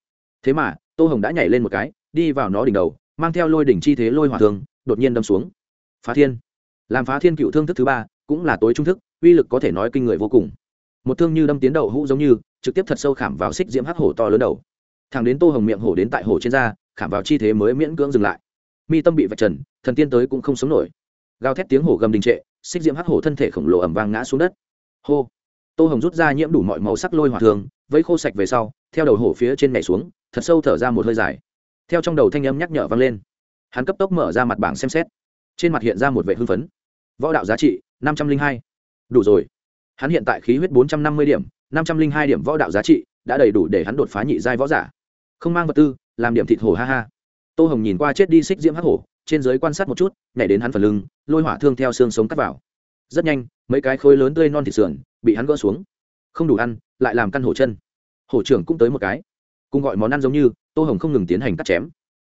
thế mà, tô hồng đã nhảy lên một cái, đi vào nó đỉnh đầu, mang theo lôi đỉnh chi thế lôi hỏa thương, đột nhiên đâm xuống. Phá thiên. Làm phá thiên cựu thương thức thứ ba, cũng là tối trung thức, uy lực có thể nói kinh người vô cùng. Một thương như đâm tiến đầu hũ giống như, trực tiếp thật sâu khảm vào xích diễm hắc hổ to lớn đầu. Thẳng đến tô hồng miệng hổ đến tại hổ trên da, khảm vào chi thế mới miễn cưỡng dừng lại. Mi tâm bị vạch trần, thần tiên tới cũng không sống nổi. Gào thét tiếng hổ gầm đình trệ, xích diễm hắc hổ thân thể khổng lồ ẩm vang ngã xuống đất. Hô. Tô hồng rút ra nhiễm đủ mọi màu sắc lôi hỏa thường vẫy khô sạch về sau, theo đầu hổ phía trên mẹ xuống thật sâu thở ra một hơi dài. Theo trong đầu thanh âm nhắc nhở vang lên, hắn cấp tốc mở ra mặt bảng xem xét. Trên mặt hiện ra một vệ hưng phấn. Võ đạo giá trị, năm trăm linh hai. Đủ rồi. Hắn hiện tại khí huyết bốn trăm năm mươi điểm, năm trăm linh hai điểm võ đạo giá trị đã đầy đủ để hắn đột phá nhị giai võ giả. Không mang vật tư, làm điểm thịt hổ ha ha. Tô hồng nhìn qua chết đi xích diễm hắc hổ, trên giới quan sát một chút, nhảy đến hắn phần lưng, lôi hỏa thương theo xương sống cắt vào. Rất nhanh, mấy cái khối lớn tươi non thịt sườn bị hắn gỡ xuống. Không đủ ăn, lại làm căn hổ chân. Hổ trưởng cũng tới một cái cùng gọi món ăn giống như, tô hồng không ngừng tiến hành cắt chém.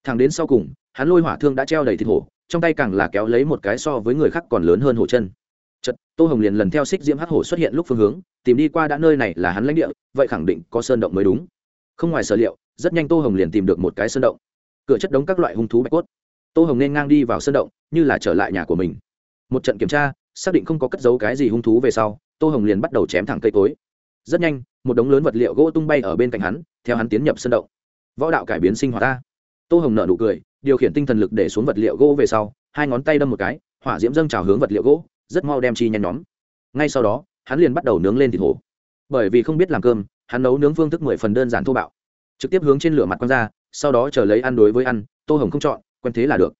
Thằng đến sau cùng, hắn lôi hỏa thương đã treo đầy thịt hổ, trong tay càng là kéo lấy một cái so với người khác còn lớn hơn hổ chân. Chật tô hồng liền lần theo xích diễm hắc hổ xuất hiện lúc phương hướng, tìm đi qua đã nơi này là hắn lãnh địa, vậy khẳng định có sơn động mới đúng. Không ngoài sở liệu, rất nhanh tô hồng liền tìm được một cái sơn động. Cửa chất đống các loại hung thú bạch cốt. Tô hồng nên ngang đi vào sơn động, như là trở lại nhà của mình. Một trận kiểm tra, xác định không có cất giấu cái gì hung thú về sau, tô hồng liền bắt đầu chém thẳng cây cối rất nhanh, một đống lớn vật liệu gỗ tung bay ở bên cạnh hắn, theo hắn tiến nhập sân động. Võ đạo cải biến sinh hoạt ta. Tô hồng nở nụ cười, điều khiển tinh thần lực để xuống vật liệu gỗ về sau, hai ngón tay đâm một cái, hỏa diễm dâng trào hướng vật liệu gỗ, rất mau đem chi nhanh nhóm. Ngay sau đó, hắn liền bắt đầu nướng lên thịt hổ. Bởi vì không biết làm cơm, hắn nấu nướng phương thức mười phần đơn giản thô bạo. Trực tiếp hướng trên lửa mặt con ra, sau đó chờ lấy ăn đối với ăn, tô hồng không chọn, quen thế là được.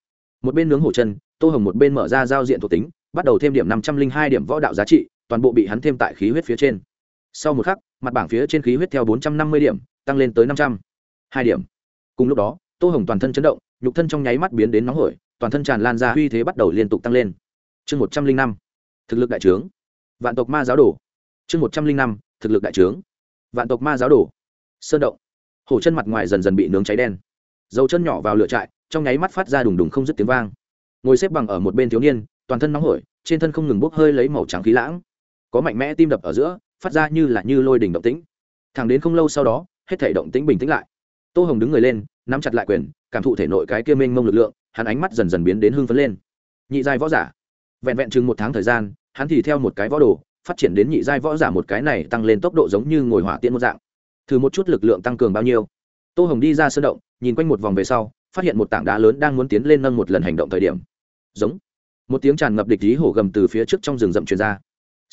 Một bên nướng hổ chân, tô hồng một bên mở ra giao diện thuộc tính, bắt đầu thêm điểm năm trăm linh hai điểm võ đạo giá trị, toàn bộ bị hắn thêm tại khí huyết phía trên sau một khắc, mặt bảng phía trên khí huyết theo bốn trăm năm mươi điểm, tăng lên tới năm trăm hai điểm. Cùng lúc đó, tô hồng toàn thân chấn động, nhục thân trong nháy mắt biến đến nóng hổi, toàn thân tràn lan ra uy thế bắt đầu liên tục tăng lên. Chương một trăm linh năm, thực lực đại trướng. Vạn tộc ma giáo đồ. Chương một trăm linh năm, thực lực đại trướng. Vạn tộc ma giáo đồ. Sơn động. Hổ chân mặt ngoài dần dần bị nướng cháy đen. Dầu chân nhỏ vào lửa trại, trong nháy mắt phát ra đùng đùng không dứt tiếng vang. Ngồi xếp bằng ở một bên thiếu niên, toàn thân nóng hổi, trên thân không ngừng bốc hơi lấy màu trắng khí lãng. Có mạnh mẽ tim đập ở giữa phát ra như là như lôi đỉnh động tĩnh. Thẳng đến không lâu sau đó, hết thể động tĩnh bình tĩnh lại. Tô hồng đứng người lên, nắm chặt lại quyền, cảm thụ thể nội cái kia mênh mông lực lượng, hắn ánh mắt dần dần biến đến hưng phấn lên. Nhị giai võ giả. Vẹn vẹn chừng một tháng thời gian, hắn thì theo một cái võ đồ, phát triển đến nhị giai võ giả một cái này tăng lên tốc độ giống như ngồi hỏa tiễn một dạng. Thử một chút lực lượng tăng cường bao nhiêu. Tô hồng đi ra sơ động, nhìn quanh một vòng về sau, phát hiện một tảng đá lớn đang muốn tiến lên nâng một lần hành động thời điểm. Giống. Một tiếng tràn ngập địch ý hổ gầm từ phía trước trong rừng rậm truyền ra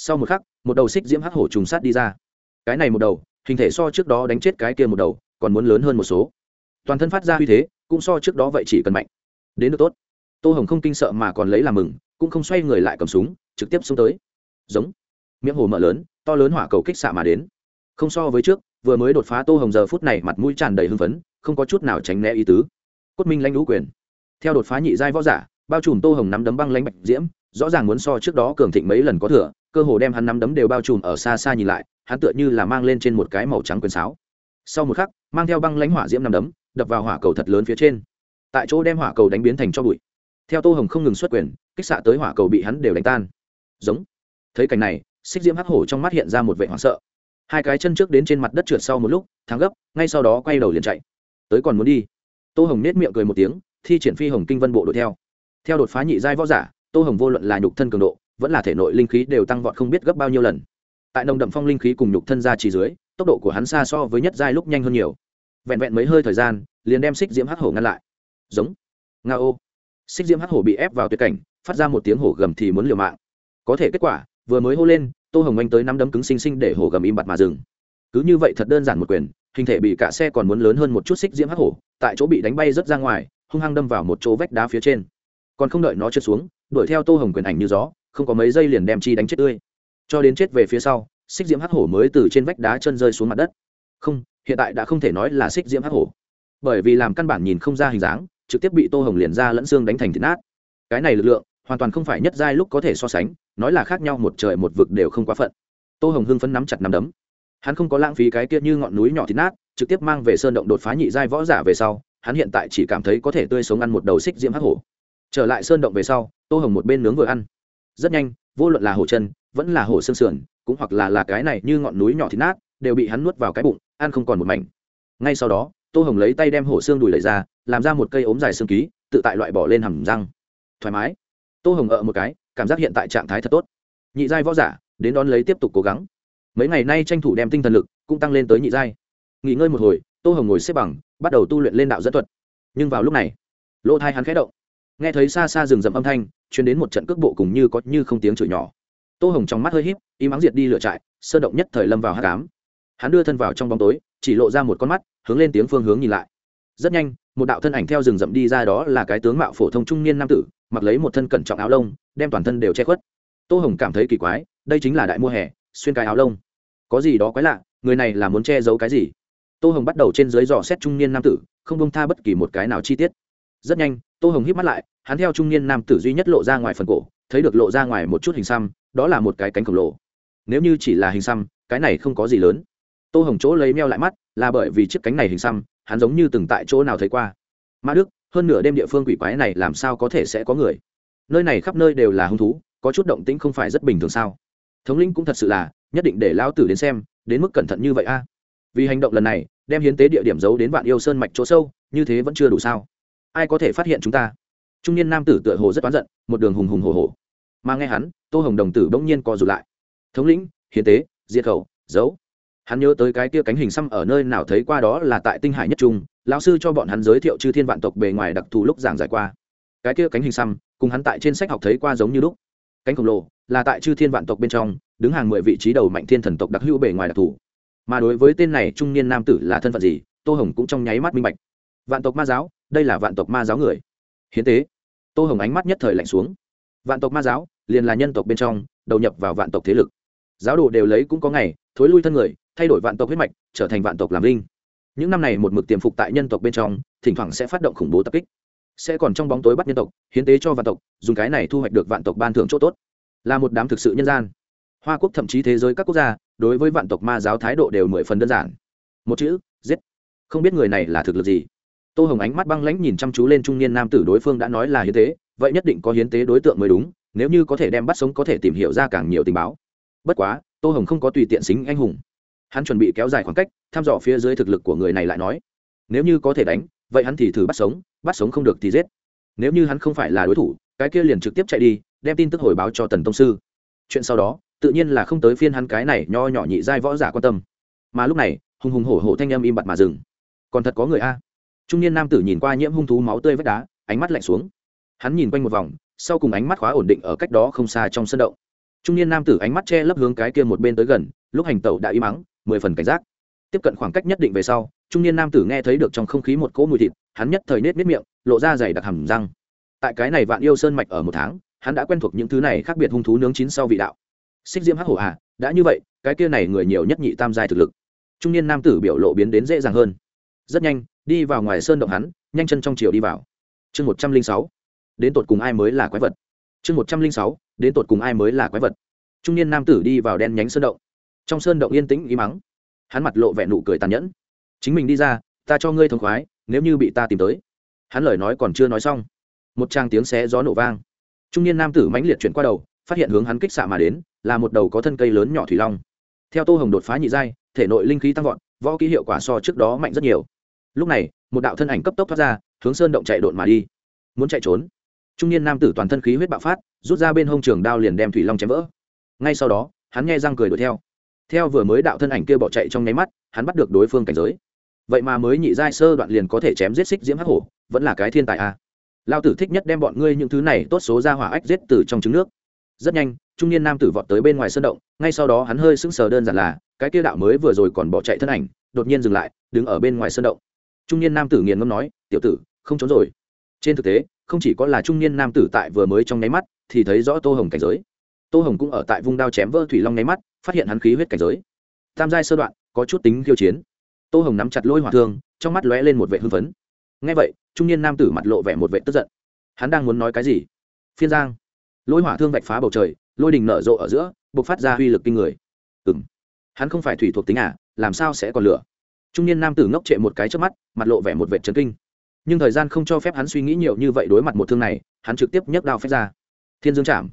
sau một khắc, một đầu xích diễm hắc hổ trùng sát đi ra. Cái này một đầu, hình thể so trước đó đánh chết cái kia một đầu, còn muốn lớn hơn một số. Toàn thân phát ra uy thế, cũng so trước đó vậy chỉ cần mạnh. Đến được tốt. Tô hồng không kinh sợ mà còn lấy làm mừng, cũng không xoay người lại cầm súng, trực tiếp xuống tới. Giống. Miệng hồ mở lớn, to lớn hỏa cầu kích xạ mà đến. Không so với trước, vừa mới đột phá tô hồng giờ phút này mặt mũi tràn đầy hưng phấn, không có chút nào tránh né ý tứ. Cốt minh lãnh lũ quyền. Theo đột phá nhị giai võ giả, bao trùm tô hồng nắm đấm băng lãnh bạch diễm, rõ ràng muốn so trước đó cường thịnh mấy lần có thừa cơ hồ đem hắn nắm đấm đều bao trùm ở xa xa nhìn lại, hắn tựa như là mang lên trên một cái màu trắng quyền sáo. Sau một khắc, mang theo băng lãnh hỏa diễm nắm đấm, đập vào hỏa cầu thật lớn phía trên. Tại chỗ đem hỏa cầu đánh biến thành cho bụi. Theo tô hồng không ngừng xuất quyền, kích xạ tới hỏa cầu bị hắn đều đánh tan. Giống. Thấy cảnh này, xích diễm hắc hổ trong mắt hiện ra một vệ hoảng sợ. Hai cái chân trước đến trên mặt đất trượt sau một lúc, thắng gấp, ngay sau đó quay đầu liền chạy. Tới còn muốn đi. Tô hồng nết miệng cười một tiếng, thi triển phi hồng kinh vân bộ đuổi theo. Theo đột phá nhị giai võ giả, tô hồng vô luận là nhục thân cường độ vẫn là thể nội linh khí đều tăng vọt không biết gấp bao nhiêu lần. Tại nồng đậm phong linh khí cùng nhục thân ra chỉ dưới, tốc độ của hắn xa so với nhất giai lúc nhanh hơn nhiều. Vẹn vẹn mấy hơi thời gian, liền đem xích diễm hắc hổ ngăn lại. Giống. Nga ô xích diễm hắc hổ bị ép vào tuyệt cảnh, phát ra một tiếng hổ gầm thì muốn liều mạng. Có thể kết quả, vừa mới hô lên, tô hồng anh tới năm đấm cứng xinh xinh để hổ gầm im bặt mà dừng. Cứ như vậy thật đơn giản một quyền, hình thể bị cả xe còn muốn lớn hơn một chút xích diễm hắc hổ, tại chỗ bị đánh bay rớt ra ngoài, hung hăng đâm vào một chỗ vách đá phía trên. Còn không đợi nó trượt xuống, đuổi theo tô hồng quyền ảnh như gió không có mấy giây liền đem chi đánh chết tươi. Cho đến chết về phía sau, xích diễm hắc hổ mới từ trên vách đá chân rơi xuống mặt đất. Không, hiện tại đã không thể nói là xích diễm hắc hổ. Bởi vì làm căn bản nhìn không ra hình dáng, trực tiếp bị tô hồng liền ra lẫn xương đánh thành thịt nát. Cái này lực lượng, hoàn toàn không phải nhất giai lúc có thể so sánh, nói là khác nhau một trời một vực đều không quá phận. Tô hồng hưng phấn nắm chặt nắm đấm. Hắn không có lãng phí cái kia như ngọn núi nhỏ thịt nát, trực tiếp mang về sơn động đột phá nhị giai võ giả về sau, hắn hiện tại chỉ cảm thấy có thể tươi sống ăn một đầu xích diễm hắc hổ. Trở lại sơn động về sau, tô hồng một bên nướng vừa ăn rất nhanh, vô luận là hổ chân, vẫn là hổ xương sườn, cũng hoặc là là cái này như ngọn núi nhỏ thịt nát, đều bị hắn nuốt vào cái bụng, ăn không còn một mảnh. Ngay sau đó, tô hồng lấy tay đem hổ xương đùi lấy ra, làm ra một cây ốm dài xương ký, tự tại loại bỏ lên hầm răng. Thoải mái. Tô hồng ở một cái, cảm giác hiện tại trạng thái thật tốt. Nhị giai võ giả, đến đón lấy tiếp tục cố gắng. Mấy ngày nay tranh thủ đem tinh thần lực cũng tăng lên tới nhị giai. Nghỉ ngơi một hồi, tô hồng ngồi xếp bằng, bắt đầu tu luyện lên đạo dẫn thuật. Nhưng vào lúc này, lỗ thai hắn khẽ động. Nghe thấy xa xa rừng rậm âm thanh chuyển đến một trận cước bộ cùng như có như không tiếng chửi nhỏ. Tô hồng trong mắt hơi h í p im ắng diệt đi lửa trại, sơ động nhất thời lâm vào hát cám hắn đưa thân vào trong bóng tối, chỉ lộ ra một con mắt, hướng lên tiếng phương hướng nhìn lại. Rất nhanh, một đạo thân ảnh theo rừng rậm đi ra đó là cái tướng mạo phổ thông trung niên nam tử, mặc lấy một thân cẩn trọng áo lông, đem toàn thân đều che khuất. Tô hồng cảm thấy kỳ quái, đây chính là đại mùa hè, xuyên cái áo lông. Có gì đó quái lạ, người này là muốn che giấu cái gì? Tô hồng bắt đầu trên dưới dò xét trung niên nam tử, không bông tha bất kỳ một cái nào chi tiết. Rất nhanh tô hồng hít mắt lại, hắn theo trung niên nam tử duy nhất lộ ra ngoài phần cổ, thấy được lộ ra ngoài một chút hình xăm, đó là một cái cánh khổng lồ. Nếu như chỉ là hình xăm, cái này không có gì lớn. Tô hồng chỗ lấy meo lại mắt, là bởi vì chiếc cánh này hình xăm, hắn giống như từng tại chỗ nào thấy qua. Ma đức, hơn nửa đêm địa phương quỷ quái này làm sao có thể sẽ có người? Nơi này khắp nơi đều là hung thú, có chút động tĩnh không phải rất bình thường sao? Thống lĩnh cũng thật sự là, nhất định để lão tử đến xem, đến mức cẩn thận như vậy a. Vì hành động lần này, đem hiến tế địa điểm giấu đến vạn yêu sơn mạch chỗ sâu, như thế vẫn chưa đủ sao? Ai có thể phát hiện chúng ta? Trung niên nam tử tựa hồ rất oán giận, một đường hùng hùng hồ hồ mà nghe hắn, tô hồng đồng tử bỗng nhiên co rụt lại. Thống lĩnh, hiến tế, diệt khẩu, giấu. Hắn nhớ tới cái kia cánh hình xăm ở nơi nào thấy qua đó là tại tinh hải nhất trung, lão sư cho bọn hắn giới thiệu chư thiên vạn tộc bề ngoài đặc thù lúc giảng giải qua. Cái kia cánh hình xăm, cùng hắn tại trên sách học thấy qua giống như lúc. Cánh khổng lồ, là tại chư thiên vạn tộc bên trong, đứng hàng mười vị trí đầu mạnh thiên thần tộc đặc hữu bề ngoài đặc thù. Mà đối với tên này trung niên nam tử là thân phận gì, tô hồng cũng trong nháy mắt minh bạch. Vạn tộc ma giáo đây là vạn tộc ma giáo người. Hiến tế. Tô hồng ánh mắt nhất thời lạnh xuống. Vạn tộc ma giáo, liền là nhân tộc bên trong, đầu nhập vào vạn tộc thế lực. Giáo đồ đều lấy cũng có ngày, thối lui thân người, thay đổi vạn tộc huyết mạch, trở thành vạn tộc làm linh. Những năm này một mực tiềm phục tại nhân tộc bên trong, thỉnh thoảng sẽ phát động khủng bố tập kích. Sẽ còn trong bóng tối bắt nhân tộc, hiến tế cho vạn tộc, dùng cái này thu hoạch được vạn tộc ban thưởng chỗ tốt. Là một đám thực sự nhân gian. Hoa quốc thậm chí thế giới các quốc gia, đối với vạn tộc ma giáo thái độ đều mười phần đơn giản. Một chữ, giết. Không biết người này là thực lực gì tô hồng ánh mắt băng lãnh nhìn chăm chú lên trung niên nam tử đối phương đã nói là hiến tế, vậy nhất định có hiến tế đối tượng mới đúng, nếu như có thể đem bắt sống có thể tìm hiểu ra càng nhiều tình báo. Bất quá, tô hồng không có tùy tiện xính anh hùng. Hắn chuẩn bị kéo dài khoảng cách, thăm dò phía dưới thực lực của người này lại nói, nếu như có thể đánh, vậy hắn thì thử bắt sống bắt sống không được thì giết. Nếu như hắn không phải là đối thủ, cái kia liền trực tiếp chạy đi, đem tin tức hồi báo cho tần tông sư. Chuyện sau đó, tự nhiên là không tới phiên hắn cái này nho nhỏ nhị giai võ giả quan tâm. Mà lúc này, hùng hùng hổ hổ thanh âm im bặt mà dừng. Còn thật có người a? Trung niên nam tử nhìn qua nhiễm hung thú máu tươi vách đá, ánh mắt lạnh xuống. Hắn nhìn quanh một vòng, sau cùng ánh mắt khóa ổn định ở cách đó không xa trong sân động. Trung niên nam tử ánh mắt che lấp hướng cái kia một bên tới gần, lúc hành tẩu đã im mắng mười phần cảnh giác. Tiếp cận khoảng cách nhất định về sau, trung niên nam tử nghe thấy được trong không khí một cỗ mùi thịt, hắn nhất thời nết nết miệng, lộ ra dày đặc hầm răng. Tại cái này vạn yêu sơn mạch ở một tháng, hắn đã quen thuộc những thứ này khác biệt hung thú nướng chín sau vị đạo. Xích diễm hắc hổ hà đã như vậy, cái kia này người nhiều nhất nhị tam giai thực lực. Trung niên nam tử biểu lộ biến đến dễ dàng hơn. Rất nhanh đi vào ngoài sơn động hắn, nhanh chân trong chiều đi vào. Chương một trăm linh sáu, đến tột cùng ai mới là quái vật? Chương một trăm linh sáu, đến tột cùng ai mới là quái vật? Trung niên nam tử đi vào đen nhánh sơn động. Trong sơn động yên tĩnh ý mắng. Hắn mặt lộ vẻ nụ cười tàn nhẫn. Chính mình đi ra, ta cho ngươi thông khoái, nếu như bị ta tìm tới. Hắn lời nói còn chưa nói xong, một trang tiếng xé gió nổ vang. Trung niên nam tử mãnh liệt chuyển qua đầu, phát hiện hướng hắn kích xạ mà đến, là một đầu có thân cây lớn nhỏ thủy long. Theo tô hồng đột phá nhị giai, thể nội linh khí tăng vọt, võ ký hiệu quả so trước đó mạnh rất nhiều lúc này, một đạo thân ảnh cấp tốc thoát ra, hướng sơn động chạy đột mà đi. Muốn chạy trốn, trung niên nam tử toàn thân khí huyết bạo phát, rút ra bên hông trường đao liền đem thủy long chém vỡ. Ngay sau đó, hắn nghe răng cười đuổi theo. Theo vừa mới đạo thân ảnh kia bỏ chạy trong nháy mắt, hắn bắt được đối phương cảnh giới. Vậy mà mới nhị giai sơ đoạn liền có thể chém giết xích diễm hắc hổ, vẫn là cái thiên tài a. À. lao tử thích nhất đem bọn ngươi những thứ này tốt số ra hỏa ách giết từ trong trứng nước. Rất nhanh, trung niên nam tử vọt tới bên ngoài sân động, ngay sau đó hắn hơi sững sờ đơn giản là, cái kia đạo mới vừa rồi còn bỏ chạy thân ảnh, đột nhiên dừng lại, đứng ở bên ngoài sân động trung niên nam tử nghiền ngâm nói, tiểu tử, không trốn rồi. Trên thực tế, không chỉ có là trung niên nam tử tại vừa mới trong nháy mắt thì thấy rõ tô hồng cảnh giới. Tô hồng cũng ở tại vung đao chém vỡ thủy long nháy mắt, phát hiện hắn khí huyết cảnh giới. Tam giai sơ đoạn, có chút tính khiêu chiến. Tô hồng nắm chặt lôi hỏa thương, trong mắt lóe lên một vệ hưng phấn. Ngay vậy, trung niên nam tử mặt lộ vẻ một vệ tức giận. Hắn đang muốn nói cái gì? Phiên giang. Lôi hỏa thương vạch phá bầu trời, lôi đình nở rộ ở giữa b ộ c phát ra uy lực kinh người. Ừ m hắn không phải thủy thuộc tính à làm sao sẽ còn lửa? Trung niên nam tử ngốc trệ một cái trước mắt, mặt lộ vẻ một vệ trấn kinh. Nhưng thời gian không cho phép hắn suy nghĩ nhiều như vậy đối mặt một thương này, hắn trực tiếp nhấc đao phép ra. Thiên dương chạm.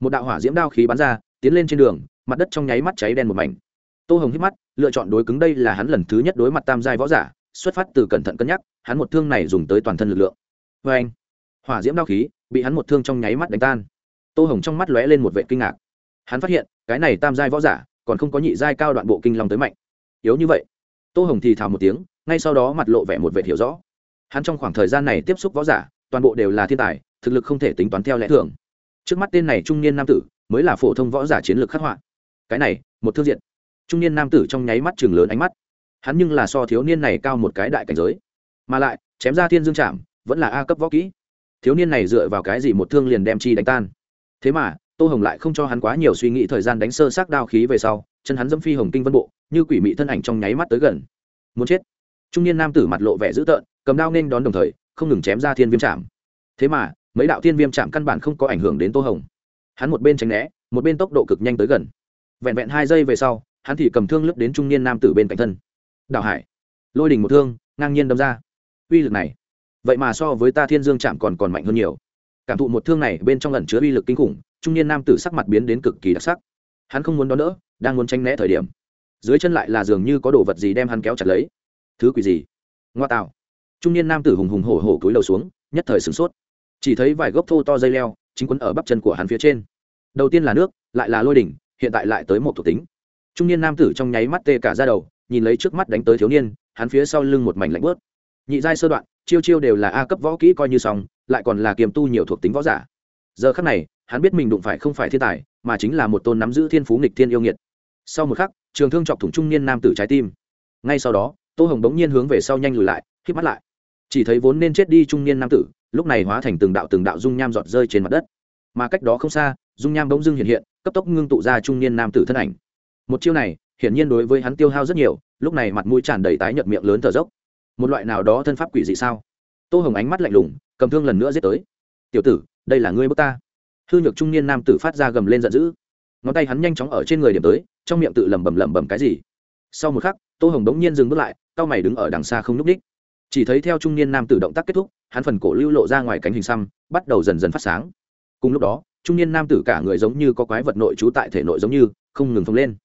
Một đạo hỏa diễm đao khí bắn ra, tiến lên trên đường, mặt đất trong nháy mắt cháy đen một mảnh. Tô hồng hít mắt, lựa chọn đối cứng đây là hắn lần thứ nhất đối mặt tam giai võ giả, xuất phát từ cẩn thận cân nhắc, hắn một thương này dùng tới toàn thân lực lượng. Vê anh hỏa diễm đao khí bị hắn một thương trong nháy mắt đánh tan. Tô hồng trong mắt lóe lên một vệ kinh ngạc. Hắn phát hiện, cái này tam giai võ giả còn không có nhị giai cao đoạn bộ kinh long tới mạnh. Yếu như vậy tô hồng thì thào một tiếng, ngay sau đó mặt lộ vẻ một vệ hiểu rõ. Hắn trong khoảng thời gian này tiếp xúc võ giả, toàn bộ đều là thiên tài, thực lực không thể tính toán theo lẽ thường. Trước mắt tên này trung niên nam tử, mới là phổ thông võ giả chiến lược khắc họa. Cái này, một thương diện. Trung niên nam tử trong nháy mắt chừng lớn ánh mắt. Hắn nhưng là so thiếu niên này cao một cái đại cảnh giới. Mà lại, chém ra thiên dương trạm vẫn là a cấp võ kỹ. Thiếu niên này dựa vào cái gì một thương liền đem chi đánh tan? Thế mà, tô hồng lại không cho hắn quá nhiều suy nghĩ thời gian đánh sơ sát đao khí về sau, chân hắn dẫm phi hồng kinh vân bộ như quỷ mị thân ảnh trong nháy mắt tới gần. Muốn chết. Trung niên nam tử mặt lộ vẻ dữ tợn, cầm đao nên đón đồng thời, không ngừng chém ra thiên viêm chạm. Thế mà, mấy đạo thiên viêm chạm căn bản không có ảnh hưởng đến tô hồng. Hắn một bên tránh né, một bên tốc độ cực nhanh tới gần. Vẹn vẹn hai giây về sau, hắn thì cầm thương lướt đến trung niên nam tử bên cạnh thân. Đào hải. Lôi đình một thương, ngang nhiên đâm ra. Uy lực này. Vậy mà so với ta thiên dương chạm còn còn mạnh hơn nhiều. Cảm thụ một thương này bên trong lần chứa uy lực kinh khủng, trung niên nam tử sắc mặt biến đến cực kỳ đặc sắc. Hắn không muốn đón đỡ, đang muốn tránh né thời điểm dưới chân lại là dường như có đồ vật gì đem hắn kéo chặt lấy. Thứ quỷ gì? Ngoa tạo. Trung niên nam tử hùng hùng hổ hổ cúi đầu xuống, nhất thời sửng sốt. Chỉ thấy vài gốc thô to dây leo, chính quấn ở bắp chân của hắn phía trên. Đầu tiên là nước, lại là lôi đỉnh, hiện tại lại tới một thuộc tính. Trung niên nam tử trong nháy mắt tê cả ra đầu, nhìn lấy trước mắt đánh tới thiếu niên, hắn phía sau lưng một mảnh lạnh bớt nhị giai sơ đoạn, chiêu chiêu đều là a cấp võ kỹ coi như xong, lại còn là kiềm tu nhiều thuộc tính võ giả. Giờ khắc này, hắn biết mình đụng phải không phải thiên tài, mà chính là một tôn nắm giữ thiên phú nghịch thiên yêu nghiệt sau một khắc, trường thương chọc thủng trung niên nam tử trái tim. Ngay sau đó, tô hồng bỗng nhiên hướng về sau nhanh lùi lại k mắt lại. Chỉ thấy vốn nên chết đi trung niên nam tử, lúc này hóa thành từng đạo từng đạo dung nham giọt rơi trên mặt đất. Mà cách đó không xa, dung nham bỗng dưng hiện hiện, cấp tốc ngưng tụ ra trung niên nam tử thân ảnh. Một chiêu này, hiển nhiên đối với hắn tiêu hao rất nhiều, lúc này mặt mũi tràn đầy tái nhợt miệng lớn thở dốc. Một loại nào đó thân pháp quỷ dị sao? Tô hồng ánh mắt lạnh lùng, cầm thương lần nữa giết tới. Tiểu tử, đây là ngươi bước ta. Hư nhược trung niên nam tử phát ra gầm lên giận dữ ngón tay hắn nhanh chóng ở trên người điểm tới, trong miệng tự lẩm bẩm lẩm bẩm cái gì. Sau một khắc, tô hồng đống nhiên dừng bước lại, cao mày đứng ở đằng xa không n ú c ních chỉ thấy theo trung niên nam tử động tác kết thúc, hắn phần cổ lưu lộ ra ngoài cánh hình xăm, bắt đầu dần dần phát sáng. Cùng lúc đó, trung niên nam tử cả người giống như có quái vật nội trú tại thể nội giống như, không ngừng phồng lên.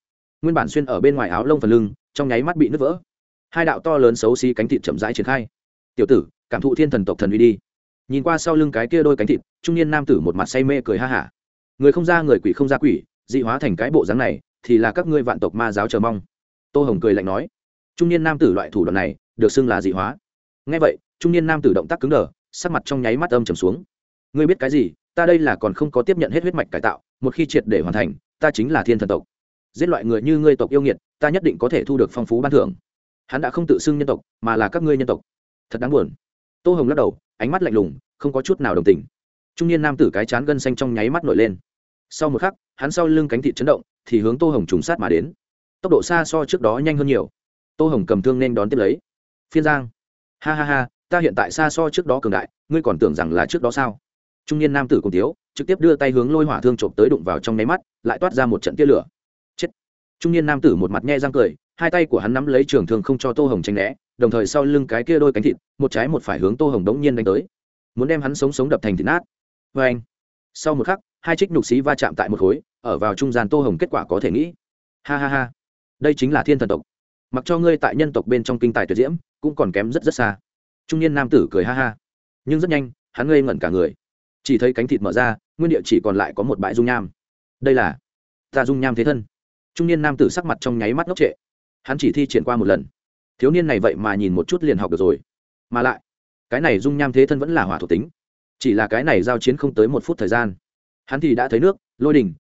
Nguyên bản xuyên ở bên ngoài áo lông phần lưng, trong nháy mắt bị nứt vỡ. Hai đạo to lớn xấu xí cánh thịt chậm rãi triển khai. Tiểu tử, cảm thụ thiên thần tộc thần uy đi. Nhìn qua sau lưng cái kia đôi cánh thịt, trung niên nam tử một mặt say mê cười ha hả. Người không ra, người quỷ không ra quỷ dị hóa thành cái bộ dáng này, thì là các ngươi vạn tộc ma giáo chờ mong. Tô hồng cười lạnh nói. Trung niên nam tử loại thủ đoạn này, được xưng là dị hóa. Ngay vậy, trung niên nam tử động tác cứng đờ, sắc mặt trong nháy mắt âm trầm xuống. Ngươi biết cái gì? Ta đây là còn không có tiếp nhận hết huyết mạch cải tạo, một khi triệt để hoàn thành, ta chính là thiên thần tộc. Giết loại người như ngươi tộc yêu nghiệt, ta nhất định có thể thu được phong phú ban thưởng. Hắn đã không tự xưng nhân tộc, mà là các ngươi nhân tộc. Thật đáng buồn. Tô hồng lắc đầu, ánh mắt lạnh lùng, không có chút nào đồng tình. Trung niên nam tử cái chán gân xanh trong nháy mắt nổi lên. Sau một khắc hắn sau lưng cánh thịt chấn động, thì hướng tô hồng trùng sát mà đến. Tốc độ xa so trước đó nhanh hơn nhiều. Tô hồng cầm thương nên đón tiếp lấy. Phiên giang. Ha ha ha, ta hiện tại xa so trước đó cường đại, ngươi còn tưởng rằng là trước đó sao? Trung niên nam tử cùng tiếu trực tiếp đưa tay hướng lôi hỏa thương trộm tới đụng vào trong nháy mắt, lại toát ra một trận tia lửa. Chết. Trung niên nam tử một mặt nhe răng cười, hai tay của hắn nắm lấy trường thương không cho tô hồng tranh né, đồng thời sau lưng cái kia đôi cánh thịt, một trái một phải hướng tô hồng đống nhiên đánh tới. Muốn đem hắn sống sống đập thành thịt nát. Vê anh sau một khắc, hai trích nhục xí va chạm tại một khối ở vào trung gian tô hồng kết quả có thể nghĩ. Ha ha ha. Đây chính là thiên thần tộc. Mặc cho ngươi tại nhân tộc bên trong kinh tài tuyệt diễm, cũng còn kém rất rất xa. Trung niên nam tử cười ha ha. Nhưng rất nhanh, hắn ngây ngẩn cả người. Chỉ thấy cánh thịt mở ra, nguyên địa chỉ còn lại có một bãi dung nham. Đây là ta dung nham thế thân. Trung niên nam tử sắc mặt trong nháy mắt ngốc trệ. Hắn chỉ thi triển qua một lần. Thiếu niên này vậy mà nhìn một chút liền học được rồi. Mà lại, cái này dung nham thế thân vẫn là hỏa thuộc tính. Chỉ là cái này giao chiến không tới một phút thời gian. Hắn thì đã thấy nước, lôi đình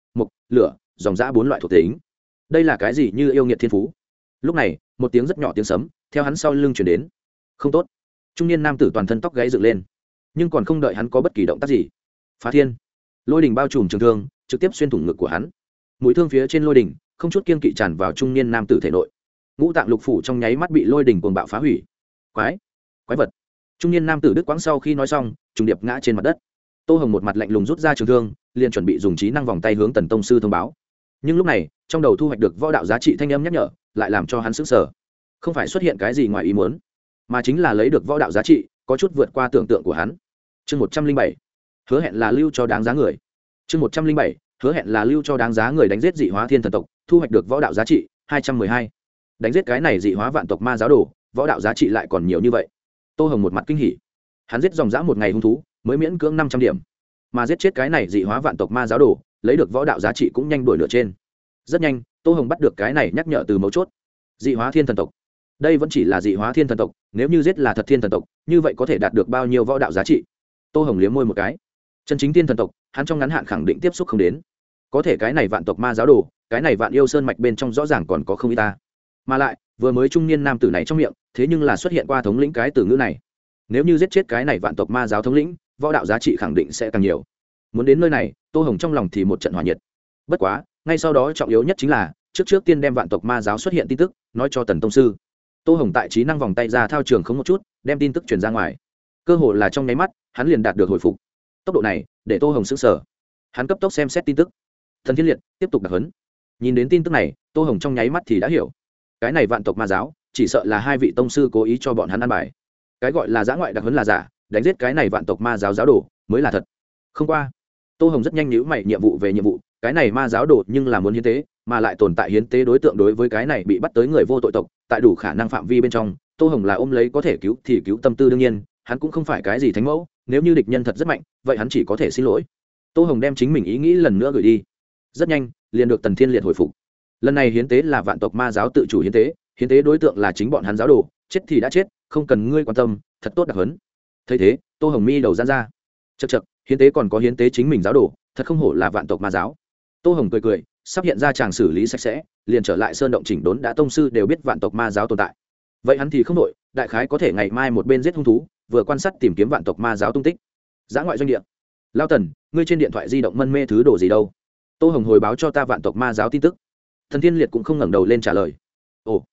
lửa, dòng giã bốn loại thuộc tính. Đây là cái gì như yêu nghiệt thiên phú? Lúc này, một tiếng rất nhỏ tiếng sấm, theo hắn sau lưng chuyển đến. Không tốt. Trung niên nam tử toàn thân tóc gáy dựng lên, nhưng còn không đợi hắn có bất kỳ động tác gì. Phá thiên. Lôi đình bao trùm trường thương, trực tiếp xuyên thủng ngực của hắn. Mũi thương phía trên lôi đình không chút kiên kỵ tràn vào trung niên nam tử thể nội. Ngũ tạng lục phủ trong nháy mắt bị lôi đình cuồng bạo phá hủy. Quái. Quái vật. Trung niên nam tử đức quãng sau khi nói xong, trùng điệp ngã trên mặt đất. Tô hồng một mặt lạnh lùng rút ra trường thương liền chuẩn bị dùng trí năng vòng tay hướng tần tông sư thông báo. Nhưng lúc này, trong đầu thu hoạch được võ đạo giá trị thanh âm nhắc nhở, lại làm cho hắn sững sờ. Không phải xuất hiện cái gì ngoài ý muốn, mà chính là lấy được võ đạo giá trị, có chút vượt qua tưởng tượng của hắn. Chương một trăm linh bảy, hứa hẹn là lưu cho đáng giá người. Chương một trăm linh bảy, hứa hẹn là lưu cho đáng giá người đánh giết dị hóa thiên thần tộc, thu hoạch được võ đạo giá trị hai trăm mười hai. Đánh giết cái này dị hóa vạn tộc ma giáo đồ, võ đạo giá trị lại còn nhiều như vậy. Tô hồng một mặt kinh hỉ. Hắn giết dòng dã một ngày hung thú, mới miễn cưỡng năm trăm điểm mà giết chết cái này dị hóa vạn tộc ma giáo đồ, lấy được võ đạo giá trị cũng nhanh đổi lửa trên. Rất nhanh, tô hồng bắt được cái này nhắc nhở từ mấu chốt. Dị hóa thiên thần tộc. Đây vẫn chỉ là dị hóa thiên thần tộc, nếu như giết là thật thiên thần tộc, như vậy có thể đạt được bao nhiêu võ đạo giá trị? Tô hồng liếm môi một cái. Chân chính thiên thần tộc, hắn trong ngắn hạn khẳng định tiếp xúc không đến. Có thể cái này vạn tộc ma giáo đồ, cái này vạn yêu sơn mạch bên trong rõ ràng còn có không y ta. Mà lại, vừa mới trung niên nam tử này trong miệng, thế nhưng là xuất hiện qua thống lĩnh cái từ ngữ này. Nếu như giết chết cái này vạn tộc ma giáo thống lĩnh võ đạo giá trị khẳng định sẽ càng nhiều. Muốn đến nơi này, tô hồng trong lòng thì một trận hòa nhiệt. Bất quá, ngay sau đó trọng yếu nhất chính là, trước trước tiên đem vạn tộc ma giáo xuất hiện tin tức, nói cho tần tông sư. Tô hồng tại trí năng vòng tay ra thao trường không một chút, đem tin tức truyền ra ngoài. Cơ hội là trong nháy mắt, hắn liền đạt được hồi phục. Tốc độ này, để tô hồng xứng sở hắn cấp tốc xem xét tin tức. Thần thiên liệt, tiếp tục đặc hấn nhìn đến tin tức này, tô hồng trong nháy mắt thì đã hiểu. Cái này vạn tộc ma giáo, chỉ sợ là hai vị tông sư cố ý cho bọn hắn ăn bài. Cái gọi là giã ngoại đặc hấn là giả đánh giết cái này vạn tộc ma giáo giáo đồ mới là thật. Không qua, tô hồng rất nhanh nhữ mày nhiệm vụ về nhiệm vụ, cái này ma giáo đồ nhưng là muốn hiến tế, mà lại tồn tại hiến tế đối tượng đối với cái này bị bắt tới người vô tội tộc, tại đủ khả năng phạm vi bên trong, tô hồng là ôm lấy có thể cứu thì cứu tâm tư đương nhiên, hắn cũng không phải cái gì thánh mẫu, nếu như địch nhân thật rất mạnh, vậy hắn chỉ có thể xin lỗi. Tô hồng đem chính mình ý nghĩ lần nữa gửi đi. Rất nhanh, liền được tần thiên liệt hồi phục. Lần này hiến tế là vạn tộc ma giáo tự chủ hiến tế hiến tế đối tượng là chính bọn hắn giáo đồ, chết thì đã chết, không cần ngươi quan tâm, thật tốt đặc hấn thấy thế, tô hồng mi đầu gian ra. Chật chật hiến tế còn có hiến tế chính mình giáo đồ, thật không hổ là vạn tộc ma giáo. Tô hồng cười cười, sắp hiện ra chàng xử lý sạch sẽ, liền trở lại sơn động chỉnh đốn đã tông sư đều biết vạn tộc ma giáo tồn tại. Vậy hắn thì không đội đại khái có thể ngày mai một bên giết hung thú, vừa quan sát tìm kiếm vạn tộc ma giáo tung tích. Giã ngoại doanh địa. Lao tần, ngươi trên điện thoại di động mân mê thứ đồ gì đâu? Tô hồng hồi báo cho ta vạn tộc ma giáo tin tức. Thần thiên liệt cũng không ngẩng đầu lên trả lời. Ồ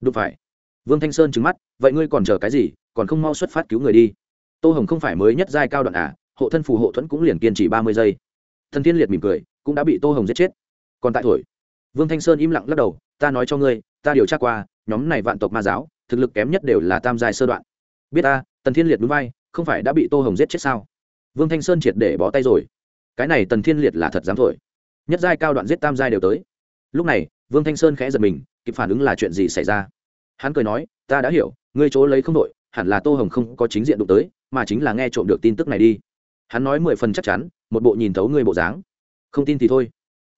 đúng phải. Vương thanh sơn trứng mắt, vậy ngươi còn chờ cái gì, còn không mau xuất phát cứu người đi tô hồng không phải mới nhất giai cao đoạn à hộ thân phù hộ thuẫn cũng liền kiên trì ba mươi giây. Thần thiên liệt mỉm cười, cũng đã bị tô hồng giết chết. Còn tại thổi vương thanh sơn im lặng lắc đầu, ta nói cho ngươi, ta điều tra qua, nhóm này vạn tộc ma giáo, thực lực kém nhất đều là tam giai sơ đoạn. Biết ta, tần thiên liệt núi vai, không phải đã bị tô hồng giết chết sao? Vương thanh sơn triệt để bỏ tay rồi. Cái này tần thiên liệt là thật dám thổi. Nhất giai cao đoạn giết tam giai đều tới. Lúc này, vương thanh sơn khẽ giật mình, kịp phản ứng là chuyện gì xảy ra? Hắn cười nói, ta đã hiểu, ngươi chỗ lấy không đội, hẳn là tô hồng không có chính diện đụng tới mà chính là nghe trộm được tin tức này đi. Hắn nói mười phần chắc chắn, một bộ nhìn thấu ngươi bộ dáng. Không tin thì thôi.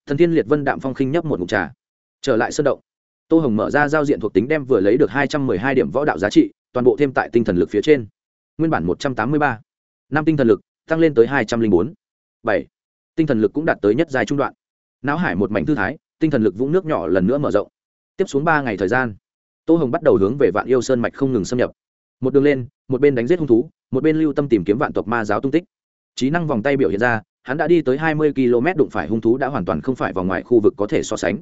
Thần thiên liệt vân đạm phong khinh nhấp một mục trà. Trở lại sân động. Tô hồng mở ra giao diện thuộc tính đem vừa lấy được hai trăm mười hai điểm võ đạo giá trị, toàn bộ thêm tại tinh thần lực phía trên. Nguyên bản một trăm tám mươi ba. Năm tinh thần lực, tăng lên tới hai trăm linh bốn. Bảy. Tinh thần lực cũng đạt tới nhất dài trung đoạn. Não hải một mảnh thư thái, tinh thần lực vũng nước nhỏ lần nữa mở rộng. Tiếp xuống ba ngày thời gian, tô hồng bắt đầu hướng về vạn yêu sơn mạch không ngừng xâm nhập. Một đường lên, một bên đánh giết hung thú một bên lưu tâm tìm kiếm vạn tộc ma giáo tung tích. Trí năng vòng tay biểu hiện ra, hắn đã đi tới hai mươi km đụng phải hung thú đã hoàn toàn không phải vào ngoài khu vực có thể so sánh.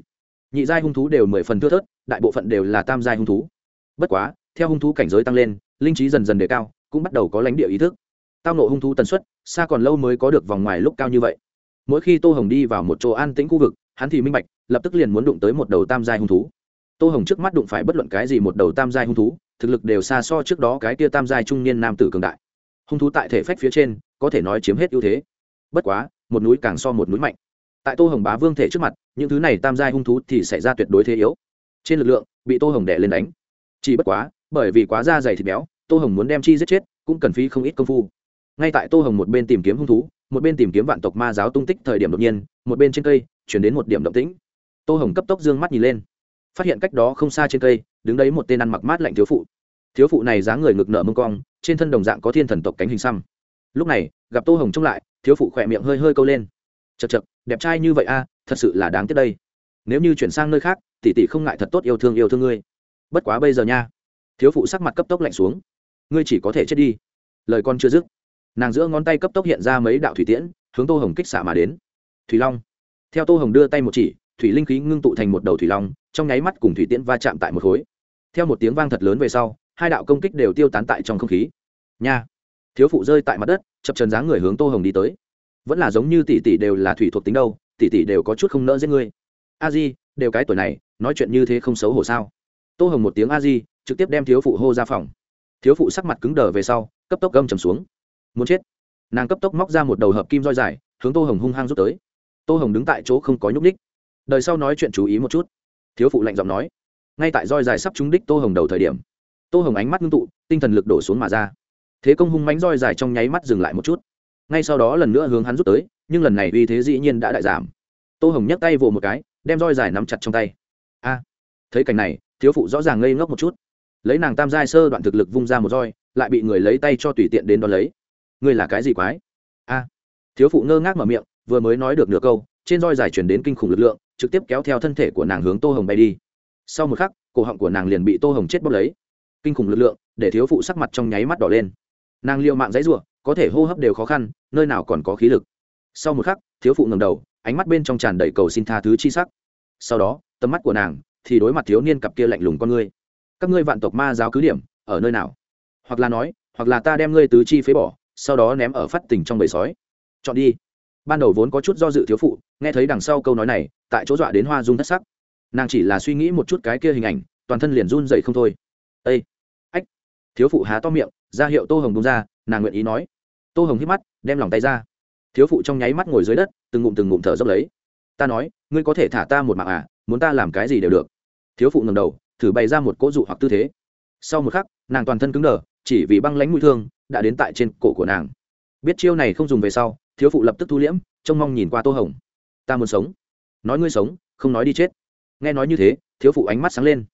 Nhị giai hung thú đều mười phần thưa thớt, đại bộ phận đều là tam giai hung thú. Bất quá, theo hung thú cảnh giới tăng lên, linh trí dần dần đề cao, cũng bắt đầu có lãnh địa ý thức. Tao nộ hung thú tần suất, xa còn lâu mới có được vòng ngoài lúc cao như vậy. Mỗi khi tô hồng đi vào một chỗ an tĩnh khu vực, hắn thì minh bạch, lập tức liền muốn đụng tới một đầu tam giai hung thú tô hồng trước mắt đụng phải bất luận cái gì một đầu tam giai hung thú, thực lực đều xa so trước đó cái tia tam giai trung niên nam tử cường đại. Hung thú tại thể phách phía trên, có thể nói chiếm hết ưu thế. Bất quá, một núi càng so một núi mạnh. Tại tô hồng bá vương thể trước mặt, những thứ này tam giai hung thú thì xảy ra tuyệt đối thế yếu. Trên lực lượng, bị tô hồng đẻ lên đánh. Chỉ bất quá, bởi vì quá da dày thịt béo, tô hồng muốn đem chi giết chết, cũng cần phí không ít công phu. Ngay tại tô hồng một bên tìm kiếm hung thú, một bên tìm kiếm vạn tộc ma giáo tung tích thời điểm đột nhiên, một bên trên cây, chuyển đến một điểm động tĩnh. Tô hồng cấp tốc d ư ơ n g mắt nhìn lên phát hiện cách đó không xa trên cây, đứng đấy một tên ăn mặc mát lạnh thiếu phụ. Thiếu phụ này dáng người ngực nở mông cong, trên thân đồng dạng có thiên thần tộc cánh hình xăm. Lúc này, gặp tô hồng trông lại, thiếu phụ khỏe miệng hơi hơi câu lên. Chật chật đẹp trai như vậy a, thật sự là đáng tiếc đây. Nếu như chuyển sang nơi khác, tỷ tỷ không ngại thật tốt yêu thương yêu thương ngươi. Bất quá bây giờ nha. Thiếu phụ sắc mặt cấp tốc lạnh xuống. Ngươi chỉ có thể chết đi. Lời con chưa dứt, nàng giữa ngón tay cấp tốc hiện ra mấy đạo thủy tiễn, hướng tô hồng kích xả mà đến. Thủy long. Theo tô hồng đưa tay một chỉ, thủy linh khí ngưng tụ thành một đầu thủy long trong nháy mắt cùng thủy tiễn va chạm tại một khối. Theo một tiếng vang thật lớn về sau, hai đạo công kích đều tiêu tán tại trong không khí. Nha! Thiếu phụ rơi tại mặt đất, chập trần dáng người hướng tô hồng đi tới. Vẫn là giống như tỷ tỷ đều là thủy thuộc tính đâu, tỷ tỷ đều có chút không nỡ giết ngươi. A di, đều cái tuổi này, nói chuyện như thế không xấu hổ sao? Tô hồng một tiếng a di, trực tiếp đem thiếu phụ hô ra phòng. Thiếu phụ sắc mặt cứng đờ về sau, cấp tốc gâm trầm xuống. Muốn chết! Nàng cấp tốc móc ra một đầu hợp kim roi dài, hướng tô hồng hung hăng rút tới. Tô hồng đứng tại chỗ không có nhúc ních đời sau nói chuyện chú ý một chút thiếu phụ lạnh giọng nói. Ngay tại roi dài sắp trúng đích tô hồng đầu thời điểm, tô hồng ánh mắt ngưng tụ, tinh thần lực đổ xuống mà ra. Thế công hung mánh roi dài trong nháy mắt dừng lại một chút. Ngay sau đó lần nữa hướng hắn rút tới, nhưng lần này uy thế dĩ nhiên đã đại giảm. Tô hồng nhấc tay vồ một cái, đem roi dài nắm chặt trong tay. A! Thấy cảnh này, thiếu phụ rõ ràng ngây ngốc một chút. Lấy nàng tam giai sơ đoạn thực lực vung ra một roi, lại bị người lấy tay cho tùy tiện đến đón lấy. Ngươi là cái gì quái? A! Thiếu phụ ngơ ngác mở miệng, vừa mới nói được nửa câu, trên roi dài chuyển đến kinh khủng lực lượng trực tiếp kéo theo thân thể của nàng hướng tô hồng bay đi. Sau một khắc, cổ họng của nàng liền bị tô hồng chết bốc lấy. Kinh khủng lực lượng, để thiếu phụ sắc mặt trong nháy mắt đỏ lên. Nàng liệu mạng dãy r u ộ có thể hô hấp đều khó khăn, nơi nào còn có khí lực. Sau một khắc, thiếu phụ ngầm đầu, ánh mắt bên trong tràn đầy cầu xin tha thứ chi sắc. Sau đó, tầm mắt của nàng thì đối mặt thiếu niên cặp kia lạnh lùng con ngươi. Các ngươi vạn tộc ma giáo cứ điểm, ở nơi nào? Hoặc là nói, hoặc là ta đem ngươi tứ chi phế bỏ, sau đó ném ở phát tình trong bầy sói. Chọn đi ban đầu vốn có chút do dự thiếu phụ, nghe thấy đằng sau câu nói này, tại chỗ dọa đến hoa dung thất sắc. Nàng chỉ là suy nghĩ một chút cái kia hình ảnh, toàn thân liền run dậy không thôi. Ây ách. Thiếu phụ há to miệng, ra hiệu tô hồng bông ra, nàng nguyện ý nói. Tô hồng hít mắt, đem lòng tay ra. Thiếu phụ trong nháy mắt ngồi dưới đất, từng ngụm từng ngụm thở dốc lấy. Ta nói, ngươi có thể thả ta một mạng à muốn ta làm cái gì đều được. Thiếu phụ ngầm đầu, thử bày ra một cỗ dụ hoặc tư thế. Sau một khắc, nàng toàn thân cứng đờ, chỉ vì băng lánh mũi thương, đã đến tại trên cổ của nàng. Biết chiêu này không dùng về sau thiếu phụ lập tức thu liễm, trông mong nhìn qua tô hồng. Ta muốn sống. Nói ngươi sống, không nói đi chết. Nghe nói như thế, thiếu phụ ánh mắt sáng lên.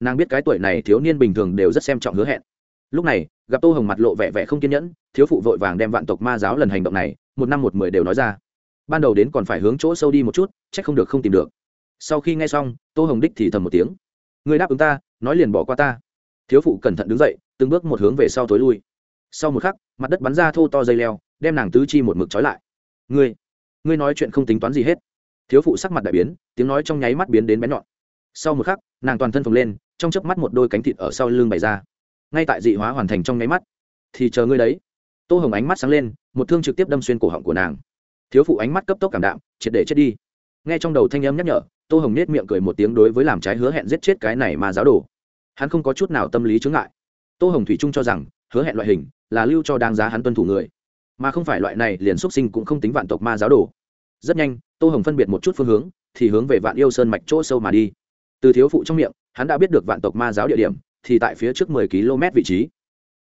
Nàng biết cái tuổi này thiếu niên bình thường đều rất xem trọng hứa hẹn. Lúc này, gặp tô hồng mặt lộ vẻ vẻ không kiên nhẫn, thiếu phụ vội vàng đem vạn tộc ma giáo lần hành động này, một năm một mười đều nói ra. Ban đầu đến còn phải hướng chỗ sâu đi một chút c h ắ c không được không tìm được. Sau khi nghe xong, tô hồng đích thì thầm một tiếng. Người đáp ứng ta, nói liền bỏ qua ta. Thiếu phụ cẩn thận đứng dậy, từng bước một hướng về sau tối lui. Sau một khắc, mặt đất bắn ra thô to dây leo đem nàng tứ chi một mực trói lại. Ngươi ngươi nói chuyện không tính toán gì hết. Thiếu phụ sắc mặt đại biến, tiếng nói trong nháy mắt biến đến bén nhọn. Sau một khắc, nàng toàn thân phồng lên, trong chớp mắt một đôi cánh thịt ở sau lưng bày ra. Ngay tại dị hóa hoàn thành trong nháy mắt, thì chờ ngươi đấy. Tô hồng ánh mắt sáng lên, một thương trực tiếp đâm xuyên cổ họng của nàng. Thiếu phụ ánh mắt cấp tốc cảm đạm, triệt để chết đi. Nghe trong đầu thanh âm nhắc nhở, tô hồng nết miệng cười một tiếng đối với làm trái hứa hẹn giết chết cái này mà giáo đồ. Hắn không có chút nào tâm lý chướng ngại. Tô hồng thủy trung cho rằng, hứa hẹn loại hình là lưu cho đáng giá hắn tuân thủ người mà không phải loại này liền xuất sinh cũng không tính vạn tộc ma giáo đồ. Rất nhanh, tô hồng phân biệt một chút phương hướng, thì hướng về vạn yêu sơn mạch chỗ sâu mà đi. Từ thiếu phụ trong miệng, hắn đã biết được vạn tộc ma giáo địa điểm, thì tại phía trước mười km vị trí.